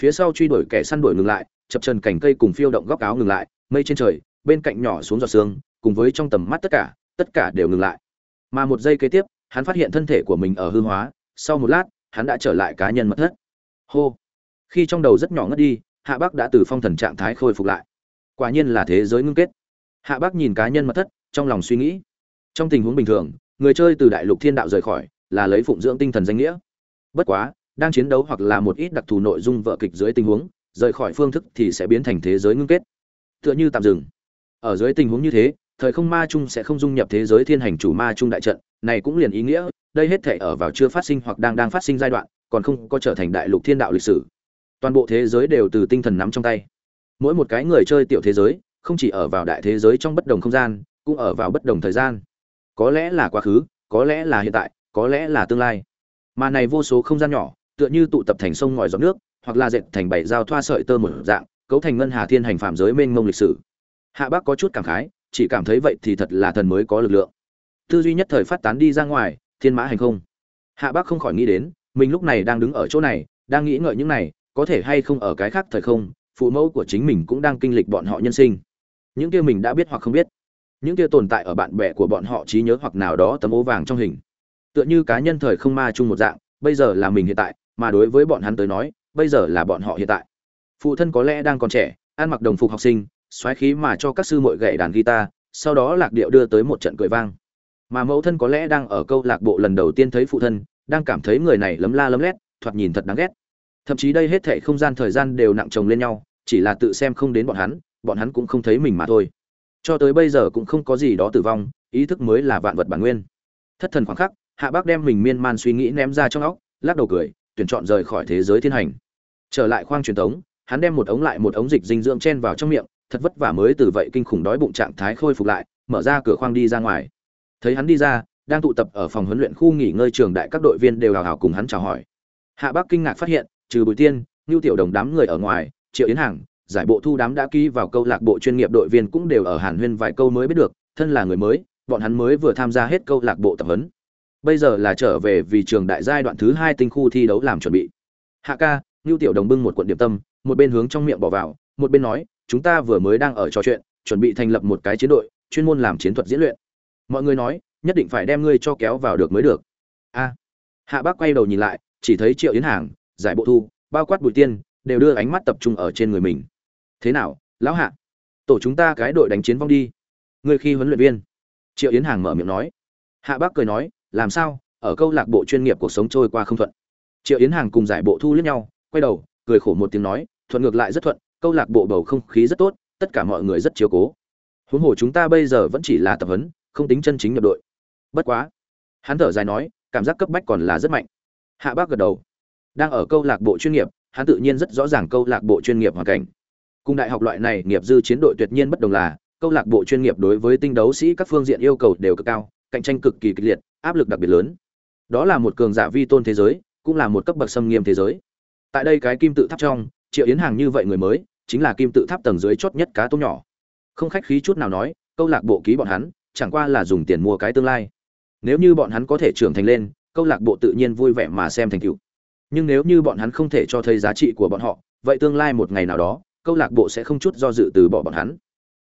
Phía sau truy đuổi kẻ săn đuổi ngừng lại, chập chân cành cây cùng phiêu động góc áo ngừng lại, mây trên trời, bên cạnh nhỏ xuống giọt sương, cùng với trong tầm mắt tất cả tất cả đều ngừng lại. Mà một giây kế tiếp, hắn phát hiện thân thể của mình ở hư hóa, sau một lát, hắn đã trở lại cá nhân mất thất hô. Khi trong đầu rất nhỏ ngất đi, hạ Bác đã từ phong thần trạng thái khôi phục lại. Quả nhiên là thế giới ngưng kết. Hạ Bác nhìn cá nhân mật thất, trong lòng suy nghĩ. Trong tình huống bình thường, người chơi từ đại lục thiên đạo rời khỏi, là lấy phụng dưỡng tinh thần danh nghĩa. Bất quá, đang chiến đấu hoặc là một ít đặc thù nội dung vợ kịch dưới tình huống, rời khỏi phương thức thì sẽ biến thành thế giới ngưng kết. Tựa như tạm dừng. Ở dưới tình huống như thế, thời không ma chung sẽ không dung nhập thế giới thiên hành chủ ma chung đại trận, này cũng liền ý nghĩa đây hết thể ở vào chưa phát sinh hoặc đang đang phát sinh giai đoạn, còn không có trở thành đại lục thiên đạo lịch sử. Toàn bộ thế giới đều từ tinh thần nắm trong tay. Mỗi một cái người chơi tiểu thế giới, không chỉ ở vào đại thế giới trong bất đồng không gian, cũng ở vào bất đồng thời gian. Có lẽ là quá khứ, có lẽ là hiện tại, có lẽ là tương lai. Mà này vô số không gian nhỏ, tựa như tụ tập thành sông ngòi giọt nước, hoặc là dệt thành bảy dao thoa sợi tơ một dạng, cấu thành ngân hà thiên hành phạm giới mênh mông lịch sử. Hạ bác có chút cảm khái, chỉ cảm thấy vậy thì thật là thần mới có lực lượng. Tư duy nhất thời phát tán đi ra ngoài thiên mã hành không? Hạ bác không khỏi nghĩ đến, mình lúc này đang đứng ở chỗ này, đang nghĩ ngợi những này, có thể hay không ở cái khác thời không, phụ mẫu của chính mình cũng đang kinh lịch bọn họ nhân sinh. Những kia mình đã biết hoặc không biết. Những kia tồn tại ở bạn bè của bọn họ trí nhớ hoặc nào đó tấm ố vàng trong hình. Tựa như cá nhân thời không ma chung một dạng, bây giờ là mình hiện tại, mà đối với bọn hắn tới nói, bây giờ là bọn họ hiện tại. Phụ thân có lẽ đang còn trẻ, ăn mặc đồng phục học sinh, xoáy khí mà cho các sư muội gậy đàn guitar, sau đó lạc điệu đưa tới một trận cười vang mà mẫu thân có lẽ đang ở câu lạc bộ lần đầu tiên thấy phụ thân, đang cảm thấy người này lấm la lấm lét, thoạt nhìn thật đáng ghét. Thậm chí đây hết thệ không gian thời gian đều nặng chồng lên nhau, chỉ là tự xem không đến bọn hắn bọn hắn cũng không thấy mình mà thôi. Cho tới bây giờ cũng không có gì đó tử vong, ý thức mới là vạn vật bản nguyên. Thất thần khoảng khắc, hạ bác đem mình miên man suy nghĩ ném ra trong óc, lắc đầu cười, tuyển chọn rời khỏi thế giới thiên hành. Trở lại khoang truyền thống, hắn đem một ống lại một ống dịch dinh dưỡng chen vào trong miệng, thật vất vả mới từ vậy kinh khủng đói bụng trạng thái khôi phục lại, mở ra cửa khoang đi ra ngoài thấy hắn đi ra, đang tụ tập ở phòng huấn luyện khu nghỉ ngơi trường đại các đội viên đều hào hào cùng hắn chào hỏi. Hạ bác kinh ngạc phát hiện, trừ bùi tiên Lưu tiểu đồng đám người ở ngoài, triệu yến hàng giải bộ thu đám đã ký vào câu lạc bộ chuyên nghiệp đội viên cũng đều ở hàn huyên vài câu mới biết được, thân là người mới, bọn hắn mới vừa tham gia hết câu lạc bộ tập huấn. Bây giờ là trở về vì trường đại giai đoạn thứ hai tinh khu thi đấu làm chuẩn bị. Hạ ca Lưu tiểu đồng bưng một cuộn điểm tâm, một bên hướng trong miệng bỏ vào, một bên nói, chúng ta vừa mới đang ở trò chuyện, chuẩn bị thành lập một cái chiến đội, chuyên môn làm chiến thuật diễn luyện mọi người nói, nhất định phải đem ngươi cho kéo vào được mới được. A. Hạ bác quay đầu nhìn lại, chỉ thấy triệu yến hàng, giải bộ thu, bao quát bùi tiên, đều đưa ánh mắt tập trung ở trên người mình. Thế nào, lão hạ? Tổ chúng ta cái đội đánh chiến vong đi. Ngươi khi huấn luyện viên. Triệu yến hàng mở miệng nói. Hạ bác cười nói, làm sao, ở câu lạc bộ chuyên nghiệp cuộc sống trôi qua không thuận. Triệu yến hàng cùng giải bộ thu liếc nhau, quay đầu, cười khổ một tiếng nói, thuận ngược lại rất thuận, câu lạc bộ bầu không khí rất tốt, tất cả mọi người rất chiếu cố. Huống hồ chúng ta bây giờ vẫn chỉ là tập huấn không tính chân chính nhập đội. Bất quá, hắn thở dài nói, cảm giác cấp bách còn là rất mạnh. Hạ bác gật đầu. Đang ở câu lạc bộ chuyên nghiệp, hắn tự nhiên rất rõ ràng câu lạc bộ chuyên nghiệp hoàn cảnh. Cùng đại học loại này nghiệp dư chiến đội tuyệt nhiên bất đồng là, câu lạc bộ chuyên nghiệp đối với tinh đấu sĩ các phương diện yêu cầu đều cực cao, cạnh tranh cực kỳ kịch liệt, áp lực đặc biệt lớn. Đó là một cường giả vi tôn thế giới, cũng là một cấp bậc xâm nghiêm thế giới. Tại đây cái kim tự tháp trong, triệu yến hàng như vậy người mới, chính là kim tự tháp tầng dưới chót nhất cá tôm nhỏ. Không khách khí chút nào nói, câu lạc bộ ký bọn hắn chẳng qua là dùng tiền mua cái tương lai. Nếu như bọn hắn có thể trưởng thành lên, câu lạc bộ tự nhiên vui vẻ mà xem thành tựu. Nhưng nếu như bọn hắn không thể cho thấy giá trị của bọn họ, vậy tương lai một ngày nào đó, câu lạc bộ sẽ không chút do dự từ bỏ bọn hắn.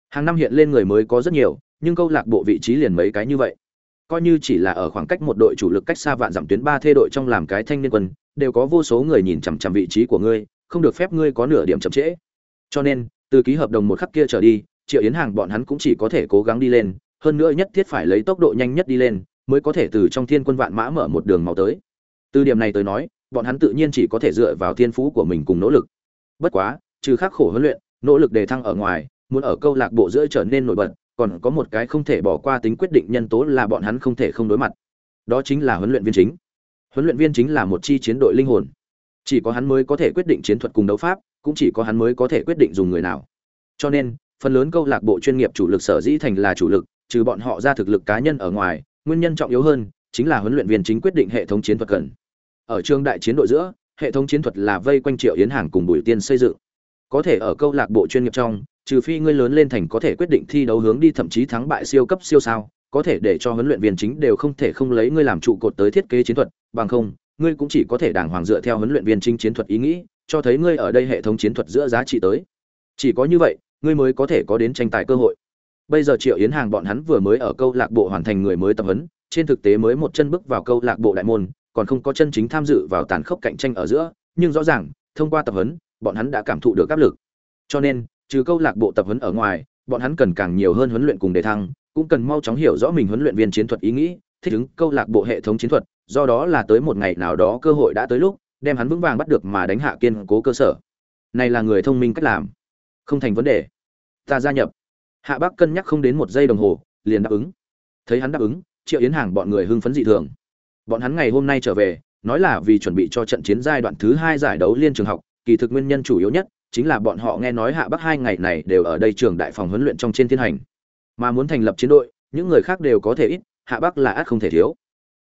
Hàng năm hiện lên người mới có rất nhiều, nhưng câu lạc bộ vị trí liền mấy cái như vậy. Coi như chỉ là ở khoảng cách một đội chủ lực cách xa vạn dặm tuyến ba thê đội trong làm cái thanh niên quân, đều có vô số người nhìn chằm chằm vị trí của ngươi, không được phép ngươi có nửa điểm chậm trễ. Cho nên, từ ký hợp đồng một khắc kia trở đi, triệu yến hàng bọn hắn cũng chỉ có thể cố gắng đi lên hơn nữa nhất thiết phải lấy tốc độ nhanh nhất đi lên, mới có thể từ trong thiên quân vạn mã mở một đường màu tới. Từ điểm này tới nói, bọn hắn tự nhiên chỉ có thể dựa vào thiên phú của mình cùng nỗ lực. Bất quá, trừ khắc khổ huấn luyện, nỗ lực đề thăng ở ngoài, muốn ở câu lạc bộ giữa trở nên nổi bật, còn có một cái không thể bỏ qua tính quyết định nhân tố là bọn hắn không thể không đối mặt. Đó chính là huấn luyện viên chính. Huấn luyện viên chính là một chi chiến đội linh hồn. Chỉ có hắn mới có thể quyết định chiến thuật cùng đấu pháp, cũng chỉ có hắn mới có thể quyết định dùng người nào. Cho nên, phần lớn câu lạc bộ chuyên nghiệp chủ lực sở dĩ thành là chủ lực trừ bọn họ ra thực lực cá nhân ở ngoài, nguyên nhân trọng yếu hơn chính là huấn luyện viên chính quyết định hệ thống chiến thuật cần. Ở trường đại chiến đội giữa, hệ thống chiến thuật là vây quanh triệu yến hàng cùng bùi tiên xây dựng. Có thể ở câu lạc bộ chuyên nghiệp trong, trừ phi ngươi lớn lên thành có thể quyết định thi đấu hướng đi thậm chí thắng bại siêu cấp siêu sao, có thể để cho huấn luyện viên chính đều không thể không lấy ngươi làm trụ cột tới thiết kế chiến thuật, bằng không, ngươi cũng chỉ có thể đàng hoàng dựa theo huấn luyện viên chính chiến thuật ý nghĩ, cho thấy ngươi ở đây hệ thống chiến thuật giữa giá trị tới. Chỉ có như vậy, ngươi mới có thể có đến tranh tài cơ hội bây giờ triệu yến hàng bọn hắn vừa mới ở câu lạc bộ hoàn thành người mới tập huấn, trên thực tế mới một chân bước vào câu lạc bộ đại môn, còn không có chân chính tham dự vào tàn khốc cạnh tranh ở giữa, nhưng rõ ràng, thông qua tập huấn, bọn hắn đã cảm thụ được áp lực. Cho nên, trừ câu lạc bộ tập huấn ở ngoài, bọn hắn cần càng nhiều hơn huấn luyện cùng đề thăng, cũng cần mau chóng hiểu rõ mình huấn luyện viên chiến thuật ý nghĩ, thích ứng câu lạc bộ hệ thống chiến thuật, do đó là tới một ngày nào đó cơ hội đã tới lúc, đem hắn vững vàng bắt được mà đánh hạ kiên cố cơ sở. Này là người thông minh cách làm. Không thành vấn đề. Ta gia nhập hạ bác cân nhắc không đến một giây đồng hồ, liền đáp ứng. Thấy hắn đáp ứng, triệu yến hàng bọn người hưng phấn dị thường. Bọn hắn ngày hôm nay trở về, nói là vì chuẩn bị cho trận chiến giai đoạn thứ hai giải đấu liên trường học, kỳ thực nguyên nhân chủ yếu nhất chính là bọn họ nghe nói hạ bắc hai ngày này đều ở đây trường đại phòng huấn luyện trong trên thiên hành. Mà muốn thành lập chiến đội, những người khác đều có thể ít, hạ bắc là ắt không thể thiếu.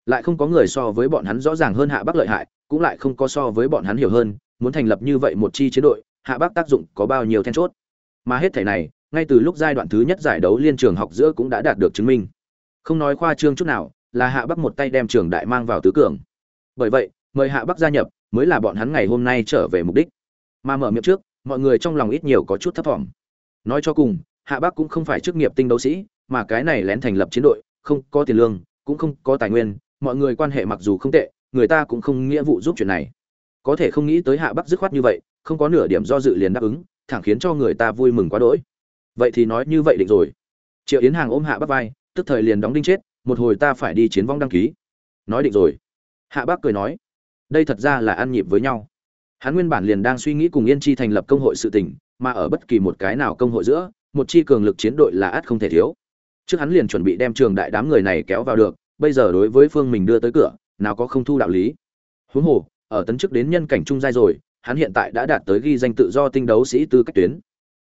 Lại không có người so với bọn hắn rõ ràng hơn hạ bắc lợi hại, cũng lại không có so với bọn hắn hiểu hơn, muốn thành lập như vậy một chi chiến đội, hạ bắc tác dụng có bao nhiêu then chốt. Mà hết thể này ngay từ lúc giai đoạn thứ nhất giải đấu liên trường học giữa cũng đã đạt được chứng minh. Không nói khoa trương chút nào, là hạ bắc một tay đem trường đại mang vào tứ cường. Bởi vậy, mời hạ bắc gia nhập mới là bọn hắn ngày hôm nay trở về mục đích. Mà mở miệng trước, mọi người trong lòng ít nhiều có chút thấp vọng. nói cho cùng, hạ bắc cũng không phải chức nghiệp tinh đấu sĩ, mà cái này lén thành lập chiến đội, không có tiền lương, cũng không có tài nguyên, mọi người quan hệ mặc dù không tệ, người ta cũng không nghĩa vụ giúp chuyện này. Có thể không nghĩ tới hạ bắc dứt khoát như vậy, không có nửa điểm do dự liền đáp ứng, thẳng khiến cho người ta vui mừng quá đỗi vậy thì nói như vậy định rồi. Triệu yến hàng ôm hạ bắc vai, tức thời liền đóng đinh chết, một hồi ta phải đi chiến vong đăng ký. Nói định rồi. Hạ bác cười nói, đây thật ra là ăn nhịp với nhau. Hắn nguyên bản liền đang suy nghĩ cùng yên chi thành lập công hội sự tình, mà ở bất kỳ một cái nào công hội giữa, một chi cường lực chiến đội là ắt không thể thiếu. Trước hắn liền chuẩn bị đem trường đại đám người này kéo vào được, bây giờ đối với phương mình đưa tới cửa, nào có không thu đạo lý. Huống hồ, ở tấn chức đến nhân cảnh trung giai rồi, hắn hiện tại đã đạt tới ghi danh tự do tinh đấu sĩ tư cách tuyến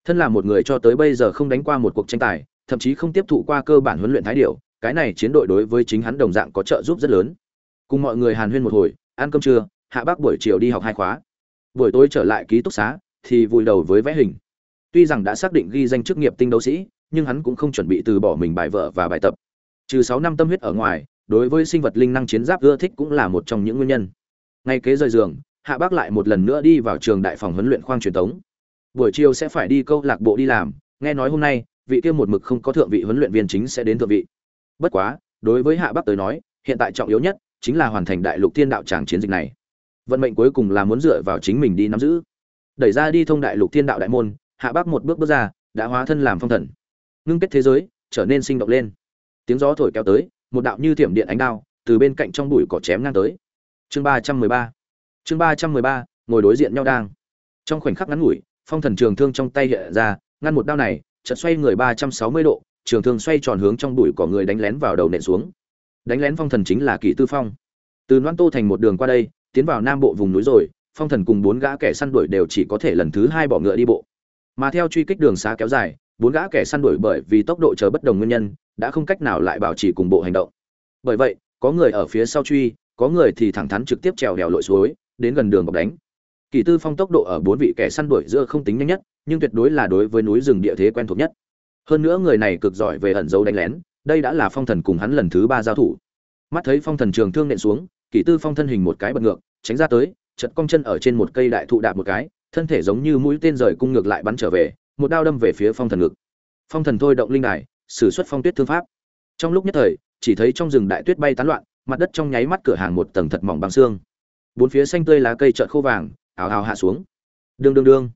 thân là một người cho tới bây giờ không đánh qua một cuộc tranh tài, thậm chí không tiếp thụ qua cơ bản huấn luyện thái điệu cái này chiến đội đối với chính hắn đồng dạng có trợ giúp rất lớn. Cùng mọi người hàn huyên một hồi, ăn cơm trưa, hạ bác buổi chiều đi học hai khóa. Buổi tối trở lại ký túc xá, thì vùi đầu với vẽ hình. Tuy rằng đã xác định ghi danh chức nghiệp tinh đấu sĩ, nhưng hắn cũng không chuẩn bị từ bỏ mình bài vợ và bài tập. Trừ sáu năm tâm huyết ở ngoài, đối với sinh vật linh năng chiến giáp ưa thích cũng là một trong những nguyên nhân. Ngay kế rời giường, hạ bác lại một lần nữa đi vào trường đại phòng huấn luyện khoang truyền thống buổi chiều sẽ phải đi câu lạc bộ đi làm. Nghe nói hôm nay, vị kia một mực không có thượng vị huấn luyện viên chính sẽ đến thượng vị. Bất quá, đối với hạ bắc tới nói, hiện tại trọng yếu nhất chính là hoàn thành đại lục thiên đạo tràng chiến dịch này. Vận mệnh cuối cùng là muốn dựa vào chính mình đi nắm giữ. Đẩy ra đi thông đại lục thiên đạo đại môn, hạ bắc một bước bước ra, đã hóa thân làm phong thần. Ngưng kết thế giới, trở nên sinh động lên. Tiếng gió thổi kéo tới, một đạo như thiểm điện ánh đao, từ bên cạnh trong bụi cỏ chém ngang tới. Chương ba trăm mười ba. Chương ba trăm mười ba, ngồi đối diện nhau đang. Trong khoảnh khắc ngắn ngủi phong thần trường thương trong tay hiện ra, ngăn một đao này, chợt xoay người ba trăm sáu mươi độ, trường thương xoay tròn hướng trong bụi cỏ người đánh lén vào đầu nện xuống. Đánh lén phong thần chính là kỷ tư phong. Từ loan tô thành một đường qua đây, tiến vào nam bộ vùng núi rồi, phong thần cùng bốn gã kẻ săn đuổi đều chỉ có thể lần thứ hai bỏ ngựa đi bộ. Mà theo truy kích đường xá kéo dài, bốn gã kẻ săn đuổi bởi vì tốc độ chờ bất đồng nguyên nhân, đã không cách nào lại bảo trì cùng bộ hành động. Bởi vậy, có người ở phía sau truy, có người thì thẳng thắn trực tiếp trèo đèo lội suối, đến gần đường bọc đánh kỳ tư phong tốc độ ở bốn vị kẻ săn đuổi giữa không tính nhanh nhất, nhưng tuyệt đối là đối với núi rừng địa thế quen thuộc nhất. Hơn nữa người này cực giỏi về ẩn dấu đánh lén, đây đã là phong thần cùng hắn lần thứ ba giao thủ. Mắt thấy phong thần trường thương nện xuống, Kỳ tư phong thân hình một cái bật ngược, tránh ra tới chật cong chân ở trên một cây đại thụ đạp một cái, thân thể giống như mũi tên rời cung ngược lại bắn trở về, một đao đâm về phía phong thần ngực. Phong thần thôi động linh đài, sử xuất phong tuyết thương pháp. Trong lúc nhất thời, chỉ thấy trong rừng đại tuyết bay tán loạn, mặt đất trong nháy mắt cửa hàng một tầng thật mỏng bằng xương. Bốn phía xanh tươi lá cây trợn khô vàng ào ào hạ xuống. Đương đương đương.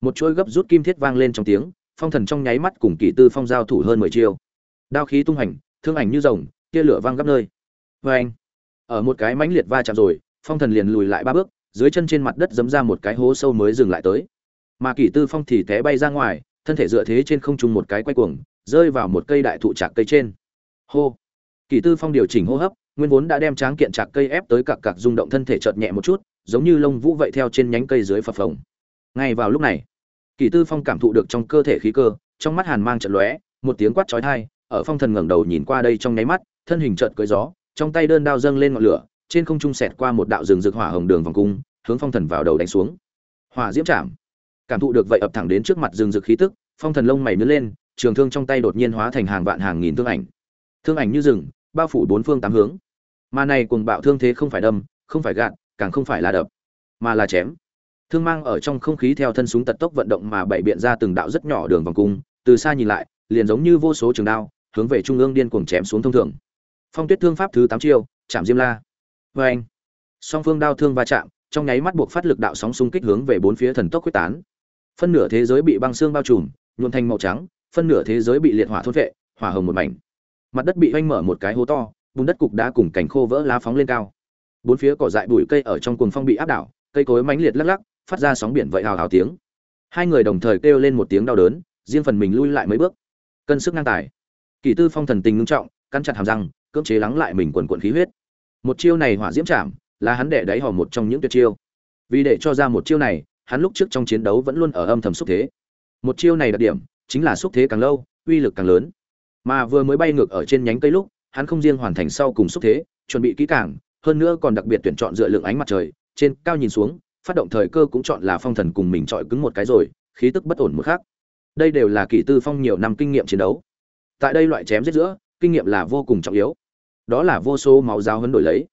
Một chuỗi gấp rút kim thiết vang lên trong tiếng, phong thần trong nháy mắt cùng kỷ tư phong giao thủ hơn mười chiêu. Đao khí tung hành, thương ảnh như rồng, tia lửa vang gấp nơi. Vê anh, ở một cái mãnh liệt va chạm rồi, phong thần liền lùi lại ba bước, dưới chân trên mặt đất giấm ra một cái hố sâu mới dừng lại tới. Mà kỷ tư phong thì té bay ra ngoài, thân thể dựa thế trên không trung một cái quay cuồng, rơi vào một cây đại thụ trạc cây trên. Hô. Kỷ tư phong điều chỉnh hô hấp, nguyên vốn đã đem tráng kiện trạc cây ép tới cặc cặc rung động thân thể chợt nhẹ một chút giống như lông vũ vậy theo trên nhánh cây dưới phập phồng. Ngay vào lúc này kỷ tư phong cảm thụ được trong cơ thể khí cơ, trong mắt hàn mang trận lóe, một tiếng quát chói tai, ở phong thần ngẩng đầu nhìn qua đây trong nháy mắt, thân hình chợt cưỡi gió, trong tay đơn đao dâng lên ngọn lửa, trên không trung xẹt qua một đạo rừng rực hỏa hồng đường vòng cung, hướng phong thần vào đầu đánh xuống. Hỏa diễm chạm. Cảm thụ được vậy ập thẳng đến trước mặt rừng rực khí tức, phong thần lông mày nhướng lên, trường thương trong tay đột nhiên hóa thành hàng vạn hàng nghìn thương ảnh. Thương ảnh như rừng, bao phủ bốn phương tám hướng. Mà này cuồng bạo thương thế không phải đâm, không phải gạt càng không phải là đập, mà là chém. Thương mang ở trong không khí theo thân súng tật tốc vận động mà bảy biện ra từng đạo rất nhỏ đường vòng cung, từ xa nhìn lại, liền giống như vô số trường đao, hướng về trung ương điên cuồng chém xuống thông thường. Phong tuyết thương pháp thứ tám chiêu chạm diêm la. Vê anh, song phương đao thương va chạm, trong nháy mắt buộc phát lực đạo sóng xung kích hướng về bốn phía thần tốc quyết tán. Phân nửa thế giới bị băng xương bao trùm nhuộn thành màu trắng, phân nửa thế giới bị liệt hỏa thôn vệ, hỏa hồng một mảnh. Mặt đất bị oanh mở một cái hố to, bùn đất cục đá cùng cảnh khô vỡ lá phóng lên cao bốn phía cỏ dại bụi cây ở trong cuồng phong bị áp đảo, cây cối mãnh liệt lắc lắc, phát ra sóng biển vậy hào hào tiếng. Hai người đồng thời kêu lên một tiếng đau đớn, riêng phần mình lui lại mấy bước. Cân sức ngang tài. Kỳ tư phong thần tình ngưng trọng căn chặt hàm răng, cưỡng chế lắng lại mình quần quận khí huyết. Một chiêu này hỏa diễm chạm, là hắn để đáy hò một trong những tuyệt chiêu. Vì để cho ra một chiêu này, hắn lúc trước trong chiến đấu vẫn luôn ở âm thầm xúc thế. Một chiêu này đặc điểm, chính là xúc thế càng lâu, uy lực càng lớn. Mà vừa mới bay ngược ở trên nhánh cây lúc, hắn không riêng hoàn thành sau cùng xúc thế, chuẩn bị kỹ càng hơn nữa còn đặc biệt tuyển chọn dựa lượng ánh mặt trời, trên cao nhìn xuống, phát động thời cơ cũng chọn là phong thần cùng mình chọi cứng một cái rồi, khí tức bất ổn một khác. Đây đều là kỷ tư phong nhiều năm kinh nghiệm chiến đấu. Tại đây loại chém giết giữa, kinh nghiệm là vô cùng trọng yếu. Đó là vô số máu giáo hấn đổi lấy.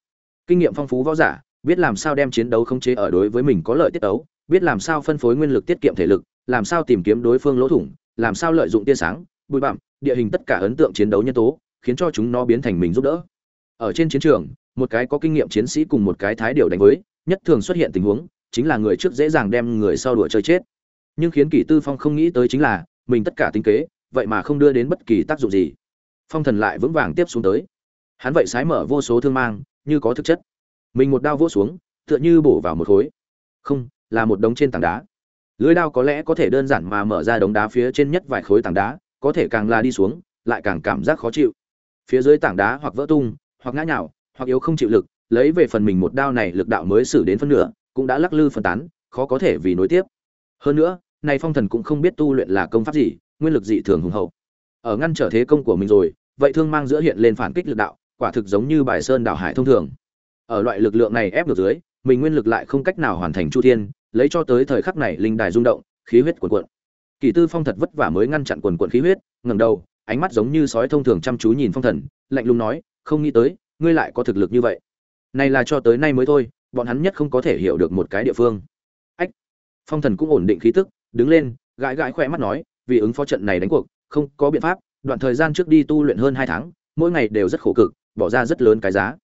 Kinh nghiệm phong phú võ giả, biết làm sao đem chiến đấu khống chế ở đối với mình có lợi tiết đấu biết làm sao phân phối nguyên lực tiết kiệm thể lực, làm sao tìm kiếm đối phương lỗ thủng, làm sao lợi dụng tia sáng, bụi bặm, địa hình tất cả ấn tượng chiến đấu nhân tố, khiến cho chúng nó biến thành mình giúp đỡ ở trên chiến trường, một cái có kinh nghiệm chiến sĩ cùng một cái thái điều đánh với, nhất thường xuất hiện tình huống, chính là người trước dễ dàng đem người sau đùa chơi chết. Nhưng khiến kỷ tư phong không nghĩ tới chính là, mình tất cả tính kế, vậy mà không đưa đến bất kỳ tác dụng gì. Phong thần lại vững vàng tiếp xuống tới. Hắn vậy sái mở vô số thương mang, như có thực chất. Mình một đao vỗ xuống, tựa như bổ vào một khối. Không, là một đống trên tảng đá. Lưới đao có lẽ có thể đơn giản mà mở ra đống đá phía trên nhất vài khối tảng đá, có thể càng là đi xuống, lại càng cảm giác khó chịu. Phía dưới tảng đá hoặc vỡ tung hoặc ngã nhào, hoặc yếu không chịu lực, lấy về phần mình một đao này lực đạo mới xử đến phân nửa, cũng đã lắc lư phân tán, khó có thể vì nối tiếp. Hơn nữa nay phong thần cũng không biết tu luyện là công pháp gì, nguyên lực dị thường hùng hậu. Ở ngăn trở thế công của mình rồi, vậy thương mang giữa hiện lên phản kích lực đạo, quả thực giống như bài sơn đảo hải thông thường. Ở loại lực lượng này ép được dưới, mình nguyên lực lại không cách nào hoàn thành chu thiên, lấy cho tới thời khắc này linh đài rung động, khí huyết cuồn cuộn. Kỳ tư phong thật vất vả mới ngăn chặn quần cuộn khí huyết, ngẩng đầu, ánh mắt giống như sói thông thường chăm chú nhìn phong thần, lạnh lùng nói không nghĩ tới, ngươi lại có thực lực như vậy. Này là cho tới nay mới thôi, bọn hắn nhất không có thể hiểu được một cái địa phương. Ách. Phong thần cũng ổn định khí tức, đứng lên, gãi gãi khỏe mắt nói, vì ứng phó trận này đánh cuộc, không có biện pháp, đoạn thời gian trước đi tu luyện hơn hai tháng, mỗi ngày đều rất khổ cực, bỏ ra rất lớn cái giá.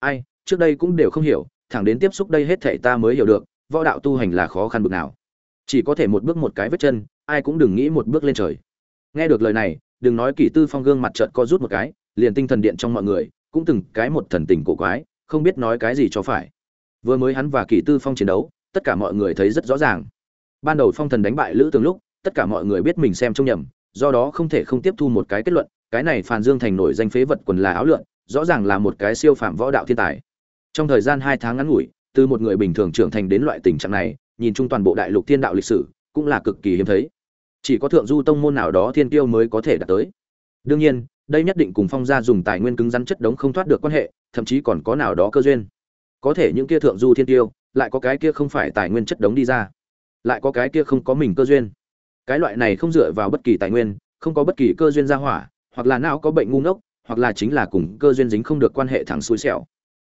Ai, trước đây cũng đều không hiểu, thẳng đến tiếp xúc đây hết thảy ta mới hiểu được, võ đạo tu hành là khó khăn bực nào. Chỉ có thể một bước một cái vết chân, ai cũng đừng nghĩ một bước lên trời. Nghe được lời này, đừng nói kỷ tư phong gương mặt trận co rút một cái liền tinh thần điện trong mọi người cũng từng cái một thần tình cổ quái, không biết nói cái gì cho phải. Vừa mới hắn và kỷ tư phong chiến đấu, tất cả mọi người thấy rất rõ ràng. Ban đầu phong thần đánh bại lữ tường lúc, tất cả mọi người biết mình xem trông nhầm, do đó không thể không tiếp thu một cái kết luận, cái này phàn dương thành nổi danh phế vật quần là áo lượn, rõ ràng là một cái siêu phạm võ đạo thiên tài. Trong thời gian hai tháng ngắn ngủi, từ một người bình thường trưởng thành đến loại tình trạng này, nhìn chung toàn bộ đại lục thiên đạo lịch sử, cũng là cực kỳ hiếm thấy. Chỉ có thượng du tông môn nào đó thiên tiêu mới có thể đạt tới. Đương nhiên đây nhất định cùng phong gia dùng tài nguyên cứng rắn chất đống không thoát được quan hệ, thậm chí còn có nào đó cơ duyên. Có thể những kia thượng du thiên tiêu, lại có cái kia không phải tài nguyên chất đống đi ra. Lại có cái kia không có mình cơ duyên. Cái loại này không dựa vào bất kỳ tài nguyên, không có bất kỳ cơ duyên ra hỏa, hoặc là não có bệnh ngu ngốc, hoặc là chính là cùng cơ duyên dính không được quan hệ thẳng xui xẻo.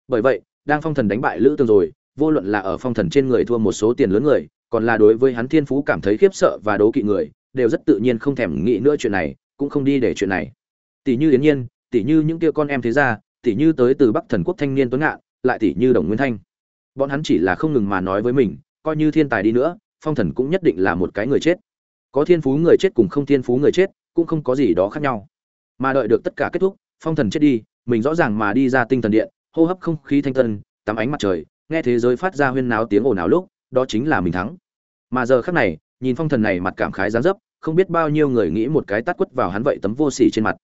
Bởi vậy, đang phong thần đánh bại lữ tương rồi, vô luận là ở phong thần trên người thua một số tiền lớn người, còn là đối với hắn thiên phú cảm thấy khiếp sợ và đố kỵ người, đều rất tự nhiên không thèm nghĩ nữa chuyện này, cũng không đi để chuyện này tỷ như yến nhiên, tỷ như những kia con em thế gia, tỷ như tới từ bắc thần quốc thanh niên tuấn ngạn, lại tỷ như đồng nguyên thanh. Bọn hắn chỉ là không ngừng mà nói với mình, coi như thiên tài đi nữa, phong thần cũng nhất định là một cái người chết. Có thiên phú người chết cùng không thiên phú người chết, cũng không có gì đó khác nhau. Mà đợi được tất cả kết thúc, phong thần chết đi, mình rõ ràng mà đi ra tinh thần điện, hô hấp không khí thanh tân, tắm ánh mặt trời, nghe thế giới phát ra huyên náo tiếng ồn ào lúc, đó chính là mình thắng. Mà giờ khắc này, nhìn phong thần này mặt cảm khái gián dấp, không biết bao nhiêu người nghĩ một cái tát quất vào hắn vậy tấm vô sỉ trên mặt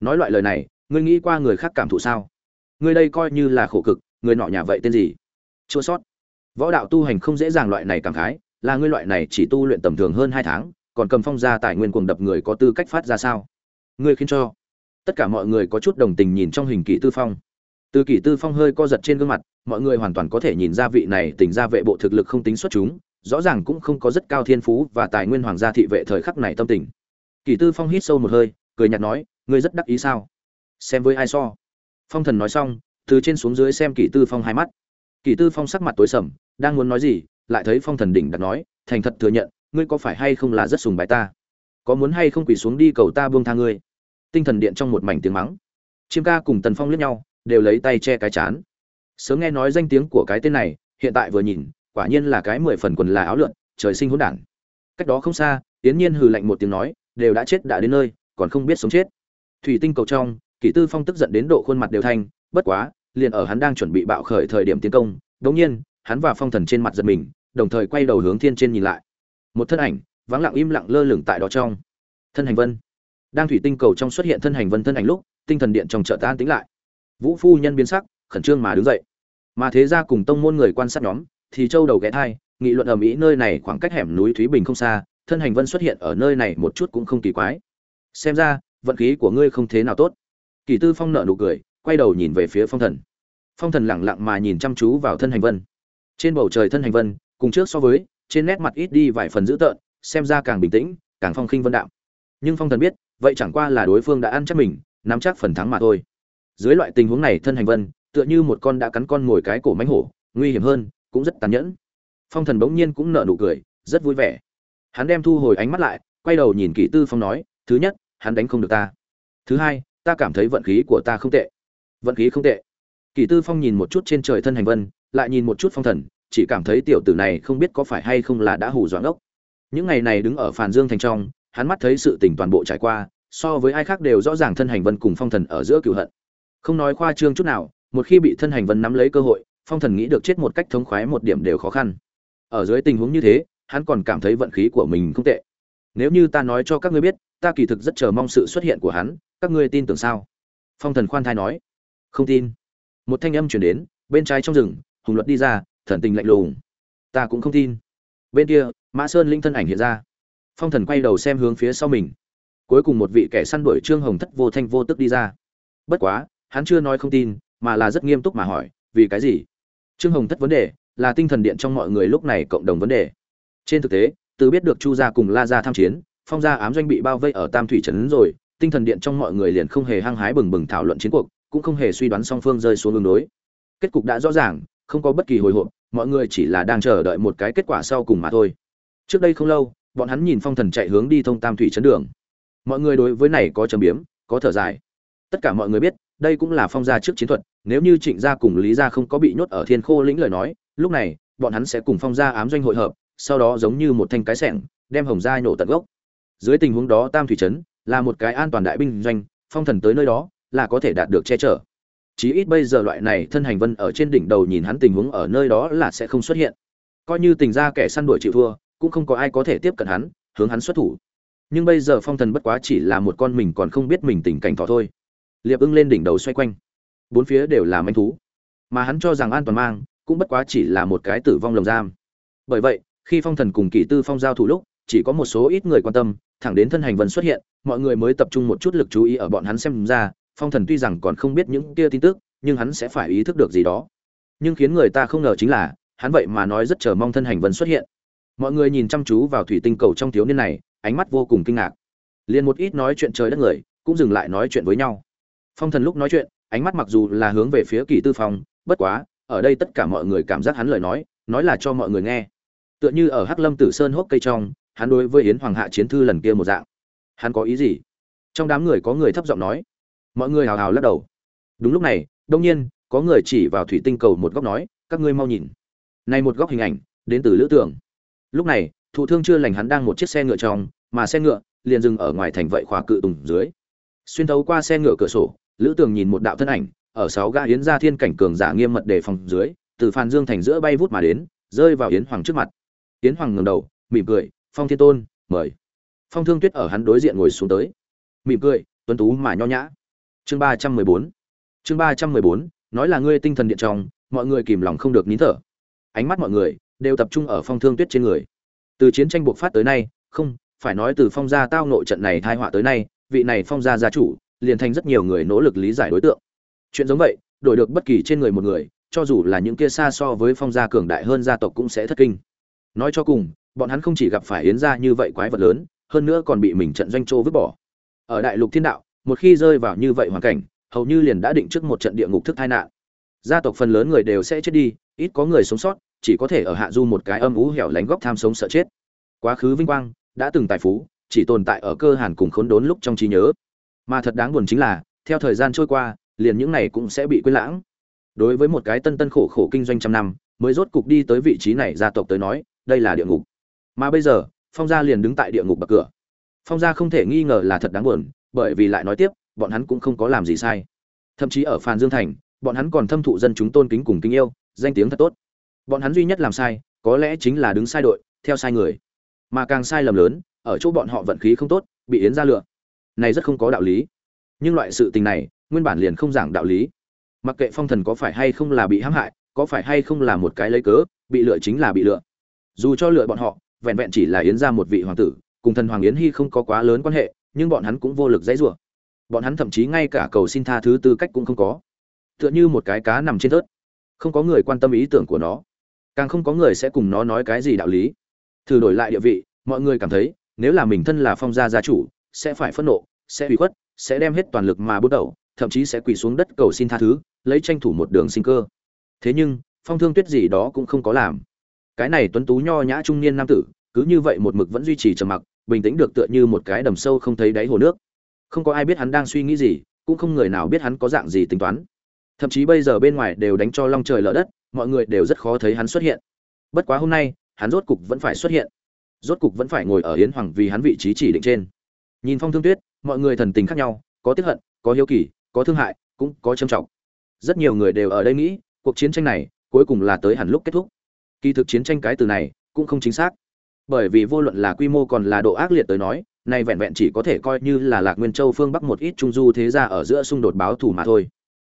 nói loại lời này, ngươi nghĩ qua người khác cảm thụ sao? Ngươi đây coi như là khổ cực, người nọ nhà vậy tên gì? Chua sót. Võ đạo tu hành không dễ dàng loại này cảm khái, là ngươi loại này chỉ tu luyện tầm thường hơn hai tháng, còn cầm phong ra tài nguyên cuồng đập người có tư cách phát ra sao? Ngươi khiến cho. Tất cả mọi người có chút đồng tình nhìn trong hình kỷ tư phong. Từ kỷ tư phong hơi co giật trên gương mặt, mọi người hoàn toàn có thể nhìn ra vị này tình ra vệ bộ thực lực không tính xuất chúng, rõ ràng cũng không có rất cao thiên phú và tài nguyên hoàng gia thị vệ thời khắc này tâm tình. Kỷ tư phong hít sâu một hơi, cười nhạt nói ngươi rất đắc ý sao? Xem với ai so? Phong thần nói xong, từ trên xuống dưới xem kỷ tư phong hai mắt. Kỷ tư phong sắc mặt tối sầm, đang muốn nói gì, lại thấy phong thần đỉnh đặt nói, thành thật thừa nhận, ngươi có phải hay không là rất sùng bái ta? Có muốn hay không quỳ xuống đi cầu ta buông tha ngươi? Tinh thần điện trong một mảnh tiếng mắng. Chiêm ca cùng tần phong liếc nhau, đều lấy tay che cái chán. Sớm nghe nói danh tiếng của cái tên này, hiện tại vừa nhìn, quả nhiên là cái mười phần quần là áo lượn, trời sinh hỗn đản. Cách đó không xa tiến nhiên hừ lạnh một tiếng nói, đều đã chết đã đến nơi, còn không biết sống chết thủy tinh cầu trong, kỷ tư phong tức giận đến độ khuôn mặt đều thanh, bất quá, liền ở hắn đang chuẩn bị bạo khởi thời điểm tiến công đống nhiên, hắn và phong thần trên mặt giật mình, đồng thời quay đầu hướng thiên trên nhìn lại. Một thân ảnh, vắng lặng im lặng lơ lửng tại đó trong. Thân hành vân. Đang thủy tinh cầu trong xuất hiện thân hành vân thân ảnh lúc, tinh thần điện trong chợ tan tính lại. Vũ phu nhân biến sắc, khẩn trương mà đứng dậy. Mà thế ra cùng tông môn người quan sát nhóm, thì châu đầu ghé thai, nghị luận ầm ĩ nơi này khoảng cách hẻm núi thúy bình không xa, thân hành vân xuất hiện ở nơi này một chút cũng không kỳ quái. Xem ra vận khí của ngươi không thế nào tốt. Kỳ tư phong nợ nụ cười, quay đầu nhìn về phía phong thần. Phong thần lẳng lặng mà nhìn chăm chú vào thân hành vân. Trên bầu trời thân hành vân, cùng trước so với, trên nét mặt ít đi vài phần dữ tợn, xem ra càng bình tĩnh, càng phong khinh vân đạo nhưng phong thần biết, vậy chẳng qua là đối phương đã ăn chắc mình, nắm chắc phần thắng mà thôi. Dưới loại tình huống này thân hành vân, tựa như một con đã cắn con ngồi cái cổ mánh hổ, nguy hiểm hơn, cũng rất tàn nhẫn. Phong thần bỗng nhiên cũng nở nụ cười, rất vui vẻ. Hắn đem thu hồi ánh mắt lại, quay đầu nhìn kỹ tư phong nói, thứ nhất hắn đánh không được ta. Thứ hai, ta cảm thấy vận khí của ta không tệ. Vận khí không tệ. Kỷ tư phong nhìn một chút trên trời thân hành vân, lại nhìn một chút phong thần, chỉ cảm thấy tiểu tử này không biết có phải hay không là đã hù dọa ngốc. Những ngày này đứng ở phàn dương thành trong, hắn mắt thấy sự tình toàn bộ trải qua, so với ai khác đều rõ ràng thân hành vân cùng phong thần ở giữa cựu hận. Không nói khoa trương chút nào, một khi bị thân hành vân nắm lấy cơ hội, phong thần nghĩ được chết một cách thống khoái một điểm đều khó khăn. Ở dưới tình huống như thế, hắn còn cảm thấy vận khí của mình không tệ. Nếu như ta nói cho các ngươi biết ta kỳ thực rất chờ mong sự xuất hiện của hắn, các ngươi tin tưởng sao? Phong thần khoan thai nói. Không tin. Một thanh âm chuyển đến, bên trái trong rừng, hùng luật đi ra, thần tình lạnh lùng. Ta cũng không tin. Bên kia, mã sơn linh thân ảnh hiện ra. Phong thần quay đầu xem hướng phía sau mình. Cuối cùng một vị kẻ săn đuổi trương hồng thất vô thanh vô tức đi ra. Bất quá, hắn chưa nói không tin, mà là rất nghiêm túc mà hỏi, vì cái gì? Trương hồng thất vấn đề, là tinh thần điện trong mọi người lúc này cộng đồng vấn đề. Trên thực tế, từ biết được chu gia cùng la gia tham chiến phong gia ám doanh bị bao vây ở tam thủy trấn rồi, tinh thần điện trong mọi người liền không hề hăng hái bừng bừng thảo luận chiến cuộc, cũng không hề suy đoán song phương rơi xuống đường đối. Kết cục đã rõ ràng, không có bất kỳ hồi hộp, mọi người chỉ là đang chờ đợi một cái kết quả sau cùng mà thôi. Trước đây không lâu, bọn hắn nhìn phong thần chạy hướng đi thông tam thủy trấn đường. Mọi người đối với này có trầm biếm, có thở dài. Tất cả mọi người biết, đây cũng là phong gia trước chiến thuật, nếu như trịnh gia cùng lý gia không có bị nhốt ở thiên khô lĩnh lời nói, lúc này, bọn hắn sẽ cùng phong gia ám doanh hội hợp, sau đó giống như một thanh cái sẻng, đem hồng gia nhổ tận gốc dưới tình huống đó tam thủy trấn là một cái an toàn đại binh doanh, phong thần tới nơi đó là có thể đạt được che chở. Chí ít bây giờ loại này thân hành vân ở trên đỉnh đầu nhìn hắn tình huống ở nơi đó là sẽ không xuất hiện. Coi như tình ra kẻ săn đuổi chịu thua, cũng không có ai có thể tiếp cận hắn, hướng hắn xuất thủ. Nhưng bây giờ phong thần bất quá chỉ là một con mình còn không biết mình tình cảnh thỏ thôi. Liệp ưng lên đỉnh đầu xoay quanh. Bốn phía đều là manh thú. Mà hắn cho rằng an toàn mang cũng bất quá chỉ là một cái tử vong lồng giam. Bởi vậy, khi phong thần cùng kỳ tư phong giao thủ lúc, chỉ có một số ít người quan tâm thẳng đến thân hành vân xuất hiện, mọi người mới tập trung một chút lực chú ý ở bọn hắn xem ra, phong thần tuy rằng còn không biết những kia tin tức, nhưng hắn sẽ phải ý thức được gì đó. Nhưng khiến người ta không ngờ chính là, hắn vậy mà nói rất chờ mong thân hành vân xuất hiện. Mọi người nhìn chăm chú vào thủy tinh cầu trong thiếu niên này, ánh mắt vô cùng kinh ngạc. Liền một ít nói chuyện trời đất người, cũng dừng lại nói chuyện với nhau. Phong thần lúc nói chuyện, ánh mắt mặc dù là hướng về phía kỳ tư phong, bất quá, ở đây tất cả mọi người cảm giác hắn lời nói nói là cho mọi người nghe. Tựa như ở hắc lâm tử sơn hốc cây trong hắn đối với yến hoàng hạ chiến thư lần kia một dạng. Hắn có ý gì? Trong đám người có người thấp giọng nói. Mọi người hào hào lắc đầu. Đúng lúc này đông nhiên có người chỉ vào thủy tinh cầu một góc nói các ngươi mau nhìn. Này một góc hình ảnh đến từ lữ tưởng lúc này thụ thương chưa lành hắn đang một chiếc xe ngựa trong mà xe ngựa liền dừng ở ngoài thành vậy khóa cự tùng dưới. Xuyên thấu qua xe ngựa cửa sổ lữ tường nhìn một đạo thân ảnh ở sáu gã yến gia thiên cảnh cường giả nghiêm mật đề phòng dưới từ Phan Dương thành giữa bay vút mà đến, rơi vào Yến Hoàng trước mặt. Yến Hoàng ngẩng đầu, mỉm cười, "Phong Thiên Tôn, mời." Phong Thương Tuyết ở hắn đối diện ngồi xuống tới. Mỉm cười, tuấn tú mà nho nhã. Chương ba trăm mười bốn Chương ba trăm mười bốn nói là ngươi tinh thần điện trong, mọi người kìm lòng không được nín thở. Ánh mắt mọi người đều tập trung ở Phong Thương Tuyết trên người. Từ chiến tranh buộc phát tới nay, không, phải nói từ Phong gia tao nội trận này thai họa tới nay, vị này Phong gia gia chủ, liền thành rất nhiều người nỗ lực lý giải đối tượng. Chuyện giống vậy, đổi được bất kỳ trên người một người, cho dù là những kia xa so với Phong gia cường đại hơn gia tộc cũng sẽ thất kinh. Nói cho cùng, bọn hắn không chỉ gặp phải yến gia như vậy quái vật lớn, hơn nữa còn bị mình trận doanh trô vứt bỏ. Ở đại lục thiên đạo, một khi rơi vào như vậy hoàn cảnh, hầu như liền đã định trước một trận địa ngục thức tai nạn. Gia tộc phần lớn người đều sẽ chết đi, ít có người sống sót, chỉ có thể ở hạ du một cái âm ú hẻo lánh góc tham sống sợ chết. Quá khứ vinh quang, đã từng tài phú, chỉ tồn tại ở cơ hàn cùng khốn đốn lúc trong trí nhớ. Mà thật đáng buồn chính là, theo thời gian trôi qua, liền những này cũng sẽ bị quên lãng. Đối với một cái tân tân khổ khổ kinh doanh trăm năm, mới rốt cục đi tới vị trí này gia tộc tới nói, đây là địa ngục. Mà bây giờ, Phong gia liền đứng tại địa ngục bậc cửa. Phong gia không thể nghi ngờ là thật đáng buồn, bởi vì lại nói tiếp, bọn hắn cũng không có làm gì sai. Thậm chí ở Phan Dương thành, bọn hắn còn thâm thụ dân chúng tôn kính cùng kính yêu, danh tiếng thật tốt. Bọn hắn duy nhất làm sai, có lẽ chính là đứng sai đội, theo sai người. Mà càng sai lầm lớn, ở chỗ bọn họ vận khí không tốt, bị yến gia lựa. Này rất không có đạo lý. Nhưng loại sự tình này, nguyên bản liền không giảng đạo lý. Mặc kệ phong thần có phải hay không là bị hãm hại, có phải hay không là một cái lấy cớ, bị lựa chính là bị lựa. Dù cho lựa bọn họ, vẹn vẹn chỉ là yến gia một vị hoàng tử, cùng thần hoàng yến hy không có quá lớn quan hệ, nhưng bọn hắn cũng vô lực dãy rủa. Bọn hắn thậm chí ngay cả cầu xin tha thứ tư cách cũng không có. Tựa như một cái cá nằm trên thớt, không có người quan tâm ý tưởng của nó, càng không có người sẽ cùng nó nói cái gì đạo lý. Thử đổi lại địa vị, mọi người cảm thấy, nếu là mình thân là phong gia gia chủ, sẽ phải phẫn nộ, sẽ ủy khuất, sẽ đem hết toàn lực mà bước đầu, thậm chí sẽ quỳ xuống đất cầu xin tha thứ, lấy tranh thủ một đường sinh cơ. Thế nhưng, Phong Thương Tuyết gì đó cũng không có làm. Cái này tuấn tú nho nhã trung niên nam tử, cứ như vậy một mực vẫn duy trì trầm mặc, bình tĩnh được tựa như một cái đầm sâu không thấy đáy hồ nước. Không có ai biết hắn đang suy nghĩ gì, cũng không người nào biết hắn có dạng gì tính toán. Thậm chí bây giờ bên ngoài đều đánh cho long trời lở đất, mọi người đều rất khó thấy hắn xuất hiện. Bất quá hôm nay, hắn rốt cục vẫn phải xuất hiện. Rốt cục vẫn phải ngồi ở hiến Hoàng vì hắn vị trí chỉ định trên. Nhìn Phong Thương Tuyết, mọi người thần tình khác nhau, có tiếc hận, có hiếu kỳ, có thương hại, cũng có trầm trọng. Rất nhiều người đều ở đây nghĩ, cuộc chiến tranh này cuối cùng là tới hẳn lúc kết thúc. Kỳ thực chiến tranh cái từ này cũng không chính xác bởi vì vô luận là quy mô còn là độ ác liệt tới nói, nay vẹn vẹn chỉ có thể coi như là lạc nguyên châu phương bắc một ít trung du thế gia ở giữa xung đột báo thù mà thôi.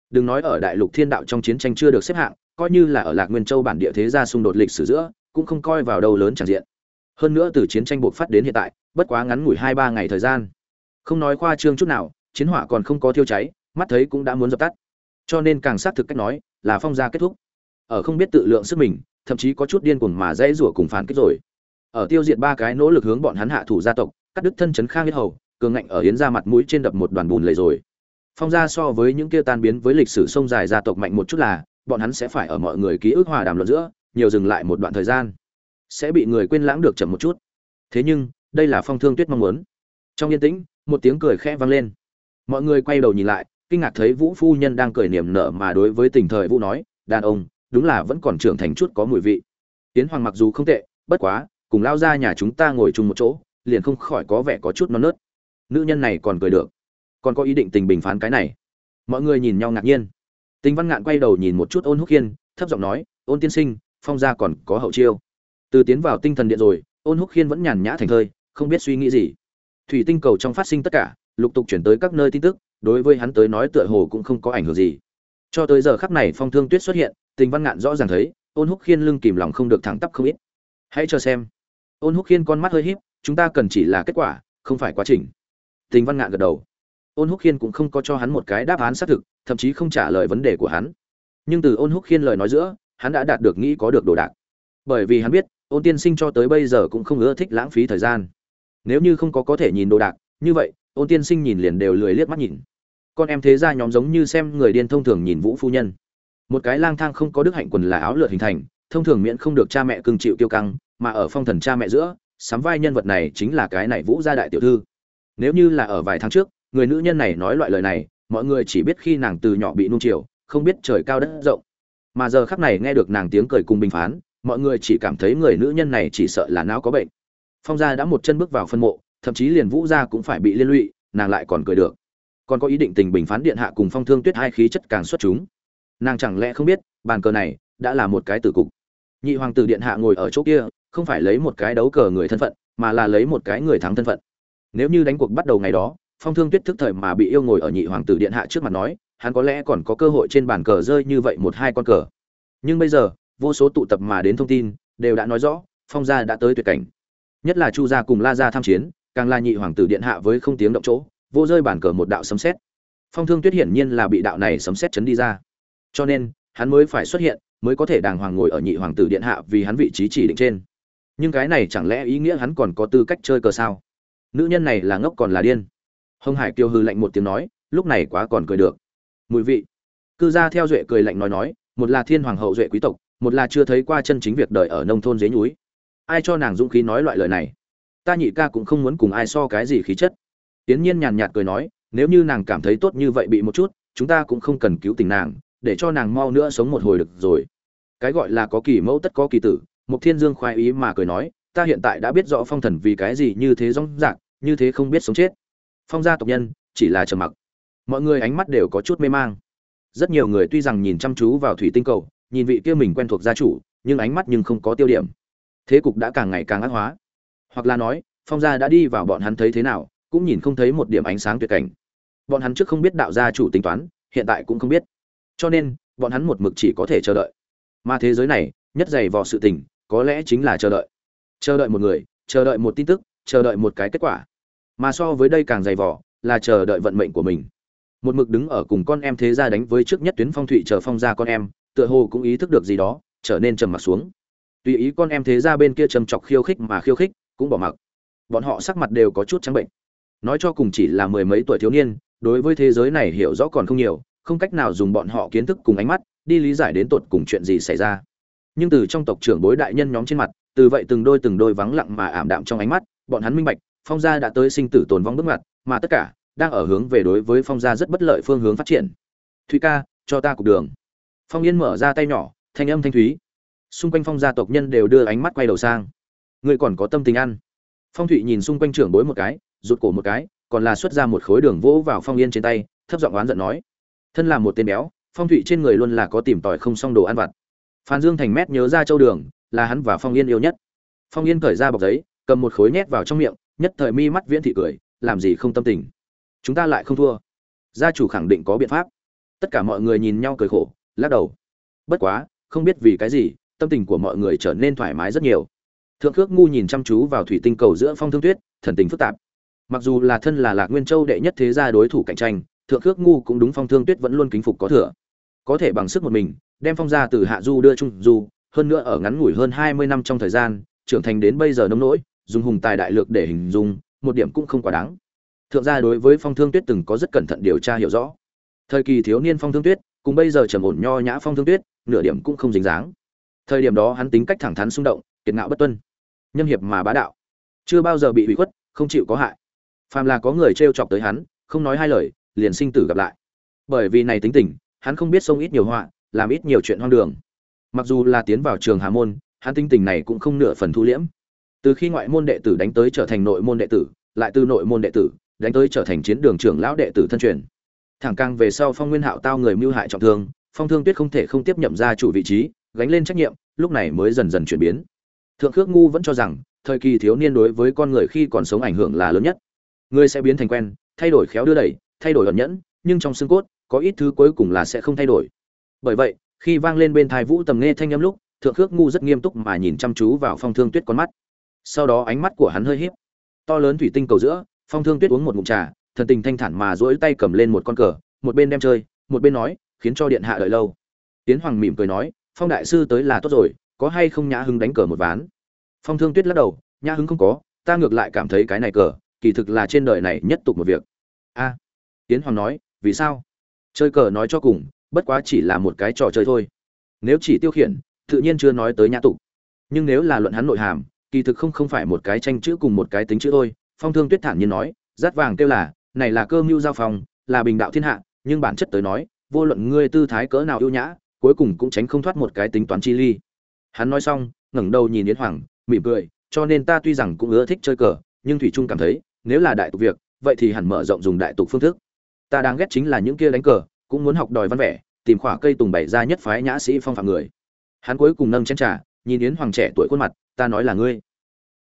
Đừng nói ở đại lục thiên đạo trong chiến tranh chưa được xếp hạng, coi như là ở lạc nguyên châu bản địa thế gia xung đột lịch sử giữa, cũng không coi vào đâu lớn tràn diện. Hơn nữa từ chiến tranh bộc phát đến hiện tại, bất quá ngắn ngủi hai ba ngày thời gian. Không nói khoa trương chút nào, chiến hỏa còn không có thiêu cháy, mắt thấy cũng đã muốn dập tắt. Cho nên càng xác thực cách nói, là phong gia kết thúc. Ở không biết tự lượng sức mình, thậm chí có chút điên cuồng mà dễ rủa cùng phán kết rồi ở tiêu diệt ba cái nỗ lực hướng bọn hắn hạ thủ gia tộc, cắt đứt thân chấn khang yết hầu, cường ngạnh ở yến ra mặt mũi trên đập một đoàn bùn lầy rồi. Phong gia so với những kia tan biến với lịch sử sông dài gia tộc mạnh một chút là, bọn hắn sẽ phải ở mọi người ký ức hòa đàm luận giữa, nhiều dừng lại một đoạn thời gian. Sẽ bị người quên lãng được chậm một chút. Thế nhưng, đây là phong thương tuyết mong muốn. Trong yên tĩnh, một tiếng cười khẽ vang lên. Mọi người quay đầu nhìn lại, kinh ngạc thấy vũ phu nhân đang cười niềm nở mà đối với tình thời vũ nói, đàn ông, đúng là vẫn còn trưởng thành chút có mùi vị. Tiến hoàng mặc dù không tệ, bất quá cùng lao ra nhà chúng ta ngồi chung một chỗ, liền không khỏi có vẻ có chút non nớt. Nữ nhân này còn cười được. Còn có ý định tình bình phán cái này. Mọi người nhìn nhau ngạc nhiên. Tình văn ngạn quay đầu nhìn một chút ôn húc khiên thấp giọng nói, ôn tiên sinh, phong gia còn có hậu chiêu. Từ tiến vào tinh thần điện rồi, ôn húc khiên vẫn nhàn nhã thành thơi, không biết suy nghĩ gì. Thủy tinh cầu trong phát sinh tất cả, lục tục chuyển tới các nơi tin tức, đối với hắn tới nói tựa hồ cũng không có ảnh hưởng gì. Cho tới giờ khắc này phong thương tuyết xuất hiện, tình văn ngạn rõ ràng thấy, ôn húc khiên lưng kìm lòng không được thẳng tắp không ít. Hãy cho xem ôn húc khiên con mắt hơi híp, chúng ta cần chỉ là kết quả, không phải quá trình. Tình văn ngạn gật đầu. Ôn húc khiên cũng không có cho hắn một cái đáp án xác thực, thậm chí không trả lời vấn đề của hắn. Nhưng từ ôn húc khiên lời nói giữa, hắn đã đạt được nghĩ có được đồ đạc. Bởi vì hắn biết, ôn tiên sinh cho tới bây giờ cũng không ưa thích lãng phí thời gian. Nếu như không có có thể nhìn đồ đạc, như vậy, ôn tiên sinh nhìn liền đều lười liếc mắt nhìn. Con em thế ra nhóm giống như xem người điên thông thường nhìn vũ phu nhân. Một cái lang thang không có đức hạnh quần là áo lượt hình thành, thông thường miễn không được cha mẹ cưng chịu kiêu căng mà ở phong thần cha mẹ giữa, sắm vai nhân vật này chính là cái này vũ gia đại tiểu thư. Nếu như là ở vài tháng trước, người nữ nhân này nói loại lời này, mọi người chỉ biết khi nàng từ nhỏ bị nung chiều, không biết trời cao đất rộng. Mà giờ khắc này nghe được nàng tiếng cười cùng bình phán, mọi người chỉ cảm thấy người nữ nhân này chỉ sợ là não có bệnh. Phong gia đã một chân bước vào phân mộ, thậm chí liền vũ gia cũng phải bị liên lụy, nàng lại còn cười được. Còn có ý định tình bình phán điện hạ cùng phong thương tuyết hai khí chất càng xuất chúng. Nàng chẳng lẽ không biết, bàn cờ này đã là một cái tử cục. Nhị hoàng tử điện hạ ngồi ở chỗ kia không phải lấy một cái đấu cờ người thân phận, mà là lấy một cái người thắng thân phận. Nếu như đánh cuộc bắt đầu ngày đó, phong thương tuyết thức thời mà bị yêu ngồi ở nhị hoàng tử điện hạ trước mặt nói, hắn có lẽ còn có cơ hội trên bàn cờ rơi như vậy một hai con cờ. Nhưng bây giờ, vô số tụ tập mà đến thông tin, đều đã nói rõ, phong gia đã tới tuyệt cảnh. Nhất là chu gia cùng la gia tham chiến, càng là nhị hoàng tử điện hạ với không tiếng động chỗ, vô rơi bàn cờ một đạo sấm xét phong thương tuyết hiển nhiên là bị đạo này sấm xét chấn đi ra. Cho nên, hắn mới phải xuất hiện, mới có thể đàng hoàng ngồi ở nhị hoàng tử điện hạ vì hắn vị trí chỉ định trên nhưng cái này chẳng lẽ ý nghĩa hắn còn có tư cách chơi cờ sao? Nữ nhân này là ngốc còn là điên. Hồng hải kiều hư lạnh một tiếng nói, lúc này quá còn cười được. Mùi vị. Cư gia theo duệ cười lạnh nói nói, một là thiên hoàng hậu duệ quý tộc, một là chưa thấy qua chân chính việc đời ở nông thôn dưới núi ai cho nàng dũng khí nói loại lời này? Ta nhị ca cũng không muốn cùng ai so cái gì khí chất. Tiến nhiên nhàn nhạt cười nói, nếu như nàng cảm thấy tốt như vậy bị một chút, chúng ta cũng không cần cứu tình nàng, để cho nàng mau nữa sống một hồi được rồi. Cái gọi là có kỳ mẫu tất có kỳ tử mục thiên dương khoái ý mà cười nói, ta hiện tại đã biết rõ phong thần vì cái gì như thế rong rạc, như thế không biết sống chết. Phong gia tộc nhân, chỉ là trầm mặc. Mọi người ánh mắt đều có chút mê mang. Rất nhiều người tuy rằng nhìn chăm chú vào thủy tinh cầu, nhìn vị kia mình quen thuộc gia chủ, nhưng ánh mắt nhưng không có tiêu điểm. Thế cục đã càng ngày càng ác hóa. Hoặc là nói, phong gia đã đi vào bọn hắn thấy thế nào, cũng nhìn không thấy một điểm ánh sáng tuyệt cảnh. Bọn hắn trước không biết đạo gia chủ tính toán, hiện tại cũng không biết. Cho nên, bọn hắn một mực chỉ có thể chờ đợi. Mà thế giới này, nhất dày vò sự tình có lẽ chính là chờ đợi. Chờ đợi một người, chờ đợi một tin tức, chờ đợi một cái kết quả. Mà so với đây càng dày vò là chờ đợi vận mệnh của mình. Một mực đứng ở cùng con em thế gia đánh với trước nhất tuyến phong thủy chờ phong ra con em, tựa hồ cũng ý thức được gì đó, trở nên trầm mặc xuống. Tùy ý con em thế gia bên kia trầm chọc khiêu khích mà khiêu khích, cũng bỏ mặc. Bọn họ sắc mặt đều có chút trắng bệnh. Nói cho cùng chỉ là mười mấy tuổi thiếu niên, đối với thế giới này hiểu rõ còn không nhiều, không cách nào dùng bọn họ kiến thức cùng ánh mắt, đi lý giải đến tột cùng chuyện gì xảy ra nhưng từ trong tộc trưởng bối đại nhân nhóm trên mặt, từ vậy từng đôi từng đôi vắng lặng mà ảm đạm trong ánh mắt, bọn hắn minh bạch, phong gia đã tới sinh tử tồn vong bước ngoặt, mà tất cả đang ở hướng về đối với phong gia rất bất lợi phương hướng phát triển. Thúy ca, cho ta cục đường. Phong yên mở ra tay nhỏ, thanh âm thanh thúy. Xung quanh phong gia tộc nhân đều đưa ánh mắt quay đầu sang. Ngươi còn có tâm tình ăn. Phong thụy nhìn xung quanh trưởng bối một cái, rụt cổ một cái, còn là xuất ra một khối đường vỗ vào phong yên trên tay, thấp giọng oán giận nói. Thân là một tên béo, phong thụy trên người luôn là có tìm tòi không xong đồ ăn vặt phan dương thành mét nhớ ra châu đường, là hắn và phong yên yêu nhất. Phong yên cởi ra bọc giấy, cầm một khối nhét vào trong miệng, nhất thời mi mắt viễn thị cười, làm gì không tâm tình. Chúng ta lại không thua. Gia chủ khẳng định có biện pháp. Tất cả mọi người nhìn nhau cười khổ, lắc đầu. Bất quá, không biết vì cái gì, tâm tình của mọi người trở nên thoải mái rất nhiều. Thượng khước ngu nhìn chăm chú vào thủy tinh cầu giữa phong thương tuyết, thần tình phức tạp. Mặc dù là thân là lạc nguyên châu đệ nhất thế gia đối thủ cạnh tranh, thượng khước ngu cũng đúng phong thương tuyết vẫn luôn kính phục có thừa. Có thể bằng sức một mình đem phong gia từ hạ du đưa trung du, hơn nữa ở ngắn ngủi hơn hai mươi năm trong thời gian, trưởng thành đến bây giờ nông nỗi, dùng hùng tài đại lược để hình dung, một điểm cũng không quá đáng. Thượng gia đối với phong thương tuyết từng có rất cẩn thận điều tra hiểu rõ. Thời kỳ thiếu niên phong thương tuyết, cùng bây giờ trầm ổn nho nhã phong thương tuyết, nửa điểm cũng không dính dáng. Thời điểm đó hắn tính cách thẳng thắn xung động, kiệt ngạo bất tuân nhân hiệp mà bá đạo, chưa bao giờ bị hủy khuất, không chịu có hại. Phàm là có người t chọc tới hắn, không nói hai lời, liền sinh tử gặp lại. Bởi vì này tính tình, hắn không biết sông ít nhiều họa làm ít nhiều chuyện hoang đường. Mặc dù là tiến vào trường hà môn, hắn tính tình này cũng không nửa phần thu liễm. Từ khi ngoại môn đệ tử đánh tới trở thành nội môn đệ tử, lại từ nội môn đệ tử đánh tới trở thành chiến đường trưởng lão đệ tử thân truyền. Thẳng càng về sau phong nguyên hạo tao người mưu hại trọng thương, phong thương tuyết không thể không tiếp nhậm ra chủ vị trí, gánh lên trách nhiệm, lúc này mới dần dần chuyển biến. Thượng khước ngu vẫn cho rằng, thời kỳ thiếu niên đối với con người khi còn sống ảnh hưởng là lớn nhất. Người sẽ biến thành quen, thay đổi khéo đưa đẩy, thay đổi ẩn nhẫn, nhưng trong xương cốt, có ít thứ cuối cùng là sẽ không thay đổi bởi vậy, khi vang lên bên thai vũ tầm nghe thanh âm lúc, thượng khước ngu rất nghiêm túc mà nhìn chăm chú vào phong thương tuyết con mắt. Sau đó ánh mắt của hắn hơi hiếp to lớn thủy tinh cầu giữa, phong thương tuyết uống một ngụm trà, thần tình thanh thản mà duỗi tay cầm lên một con cờ, một bên đem chơi, một bên nói, khiến cho điện hạ đợi lâu. Tiến hoàng mỉm cười nói, phong đại sư tới là tốt rồi, có hay không nhã hứng đánh cờ một ván? Phong thương tuyết lắc đầu, nhã hứng không có, ta ngược lại cảm thấy cái này cờ, kỳ thực là trên đời này nhất tục một việc. A. Tiến hoàng nói, vì sao? Chơi cờ nói cho cùng bất quá chỉ là một cái trò chơi thôi. Nếu chỉ tiêu khiển, tự nhiên chưa nói tới nhã tục. Nhưng nếu là luận hắn nội hàm, kỳ thực không không phải một cái tranh chữ cùng một cái tính chữ thôi. Phong thương tuyết thản nhiên nói, rát vàng kêu là, này là cơ mưu giao phòng là bình đạo thiên hạ, nhưng bản chất tới nói, vô luận ngươi tư thái cỡ nào ưu nhã, cuối cùng cũng tránh không thoát một cái tính toán chi ly. Hắn nói xong, ngẩng đầu nhìn yến hoàng, mỉm cười, cho nên ta tuy rằng cũng ưa thích chơi cờ, nhưng thủy trung cảm thấy, nếu là đại tục việc, vậy thì hẳn mở rộng dùng đại tục phương thức. Ta đang ghét chính là những kia đánh cờ, cũng muốn học đòi văn vẻ tìm khỏa cây tùng bày ra nhất phái nhã sĩ phong phạm người. Hắn cuối cùng nâng chén trà, nhìn yến hoàng trẻ tuổi khuôn mặt, ta nói là ngươi.